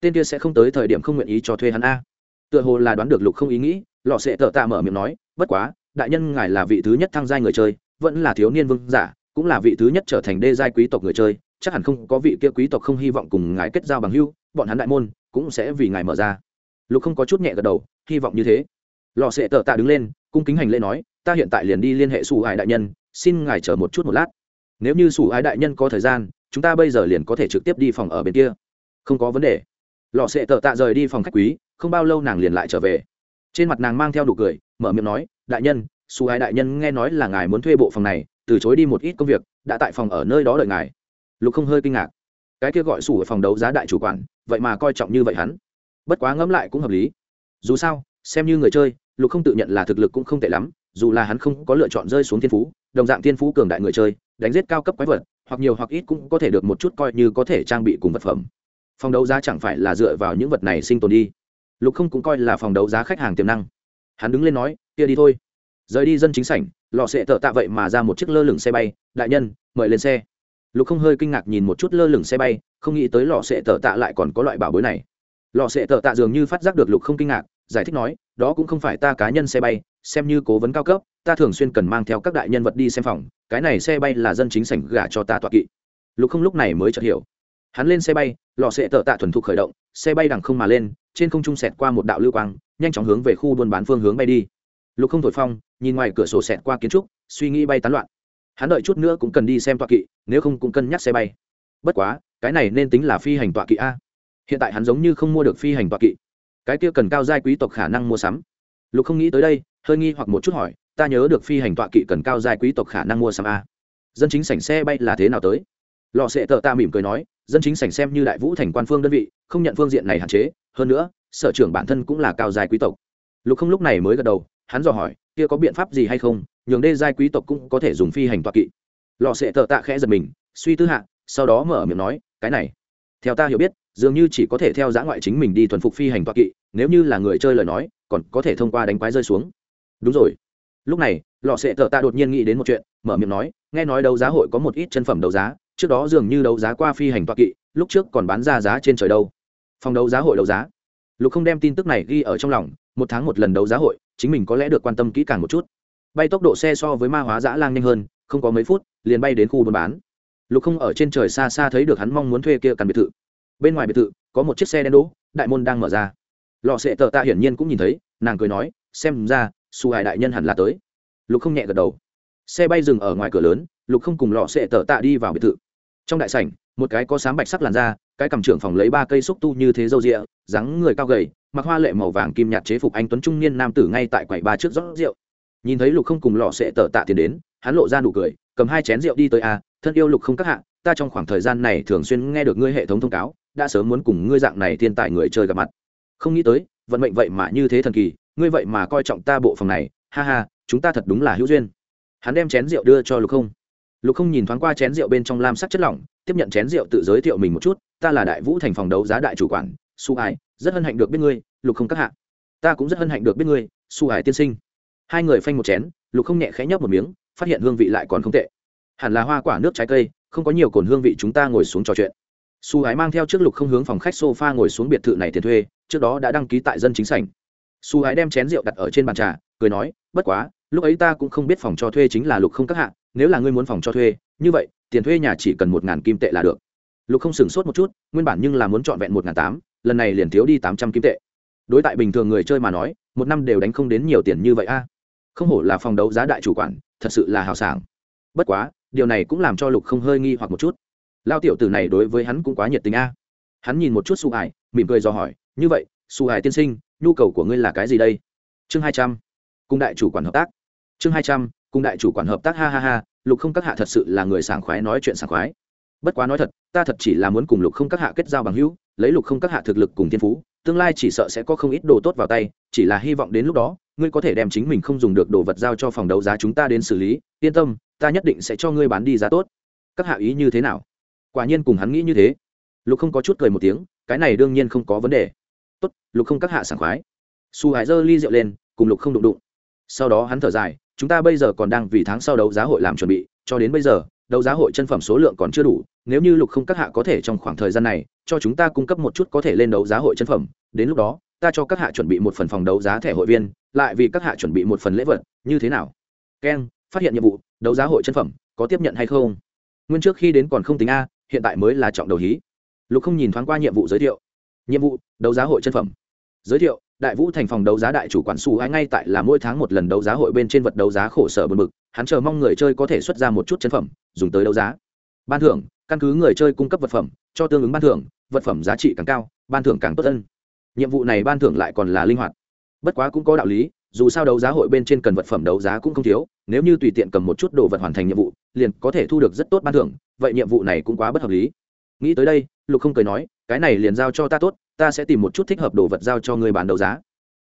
[SPEAKER 1] Tên kia sẽ không tới thời điểm không nguyện ý cho thuê hắn a tựa hồ là đoán được lục không ý nghĩ, lọ sệ tợ tạ mở miệng nói, bất quá, đại nhân ngài là vị thứ nhất thăng giai người chơi, vẫn là thiếu niên vương giả, cũng là vị thứ nhất trở thành đê giai quý tộc người chơi, chắc hẳn không có vị kia quý tộc không hy vọng cùng ngài kết giao bằng hưu bọn hắn đại môn cũng sẽ vì ngài mở ra. Lục không có chút nhẹ gật đầu, hy vọng như thế. Lò sệ tợ tạ đứng lên, cung kính hành lễ nói, ta hiện tại liền đi liên hệ sủ ải đại nhân, xin ngài chờ một chút một lát. Nếu như sủ ải đại nhân có thời gian, chúng ta bây giờ liền có thể trực tiếp đi phòng ở bên kia. Không có vấn đề lò sệ tờ tạ rời đi phòng khách quý, không bao lâu nàng liền lại trở về. Trên mặt nàng mang theo đủ cười, mở miệng nói, đại nhân sủ hai đại nhân nghe nói là ngài muốn thuê bộ phòng này, từ chối đi một ít công việc, đã tại phòng ở nơi đó đợi ngài. Lục không hơi kinh ngạc. Cái kia gọi sủ ở phòng đấu giá đại chủ quản, vậy mà coi trọng như vậy hắn. Bất quá ngẫm lại cũng hợp lý. Dù sao, xem như người chơi, lục không tự nhận là thực lực cũng không tệ lắm, dù là hắn không có lựa chọn rơi xuống thiên phú, đồng dạng thiên phú cường đại người chơi, đánh giết cao cấp quái vật, hoặc nhiều hoặc ít cũng có thể được một chút coi như có thể trang bị cùng vật phẩm phòng đấu giá chẳng phải là dựa vào những vật này sinh tồn đi. Lục không cũng coi là phòng đấu giá khách hàng tiềm năng. Hắn đứng lên nói, kia đi thôi. Rời đi dân chính sảnh lò sệ tợ tạ vậy mà ra một chiếc lơ lửng xe bay, đại nhân, mời lên xe. Lục không hơi kinh ngạc nhìn một chút lơ lửng xe bay, không nghĩ tới lò sệ tợ tạ lại còn có loại bảo bối này. Lò sệ tợ tạ dường như phát giác được lục không kinh ngạc, giải thích nói, đó cũng không phải ta cá nhân xe bay, xem như cố vấn cao cấp, ta thường xuyên cần mang theo các đại nhân vật đi xem phòng, cái này xe bay là dân chính sảnh gả cho ta tọa kỵ. Lục không lúc này mới chợt hiểu hắn lên xe bay lò xệ tợ tạ thuần thục khởi động, xe bay đằng không mà lên, trên không trung xẹt qua một đạo lưu quang, nhanh chóng hướng về khu buôn bán phương hướng bay đi. Lục không thổi phong, nhìn ngoài cửa sổ xẹt qua kiến trúc, suy nghĩ bay tán loạn. Hắn đợi chút nữa cũng cần đi xem tọa kỵ, nếu không cũng cân nhắc xe bay. Bất quá, cái này nên tính là phi hành tọa kỵ a. Hiện tại hắn giống như không mua được phi hành tọa kỵ. Cái kia cần cao giai quý tộc khả năng mua sắm. Lục không nghĩ tới đây, hơi nghi hoặc một chút hỏi, ta nhớ được phi hành tọa kỵ cần cao giai quý tộc khả năng mua sắm a? Dân chính sảnh xe bay là thế nào tới? Lò sệ tờ ta mỉm cười nói, dân chính sảnh xem như đại vũ thành quan phương đơn vị, không nhận phương diện này hạn chế. Hơn nữa, sở trưởng bản thân cũng là cao giai quý tộc. Lục không lúc này mới gật đầu, hắn dò hỏi, kia có biện pháp gì hay không? Nhường đê giai quý tộc cũng có thể dùng phi hành tọa kỵ. Lò sệ tờ tạ khẽ giật mình, suy tư hạ, sau đó mở miệng nói, cái này, theo ta hiểu biết, dường như chỉ có thể theo giã ngoại chính mình đi thuần phục phi hành toa kỵ, nếu như là người chơi lời nói, còn có thể thông qua đánh quái rơi xuống. Đúng rồi. Lúc này, lọ sệ tờ tạ đột nhiên nghĩ đến một chuyện, mở miệng nói, nghe nói đấu giá hội có một ít chân phẩm đấu giá trước đó dường như đấu giá qua phi hành toa kỵ, lúc trước còn bán ra giá trên trời đâu. Phòng đấu giá hội đấu giá. Lục không đem tin tức này ghi ở trong lòng, một tháng một lần đấu giá hội, chính mình có lẽ được quan tâm kỹ càng một chút. Bay tốc độ xe so với ma hóa dã lang nhanh hơn, không có mấy phút, liền bay đến khu buôn bán. Lục không ở trên trời xa xa thấy được hắn mong muốn thuê kia căn biệt thự. Bên ngoài biệt thự, có một chiếc xe đen đỗ, đại môn đang mở ra. Lò sệ tờ tạ hiển nhiên cũng nhìn thấy, nàng cười nói, xem ra su hải đại nhân hẳn là tới. Lục không nhẹ gật đầu. Xe bay dừng ở ngoài cửa lớn, lục không cùng lò sệ tờ tạ đi vào biệt thự trong đại sảnh, một cái có sám bạch sắc làn da, cái cầm trưởng phòng lấy ba cây xúc tu như thế râu rịa dáng người cao gầy, mặc hoa lệ màu vàng kim nhạt chế phục anh tuấn trung niên nam tử ngay tại quầy ba trước rót rượu. Nhìn thấy lục không cùng lò sệ tờ tạ tiền đến, hắn lộ ra nụ cười, cầm hai chén rượu đi tới a thân yêu lục không các hạ, ta trong khoảng thời gian này thường xuyên nghe được ngươi hệ thống thông cáo, đã sớm muốn cùng ngươi dạng này thiên tài người chơi gặp mặt. Không nghĩ tới, vận mệnh vậy mà như thế thần kỳ, ngươi vậy mà coi trọng ta bộ phòng này, ha ha, chúng ta thật đúng là hữu duyên. Hắn đem chén rượu đưa cho lục không lục không nhìn thoáng qua chén rượu bên trong lam sắc chất lỏng, tiếp nhận chén rượu tự giới thiệu mình một chút, ta là đại vũ thành phòng đấu giá đại chủ quản, su ải rất hân hạnh được biết ngươi, lục không các hạ. Ta cũng rất hân hạnh được biết ngươi, su ải tiên sinh. Hai người phanh một chén, lục không nhẹ khẽ nhấp một miếng, phát hiện hương vị lại còn không tệ. Hẳn là hoa quả nước trái cây, không có nhiều cồn hương vị chúng ta ngồi xuống trò chuyện. Su ái mang theo trước lục không hướng phòng khách sofa ngồi xuống biệt thự này tiền thuê, trước đó đã đăng ký tại dân chính sảnh. Su ái đem chén rượu đặt ở trên bàn trà, cười nói, bất quá, lúc ấy ta cũng không biết phòng cho thuê chính là lục không các hạ nếu là ngươi muốn phòng cho thuê, như vậy, tiền thuê nhà chỉ cần một ngàn kim tệ là được. Lục không sửng sốt một chút, nguyên bản nhưng là muốn trọn vẹn một ngàn tám, lần này liền thiếu đi tám trăm kim tệ. Đối tại bình thường người chơi mà nói, một năm đều đánh không đến nhiều tiền như vậy a. Không hổ là phòng đấu giá đại chủ quản, thật sự là hào sảng. Bất quá, điều này cũng làm cho lục không hơi nghi hoặc một chút. Lao tiểu tử này đối với hắn cũng quá nhiệt tình a. Hắn nhìn một chút su hải, mỉm cười do hỏi, như vậy, su hải tiên sinh, nhu cầu của ngươi là cái gì đây? Chương hai trăm. Cùng đại chủ quản hợp tác. Chương hai trăm cùng đại chủ quản hợp tác, ha ha ha, lục không các hạ thật sự là người sảng khoái nói chuyện sảng khoái. Bất quá nói thật, ta thật chỉ là muốn cùng lục không các hạ kết giao bằng hữu, lấy lục không các hạ thực lực cùng thiên phú, tương lai chỉ sợ sẽ có không ít đồ tốt vào tay, chỉ là hy vọng đến lúc đó, ngươi có thể đem chính mình không dùng được đồ vật giao cho phòng đấu giá chúng ta đến xử lý, yên tâm, ta nhất định sẽ cho ngươi bán đi giá tốt. Các hạ ý như thế nào? Quả nhiên cùng hắn nghĩ như thế. Lục không có chút cười một tiếng, cái này đương nhiên không có vấn đề. Tốt, lục không các hạ sảng khoái. Su hải dơ ly rượu lên, cùng lục không đụng đụng. Sau đó hắn thở dài chúng ta bây giờ còn đang vì tháng sau đấu giá hội làm chuẩn bị, cho đến bây giờ, đấu giá hội chân phẩm số lượng còn chưa đủ, nếu như lục không các hạ có thể trong khoảng thời gian này, cho chúng ta cung cấp một chút có thể lên đấu giá hội chân phẩm, đến lúc đó, ta cho các hạ chuẩn bị một phần phòng đấu giá thẻ hội viên, lại vì các hạ chuẩn bị một phần lễ vật, như thế nào? Keng phát hiện nhiệm vụ, đấu giá hội chân phẩm, có tiếp nhận hay không? Nguyên trước khi đến còn không tính a, hiện tại mới là trọng đầu hí. Lục không nhìn thoáng qua nhiệm vụ giới thiệu. Nhiệm vụ, đấu giá hội chân phẩm. Giới thiệu đại vũ thành phòng đấu giá đại chủ quản xù ai ngay tại là mỗi tháng một lần đấu giá hội bên trên vật đấu giá khổ sở bờ mực hắn chờ mong người chơi có thể xuất ra một chút chân phẩm, dùng tới đấu giá. Ban thưởng, căn cứ người chơi cung cấp vật phẩm, cho tương ứng ban thưởng, vật phẩm giá trị càng cao, ban thưởng càng tốt hơn. Nhiệm vụ này ban thưởng lại còn là linh hoạt. Bất quá cũng có đạo lý, dù sao đấu giá hội bên trên cần vật phẩm đấu giá cũng không thiếu, nếu như tùy tiện cầm một chút đồ vật hoàn thành nhiệm vụ, liền có thể thu được rất tốt ban thưởng, vậy nhiệm vụ này cũng quá bất hợp lý. Nghĩ tới đây, lục không cười nói, cái này liền giao cho ta tốt ta sẽ tìm một chút thích hợp đồ vật giao cho người bán đấu giá.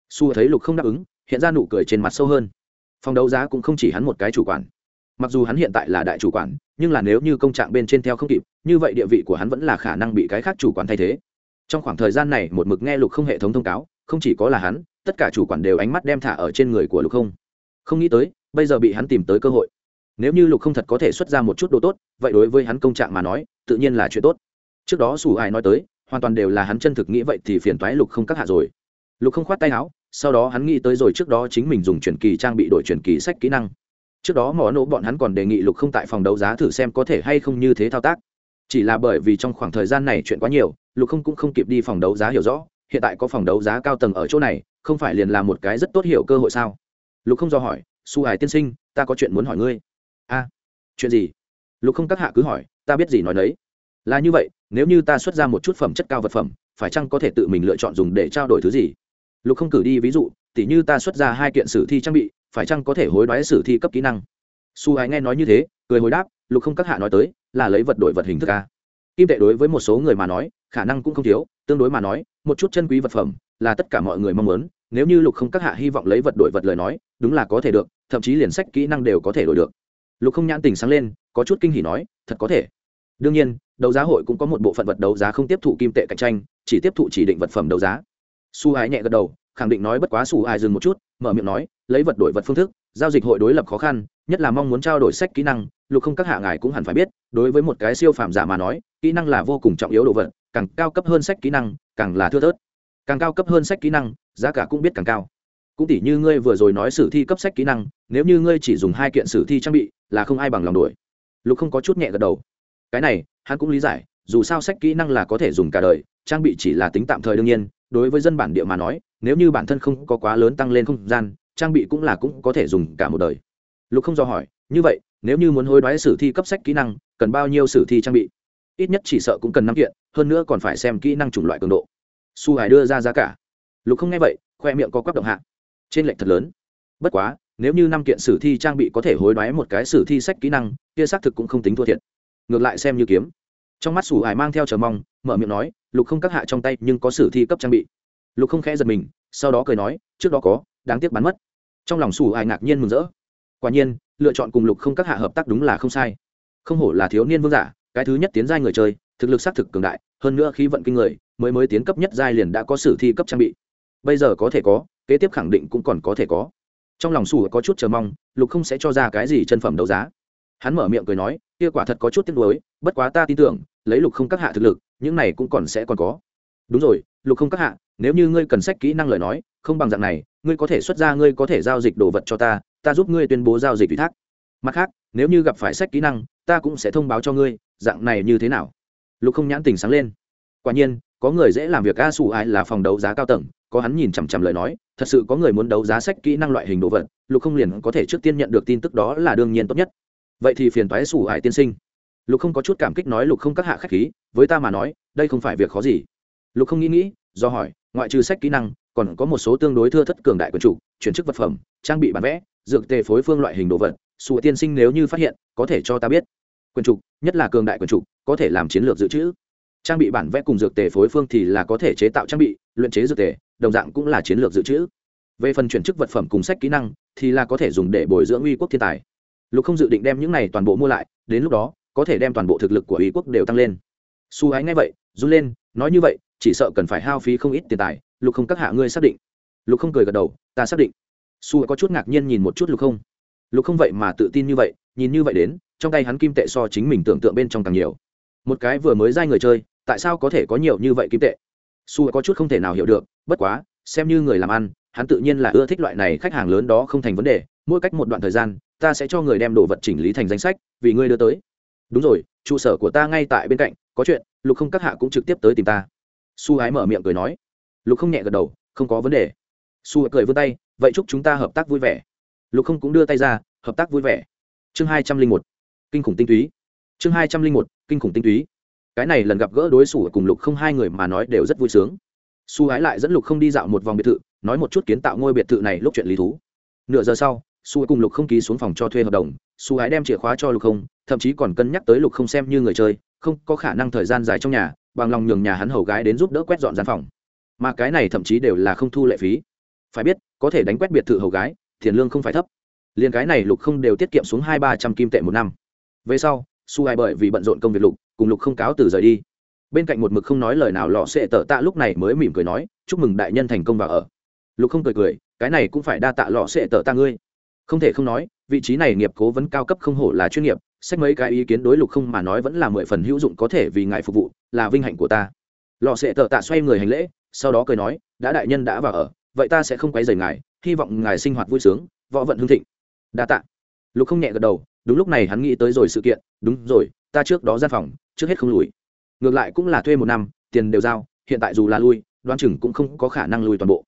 [SPEAKER 1] Su thấy lục không đáp ứng, hiện ra nụ cười trên mặt sâu hơn. Phòng đấu giá cũng không chỉ hắn một cái chủ quản. Mặc dù hắn hiện tại là đại chủ quản, nhưng là nếu như công trạng bên trên theo không kịp, như vậy địa vị của hắn vẫn là khả năng bị cái khác chủ quản thay thế. Trong khoảng thời gian này, một mực nghe lục không hệ thống thông cáo, không chỉ có là hắn, tất cả chủ quản đều ánh mắt đem thả ở trên người của lục không. Không nghĩ tới, bây giờ bị hắn tìm tới cơ hội. Nếu như lục không thật có thể xuất ra một chút đồ tốt, vậy đối với hắn công trạng mà nói, tự nhiên là chuyện tốt. Trước đó sủ ai nói tới hoàn toàn đều là hắn chân thực nghĩ vậy thì phiền toái lục không các hạ rồi. Lục không khoát tay áo, sau đó hắn nghĩ tới rồi trước đó chính mình dùng truyền kỳ trang bị đổi truyền kỳ sách kỹ năng. Trước đó mỏ nổ bọn hắn còn đề nghị lục không tại phòng đấu giá thử xem có thể hay không như thế thao tác. Chỉ là bởi vì trong khoảng thời gian này chuyện quá nhiều, lục không cũng không kịp đi phòng đấu giá hiểu rõ, hiện tại có phòng đấu giá cao tầng ở chỗ này, không phải liền là một cái rất tốt hiểu cơ hội sao? Lục không do hỏi, su hải tiên sinh, ta có chuyện muốn hỏi ngươi. A, chuyện gì? Lục không các hạ cứ hỏi, ta biết gì nói đấy. Là như vậy nếu như ta xuất ra một chút phẩm chất cao vật phẩm, phải chăng có thể tự mình lựa chọn dùng để trao đổi thứ gì? Lục không cử đi ví dụ, tỉ như ta xuất ra hai kiện sử thi trang bị, phải chăng có thể hối đoái sử thi cấp kỹ năng? Su ái nghe nói như thế, cười hồi đáp, lục không các hạ nói tới, là lấy vật đổi vật hình thức a. Kim tệ đối với một số người mà nói, khả năng cũng không thiếu, tương đối mà nói, một chút chân quý vật phẩm là tất cả mọi người mong muốn, nếu như lục không các hạ hy vọng lấy vật đổi vật lời nói, đúng là có thể được, thậm chí liền sách kỹ năng đều có thể đổi được. Lục không nhãn tình sáng lên, có chút kinh hỉ nói, thật có thể đương nhiên, đấu giá hội cũng có một bộ phận vật đấu giá không tiếp thụ kim tệ cạnh tranh, chỉ tiếp thụ chỉ định vật phẩm đấu giá. Su ái nhẹ gật đầu, khẳng định nói bất quá su ái dừng một chút, mở miệng nói, lấy vật đổi vật phương thức, giao dịch hội đối lập khó khăn, nhất là mong muốn trao đổi sách kỹ năng, lục không các hạ ngài cũng hẳn phải biết, đối với một cái siêu phàm giả mà nói, kỹ năng là vô cùng trọng yếu đồ vật, càng cao cấp hơn sách kỹ năng, càng là thưa thớt. Càng cao cấp hơn sách kỹ năng, giá cả cũng biết càng cao. Cũng tỉ như ngươi vừa rồi nói sử thi cấp sách kỹ năng, nếu như ngươi chỉ dùng hai kiện sử thi trang bị, là không ai bằng lòng đuổi. Lục không có chút nhẹ gật đầu cái này, hắn cũng lý giải, dù sao sách kỹ năng là có thể dùng cả đời, trang bị chỉ là tính tạm thời đương nhiên, đối với dân bản địa mà nói, nếu như bản thân không có quá lớn tăng lên không gian, trang bị cũng là cũng có thể dùng cả một đời. Lục không do hỏi, như vậy, nếu như muốn hối đoái sử thi cấp sách kỹ năng, cần bao nhiêu sử thi trang bị? Ít nhất chỉ sợ cũng cần năm kiện, hơn nữa còn phải xem kỹ năng chủng loại cường độ. Su hải đưa ra giá cả. Lục không nghe vậy, khoe miệng có quắc động hạ. Trên lệnh thật lớn. Bất quá, nếu như năm kiện sử thi trang bị có thể hối đoái một cái sử thi sách kỹ năng, kia xác thực cũng không tính thua thiệt ngược lại xem như kiếm. Trong mắt sủ hải mang theo chờ mong, mở miệng nói, lục không các hạ trong tay nhưng có sử thi cấp trang bị. Lục không khẽ giật mình, sau đó cười nói, trước đó có, đáng tiếc bắn mất. Trong lòng sủ hải ngạc nhiên mừng rỡ. Quả nhiên, lựa chọn cùng lục không các hạ hợp tác đúng là không sai. Không hổ là thiếu niên vương giả, cái thứ nhất tiến giai người chơi, thực lực xác thực cường đại, hơn nữa khí vận kinh người, mới mới tiến cấp nhất giai liền đã có sử thi cấp trang bị. Bây giờ có thể có, kế tiếp khẳng định cũng còn có thể có. Trong lòng sủ có chút chờ mong, lục không sẽ cho ra cái gì chân phẩm đấu giá hắn mở miệng cười nói, kia quả thật có chút tiếc nuối, bất quá ta tin tưởng, lấy lục không các hạ thực lực, những này cũng còn sẽ còn có. Đúng rồi, lục không các hạ, nếu như ngươi cần sách kỹ năng lời nói, không bằng dạng này, ngươi có thể xuất ra, ngươi có thể giao dịch đồ vật cho ta ta giúp ngươi tuyên bố giao dịch ủy thác. Mặt khác, nếu như gặp phải sách kỹ năng, ta cũng sẽ thông báo cho ngươi, dạng này như thế nào? Lục không nhãn tình sáng lên. Quả nhiên, có người dễ làm việc, a sù ai là phòng đấu giá cao tầng, có hắn nhìn chằm chằm lời nói, thật sự có người muốn đấu giá sách kỹ năng loại hình đồ vật, lục không liền có thể trước tiên nhận được tin tức đó là đương nhiên tốt nhất vậy thì phiền toái sủ hải tiên sinh. Lục không có chút cảm kích nói, lục không các hạ khách khí, với ta mà nói, đây không phải việc khó gì. Lục không nghĩ nghĩ, do hỏi, ngoại trừ sách kỹ năng, còn có một số tương đối thưa thất cường đại quân chủ, chuyển chức vật phẩm, trang bị bản vẽ, dược tề phối phương loại hình đồ vật, sủ tiên sinh nếu như phát hiện, có thể cho ta biết. Quyền trục nhất là cường đại quyền trục có thể làm chiến lược dự trữ. Trang bị bản vẽ cùng dược tề phối phương thì là có thể chế tạo trang bị, luyện chế dược tề, đồng dạng cũng là chiến lược dự trữ. Về phần chuyển chức vật phẩm cùng sách kỹ năng, thì là có thể dùng để bồi dưỡng uy quốc thiên tài lục không dự định đem những này toàn bộ mua lại, đến lúc đó, có thể đem toàn bộ thực lực của Ý quốc đều tăng lên. Su ái ngay vậy, run lên, nói như vậy, chỉ sợ cần phải hao phí không ít tiền tài, lục không các hạ ngươi xác định. Lục không cười gật đầu, ta xác định. Su có chút ngạc nhiên nhìn một chút lục không. Lục không vậy mà tự tin như vậy, nhìn như vậy đến, trong tay hắn kim tệ so chính mình tưởng tượng bên trong càng nhiều. Một cái vừa mới dai người chơi, tại sao có thể có nhiều như vậy kim tệ? Su có chút không thể nào hiểu được, bất quá, xem như người làm ăn, hắn tự nhiên là ưa thích loại này khách hàng lớn đó không thành vấn đề, mỗi cách một đoạn thời gian ta sẽ cho người đem đồ vật chỉnh lý thành danh sách, vì ngươi đưa tới. Đúng rồi, trụ sở của ta ngay tại bên cạnh, có chuyện, lục không các hạ cũng trực tiếp tới tìm ta. Su ái mở miệng cười nói. Lục không nhẹ gật đầu, không có vấn đề. Su cười vươn tay, vậy chúc chúng ta hợp tác vui vẻ. Lục không cũng đưa tay ra, hợp tác vui vẻ. Chương hai trăm linh một, kinh khủng tinh túy. Chương hai trăm linh một, kinh khủng tinh túy. Cái này lần gặp gỡ đối xử cùng lục không hai người mà nói đều rất vui sướng. Su ái lại dẫn lục không đi dạo một vòng biệt thự, nói một chút kiến tạo ngôi biệt thự này lúc chuyện lý thú. Nửa giờ sau su cùng lục không ký xuống phòng cho thuê hợp đồng, su ái đem chìa khóa cho lục không, thậm chí còn cân nhắc tới lục không xem như người chơi, không có khả năng thời gian dài trong nhà, bằng lòng nhường nhà hắn hầu gái đến giúp đỡ quét dọn gian phòng. Mà cái này thậm chí đều là không thu lệ phí. Phải biết, có thể đánh quét biệt thự hầu gái, tiền lương không phải thấp. Liền cái này lục không đều tiết kiệm xuống hai ba trăm kim tệ một năm. Về sau, su hai bởi vì bận rộn công việc lục, cùng lục không cáo từ rời đi. Bên cạnh một mực không nói lời nào lọ sệ tở tạ lúc này mới mỉm cười nói, chúc mừng đại nhân thành công và ở. Lục không cười cười, cái này cũng phải đa tạ lọ sệ tở tạ ngươi không thể không nói, vị trí này nghiệp cố vấn cao cấp không hổ là chuyên nghiệp, sách mấy cái ý kiến đối lục không mà nói vẫn là mười phần hữu dụng có thể vì ngài phục vụ, là vinh hạnh của ta. Lò sệ tờ tạ xoay người hành lễ, sau đó cười nói, đã đại nhân đã vào ở, vậy ta sẽ không quấy rầy ngài, hy vọng ngài sinh hoạt vui sướng, võ vận hương thịnh. Đa tạ. Lục không nhẹ gật đầu, đúng lúc này hắn nghĩ tới rồi sự kiện, đúng rồi, ta trước đó gian phòng, trước hết không lùi. Ngược lại cũng là thuê một năm, tiền đều giao, hiện tại dù là lui, đoán chừng cũng không có khả năng lui toàn bộ.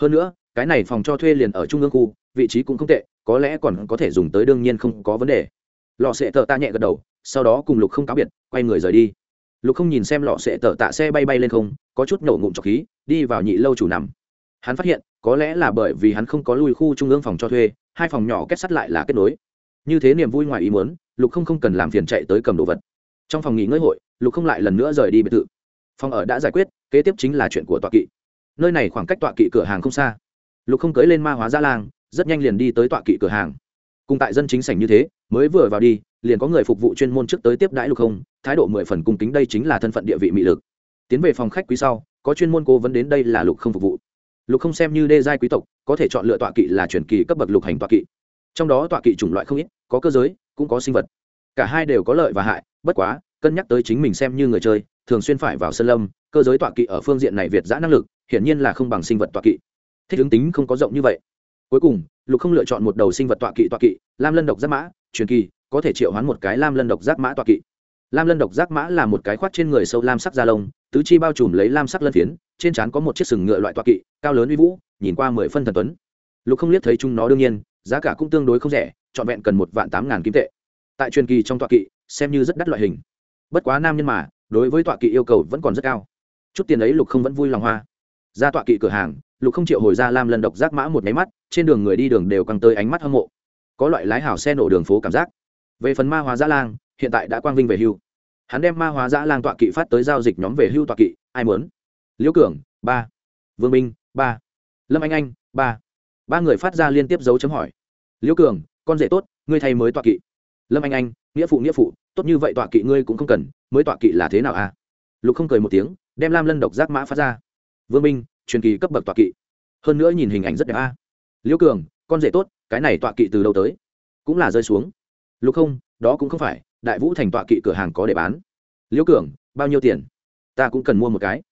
[SPEAKER 1] Hơn nữa, cái này phòng cho thuê liền ở trung ương khu, vị trí cũng không tệ có lẽ còn có thể dùng tới đương nhiên không có vấn đề. Lọ sệ tờ ta nhẹ gật đầu, sau đó cùng lục không cáo biệt, quay người rời đi. Lục không nhìn xem lọ sệ tờ tạ xe bay bay lên không, có chút nổ ngụm trọc khí, đi vào nhị lâu chủ nằm. Hắn phát hiện, có lẽ là bởi vì hắn không có lui khu trung ương phòng cho thuê, hai phòng nhỏ kết sắt lại là kết nối. Như thế niềm vui ngoài ý muốn, lục không không cần làm phiền chạy tới cầm đồ vật. Trong phòng nghỉ ngơi hội, lục không lại lần nữa rời đi biệt thự. Phòng ở đã giải quyết, kế tiếp chính là chuyện của tọa kỵ. Nơi này khoảng cách tọa kỵ cửa hàng không xa. Lục không cưới lên ma hóa gia lang rất nhanh liền đi tới tọa kỵ cửa hàng. Cùng tại dân chính sảnh như thế, mới vừa vào đi, liền có người phục vụ chuyên môn trước tới tiếp đãi lục không, thái độ mười phần cung kính đây chính là thân phận địa vị mị lực. Tiến về phòng khách quý sau, có chuyên môn cố vấn đến đây là lục không phục vụ. Lục không xem như đê giai quý tộc, có thể chọn lựa tọa kỵ là truyền kỳ cấp bậc lục hành tọa kỵ. Trong đó tọa kỵ chủng loại không ít, có cơ giới, cũng có sinh vật. Cả hai đều có lợi và hại, bất quá, cân nhắc tới chính mình xem như người chơi, thường xuyên phải vào sân lâm, cơ giới tọa kỵ ở phương diện này việt giã năng lực, hiển nhiên là không bằng sinh vật tọa kỵ. Thích ứng tính không có rộng như vậy cuối cùng, lục không lựa chọn một đầu sinh vật tọa kỵ tọa kỵ, lam lân độc giác mã, truyền kỳ, có thể triệu hoán một cái lam lân độc giác mã tọa kỵ. Lam lân độc giác mã là một cái khoát trên người sâu lam sắc da lông, tứ chi bao trùm lấy lam sắc lân phiến, trên trán có một chiếc sừng ngựa loại tọa kỵ, cao lớn uy vũ, nhìn qua mười phân thần tuấn. Lục không liếc thấy chúng nó đương nhiên, giá cả cũng tương đối không rẻ, trọn vẹn cần một vạn tám ngàn kim tệ. Tại truyền kỳ trong tọa kỵ, xem như rất đắt loại hình. Bất quá nam nhân mà, đối với tọa kỵ yêu cầu vẫn còn rất cao. Chút tiền ấy lục không vẫn vui lòng hoa. Ra tọa kỵ cửa hàng lục không triệu hồi ra lam lần độc giác mã một máy mắt, trên đường người đi đường đều căng tới ánh mắt hâm mộ. Có loại lái hảo xe nổ đường phố cảm giác. Về phần ma hóa giã lang, hiện tại đã quang vinh về hưu. Hắn đem ma hóa giã lang tọa kỵ phát tới giao dịch nhóm về hưu tọa kỵ, ai muốn? Liễu cường, ba. Vương minh, ba. Lâm anh anh, ba. Ba người phát ra liên tiếp dấu chấm hỏi. Liễu cường, con rể tốt, ngươi thay mới tọa kỵ. Lâm anh anh, nghĩa phụ nghĩa phụ, tốt như vậy tọa kỵ ngươi cũng không cần, mới tọa kỵ là thế nào à? Lục không cười một tiếng, đem lam lân độc giác mã phát ra. Vương minh truyền kỳ cấp bậc tọa kỵ. Hơn nữa nhìn hình ảnh rất đẹp a. À. liễu cường, con rể tốt, cái này tọa kỵ từ đâu tới? Cũng là rơi xuống. Lục không, đó cũng không phải, đại vũ thành tọa kỵ cửa hàng có để bán. Liễu cường, bao nhiêu tiền? Ta cũng cần mua một cái.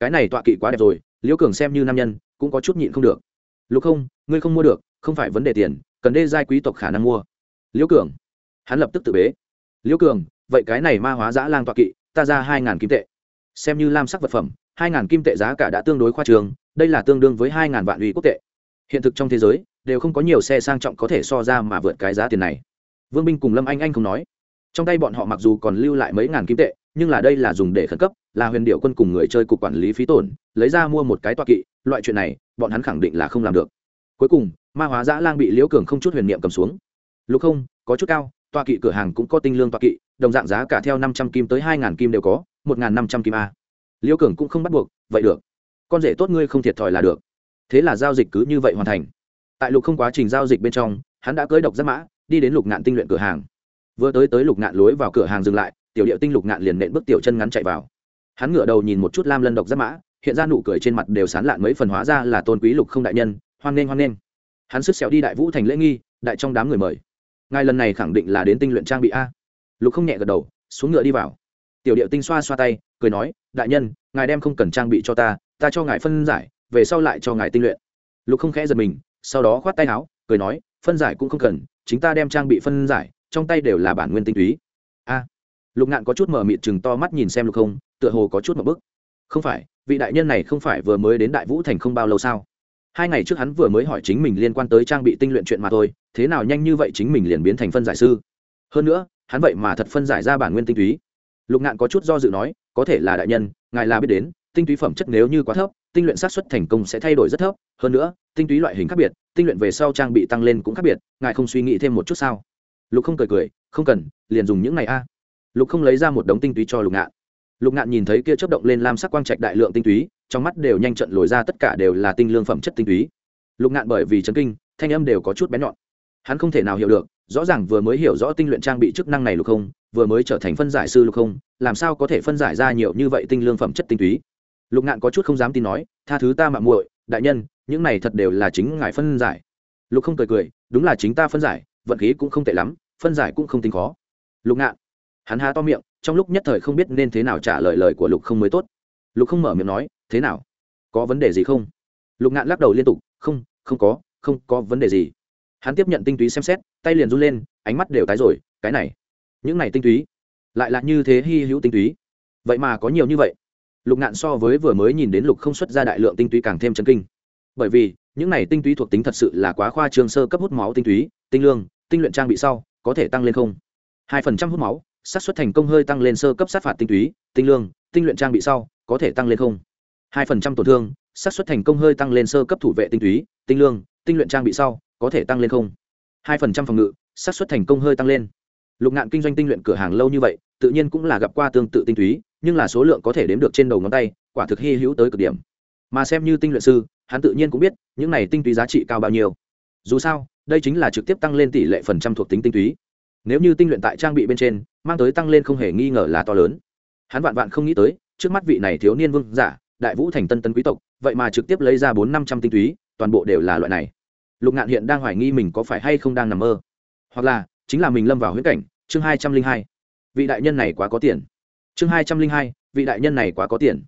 [SPEAKER 1] Cái này tọa kỵ quá đẹp rồi, liễu cường xem như nam nhân, cũng có chút nhịn không được. Lục không, ngươi không mua được, không phải vấn đề tiền, cần đê giai quý tộc khả năng mua. Liễu cường, hắn lập tức tự bế. Liễu cường, vậy cái này ma hóa giã lang tọa kỵ, ta ra hai ngàn kim tệ. Xem như lam sắc vật phẩm hai ngàn kim tệ giá cả đã tương đối khoa trường đây là tương đương với hai ngàn vạn uy quốc tệ. Hiện thực trong thế giới, đều không có nhiều xe sang trọng có thể so ra mà vượt cái giá tiền này. Vương binh cùng lâm anh anh không nói. Trong tay bọn họ mặc dù còn lưu lại mấy ngàn kim tệ, nhưng là đây là dùng để khẩn cấp, là huyền điệu quân cùng người chơi cục quản lý phí tổn, lấy ra mua một cái toa kỵ, loại chuyện này, bọn hắn khẳng định là không làm được. Cuối cùng, ma hóa dã lang bị liễu cường không chút huyền niệm cầm xuống. Lúc không, có chút cao toa kỵ cửa hàng cũng có tinh lương toa kỵ, đồng dạng giá cả theo năm trăm kim tới hai ngàn kim đều có, một ngàn năm trăm kim a liễu cường cũng không bắt buộc, vậy được, con rể tốt ngươi không thiệt thòi là được. Thế là giao dịch cứ như vậy hoàn thành. Tại lục không quá trình giao dịch bên trong, hắn đã cưới độc giáp mã, đi đến lục ngạn tinh luyện cửa hàng. Vừa tới tới lục ngạn lối vào cửa hàng dừng lại, tiểu điệu tinh lục ngạn liền nện bước tiểu chân ngắn chạy vào. Hắn ngửa đầu nhìn một chút lam lân độc giáp mã, hiện ra nụ cười trên mặt đều sán lạn mấy phần hóa ra là tôn quý lục không đại nhân, hoan nghênh hoan nghênh. Hắn sức xẻo đi đại vũ thành lễ nghi, đại trong đám người mời. Ngài lần này khẳng định là đến tinh luyện trang bị a. Lục không nhẹ gật đầu, xuống ngựa đi vào tiểu điệu tinh xoa xoa tay, cười nói, đại nhân, ngài đem không cần trang bị cho ta ta cho ngài phân giải, về sau lại cho ngài tinh luyện. Lục không khẽ giật mình, sau đó khoát tay áo, cười nói, phân giải cũng không cần, chính ta đem trang bị phân giải, trong tay đều là bản nguyên tinh túy. A. Lục ngạn có chút mở mịt chừng to mắt nhìn xem lục không, tựa hồ có chút một bức. Không phải, vị đại nhân này không phải vừa mới đến đại vũ thành không bao lâu sao? Hai ngày trước hắn vừa mới hỏi chính mình liên quan tới trang bị tinh luyện chuyện mà thôi, thế nào nhanh như vậy chính mình liền biến thành phân giải sư? Hơn nữa, hắn vậy mà thật phân giải ra bản nguyên tinh túy lục ngạn có chút do dự nói, có thể là đại nhân, ngài là biết đến, tinh túy phẩm chất nếu như quá thấp, tinh luyện sát xuất thành công sẽ thay đổi rất thấp. Hơn nữa, tinh túy loại hình khác biệt, tinh luyện về sau trang bị tăng lên cũng khác biệt, ngài không suy nghĩ thêm một chút sao? Lục không cười cười, không cần, liền dùng những này a. Lục không lấy ra một đống tinh túy cho lục ngạn. Lục ngạn nhìn thấy kia chớp động lên lam sắc quang trạch đại lượng tinh túy, trong mắt đều nhanh trận lồi ra, tất cả đều là tinh lương phẩm chất tinh túy. Lục ngạn bởi vì chấn kinh, thanh âm đều có chút bén nhọn. Hắn không thể nào hiểu được, rõ ràng vừa mới hiểu rõ tinh luyện trang bị chức năng này lục không vừa mới trở thành phân giải sư lục không, làm sao có thể phân giải ra nhiều như vậy tinh lương phẩm chất tinh túy? Lục ngạn có chút không dám tin nói, tha thứ ta mạng muội, đại nhân, những này thật đều là chính ngài phân giải. Lục không cười cười, đúng là chính ta phân giải, vận khí cũng không tệ lắm, phân giải cũng không tính khó. Lục ngạn, hắn há to miệng, trong lúc nhất thời không biết nên thế nào trả lời lời của lục không mới tốt. Lục không mở miệng nói, thế nào? Có vấn đề gì không? Lục ngạn lắc đầu liên tục, không không có không có vấn đề gì. Hắn tiếp nhận tinh túy xem xét, tay liền run lên, ánh mắt đều tái rồi, cái này những này tinh túy, lại là như thế hy hữu tinh túy. Vậy mà có nhiều như vậy. Lục ngạn so với vừa mới nhìn đến lục không xuất ra đại lượng tinh túy càng thêm chấn kinh. Bởi vì, những này tinh túy thuộc tính thật sự là quá khoa trương sơ cấp hút máu tinh túy, tinh lương, tinh luyện trang bị sau, có thể tăng lên không? Hai phần trăm hút máu, xác suất thành công hơi tăng lên sơ cấp sát phạt tinh túy, tinh lương, tinh luyện trang bị sau, có thể tăng lên không? Hai phần trăm tổn thương, xác suất thành công hơi tăng lên sơ cấp thủ vệ tinh túy, tinh lương, tinh luyện trang bị sau, có thể tăng lên không? Hai phần trăm phòng ngự, xác suất thành công hơi tăng lên lục ngạn kinh doanh tinh luyện cửa hàng lâu như vậy, tự nhiên cũng là gặp qua tương tự tinh túy, nhưng là số lượng có thể đếm được trên đầu ngón tay, quả thực hy hữu tới cực điểm. Mà xem như tinh luyện sư, hắn tự nhiên cũng biết, những này tinh túy giá trị cao bao nhiêu. Dù sao, đây chính là trực tiếp tăng lên tỷ lệ phần trăm thuộc tính tinh túy. Nếu như tinh luyện tại trang bị bên trên, mang tới tăng lên không hề nghi ngờ là to lớn. Hắn vạn vạn không nghĩ tới, trước mắt vị này thiếu niên vương giả, đại vũ thành tân tân quý tộc, vậy mà trực tiếp lấy ra bốn năm trăm tinh túy, toàn bộ đều là loại này. Lục ngạn hiện đang hoài nghi mình có phải hay không đang nằm mơ. Hoặc là chính là mình lâm vào huyễn cảnh, chương hai trăm linh hai. Vị đại nhân này quá có tiền. Chương hai trăm linh hai, vị đại nhân này quá có tiền.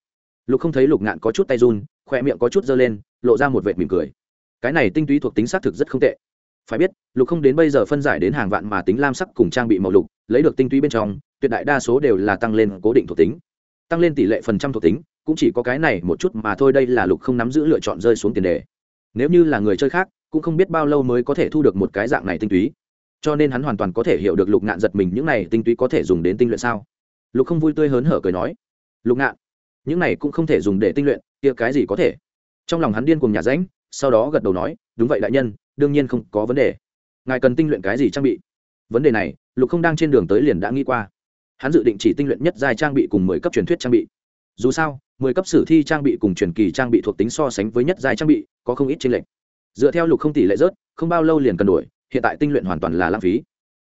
[SPEAKER 1] Lục không thấy lục ngạn có chút tay run khoe miệng có chút dơ lên, lộ ra một vệt mỉm cười. Cái này tinh túy thuộc tính xác thực rất không tệ. Phải biết, lục không đến bây giờ phân giải đến hàng vạn mà tính lam sắc cùng trang bị màu lục, lấy được tinh túy bên trong, tuyệt đại đa số đều là tăng lên cố định thuộc tính. Tăng lên tỷ lệ phần trăm thuộc tính, cũng chỉ có cái này một chút mà thôi, đây là lục không nắm giữ lựa chọn rơi xuống tiền đề. Nếu như là người chơi khác, cũng không biết bao lâu mới có thể thu được một cái dạng này tinh túy cho nên hắn hoàn toàn có thể hiểu được lục ngạn giật mình những này tinh túy có thể dùng đến tinh luyện sao. Lục không vui tươi hớn hở cười nói, lục ngạn, những này cũng không thể dùng để tinh luyện, kia cái gì có thể? Trong lòng hắn điên cùng nhà ránh, sau đó gật đầu nói, đúng vậy đại nhân, đương nhiên không có vấn đề. Ngài cần tinh luyện cái gì trang bị? Vấn đề này, lục không đang trên đường tới liền đã nghĩ qua. Hắn dự định chỉ tinh luyện nhất giai trang bị cùng mười cấp truyền thuyết trang bị. Dù sao, mười cấp sử thi trang bị cùng truyền kỳ trang bị thuộc tính so sánh với nhất giai trang bị, có không ít tranh lệch. Dựa theo lục không tỷ lệ rớt, không bao lâu liền cần đổi hiện tại tinh luyện hoàn toàn là lãng phí.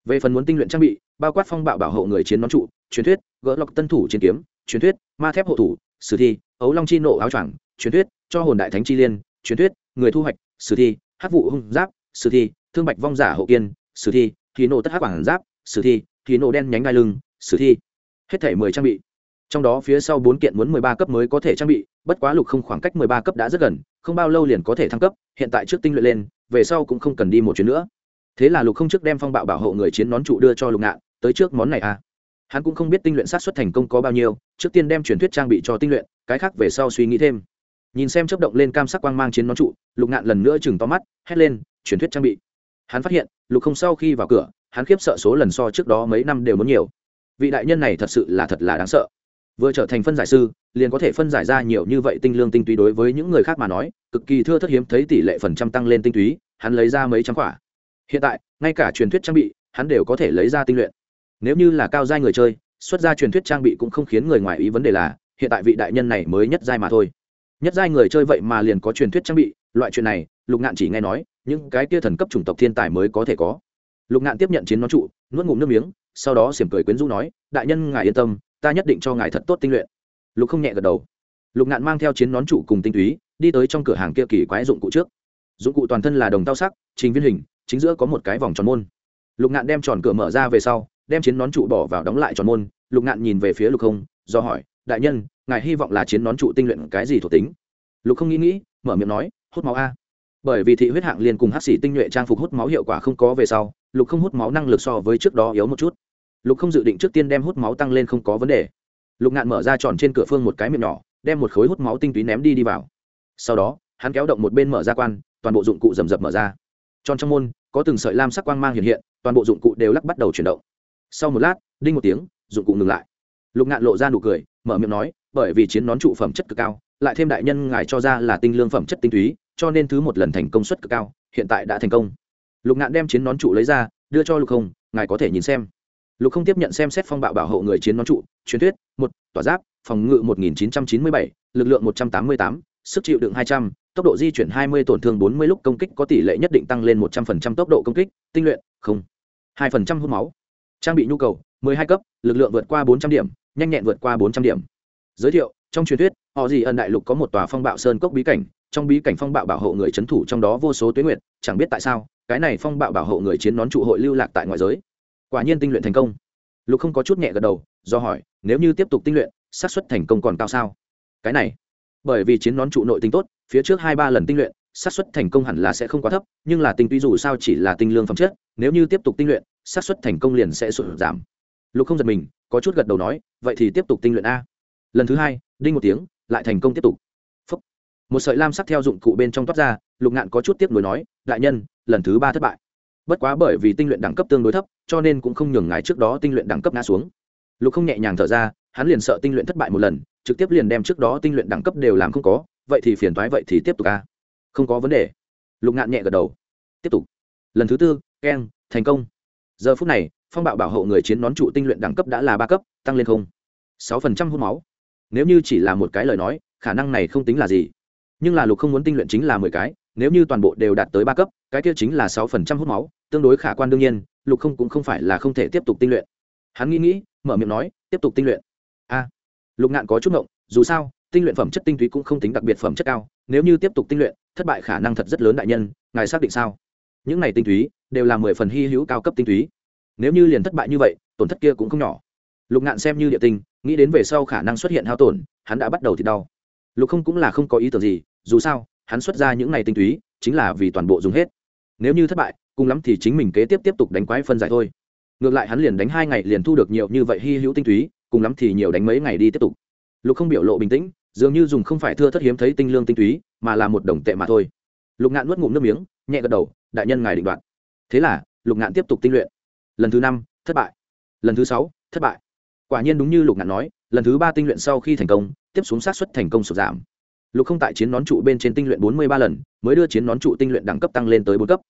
[SPEAKER 1] Về phần muốn tinh luyện trang bị, bao quát phong bạo bảo hộ người chiến nón trụ, truyền thuyết, gỡ lọc tân thủ chiến kiếm, truyền thuyết, ma thép hộ thủ, sử thi, ấu long chi nộ áo choàng, truyền thuyết, cho hồn đại thánh chi liên, truyền thuyết, người thu hoạch, sử thi, hát vụ hung giáp, sử thi, thương bạch vong giả hậu kiên, sử thi, khí nộ tất hát bản giáp, sử thi, khí nộ đen nhánh ngai lưng, sử thi. Hết thể mười trang bị. Trong đó phía sau bốn kiện muốn mười ba cấp mới có thể trang bị, bất quá lục không khoảng cách mười ba cấp đã rất gần, không bao lâu liền có thể thăng cấp, hiện tại trước tinh luyện lên, về sau cũng không cần đi một chuyến nữa thế là lục không trước đem phong bạo bảo hộ người chiến nón trụ đưa cho lục ngạn, tới trước món này à? Hắn cũng không biết tinh luyện sát xuất thành công có bao nhiêu, trước tiên đem truyền thuyết trang bị cho tinh luyện, cái khác về sau suy nghĩ thêm. Nhìn xem chấp động lên cam sắc quang mang chiến nón trụ, lục ngạn lần nữa chừng to mắt, hét lên, truyền thuyết trang bị. Hắn phát hiện, lục không sau khi vào cửa, hắn khiếp sợ số lần so trước đó mấy năm đều muốn nhiều. Vị đại nhân này thật sự là thật là đáng sợ. Vừa trở thành phân giải sư, liền có thể phân giải ra nhiều như vậy tinh lương tinh túy đối với những người khác mà nói, cực kỳ thưa thất hiếm, thấy tỷ lệ phần trăm tăng lên tinh túy, hắn lấy ra mấy trăm quả hiện tại, ngay cả truyền thuyết trang bị, hắn đều có thể lấy ra tinh luyện. Nếu như là cao giai người chơi, xuất ra truyền thuyết trang bị cũng không khiến người ngoài ý vấn đề là, hiện tại vị đại nhân này mới nhất giai mà thôi. Nhất giai người chơi vậy mà liền có truyền thuyết trang bị, loại chuyện này, lục ngạn chỉ nghe nói, những cái kia thần cấp chủng tộc thiên tài mới có thể có. Lục ngạn tiếp nhận chiến nón trụ, nuốt ngụm nước miếng, sau đó xiểm cười quyến rũ nói, đại nhân ngài yên tâm, ta nhất định cho ngài thật tốt tinh luyện. Lục không nhẹ gật đầu. Lục ngạn mang theo chiến nón trụ cùng tinh túy, đi tới trong cửa hàng kia kỳ quái dụng cụ trước. Dụng cụ toàn thân là đồng tao sắc, trình viên hình chính giữa có một cái vòng tròn môn. Lục ngạn đem tròn cửa mở ra về sau, đem chiến nón trụ bỏ vào đóng lại tròn môn. Lục ngạn nhìn về phía lục không, do hỏi, đại nhân, ngài hy vọng là chiến nón trụ tinh luyện cái gì thuộc tính? Lục không nghĩ nghĩ, mở miệng nói, hút máu a. Bởi vì thị huyết hạng liền cùng hắc xỉ tinh nhuệ trang phục hút máu hiệu quả không có về sau, lục không hút máu năng lực so với trước đó yếu một chút. Lục không dự định trước tiên đem hút máu tăng lên không có vấn đề. Lục ngạn mở ra tròn trên cửa phương một cái miệng nhỏ, đem một khối hút máu tinh túy ném đi đi vào. Sau đó, hắn kéo động một bên mở ra quan, toàn bộ dụng cụ rầm rập mở ra tròn trong môn, có từng sợi lam sắc quang mang hiện hiện, toàn bộ dụng cụ đều lắc bắt đầu chuyển động. Sau một lát, đinh một tiếng, dụng cụ ngừng lại. Lục ngạn lộ ra nụ cười, mở miệng nói, bởi vì chiến nón trụ phẩm chất cực cao, lại thêm đại nhân ngài cho ra là tinh lương phẩm chất tinh túy, cho nên thứ một lần thành công suất cực cao, hiện tại đã thành công. Lục ngạn đem chiến nón trụ lấy ra, đưa cho lục không ngài có thể nhìn xem. Lục không tiếp nhận xem xét phong bạo bảo hộ người chiến nón trụ, truyền thuyết, một, tỏa giáp, phòng ngự một nghìn chín trăm chín mươi bảy, lực lượng một trăm tám mươi tám, sức chịu đựng hai trăm tốc độ di chuyển hai mươi tổn thương bốn mươi lúc công kích có tỷ lệ nhất định tăng lên một trăm phần trăm tốc độ công kích, tinh luyện, không 2% hút máu. Trang bị nhu cầu, mười hai cấp, lực lượng vượt qua bốn trăm điểm, nhanh nhẹn vượt qua bốn trăm điểm. Giới thiệu, trong truyền thuyết, họ gì ẩn đại lục có một tòa phong bạo sơn cốc bí cảnh, trong bí cảnh phong bạo bảo hộ người c thủ trong đó vô số tuyết nguyệt. chẳng biết tại sao, cái này phong bạo bảo hộ người chiến nón trụ hội lưu lạc tại ngoại giới. Quả nhiên tinh luyện thành công. Lục không có chút nhẹ gật đầu, do hỏi, nếu như tiếp tục tinh luyện, xác suất thành công còn cao sao? Cái này bởi vì chiến nón trụ nội tinh tốt, phía trước hai ba lần tinh luyện, xác suất thành công hẳn là sẽ không quá thấp, nhưng là tinh túy dù sao chỉ là tinh lương phẩm chất, nếu như tiếp tục tinh luyện, xác suất thành công liền sẽ sụt giảm. Lục không giật mình, có chút gật đầu nói, vậy thì tiếp tục tinh luyện a. Lần thứ hai, đinh một tiếng, lại thành công tiếp tục. Phúc. một sợi lam sắc theo dụng cụ bên trong toát ra, lục ngạn có chút tiếp nối nói, đại nhân, lần thứ ba thất bại. Bất quá bởi vì tinh luyện đẳng cấp tương đối thấp, cho nên cũng không nhường ngài trước đó tinh luyện đẳng cấp ngã xuống. Lục không nhẹ nhàng thở ra, hắn liền sợ tinh luyện thất bại một lần trực tiếp liền đem trước đó tinh luyện đẳng cấp đều làm không có, vậy thì phiền thoái vậy thì tiếp tục a. Không có vấn đề. Lục ngạn nhẹ gật đầu. Tiếp tục. Lần thứ tư, keng, thành công. Giờ phút này, phong bạo bảo hộ người chiến nón trụ tinh luyện đẳng cấp đã là ba cấp, tăng lên không. sáu phần trăm hút máu. Nếu như chỉ là một cái lời nói, khả năng này không tính là gì. Nhưng là lục không muốn tinh luyện chính là mười cái, nếu như toàn bộ đều đạt tới ba cấp, cái kia chính là sáu phần trăm hút máu, tương đối khả quan đương nhiên, lục không cũng không phải là không thể tiếp tục tinh luyện. Hắn nghĩ nghĩ, mở miệng nói, tiếp tục tinh luyện lục ngạn có chút ngộng, dù sao, tinh luyện phẩm chất tinh túy cũng không tính đặc biệt phẩm chất cao, nếu như tiếp tục tinh luyện, thất bại khả năng thật rất lớn đại nhân, ngài xác định sao? Những này tinh túy đều là mười phần hy hữu cao cấp tinh túy. Nếu như liền thất bại như vậy, tổn thất kia cũng không nhỏ. Lục ngạn xem như địa tinh, nghĩ đến về sau khả năng xuất hiện hao tổn, hắn đã bắt đầu thì đau. Lục không cũng là không có ý tưởng gì, dù sao, hắn xuất ra những này tinh túy, chính là vì toàn bộ dùng hết. Nếu như thất bại, cùng lắm thì chính mình kế tiếp tiếp tục đánh quái phân giải thôi. Ngược lại hắn liền đánh hai ngày liền thu được nhiều như vậy hy hữu tinh túy cùng lắm thì nhiều đánh mấy ngày đi tiếp tục. Lục không biểu lộ bình tĩnh, dường như dùng không phải thưa thất hiếm thấy tinh lương tinh túy, mà là một đồng tệ mà thôi. Lục ngạn nuốt ngụm nước miếng, nhẹ gật đầu, đại nhân ngài định đoạt. Thế là, lục ngạn tiếp tục tinh luyện. Lần thứ năm, thất bại. Lần thứ sáu, thất bại. Quả nhiên đúng như lục ngạn nói, lần thứ ba tinh luyện sau khi thành công, tiếp xuống sát xuất thành công sụt giảm. Lục không tại chiến nón trụ bên trên tinh luyện bốn mươi ba lần, mới đưa chiến nón trụ tinh luyện đẳng cấp tăng lên tới bốn cấp.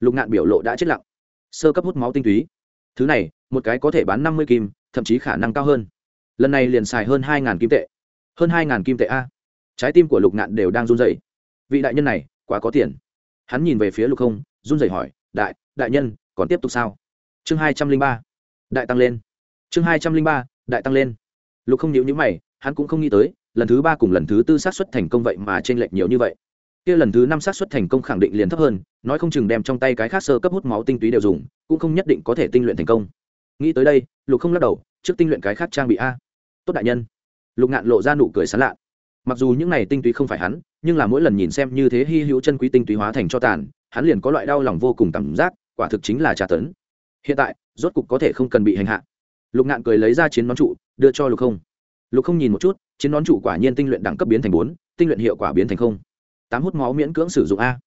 [SPEAKER 1] Lục ngạn biểu lộ đã chết lặng. Sơ cấp hút máu tinh túy. Thứ này, một cái có thể bán năm mươi kim, thậm chí khả năng cao hơn lần này liền xài hơn hai kim tệ. Hơn hai kim tệ a. Trái tim của lục ngạn đều đang run dày vị đại nhân này, quá có tiền. Hắn nhìn về phía lục không, run rẩy hỏi, đại đại nhân, còn tiếp tục sao? Chương hai trăm linh ba. Đại tăng lên. Chương hai trăm linh ba, đại tăng lên. Lục không nhịu nhữ mày, hắn cũng không nghĩ tới, lần thứ ba cùng lần thứ tư sát xuất thành công vậy mà t r ê n lệch nhiều như vậy. Kia lần thứ năm sát xuất thành công khẳng định liền thấp hơn, nói không chừng đem trong tay cái khác sơ cấp hút máu tinh túy đều dùng, cũng không nhất định có thể tinh luyện thành công. Nghĩ tới đây, lục không lắc đầu, trước tinh luyện cái khác trang bị a tốt đại nhân. Lục ngạn lộ ra nụ cười sán lạ. Mặc dù những này tinh túy không phải hắn, nhưng là mỗi lần nhìn xem như thế hy hữu chân quý tinh túy hóa thành cho tàn, hắn liền có loại đau lòng vô cùng cảm giác, quả thực chính là tra tấn. Hiện tại, rốt cục có thể không cần bị hành hạ. Lục ngạn cười lấy ra chiến nón trụ, đưa cho lục không. Lục không nhìn một chút, chiến nón trụ quả nhiên tinh luyện đẳng cấp biến thành bốn, tinh luyện hiệu quả biến thành không. Tám hút máu miễn cưỡng sử dụng a.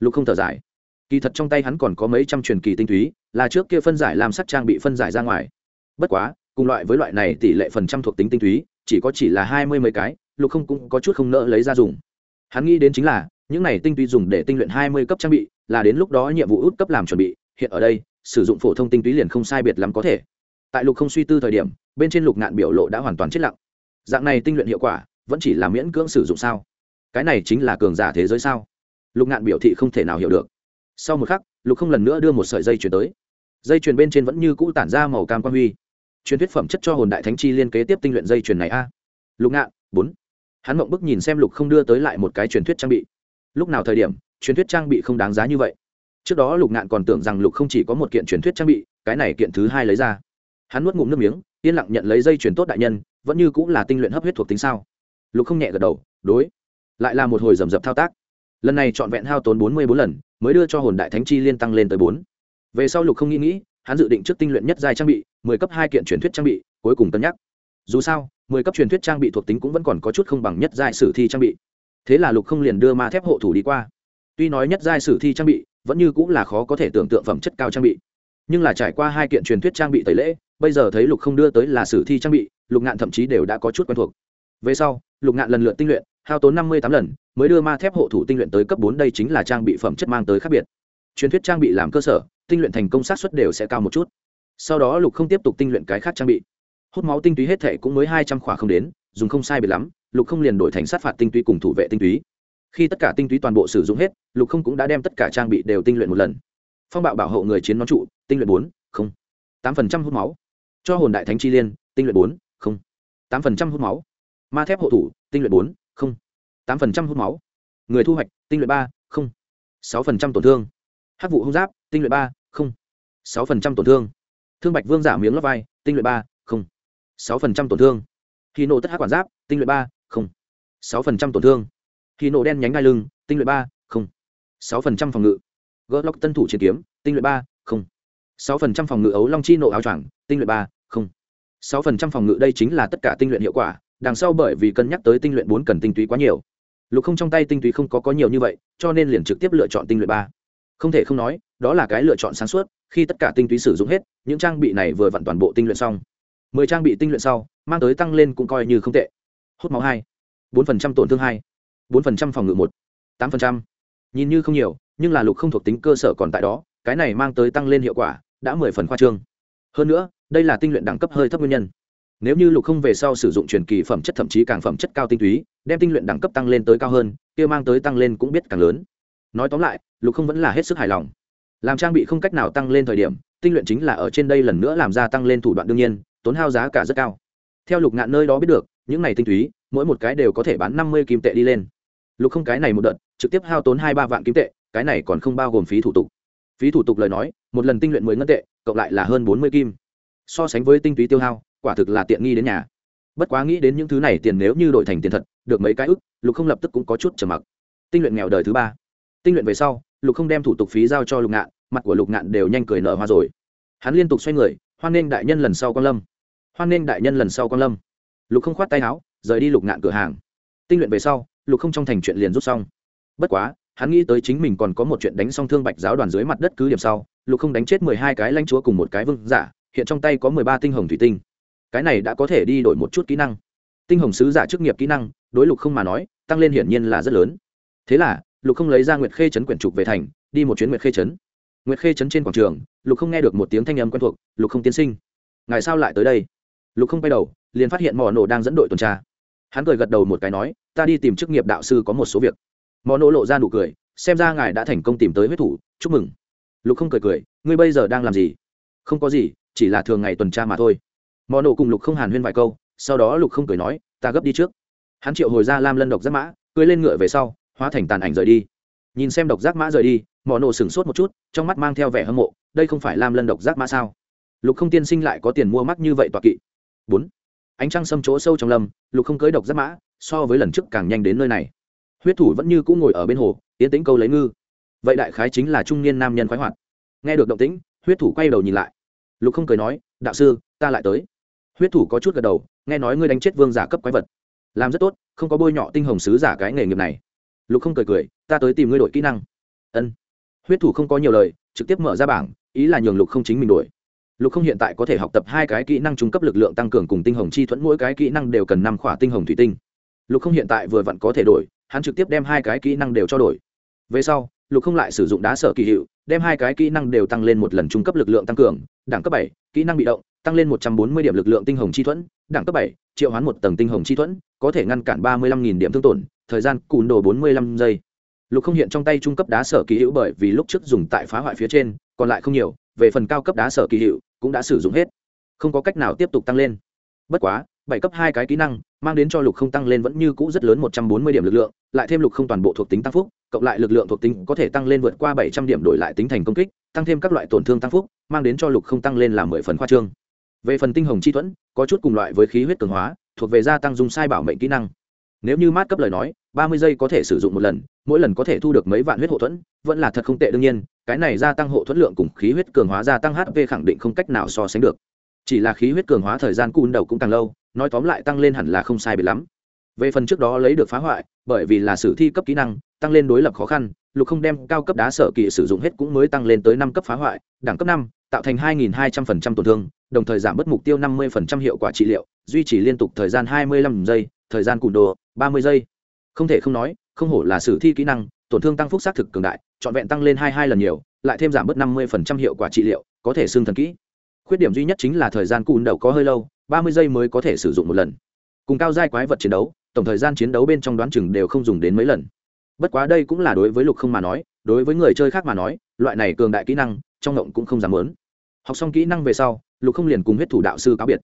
[SPEAKER 1] Lục không thở dài. Kỳ thật trong tay hắn còn có mấy trăm truyền kỳ tinh túy, là trước kia phân giải làm sắc trang bị phân giải ra ngoài. Bất quá cùng loại với loại này tỷ lệ phần trăm thuộc tính tinh túy, chỉ có chỉ là hai mươi mấy cái, lục không cũng có chút không nỡ lấy ra dùng. Hắn nghĩ đến chính là, những này tinh túy dùng để tinh luyện hai mươi cấp trang bị, là đến lúc đó nhiệm vụ út cấp làm chuẩn bị, hiện ở đây, sử dụng phổ thông tinh túy liền không sai biệt lắm có thể. Tại lục không suy tư thời điểm, bên trên lục ngạn biểu lộ đã hoàn toàn chết lặng. Dạng này tinh luyện hiệu quả, vẫn chỉ là miễn cưỡng sử dụng sao? Cái này chính là cường giả thế giới sao? Lục ngạn biểu thị không thể nào hiểu được. Sau một khắc, lục không lần nữa đưa một sợi dây chuyền tới. Dây chuyền bên trên vẫn như cũ tản ra màu cam quan huy truyền thuyết phẩm chất cho hồn đại thánh chi liên kế tiếp tinh luyện dây chuyền này a. Lục ngạn, bốn. Hắn mộng bức nhìn xem lục không đưa tới lại một cái truyền thuyết trang bị. Lúc nào thời điểm, truyền thuyết trang bị không đáng giá như vậy? Trước đó lục ngạn còn tưởng rằng lục không chỉ có một kiện truyền thuyết trang bị, cái này kiện thứ hai lấy ra. Hắn nuốt ngụm nước miếng, yên lặng nhận lấy dây truyền tốt đại nhân, vẫn như cũng là tinh luyện hấp huyết thuộc tính sao? Lục không nhẹ gật đầu, đối. Lại là một hồi rầm rập thao tác. Lần này trọn vẹn hao tốn bốn mươi bốn lần, mới đưa cho hồn đại thánh chi liên tăng lên tới bốn. Về sau lục không nghĩ nghĩ hắn dự định trước tinh luyện nhất giai trang bị, mười cấp hai kiện truyền thuyết trang bị, cuối cùng cân nhắc. Dù sao, mười cấp truyền thuyết trang bị thuộc tính cũng vẫn còn có chút không bằng nhất giai sử thi trang bị. Thế là lục không liền đưa ma thép hộ thủ đi qua. Tuy nói nhất giai sử thi trang bị vẫn như cũng là khó có thể tưởng tượng phẩm chất cao trang bị, nhưng là trải qua hai kiện truyền thuyết trang bị tẩy lễ, bây giờ thấy lục không đưa tới là sử thi trang bị, lục ngạn thậm chí đều đã có chút quen thuộc. Về sau, lục ngạn lần lượt tinh luyện, hao tốn năm mươi tám lần, mới đưa ma thép hộ thủ tinh luyện tới cấp bốn, đây chính là trang bị phẩm chất mang tới khác biệt. Truyền thuyết trang bị làm cơ sở tinh luyện thành công sát suất đều sẽ cao một chút. Sau đó lục không tiếp tục tinh luyện cái khác trang bị. Hút máu tinh túy hết thể cũng mới hai trăm khỏa không đến, dùng không sai biệt lắm, lục không liền đổi thành sát phạt tinh túy cùng thủ vệ tinh túy. Khi tất cả tinh túy toàn bộ sử dụng hết, lục không cũng đã đem tất cả trang bị đều tinh luyện một lần. Phong bạo bảo hộ người chiến nón trụ, tinh luyện bốn, không. tám phần trăm hút máu. Cho hồn đại thánh chi liên, tinh luyện bốn, không. tám phần trăm hút máu. Ma thép hộ thủ, tinh luyện bốn, không. tám phần trăm hút máu. Người thu hoạch, tinh luyện ba, không. sáu phần trăm tổn thương. Hát vụ hung giáp tinh luyện ba, không. sáu phần trăm tổn thương. Thương bạch vương giả miếng lót vai, tinh luyện ba, không. sáu phần trăm tổn thương. Khi nổ tất hát quản giáp, tinh luyện ba, không. sáu phần trăm tổn thương. Khi nổ đen nhánh ngai lưng, tinh luyện ba, không. sáu phần trăm phòng ngự. Gỡ lóc tân thủ chiến kiếm, tinh luyện ba, không. sáu phần trăm phòng ngự ấu long chi nộ áo choàng, tinh luyện ba, không. sáu phần trăm phòng ngự đây chính là tất cả tinh luyện hiệu quả, đằng sau bởi vì cân nhắc tới tinh luyện bốn cần tinh túy quá nhiều. Lục không trong tay tinh túy không có có nhiều như vậy, cho nên liền trực tiếp lựa chọn tinh luyện ba không thể không nói, đó là cái lựa chọn sáng suốt, khi tất cả tinh túy sử dụng hết, những trang bị này vừa vặn toàn bộ tinh luyện xong. Mười trang bị tinh luyện sau, mang tới tăng lên cũng coi như không tệ. Hút máu hai, bốn phần trăm tổn thương hai, bốn phần trăm phòng ngự một, tám phần trăm. Nhìn như không nhiều, nhưng là lục không thuộc tính cơ sở còn tại đó, cái này mang tới tăng lên hiệu quả, đã mười phần khoa trương. Hơn nữa, đây là tinh luyện đẳng cấp hơi thấp nguyên nhân. Nếu như lục không về sau sử dụng truyền kỳ phẩm chất thậm chí càng phẩm chất cao tinh túy, đem tinh luyện đẳng cấp tăng lên tới cao hơn, kia mang tới tăng lên cũng biết càng lớn nói tóm lại, lục không vẫn là hết sức hài lòng. Làm trang bị không cách nào tăng lên thời điểm, tinh luyện chính là ở trên đây lần nữa làm ra tăng lên thủ đoạn đương nhiên, tốn hao giá cả rất cao. Theo lục ngạn nơi đó biết được, những này tinh túy, mỗi một cái đều có thể bán năm mươi kim tệ đi lên. Lục không cái này một đợt, trực tiếp hao tốn hai ba vạn kim tệ, cái này còn không bao gồm phí thủ tục. Phí thủ tục lời nói, một lần tinh luyện mười ngân tệ, cộng lại là hơn bốn mươi kim. So sánh với tinh túy tiêu hao, quả thực là tiện nghi đến nhà. Bất quá nghĩ đến những thứ này tiền nếu như đổi thành tiền thật, được mấy cái ức, lục không lập tức cũng có chút trầm mặc. Tinh luyện nghèo đời thứ ba tinh luyện về sau, lục không đem thủ tục phí giao cho lục ngạn, mặt của lục ngạn đều nhanh cười nở hoa rồi. Hắn liên tục xoay người, hoan nghênh đại nhân lần sau quan lâm. Hoan nghênh đại nhân lần sau quan lâm. Lục không khoát tay áo, rời đi lục ngạn cửa hàng. Tinh luyện về sau, lục không trong thành chuyện liền rút xong. Bất quá, hắn nghĩ tới chính mình còn có một chuyện đánh xong thương bạch giáo đoàn dưới mặt đất cứ điểm sau, lục không đánh chết mười hai cái lãnh chúa cùng một cái vương giả, hiện trong tay có mười ba tinh hồng thủy tinh. Cái này đã có thể đi đổi một chút kỹ năng. Tinh hồng sứ giả chức nghiệp kỹ năng, đối lục không mà nói, tăng lên hiển nhiên là rất lớn. Thế là lục không lấy ra nguyệt khê chấn quyển trục về thành, đi một chuyến nguyệt khê chấn. Nguyệt khê chấn trên quảng trường, lục không nghe được một tiếng thanh âm quen thuộc, lục không tiến sinh. Ngài sao lại tới đây? Lục không quay đầu, liền phát hiện mò nổ đang dẫn đội tuần tra. Hắn cười gật đầu một cái nói, ta đi tìm chức nghiệp đạo sư có một số việc. Mò nổ lộ ra nụ cười, xem ra ngài đã thành công tìm tới huyết thủ, chúc mừng. Lục không cười cười, ngươi bây giờ đang làm gì? Không có gì, chỉ là thường ngày tuần tra mà thôi. Mò nổ cùng lục không hàn huyên vài câu, sau đó lục không cười nói, ta gấp đi trước. Hắn triệu hồi ra lam lân độc giáp mã, cưới lên ngựa về sau hóa thành tàn ảnh rời đi. Nhìn xem độc giác mã rời đi mỏ nổ sửng sốt một chút, trong mắt mang theo vẻ hâm mộ, đây không phải lam lân độc giác mã sao? Lục không tiên sinh lại có tiền mua mắc như vậy tọa kỵ. Bốn, ánh trăng xâm chỗ sâu trong lâm, lục không cưới độc giác mã, so với lần trước càng nhanh đến nơi này. Huyết thủ vẫn như cũng ngồi ở bên hồ tiến tĩnh câu lấy ngư. Vậy đại khái chính là trung niên nam nhân khoái hoạt. Nghe được động tĩnh, huyết thủ quay đầu nhìn lại. Lục không cười nói, đạo sư, ta lại tới. Huyết thủ có chút gật đầu, nghe nói ngươi đánh chết vương giả cấp quái vật. Làm rất tốt, không có bôi nhọ tinh hồng sứ giả cái nghề nghiệp này lục không cười cười, ta tới tìm ngươi đổi kỹ năng. Ân. Huyết thủ không có nhiều lời, trực tiếp mở ra bảng, ý là nhường lục không chính mình đổi. Lục không hiện tại có thể học tập hai cái kỹ năng trung cấp lực lượng tăng cường cùng tinh hồng chi thuẫn, mỗi cái kỹ năng đều cần năm khỏa tinh hồng thủy tinh. Lục không hiện tại vừa vặn có thể đổi, hắn trực tiếp đem hai cái kỹ năng đều cho đổi. Về sau, lục không lại sử dụng đá sở kỳ hiệu, đem hai cái kỹ năng đều tăng lên một lần trung cấp lực lượng tăng cường, đẳng cấp bảy, kỹ năng bị động, tăng lên một trăm bốn mươi điểm lực lượng tinh hồng chi thuẫn, đẳng cấp bảy, triệu hoán một tầng tinh hồng chi thuẫn, có thể ngăn cản ba mươi lăm nghìn điểm thương tổn thời gian cùn đồ bốn mươi lăm giây. Lục không hiện trong tay trung cấp đá sở kỳ hữu bởi vì lúc trước dùng tại phá hoại phía trên, còn lại không nhiều, về phần cao cấp đá sở kỳ hiệu cũng đã sử dụng hết. Không có cách nào tiếp tục tăng lên. Bất quá, bảy cấp hai cái kỹ năng mang đến cho lục không tăng lên vẫn như cũ rất lớn một trăm bốn mươi điểm lực lượng, lại thêm lục không toàn bộ thuộc tính tăng phúc, cộng lại lực lượng thuộc tính có thể tăng lên vượt qua bảy trăm điểm đổi lại tính thành công kích, tăng thêm các loại tổn thương tăng phúc, mang đến cho lục không tăng lên là mười phần khoa trương. Về phần tinh hồng chi thuẫn, có chút cùng loại với khí huyết cường hóa, thuộc về gia tăng dùng sai bảo mệnh kỹ năng nếu như mát cấp lời nói, ba mươi giây có thể sử dụng một lần, mỗi lần có thể thu được mấy vạn huyết hộ thuẫn, vẫn là thật không tệ đương nhiên, cái này gia tăng hộ thuẫn lượng cùng khí huyết cường hóa gia tăng hp khẳng định không cách nào so sánh được. Chỉ là khí huyết cường hóa thời gian cun đầu cũng càng lâu, nói tóm lại tăng lên hẳn là không sai bị lắm. Về phần trước đó lấy được phá hoại, bởi vì là sử thi cấp kỹ năng, tăng lên đối lập khó khăn, lục không đem cao cấp đá sở kỵ sử dụng hết cũng mới tăng lên tới năm cấp phá hoại, đẳng cấp năm, tạo thành hai nghìn hai trăm phần trăm tổn thương, đồng thời giảm bớt mục tiêu năm mươi phần trăm hiệu quả trị liệu, duy trì liên tục thời gian hai mươi lăm giây, thời gian cùn đồ ba mươi giây. Không thể không nói, không hổ là sử thi kỹ năng, tổn thương tăng phúc xác thực cường đại, trọn vẹn tăng lên hai hai lần nhiều, lại thêm giảm bớt năm mươi hiệu quả trị liệu, có thể xương thần kỹ. Khuyết điểm duy nhất chính là thời gian cùn đầu có hơi lâu, ba mươi giây mới có thể sử dụng một lần. Cùng cao giai quái vật chiến đấu, tổng thời gian chiến đấu bên trong đoán chừng đều không dùng đến mấy lần. Bất quá đây cũng là đối với lục không mà nói, đối với người chơi khác mà nói, loại này cường đại kỹ năng, trong ngộng cũng không dám lớn học xong kỹ năng về sau, lục không liền cùng huyết thủ đạo sư cáo biệt.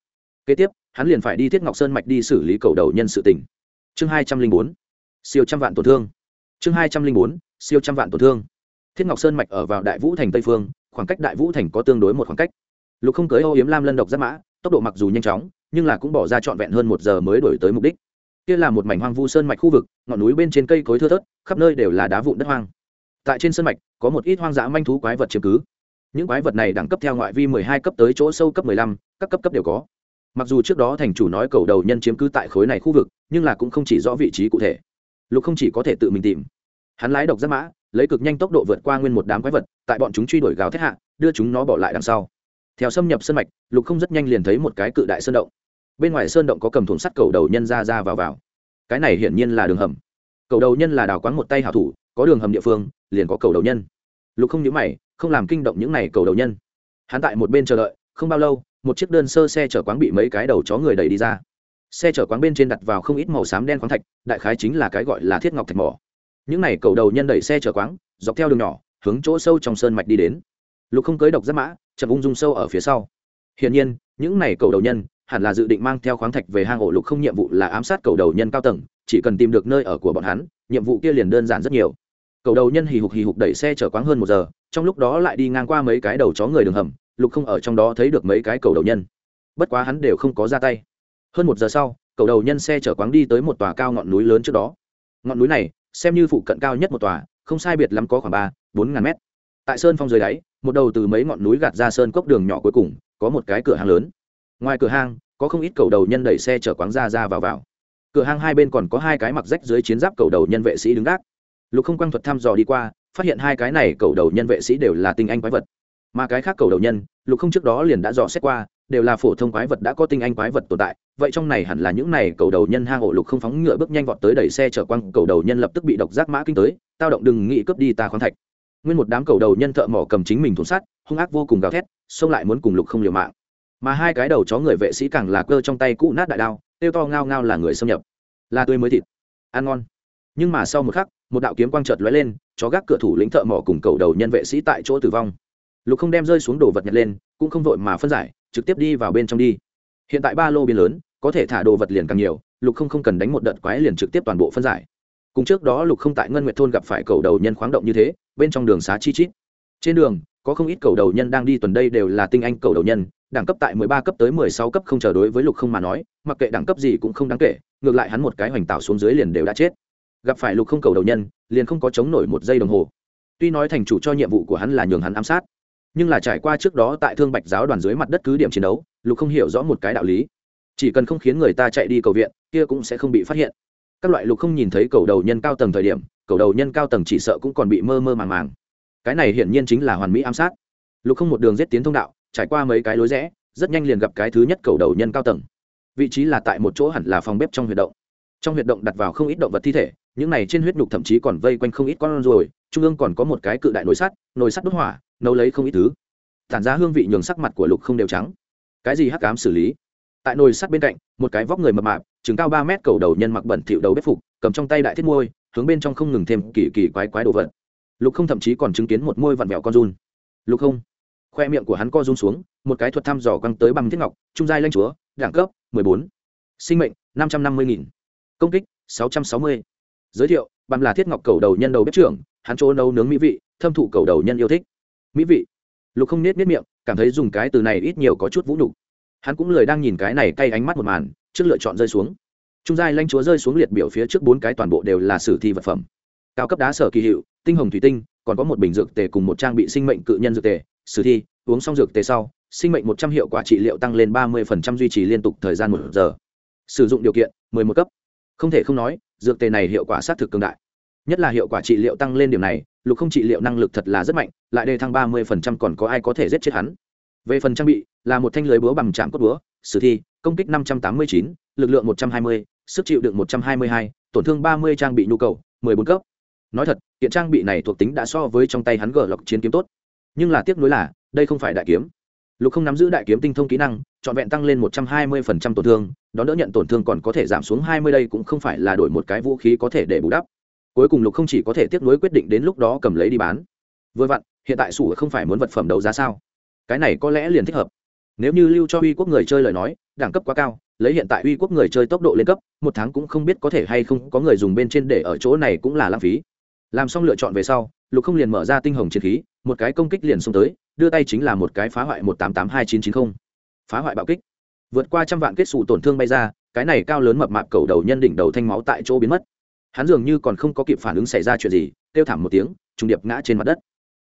[SPEAKER 1] Kế tiếp, hắn liền phải đi thiết ngọc sơn mạch đi xử lý cầu đầu nhân sự tình chương hai trăm linh bốn, siêu trăm vạn tổn thương. Chương hai trăm linh bốn, siêu trăm vạn tổn thương. Thiết ngọc sơn mạch ở vào đại vũ thành tây phương, khoảng cách đại vũ thành có tương đối một khoảng cách. Lục không cưới âu yếm lam lân độc giáp mã, tốc độ mặc dù nhanh chóng, nhưng là cũng bỏ ra trọn vẹn hơn một giờ mới đổi tới mục đích. Kia là một mảnh hoang vu sơn mạch khu vực, ngọn núi bên trên cây cối thưa thớt, khắp nơi đều là đá vụn đất hoang. Tại trên sơn mạch, có một ít hoang dã manh thú quái vật chiếm cứ. Những quái vật này đẳng cấp theo ngoại vi mười hai cấp tới chỗ sâu cấp mười lăm, các cấp cấp đều có mặc dù trước đó thành chủ nói cầu đầu nhân chiếm cứ tại khối này khu vực, nhưng là cũng không chỉ rõ vị trí cụ thể. Lục không chỉ có thể tự mình tìm. Hắn lái độc giáp mã, lấy cực nhanh tốc độ vượt qua nguyên một đám quái vật, tại bọn chúng truy đuổi gào thét hạ, đưa chúng nó bỏ lại đằng sau. Theo xâm nhập sân mạch, lục không rất nhanh liền thấy một cái cự đại sơn động. Bên ngoài sơn động có cầm thùng sắt cầu đầu nhân ra ra vào vào. Cái này hiển nhiên là đường hầm. Cầu đầu nhân là đào quán một tay hảo thủ, có đường hầm địa phương, liền có cầu đầu nhân. Lục không nhớ mày, không làm kinh động những này cầu đầu nhân. Hắn tại một bên chờ đợi, không bao lâu một chiếc đơn sơ xe chở quán bị mấy cái đầu chó người đẩy đi ra. Xe chở quán bên trên đặt vào không ít màu xám đen khoáng thạch, đại khái chính là cái gọi là thiết ngọc thạch mỏ. Những này cầu đầu nhân đẩy xe chở quán dọc theo đường nhỏ, hướng chỗ sâu trong sơn mạch đi đến. Lục không cưới độc giáp mã, chậm ung dung sâu ở phía sau. Hiển nhiên, những này cầu đầu nhân, hẳn là dự định mang theo khoáng thạch về hang ổ lục không nhiệm vụ là ám sát cầu đầu nhân cao tầng, chỉ cần tìm được nơi ở của bọn hắn, nhiệm vụ kia liền đơn giản rất nhiều. Cầu đầu nhân hì hục hì hục đẩy xe chở quáng hơn một giờ, trong lúc đó lại đi ngang qua mấy cái đầu chó người đường hầm lục không ở trong đó thấy được mấy cái cầu đầu nhân. Bất quá hắn đều không có ra tay. Hơn một giờ sau, cầu đầu nhân xe chở quáng đi tới một tòa cao ngọn núi lớn trước đó. Ngọn núi này, xem như phụ cận cao nhất một tòa, không sai biệt lắm có khoảng ba, bốn ngàn mét. Tại sơn phong dưới đáy, một đầu từ mấy ngọn núi gạt ra sơn cốc đường nhỏ cuối cùng, có một cái cửa hàng lớn. Ngoài cửa hàng, có không ít cầu đầu nhân đẩy xe chở quáng ra ra vào vào. Cửa hàng hai bên còn có hai cái mặc rách dưới chiến giáp cầu đầu nhân vệ sĩ đứng gác. Lục không quang thuật thăm dò đi qua, phát hiện hai cái này cầu đầu nhân vệ sĩ đều là tinh anh quái vật mà cái khác cầu đầu nhân, lục không trước đó liền đã dò xét qua, đều là phổ thông quái vật đã có tinh anh quái vật tồn tại, vậy trong này hẳn là những này cầu đầu nhân hang ổ lục không phóng ngựa bước nhanh vọt tới đẩy xe chở quăng cầu đầu nhân lập tức bị độc giác mã kinh tới, tao động đừng nghĩ cướp đi ta khoáng thạch. Nguyên một đám cầu đầu nhân thợ mỏ cầm chính mình thùng sắt hung ác vô cùng gào thét, xông lại muốn cùng lục không liều mạng. Mà hai cái đầu chó người vệ sĩ càng là cơ trong tay cũ nát đại đao tiêu to ngao ngao là người xâm nhập. Là tươi mới thịt. Ăn ngon. Nhưng mà sau một khắc, một đạo kiếm quang chợt lóe lên, chó gác cửa thủ lĩnh thợ mỏ cùng cầu đầu nhân vệ sĩ tại chỗ tử vong lục không đem rơi xuống đồ vật nhặt lên cũng không vội mà phân giải trực tiếp đi vào bên trong đi hiện tại ba lô biên lớn có thể thả đồ vật liền càng nhiều lục không không cần đánh một đợt quái liền trực tiếp toàn bộ phân giải cùng trước đó lục không tại ngân nguyệt thôn gặp phải cầu đầu nhân khoáng động như thế bên trong đường xá chi chít trên đường có không ít cầu đầu nhân đang đi tuần đây đều là tinh anh cầu đầu nhân đẳng cấp tại mười ba cấp tới mười sáu cấp không chờ đối với lục không mà nói mặc kệ đẳng cấp gì cũng không đáng kể ngược lại hắn một cái hoành tạo xuống dưới liền đều đã chết gặp phải lục không cầu đầu nhân liền không có chống nổi một giây đồng hồ tuy nói thành chủ cho nhiệm vụ của hắn là nhường hắn ám sát nhưng là trải qua trước đó tại thương bạch giáo đoàn dưới mặt đất cứ điểm chiến đấu, lục không hiểu rõ một cái đạo lý. Chỉ cần không khiến người ta chạy đi cầu viện, kia cũng sẽ không bị phát hiện. Các loại lục không nhìn thấy cầu đầu nhân cao tầng thời điểm, cầu đầu nhân cao tầng chỉ sợ cũng còn bị mơ mơ màng màng. Cái này hiển nhiên chính là hoàn mỹ ám sát. Lục không một đường giết tiến thông đạo, trải qua mấy cái lối rẽ, rất nhanh liền gặp cái thứ nhất cầu đầu nhân cao tầng. Vị trí là tại một chỗ hẳn là phòng bếp trong huyệt động. Trong huyệt động đặt vào không ít động vật thi thể những này trên huyết nhục thậm chí còn vây quanh không ít con rồi trung ương còn có một cái cự đại nồi sắt nồi sắt đốt hỏa, nấu lấy không ít thứ. Tản ra hương vị nhường sắc mặt của lục không đều trắng. Cái gì hắc cám xử lý? Tại nồi sắt bên cạnh, một cái vóc người mập mạp, chừng cao ba mét cầu đầu nhân mặc bẩn thịu đầu bếp phục, cầm trong tay đại thiết môi, hướng bên trong không ngừng thêm kỳ kỳ quái quái đồ vật. Lục không thậm chí còn chứng kiến một môi vặn vẹo con run. Lục không. Khoe miệng của hắn co run xuống, một cái thuật thăm dò quăng tới bằng thiết ngọc, trung giai lanh chúa, đẳng cấp mười bốn. Sinh mệnh, năm trăm năm mươi nghìn. Công kích, sáu trăm sáu mươi giới thiệu bằng là thiết ngọc cầu đầu nhân đầu bếp trưởng, hắn chỗ nấu nướng mỹ vị, thâm thụ cầu đầu nhân yêu thích. Mỹ vị. Lục không nết nết miệng, cảm thấy dùng cái từ này ít nhiều có chút vũ nhục. Hắn cũng lời đang nhìn cái này cay ánh mắt một màn, trước lựa chọn rơi xuống. Trung giai lanh chúa rơi xuống liệt biểu phía trước bốn cái toàn bộ đều là sử thi vật phẩm. Cao cấp đá sở kỳ hiệu, tinh hồng thủy tinh, còn có một bình dược tề cùng một trang bị sinh mệnh cự nhân dược tề. Sử thi, uống xong dược tề sau, sinh mệnh một trăm hiệu quả trị liệu tăng lên ba mươi duy trì liên tục thời gian một giờ. Sử dụng điều kiện, mười một cấp. Không thể không nói dược tề này hiệu quả sát thực cường đại. Nhất là hiệu quả trị liệu tăng lên điểm này, lục không trị liệu năng lực thật là rất mạnh, lại đề thăng ba mươi còn có ai có thể giết chết hắn. Về phần trang bị, là một thanh lưới búa bằng trạm cốt búa, sử thi, công kích năm trăm tám mươi chín, lực lượng một trăm hai mươi, sức chịu đựng một trăm hai mươi hai, tổn thương ba mươi trang bị nhu cầu, mười bốn cấp. Nói thật hiện trang bị này thuộc tính đã so với trong tay hắn gờ lọc chiến kiếm tốt. Nhưng là tiếc nuối là, đây không phải đại kiếm. Lục không nắm giữ đại kiếm tinh thông kỹ năng trọn vẹn tăng lên một trăm hai mươi phần trăm tổn thương, đón đỡ nhận tổn thương còn có thể giảm xuống hai mươi đây cũng không phải là đổi một cái vũ khí có thể để bù đắp. Cuối cùng lục không chỉ có thể tiếc nuối quyết định đến lúc đó cầm lấy đi bán. Vừa vặn, hiện tại sủ không phải muốn vật phẩm đấu giá sao? Cái này có lẽ liền thích hợp. Nếu như lưu cho uy quốc người chơi lời nói, đẳng cấp quá cao, lấy hiện tại uy quốc người chơi tốc độ lên cấp, một tháng cũng không biết có thể hay không có người dùng bên trên để ở chỗ này cũng là lãng phí. Làm xong lựa chọn về sau, lục không liền mở ra tinh hồng chiến khí, một cái công kích liền xông tới, đưa tay chính là một cái phá hoại một tám tám hai chín chín mươi phá hoại bạo kích. Vượt qua trăm vạn kết xù tổn thương bay ra, cái này cao lớn mập mạp cầu đầu nhân đỉnh đầu thanh máu tại chỗ biến mất. Hắn dường như còn không có kịp phản ứng xảy ra chuyện gì, kêu thảm một tiếng, trùng điệp ngã trên mặt đất.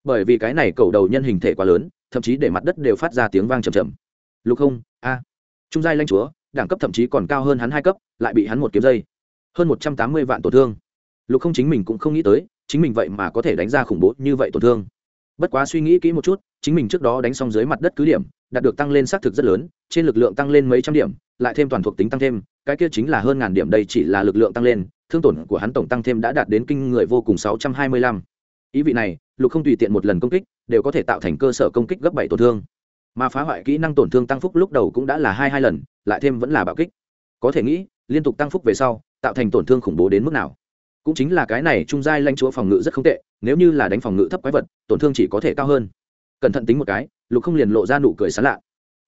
[SPEAKER 1] Bởi vì cái này cầu đầu nhân hình thể quá lớn, thậm chí để mặt đất đều phát ra tiếng vang trầm trầm lục không a. Trung giai lanh chúa, đẳng cấp thậm chí còn cao hơn hắn hai cấp, lại bị hắn một kiếm dây. Hơn một trăm tám mươi vạn tổn thương. Lục không chính mình cũng không nghĩ tới, chính mình vậy mà có thể đánh ra khủng bố như vậy tổn thương. Bất quá suy nghĩ kỹ một chút, chính mình trước đó đánh xong dưới mặt đất cứ điểm đạt được tăng lên xác thực rất lớn, trên lực lượng tăng lên mấy trăm điểm, lại thêm toàn thuộc tính tăng thêm, cái kia chính là hơn ngàn điểm đây chỉ là lực lượng tăng lên, thương tổn của hắn tổng tăng thêm đã đạt đến kinh người vô cùng sáu trăm hai mươi lăm. Ý vị này, lục không tùy tiện một lần công kích, đều có thể tạo thành cơ sở công kích gấp bảy tổn thương. Mà phá hoại kỹ năng tổn thương tăng phúc lúc đầu cũng đã là hai hai lần, lại thêm vẫn là bạo kích. Có thể nghĩ, liên tục tăng phúc về sau, tạo thành tổn thương khủng bố đến mức nào. Cũng chính là cái này trung giai lãnh chúa phòng ngự rất không tệ, nếu như là đánh phòng ngự thấp quái vật, tổn thương chỉ có thể cao hơn cẩn thận tính một cái, lục không liền lộ ra nụ cười sán lạ.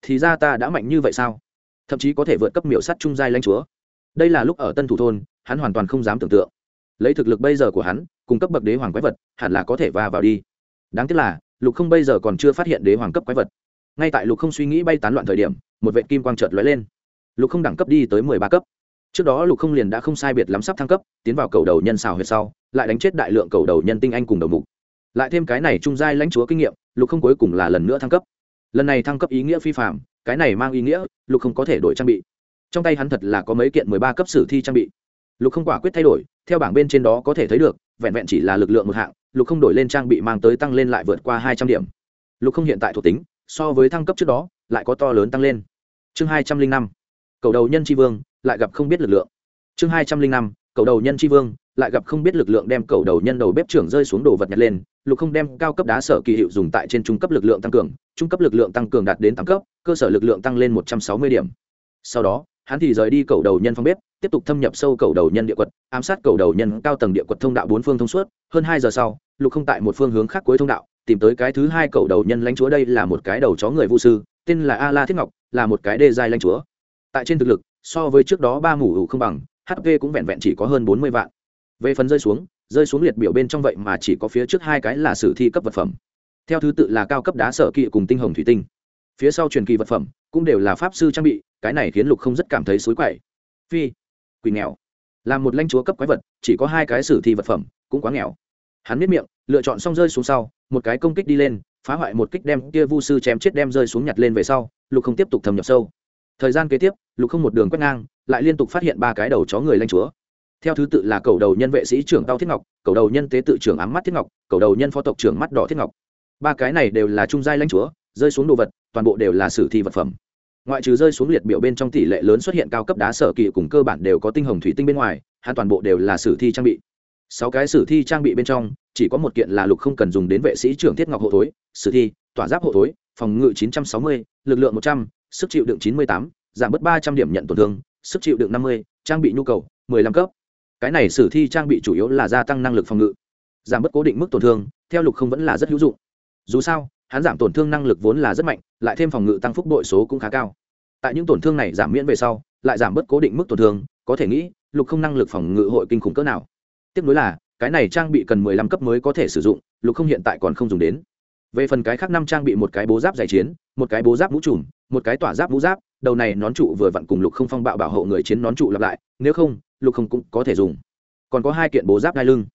[SPEAKER 1] Thì ra ta đã mạnh như vậy sao? Thậm chí có thể vượt cấp miểu sắt trung giai lanh chúa. Đây là lúc ở tân thủ thôn, hắn hoàn toàn không dám tưởng tượng. Lấy thực lực bây giờ của hắn cung cấp bậc đế hoàng quái vật, hẳn là có thể va vào đi. Đáng tiếc là, lục không bây giờ còn chưa phát hiện đế hoàng cấp quái vật. Ngay tại lục không suy nghĩ bay tán loạn thời điểm, một vệ kim quang trợt lóe lên. Lục không đẳng cấp đi tới mười ba cấp. Trước đó lục không liền đã không sai biệt lắm sắp thăng cấp, tiến vào cầu đầu nhân xào huyệt sau, lại đánh chết đại lượng cầu đầu nhân tinh anh cùng đầu mục lại thêm cái này trung giai lãnh chúa kinh nghiệm, lục không cuối cùng là lần nữa thăng cấp. Lần này thăng cấp ý nghĩa phi phạm cái này mang ý nghĩa, lục không có thể đổi trang bị. Trong tay hắn thật là có mấy kiện mười ba cấp sử thi trang bị. Lục không quả quyết thay đổi, theo bảng bên trên đó có thể thấy được, vẹn vẹn chỉ là lực lượng một hạng, lục không đổi lên trang bị mang tới tăng lên lại vượt qua hai trăm điểm. Lục không hiện tại thuộc tính, so với thăng cấp trước đó, lại có to lớn tăng lên. Chương hai trăm linh năm, cầu đầu nhân tri vương, lại gặp không biết lực lượng. Chương hai trăm linh năm, cầu đầu nhân tri vương lại gặp không biết lực lượng đem cầu đầu nhân đầu bếp trưởng rơi xuống đồ vật nhặt lên, lục không đem cao cấp đá sở kỳ hiệu dùng tại trên trung cấp lực lượng tăng cường, trung cấp lực lượng tăng cường đạt đến tám cấp, cơ sở lực lượng tăng lên một trăm sáu mươi điểm. Sau đó, hắn thì rời đi cầu đầu nhân phong bếp, tiếp tục thâm nhập sâu cầu đầu nhân địa quật, ám sát cầu đầu nhân cao tầng địa quật thông đạo bốn phương thông suốt. Hơn hai giờ sau, lục không tại một phương hướng khác cuối thông đạo, tìm tới cái thứ hai cầu đầu nhân lãnh chúa đây là một cái đầu chó người vũ sư, tên là a la thiết ngọc, là một cái đê giai lãnh chúa. Tại trên thực lực, so với trước đó ba mủ hủ không bằng hp cũng vẹn vẹn chỉ có hơn bốn mươi vạn về phần rơi xuống rơi xuống liệt biểu bên trong vậy mà chỉ có phía trước hai cái là sử thi cấp vật phẩm. Theo thứ tự là cao cấp đá sở kỵ cùng tinh hồng thủy tinh. Phía sau truyền kỳ vật phẩm cũng đều là pháp sư trang bị, cái này khiến lục không rất cảm thấy xối quậy. Phi, quỷ nghèo. Là một lãnh chúa cấp quái vật, chỉ có hai cái sử thi vật phẩm, cũng quá nghèo. Hắn biết miệng, lựa chọn xong rơi xuống sau, một cái công kích đi lên, phá hoại một kích đem kia vu sư chém chết đem rơi xuống nhặt lên về sau, lục không tiếp tục thâm nhập sâu. Thời gian kế tiếp, lục không một đường quét ngang, lại liên tục phát hiện ba cái đầu chó người lanh chúa theo thứ tự là cầu đầu nhân vệ sĩ trưởng tao thiết ngọc cầu đầu nhân tế tự trưởng ám mắt thiết ngọc cầu đầu nhân phó tộc trưởng mắt đỏ thiết ngọc. Ba cái này đều là trung giai lãnh chúa rơi xuống đồ vật toàn bộ đều là sử thi vật phẩm. Ngoại trừ rơi xuống liệt biểu bên trong tỷ lệ lớn xuất hiện cao cấp đá sở kỳ cùng cơ bản đều có tinh hồng thủy tinh bên ngoài hắn toàn bộ đều là sử thi trang bị. Sáu cái sử thi trang bị bên trong chỉ có một kiện là lục không cần dùng đến vệ sĩ trưởng thiết ngọc hộ thối sử thi tỏa giáp hộ thối phòng ngự 960, lực lượng 100, sức chịu đựng 98, giảm bớt 300 điểm nhận tổn thương sức chịu đựng 50, trang bị nhu cầu 15 cấp cái này sử thi trang bị chủ yếu là gia tăng năng lực phòng ngự, giảm bớt cố định mức tổn thương, theo lục không vẫn là rất hữu dụng. Dù sao, hắn giảm tổn thương năng lực vốn là rất mạnh, lại thêm phòng ngự tăng phúc đội số cũng khá cao. Tại những tổn thương này giảm miễn về sau, lại giảm bớt cố định mức tổn thương, có thể nghĩ, lục không năng lực phòng ngự hội kinh khủng cỡ nào. Tiếp nối là, cái này trang bị cần mười lăm cấp mới có thể sử dụng, lục không hiện tại còn không dùng đến. Về phần cái khác năm trang bị một cái bố giáp giải chiến, một cái bố giáp mũ trùm, một cái tỏa giáp mũ giáp đầu này nón trụ vừa vặn cùng lục không phong bạo bảo hộ người chiến nón trụ lặp lại, nếu không, lục không cũng có thể dùng. Còn có hai kiện bố giáp đai lưng.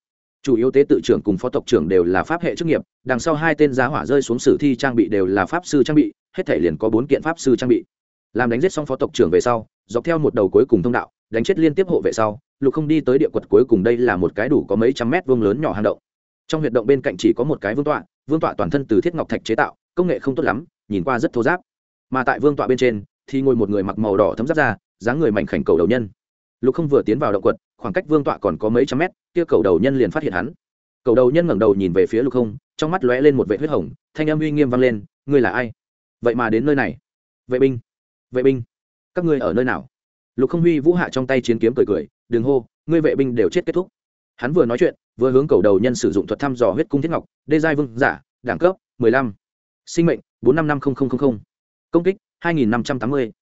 [SPEAKER 1] Chủ yếu tế tự trưởng cùng phó tộc trưởng đều là pháp hệ chức nghiệp, đằng sau hai tên giá hỏa rơi xuống sử thi trang bị đều là pháp sư trang bị, hết thể liền có bốn kiện pháp sư trang bị. Làm đánh giết xong phó tộc trưởng về sau, dọc theo một đầu cuối cùng thông đạo, đánh chết liên tiếp hộ vệ sau, lục không đi tới địa quật cuối cùng đây là một cái đủ có mấy trăm mét vuông lớn nhỏ hang động. Trong huyệt động bên cạnh chỉ có một cái vương tọa vương tọa toàn thân từ thiết ngọc thạch chế tạo, công nghệ không tốt lắm, nhìn qua rất thô giáp. Mà tại vương tọa bên trên thì ngồi một người mặc màu đỏ thấm giáp ra dáng người mảnh khảnh cầu đầu nhân. Lục không vừa tiến vào động quật, khoảng cách vương tọa còn có mấy trăm mét, kia cầu đầu nhân liền phát hiện hắn. Cầu đầu nhân ngẩng đầu nhìn về phía lục không, trong mắt lóe lên một vệ huyết hồng, thanh âm uy nghiêm vang lên, ngươi là ai? Vậy mà đến nơi này. Vệ binh vệ binh, các ngươi ở nơi nào? Lục không huy vũ hạ trong tay chiến kiếm cười cười, đừng hô, ngươi vệ binh đều chết kết thúc. Hắn vừa nói chuyện, vừa hướng cầu đầu nhân sử dụng thuật thăm dò huyết cung thiết ngọc, đê giai vương giả, đẳng cấp mười lăm, sinh mệnh bốn năm năm không không không không. Công kích 2580.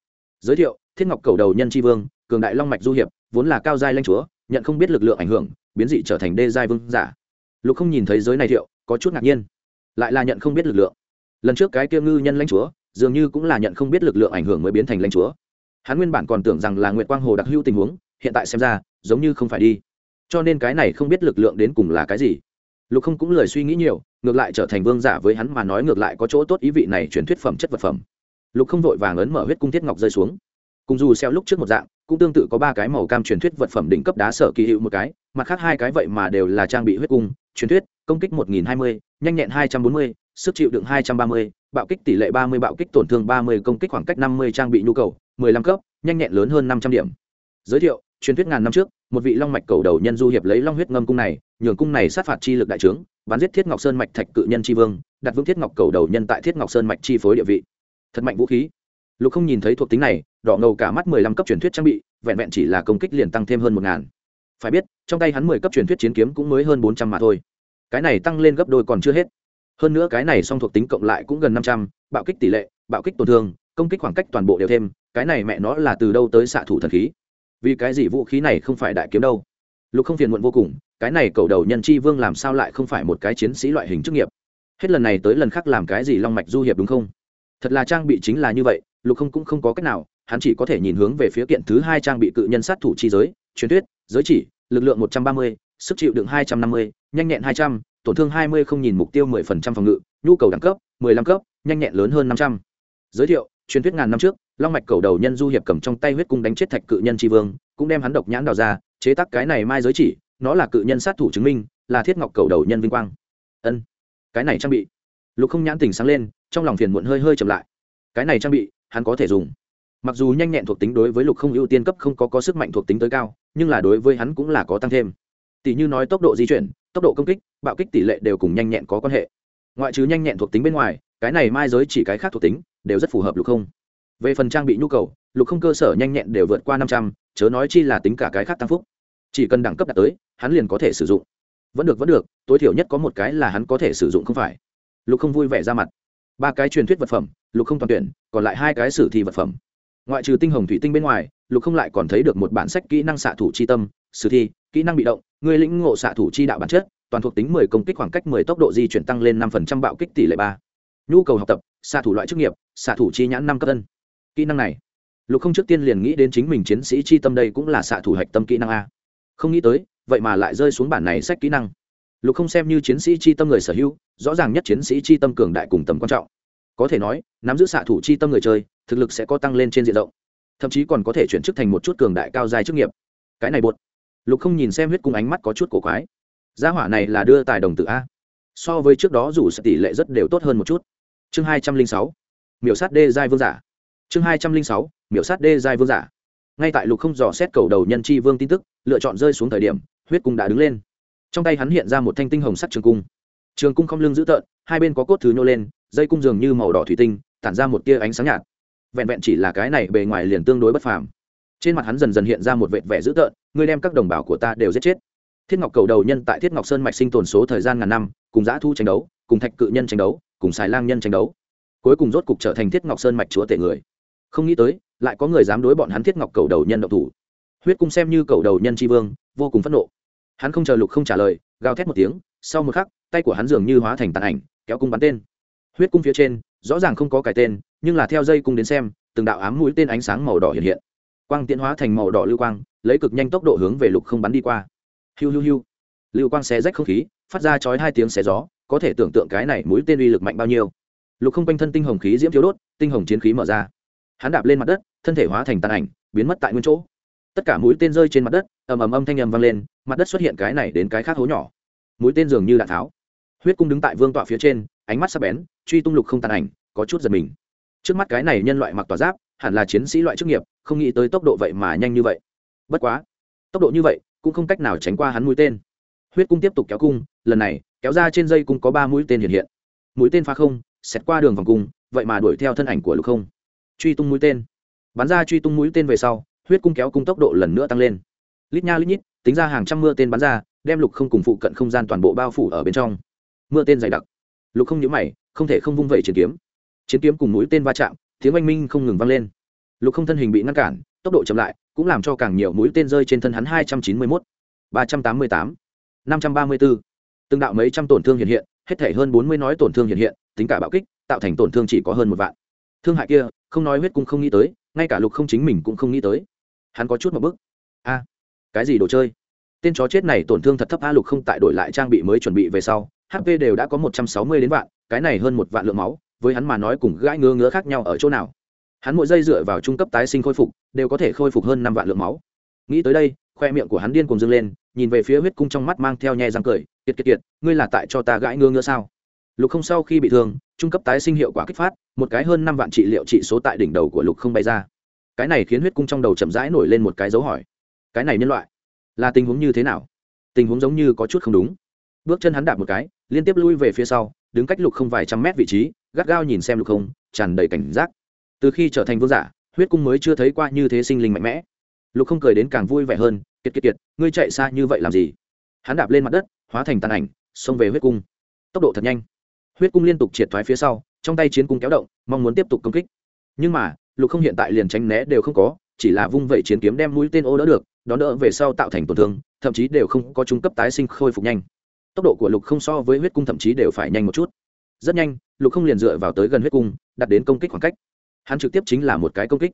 [SPEAKER 1] Giới thiệu, Thiết Ngọc Cầu Đầu Nhân Chi Vương, cường đại long mạch du hiệp, vốn là cao giai lãnh chúa, nhận không biết lực lượng ảnh hưởng, biến dị trở thành đê giai vương giả. Lục không nhìn thấy giới này thiệu, có chút ngạc nhiên. Lại là nhận không biết lực lượng. Lần trước cái kia ngư nhân lãnh chúa, dường như cũng là nhận không biết lực lượng ảnh hưởng mới biến thành lãnh chúa. Hắn nguyên bản còn tưởng rằng là Nguyệt Quang Hồ đặc hữu tình huống, hiện tại xem ra, giống như không phải đi. Cho nên cái này không biết lực lượng đến cùng là cái gì. Lục không cũng lười suy nghĩ nhiều, ngược lại trở thành vương giả với hắn mà nói ngược lại có chỗ tốt ý vị này truyền thuyết phẩm chất vật phẩm lục không vội vàng ấn mở huyết cung thiết ngọc rơi xuống. Cùng dù xeo lúc trước một dạng cũng tương tự có ba cái màu cam truyền thuyết vật phẩm đỉnh cấp đá sở kỳ hiệu một cái mặt khác hai cái vậy mà đều là trang bị huyết cung truyền thuyết công kích 1020, nhanh nhẹn 240, sức chịu đựng 230, bạo kích tỷ lệ 30 bạo kích tổn thương 30 công kích khoảng cách 50 trang bị nhu cầu 15 cấp nhanh nhẹn lớn hơn 500 điểm. Giới thiệu truyền thuyết ngàn năm trước một vị long mạch cầu đầu nhân du hiệp lấy long huyết ngâm cung này nhường cung này sát phạt chi lực đại trướng bắn giết thiết ngọc sơn mạch thạch cự nhân chi vương đặt vững thiết ngọc cầu đầu nhân tại thiết ngọc sơn mạch chi phối địa vị thật mạnh vũ khí. Lục không nhìn thấy thuộc tính này, đỏ ngầu cả mắt mười lăm cấp truyền thuyết trang bị, vẹn vẹn chỉ là công kích liền tăng thêm hơn một ngàn. Phải biết, trong tay hắn mười cấp truyền thuyết chiến kiếm cũng mới hơn bốn trăm mà thôi. Cái này tăng lên gấp đôi còn chưa hết. Hơn nữa cái này song thuộc tính cộng lại cũng gần năm trăm, bạo kích tỷ lệ, bạo kích tổn thương, công kích khoảng cách toàn bộ đều thêm, cái này mẹ nó là từ đâu tới xạ thủ thần khí? Vì cái gì vũ khí này không phải đại kiếm đâu? Lục không phiền muộn vô cùng, cái này cầu đầu nhân chi vương làm sao lại không phải một cái chiến sĩ loại hình chức nghiệp? Hết lần này tới lần khác làm cái gì long mạch du hiệp đúng không? Thật là trang bị chính là như vậy, lục không cũng không có cách nào, hắn chỉ có thể nhìn hướng về phía kiện thứ hai trang bị cự nhân sát thủ chi giới, truyền thuyết, giới chỉ, lực lượng một trăm ba mươi, sức chịu đựng hai trăm năm mươi, nhanh nhẹn hai trăm, tổn thương hai mươi không nhìn mục tiêu mười phần trăm phòng ngự, nhu cầu đẳng cấp, mười lăm cấp, nhanh nhẹn lớn hơn năm trăm. Giới thiệu, truyền thuyết ngàn năm trước, long mạch cầu đầu nhân du hiệp cầm trong tay huyết cung đánh chết thạch cự nhân tri vương, cũng đem hắn độc nhãn đào ra, chế tác cái này mai giới chỉ, nó là cự nhân sát thủ chứng minh, là thiết ngọc cầu đầu nhân vinh quang. Ân, cái này trang bị lục không nhãn tình sáng lên, trong lòng phiền muộn hơi hơi chậm lại. Cái này trang bị, hắn có thể dùng. Mặc dù nhanh nhẹn thuộc tính đối với lục không ưu tiên cấp không có có sức mạnh thuộc tính tới cao, nhưng là đối với hắn cũng là có tăng thêm. Tỷ như nói tốc độ di chuyển, tốc độ công kích, bạo kích tỷ lệ đều cùng nhanh nhẹn có quan hệ. Ngoại trừ nhanh nhẹn thuộc tính bên ngoài, cái này mai giới chỉ cái khác thuộc tính, đều rất phù hợp lục không. Về phần trang bị nhu cầu, lục không cơ sở nhanh nhẹn đều vượt qua năm trăm, chớ nói chi là tính cả cái khác tăng phúc. Chỉ cần đẳng cấp đạt tới, hắn liền có thể sử dụng. Vẫn được vẫn được, tối thiểu nhất có một cái là hắn có thể sử dụng không phải lục không vui vẻ ra mặt. Ba cái truyền thuyết vật phẩm, lục không toàn tuyển, còn lại hai cái sử thi vật phẩm. Ngoại trừ tinh hồng thủy tinh bên ngoài, lục không lại còn thấy được một bản sách kỹ năng xạ thủ c h i tâm. Sử thi, kỹ năng bị động, người lĩnh ngộ xạ thủ chi đạo bản chất, toàn thuộc tính mười công kích khoảng cách mười tốc độ di chuyển tăng lên năm phần trăm bạo kích tỷ lệ ba. Nhu cầu học tập, xạ thủ loại chức nghiệp, xạ thủ chi nhãn năm cấp tân kỹ năng này, lục không trước tiên liền nghĩ đến chính mình chiến sĩ chi tâm đây cũng là xạ thủ hạch tâm kỹ năng a. Không nghĩ tới, vậy mà lại rơi xuống bản này sách kỹ năng lục không xem như chiến sĩ chi tâm người sở hữu, rõ ràng nhất chiến sĩ chi tâm cường đại cùng tầm quan trọng. Có thể nói, nắm giữ xạ thủ chi tâm người chơi, thực lực sẽ có tăng lên trên diện rộng. Thậm chí còn có thể chuyển chức thành một chút cường đại cao dài chức nghiệp. Cái này buột lục không nhìn xem huyết cung ánh mắt có chút cổ quái. Gia hỏa này là đưa tài đồng tự a. So với trước đó dù sẽ tỷ lệ rất đều tốt hơn một chút. Chương hai trăm linh sáu. Miểu sát đê giai vương giả. Chương hai trăm linh sáu. Miểu sát đê giai vương giả. Ngay tại lục không dò xét cầu đầu nhân chi vương tin tức, lựa chọn rơi xuống thời điểm, huyết cung đã đứng lên trong tay hắn hiện ra một thanh tinh hồng sắt trường cung. Trường cung không lưng dữ tợn, hai bên có cốt thứ nhô lên, dây cung dường như màu đỏ thủy tinh, tản ra một tia ánh sáng nhạt. Vẹn vẹn chỉ là cái này bề ngoài liền tương đối bất phàm. Trên mặt hắn dần dần hiện ra một vệt vẻ dữ tợn, ngươi đem các đồng bào của ta đều giết chết. Thiết ngọc cầu đầu nhân tại thiết ngọc sơn mạch sinh tồn số thời gian ngàn năm, cùng giã thu tranh đấu, cùng thạch cự nhân tranh đấu, cùng xài lang nhân tranh đấu. Cuối cùng rốt cục trở thành thiết ngọc sơn mạch chúa tể người. Không nghĩ tới, lại có người dám đối bọn hắn thiết ngọc cầu đầu nhân động thủ. Huyết cung xem như cầu đầu nhân tri vương, vô cùng phẫn nộ hắn không chờ lục không trả lời, gào thét một tiếng, sau một khắc, tay của hắn dường như hóa thành tàn ảnh, kéo cung bắn tên. Huyết cung phía trên, rõ ràng không có cái tên, nhưng là theo dây cung đến xem, từng đạo ám mũi tên ánh sáng màu đỏ hiện hiện. Quang tiễn hóa thành màu đỏ lưu quang, lấy cực nhanh tốc độ hướng về lục không bắn đi qua. Hiu hiu hiu. Lưu quang xé rách không khí, phát ra chói hai tiếng xé gió, có thể tưởng tượng cái này mũi tên uy lực mạnh bao nhiêu. Lục không quanh thân tinh hồng khí diễm thiếu đốt, tinh hồng chiến khí mở ra. Hắn đạp lên mặt đất, thân thể hóa thành tàn ảnh, biến mất tại nguyên chỗ. Tất cả mũi tên rơi trên mặt đất ầm ầm âm thanh ầm vang lên, mặt đất xuất hiện cái này đến cái khác hố nhỏ. Mũi tên dường như đạn tháo. Huyết cung đứng tại vương tọa phía trên, ánh mắt sắc bén, truy tung lục không tàn ảnh, có chút giật mình. Trước mắt cái này nhân loại mặc tỏa giáp, hẳn là chiến sĩ loại chức nghiệp, không nghĩ tới tốc độ vậy mà nhanh như vậy. Bất quá, tốc độ như vậy cũng không cách nào tránh qua hắn mũi tên. Huyết cung tiếp tục kéo cung, lần này, kéo ra trên dây cung có ba mũi tên hiện hiện. Mũi tên phá không xét qua đường vòng cung, vậy mà đuổi theo thân ảnh của lục không. Truy tung mũi tên. Bắn ra truy tung mũi tên về sau, huyết cung kéo cung tốc độ lần nữa tăng lên lít nha lít nhít, tính ra hàng trăm mưa tên bắn ra, đem lục không cùng phụ cận không gian toàn bộ bao phủ ở bên trong. Mưa tên dày đặc. Lục không nhớ mày, không thể không vung vẩy chiến kiếm. Chiến kiếm cùng mũi tên va chạm, tiếng oanh minh không ngừng vang lên. Lục không thân hình bị ngăn cản, tốc độ chậm lại, cũng làm cho càng nhiều mũi tên rơi trên thân hắn hai trăm chín mươi mốt, ba trăm tám mươi tám, năm trăm ba mươi bốn. Từng đạo mấy trăm tổn thương hiện hiện, hết thể hơn bốn mươi nói tổn thương hiện hiện, tính cả bạo kích, tạo thành tổn thương chỉ có hơn một vạn. Thương hại kia, không nói huyết cung không nghĩ tới, ngay cả lục không chính mình cũng không nghĩ tới. Hắn có chút một bức a! Cái gì đồ chơi? Tên chó chết này tổn thương thật thấp, a lục không tại đổi lại trang bị mới chuẩn bị về sau hp đều đã có một trăm sáu mươi đến vạn, cái này hơn một vạn lượng máu, với hắn mà nói cùng gãi ngứa ngứa khác nhau ở chỗ nào? Hắn mỗi giây dựa vào trung cấp tái sinh khôi phục, đều có thể khôi phục hơn năm vạn lượng máu. Nghĩ tới đây, khoe miệng của hắn điên cùng dâng lên, nhìn về phía huyết cung trong mắt mang theo nhẹ răng cười, kiệt kiệt kiệt, ngươi là tại cho ta gãi ngứa ngứa sao? Lục không sau khi bị thương, trung cấp tái sinh hiệu quả kích phát, một cái hơn năm vạn trị liệu trị số tại đỉnh đầu của lục không bay ra. Cái này khiến huyết cung trong đầu chậm rãi nổi lên một cái dấu hỏi cái này nhân loại là tình huống như thế nào? Tình huống giống như có chút không đúng. Bước chân hắn đạp một cái, liên tiếp lui về phía sau, đứng cách lục không vài trăm mét vị trí, gắt gao nhìn xem lục không, tràn đầy cảnh giác. Từ khi trở thành vương giả, huyết cung mới chưa thấy qua như thế sinh linh mạnh mẽ. Lục không cười đến càng vui vẻ hơn, kiệt kiệt kiệt, ngươi chạy xa như vậy làm gì? Hắn đạp lên mặt đất, hóa thành tàn ảnh, xông về huyết cung. Tốc độ thật nhanh. Huyết cung liên tục triệt thoái phía sau, trong tay chiến cung kéo động, mong muốn tiếp tục công kích. Nhưng mà, lục không hiện tại liền tránh né đều không có, chỉ là vung vẩy chiến kiếm đem mũi tên ô đỡ được đón đỡ về sau tạo thành tổn thương, thậm chí đều không có trung cấp tái sinh khôi phục nhanh. Tốc độ của lục không so với huyết cung thậm chí đều phải nhanh một chút. Rất nhanh, lục không liền dựa vào tới gần huyết cung đặt đến công kích khoảng cách. Hắn trực tiếp chính là một cái công kích.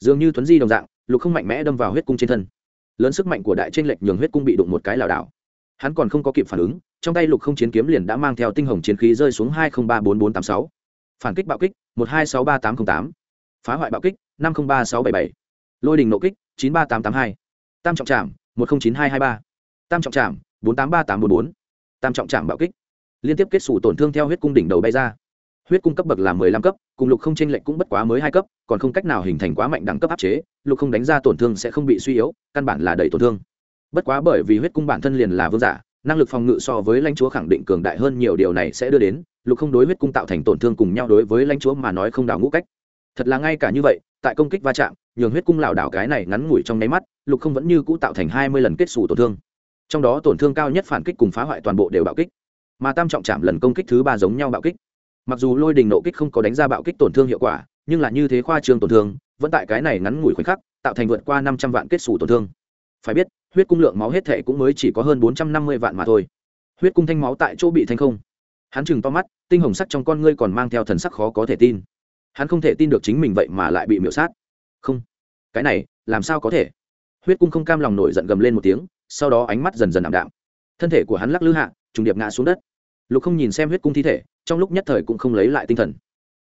[SPEAKER 1] Dường như thuấn di đồng dạng, lục không mạnh mẽ đâm vào huyết cung trên thân. Lớn sức mạnh của đại tranh lệch nhường huyết cung bị đụng một cái lảo đảo. Hắn còn không có kịp phản ứng, trong tay lục không chiến kiếm liền đã mang theo tinh hồng chiến khí rơi xuống hai không ba bốn bốn tám sáu. Phản kích bạo kích, một hai sáu ba tám t r ă n h tám. Phá hoại bạo kích, năm không ba sáu bảy bảy. Lôi đình nộ kích, chín ba tám tám hai tam trọng trạm một không chín hai hai ba. Tam trọng trạm bốn tám ba tám bốn bốn. Tam trọng trạm bạo kích. Liên tiếp kết xù tổn thương theo huyết cung đỉnh đầu bay ra. Huyết cung cấp bậc là mười lăm cấp, cùng lục không tranh lệch cũng bất quá mới hai cấp, còn không cách nào hình thành quá mạnh đẳng cấp áp chế, lục không đánh ra tổn thương sẽ không bị suy yếu, căn bản là đầy tổn thương. Bất quá bởi vì huyết cung bản thân liền là vương giả, năng lực phòng ngự so với lãnh chúa khẳng định cường đại hơn nhiều điều này sẽ đưa đến, lục không đối huyết cung tạo thành tổn thương cùng nhau đối với lãnh chúa mà nói không đào ngũ cách. Thật là ngay cả như vậy, tại công kích va chạm nhường huyết cung lảo đảo cái này ngắn ngủi trong nháy mắt, lục không vẫn như cũ tạo thành hai mươi lần kết xù tổn thương. Trong đó tổn thương cao nhất phản kích cùng phá hoại toàn bộ đều bạo kích. Mà tam trọng chạm lần công kích thứ ba giống nhau bạo kích. Mặc dù lôi đình nộ kích không có đánh ra bạo kích tổn thương hiệu quả, nhưng là như thế khoa trương tổn thương, vẫn tại cái này ngắn ngủi khoảnh khắc, tạo thành vượt qua năm trăm vạn kết xù tổn thương. Phải biết, huyết cung lượng máu hết thể cũng mới chỉ có hơn bốn trăm năm mươi vạn mà thôi. Huyết cung thanh máu tại chỗ bị thanh không. Hắn chừng to mắt, tinh hồng sắc trong con ngươi còn mang theo thần sắc khó có thể tin. Hắn không thể tin được chính mình vậy mà lại bị miễu sát không. Cái này, làm sao có thể? Huyết cung không cam lòng nổi giận gầm lên một tiếng, sau đó ánh mắt dần dần ảm đạm. Thân thể của hắn lắc lư hạ, trùng điệp ngã xuống đất. Lục không nhìn xem huyết cung thi thể, trong lúc nhất thời cũng không lấy lại tinh thần.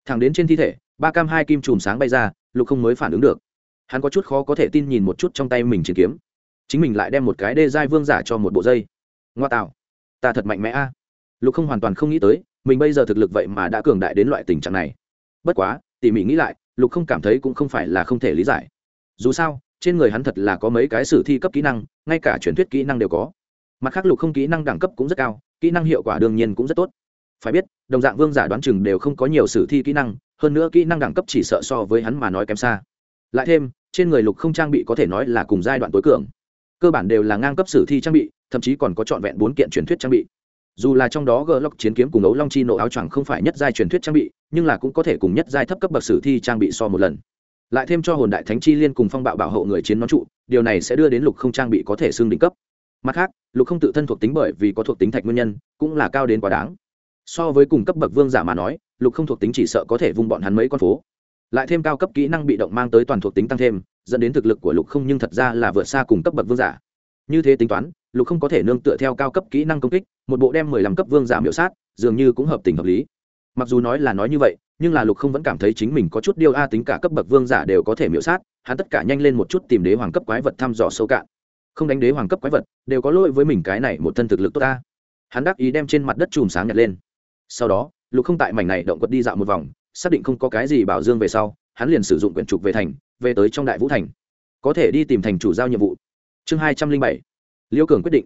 [SPEAKER 1] Thẳng đến trên thi thể, ba cam hai kim chùm sáng bay ra, lục không mới phản ứng được. Hắn có chút khó có thể tin nhìn một chút trong tay mình chiến kiếm. Chính mình lại đem một cái đê giai vương giả cho một bộ dây. Ngoa tạo. Ta thật mạnh mẽ a. Lục không hoàn toàn không nghĩ tới, mình bây giờ thực lực vậy mà đã cường đại đến loại tình trạng này. Bất quá, tỉ mỉ nghĩ lại lục không cảm thấy cũng không phải là không thể lý giải. Dù sao, trên người hắn thật là có mấy cái sử thi cấp kỹ năng, ngay cả truyền thuyết kỹ năng đều có. Mặt khác lục không kỹ năng đẳng cấp cũng rất cao, kỹ năng hiệu quả đương nhiên cũng rất tốt. Phải biết, đồng dạng vương giả đoán chừng đều không có nhiều sử thi kỹ năng, hơn nữa kỹ năng đẳng cấp chỉ sợ so với hắn mà nói kém xa. Lại thêm, trên người lục không trang bị có thể nói là cùng giai đoạn tối cường. Cơ bản đều là ngang cấp sử thi trang bị, thậm chí còn có trọn vẹn bốn kiện truyền thuyết trang bị dù là trong đó gờ lóc chiến kiếm cùng ấu long chi nộ áo choàng không phải nhất giai truyền thuyết trang bị, nhưng là cũng có thể cùng nhất giai thấp cấp bậc sử thi trang bị so một lần. Lại thêm cho hồn đại thánh chi liên cùng phong bạo bảo hộ người chiến nón trụ, điều này sẽ đưa đến lục không trang bị có thể xương đỉnh cấp. Mặt khác, lục không tự thân thuộc tính bởi vì có thuộc tính thạch nguyên nhân, cũng là cao đến quá đáng. So với cùng cấp bậc vương giả mà nói, lục không thuộc tính chỉ sợ có thể vung bọn hắn mấy con phố. Lại thêm cao cấp kỹ năng bị động mang tới toàn thuộc tính tăng thêm, dẫn đến thực lực của lục không nhưng thật ra là vượt xa cùng cấp bậc vương giả. Như thế tính toán, lục không có thể nương tựa theo cao cấp kỹ năng công kích một bộ đem mười lăm cấp vương giả miểu sát, dường như cũng hợp tình hợp lý. Mặc dù nói là nói như vậy, nhưng là lục không vẫn cảm thấy chính mình có chút điêu a tính cả cấp bậc vương giả đều có thể miểu sát, hắn tất cả nhanh lên một chút tìm đế hoàng cấp quái vật thăm dò sâu cạn. Không đánh đế hoàng cấp quái vật, đều có lỗi với mình cái này một thân thực lực tốt ta. Hắn đắc ý đem trên mặt đất chùm sáng nhặt lên. Sau đó, lục không tại mảnh này động quật đi dạo một vòng, xác định không có cái gì bảo dương về sau, hắn liền sử dụng quyển trục về thành, về tới trong đại vũ thành. Có thể đi tìm thành chủ giao nhiệm vụ. Chương hai trăm linh bảy. Liễu cường quyết định.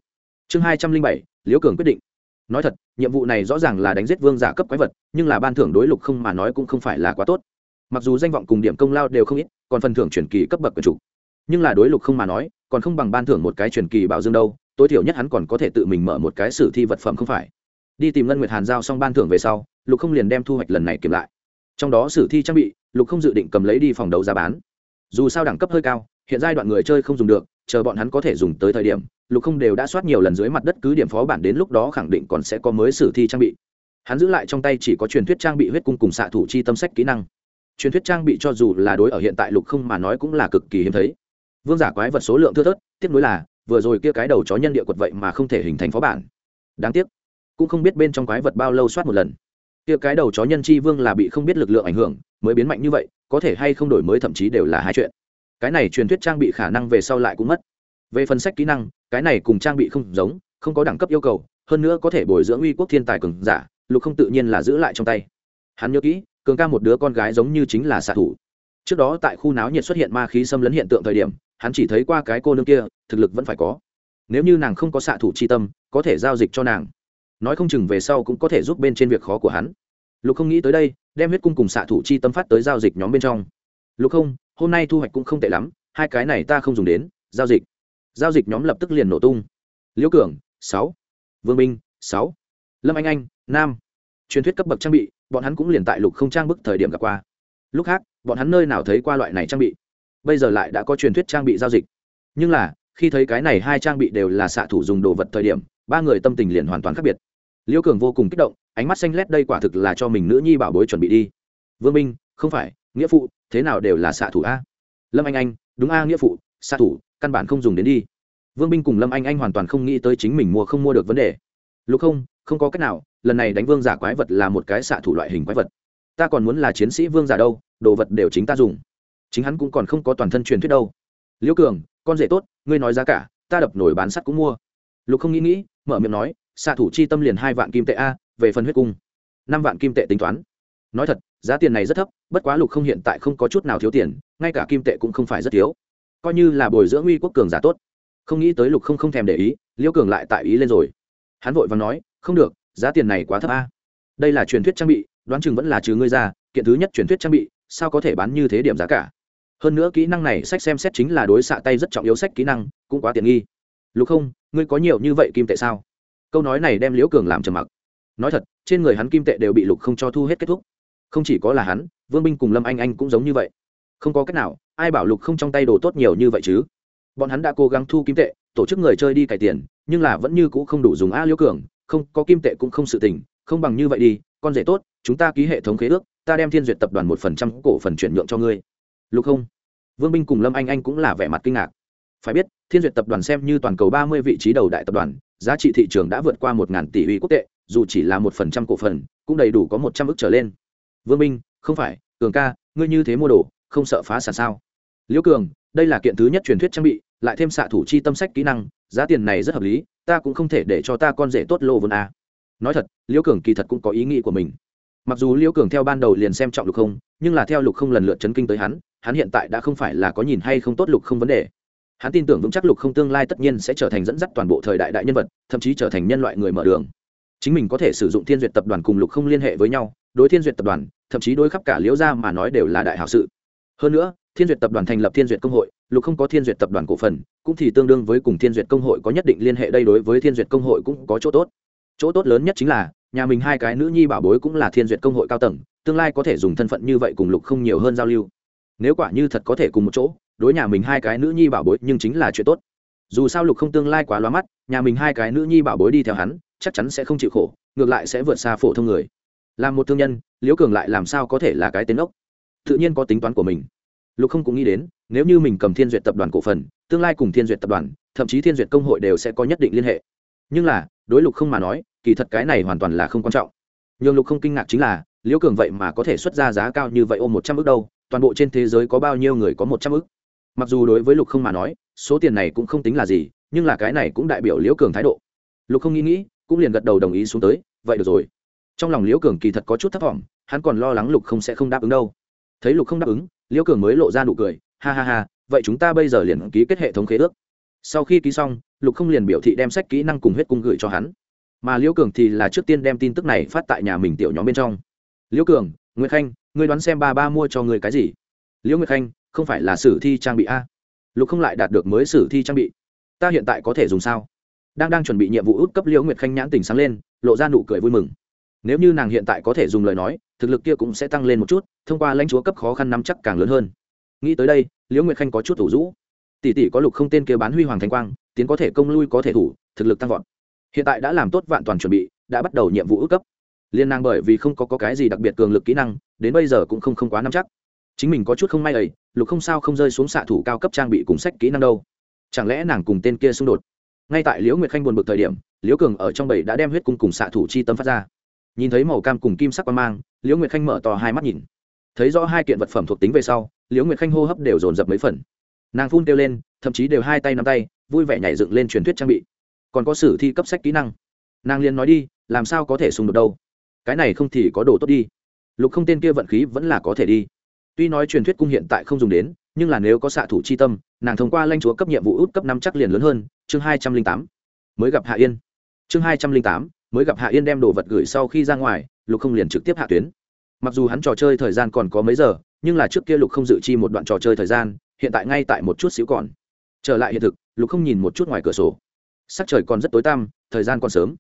[SPEAKER 1] Chương hai trăm linh bảy liễu cường quyết định. Nói thật, nhiệm vụ này rõ ràng là đánh giết vương giả cấp quái vật, nhưng là ban thưởng đối lục không mà nói cũng không phải là quá tốt. Mặc dù danh vọng cùng điểm công lao đều không ít, còn phần thưởng truyền kỳ cấp bậc quyền chủ. Nhưng là đối lục không mà nói, còn không bằng ban thưởng một cái truyền kỳ bảo dương đâu, tối thiểu nhất hắn còn có thể tự mình mở một cái sử thi vật phẩm không phải. Đi tìm ngân nguyệt hàn giao xong ban thưởng về sau, lục không liền đem thu hoạch lần này kiểm lại. Trong đó sử thi trang bị, lục không dự định cầm lấy đi phòng đấu giá bán. Dù sao đẳng cấp hơi cao, hiện giai đoạn người chơi không dùng được, chờ bọn hắn có thể dùng tới thời điểm lục không đều đã soát nhiều lần dưới mặt đất cứ điểm phó bản đến lúc đó khẳng định còn sẽ có mới sử thi trang bị. Hắn giữ lại trong tay chỉ có truyền thuyết trang bị huyết cung cùng xạ thủ chi tâm sách kỹ năng. Truyền thuyết trang bị cho dù là đối ở hiện tại lục không mà nói cũng là cực kỳ hiếm thấy. Vương giả quái vật số lượng thưa thớt, tiếc nuối là, vừa rồi kia cái đầu chó nhân địa quật vậy mà không thể hình thành phó bản. Đáng tiếc, cũng không biết bên trong quái vật bao lâu soát một lần. Kia cái đầu chó nhân chi vương là bị không biết lực lượng ảnh hưởng, mới biến mạnh như vậy, có thể hay không đổi mới thậm chí đều là hai chuyện. Cái này truyền thuyết trang bị khả năng về sau lại cũng mất. Về phần sách kỹ năng cái này cùng trang bị không giống, không có đẳng cấp yêu cầu, hơn nữa có thể bồi dưỡng uy quốc thiên tài cường giả, lục không tự nhiên là giữ lại trong tay. Hắn nhớ kỹ, cường ca một đứa con gái giống như chính là xạ thủ. Trước đó tại khu náo nhiệt xuất hiện ma khí xâm lấn hiện tượng thời điểm, hắn chỉ thấy qua cái cô nương kia, thực lực vẫn phải có. Nếu như nàng không có xạ thủ c h i tâm, có thể giao dịch cho nàng. Nói không chừng về sau cũng có thể giúp bên trên việc khó của hắn. Lục không nghĩ tới đây, đem huyết cung cùng xạ thủ chi tâm phát tới giao dịch nhóm bên trong. Lục không, hôm nay thu hoạch cũng không tệ lắm, hai cái này ta không dùng đến, giao dịch giao dịch nhóm lập tức liền nổ tung. Liễu cường, sáu. Vương minh, sáu. Lâm anh anh nam truyền thuyết cấp bậc trang bị, bọn hắn cũng liền tại lục không trang bức thời điểm gặp qua. Lúc khác, bọn hắn nơi nào thấy qua loại này trang bị? Bây giờ lại đã có truyền thuyết trang bị giao dịch. Nhưng là, khi thấy cái này hai trang bị đều là xạ thủ dùng đồ vật thời điểm, ba người tâm tình liền hoàn toàn khác biệt. Liễu cường vô cùng kích động, ánh mắt xanh lét đây quả thực là cho mình nữ nhi bảo bối chuẩn bị đi. Vương minh, không phải, nghĩa phụ, thế nào đều là xạ thủ a? Lâm anh anh, đúng a, nghĩa phụ xạ thủ, căn bản không dùng đến đi. Vương binh cùng lâm anh anh hoàn toàn không nghĩ tới chính mình mua không mua được vấn đề. Lúc không không có cách nào, lần này đánh vương giả quái vật là một cái xạ thủ loại hình quái vật. Ta còn muốn là chiến sĩ vương giả đâu, đồ vật đều chính ta dùng. Chính hắn cũng còn không có toàn thân truyền thuyết đâu. Liễu cường, con rể tốt, ngươi nói giá cả, ta đập nổi bán sắt cũng mua. Lục không nghĩ nghĩ, mở miệng nói, xạ thủ chi tâm liền hai vạn kim tệ a, về phần huyết cung. Năm vạn kim tệ tính toán. Nói thật, giá tiền này rất thấp, bất quá lục không hiện tại không có chút nào thiếu tiền, ngay cả kim tệ cũng không phải rất thiếu coi như là bồi dưỡng uy quốc cường giả tốt. Không nghĩ tới lục không không thèm để ý, liêu cường lại tại ý lên rồi. Hắn vội và nói, không được, giá tiền này quá thấp a. Đây là truyền thuyết trang bị, đoán chừng vẫn là trừ ngươi ra, kiện thứ nhất truyền thuyết trang bị, sao có thể bán như thế điểm giá cả? Hơn nữa kỹ năng này sách xem xét chính là đối xạ tay rất trọng yếu sách kỹ năng, cũng quá tiện nghi. Lục không, ngươi có nhiều như vậy kim tệ sao? Câu nói này đem liễu cường làm trầm mặc. Nói thật, trên người hắn kim tệ đều bị lục không cho thu hết kết thúc. Không chỉ có là hắn, vương binh cùng lâm anh anh cũng giống như vậy. Không có cách nào ai bảo lục không trong tay đồ tốt nhiều như vậy chứ? Bọn hắn đã cố gắng thu kim tệ, tổ chức người chơi đi cải tiền, nhưng là vẫn như c ũ không đủ dùng a liễu cường, không, có kim tệ cũng không sự tình, không bằng như vậy đi, con rể tốt, chúng ta ký hệ thống khế ước, ta đem thiên duyệt tập đoàn một phần trăm cổ phần chuyển nhượng cho ngươi. Lục không? Vương binh cùng lâm anh anh cũng là vẻ mặt kinh ngạc. Phải biết, thiên duyệt tập đoàn xem như toàn cầu ba mươi vị trí đầu đại tập đoàn, giá trị thị trường đã vượt qua một ngàn tỷ uy quốc tệ, dù chỉ là một phần trăm cổ phần, cũng đầy đủ có một trăm ước trở lên. Vương binh, không phải, cường ca, ngươi như thế mua đồ, không sợ phá sản sao? Liễu cường, đây là kiện thứ nhất truyền thuyết trang bị, lại thêm xạ thủ chi tâm sách kỹ năng, giá tiền này rất hợp lý, ta cũng không thể để cho ta con rể tốt lô vốn a nói thật, liễu cường kỳ thật cũng có ý nghĩ của mình. Mặc dù liễu cường theo ban đầu liền xem trọng lục không, nhưng là theo lục không lần lượt chấn kinh tới hắn hắn hiện tại đã không phải là có nhìn hay không tốt lục không vấn đề. Hắn tin tưởng vững chắc lục không tương lai tất nhiên sẽ trở thành dẫn dắt toàn bộ thời đại đại nhân vật, thậm chí trở thành nhân loại người mở đường. Chính mình có thể sử dụng thiên duyệt tập đoàn cùng lục không liên hệ với nhau, đối thiên duyệt tập đoàn, thậm chí đối khắp cả liễu gia mà nói đều là đại hảo sự. Hơn nữa thiên duyệt tập đoàn thành lập thiên duyệt công hội, lục không có thiên duyệt tập đoàn cổ phần, cũng thì tương đương với cùng thiên duyệt công hội có nhất định liên hệ đây đối với thiên duyệt công hội cũng có chỗ tốt. Chỗ tốt lớn nhất chính là, nhà mình hai cái nữ nhi bảo bối cũng là thiên duyệt công hội cao tầng, tương lai có thể dùng thân phận như vậy cùng lục không nhiều hơn giao lưu. Nếu quả như thật có thể cùng một chỗ, đối nhà mình hai cái nữ nhi bảo bối nhưng chính là chuyện tốt. Dù sao lục không tương lai quá loa mắt, nhà mình hai cái nữ nhi bảo bối đi theo hắn, chắc chắn sẽ không chịu khổ, ngược lại sẽ vượt xa phổ thông người. Làm một thương nhân, liễu cường lại làm sao có thể là cái tên ốc? Tự nhiên có tính toán của mình lục không cũng nghĩ đến, nếu như mình cầm thiên duyệt tập đoàn cổ phần, tương lai cùng thiên duyệt tập đoàn, thậm chí thiên duyệt công hội đều sẽ có nhất định liên hệ. Nhưng là, đối lục không mà nói, kỳ thật cái này hoàn toàn là không quan trọng. Nhưng lục không kinh ngạc chính là, liễu cường vậy mà có thể xuất ra giá cao như vậy ôm một trăm ước đâu, toàn bộ trên thế giới có bao nhiêu người có một trăm ước? Mặc dù đối với lục không mà nói, số tiền này cũng không tính là gì, nhưng là cái này cũng đại biểu liễu cường thái độ. Lục không nghĩ nghĩ, cũng liền gật đầu đồng ý xuống tới, vậy được rồi. Trong lòng liễu cường kỳ thật có chút thấp vọng, hắn còn lo lắng lục không sẽ không đáp ứng đâu. Thấy lục không đáp ứng liễu cường mới lộ ra nụ cười, ha ha ha, vậy chúng ta bây giờ liền ký kết hệ thống khế ước. Sau khi ký xong, lục không liền biểu thị đem sách kỹ năng cùng huyết cung gửi cho hắn. Mà liễu cường thì là trước tiên đem tin tức này phát tại nhà mình tiểu nhóm bên trong. Liễu cường nguyễn khanh, ngươi đoán xem ba ba mua cho người cái gì? Liễu nguyệt khanh, không phải là sử thi trang bị a? Lục không lại đạt được mới sử thi trang bị. Ta hiện tại có thể dùng sao? Đang đang chuẩn bị nhiệm vụ út cấp liễu nguyệt khanh nhãn tình sáng lên, lộ ra nụ cười vui mừng. Nếu như nàng hiện tại có thể dùng lời nói thực lực kia cũng sẽ tăng lên một chút thông qua lãnh chúa cấp khó khăn nắm chắc càng lớn hơn. Nghĩ tới đây liễu nguyệt khanh có chút thủ rũ. Tỷ tỷ có lục không tên kia bán huy hoàng thanh quang tiến có thể công lui có thể thủ thực lực tăng vọt. Hiện tại đã làm tốt vạn toàn chuẩn bị đã bắt đầu nhiệm vụ ước cấp. Liên năng bởi vì không có, có cái gì đặc biệt cường lực kỹ năng đến bây giờ cũng không không quá nắm chắc. Chính mình có chút không may ấy lục không sao không rơi xuống xạ thủ cao cấp trang bị cùng sách kỹ năng đâu. Chẳng lẽ nàng cùng tên kia xung đột? Ngay tại liễu nguyệt khanh buồn bực thời điểm liễu cường ở trong bầy đã đem huyết cung cùng xạ thủ chi tâm phát ra nhìn thấy màu cam cùng kim sắc quang mang, liễu nguyệt khanh mở to hai mắt nhìn. Thấy rõ hai kiện vật phẩm thuộc tính về sau, liễu nguyệt khanh hô hấp đều dồn dập mấy phần. Nàng phun kêu lên, thậm chí đều hai tay nắm tay, vui vẻ nhảy dựng lên truyền thuyết trang bị. Còn có sử thi cấp sách kỹ năng. Nàng liền nói đi, làm sao có thể xung đột đâu? Cái này không thì có đồ tốt đi. Lục không tên kia vận khí vẫn là có thể đi. Tuy nói truyền thuyết cung hiện tại không dùng đến, nhưng là nếu có xạ thủ chi tâm, nàng thông qua lanh chúa cấp nhiệm vụ út cấp năm chắc liền lớn hơn, chương hai trăm linh tám. Mới gặp hạ yên. Chương hai trăm linh tám mới gặp hạ yên đem đồ vật gửi sau khi ra ngoài, lục không liền trực tiếp hạ tuyến. Mặc dù hắn trò chơi thời gian còn có mấy giờ, nhưng là trước kia lục không dự chi một đoạn trò chơi thời gian, hiện tại ngay tại một chút xíu còn. Trở lại hiện thực, lục không nhìn một chút ngoài cửa sổ. Sắc trời còn rất tối tăm, thời gian còn sớm.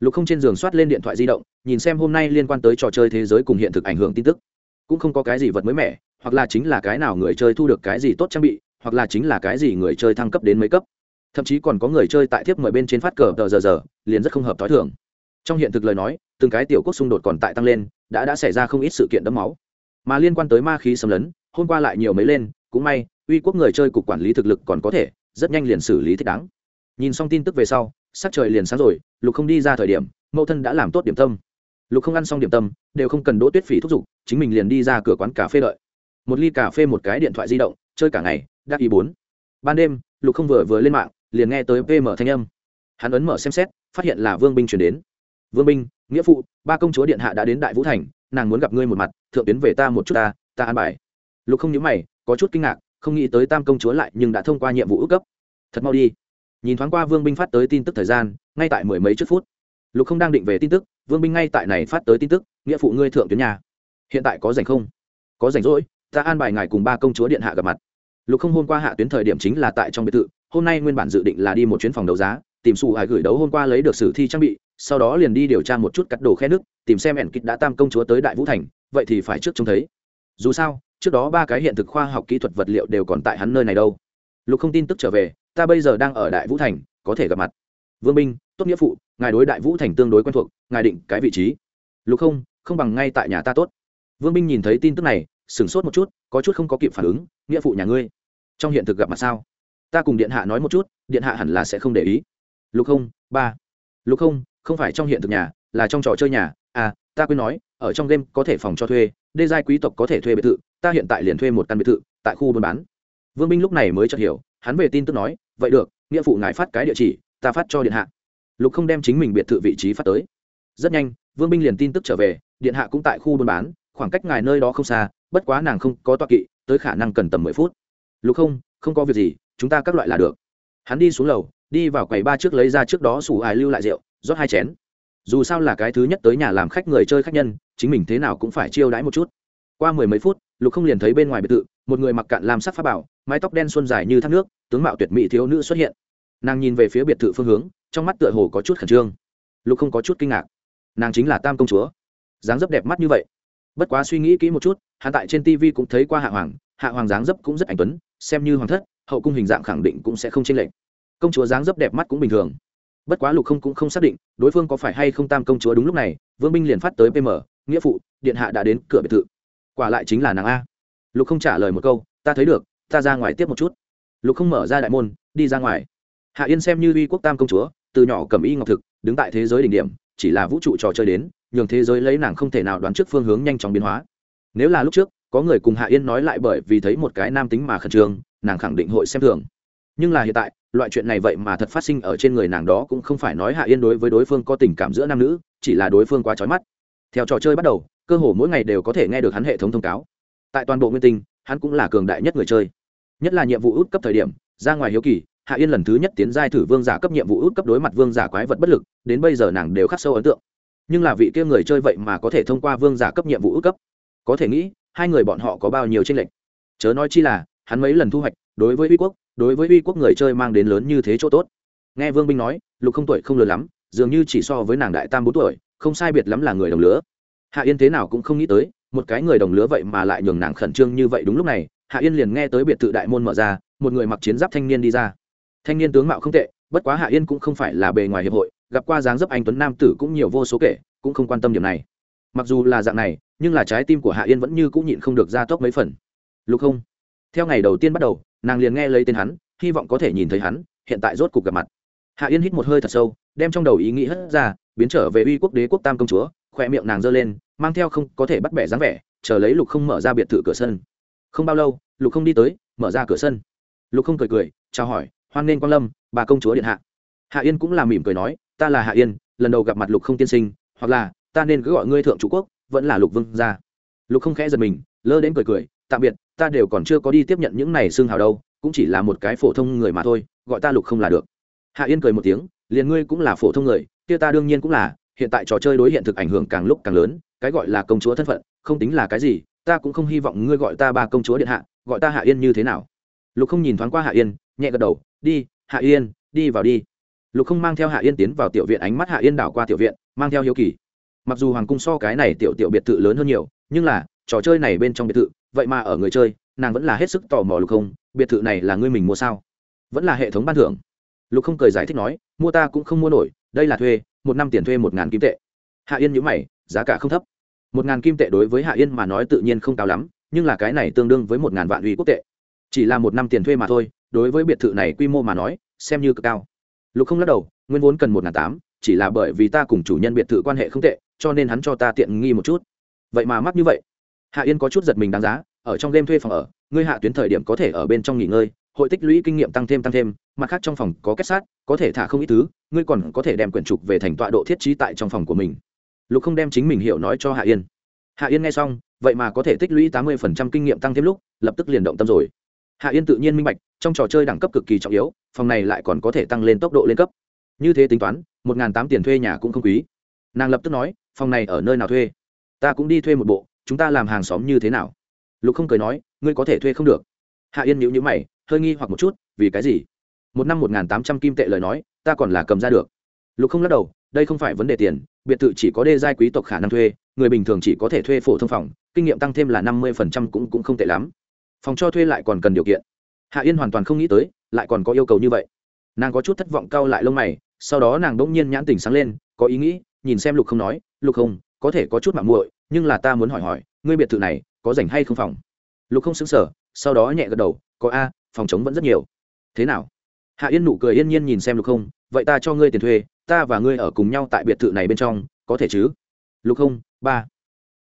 [SPEAKER 1] Lục không trên giường soát lên điện thoại di động, nhìn xem hôm nay liên quan tới trò chơi thế giới cùng hiện thực ảnh hưởng tin tức. Cũng không có cái gì vật mới mẻ, hoặc là chính là cái nào người chơi thu được cái gì tốt trang bị, hoặc là chính là cái gì người chơi thăng cấp đến mấy cấp. Thậm chí còn có người chơi tại thiếp mời bên trên phát cờ tờ giờ giờ, liền rất không hợp t h ó i thường trong hiện thực lời nói, từng cái tiểu quốc xung đột còn tại tăng lên, đã đã xảy ra không ít sự kiện đẫm máu. Mà liên quan tới ma khí xâm lấn, hôm qua lại nhiều mấy lên, cũng may, uy quốc người chơi cục quản lý thực lực còn có thể, rất nhanh liền xử lý thích đáng. Nhìn xong tin tức về sau, sắc trời liền sáng rồi, lục không đi ra thời điểm, mẫu thân đã làm tốt điểm tâm. Lục không ăn xong điểm tâm, đều không cần đỗ tuyết phỉ thúc giục, chính mình liền đi ra cửa quán cà phê đợi. Một ly cà phê một cái điện thoại di động, chơi cả ngày đắc ý bốn. Ban đêm, lục không vừa vừa lên mạng, liền nghe tới pm thanh âm. Hắn ấn mở xem xét, phát hiện là vương binh chuyển đến vương binh, nghĩa phụ, ba công chúa điện hạ đã đến đại vũ thành, nàng muốn gặp ngươi một mặt, thượng tiến về ta một chút ta ta an bài. Lục không nhớ mày, có chút kinh ngạc, không nghĩ tới tam công chúa lại nhưng đã thông qua nhiệm vụ ước cấp. Thật mau đi. Nhìn thoáng qua vương binh phát tới tin tức thời gian, ngay tại mười mấy chút phút. Lục không đang định về tin tức, vương binh ngay tại này phát tới tin tức, nghĩa phụ ngươi thượng tuyến nhà. Hiện tại có rảnh không? Có rảnh rỗi, ta an bài ngài cùng ba công chúa điện hạ gặp mặt. Lục không hôm qua hạ tuyến thời điểm chính là tại trong biệt thự, hôm nay nguyên bản dự định là đi một chuyến phòng đấu giá tìm xù hải gửi đấu hôm qua lấy được sử thi trang bị, sau đó liền đi điều tra một chút cắt đồ khe nước, tìm xem ẻn kịch đã tam công chúa tới đại vũ thành, vậy thì phải trước trông thấy. Dù sao, trước đó ba cái hiện thực khoa học kỹ thuật vật liệu đều còn tại hắn nơi này đâu. Lục không tin tức trở về, ta bây giờ đang ở đại vũ thành, có thể gặp mặt. Vương minh, tốt nghĩa phụ, ngài đối đại vũ thành tương đối quen thuộc, ngài định cái vị trí. Lục không không bằng ngay tại nhà ta tốt. Vương binh nhìn thấy tin tức này, sửng sốt một chút, có chút không có kịp phản ứng, nghĩa phụ nhà ngươi, trong hiện thực gặp mặt sao? Ta cùng điện hạ nói một chút, điện hạ hẳn là sẽ không để ý lục không, ba. Lục không không phải trong hiện thực nhà, là trong trò chơi nhà. À ta quên nói, ở trong game có thể phòng cho thuê, đê giai quý tộc có thể thuê biệt thự, ta hiện tại liền thuê một căn biệt thự, tại khu buôn bán. Vương binh lúc này mới chợt hiểu, hắn về tin tức nói, vậy được, nghĩa phụ ngài phát cái địa chỉ, ta phát cho điện hạ. Lục không đem chính mình biệt thự vị trí phát tới. Rất nhanh, vương binh liền tin tức trở về, điện hạ cũng tại khu buôn bán, khoảng cách ngài nơi đó không xa, bất quá nàng không có toa kỵ, tới khả năng cần tầm mười phút. Lục không không có việc gì, chúng ta các loại là được. Hắn đi xuống lầu đi vào quầy ba trước lấy ra trước đó sủ ải lưu lại rượu, rót hai chén. Dù sao là cái thứ nhất tới nhà làm khách người chơi khách nhân, chính mình thế nào cũng phải chiêu đãi một chút. Qua mười mấy phút, lục không liền thấy bên ngoài biệt thự, một người mặc cạn làm sắc pháp bảo, mái tóc đen xuân dài như thác nước, tướng mạo tuyệt mỹ thiếu nữ xuất hiện. Nàng nhìn về phía biệt thự phương hướng, trong mắt tựa hồ có chút khẩn trương. Lục không có chút kinh ngạc. Nàng chính là tam công chúa. Dáng dấp đẹp mắt như vậy. Bất quá suy nghĩ kỹ một chút hạ tại trên tv cũng thấy qua hạ hoàng. Hạ hoàng dáng dấp cũng rất anh tuấn, xem như hoàng thất, hậu cung hình dạng khẳng định cũng sẽ không chênh lệch công chúa dáng dấp đẹp mắt cũng bình thường. Bất quá lục không cũng không xác định đối phương có phải hay không tam công chúa đúng lúc này, vương binh liền phát tới pm nghĩa phụ, điện hạ đã đến cửa biệt thự. Quả lại chính là nàng a. Lục không trả lời một câu, ta thấy được, ta ra ngoài tiếp một chút. Lục không mở ra đại môn, đi ra ngoài. Hạ yên xem như uy quốc tam công chúa, từ nhỏ cầm y ngọc thực, đứng tại thế giới đỉnh điểm, chỉ là vũ trụ trò chơi đến, nhường thế giới lấy nàng không thể nào đoán trước phương hướng nhanh chóng biến hóa. Nếu là lúc trước, có người cùng hạ yên nói lại bởi vì thấy một cái nam tính mà khẩn trương, nàng khẳng định hội xem thường nhưng là hiện tại, loại chuyện này vậy mà thật phát sinh ở trên người nàng đó cũng không phải nói hạ yên đối với đối phương có tình cảm giữa nam nữ, chỉ là đối phương quá trói mắt. Theo trò chơi bắt đầu, cơ hồ mỗi ngày đều có thể nghe được hắn hệ thống thông cáo. Tại toàn bộ nguyên tinh, hắn cũng là cường đại nhất người chơi. Nhất là nhiệm vụ út cấp thời điểm, ra ngoài hiếu kỳ, hạ yên lần thứ nhất tiến giai thử vương giả cấp nhiệm vụ út cấp đối mặt vương giả quái vật bất lực, đến bây giờ nàng đều khắc sâu ấn tượng. Nhưng là vị kia người chơi vậy mà có thể thông qua vương giả cấp nhiệm vụ út cấp? Có thể nghĩ, hai người bọn họ có bao nhiêu tranh lệch? Chớ nói chi là hắn mấy lần thu hoạch, đối với uy quốc, đối với uy quốc người chơi mang đến lớn như thế chỗ tốt. Nghe vương binh nói, lục không tuổi không lớn lắm, dường như chỉ so với nàng đại tam bốn tuổi, không sai biệt lắm là người đồng lứa. Hạ yên thế nào cũng không nghĩ tới, một cái người đồng lứa vậy mà lại nhường nàng khẩn trương như vậy đúng lúc này, hạ yên liền nghe tới biệt thự đại môn mở ra, một người mặc chiến giáp thanh niên đi ra. Thanh niên tướng mạo không tệ, bất quá hạ yên cũng không phải là bề ngoài hiệp hội, gặp qua dáng dấp anh tuấn nam tử cũng nhiều vô số kể, cũng không quan tâm điểm này. Mặc dù là dạng này, nhưng là trái tim của hạ yên vẫn như cũng nhịn không được ra tốc mấy phần. Lục không theo ngày đầu tiên bắt đầu, nàng liền nghe lấy tên hắn, hy vọng có thể nhìn thấy hắn, hiện tại rốt cuộc gặp mặt. Hạ yên hít một hơi thật sâu, đem trong đầu ý nghĩ hất ra, biến trở về uy quốc đế quốc tam công chúa khoe miệng nàng giơ lên, mang theo không có thể bắt bẻ dáng vẻ, chờ lấy lục không mở ra biệt thự cửa sân. Không bao lâu, lục không đi tới, mở ra cửa sân. Lục không cười cười, chào hỏi, hoan nghênh quang lâm, bà công chúa điện hạ. Hạ yên cũng là mỉm cười nói, ta là hạ yên, lần đầu gặp mặt lục không tiên sinh, hoặc là, ta nên cứ gọi ngươi thượng chủ quốc, vẫn là lục vương gia. Lục không khẽ giật mình, lơ đến cười cười, tạm biệt ta đều còn chưa có đi tiếp nhận những này xương hào đâu, cũng chỉ là một cái phổ thông người mà thôi, gọi ta lục không là được. Hạ yên cười một tiếng, liền ngươi cũng là phổ thông người, kia ta đương nhiên cũng là, hiện tại trò chơi đối hiện thực ảnh hưởng càng lúc càng lớn, cái gọi là công chúa thân phận, không tính là cái gì, ta cũng không hy vọng ngươi gọi ta ba công chúa điện hạ, gọi ta hạ yên như thế nào. Lục không nhìn thoáng qua hạ yên, nhẹ gật đầu, đi, hạ yên, đi vào đi. Lục không mang theo hạ yên tiến vào tiểu viện, ánh mắt hạ yên đảo qua tiểu viện, mang theo hiếu kỳ. Mặc dù hoàng cung so cái này tiểu tiểu biệt thự lớn hơn nhiều, nhưng là, trò chơi này bên trong biệt thự vậy mà ở người chơi, nàng vẫn là hết sức tò mò lục không, biệt thự này là ngươi mình mua sao? Vẫn là hệ thống ban thưởng. Lục không cười giải thích nói, mua ta cũng không mua nổi, đây là thuê, một năm tiền thuê một ngàn kim tệ. Hạ yên nhữ mày, giá cả không thấp. Một ngàn kim tệ đối với hạ yên mà nói tự nhiên không cao lắm, nhưng là cái này tương đương với một ngàn vạn uy quốc tệ. Chỉ là một năm tiền thuê mà thôi, đối với biệt thự này quy mô mà nói, xem như cực cao. Lục không lắc đầu, nguyên vốn cần một ngàn tám, chỉ là bởi vì ta cùng chủ nhân biệt thự quan hệ không tệ, cho nên hắn cho ta tiện nghi một chút. Vậy mà mắc như vậy hạ yên có chút giật mình đáng giá, ở trong đêm thuê phòng ở, ngươi hạ tuyến thời điểm có thể ở bên trong nghỉ ngơi, hội tích lũy kinh nghiệm tăng thêm tăng thêm, mặt khác trong phòng có kết sát, có thể thả không ít thứ, ngươi còn có thể đem quyển trục về thành tọa độ thiết trí tại trong phòng của mình. Lục không đem chính mình hiểu nói cho hạ yên. Hạ yên nghe xong, vậy mà có thể tích lũy tám mươi kinh nghiệm tăng thêm lúc, lập tức liền động tâm rồi. Hạ yên tự nhiên minh bạch, trong trò chơi đẳng cấp cực kỳ trọng yếu, phòng này lại còn có thể tăng lên tốc độ lên cấp. Như thế tính toán, một n g h n tám tiền thuê nhà cũng không quý. Nàng lập tức nói, phòng này ở nơi nào thuê? Ta cũng đi thuê một bộ chúng ta làm hàng xóm như thế nào? Lục không cười nói, ngươi có thể thuê không được. Hạ yên nhữ nhữ mày, hơi nghi hoặc một chút, vì cái gì? Một năm một n g h n tám trăm kim tệ lời nói, ta còn là cầm ra được. Lục không lắc đầu, đây không phải vấn đề tiền, biệt thự chỉ có đê giai quý tộc khả năng thuê, người bình thường chỉ có thể thuê phổ thông phòng, kinh nghiệm tăng thêm là năm mươi phần trăm cũng cũng không tệ lắm. Phòng cho thuê lại còn cần điều kiện. Hạ yên hoàn toàn không nghĩ tới, lại còn có yêu cầu như vậy. Nàng có chút thất vọng cau lại lông mày, sau đó nàng đ ỗ n g nhiên nhãn tình sáng lên, có ý nghĩ, nhìn xem lục không nói, lục không, có thể có chút mạng muội nhưng là ta muốn hỏi hỏi, ngươi biệt thự này có rảnh hay không phòng? Lục không xứng sở sau đó nhẹ gật đầu, có a, phòng chống vẫn rất nhiều. Thế nào? Hạ yên nụ cười yên nhiên nhìn xem lục không, vậy ta cho ngươi tiền thuê, ta và ngươi ở cùng nhau tại biệt thự này bên trong, có thể chứ? Lục không, ba.